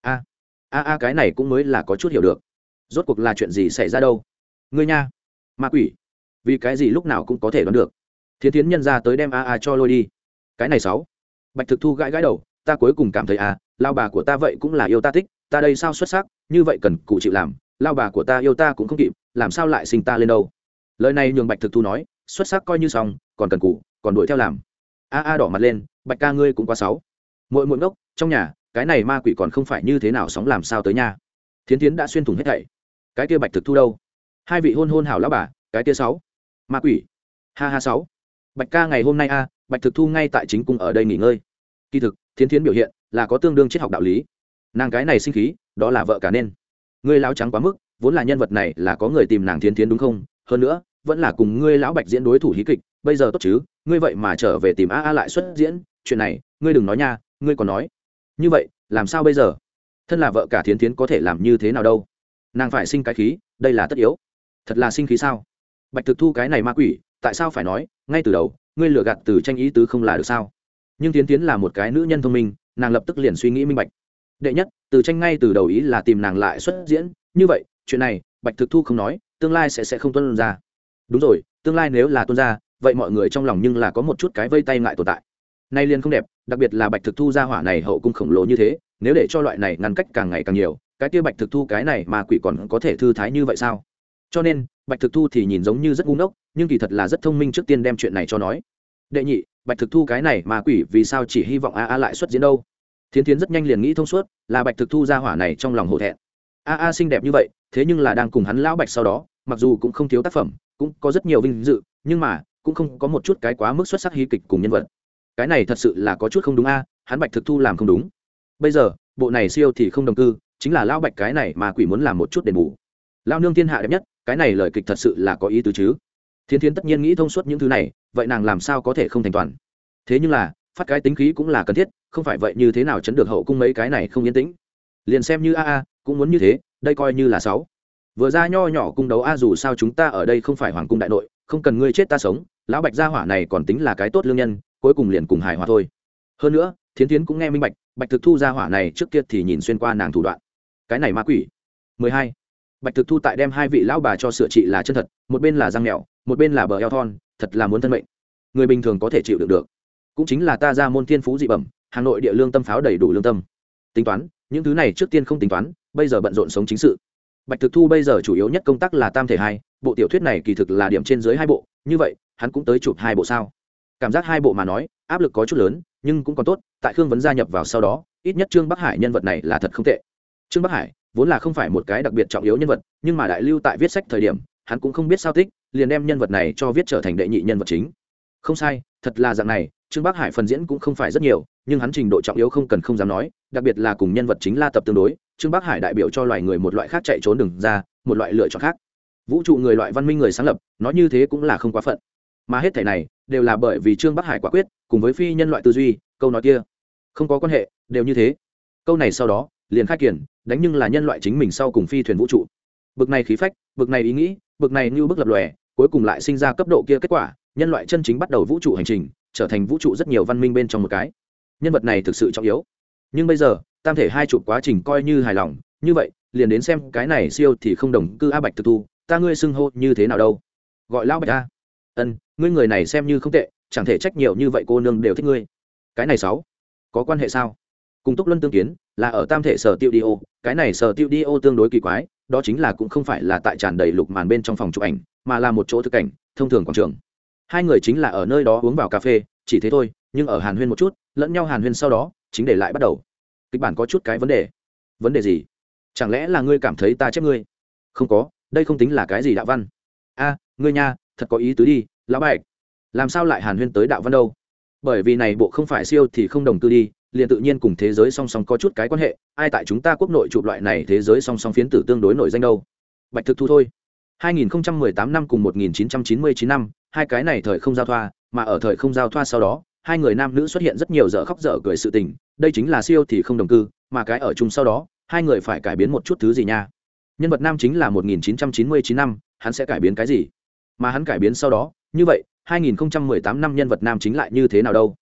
A. A a cái này cũng mới là có chút hiểu được. Rốt cuộc là chuyện gì xảy ra đâu? Ngươi nha ma quỷ. Vì cái gì lúc nào cũng có thể đoán được. Thiến tiến nhân ra tới đem a a cho lôi đi. Cái này sáu. Bạch thực thu gãi gãi đầu, ta cuối cùng cảm thấy à lao bà của ta vậy cũng là yêu ta thích, ta đây sao xuất sắc, như vậy cần cụ chịu làm, lao bà của ta yêu ta cũng không kịp, làm sao lại sinh ta lên đâu? Lời này nhường bạch thực thu nói, xuất sắc coi như xong, còn cần cụ, còn đuổi theo làm. A a đỏ mặt lên, bạch ca ngươi cũng quá sáu. Mỗi mỗi ngốc, trong nhà, cái này ma quỷ còn không phải như thế nào sóng làm sao tới nhà thiến tiến đã xuyên thủng hết thảy. Cái kia bạch thực thu đâu? Hai vị hôn hôn hảo lão bà, cái tia sáu. Ma quỷ. Ha ha sáu. Bạch ca ngày hôm nay a, bạch thực thu ngay tại chính cung ở đây nghỉ ngơi. Kỳ thực, thiến thiến biểu hiện là có tương đương triết học đạo lý. Nàng cái này sinh khí, đó là vợ cả nên. Ngươi lão trắng quá mức, vốn là nhân vật này là có người tìm nàng thiến thiến đúng không? Hơn nữa, vẫn là cùng ngươi lão bạch diễn đối thủ hí kịch, bây giờ tốt chứ, ngươi vậy mà trở về tìm a a lại xuất diễn. Chuyện này, ngươi đừng nói nha, ngươi còn nói. Như vậy, làm sao bây giờ? Thân là vợ cả thiến thiến có thể làm như thế nào đâu? Nàng phải sinh cái khí, đây là tất yếu thật là sinh khí sao? Bạch thực thu cái này ma quỷ, tại sao phải nói, ngay từ đầu, ngươi lừa gạt từ tranh ý tứ không là được sao? Nhưng tiến tiến là một cái nữ nhân thông minh, nàng lập tức liền suy nghĩ minh bạch. Đệ nhất, từ tranh ngay từ đầu ý là tìm nàng lại xuất diễn. Như vậy, chuyện này, bạch thực thu không nói, tương lai sẽ sẽ không tuân ra. Đúng rồi, tương lai nếu là tuân ra, vậy mọi người trong lòng nhưng là có một chút cái vây tay ngại tồn tại. Nay liền không đẹp, đặc biệt là bạch thực thu ra hỏa này hậu cung khổng lồ như thế, nếu để cho loại này ngăn cách càng ngày càng nhiều, cái kia bạch thực thu cái này mà quỷ còn có thể thư thái như vậy sao? Cho nên, bạch thực thu thì nhìn giống như rất ngu ngốc, nhưng kỳ thật là rất thông minh trước tiên đem chuyện này cho nói. Đệ nhị, bạch thực thu cái này mà quỷ vì sao chỉ hy vọng a a lại xuất diễn đâu? Thiến thiến rất nhanh liền nghĩ thông suốt, là bạch thực thu ra hỏa này trong lòng hổ thẹn. A a xinh đẹp như vậy, thế nhưng là đang cùng hắn lão bạch sau đó, mặc dù cũng không thiếu tác phẩm, cũng có rất nhiều vinh dự, nhưng mà, cũng không có một chút cái quá mức xuất sắc hí kịch cùng nhân vật. Cái này thật sự là có chút không đúng a, hắn bạch thực thu làm không đúng. Bây giờ, bộ này siêu thì không đồng cư, chính là lão bạch cái này mà quỷ muốn làm một chút đền bù. Lao nương thiên hạ đẹp nhất cái này lời kịch thật sự là có ý tứ chứ. Thiên thiên tất nhiên nghĩ thông suốt những thứ này, vậy nàng làm sao có thể không thành toàn? Thế nhưng là, phát cái tính khí cũng là cần thiết, không phải vậy như thế nào chấn được hậu cung mấy cái này không yên tĩnh. Liền xem như a a, cũng muốn như thế, đây coi như là sáu. Vừa ra nho nhỏ cung đấu a dù sao chúng ta ở đây không phải hoàng cung đại nội, không cần ngươi chết ta sống, lão bạch gia hỏa này còn tính là cái tốt lương nhân, cuối cùng liền cùng hài hòa thôi. Hơn nữa thiến thiến cũng nghe minh bạch bạch thực thu gia hỏa này trước kia thì nhìn xuyên qua nàng thủ đoạn. Cái này ma quỷ. 12 bạch thực thu tại đem hai vị lão bà cho sửa trị là chân thật, một bên là răng mèo một bên là bờ eo thon, thật là muốn thân mệnh. Người bình thường có thể chịu được được. Cũng chính là ta ra môn thiên phú dị bẩm, hà nội địa lương tâm pháo đầy đủ lương tâm. Tính toán, những thứ này trước tiên không tính toán, bây giờ bận rộn sống chính sự. Bạch thực thu bây giờ chủ yếu nhất công tác là tam thể hai, bộ tiểu thuyết này kỳ thực là điểm trên dưới hai bộ, như vậy, hắn cũng tới chụp hai bộ sao? Cảm giác hai bộ mà nói, áp lực có chút lớn, nhưng cũng còn tốt, tại khương vấn gia nhập vào sau đó, ít nhất trương bắc hải nhân vật này là thật không tệ. Trương bắc hải vốn là không phải một cái đặc biệt trọng yếu nhân vật, nhưng mà đại lưu tại viết sách thời điểm, hắn cũng không biết sao thích, liền đem nhân vật này cho viết trở thành đệ nhị nhân vật chính. Không sai, thật là dạng này, trương bắc hải phần diễn cũng không phải rất nhiều, nhưng hắn trình độ trọng yếu không cần không dám nói, đặc biệt là cùng nhân vật chính la tập tương đối, trương bắc hải đại biểu cho loài người một loại khác chạy trốn đừng ra, một loại lựa chọn khác. Vũ trụ người loại văn minh người sáng lập, nói như thế cũng là không quá phận. Mà hết thể này, đều là bởi vì trương bắc hải quả quyết, cùng với phi nhân loại tư duy, câu nói kia không có quan hệ, đều như thế. Câu này sau đó liền khai kiển, đánh nhưng là nhân loại chính mình sau cùng phi thuyền vũ trụ. Bực này khí phách, bực này ý nghĩ, bực này như bức lập lòe, cuối cùng lại sinh ra cấp độ kia kết quả, nhân loại chân chính bắt đầu vũ trụ hành trình, trở thành vũ trụ rất nhiều văn minh bên trong một cái. Nhân vật này thực sự trọng yếu. Nhưng bây giờ, tam thể hai chụp quá trình coi như hài lòng, như vậy, liền đến xem cái này siêu thì không đồng cư a bạch thực thu, ta ngươi xưng hô như thế nào đâu? Gọi lão bạch a. Ân, ngươi người này xem như không tệ, chẳng thể trách nhiều như vậy cô nương đều thích ngươi. Cái này sáu, có quan hệ sao? Cùng túc luân tương kiến, là ở tam thể sở tiêu đi ô, cái này sở tiêu đi ô tương đối kỳ quái, đó chính là cũng không phải là tại tràn đầy lục màn bên trong phòng chụp ảnh, mà là một chỗ thực cảnh, thông thường quảng trường. Hai người chính là ở nơi đó uống vào cà phê, chỉ thế thôi, nhưng ở hàn huyên một chút, lẫn nhau hàn huyên sau đó, chính để lại bắt đầu. Kịch bản có chút cái vấn đề. Vấn đề gì? Chẳng lẽ là ngươi cảm thấy ta chép ngươi? Không có, đây không tính là cái gì đạo văn. A, ngươi nha, thật có ý tứ đi, lão bạch. Làm sao lại hàn huyên tới đạo văn đâu? Bởi vì này bộ không phải siêu thì không đồng tư đi liền tự nhiên cùng thế giới song song có chút cái quan hệ, ai tại chúng ta quốc nội chụp loại này thế giới song song phiến tử tương đối nổi danh đâu. Bạch thực thu thôi. 2018 năm cùng 1999 năm, hai cái này thời không giao thoa, mà ở thời không giao thoa sau đó, hai người nam nữ xuất hiện rất nhiều dở khóc dở cười sự tình, đây chính là siêu thì không đồng cư, mà cái ở chung sau đó, hai người phải cải biến một chút thứ gì nha. Nhân vật nam chính là 1999 năm, hắn sẽ cải biến cái gì? Mà hắn cải biến sau đó, như vậy 2018 năm nhân vật nam chính lại như thế nào đâu?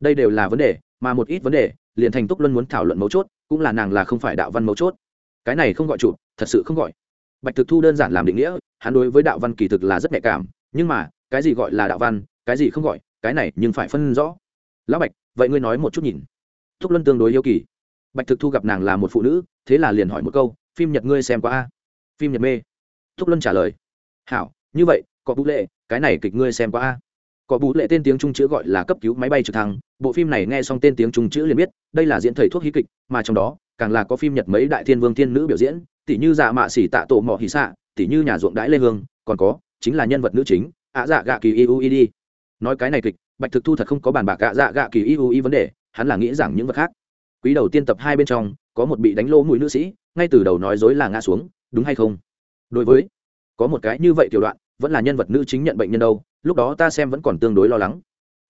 Đây đều là vấn đề mà một ít vấn đề, liền thành túc luân muốn thảo luận mấu chốt, cũng là nàng là không phải đạo văn mấu chốt. Cái này không gọi chủ, thật sự không gọi. Bạch thực thu đơn giản làm định nghĩa, hắn đối với đạo văn kỳ thực là rất nhạy cảm, nhưng mà, cái gì gọi là đạo văn, cái gì không gọi, cái này nhưng phải phân rõ. Lão bạch, vậy ngươi nói một chút nhìn. Thúc luân tương đối yêu kỳ. Bạch thực thu gặp nàng là một phụ nữ, thế là liền hỏi một câu, phim nhật ngươi xem qua a? Phim nhật mê. Thúc luân trả lời, hảo, như vậy, có bú lệ, cái này kịch ngươi xem qua a? Có bú lệ tên tiếng trung chữ gọi là cấp cứu máy bay trực thăng. Bộ phim này nghe xong tên tiếng trung chữ liền biết, đây là diễn thầy thuốc hí kịch, mà trong đó, càng là có phim nhật mấy đại thiên vương thiên nữ biểu diễn tỷ như dạ mạ xỉ tạ tổ mỏ hỉ xạ tỷ như nhà ruộng đãi lê hương, còn có, chính là nhân vật nữ chính, ạ dạ gạ kỳ iu đi. Nói cái này kịch, bạch thực thu thật không có bàn bạc ạ dạ gạ kỳ iu vấn đề, hắn là nghĩ rằng những vật khác. Quý đầu tiên tập hai bên trong, có một bị đánh lỗ mũi nữ sĩ, ngay từ đầu nói dối là ngã xuống, đúng hay không? Đối với, có một cái như vậy tiểu đoạn vẫn là nhân vật nữ chính nhận bệnh nhân đâu, lúc đó ta xem vẫn còn tương đối lo lắng.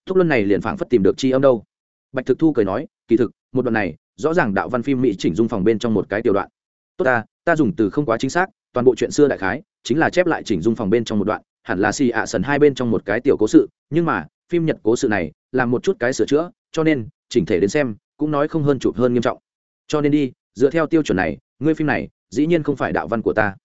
Thúc luân này liền phảng phất tìm được chi âm đâu. Bạch thực thu cười nói, kỳ thực, một đoạn này, rõ ràng đạo văn phim mỹ chỉnh dung phòng bên trong một cái tiểu đoạn. Tốt ta ta dùng từ không quá chính xác, toàn bộ chuyện xưa đại khái, chính là chép lại chỉnh dung phòng bên trong một đoạn, hẳn là xì ạ sần hai bên trong một cái tiểu cố sự, nhưng mà, phim nhật cố sự này, là một chút cái sửa chữa, cho nên, chỉnh thể đến xem, cũng nói không hơn chụp hơn nghiêm trọng. Cho nên đi, dựa theo tiêu chuẩn này, ngươi phim này, dĩ nhiên không phải đạo văn của ta.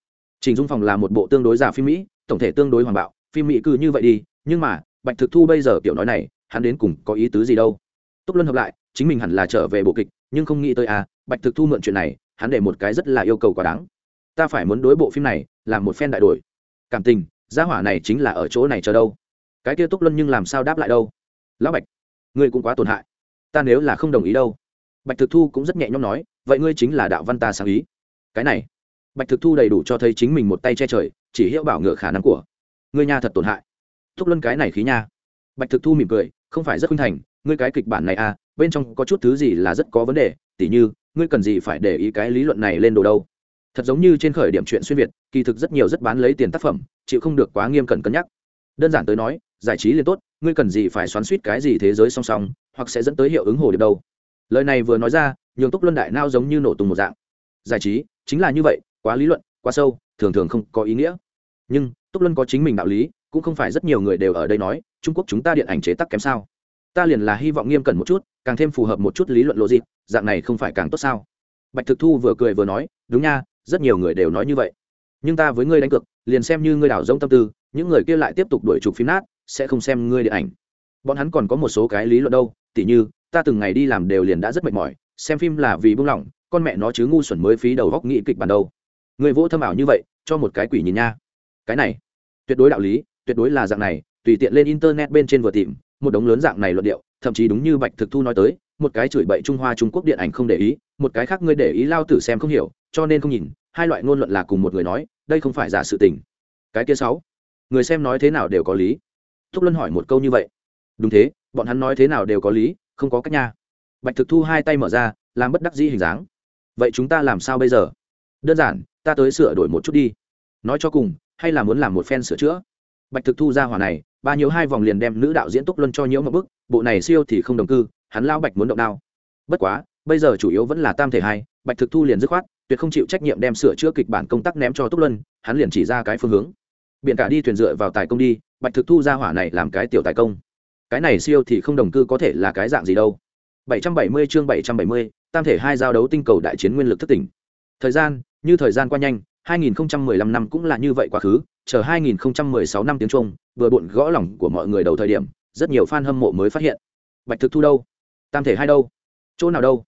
Chỉnh dung phòng là một bộ tương đối giả phim mỹ tổng thể tương đối hoàn bạo, phim mỹ cứ như vậy đi, nhưng mà, bạch thực thu bây giờ kiểu nói này, hắn đến cùng có ý tứ gì đâu? Túc luân hợp lại, chính mình hẳn là trở về bộ kịch, nhưng không nghĩ tới à bạch thực thu mượn chuyện này, hắn để một cái rất là yêu cầu quá đáng. Ta phải muốn đối bộ phim này, làm một phen đại đổi. Cảm tình, gia hỏa này chính là ở chỗ này chờ đâu? Cái kia túc luân nhưng làm sao đáp lại đâu? Lão bạch, ngươi cũng quá tổn hại. Ta nếu là không đồng ý đâu? Bạch thực thu cũng rất nhẹ nhõm nói, vậy ngươi chính là đạo văn ta sáng ý. Cái này bạch thực thu đầy đủ cho thấy chính mình một tay che trời, chỉ hiệu bảo ngựa khả năng của. Ngươi nha thật tổn hại. Thúc luân cái này khí nha. Bạch thực thu mỉm cười, không phải rất khinh thành, ngươi cái kịch bản này à bên trong có chút thứ gì là rất có vấn đề, tỉ như, ngươi cần gì phải để ý cái lý luận này lên đồ đâu. Thật giống như trên khởi điểm chuyện xuyên việt, kỳ thực rất nhiều rất bán lấy tiền tác phẩm, chịu không được quá nghiêm cẩn cân nhắc. Đơn giản tới nói, giải trí liền tốt, ngươi cần gì phải xoắn suýt cái gì thế giới song song, hoặc sẽ dẫn tới hiệu ứng hồ điệp đâu. Lời này vừa nói ra, nhường túc luân đại nao giống như nổ tung một dạng. Giải trí, chính là như vậy quá lý luận, quá sâu, thường thường không có ý nghĩa. Nhưng, túc luân có chính mình đạo lý, cũng không phải rất nhiều người đều ở đây nói, trung quốc chúng ta điện ảnh chế tắc kém sao? Ta liền là hy vọng nghiêm cẩn một chút, càng thêm phù hợp một chút lý luận lộ dịp dạng này không phải càng tốt sao? Bạch thực thu vừa cười vừa nói, đúng nha, rất nhiều người đều nói như vậy. Nhưng ta với ngươi đánh cược, liền xem như ngươi đảo giống tâm tư, những người kia lại tiếp tục đuổi chụp phim nát, sẽ không xem ngươi điện ảnh. Bọn hắn còn có một số cái lý luận đâu, tỉ như, ta từng ngày đi làm đều liền đã rất mệt mỏi, xem phim là vì buông lỏng, con mẹ nó chứ ngu xuẩn mới phí đầu góc nghĩ kịch bản đâu người vô thâm ảo như vậy, cho một cái quỷ nhìn nha. Cái này, tuyệt đối đạo lý, tuyệt đối là dạng này, tùy tiện lên internet bên trên vừa tìm, một đống lớn dạng này luận điệu, thậm chí đúng như bạch thực thu nói tới, một cái chửi bậy trung hoa trung quốc điện ảnh không để ý, một cái khác ngươi để ý lao tử xem không hiểu, cho nên không nhìn, hai loại ngôn luận là cùng một người nói, đây không phải giả sự tình. Cái kia sáu, người xem nói thế nào đều có lý. Thúc luân hỏi một câu như vậy. Đúng thế, bọn hắn nói thế nào đều có lý, không có cách nha. Bạch thực thu hai tay mở ra, làm bất đắc dĩ hình dáng. Vậy chúng ta làm sao bây giờ? Đơn giản ta tới sửa đổi một chút đi. Nói cho cùng hay là muốn làm một phen sửa chữa. Bạch thực thu ra hỏa này ba nhiễu hai vòng liền đem nữ đạo diễn túc luân cho nhiễu một bức bộ này siêu thì không đồng cư hắn lao bạch muốn động đao. Bất quá bây giờ chủ yếu vẫn là tam thể hai bạch thực thu liền dứt khoát tuyệt không chịu trách nhiệm đem sửa chữa kịch bản công tác ném cho túc luân hắn liền chỉ ra cái phương hướng. Biện cả đi thuyền dựa vào tài công đi bạch thực thu ra hỏa này làm cái tiểu tài công. Cái này siêu thì không đồng cư có thể là cái dạng gì đâu. 770 chương 770, tam thể hai giao đấu tinh cầu đại chiến nguyên lực thất tỉnh. Thời gian như thời gian qua nhanh 2015 năm cũng là như vậy quá khứ, chờ 2016 năm tiếng trung, vừa bộn gõ lòng của mọi người đầu thời điểm, rất nhiều fan hâm mộ mới phát hiện. Bạch thực thu đâu? Tam thể hai đâu? Chỗ nào đâu?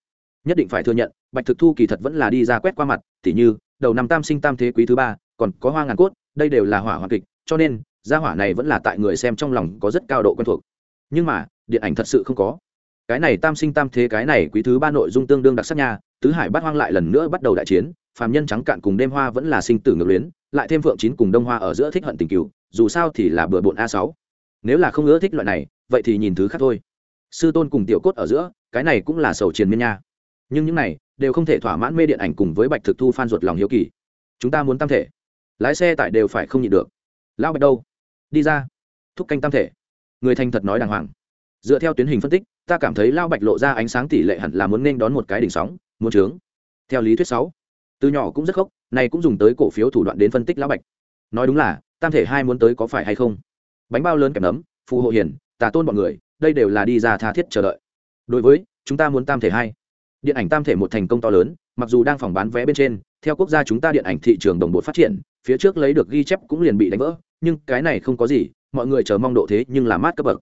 Nhất định phải thừa nhận, bạch thực thu kỳ thật vẫn là đi ra quét qua mặt, tỉ như, đầu năm tam sinh tam thế quý thứ ba, còn có hoa ngàn cốt, đây đều là hỏa hoàng kịch, cho nên, gia hỏa này vẫn là tại người xem trong lòng có rất cao độ quen thuộc. Nhưng mà, điện ảnh thật sự không có. Cái này tam sinh tam thế, cái này quý thứ ba nội dung tương đương đặc sắc nha, tứ hải bắt hoang lại lần nữa bắt đầu đại chiến phàm nhân trắng cạn cùng đêm hoa vẫn là sinh tử ngược luyến, lại thêm phượng chín cùng đông hoa ở giữa thích hận tình cựu dù sao thì là bừa bộn a sáu. Nếu là không ưa thích loại này, vậy thì nhìn thứ khác thôi. Sư tôn cùng tiểu cốt ở giữa, cái này cũng là sầu triền miên nha. Nhưng những này, đều không thể thỏa mãn mê điện ảnh cùng với bạch thực thu phan ruột lòng hiếu kỳ. Chúng ta muốn tam thể. Lái xe tại đều phải không nhịn được. Lão bạch đâu? Đi ra. Thúc canh tam thể. Người thành thật nói đàng hoàng. Dựa theo tuyến hình phân tích, ta cảm thấy lao bạch lộ ra ánh sáng tỷ lệ hẳn là muốn nên đón một cái đỉnh sóng, muốn trướng theo lý thuyết sáu từ nhỏ cũng rất khốc này cũng dùng tới cổ phiếu thủ đoạn đến phân tích lão bạch. Nói đúng là, tam thể hai muốn tới có phải hay không? Bánh bao lớn kèm nấm, phù hộ hiền, tà tôn bọn người, đây đều là đi ra tha thiết chờ đợi. Đối với, chúng ta muốn tam thể hai. Điện ảnh tam thể một thành công to lớn, mặc dù đang phòng bán vé bên trên, theo quốc gia chúng ta điện ảnh thị trường đồng bộ phát triển, phía trước lấy được ghi chép cũng liền bị đánh vỡ, nhưng cái này không có gì, mọi người chờ mong độ thế nhưng là mát cấp bậc.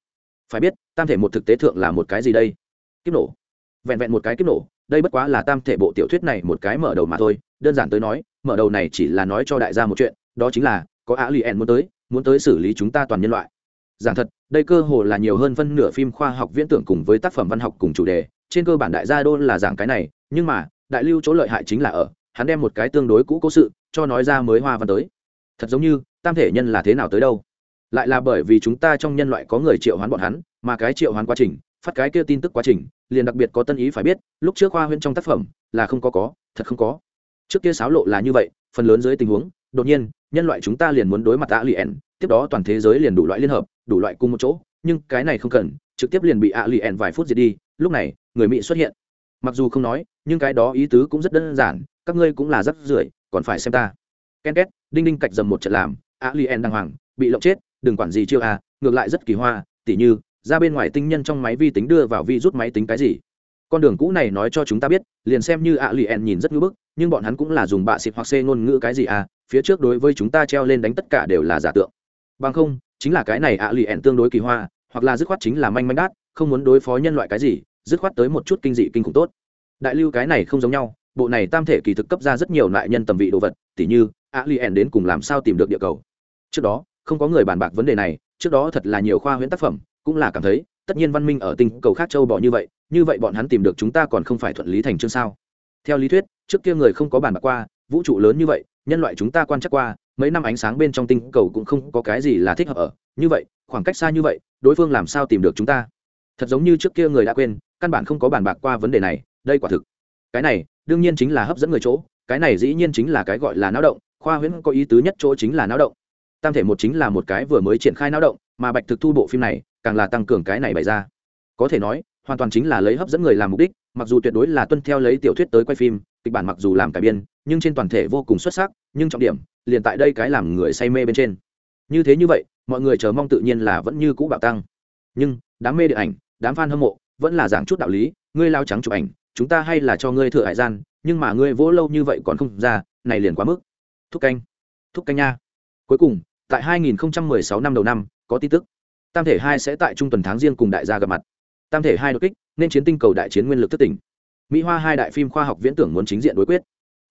Phải biết, tam thể một thực tế thượng là một cái gì đây? Kiếp nổ. Vẹn vẹn một cái kiếp nổ, đây bất quá là tam thể bộ tiểu thuyết này một cái mở đầu mà thôi đơn giản tới nói, mở đầu này chỉ là nói cho đại gia một chuyện, đó chính là, có á lien muốn tới muốn tới xử lý chúng ta toàn nhân loại. Giảng thật, đây cơ hồ là nhiều hơn phân nửa phim khoa học viễn tưởng cùng với tác phẩm văn học cùng chủ đề, trên cơ bản đại gia đô là giảng cái này, nhưng mà, đại lưu chỗ lợi hại chính là ở, hắn đem một cái tương đối cũ cố sự, cho nói ra mới hoa văn tới. Thật giống như, tam thể nhân là thế nào tới đâu? Lại là bởi vì chúng ta trong nhân loại có người triệu hoán bọn hắn, mà cái triệu hoán quá trình, phát cái kia tin tức quá trình, liền đặc biệt có tân ý phải biết, lúc trước khoa huyễn trong tác phẩm, là không có có, thật không có trước kia sáo lộ là như vậy, phần lớn dưới tình huống, đột nhiên, nhân loại chúng ta liền muốn đối mặt ạ liền tiếp đó toàn thế giới liền đủ loại liên hợp, đủ loại cùng một chỗ, nhưng cái này không cần, trực tiếp liền bị ạ liền vài phút diệt đi, lúc này, người mỹ xuất hiện. Mặc dù không nói, nhưng cái đó ý tứ cũng rất đơn giản, các ngươi cũng là rất rưởi, còn phải xem ta. Ken két, đinh đinh cạch dầm một trận làm ạ liền đàng hoàng, bị lộng chết, đừng quản gì chiêu à ngược lại rất kỳ hoa, tỉ như, ra bên ngoài tinh nhân trong máy vi tính đưa vào vi rút máy tính cái gì? Con đường cũ này nói cho chúng ta biết, liền xem như ạ lì ẹn nhìn rất ngưỡng bức, nhưng bọn hắn cũng là dùng bạ xịt hoặc xê ngôn ngữ cái gì à phía trước đối với chúng ta treo lên đánh tất cả đều là giả tượng. Bằng không, chính là cái này ạ lì ẹn tương đối kỳ hoa, hoặc là dứt khoát chính là manh manh đát, không muốn đối phó nhân loại cái gì, dứt khoát tới một chút kinh dị kinh khủng tốt. Đại lưu cái này không giống nhau, bộ này tam thể kỳ thực cấp ra rất nhiều loại nhân tầm vị đồ vật, tỉ như, ạ lì ẹn đến cùng làm sao tìm được địa cầu. Trước đó, không có người bàn bạc vấn đề này, trước đó thật là nhiều khoa huyễn tác phẩm, cũng là cảm thấy, tất nhiên văn minh ở tinh cầu khác châu bỏ như vậy như vậy bọn hắn tìm được chúng ta còn không phải thuận lý thành chương sao? Theo lý thuyết, trước kia người không có bàn bạc qua, vũ trụ lớn như vậy, nhân loại chúng ta quan trắc qua, mấy năm ánh sáng bên trong tinh cầu cũng không có cái gì là thích hợp ở. Như vậy, khoảng cách xa như vậy, đối phương làm sao tìm được chúng ta? Thật giống như trước kia người đã quên, căn bản không có bàn bạc qua vấn đề này, đây quả thực. Cái này, đương nhiên chính là hấp dẫn người chỗ, cái này dĩ nhiên chính là cái gọi là náo động, khoa huyễn có ý tứ nhất chỗ chính là náo động. Tam thể một chính là một cái vừa mới triển khai náo động, mà bạch thực thu bộ phim này, càng là tăng cường cái này bày ra. Có thể nói hoàn toàn chính là lấy hấp dẫn người làm mục đích, mặc dù tuyệt đối là tuân theo lấy tiểu thuyết tới quay phim, kịch bản mặc dù làm cải biên, nhưng trên toàn thể vô cùng xuất sắc, nhưng trọng điểm, liền tại đây cái làm người say mê bên trên. Như thế như vậy, mọi người chờ mong tự nhiên là vẫn như cũ bạo tăng. Nhưng, đám mê điện ảnh, đám fan hâm mộ, vẫn là giảng chút đạo lý, ngươi lao trắng chụp ảnh, chúng ta hay là cho ngươi thừa hải gian, nhưng mà ngươi vỗ lâu như vậy còn không ra, này liền quá mức. Thúc canh thúc canh nha. Cuối cùng, tại 2016 năm đầu năm, có tin tức. Tam thể hai sẽ tại trung tuần tháng riêng cùng đại gia gặp mặt tam thể hai đột kích, nên chiến tinh cầu đại chiến nguyên lực thất tỉnh. Mỹ hoa hai đại phim khoa học viễn tưởng muốn chính diện đối quyết.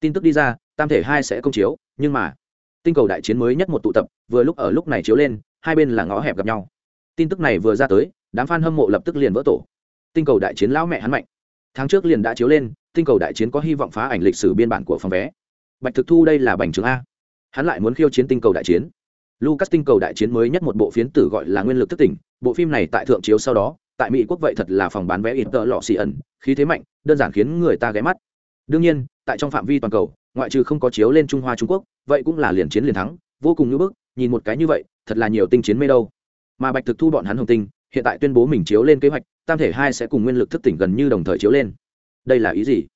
Tin tức đi ra, tam thể hai sẽ công chiếu, nhưng mà, tinh cầu đại chiến mới nhất một tụ tập, vừa lúc ở lúc này chiếu lên, hai bên là ngõ hẹp gặp nhau. Tin tức này vừa ra tới, đám f a n hâm mộ lập tức liền vỡ tổ. Tinh cầu đại chiến lão mẹ hắn mạnh. Tháng trước liền đã chiếu lên, tinh cầu đại chiến có hy vọng phá ảnh lịch sử biên bản của phòng vé. Bạch thực thu đây là bành trường a. Hắn lại muốn khiêu chiến tinh cầu đại chiến. Lucas tinh cầu đại chiến mới nhất một bộ phiến tử gọi là nguyên lực thất tỉnh, bộ phim này tại thượng chiếu sau đó tại mỹ quốc vậy thật là phòng bán vé ít tợ lọ xì ẩn, khí thế mạnh, đơn giản khiến người ta ghé mắt. Đương nhiên, tại trong phạm vi toàn cầu, ngoại trừ không có chiếu lên trung hoa trung quốc, vậy cũng là liền chiến liền thắng, vô cùng như bức, nhìn một cái như vậy, thật là nhiều tinh chiến mê đâu. Mà bạch thực thu bọn hắn hồng tinh, hiện tại tuyên bố mình chiếu lên kế hoạch, tam thể hai sẽ cùng nguyên lực thức tỉnh gần như đồng thời chiếu lên. Đây là ý gì?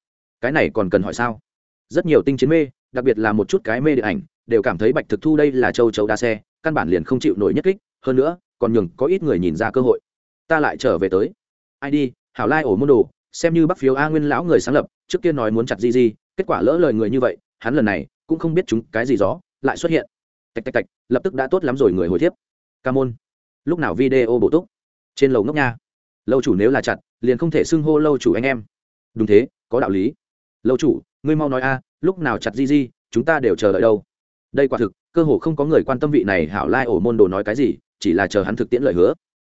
Cái này còn cần hỏi sao? Rất nhiều tinh chiến mê, đặc biệt là một chút cái mê điện ảnh, đều cảm thấy bạch thực thu đây là châu chấu đa xe, căn bản liền không chịu nổi nhất kích, hơn nữa, còn nhường có ít người nhìn ra cơ hội ta lại trở về tới. Ai đi hảo lai ổ môn đồ xem như bắc phiếu a nguyên lão người sáng lập trước kia nói muốn chặt Di Di, kết quả lỡ lời người như vậy hắn lần này cũng không biết chúng cái gì gió lại xuất hiện. Tạch tạch tạch lập tức đã tốt lắm rồi người hồi thiếp. Ca môn. Lúc nào video bổ túc? Trên lầu ngốc nha. Lâu chủ nếu là chặt liền không thể xưng hô lâu chủ anh em. Đúng thế có đạo lý. Lâu chủ ngươi mau nói a lúc nào chặt di di chúng ta đều chờ đợi đâu. Đây quả thực cơ hồ không có người quan tâm vị này hảo lai ổ môn đồ nói cái gì chỉ là chờ hắn thực tiễn lời hứa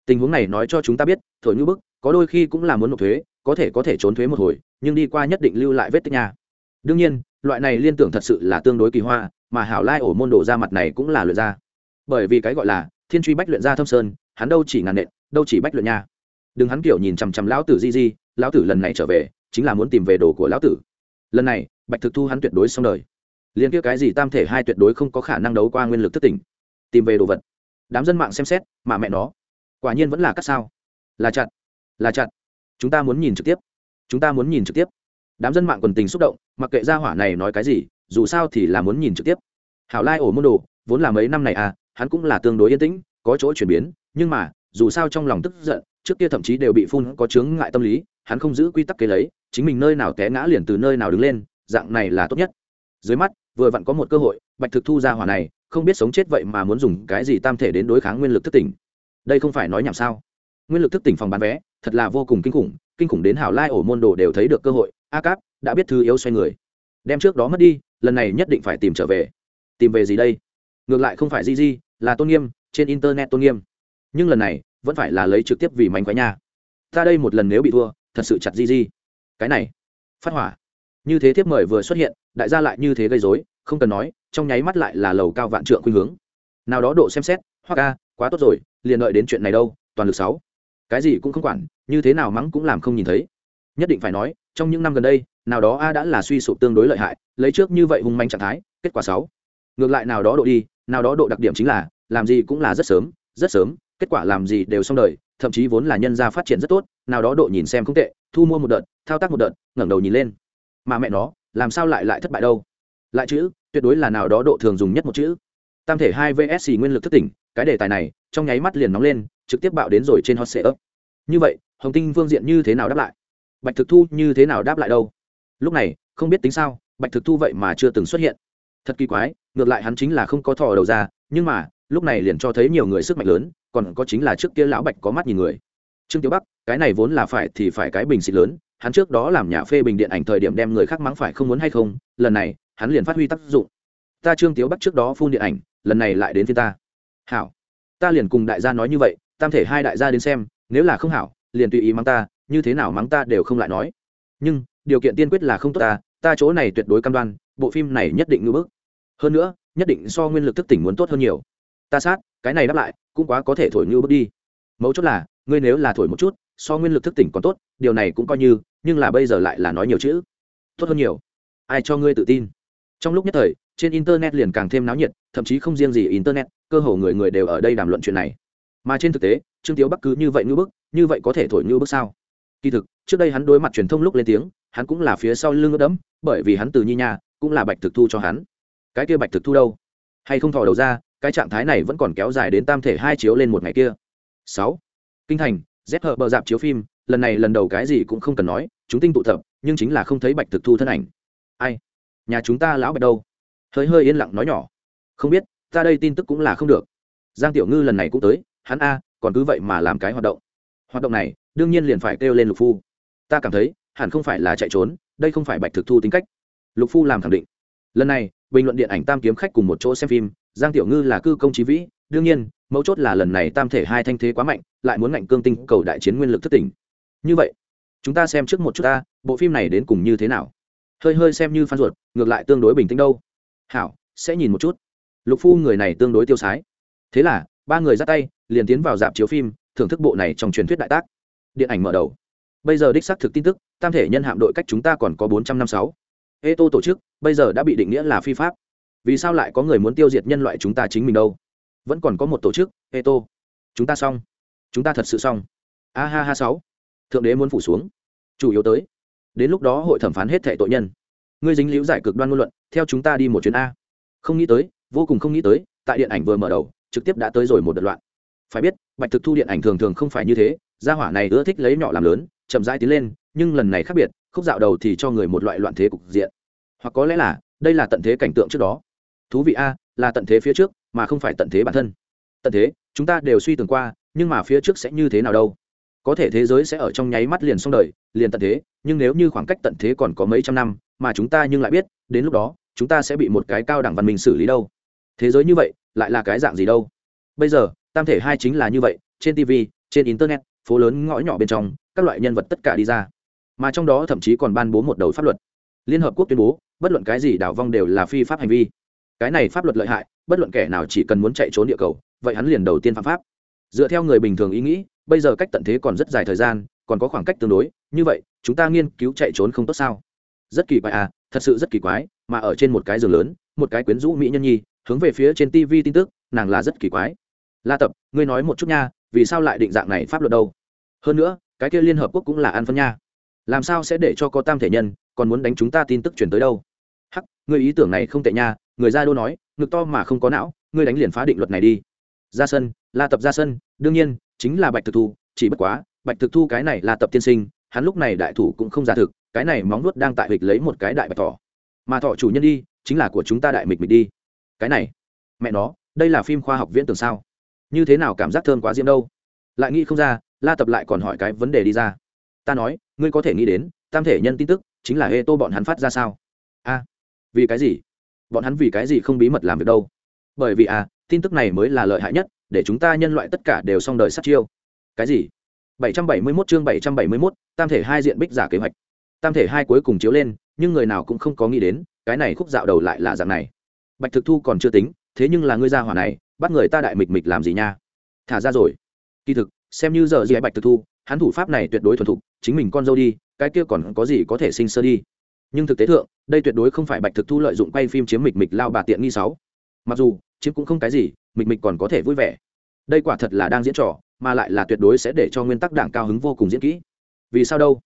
tình huống này nói cho chúng ta biết, thổi như bức, có đôi khi cũng là muốn nộp thuế, có thể có thể trốn thuế một hồi, nhưng đi qua nhất định lưu lại vết tích nhà đương nhiên, loại này liên tưởng thật sự là tương đối kỳ hoa, mà hảo lai ổ môn đồ ra mặt này cũng là luyện ra. Bởi vì cái gọi là thiên truy bách luyện ra thâm sơn, hắn đâu chỉ ngàn nện, đâu chỉ bách luyện nha. Đừng hắn kiểu nhìn chằm chằm lão tử di di, lão tử lần này trở về, chính là muốn tìm về đồ của lão tử. Lần này, bạch thực thu hắn tuyệt đối xong đời. Liên kia cái gì tam thể hai tuyệt đối không có khả năng đấu qua nguyên lực thất tỉnh. Tìm về đồ vật. Đám dân mạng xem xét, mà mẹ nó quả nhiên vẫn là cắt sao. Là chặn là chặn chúng ta muốn nhìn trực tiếp. Chúng ta muốn nhìn trực tiếp. Đám dân mạng quần tình xúc động, mặc kệ gia hỏa này nói cái gì, dù sao thì là muốn nhìn trực tiếp. Hảo lai ổ môn đồ, vốn là mấy năm này à hắn cũng là tương đối yên tĩnh, có chỗ chuyển biến, nhưng mà, dù sao trong lòng tức giận, trước kia thậm chí đều bị phun có chướng ngại tâm lý, hắn không giữ quy tắc kế lấy, chính mình nơi nào té ngã liền từ nơi nào đứng lên, dạng này là tốt nhất. Dưới mắt, vừa vặn có một cơ hội, bạch thực thu ra hỏa này, không biết sống chết vậy mà muốn dùng cái gì tam thể đến đối kháng nguyên lực thất tỉnh đây không phải nói nhảm sao? Nguyên lực thức tỉnh phòng bán vé, thật là vô cùng kinh khủng kinh khủng đến hảo lai ổ môn đồ đều thấy được cơ hội. A cáp, đã biết thư yếu xoay người. Đem trước đó mất đi, lần này nhất định phải tìm trở về. Tìm về gì đây? Ngược lại không phải di di, là tôn nghiêm, trên internet tôn nghiêm. Nhưng lần này, vẫn phải là lấy trực tiếp vì mánh quái nha. Ta đây một lần nếu bị thua, thật sự chặt di di. Cái này, phát hỏa. Như thế thiếp mời vừa xuất hiện, đại gia lại như thế gây dối không cần nói, trong nháy mắt lại là lầu cao vạn trượng khuynh hướng. Nào đó độ xem xét, hoặc ca quá tốt rồi liền đợi đến chuyện này đâu, toàn lực sáu. Cái gì cũng không quản, như thế nào mắng cũng làm không nhìn thấy. Nhất định phải nói, trong những năm gần đây, nào đó a đã là suy sụp tương đối lợi hại, lấy trước như vậy hung manh trạng thái, kết quả sáu. Ngược lại nào đó độ đi, nào đó độ đặc điểm chính là, làm gì cũng là rất sớm rất sớm, kết quả làm gì đều xong đời, thậm chí vốn là nhân gia phát triển rất tốt, nào đó độ nhìn xem không tệ, thu mua một đợt, thao tác một đợt, ngẩng đầu nhìn lên. Mà mẹ nó, làm sao lại lại thất bại đâu? Lại chữ, tuyệt đối là nào đó độ thường dùng nhất một chữ tam thể hai vsc nguyên lực thất tỉnh, cái đề tài này, trong nháy mắt liền nóng lên, trực tiếp bạo đến rồi trên hot sệ ấp như vậy, hồng tinh phương diện như thế nào đáp lại? Bạch thực thu như thế nào đáp lại đâu? Lúc này, không biết tính sao, bạch thực thu vậy mà chưa từng xuất hiện. Thật kỳ quái, ngược lại hắn chính là không có thò đầu ra, nhưng mà, lúc này liền cho thấy nhiều người sức mạnh lớn, còn có chính là trước kia lão bạch có mắt nhìn người. Trương tiểu bắc, cái này vốn là phải thì phải cái bình xịt lớn, hắn trước đó làm nhà phê bình điện ảnh thời điểm đem người khác mắng phải không muốn hay không, lần này, hắn liền phát huy tác dụng. Ta trương tiếu bắc trước đó phun điện ảnh lần này lại đến phía ta. Hảo. Ta liền cùng đại gia nói như vậy, tam thể hai đại gia đến xem, nếu là không hảo, liền tùy ý mắng ta, như thế nào mắng ta đều không lại nói. Nhưng, điều kiện tiên quyết là không tốt ta ta chỗ này tuyệt đối cam đoan, bộ phim này nhất định ngưỡng bức. Hơn nữa, nhất định so nguyên lực thức tỉnh muốn tốt hơn nhiều. Ta sát, cái này đáp lại, cũng quá có thể thổi ngưỡng bức đi. Mấu chốt là, ngươi nếu là thổi một chút, so nguyên lực thức tỉnh còn tốt, điều này cũng coi như, nhưng là bây giờ lại là nói nhiều chữ. Tốt hơn nhiều. Ai cho ngươi tự tin? Trong lúc nhất thời trên internet liền càng thêm náo nhiệt thậm chí không riêng gì internet cơ hồ người người đều ở đây đàm luận chuyện này. Mà trên thực tế trương tiếu bắc cứ như vậy như bức như vậy có thể thổi như bức sao? Kỳ thực trước đây hắn đối mặt truyền thông lúc lên tiếng hắn cũng là phía sau lưng ướt đẫm bởi vì hắn từ nhi nhà, cũng là bạch thực thu cho hắn. Cái kia bạch thực thu đâu? Hay không thò đầu ra cái trạng thái này vẫn còn kéo dài đến tam thể hai chiếu lên một ngày kia. Sáu. Kinh thành dép hờ bờ dạp chiếu phim lần này lần đầu cái gì cũng không cần nói chúng tinh tụ tập nhưng chính là không thấy bạch thực thu thân ảnh. Ai? Nhà chúng ta lão bạch đâu? Hơi hơi yên lặng nói nhỏ. Không biết, ta đây tin tức cũng là không được. Giang tiểu ngư lần này cũng tới, hắn a, còn cứ vậy mà làm cái hoạt động. Hoạt động này, đương nhiên liền phải kêu lên lục phu. Ta cảm thấy, hẳn không phải là chạy trốn, đây không phải bạch thực thu tính cách. Lục phu làm khẳng định. Lần này, bình luận điện ảnh tam kiếm khách cùng một chỗ xem phim, giang tiểu ngư là cư công trí vĩ, đương nhiên, mấu chốt là lần này tam thể hai thanh thế quá mạnh, lại muốn ngạnh cương tinh cầu đại chiến nguyên lực thất tỉnh. Như vậy, chúng ta xem trước một chút ta, bộ phim này đến cùng như thế nào? Hơi hơi xem như phan ruột, ngược lại tương đối bình tĩnh đâu hảo, sẽ nhìn một chút. Lục phu người này tương đối tiêu sái. Thế là, ba người ra tay, liền tiến vào dạp chiếu phim, thưởng thức bộ này trong truyền thuyết đại tác. Điện ảnh mở đầu. Bây giờ đích xác thực tin tức, tam thể nhân hạm đội cách chúng ta còn có bốn trăm năm sáu. Ê tô tổ chức, bây giờ đã bị định nghĩa là phi pháp. Vì sao lại có người muốn tiêu diệt nhân loại chúng ta chính mình đâu? Vẫn còn có một tổ chức ê tô chúng ta xong. Chúng ta thật sự xong. A ha ha sáu. Thượng đế muốn phủ xuống. Chủ yếu tới. Đến lúc đó hội thẩm phán hết thệ tội nhân. Ngươi dính liễu giải cực đoan ngôn luận theo chúng ta đi một chuyến a. Không nghĩ tới, vô cùng không nghĩ tới, tại điện ảnh vừa mở đầu, trực tiếp đã tới rồi một đợt loạn. Phải biết, bạch thực thu điện ảnh thường thường không phải như thế, gia hỏa này ưa thích lấy nhỏ làm lớn, chậm rãi tiến lên, nhưng lần này khác biệt, khúc dạo đầu thì cho người một loại loạn thế cục diện. Hoặc có lẽ là, đây là tận thế cảnh tượng trước đó. Thú vị a, là tận thế phía trước, mà không phải tận thế bản thân. Tận thế, chúng ta đều suy tưởng qua, nhưng mà phía trước sẽ như thế nào đâu? Có thể thế giới sẽ ở trong nháy mắt liền xong đời, liền tận thế, nhưng nếu như khoảng cách tận thế còn có mấy trăm năm, mà chúng ta nhưng lại biết, đến lúc đó, chúng ta sẽ bị một cái cao đẳng văn minh xử lý đâu. Thế giới như vậy, lại là cái dạng gì đâu? Bây giờ, tam thể hai chính là như vậy, trên tv trên internet, phố lớn ngõ nhỏ bên trong, các loại nhân vật tất cả đi ra. Mà trong đó thậm chí còn ban bố một đầu pháp luật. Liên hợp quốc tuyên bố, bất luận cái gì đảo vong đều là phi pháp hành vi. Cái này pháp luật lợi hại, bất luận kẻ nào chỉ cần muốn chạy trốn địa cầu, vậy hắn liền đầu tiên phạm pháp. Dựa theo người bình thường ý nghĩ bây giờ cách tận thế còn rất dài thời gian, còn có khoảng cách tương đối, như vậy, chúng ta nghiên cứu chạy trốn không tốt sao? Rất kỳ quái à thật sự rất kỳ quái, mà ở trên một cái giường lớn, một cái quyến rũ mỹ nhân nhi, hướng về phía trên tv tin tức, nàng là rất kỳ quái. La tập, ngươi nói một chút nha, vì sao lại định dạng này pháp luật đâu? Hơn nữa, cái kia liên hợp quốc cũng là an phân nha. Làm sao sẽ để cho có tam thể nhân còn muốn đánh chúng ta tin tức chuyển tới đâu? Hắc người ý tưởng này không tệ nha, người ra đô nói, ngực to mà không có não, ngươi đánh liền phá định luật này đi. Ra sân, la tập ra sân, đương nhiên chính là bạch thực thu, chỉ bất quá, bạch thực thu cái này là tập tiên sinh, hắn lúc này đại thủ cũng không giả thực, cái này móng nuốt đang tại hịch lấy một cái đại bạch thỏ. Mà thọ chủ nhân đi, chính là của chúng ta đại mịch mịch đi. Cái này, mẹ nó, đây là phim khoa học viễn tưởng sao? Như thế nào cảm giác thơm quá diễm đâu? Lại nghĩ không ra, la tập lại còn hỏi cái vấn đề đi ra. Ta nói, ngươi có thể nghĩ đến, tam thể nhân tin tức, chính là hê tô bọn hắn phát ra sao? A, vì cái gì? Bọn hắn vì cái gì không bí mật làm việc đâu? Bởi vì à tin tức này mới là lợi hại nhất để chúng ta nhân loại tất cả đều xong đời sát chiêu. Cái gì? 771 chương 771, tam thể hai diện bích giả kế hoạch. Tam thể hai cuối cùng chiếu lên nhưng người nào cũng không có nghĩ đến cái này khúc dạo đầu lại là dạng này. Bạch thực thu còn chưa tính thế nhưng là ngươi ra hỏa này bắt người ta đại mịch mịch làm gì nha? Thả ra rồi. Kỳ thực xem như giờ gì bạch thực thu hắn thủ pháp này tuyệt đối thuần thục chính mình con dâu đi cái kia còn có gì có thể sinh sơ đi. Nhưng thực tế thượng đây tuyệt đối không phải bạch thực thu lợi dụng quay phim chiếm mịch mịch lao bà tiện nghi sáu. Mặc dù chứ cũng không cái gì, mịch mịch còn có thể vui vẻ. Đây quả thật là đang diễn trò, mà lại là tuyệt đối sẽ để cho nguyên tắc đảng cao hứng vô cùng diễn kỹ. Vì sao đâu?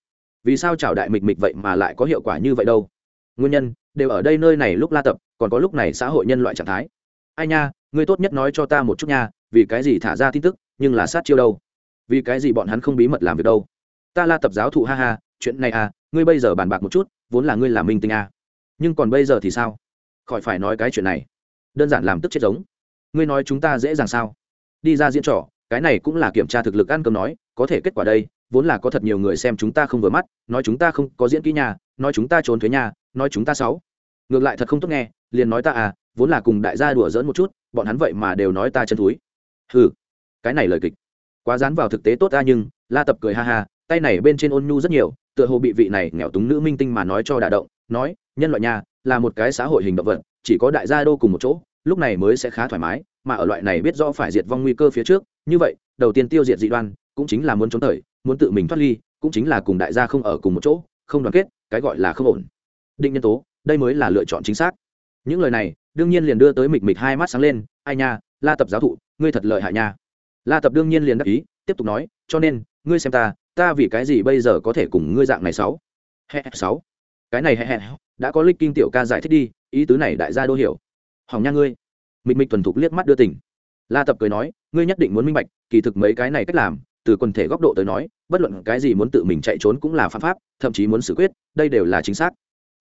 Vì sao chào đại mịch mịch vậy mà lại có hiệu quả như vậy đâu? Nguyên nhân, đều ở đây nơi này lúc la tập, còn có lúc này xã hội nhân loại trạng thái. Ai nha, ngươi tốt nhất nói cho ta một chút nha, vì cái gì thả ra tin tức, nhưng là sát chiêu đâu? Vì cái gì bọn hắn không bí mật làm việc đâu? Ta la tập giáo thụ ha ha, chuyện này à ngươi bây giờ bàn bạc một chút, vốn là ngươi là minh tinh à. nhưng còn bây giờ thì sao? Khỏi phải nói cái chuyện này đơn giản làm tức chết giống. Ngươi nói chúng ta dễ dàng sao? Đi ra diễn trò cái này cũng là kiểm tra thực lực ăn cơm nói có thể kết quả đây vốn là có thật nhiều người xem chúng ta không vừa mắt nói chúng ta không có diễn kỹ nhà nói chúng ta trốn thuế nhà nói chúng ta xấu. Ngược lại thật không tốt nghe liền nói ta à vốn là cùng đại gia đùa dỡn một chút bọn hắn vậy mà đều nói ta chân thúi. Hừ, cái này lời kịch. Quá dán vào thực tế tốt ta nhưng la tập cười ha ha tay này bên trên ôn nhu rất nhiều tựa hồ bị vị này nghèo túng nữ minh tinh mà nói cho đả động nói nhân loại nhà là một cái xã hội hình động vật chỉ có đại gia đô cùng một chỗ, lúc này mới sẽ khá thoải mái, mà ở loại này biết rõ phải diệt vong nguy cơ phía trước, như vậy, đầu tiên tiêu diệt dị đoan, cũng chính là muốn trốn thời, muốn tự mình thoát ly, cũng chính là cùng đại gia không ở cùng một chỗ, không đoàn kết, cái gọi là không ổn. Định nhân tố, đây mới là lựa chọn chính xác. Những lời này, đương nhiên liền đưa tới mịch mịch hai mắt sáng lên, ai nha, la tập giáo thụ, ngươi thật lợi hại nha. La tập đương nhiên liền đắc ý, tiếp tục nói, cho nên, ngươi xem ta ta vì cái gì bây giờ có thể cùng ngươi dạng này sáu? Hẹ sáu. Cái này hẹ hẹ, đã có lịch kinh tiểu ca giải thích đi ý tứ này đại gia đô hiểu. Hỏng nha ngươi. Mịch mịch thuần thục liếc mắt đưa tỉnh la tập cười nói, ngươi nhất định muốn minh bạch, kỳ thực mấy cái này cách làm, từ quần thể góc độ tới nói, bất luận cái gì muốn tự mình chạy trốn cũng là phạm pháp, thậm chí muốn xử quyết, đây đều là chính xác.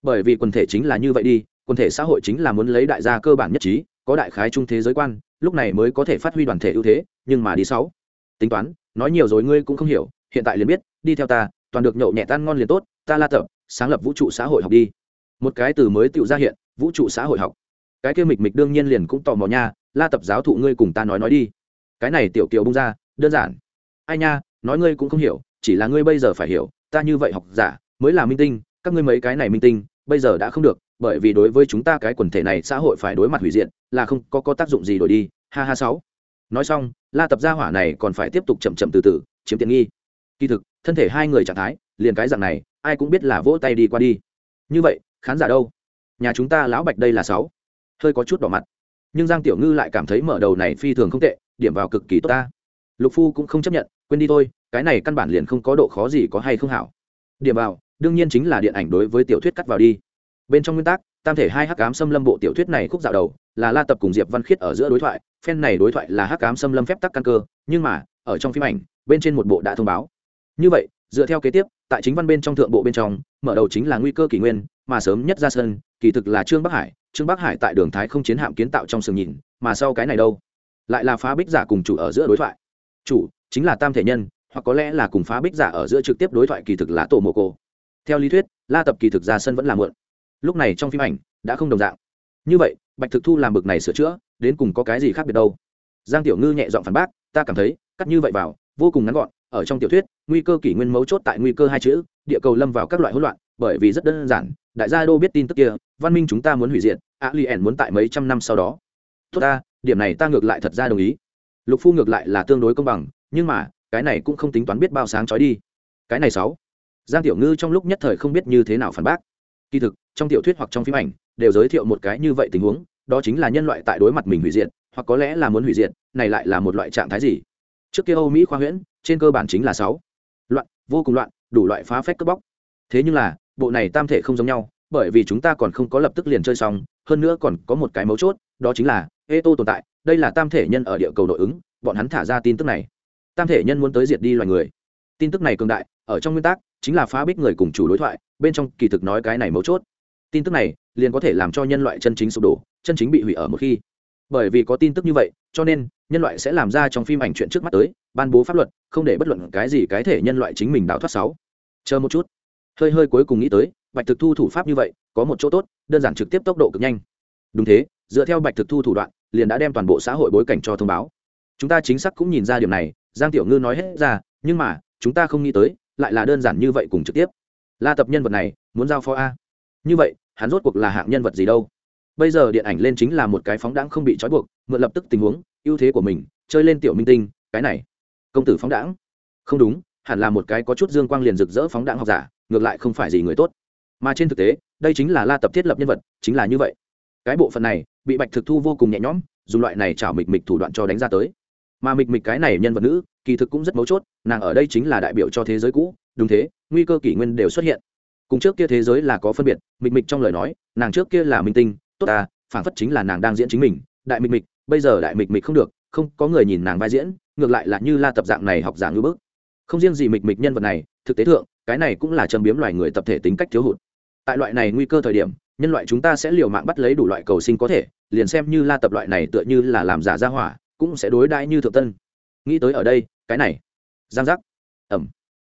Bởi vì quần thể chính là như vậy đi, quần thể xã hội chính là muốn lấy đại gia cơ bản nhất trí, có đại khái trung thế giới quan, lúc này mới có thể phát huy đoàn thể ưu thế, nhưng mà đi sáu. Tính toán, nói nhiều rồi ngươi cũng không hiểu, hiện tại liền biết, đi theo ta, toàn được nhậu nhẹ tan ngon liền tốt, ta la tập, sáng lập vũ trụ xã hội học đi. Một cái từ mới tự ra hiện vũ trụ xã hội học. Cái kia mịch mịch đương nhiên liền cũng tò mò nha, la tập giáo thụ ngươi cùng ta nói nói đi. Cái này tiểu kiều bung ra, đơn giản. Ai nha, nói ngươi cũng không hiểu, chỉ là ngươi bây giờ phải hiểu, ta như vậy học giả, mới là minh tinh, các ngươi mấy cái này minh tinh, bây giờ đã không được, bởi vì đối với chúng ta cái quần thể này xã hội phải đối mặt hủy diện là không có có tác dụng gì đổi đi. Ha ha sáu. Nói xong, la tập gia hỏa này còn phải tiếp tục chậm chậm từ từ, chiếm tiện nghi. Kỳ thực, thân thể hai người trạng thái, liền cái dạng này, ai cũng biết là vỗ tay đi qua đi. Như vậy, khán giả đâu? Nhà chúng ta lão bạch đây là sáu. Hơi có chút đỏ mặt. Nhưng giang tiểu ngư lại cảm thấy mở đầu này phi thường không tệ, điểm vào cực kỳ tốt ta. Lục phu cũng không chấp nhận, quên đi thôi, cái này căn bản liền không có độ khó gì có hay không hảo. Điểm vào, đương nhiên chính là điện ảnh đối với tiểu thuyết cắt vào đi. Bên trong nguyên tắc, tam thể hai hắc ám xâm lâm bộ tiểu thuyết này khúc dạo đầu, là la tập cùng diệp văn khiết ở giữa đối thoại, phen này đối thoại là hắc ám xâm lâm phép tắc căn cơ, nhưng mà, ở trong phim ảnh, bên trên một bộ đã thông báo. Như vậy, dựa theo kế tiếp, tại chính văn bên trong thượng bộ bên trong, mở đầu chính là nguy cơ kỷ nguyên mà sớm nhất ra sân, kỳ thực là trương bắc hải. Trương bắc hải tại đường thái không chiến hạm kiến tạo trong sừng nhìn, mà sau cái này đâu? Lại là phá bích giả cùng chủ ở giữa đối thoại. Chủ, chính là tam thể nhân, hoặc có lẽ là cùng phá bích giả ở giữa trực tiếp đối thoại kỳ thực là tổ mồ cô. Theo lý thuyết, la tập kỳ thực ra sân vẫn là mượn lúc này trong phim ảnh, đã không đồng dạng. Như vậy, bạch thực thu làm bực này sửa chữa, đến cùng có cái gì khác biệt đâu? Giang tiểu ngư nhẹ giọng phản bác, ta cảm thấy, cắt như vậy vào, vô cùng ngắn gọn, ở trong tiểu thuyết, nguy cơ kỷ nguyên mấu chốt tại nguy cơ hai chữ, địa cầu lâm vào các loại hỗn loạn, bởi vì rất đơn giản đại gia đô biết tin tức kia, văn minh chúng ta muốn hủy diệt a li ẻn muốn tại mấy trăm năm sau đó. Tốt ta, điểm này ta ngược lại thật ra đồng ý. Lục phu ngược lại là tương đối công bằng, nhưng mà, cái này cũng không tính toán biết bao sáng trói đi. Cái này sáu. Giang tiểu ngư trong lúc nhất thời không biết như thế nào phản bác. Kỳ thực, trong tiểu thuyết hoặc trong phim ảnh, đều giới thiệu một cái như vậy tình huống, đó chính là nhân loại tại đối mặt mình hủy diệt, hoặc có lẽ là muốn hủy diệt, này lại là một loại trạng thái gì? Trước kia âu mỹ khoa huyễn, trên cơ bản chính là sáu. Loạn, vô cùng loạn, đủ loại phá phách cướp bóc. Thế nhưng là bộ này tam thể không giống nhau, bởi vì chúng ta còn không có lập tức liền chơi xong, hơn nữa còn có một cái mấu chốt, đó chính là ê tô tồn tại, đây là tam thể nhân ở địa cầu nội ứng, bọn hắn thả ra tin tức này. Tam thể nhân muốn tới diệt đi loài người. Tin tức này cường đại, ở trong nguyên tắc, chính là phá bích người cùng chủ đối thoại, bên trong kỳ thực nói cái này mấu chốt. Tin tức này, liền có thể làm cho nhân loại chân chính sụp đổ, chân chính bị hủy ở một khi. Bởi vì có tin tức như vậy, cho nên, nhân loại sẽ làm ra trong phim ảnh chuyện trước mắt tới, ban bố pháp luật, không để bất luận cái gì cái thể nhân loại chính mình đào thoát sáu. Chờ một chút hơi hơi cuối cùng nghĩ tới, bạch thực thu thủ pháp như vậy, có một chỗ tốt, đơn giản trực tiếp tốc độ cực nhanh. Đúng thế, dựa theo bạch thực thu thủ đoạn, liền đã đem toàn bộ xã hội bối cảnh cho thông báo. Chúng ta chính xác cũng nhìn ra điều này, giang tiểu ngư nói hết ra, nhưng mà, chúng ta không nghĩ tới, lại là đơn giản như vậy cùng trực tiếp. La tập nhân vật này, muốn giao phó a. Như vậy, hắn rốt cuộc là hạng nhân vật gì đâu? Bây giờ điện ảnh lên chính là một cái phóng đãng không bị trói buộc, mượn lập tức tình huống, ưu thế của mình, chơi lên tiểu minh tinh, cái này. Công tử phóng đãng. Không đúng hẳn là một cái có chút dương quang liền rực rỡ phóng đạn học giả, ngược lại không phải gì người tốt. Mà trên thực tế, đây chính là la tập thiết lập nhân vật, chính là như vậy. Cái bộ phận này, bị bạch thực thu vô cùng nhẹ nhõm, dùng loại này chảo mịch mịch thủ đoạn cho đánh ra tới. Mà mịch mịch cái này nhân vật nữ, kỳ thực cũng rất mấu chốt, nàng ở đây chính là đại biểu cho thế giới cũ, đúng thế, nguy cơ kỷ nguyên đều xuất hiện. Cùng trước kia thế giới là có phân biệt, mịch mịch trong lời nói, nàng trước kia là minh tinh, tốt ta phản phất chính là nàng đang diễn chính mình. Đại mịch mịch, bây giờ đại mịch mịch không được, không có người nhìn nàng vai diễn, ngược lại là như la tập dạng này học giả ngữ bức không riêng gì mịch mịch nhân vật này, thực tế thượng, cái này cũng là châm biếm loài người tập thể tính cách thiếu hụt. Tại loại này nguy cơ thời điểm, nhân loại chúng ta sẽ liều mạng bắt lấy đủ loại cầu sinh có thể, liền xem như la tập loại này tựa như là làm giả ra hỏa, cũng sẽ đối đãi như thượng tân. Nghĩ tới ở đây, cái này, giang giác. Ẩm.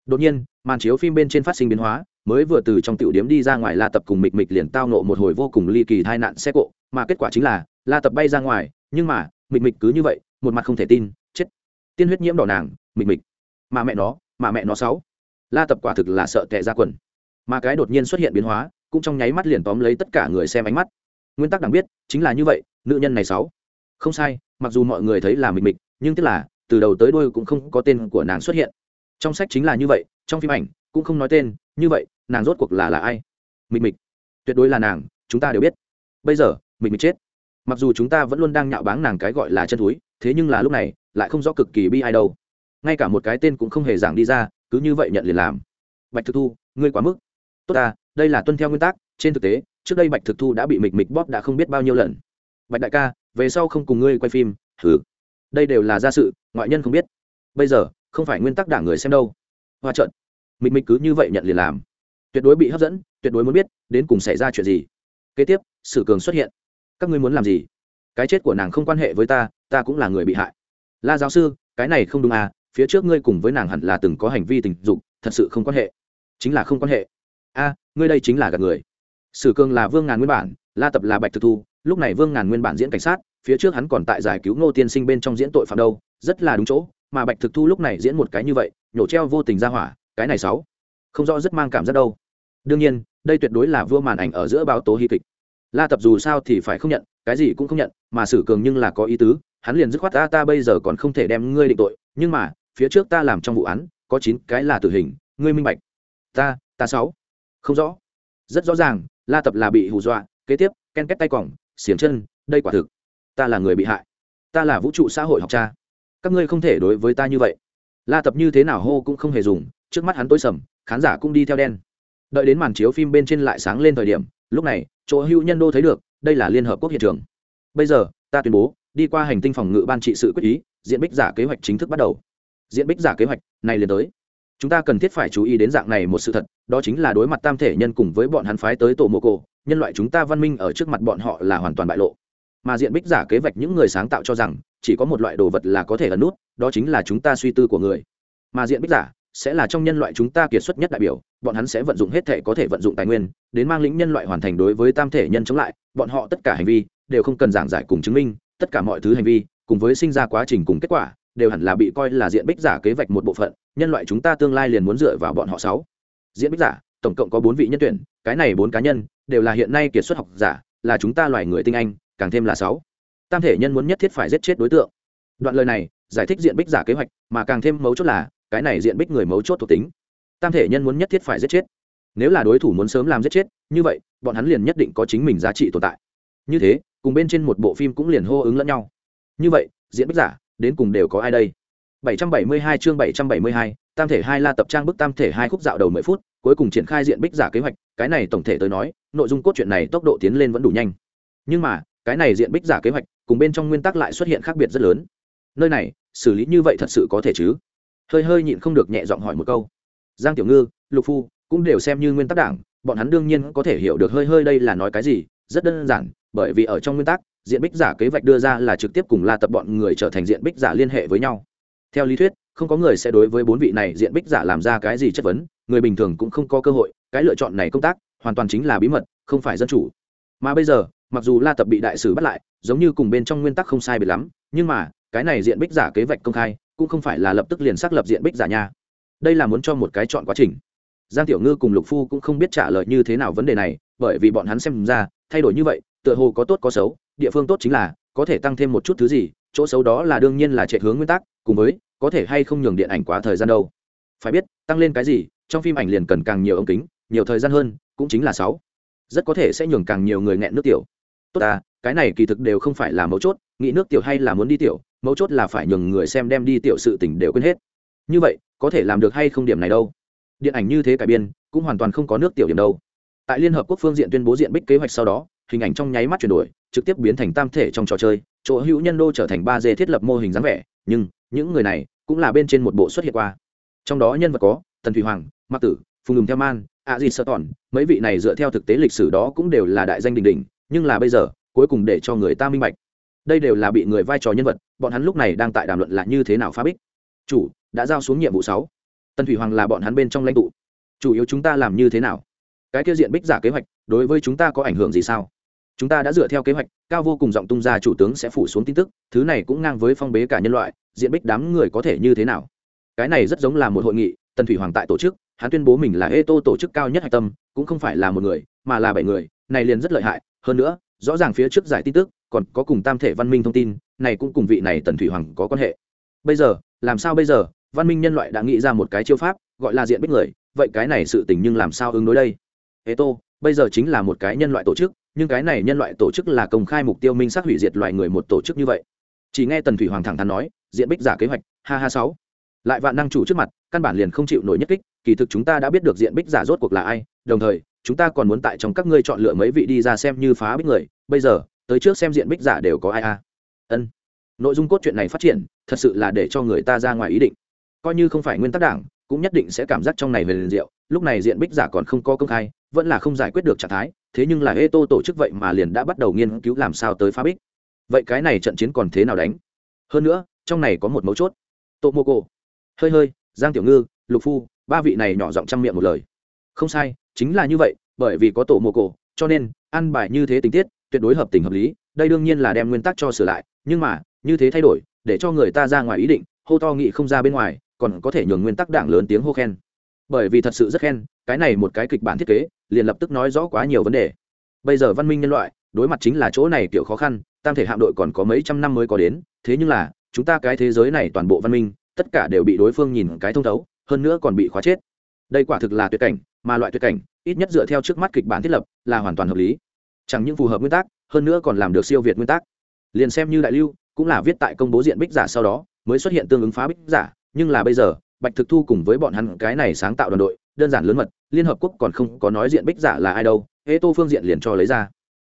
Đột nhiên, màn chiếu phim bên trên phát sinh biến hóa, mới vừa từ trong tiểu điếm đi ra ngoài la tập cùng mịch mịch liền tao nộ một hồi vô cùng ly kỳ tai nạn xe cộ, mà kết quả chính là, la tập bay ra ngoài, nhưng mà, mịch mịch cứ như vậy, một mặt không thể tin, chết. Tiên huyết nhiễm đỏ nàng, mịch mịch mà mẹ nó, mà mẹ nó sáu. La tập quả thực là sợ tệ ra quần. Mà cái đột nhiên xuất hiện biến hóa, cũng trong nháy mắt liền tóm lấy tất cả người xem ánh mắt. Nguyên tắc đẳng biết, chính là như vậy, nữ nhân này sáu. Không sai, mặc dù mọi người thấy là mịch mịch nhưng tức là, từ đầu tới đuôi cũng không có tên của nàng xuất hiện. Trong sách chính là như vậy, trong phim ảnh cũng không nói tên, như vậy, nàng rốt cuộc là là ai? Mịch mịch tuyệt đối là nàng, chúng ta đều biết. Bây giờ mịch mịch chết. Mặc dù chúng ta vẫn luôn đang nhạo báng nàng cái gọi là chân thúi, thế nhưng là lúc này, lại không rõ cực kỳ bi ai đâu ngay cả một cái tên cũng không hề giảng đi ra, cứ như vậy nhận liền làm. Bạch thực thu, ngươi quá mức. Tốt ta, đây là tuân theo nguyên tắc, trên thực tế, trước đây bạch thực thu đã bị mịch mịch bóp đã không biết bao nhiêu lần. Bạch đại ca, về sau không cùng ngươi quay phim thử đây đều là gia sự, ngoại nhân không biết. Bây giờ, không phải nguyên tắc đảng người xem đâu. Hoa trận mịch mịch cứ như vậy nhận liền làm. Tuyệt đối bị hấp dẫn, tuyệt đối muốn biết, đến cùng xảy ra chuyện gì. Kế tiếp, sử cường xuất hiện. Các ngươi muốn làm gì? Cái chết của nàng không quan hệ với ta ta cũng là người bị hại. La giáo sư, cái này không đúng à phía trước ngươi cùng với nàng hẳn là từng có hành vi tình dục, thật sự không quan hệ. Chính là không quan hệ. A, ngươi đây chính là gạt người. Sử cường là vương ngàn nguyên bản, la tập là bạch thực thu, lúc này vương ngàn nguyên bản diễn cảnh sát, phía trước hắn còn tại giải cứu ngô tiên sinh bên trong diễn tội phạm đâu, rất là đúng chỗ, mà bạch thực thu lúc này diễn một cái như vậy, nhổ treo vô tình ra hỏa, cái này sáu không rõ rất mang cảm giác đâu. Đương nhiên, đây tuyệt đối là vua màn ảnh ở giữa báo tố hy kịch. La tập dù sao thì phải không nhận, cái gì cũng không nhận, mà sử cường nhưng là có ý tứ, hắn liền dứt khoát ta ta bây giờ còn không thể đem ngươi định tội, nhưng mà phía trước ta làm trong vụ án, có chín cái là tử hình, ngươi minh bạch. Ta ta sáu. Không rõ. Rất rõ ràng, la tập là bị hù dọa, kế tiếp, ken kết tay còng xiềng chân, đây quả thực. Ta là người bị hại. Ta là vũ trụ xã hội học cha. Các ngươi không thể đối với ta như vậy. La tập như thế nào hô cũng không hề dùng, trước mắt hắn tối sầm, khán giả cũng đi theo đen. Đợi đến màn chiếu phim bên trên lại sáng lên thời điểm, lúc này, chỗ hữu nhân đô thấy được, đây là liên hợp quốc hiện trường. Bây giờ, ta tuyên bố, đi qua hành tinh phòng ngự ban trị sự quyết ý diện bích giả kế hoạch chính thức bắt đầu diện bích giả kế hoạch, này liền tới. Chúng ta cần thiết phải chú ý đến dạng này một sự thật, đó chính là đối mặt tam thể nhân cùng với bọn hắn phái tới tổ mô cổ, nhân loại chúng ta văn minh ở trước mặt bọn họ là hoàn toàn bại lộ. Mà diện bích giả kế hoạch những người sáng tạo cho rằng, chỉ có một loại đồ vật là có thể ẩn nút, đó chính là chúng ta suy tư của người. Mà diện bích giả sẽ là trong nhân loại chúng ta kiệt xuất nhất đại biểu, bọn hắn sẽ vận dụng hết thể có thể vận dụng tài nguyên, đến mang lĩnh nhân loại hoàn thành đối với tam thể nhân chống lại, bọn họ tất cả hành vi đều không cần giảng giải cùng chứng minh, tất cả mọi thứ hành vi cùng với sinh ra quá trình cùng kết quả đều hẳn là bị coi là diện bích giả kế vạch một bộ phận, nhân loại chúng ta tương lai liền muốn dựa vào bọn họ sáu. Diện bích giả, tổng cộng có bốn vị nhân tuyển, cái này bốn cá nhân đều là hiện nay kiệt xuất học giả, là chúng ta loài người tinh anh, càng thêm là sáu. Tam thể nhân muốn nhất thiết phải giết chết đối tượng. Đoạn lời này, giải thích diện bích giả kế hoạch, mà càng thêm mấu chốt là, cái này diện bích người mấu chốt thuộc tính. Tam thể nhân muốn nhất thiết phải giết chết. Nếu là đối thủ muốn sớm làm giết chết, như vậy, bọn hắn liền nhất định có chính mình giá trị tồn tại. Như thế, cùng bên trên một bộ phim cũng liền hô ứng lẫn nhau. Như vậy diễn bích giả đến cùng đều có ai đây? 772 chương 772, tam thể hai la tập trang bức tam thể hai khúc dạo đầu 10 phút cuối cùng triển khai diện bích giả kế hoạch cái này tổng thể tới nói nội dung cốt truyện này tốc độ tiến lên vẫn đủ nhanh. Nhưng mà cái này diện bích giả kế hoạch cùng bên trong nguyên tắc lại xuất hiện khác biệt rất lớn. Nơi này xử lý như vậy thật sự có thể chứ? Hơi hơi nhịn không được nhẹ giọng hỏi một câu. Giang tiểu ngư lục phu cũng đều xem như nguyên tắc đảng bọn hắn đương nhiên có thể hiểu được hơi hơi đây là nói cái gì rất đơn giản bởi vì ở trong nguyên tắc diện bích giả kế vạch đưa ra là trực tiếp cùng la tập bọn người trở thành diện bích giả liên hệ với nhau. Theo lý thuyết, không có người sẽ đối với bốn vị này diện bích giả làm ra cái gì chất vấn, người bình thường cũng không có cơ hội, cái lựa chọn này công tác, hoàn toàn chính là bí mật, không phải dân chủ. Mà bây giờ, mặc dù la tập bị đại sử bắt lại, giống như cùng bên trong nguyên tắc không sai biệt lắm, nhưng mà, cái này diện bích giả kế vạch công khai, cũng không phải là lập tức liền xác lập diện bích giả nha. Đây là muốn cho một cái chọn quá trình. Giang tiểu ngư cùng lục phu cũng không biết trả lời như thế nào vấn đề này, bởi vì bọn hắn xem ra, thay đổi như vậy, tựa hồ có tốt có xấu địa phương tốt chính là, có thể tăng thêm một chút thứ gì, chỗ xấu đó là đương nhiên là chạy hướng nguyên tắc, cùng với, có thể hay không nhường điện ảnh quá thời gian đâu. Phải biết, tăng lên cái gì, trong phim ảnh liền cần càng nhiều ống kính, nhiều thời gian hơn, cũng chính là sáu. Rất có thể sẽ nhường càng nhiều người nghẹn nước tiểu. Tốt à cái này kỳ thực đều không phải là mấu chốt, nghĩ nước tiểu hay là muốn đi tiểu, mấu chốt là phải nhường người xem đem đi tiểu sự tình đều quên hết. Như vậy, có thể làm được hay không điểm này đâu. Điện ảnh như thế cải biên, cũng hoàn toàn không có nước tiểu điểm đâu. Tại liên hợp quốc phương diện tuyên bố diện bích kế hoạch sau đó hình ảnh trong nháy mắt chuyển đổi, trực tiếp biến thành tam thể trong trò chơi, chỗ hữu nhân đô trở thành ba d thiết lập mô hình dáng vẻ, nhưng những người này cũng là bên trên một bộ xuất hiện qua. Trong đó nhân vật có tần thủy hoàng, mạc tử, phùng ngừng theo man, a di sợ tòn, mấy vị này dựa theo thực tế lịch sử đó cũng đều là đại danh đình đình nhưng là bây giờ, cuối cùng để cho người ta minh bạch. Đây đều là bị người vai trò nhân vật, bọn hắn lúc này đang tại đàm luận là như thế nào phá bích. Chủ, đã giao xuống nhiệm vụ sáu. Tần thủy hoàng là bọn hắn bên trong lãnh tụ. Chủ yếu chúng ta làm như thế nào? Cái kia diện bích giả kế hoạch, đối với chúng ta có ảnh hưởng gì sao? Chúng ta đã dựa theo kế hoạch, cao vô cùng giọng tung ra chủ tướng sẽ phủ xuống tin tức, thứ này cũng ngang với phong bế cả nhân loại, diện bích đám người có thể như thế nào? Cái này rất giống là một hội nghị, tần thủy hoàng tại tổ chức, hắn tuyên bố mình là ê tô tổ chức cao nhất hạch tâm, cũng không phải là một người, mà là bảy người, này liền rất lợi hại, hơn nữa, rõ ràng phía trước giải tin tức, còn có cùng tam thể văn minh thông tin, này cũng cùng vị này tần thủy hoàng có quan hệ. Bây giờ, làm sao bây giờ? Văn minh nhân loại đã nghĩ ra một cái chiêu pháp, gọi là diện bích người, vậy cái này sự tình nhưng làm sao ứng đối đây? Ê tô bây giờ chính là một cái nhân loại tổ chức nhưng cái này nhân loại tổ chức là công khai mục tiêu minh xác hủy diệt loài người một tổ chức như vậy. Chỉ nghe tần thủy hoàng thẳng thắn nói, diện bích giả kế hoạch, ha ha sáu. Lại vạn năng chủ trước mặt, căn bản liền không chịu nổi nhất kích, kỳ thực chúng ta đã biết được diện bích giả rốt cuộc là ai, đồng thời, chúng ta còn muốn tại trong các ngươi chọn lựa mấy vị đi ra xem như phá bích người, bây giờ, tới trước xem diện bích giả đều có ai a. Ân. Nội dung cốt truyện này phát triển, thật sự là để cho người ta ra ngoài ý định. Coi như không phải nguyên tắc đảng, cũng nhất định sẽ cảm giác trong này về liền diệu, lúc này diện bích giả còn không có công khai, vẫn là không giải quyết được trạng thái thế nhưng là ê tô tổ chức vậy mà liền đã bắt đầu nghiên cứu làm sao tới phá bích. Vậy cái này trận chiến còn thế nào đánh? Hơn nữa, trong này có một mấu chốt. Tô mô cô hơi hơi, giang tiểu ngư, lục phu, ba vị này nhỏ giọng trăm miệng một lời. Không sai, chính là như vậy, bởi vì có tổ mô cổ cho nên, ăn bài như thế tình tiết, tuyệt đối hợp tình hợp lý, đây đương nhiên là đem nguyên tắc cho sửa lại, nhưng mà, như thế thay đổi, để cho người ta ra ngoài ý định, hô to nghị không ra bên ngoài, còn có thể nhường nguyên tắc đảng lớn tiếng hô khen. Bởi vì thật sự rất khen cái này một cái kịch bản thiết kế, liền lập tức nói rõ quá nhiều vấn đề. Bây giờ văn minh nhân loại, đối mặt chính là chỗ này kiểu khó khăn, tam thể hạm đội còn có mấy trăm năm mới có đến, thế nhưng là, chúng ta cái thế giới này toàn bộ văn minh, tất cả đều bị đối phương nhìn cái thông thấu, hơn nữa còn bị khóa chết. Đây quả thực là tuyệt cảnh, mà loại tuyệt cảnh, ít nhất dựa theo trước mắt kịch bản thiết lập, là hoàn toàn hợp lý. Chẳng những phù hợp nguyên tắc, hơn nữa còn làm được siêu việt nguyên tắc. Liền xem như đại lưu, cũng là viết tại công bố diện bích giả sau đó, mới xuất hiện tương ứng phá bích giả, nhưng là bây giờ, bạch thực thu cùng với bọn hắn cái này sáng tạo đoàn đội đơn giản lớn mật, liên hợp quốc còn không có nói diện bích giả là ai đâu hễ tô phương diện liền cho lấy ra.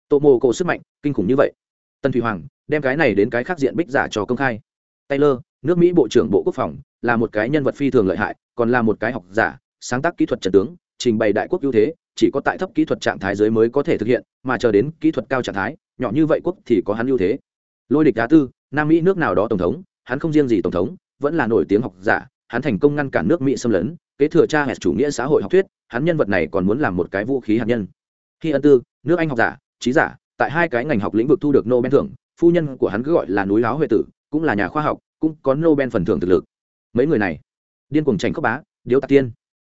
Tô mô cổ sức mạnh, kinh khủng như vậy. Tân thủy hoàng, đem cái này đến cái khác diện bích giả cho công khai. Taylor, nước mỹ bộ trưởng bộ quốc phòng, là một cái nhân vật phi thường lợi hại, còn là một cái học giả, sáng tác kỹ thuật trận tướng, trình bày đại quốc ưu thế, chỉ có tại thấp kỹ thuật trạng thái giới mới có thể thực hiện, mà chờ đến kỹ thuật cao trạng thái, nhỏ như vậy quốc thì có hắn ưu thế. Lôi địch đá tư, nam mỹ nước nào đó tổng thống, hắn không riêng gì tổng thống, vẫn là nổi tiếng học giả, hắn thành công ngăn cản nước mỹ xâm lấn kế thừa cha hẹt chủ nghĩa xã hội học thuyết, hắn nhân vật này còn muốn làm một cái vũ khí hạt nhân. Khi ân tư, nước anh học giả, trí giả, tại hai cái ngành học lĩnh vực thu được nobel thưởng, phu nhân của hắn cứ gọi là núi láo huệ tử, cũng là nhà khoa học, cũng có nobel phần thưởng thực lực. Mấy người này, điên cuồng tranh khốc bá, điếu tạc tiên.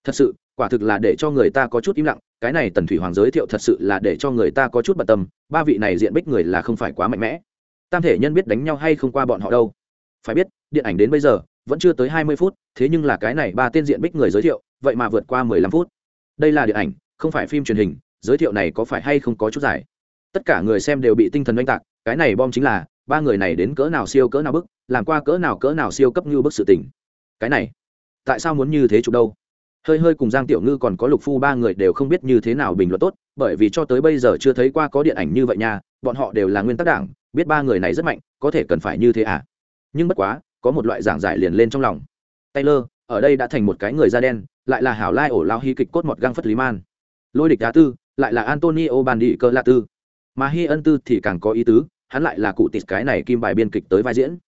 Thật sự, quả thực là để cho người ta có chút im lặng, cái này tần thủy hoàng giới thiệu thật sự là để cho người ta có chút bận tâm, ba vị này diện bích người là không phải quá mạnh mẽ. Tam thể nhân biết đánh nhau hay không qua bọn họ đâu. Phải biết, điện ảnh đến bây giờ vẫn chưa tới hai mươi phút, thế nhưng là cái này ba tên diện bích người giới thiệu, vậy mà vượt qua mười lăm phút. Đây là điện ảnh, không phải phim truyền hình, giới thiệu này có phải hay không có chút giải tất cả người xem đều bị tinh thần oanh tạc, cái này bom chính là, ba người này đến cỡ nào siêu cỡ nào bức, làm qua cỡ nào cỡ nào siêu cấp như bức sự tình. Cái này, tại sao muốn như thế chụp đâu? Hơi hơi cùng giang tiểu ngư còn có lục phu ba người đều không biết như thế nào bình luận tốt, bởi vì cho tới bây giờ chưa thấy qua có điện ảnh như vậy nha, bọn họ đều là nguyên tắc đảng, biết ba người này rất mạnh, có thể cần phải như thế à? Nhưng bất quá có một loại giảng giải liền lên trong lòng. Taylor, ở đây đã thành một cái người da đen, lại là hảo lai ổ lao hy kịch cốt một găng phất lý man. Lôi địch đá tư, lại là antonio bandi cơ la tư. Mà hy ân tư thì càng có ý tứ, hắn lại là cụ tịt cái này kim bài biên kịch tới vai diễn.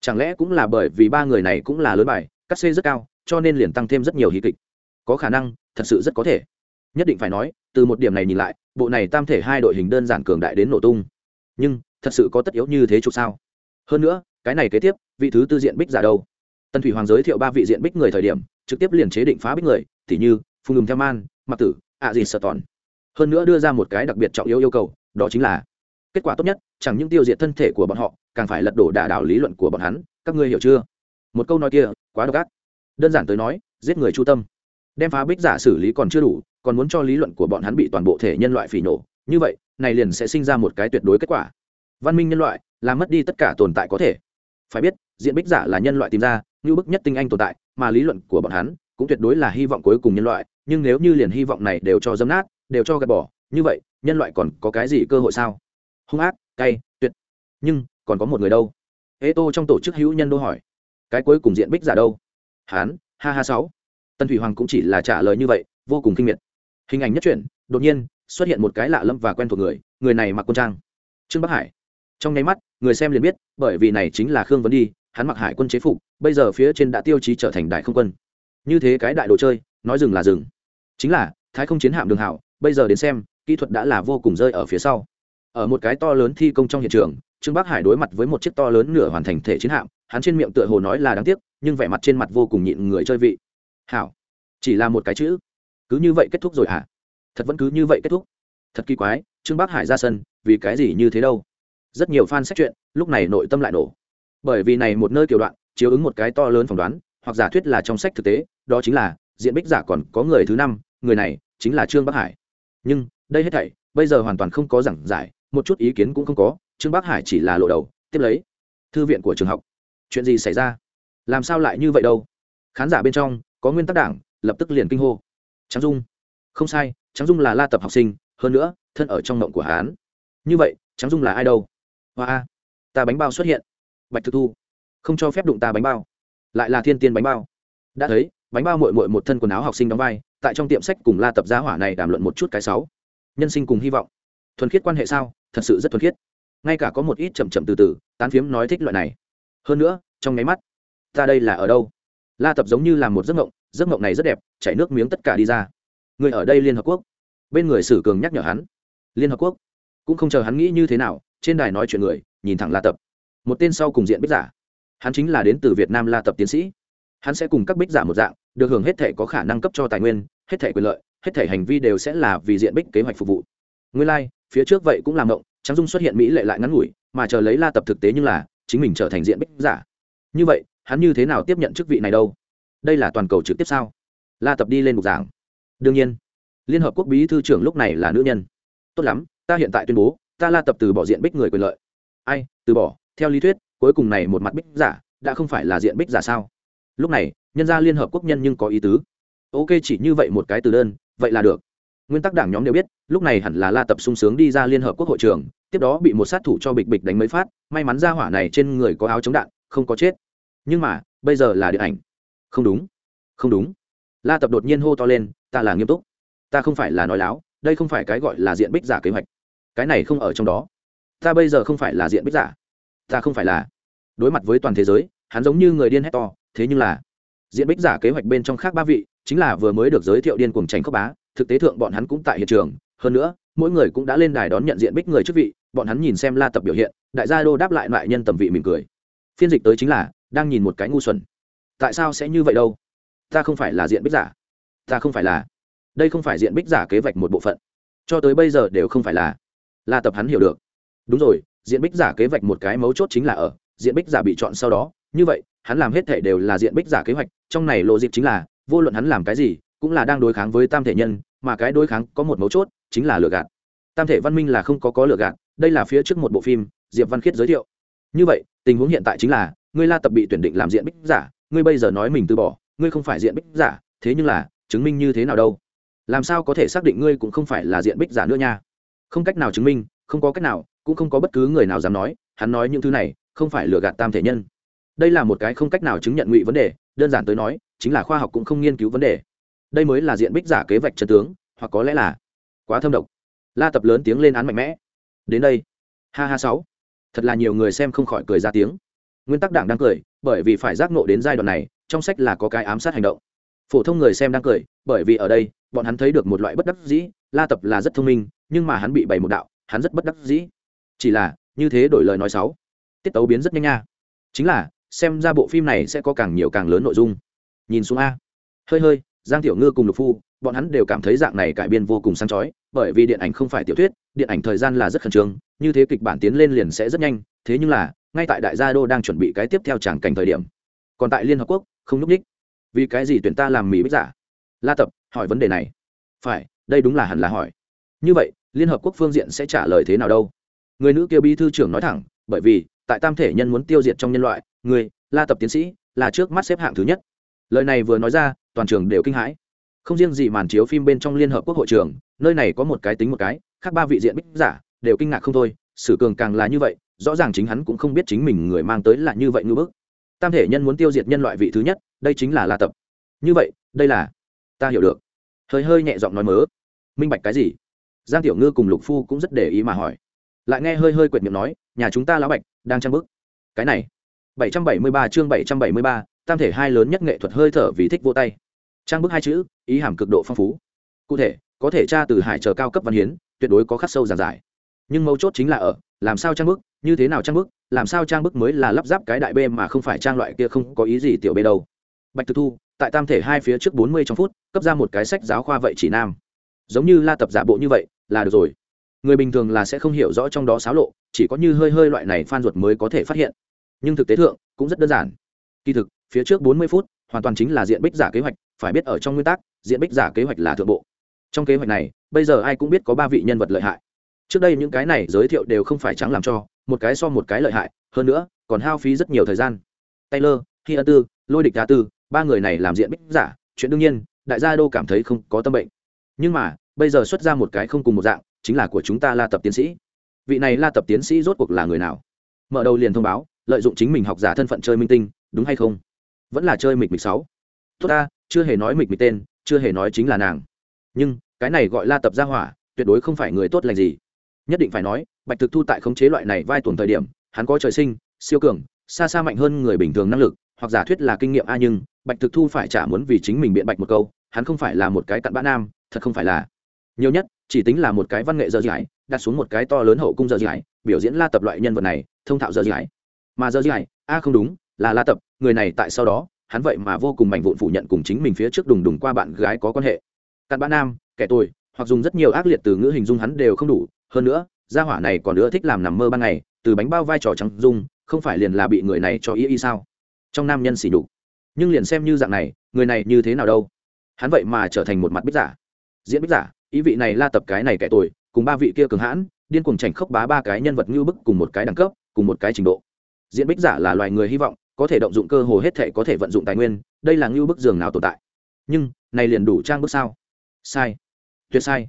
Chẳng lẽ cũng là bởi vì ba người này cũng là lớn bài, cắt xê rất cao, cho nên liền tăng thêm rất nhiều hy kịch? Có khả năng, thật sự rất có thể. Nhất định phải nói, từ một điểm này nhìn lại, bộ này tam thể hai đội hình đơn giản cường đại đến nổ tung. Nhưng, thật sự có tất yếu như thế chụp sao? Hơn nữa cái này kế tiếp, vị thứ tư diện bích giả đâu? Tân thủy hoàng giới thiệu ba vị diện bích người thời điểm, trực tiếp liền chế định phá bích người t h như, phùng ngừng theo man mặc tử ạ gì sợ tòn. Hơn nữa đưa ra một cái đặc biệt trọng yếu yêu cầu, đó chính là, kết quả tốt nhất, chẳng những tiêu diệt thân thể của bọn họ, càng phải lật đổ đả đảo lý luận của bọn hắn, các ngươi hiểu chưa? Một câu nói kia, quá độc ác. Đơn giản tới nói, giết người chu tâm. Đem phá bích giả xử lý còn chưa đủ, còn muốn cho lý luận của bọn hắn bị toàn bộ thể nhân loại phỉ nổ. Như vậy, này liền sẽ sinh ra một cái tuyệt đối kết quả. Văn minh nhân loại, làm mất đi tất cả tồn tại có thể phải biết, diện bích giả là nhân loại tìm ra, như bức nhất tinh anh tồn tại, mà lý luận của bọn hắn cũng tuyệt đối là hy vọng cuối cùng nhân loại, nhưng nếu như liền hy vọng này đều cho dấm nát, đều cho gạt bỏ, như vậy, nhân loại còn có cái gì cơ hội sao? Hung ác, cay, tuyệt. Nhưng, còn có một người đâu? Ê tô trong tổ chức hữu nhân đô hỏi. Cái cuối cùng diện bích giả đâu? Hán, ha ha sáu. Tân thủy hoàng cũng chỉ là trả lời như vậy, vô cùng kinh miệt. Hình ảnh nhất truyện đột nhiên, xuất hiện một cái lạ lẫm và quen thuộc người người này mặc quân trang. Trương bắc hải. Trong nháy mắt người xem liền biết, bởi vì này chính là khương vấn đi, hắn mặc hải quân chế phục, bây giờ phía trên đã tiêu chí trở thành đại không quân. Như thế cái đại đồ chơi, nói rừng là rừng chính là, thái không chiến hạm đường hảo, bây giờ đến xem, kỹ thuật đã là vô cùng rơi ở phía sau. Ở một cái to lớn thi công trong hiện trường, trương bắc hải đối mặt với một chiếc to lớn nửa hoàn thành thể chiến hạm, hắn trên miệng tựa hồ nói là đáng tiếc, nhưng vẻ mặt trên mặt vô cùng nhịn người chơi vị. Hảo, chỉ là một cái chữ. Cứ như vậy kết thúc rồi hả? Thật vẫn cứ như vậy kết thúc? Thật kỳ quái, trương bắc hải ra sân, vì cái gì như thế đâu? Rất nhiều fan xét chuyện, lúc này nội tâm lại nổ. Bởi vì này một nơi kiểu đoạn, chiếu ứng một cái to lớn phỏng đoán, hoặc giả thuyết là trong sách thực tế, đó chính là, diện bích giả còn có người thứ năm, người này chính là trương bắc hải. Nhưng, đây hết thảy, bây giờ hoàn toàn không có giảng giải, một chút ý kiến cũng không có, trương bắc hải chỉ là lộ đầu, tiếp lấy. Thư viện của trường học. Chuyện gì xảy ra? Làm sao lại như vậy đâu? Khán giả bên trong, có nguyên tắc đảng, lập tức liền kinh hô. Trắng dung. Không sai trắng dung là la tập học sinh, hơn nữa, thân ở trong mộng của hán. Như vậy trắng dung là ai đâu? Hoa a, ta bánh bao xuất hiện. Bạch thực thu, không cho phép đụng ta bánh bao. Lại là thiên tiên bánh bao. Đã thấy, bánh bao mội mội một thân quần áo học sinh đóng vai, tại trong tiệm sách cùng la tập giá hỏa này đàm luận một chút cái sáu. Nhân sinh cùng hy vọng. Thuần khiết quan hệ sao? Thật sự rất thuần khiết. Ngay cả có một ít chậm chậm từ từ, tán phiếm nói thích loại này. Hơn nữa, trong nháy mắt, ta đây là ở đâu? La tập giống như là một giấc mộng giấc mộng này rất đẹp, chảy nước miếng tất cả đi ra. Người ở đây liên hợp quốc. Bên người sử cường nhắc nhở hắn. Liên hợp quốc. Cũng không chờ hắn nghĩ như thế nào trên đài nói chuyện người nhìn thẳng la tập. Một tên sau cùng diện bích giả. Hắn chính là đến từ việt nam la tập tiến sĩ. Hắn sẽ cùng các bích giả một dạng được hưởng hết thể có khả năng cấp cho tài nguyên hết thể quyền lợi hết thể hành vi đều sẽ là vì diện bích kế hoạch phục vụ. Nguyên lai、like, phía trước vậy cũng làm động trang dung xuất hiện mỹ lệ lại ngắn ngủi mà chờ lấy la tập thực tế nhưng là chính mình trở thành diện bích giả. Như vậy hắn như thế nào tiếp nhận chức vị này đâu? Đây là toàn cầu trực tiếp sao? La tập đi lên bục giảng. Đương nhiên liên hợp quốc bí thư trưởng lúc này là nữ nhân. Tốt lắm ta hiện tại tuyên bố ta la tập từ bỏ diện bích người quyền lợi. Ai, từ bỏ, theo lý thuyết, cuối cùng này một mặt bích giả, đã không phải là diện bích giả sao? Lúc này, nhân gia liên hợp quốc nhân nhưng có ý tứ. Ok, chỉ như vậy một cái từ đơn, vậy là được. Nguyên tắc đảng nhóm đều biết, lúc này hẳn là la tập sung sướng đi ra liên hợp quốc hội trường, tiếp đó bị một sát thủ cho bịch bịch đánh mấy phát, may mắn ra hỏa này trên người có áo chống đạn, không có chết. Nhưng mà, bây giờ là điện ảnh. Không đúng. Không đúng. La tập đột nhiên hô to lên, ta là nghiêm túc. Ta không phải là nói láo, đây không phải cái gọi là diện bích giả kế hoạch cái này không ở trong đó. Ta bây giờ không phải là diện bích giả. Ta không phải là. Đối mặt với toàn thế giới, hắn giống như người điên hét to, thế nhưng là, diện bích giả kế hoạch bên trong khác ba vị, chính là vừa mới được giới thiệu điên cuồng tránh khốc bá, thực tế thượng bọn hắn cũng tại hiện trường. Hơn nữa, mỗi người cũng đã lên đài đón nhận diện bích người chức vị, bọn hắn nhìn xem la tập biểu hiện, đại gia đô đáp lại loại nhân tầm vị mỉm cười. Phiên dịch tới chính là, đang nhìn một cái ngu xuẩn. Tại sao sẽ như vậy đâu? Ta không phải là diện bích giả. Ta không phải là. Đây không phải diện bích giả kế vạch một bộ phận. Cho tới bây giờ đều không phải là la tập hắn hiểu được. Đúng rồi, diện bích giả kế vạch một cái mấu chốt chính là ở, diện bích giả bị chọn sau đó. Như vậy, hắn làm hết thể đều là diện bích giả kế hoạch, trong này lộ dịp chính là, vô luận hắn làm cái gì, cũng là đang đối kháng với tam thể nhân, mà cái đối kháng có một mấu chốt, chính là lựa gạt. Tam thể văn minh là không có có lựa gạt, đây là phía trước một bộ phim, diệp văn khiết giới thiệu. Như vậy, tình huống hiện tại chính là, ngươi la tập bị tuyển định làm diện bích giả, ngươi bây giờ nói mình từ bỏ, ngươi không phải diện bích giả, thế nhưng là, chứng minh như thế nào đâu? Làm sao có thể xác định ngươi cũng không phải là diện bích giả nữa nha? Không cách nào chứng minh, không có cách nào, cũng không có bất cứ người nào dám nói, hắn nói những thứ này, không phải lừa gạt tam thể nhân. Đây là một cái không cách nào chứng nhận ngụy vấn đề, đơn giản tới nói, chính là khoa học cũng không nghiên cứu vấn đề. Đây mới là diện bích giả kế vạch chân tướng, hoặc có lẽ là quá thâm độc. La tập lớn tiếng lên án mạnh mẽ. Đến đây. Ha ha sáu. Thật là nhiều người xem không khỏi cười ra tiếng. Nguyên tắc đảng đang cười, bởi vì phải giác nộ đến giai đoạn này, trong sách là có cái ám sát hành động phổ thông người xem đang cười, bởi vì ở đây, bọn hắn thấy được một loại bất đắc dĩ, la tập là rất thông minh, nhưng mà hắn bị bày một đạo, hắn rất bất đắc dĩ. Chỉ là, như thế đổi lời nói xấu. Tiết tấu biến rất nhanh nha. Chính là, xem ra bộ phim này sẽ có càng nhiều càng lớn nội dung. Nhìn xuống a. Hơi hơi, giang tiểu ngư cùng lục phu, bọn hắn đều cảm thấy dạng này cải biên vô cùng sáng chói, bởi vì điện ảnh không phải tiểu thuyết, điện ảnh thời gian là rất khẩn trương, như thế kịch bản tiến lên liền sẽ rất nhanh. Thế nhưng là, ngay tại đại gia đô đang chuẩn bị cái tiếp theo tràng cảnh thời điểm. Còn tại liên hợp quốc, không núp ních vì cái gì tuyển ta làm mỹ bích giả? La tập, hỏi vấn đề này. Phải, đây đúng là hẳn là hỏi. Như vậy, liên hợp quốc phương diện sẽ trả lời thế nào đâu? Người nữ kia bí thư trưởng nói thẳng, bởi vì, tại tam thể nhân muốn tiêu diệt trong nhân loại, người, la tập tiến sĩ, là trước mắt xếp hạng thứ nhất. Lời này vừa nói ra, toàn trường đều kinh hãi. Không riêng gì màn chiếu phim bên trong liên hợp quốc hội trường, nơi này có một cái tính một cái, khác ba vị diện bích giả, đều kinh ngạc không thôi. Sử cường càng là như vậy, rõ ràng chính hắn cũng không biết chính mình người mang tới là như vậy ngưỡng bức. Tam thể nhân muốn tiêu diệt nhân loại vị thứ nhất đây chính là la tập. Như vậy đây là ta hiểu được. Hơi hơi nhẹ giọng nói mớ. Minh bạch cái gì? Giang tiểu ngư cùng lục phu cũng rất để ý mà hỏi. Lại nghe hơi hơi quệt miệng nói nhà chúng ta lá bạch đang trang bức. Cái này. 773 chương 773, tam thể hai lớn nhất nghệ thuật hơi thở vì thích vô tay. Trang bức hai chữ ý hàm cực độ phong phú. Cụ thể có thể tra từ hải chờ cao cấp văn hiến tuyệt đối có khắc sâu giản giải. Nhưng mấu chốt chính là ở làm sao trang bức như thế nào trang bức làm sao trang bức mới là lắp ráp cái đại b mà không phải trang loại kia không có ý gì tiểu b đâu bạch thực thu, tại tam thể hai phía trước bốn mươi trong phút, cấp ra một cái sách giáo khoa vậy chỉ nam. Giống như la tập giả bộ như vậy, là được rồi. Người bình thường là sẽ không hiểu rõ trong đó xáo lộ, chỉ có như hơi hơi loại này phan ruột mới có thể phát hiện. Nhưng thực tế thượng, cũng rất đơn giản. Kỳ thực, phía trước bốn mươi phút, hoàn toàn chính là diện bích giả kế hoạch, phải biết ở trong nguyên tắc, diện bích giả kế hoạch là thượng bộ. Trong kế hoạch này, bây giờ ai cũng biết có ba vị nhân vật lợi hại. Trước đây những cái này giới thiệu đều không phải trắng làm cho, một cái so một cái lợi hại, hơn nữa, còn hao phí rất nhiều thời gian. Taylor khi ân tư, lôi địch đa tư ba người này làm diện bích giả, chuyện đương nhiên, đại gia đô cảm thấy không có tâm bệnh. Nhưng mà, bây giờ xuất ra một cái không cùng một dạng, chính là của chúng ta la tập tiến sĩ. Vị này la tập tiến sĩ rốt cuộc là người nào? Mở đầu liền thông báo, lợi dụng chính mình học giả thân phận chơi minh tinh, đúng hay không? Vẫn là chơi mịch mịch sáu. Tốt ta, chưa hề nói mịch mịch tên, chưa hề nói chính là nàng. Nhưng, cái này gọi la tập gia hỏa, tuyệt đối không phải người tốt lành gì. Nhất định phải nói, bạch thực thu tại khống chế loại này vai tuần thời điểm, hắn có trời sinh, siêu cường, xa xa mạnh hơn người bình thường năng lực hoặc giả thuyết là kinh nghiệm a nhưng, bạch thực thu phải trả muốn vì chính mình biện bạch một câu, hắn không phải là một cái cặn bã nam, thật không phải là. Nhiều nhất, chỉ tính là một cái văn nghệ dơ dãi đặt xuống một cái to lớn hậu cung dơ dãi biểu diễn la tập loại nhân vật này, thông thạo dơ dãi mà dơ dãi a không đúng, là la tập, người này tại sau đó, hắn vậy mà vô cùng mạnh vụn phủ nhận cùng chính mình phía trước đùng đùng qua bạn gái có quan hệ. Cặn bã nam, kẻ tôi hoặc dùng rất nhiều ác liệt từ ngữ hình dung hắn đều không đủ, hơn nữa, gia hỏa này còn nữa thích làm nằm mơ ban ngày, từ bánh bao vai trò trắng dung, không phải liền là bị người này cho ý y sao? Trong nam nhân xỉ đục nhưng liền xem như dạng này, người này như thế nào đâu? Hắn vậy mà trở thành một mặt bích giả. Diễn bích giả, ý vị này la tập cái này kẻ tuổi cùng ba vị kia cường hãn, điên cuồng chảnh khốc bá ba cái nhân vật như bức cùng một cái đẳng cấp, cùng một cái trình độ. Diễn bích giả là loài người hy vọng, có thể động dụng cơ hồ hết thể có thể vận dụng tài nguyên, đây là ngưu bức giường nào tồn tại. Nhưng, này liền đủ trang bức sao? Sai. Tuyệt sai.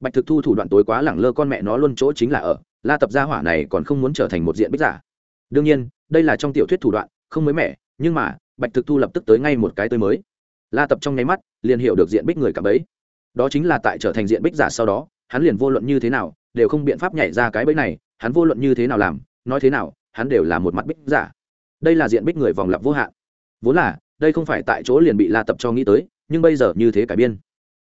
Bạch thực thu thủ đoạn tối quá lẳng lơ con mẹ nó luôn chỗ chính là ở, la tập gia hỏa này còn không muốn trở thành một diện bích giả. Đương nhiên, đây là trong tiểu thuyết thủ đoạn, không mới mẻ nhưng mà, bạch thực thu lập tức tới ngay một cái tới mới. La tập trong nháy mắt, liền hiểu được diện bích người cảm bấy đó chính là tại trở thành diện bích giả sau đó, hắn liền vô luận như thế nào, đều không biện pháp nhảy ra cái bẫy này, hắn vô luận như thế nào làm, nói thế nào, hắn đều là một mặt bích giả. Đây là diện bích người vòng lặp vô hạn. Vốn là, đây không phải tại chỗ liền bị la tập cho nghĩ tới, nhưng bây giờ như thế cải biên.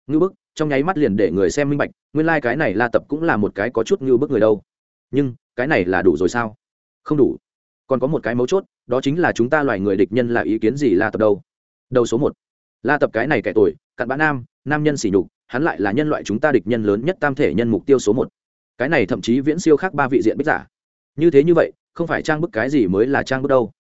Ngư bức, trong nháy mắt liền để người xem minh bạch, nguyên lai、like、cái này la tập cũng là một cái có chút ngư bức người đâu. Nhưng, cái này là đủ rồi sao? Không đủ còn có một cái mấu chốt, đó chính là chúng ta loài người địch nhân là ý kiến gì la tập đâu? Đầu số một. La tập cái này kẻ tuổi cặn bã nam nam nhân sỉ nhục, hắn lại là nhân loại chúng ta địch nhân lớn nhất tam thể nhân mục tiêu số một. Cái này thậm chí viễn siêu khác ba vị diện bích giả. Như thế như vậy, không phải trang bức cái gì mới là trang bức đâu.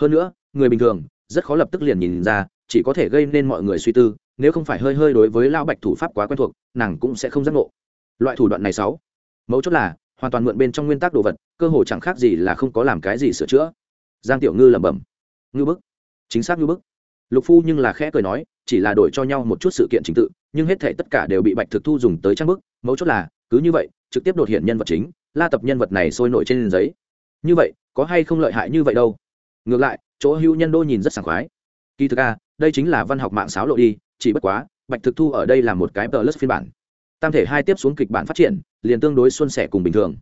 Hơn nữa, người bình thường, rất khó lập tức liền nhìn ra, chỉ có thể gây nên mọi người suy tư, nếu không phải hơi hơi đối với lão bạch thủ pháp quá quen thuộc, nàng cũng sẽ không giác ngộ. Loại thủ đoạn này sáu. Mấu chốt là hoàn toàn mượn bên trong nguyên tắc đồ vật, cơ hồ chẳng khác gì là không có làm cái gì sửa chữa. Giang tiểu ngư lẩm bẩm. Ngư bức. Chính xác ngư bức. Lục phu nhưng là khẽ cười nói, chỉ là đổi cho nhau một chút sự kiện trình tự, nhưng hết thể tất cả đều bị bạch thực thu dùng tới trang bức, mấu chốt là, cứ như vậy, trực tiếp đột hiện nhân vật chính, la tập nhân vật này sôi nổi trên giấy. Như vậy, có hay không lợi hại như vậy đâu? Ngược lại, chỗ hữu nhân đô nhìn rất sảng khoái. Kỳ thực a đây chính là văn học mạng sáo lộ đi, chỉ bất quá, bạch thực thu ở đây là một cái plus phiên bản tam thể hai tiếp xuống kịch bản phát triển, liền tương đối xuân sẻ cùng bình thường.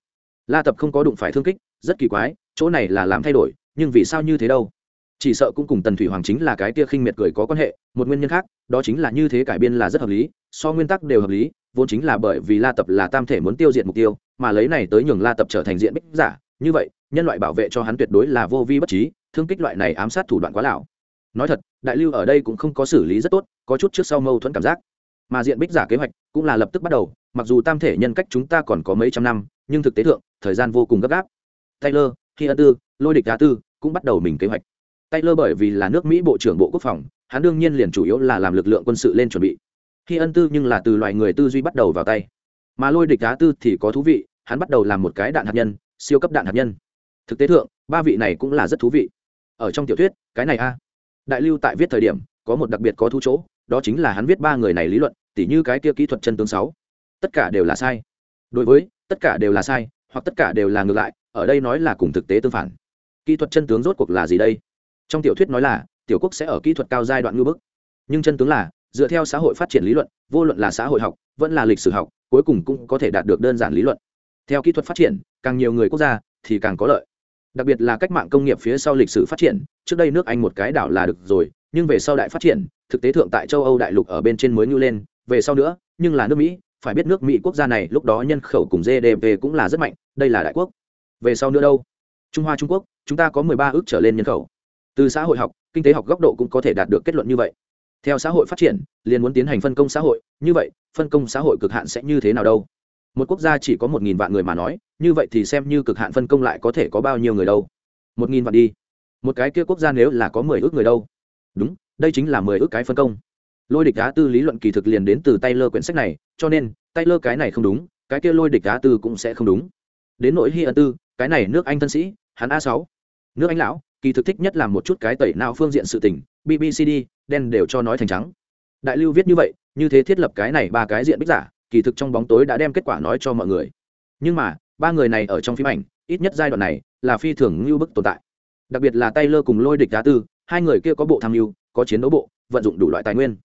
La tập không có đụng phải thương kích, rất kỳ quái, chỗ này là làm thay đổi, nhưng vì sao như thế đâu? Chỉ sợ cũng cùng tần thủy hoàng chính là cái tia khinh miệt cười có quan hệ, một nguyên nhân khác, đó chính là như thế cải biên là rất hợp lý, so nguyên tắc đều hợp lý, vốn chính là bởi vì la tập là tam thể muốn tiêu diệt mục tiêu, mà lấy này tới nhường la tập trở thành diện bích giả, như vậy, nhân loại bảo vệ cho hắn tuyệt đối là vô vi bất trí, thương kích loại này ám sát thủ đoạn quá lão nói thật, đại lưu ở đây cũng không có xử lý rất tốt, có chút trước sau mâu thuẫn cảm giác mà diện bích giả kế hoạch cũng là lập tức bắt đầu, mặc dù tam thể nhân cách chúng ta còn có mấy trăm năm, nhưng thực tế thượng, thời gian vô cùng gấp gáp. Taylor khi ân tư, lôi địch đá tư cũng bắt đầu mình kế hoạch. Taylor bởi vì là nước mỹ bộ trưởng bộ quốc phòng, hắn đương nhiên liền chủ yếu là làm lực lượng quân sự lên chuẩn bị. Khi ân tư nhưng là từ loại người tư duy bắt đầu vào tay. Mà lôi địch đá tư thì có thú vị, hắn bắt đầu làm một cái đạn hạt nhân, siêu cấp đạn hạt nhân. Thực tế thượng, ba vị này cũng là rất thú vị. Ở trong tiểu thuyết, cái này a. Đại lưu tại viết thời điểm có một đặc biệt có thu chỗ, đó chính là hắn viết ba người này lý luận, tỉ như cái kia kỹ thuật chân tướng sáu. Tất cả đều là sai. Đối với, tất cả đều là sai, hoặc tất cả đều là ngược lại, ở đây nói là cùng thực tế tương phản. Kỹ thuật chân tướng rốt cuộc là gì đây? Trong tiểu thuyết nói là, tiểu quốc sẽ ở kỹ thuật cao giai đoạn ngư bức. Nhưng chân tướng là, dựa theo xã hội phát triển lý luận, vô luận là xã hội học, vẫn là lịch sử học, cuối cùng cũng có thể đạt được đơn giản lý luận. Theo kỹ thuật phát triển, càng nhiều người quốc gia, thì càng có lợi. Đặc biệt là cách mạng công nghiệp phía sau lịch sử phát triển, trước đây nước anh một cái đảo là được rồi nhưng về sau đại phát triển, thực tế thượng tại châu âu đại lục ở bên trên mới nhu lên, về sau nữa, nhưng là nước mỹ, phải biết nước mỹ quốc gia này lúc đó nhân khẩu cùng gdp cũng là rất mạnh, đây là đại quốc. Về sau nữa đâu? Trung hoa trung quốc, chúng ta có mười ba ước trở lên nhân khẩu. Từ xã hội học, kinh tế học góc độ cũng có thể đạt được kết luận như vậy. Theo xã hội phát triển, liền muốn tiến hành phân công xã hội, như vậy, phân công xã hội cực hạn sẽ như thế nào đâu? Một quốc gia chỉ có một nghìn vạn người mà nói, như vậy thì xem như cực hạn phân công lại có thể có bao nhiêu người đâu? Một nghìn vạn đi. Một cái kia quốc gia nếu là có mười ước người đâu? Đúng, đây chính là mười ước cái phân công. Lôi địch á tư lý luận kỳ thực liền đến từ tay lơ quyển sách này, cho nên tay lơ cái này không đúng, cái kia lôi địch á tư cũng sẽ không đúng. Đến nỗi hi ân tư, cái này nước anh tân sĩ, hắn a sáu. Nước anh lão, kỳ thực thích nhất là một chút cái tẩy nào phương diện sự tình bbcd đen đều cho nói thành trắng. Đại lưu viết như vậy, như thế thiết lập cái này ba cái diện bích giả, kỳ thực trong bóng tối đã đem kết quả nói cho mọi người. Nhưng mà, ba người này ở trong phim ảnh, ít nhất giai đoạn này, là phi thường ngưu bức tồn tại. Đặc biệt là taylor cùng lôi địch đá tư hai người kia có bộ tham mưu, có chiến đấu bộ, vận dụng đủ loại tài nguyên.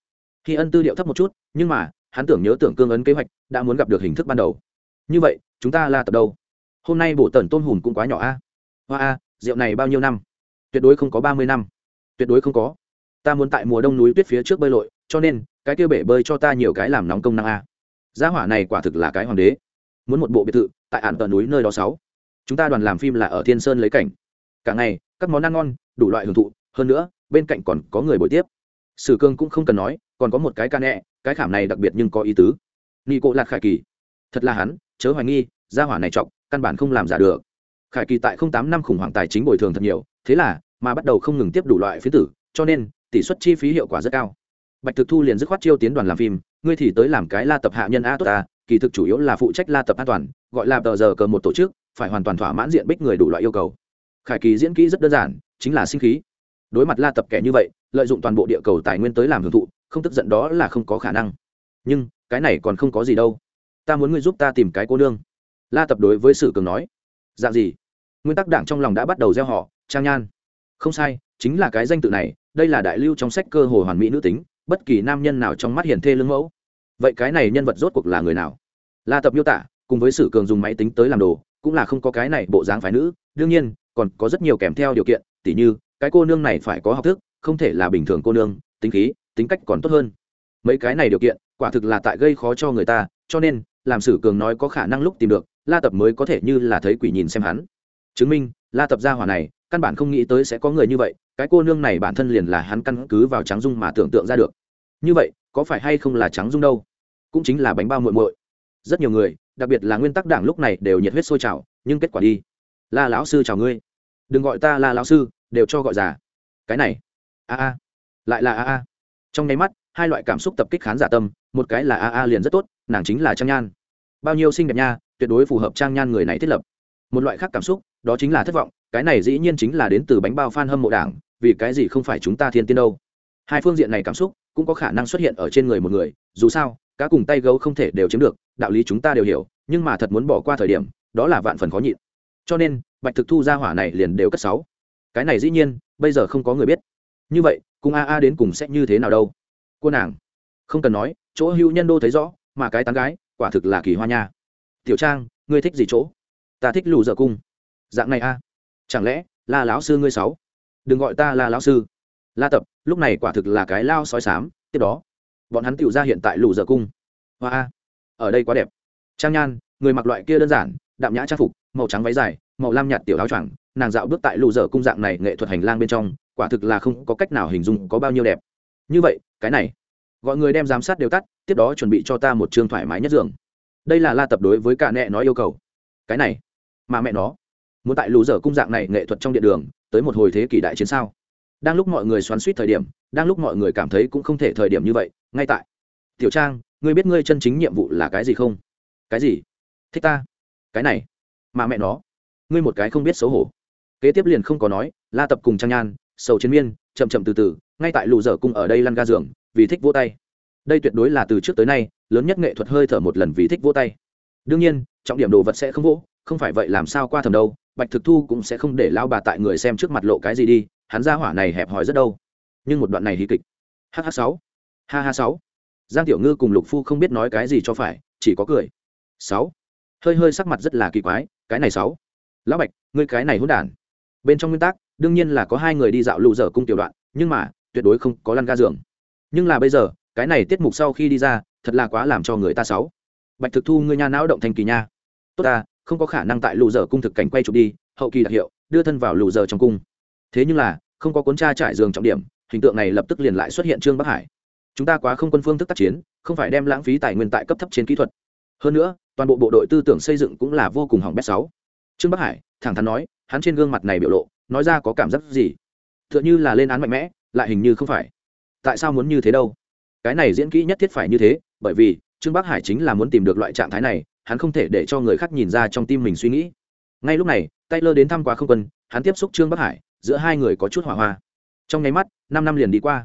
Khi ân tư điệu thấp một chút, nhưng mà, hắn tưởng nhớ tưởng cương ấn kế hoạch, đã muốn gặp được hình thức ban đầu. Như vậy, chúng ta là tập đâu? Hôm nay bộ tần tôn hùn cũng quá nhỏ a. Hoa a, rượu này bao nhiêu năm? Tuyệt đối không có ba mươi năm. Tuyệt đối không có. Ta muốn tại mùa đông núi tuyết phía trước bơi lội, cho nên, cái kia bể bơi cho ta nhiều cái làm nóng công năng a. Gia hỏa này quả thực là cái hoàng đế. Muốn một bộ biệt thự, tại ản tờ núi nơi đó sáu. Chúng ta đoàn làm phim là ở thiên sơn lấy cảnh. Cả ngày, các món ăn ngon, đủ loại hưởng thụ hơn nữa, bên cạnh còn có người buổi tiếp. Sử cương cũng không cần nói, còn có một cái ca nẹ, cái khảm này đặc biệt nhưng có ý tứ. Nghi cộ lạc khải kỳ. Thật là hắn, chớ hoài nghi, gia hỏa này trọng, căn bản không làm giả được. Khải kỳ tại không tám năm khủng hoảng tài chính bồi thường thật nhiều, thế là mà bắt đầu không ngừng tiếp đủ loại phí tử, cho nên tỷ suất chi phí hiệu quả rất cao. Bạch thực thu liền dứt khoát chiêu tiến đoàn làm phim, ngươi thì tới làm cái la tập hạ nhân a tốt ta kỳ thực chủ yếu là phụ trách la tập an toàn, gọi là tờ giờ cờ một tổ chức, phải hoàn toàn thỏa mãn diện bích người đủ loại yêu cầu. Khải kỳ diễn kỹ rất đơn giản, chính là sinh khí đối mặt la tập kẻ như vậy, lợi dụng toàn bộ địa cầu tài nguyên tới làm hưởng thụ, không tức giận đó là không có khả năng. Nhưng, cái này còn không có gì đâu. Ta muốn ngươi giúp ta tìm cái cô nương. La tập đối với sử cường nói. Dạng gì? Nguyên tắc đảng trong lòng đã bắt đầu gieo họ, trang nhan. Không sai, chính là cái danh tự này, đây là đại lưu trong sách cơ hồ hoàn mỹ nữ tính, bất kỳ nam nhân nào trong mắt hiển thê lương mẫu. Vậy cái này nhân vật rốt cuộc là người nào? La tập miêu tả, cùng với sử cường dùng máy tính tới làm đồ, cũng là không có cái này bộ dáng phái nữ. Đương nhiên, còn có rất nhiều kèm theo điều kiện, tỉ như cái cô nương này phải có học thức, không thể là bình thường cô nương, tính khí, tính cách còn tốt hơn. Mấy cái này điều kiện, quả thực là tại gây khó cho người ta, cho nên, làm sử cường nói có khả năng lúc tìm được, la tập mới có thể như là thấy quỷ nhìn xem hắn. Chứng minh, la tập gia hỏa này, căn bản không nghĩ tới sẽ có người như vậy, cái cô nương này bản thân liền là hắn căn cứ vào trắng dung mà tưởng tượng ra được. Như vậy, có phải hay không là trắng dung đâu? Cũng chính là bánh bao muội muội. Rất nhiều người, đặc biệt là nguyên tắc đảng lúc này đều nhiệt huyết sôi trào, nhưng kết quả đi. La lão sư chào ngươi. Đừng gọi ta la lão sư đều cho gọi già. Cái này, a a, lại là a a. Trong nháy mắt, hai loại cảm xúc tập kích khán giả tâm, một cái là a a liền rất tốt, nàng chính là trang nhan. Bao nhiêu xinh đẹp nha, tuyệt đối phù hợp trang nhan người này thiết lập. Một loại khác cảm xúc, đó chính là thất vọng, cái này dĩ nhiên chính là đến từ bánh bao f a n hâm mộ đảng, vì cái gì không phải chúng ta thiên tiên đâu. Hai phương diện này cảm xúc, cũng có khả năng xuất hiện ở trên người một người, dù sao, cá cùng tay gấu không thể đều chiếm được, đạo lý chúng ta đều hiểu, nhưng mà thật muốn bỏ qua thời điểm, đó là vạn phần khó nhịn. Cho nên, bạch thực thu ra hỏa này liền đều cất sáu cái này dĩ nhiên, bây giờ không có người biết. Như vậy cùng a a đến cùng sẽ như thế nào đâu? Cô nàng, không cần nói, chỗ hữu nhân đô thấy rõ, mà cái tán gái, quả thực là kỳ hoa nha. Tiểu trang, ngươi thích gì chỗ? Ta thích lù dở cung. Dạng này a. Chẳng lẽ là lão sư ngươi sáu đừng gọi ta là lão sư. La tập, lúc này quả thực là cái lao sói sám tiếp đó. Bọn hắn tiểu ra hiện tại lù dở cung. Hoa a. Ở đây quá đẹp. Trang nhan, người mặc loại kia đơn giản, đạm nhã trang phục, màu trắng váy dài, màu lam nhạt tiểu áo choàng nàng dạo bước tại lù dở cung dạng này nghệ thuật hành lang bên trong, quả thực là không có cách nào hình dung có bao nhiêu đẹp. Như vậy, cái này, gọi người đem giám sát đều tắt, tiếp đó chuẩn bị cho ta một chương thoải mái nhất giường. Đây là la tập đối với cả nẹ nói yêu cầu. Cái này, mà mẹ nó, muốn tại lù dở cung dạng này nghệ thuật trong điện đường, tới một hồi thế kỷ đại chiến sao? Đang lúc mọi người xoắn suýt thời điểm, đang lúc mọi người cảm thấy cũng không thể thời điểm như vậy, ngay tại. Tiểu trang, ngươi biết ngươi chân chính nhiệm vụ là cái gì không? Cái gì? Thích ta? Cái này, mà mẹ nó, ngươi một cái không biết xấu hổ kế tiếp liền không có nói, la tập cùng trang nhan, sầu chiến miên, chậm chậm từ từ, ngay tại lù dở cung ở đây lăn ga giường, vì thích vỗ tay. Đây tuyệt đối là từ trước tới nay, lớn nhất nghệ thuật hơi thở một lần vì thích vỗ tay. Đương nhiên, trọng điểm đồ vật sẽ không vỗ, không phải vậy làm sao qua thầm đâu, bạch thực thu cũng sẽ không để lao bà tại người xem trước mặt lộ cái gì đi, hắn ra hỏa này hẹp hòi rất đâu. Nhưng một đoạn này hí kịch. Hh sáu. Ha ha sáu. Giang tiểu ngư cùng lục phu không biết nói cái gì cho phải, chỉ có cười. Sáu. Hơi hơi sắc mặt rất là kỳ quái, cái này sáu. Lão bạch, ngươi cái này hôn đản bên trong nguyên tắc, đương nhiên là có hai người đi dạo lụ dở cung tiểu đoạn, nhưng mà, tuyệt đối không có lăn ga giường. Nhưng là bây giờ, cái này tiết mục sau khi đi ra, thật là quá làm cho người ta sáu bạch thực thu, ngươi nha não động thành kỳ nha. Tốt ta, không có khả năng tại lụ dở cung thực cảnh quay chụp đi, hậu kỳ đặc hiệu, đưa thân vào lụ dở trong cung. Thế nhưng là, không có cuốn tra trải giường trọng điểm, hình tượng này lập tức liền lại xuất hiện trương bắc hải. Chúng ta quá không quân phương thức tác chiến, không phải đem lãng phí tài nguyên tại cấp thấp trên kỹ thuật. Hơn nữa, toàn bộ bộ đội tư tưởng xây dựng cũng là vô cùng hỏng bét sáu trương bắc hải, thẳng thắn nói hắn trên gương mặt này biểu lộ, nói ra có cảm giác gì? T h ư ợ n h ư là lên án mạnh mẽ, lại hình như không phải. Tại sao muốn như thế đâu? Cái này diễn kỹ nhất thiết phải như thế, bởi vì, trương bắc hải chính là muốn tìm được loại trạng thái này, hắn không thể để cho người khác nhìn ra trong tim mình suy nghĩ. Ngay lúc này tay lơ đến thăm quá không quân, hắn tiếp xúc trương bắc hải, giữa hai người có chút hỏa hoa. Trong nháy mắt, năm năm liền đi qua.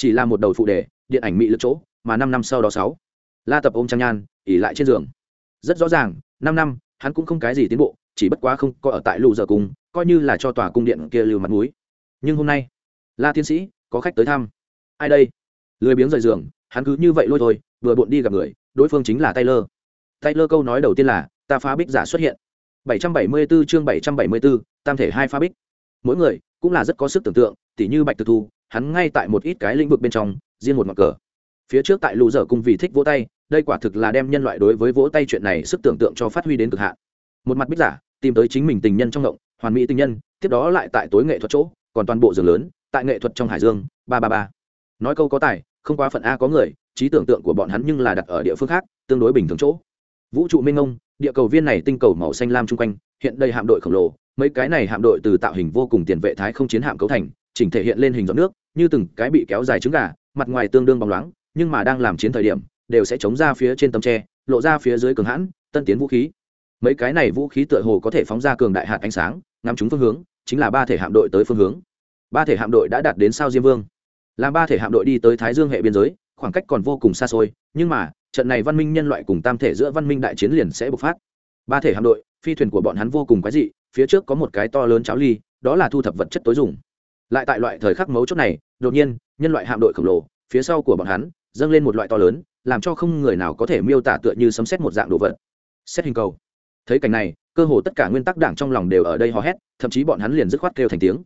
Chỉ là một đầu phụ đề, điện ảnh mỹ lực chỗ, mà năm năm sau đó sáu. La tập ôm trang nhan, ỉ lại trên giường. Rất rõ ràng, năm năm, hắn cũng không cái gì tiến bộ chỉ bất quá không có ở tại lù giờ cung coi như là cho tòa cung điện kia lưu mặt mũi. Nhưng hôm nay la tiến sĩ có khách tới thăm. Ai đây? Lười biếng rời giường hắn cứ như vậy lôi thôi vừa bộn đi gặp người đối phương chính là taylor. Taylor câu nói đầu tiên là ta phá bích giả xuất hiện. 774 chương 774, tam thể hai phá bích. Mỗi người cũng là rất có sức tưởng tượng tỉ như bạch thực thu hắn ngay tại một ít cái lĩnh vực bên trong riêng một mặt cờ. Phía trước tại lù dở cung vì thích vỗ tay đây quả thực là đem nhân loại đối với vỗ tay chuyện này sức tưởng tượng cho phát huy đến cực hạn. Một mặt bích giả tìm tới chính mình tình nhân trong động hoàn mỹ tình nhân, tiếp đó lại tại tối nghệ thuật chỗ, còn toàn bộ giường lớn, tại nghệ thuật trong hải dương, ba ba ba. Nói câu có tài, không quá phận a có người, trí tưởng tượng của bọn hắn nhưng là đặt ở địa phương khác, tương đối bình thường chỗ. Vũ trụ minh ông địa cầu viên này tinh cầu màu xanh lam chung quanh, hiện đây hạm đội khổng lồ, mấy cái này hạm đội từ tạo hình vô cùng tiền vệ thái không chiến hạm cấu thành, chỉnh thể hiện lên hình giọt nước, như từng cái bị kéo dài trứng gà, mặt ngoài tương đương bóng loáng, nhưng mà đang làm chiến thời điểm, đều sẽ chống ra phía trên tấm tre, lộ ra phía dưới cường hãn, tân tiến vũ khí mấy cái này vũ khí tựa hồ có thể phóng ra cường đại hạt ánh sáng, ngắm chúng phương hướng, chính là ba thể hạm đội tới phương hướng. Ba thể hạm đội đã đạt đến sao diêm vương. Làm ba thể hạm đội đi tới thái dương hệ biên giới, khoảng cách còn vô cùng xa xôi, nhưng mà, trận này văn minh nhân loại cùng tam thể giữa văn minh đại chiến liền sẽ bộc phát. Ba thể hạm đội, phi thuyền của bọn hắn vô cùng quái dị, phía trước có một cái to lớn cháo ly, đó là thu thập vật chất tối dùng. Lại tại loại thời khắc mấu chốt này, đột nhiên, nhân loại hạm đội khổng lồ, phía sau của bọn hắn, dâng lên một loại to lớn, làm cho không người nào có thể miêu tả tựa như sấm xét một dạng đồ vật. Xét hình cầu thấy cảnh này, cơ hồ tất cả nguyên tắc đảng trong lòng đều ở đây hò hét, thậm chí bọn hắn liền dứt khoát kêu thành tiếng.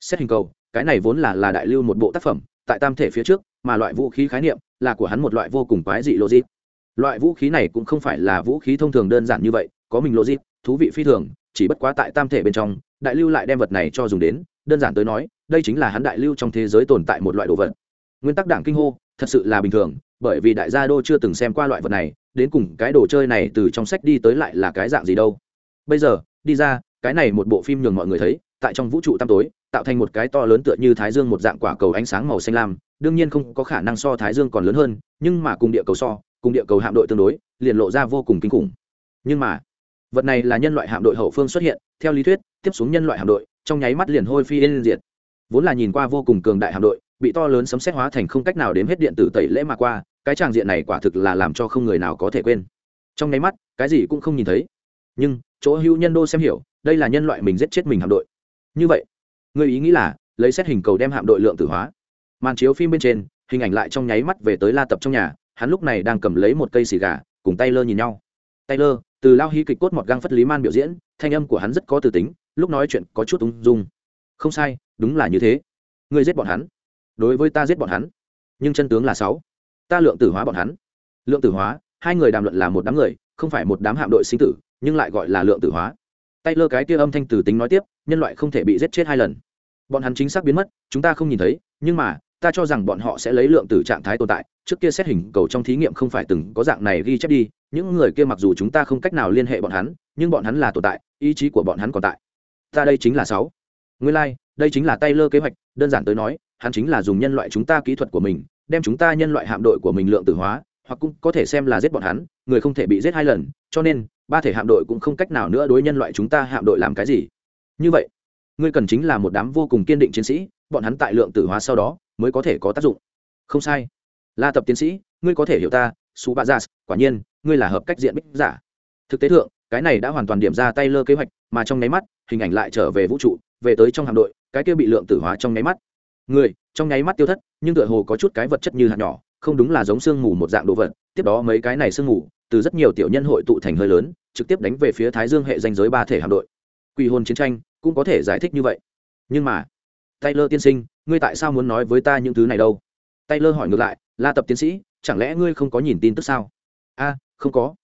Xét hình cầu, cái này vốn là là đại lưu một bộ tác phẩm, tại tam thể phía trước, mà loại vũ khí khái niệm là của hắn một loại vô cùng quái dị logic. Loại vũ khí này cũng không phải là vũ khí thông thường đơn giản như vậy, có mình logic, thú vị phi thường, chỉ bất quá tại tam thể bên trong, đại lưu lại đem vật này cho dùng đến, đơn giản tới nói, đây chính là hắn đại lưu trong thế giới tồn tại một loại đồ vật. Nguyên tắc đảng kinh hô thật sự là bình thường, bởi vì đại gia đô chưa từng xem qua loại vật này, đến cùng cái đồ chơi này từ trong sách đi tới lại là cái dạng gì đâu. Bây giờ, đi ra, cái này một bộ phim nhường mọi người thấy, tại trong vũ trụ tăm tối, tạo thành một cái to lớn tựa như thái dương một dạng quả cầu ánh sáng màu xanh lam, đương nhiên không có khả năng so thái dương còn lớn hơn, nhưng mà cùng địa cầu so, cùng địa cầu hạm đội tương đối, liền lộ ra vô cùng kinh khủng. Nhưng mà, vật này là nhân loại hạm đội hậu phương xuất hiện, theo lý thuyết, tiếp xuống nhân loại hạm đội, trong nháy mắt liền hôi phi yên diệt. Vốn là nhìn qua vô cùng cường đại hạm đội bị to lớn sấm xét hóa thành không cách nào đếm hết điện tử tẩy lễ mà qua, cái tràng diện này quả thực là làm cho không người nào có thể quên. Trong nháy mắt, cái gì cũng không nhìn thấy. Nhưng, chỗ hữu nhân đô xem hiểu, đây là nhân loại mình giết chết mình hạm đội. Như vậy, người ý nghĩ là, lấy xét hình cầu đem hạm đội lượng tử hóa. Màn chiếu phim bên trên, hình ảnh lại trong nháy mắt về tới la tập trong nhà, hắn lúc này đang cầm lấy một cây xì gà, cùng tay lơ nhìn nhau. Tay lơ từ lao hy kịch cốt một găng phất lý man biểu diễn, thanh âm của hắn rất có từ tính, lúc nói chuyện có chút ung dung. Không sai, đúng là như thế. Ngươi giết bọn hắn đối với ta giết bọn hắn. Nhưng chân tướng là sáu. Ta lượng tử hóa bọn hắn. Lượng tử hóa, hai người đàm luận là một đám người, không phải một đám hạm đội sinh tử, nhưng lại gọi là lượng tử hóa. Tay lơ cái kia âm thanh từ tính nói tiếp, nhân loại không thể bị giết chết hai lần. Bọn hắn chính xác biến mất, chúng ta không nhìn thấy, nhưng mà, ta cho rằng bọn họ sẽ lấy lượng tử trạng thái tồn tại, trước kia xét hình cầu trong thí nghiệm không phải từng có dạng này ghi chép đi, những người kia mặc dù chúng ta không cách nào liên hệ bọn hắn, nhưng bọn hắn là tồn tại, ý chí của bọn hắn còn tại. Ta đây chính là sáu. Nguyên lai đây chính là tay lơ kế hoạch, đơn giản tới nói, hắn chính là dùng nhân loại chúng ta kỹ thuật của mình, đem chúng ta nhân loại hạm đội của mình lượng tử hóa, hoặc cũng có thể xem là giết bọn hắn, người không thể bị giết hai lần, cho nên, ba thể hạm đội cũng không cách nào nữa đối nhân loại chúng ta hạm đội làm cái gì. Như vậy, ngươi cần chính là một đám vô cùng kiên định chiến sĩ, bọn hắn tại lượng tử hóa sau đó mới có thể có tác dụng. Không sai. La tập tiến sĩ, ngươi có thể hiểu ta su ba quả nhiên, ngươi là hợp cách diện bích giả. Thực tế thượng, cái này đã hoàn toàn điểm ra tay lơ kế hoạch, mà trong nháy mắt, hình ảnh lại trở về vũ trụ, về tới trong hạm đội cái kia bị lượng tử hóa trong nháy mắt. Người, trong nháy mắt tiêu thất, nhưng tựa hồ có chút cái vật chất như hạt nhỏ, không đúng là giống sương mù một dạng đồ vật. Tiếp đó mấy cái này sương mù, từ rất nhiều tiểu nhân hội tụ thành hơi lớn, trực tiếp đánh về phía thái dương hệ danh giới ba thể hạm đội. Quỷ hồn chiến tranh cũng có thể giải thích như vậy. Nhưng mà, taylor tiên sinh, ngươi tại sao muốn nói với ta những thứ này đâu? Taylor hỏi ngược lại, la tập tiến sĩ, chẳng lẽ ngươi không có nhìn tin tức sao? A, không có.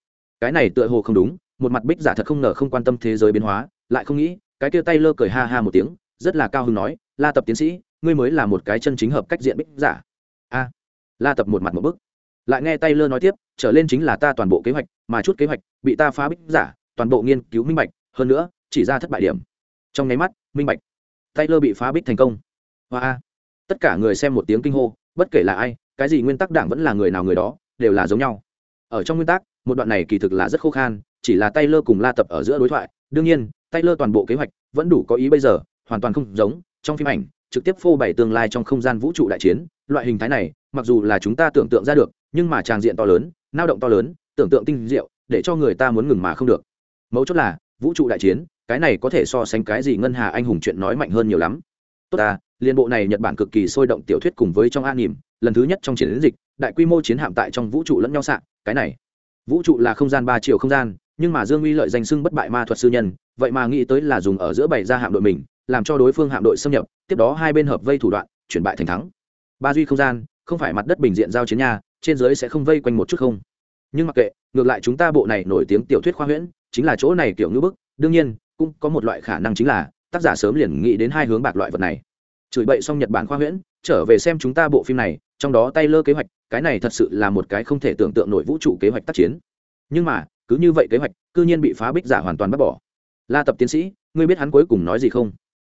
Cái này tựa hồ không đúng, một mặt bích giả thật không ngờ không quan tâm thế giới biến hóa, lại không nghĩ, cái kia taylor cười ha ha một tiếng rất là cao hứng nói, la tập tiến sĩ, ngươi mới là một cái chân chính hợp cách diện bích giả. A, la tập một mặt một bức. Lại nghe taylor nói tiếp, trở lên chính là ta toàn bộ kế hoạch, mà chút kế hoạch bị ta phá bích giả, toàn bộ nghiên cứu minh bạch, hơn nữa, chỉ ra thất bại điểm. Trong nháy mắt, minh bạch. Taylor bị phá bích thành công. Hoa a. Tất cả người xem một tiếng kinh hô, bất kể là ai, cái gì nguyên tắc đảng vẫn là người nào người đó, đều là giống nhau. Ở trong nguyên tắc, một đoạn này kỳ thực là rất khô khan, chỉ là taylor cùng la tập ở giữa đối thoại. Đương nhiên, taylor toàn bộ kế hoạch vẫn đủ có ý bây giờ hoàn toàn không giống, trong phim ảnh, trực tiếp phô bày tương lai trong không gian vũ trụ đại chiến, loại hình thái này, mặc dù là chúng ta tưởng tượng ra được, nhưng mà tràng diện to lớn, nao động to lớn, tưởng tượng tinh diệu, để cho người ta muốn ngừng mà không được. Mấu chốt là, vũ trụ đại chiến, cái này có thể so sánh cái gì ngân hà anh hùng chuyện nói mạnh hơn nhiều lắm. Tốt ta, liên bộ này nhật bản cực kỳ sôi động tiểu thuyết cùng với trong an nỉm lần thứ nhất trong chiến dịch, đại quy mô chiến hạm tại trong vũ trụ lẫn nhau sạn cái này. Vũ trụ là không gian ba chiều không gian, nhưng mà dương uy lợi danh sưng bất bại ma thuật sư nhân, vậy mà nghĩ tới là dùng ở giữa bảy gia hạm đội mình làm cho đối phương hạm đội xâm nhập, tiếp đó hai bên hợp vây thủ đoạn, chuyển bại thành thắng. Ba duy không gian, không phải mặt đất bình diện giao chiến nhà trên dưới sẽ không vây quanh một chút không. Nhưng mặc kệ, ngược lại chúng ta bộ này nổi tiếng tiểu thuyết khoa huyễn, chính là chỗ này kiểu ngữ bức, đương nhiên, cũng có một loại khả năng chính là, tác giả sớm liền nghĩ đến hai hướng bạc loại vật này. Chửi bậy xong nhật bản khoa huyễn, trở về xem chúng ta bộ phim này, trong đó tay lơ kế hoạch, cái này thật sự là một cái không thể tưởng tượng nổi vũ trụ kế hoạch tác chiến. Nhưng mà, cứ như vậy kế hoạch, cư nhiên bị phá bích giả hoàn toàn bác bỏ. La tập tiến sĩ, ngươi biết hắn cuối cùng nói gì không?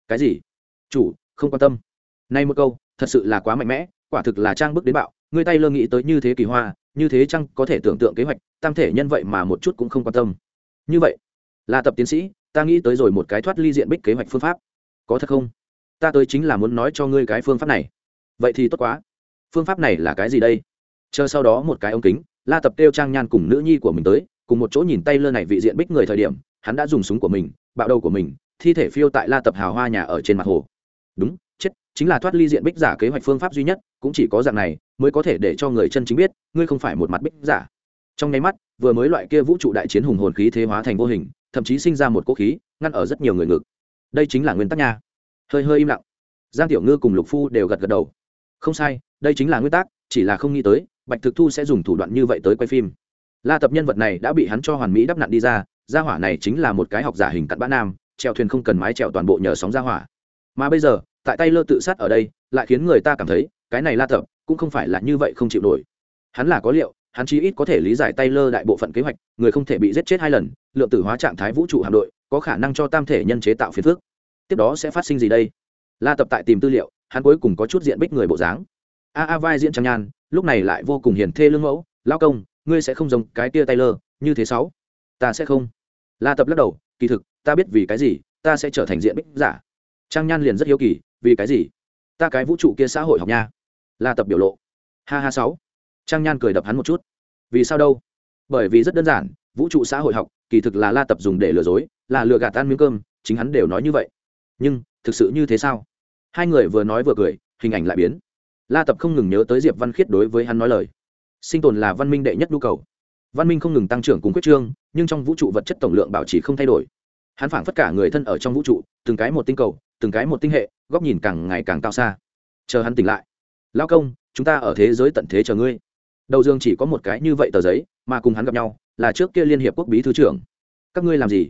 Cái gì? Chủ, không quan tâm. Nay một câu, thật sự là quá mạnh mẽ, quả thực là trang bức đến bạo. Ngươi tay lơ nghĩ tới như thế kỳ hoa, như thế chăng có thể tưởng tượng kế hoạch, tam thể nhân vậy mà một chút cũng không quan tâm. Như vậy, là tập tiến sĩ, ta nghĩ tới rồi một cái thoát ly diện bích kế hoạch phương pháp. Có thật không? Ta tới chính là muốn nói cho ngươi cái phương pháp này. Vậy thì tốt quá. Phương pháp này là cái gì đây? Chờ sau đó một cái ống kính, la tập kêu trang nhan cùng nữ nhi của mình tới, cùng một chỗ nhìn tay lơ này vị diện bích người thời điểm, hắn đã dùng súng của mình, bạo đầu của mình thi thể phiêu tại la tập hào hoa nhà ở trên mặt hồ. Đúng, chết, chính là thoát ly diện bích giả kế hoạch phương pháp duy nhất, cũng chỉ có dạng này mới có thể để cho người chân chính biết, ngươi không phải một mặt bích giả. Trong nháy mắt, vừa mới loại kia vũ trụ đại chiến hùng hồn khí thế hóa thành vô hình, thậm chí sinh ra một cỗ khí, ngăn ở rất nhiều người ngực. Đây chính là nguyên tắc nha. Hơi hơi im lặng. Giang tiểu ngư cùng lục phu đều gật gật đầu. Không sai, đây chính là nguyên tắc, chỉ là không nghĩ tới, bạch thực thu sẽ dùng thủ đoạn như vậy tới quay phim. La tập nhân vật này đã bị hắn cho hoàn mỹ đắp nặn đi ra, gia hỏa này chính là một cái học giả hình cặn bã nam trèo thuyền không cần mái trèo toàn bộ nhờ sóng gia hỏa. Mà bây giờ, tại tay lơ tự sát ở đây, lại khiến người ta cảm thấy, cái này la tập, cũng không phải là như vậy không chịu nổi. Hắn là có liệu, hắn chí ít có thể lý giải tay lơ đại bộ phận kế hoạch, người không thể bị giết chết hai lần, lượng tử hóa trạng thái vũ trụ hạm đội, có khả năng cho tam thể nhân chế tạo phiền phước tiếp đó sẽ phát sinh gì đây? La tập tại tìm tư liệu, hắn cuối cùng có chút diện bích người bộ dáng. A a, vai diễn trang nhan, lúc này lại vô cùng hiền thê lương mẫu lao công, ngươi sẽ không giống cái tia tay lơ như thế sáu. Ta sẽ không. La tập lắc đầu, kỳ thực ta biết vì cái gì, ta sẽ trở thành diện bích giả. Trang nhan liền rất hiếu kỳ, vì cái gì? Ta cái vũ trụ kia xã hội học nha. La tập biểu lộ. Ha ha sáu. Trang nhan cười đập hắn một chút. Vì sao đâu? Bởi vì rất đơn giản, vũ trụ xã hội học, kỳ thực là la tập dùng để lừa dối, là lừa gạt tan miếng cơm, chính hắn đều nói như vậy. Nhưng, thực sự như thế sao? Hai người vừa nói vừa cười, hình ảnh lại biến. La tập không ngừng nhớ tới diệp văn khiết đối với hắn nói lời. Sinh tồn là văn minh đệ nhất nhu cầu. Văn minh không ngừng tăng trưởng cùng quyết trương, nhưng trong vũ trụ vật chất tổng lượng bảo trì không thay đổi hắn phảng phất cả người thân ở trong vũ trụ từng cái một tinh cầu từng cái một tinh hệ góc nhìn càng ngày càng cao xa. Chờ hắn tỉnh lại. Lao công chúng ta ở thế giới tận thế chờ ngươi. Đầu dương chỉ có một cái như vậy tờ giấy mà cùng hắn gặp nhau là trước kia liên hiệp quốc bí thư trưởng. Các ngươi làm gì?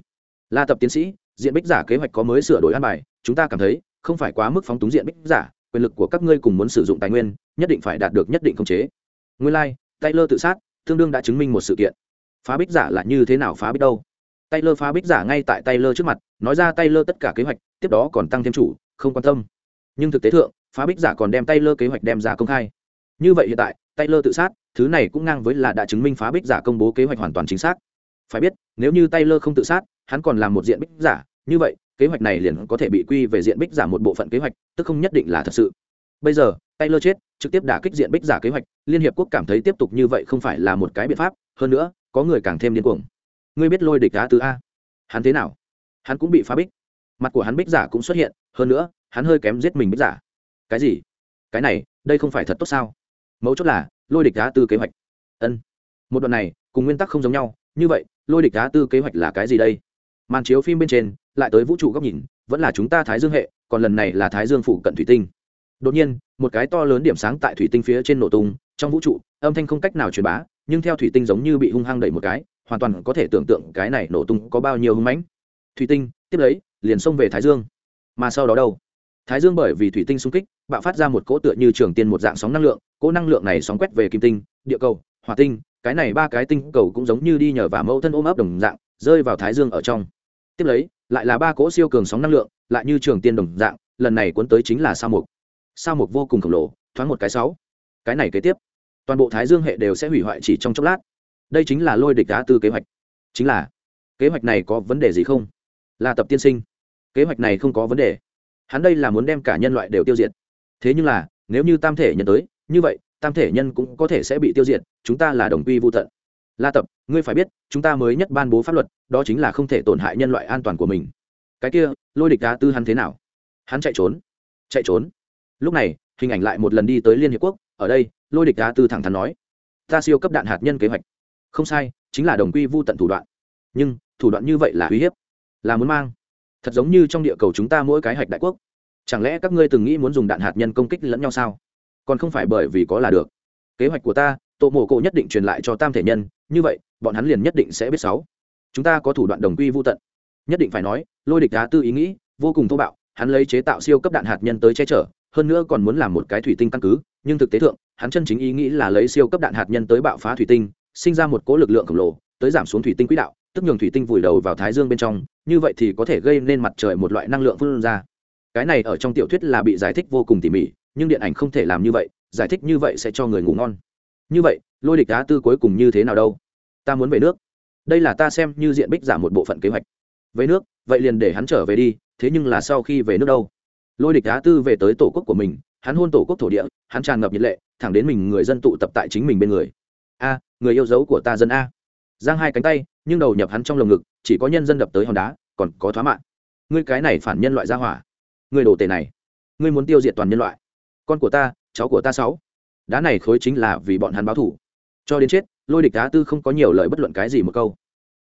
La tập tiến sĩ diện bích giả kế hoạch có mới sửa đổi an bài chúng ta cảm thấy không phải quá mức phóng túng diện bích giả quyền lực của các ngươi cùng muốn sử dụng tài nguyên nhất định phải đạt được nhất định khống chế. Nguyên lai、like, taylor tự sát tương đương đã chứng minh một sự kiện. Phá bích giả là như thế nào phá bích đâu? Taylor phá bích giả ngay tại taylor trước mặt, nói ra taylor tất cả kế hoạch, tiếp đó còn tăng thêm chủ, không quan tâm. Nhưng thực tế thượng, phá bích giả còn đem taylor kế hoạch đem ra công khai. Như vậy hiện tại, taylor tự sát, thứ này cũng ngang với là đã chứng minh phá bích giả công bố kế hoạch hoàn toàn chính xác. Phải biết, nếu như taylor không tự sát, hắn còn làm một diện bích giả, như vậy, kế hoạch này liền có thể bị quy về diện bích giả một bộ phận kế hoạch, tức không nhất định là thật sự. Bây giờ, taylor chết, trực tiếp đả kích diện bích giả kế hoạch, liên hiệp quốc cảm thấy tiếp tục như vậy không phải là một cái biện pháp, hơn nữa, có người càng thêm điên cuồng ngươi biết lôi địch đá tứ a hắn thế nào hắn cũng bị phá bích mặt của hắn bích giả cũng xuất hiện hơn nữa hắn hơi kém giết mình bích giả cái gì cái này đây không phải thật tốt sao mấu chốt là lôi địch đá tư kế hoạch ân một đoạn này cùng nguyên tắc không giống nhau như vậy lôi địch đá tư kế hoạch là cái gì đây màn chiếu phim bên trên lại tới vũ trụ góc nhìn vẫn là chúng ta thái dương hệ còn lần này là thái dương phụ cận thủy tinh đột nhiên một cái to lớn điểm sáng tại thủy tinh phía trên nổ tung trong vũ trụ âm thanh không cách nào truyền bá nhưng theo thủy tinh giống như bị hung hăng đẩy một cái hoàn toàn có thể tưởng tượng cái này nổ tung có bao nhiêu hưng mãnh. Thủy tinh, tiếp lấy, liền xông về thái dương. Mà sau đó đâu? Thái dương bởi vì thủy tinh xung kích, bạo phát ra một cỗ tựa như trường tiên một dạng sóng năng lượng, cỗ năng lượng này sóng quét về kim tinh, địa cầu, hỏa tinh, cái này ba cái tinh cầu cũng giống như đi nhờ và mẫu thân ôm ấp đồng dạng, rơi vào thái dương ở trong. Tiếp lấy, lại là ba cỗ siêu cường sóng năng lượng, lại như trường tiên đồng dạng, lần này cuốn tới chính là sao mục. Sao mục vô cùng khổng lồ, thoáng một cái sáu. Cái này kế tiếp, toàn bộ thái dương hệ đều sẽ hủy hoại chỉ trong chốc lát đây chính là lôi địch đá tư kế hoạch. Chính là, kế hoạch này có vấn đề gì không? Là tập tiên sinh. Kế hoạch này không có vấn đề. Hắn đây là muốn đem cả nhân loại đều tiêu diệt. Thế nhưng là, nếu như tam thể nhân tới, như vậy, tam thể nhân cũng có thể sẽ bị tiêu diệt, chúng ta là đồng quy vô tận. La tập, ngươi phải biết, chúng ta mới nhất ban bố pháp luật, đó chính là không thể tổn hại nhân loại an toàn của mình. Cái kia, lôi địch đá tư hắn thế nào? Hắn chạy trốn. Chạy trốn. Lúc này, hình ảnh lại một lần đi tới liên hiệp quốc. Ở đây, lôi địch đá tư thẳng thắn nói, ta siêu cấp đạn hạt nhân kế hoạch không sai, chính là đồng quy vô tận thủ đoạn. Nhưng, thủ đoạn như vậy là uy hiếp, là muốn mang. Thật giống như trong địa cầu chúng ta mỗi cái hạch đại quốc. Chẳng lẽ các ngươi từng nghĩ muốn dùng đạn hạt nhân công kích lẫn nhau sao? Còn không phải bởi vì có là được. Kế hoạch của ta, tổ mộ cổ nhất định truyền lại cho tam thể nhân, như vậy, bọn hắn liền nhất định sẽ biết sáu. Chúng ta có thủ đoạn đồng quy vô tận. Nhất định phải nói, lôi địch đá tư ý nghĩ, vô cùng thô bạo, hắn lấy chế tạo siêu cấp đạn hạt nhân tới che chở, hơn nữa còn muốn làm một cái thủy tinh căn cứ, nhưng thực tế thượng, hắn chân chính ý nghĩ là lấy siêu cấp đạn hạt nhân tới bạo phá thủy tinh sinh ra một cỗ lực lượng khổng lồ, tới giảm xuống thủy tinh quỹ đạo, tức nhường thủy tinh vùi đầu vào thái dương bên trong, như vậy thì có thể gây nên mặt trời một loại năng lượng phun ra. Cái này ở trong tiểu thuyết là bị giải thích vô cùng tỉ mỉ, nhưng điện ảnh không thể làm như vậy, giải thích như vậy sẽ cho người ngủ ngon. Như vậy, lôi địch á tư cuối cùng như thế nào đâu? Ta muốn về nước. Đây là ta xem như diện bích giảm một bộ phận kế hoạch. Về nước, vậy liền để hắn trở về đi, thế nhưng là sau khi về nước đâu? Lôi địch á tư về tới tổ quốc của mình, hắn hôn tổ quốc thổ địa, hắn tràn ngập nhiệt lệ, thẳng đến mình người dân tụ tập tại chính mình bên người. A người yêu dấu của ta dân a. Giang hai cánh tay, nhưng đầu nhập hắn trong lồng ngực, chỉ có nhân dân đập tới hòn đá, còn có thoá mạng. Ngươi cái này phản nhân loại ra hỏa. Ngươi đồ tệ này. Ngươi muốn tiêu diệt toàn nhân loại. Con của ta, cháu của ta sáu. Đá này khối chính là vì bọn hắn báo thủ cho đến chết, lôi địch đá tư không có nhiều lời bất luận cái gì một câu.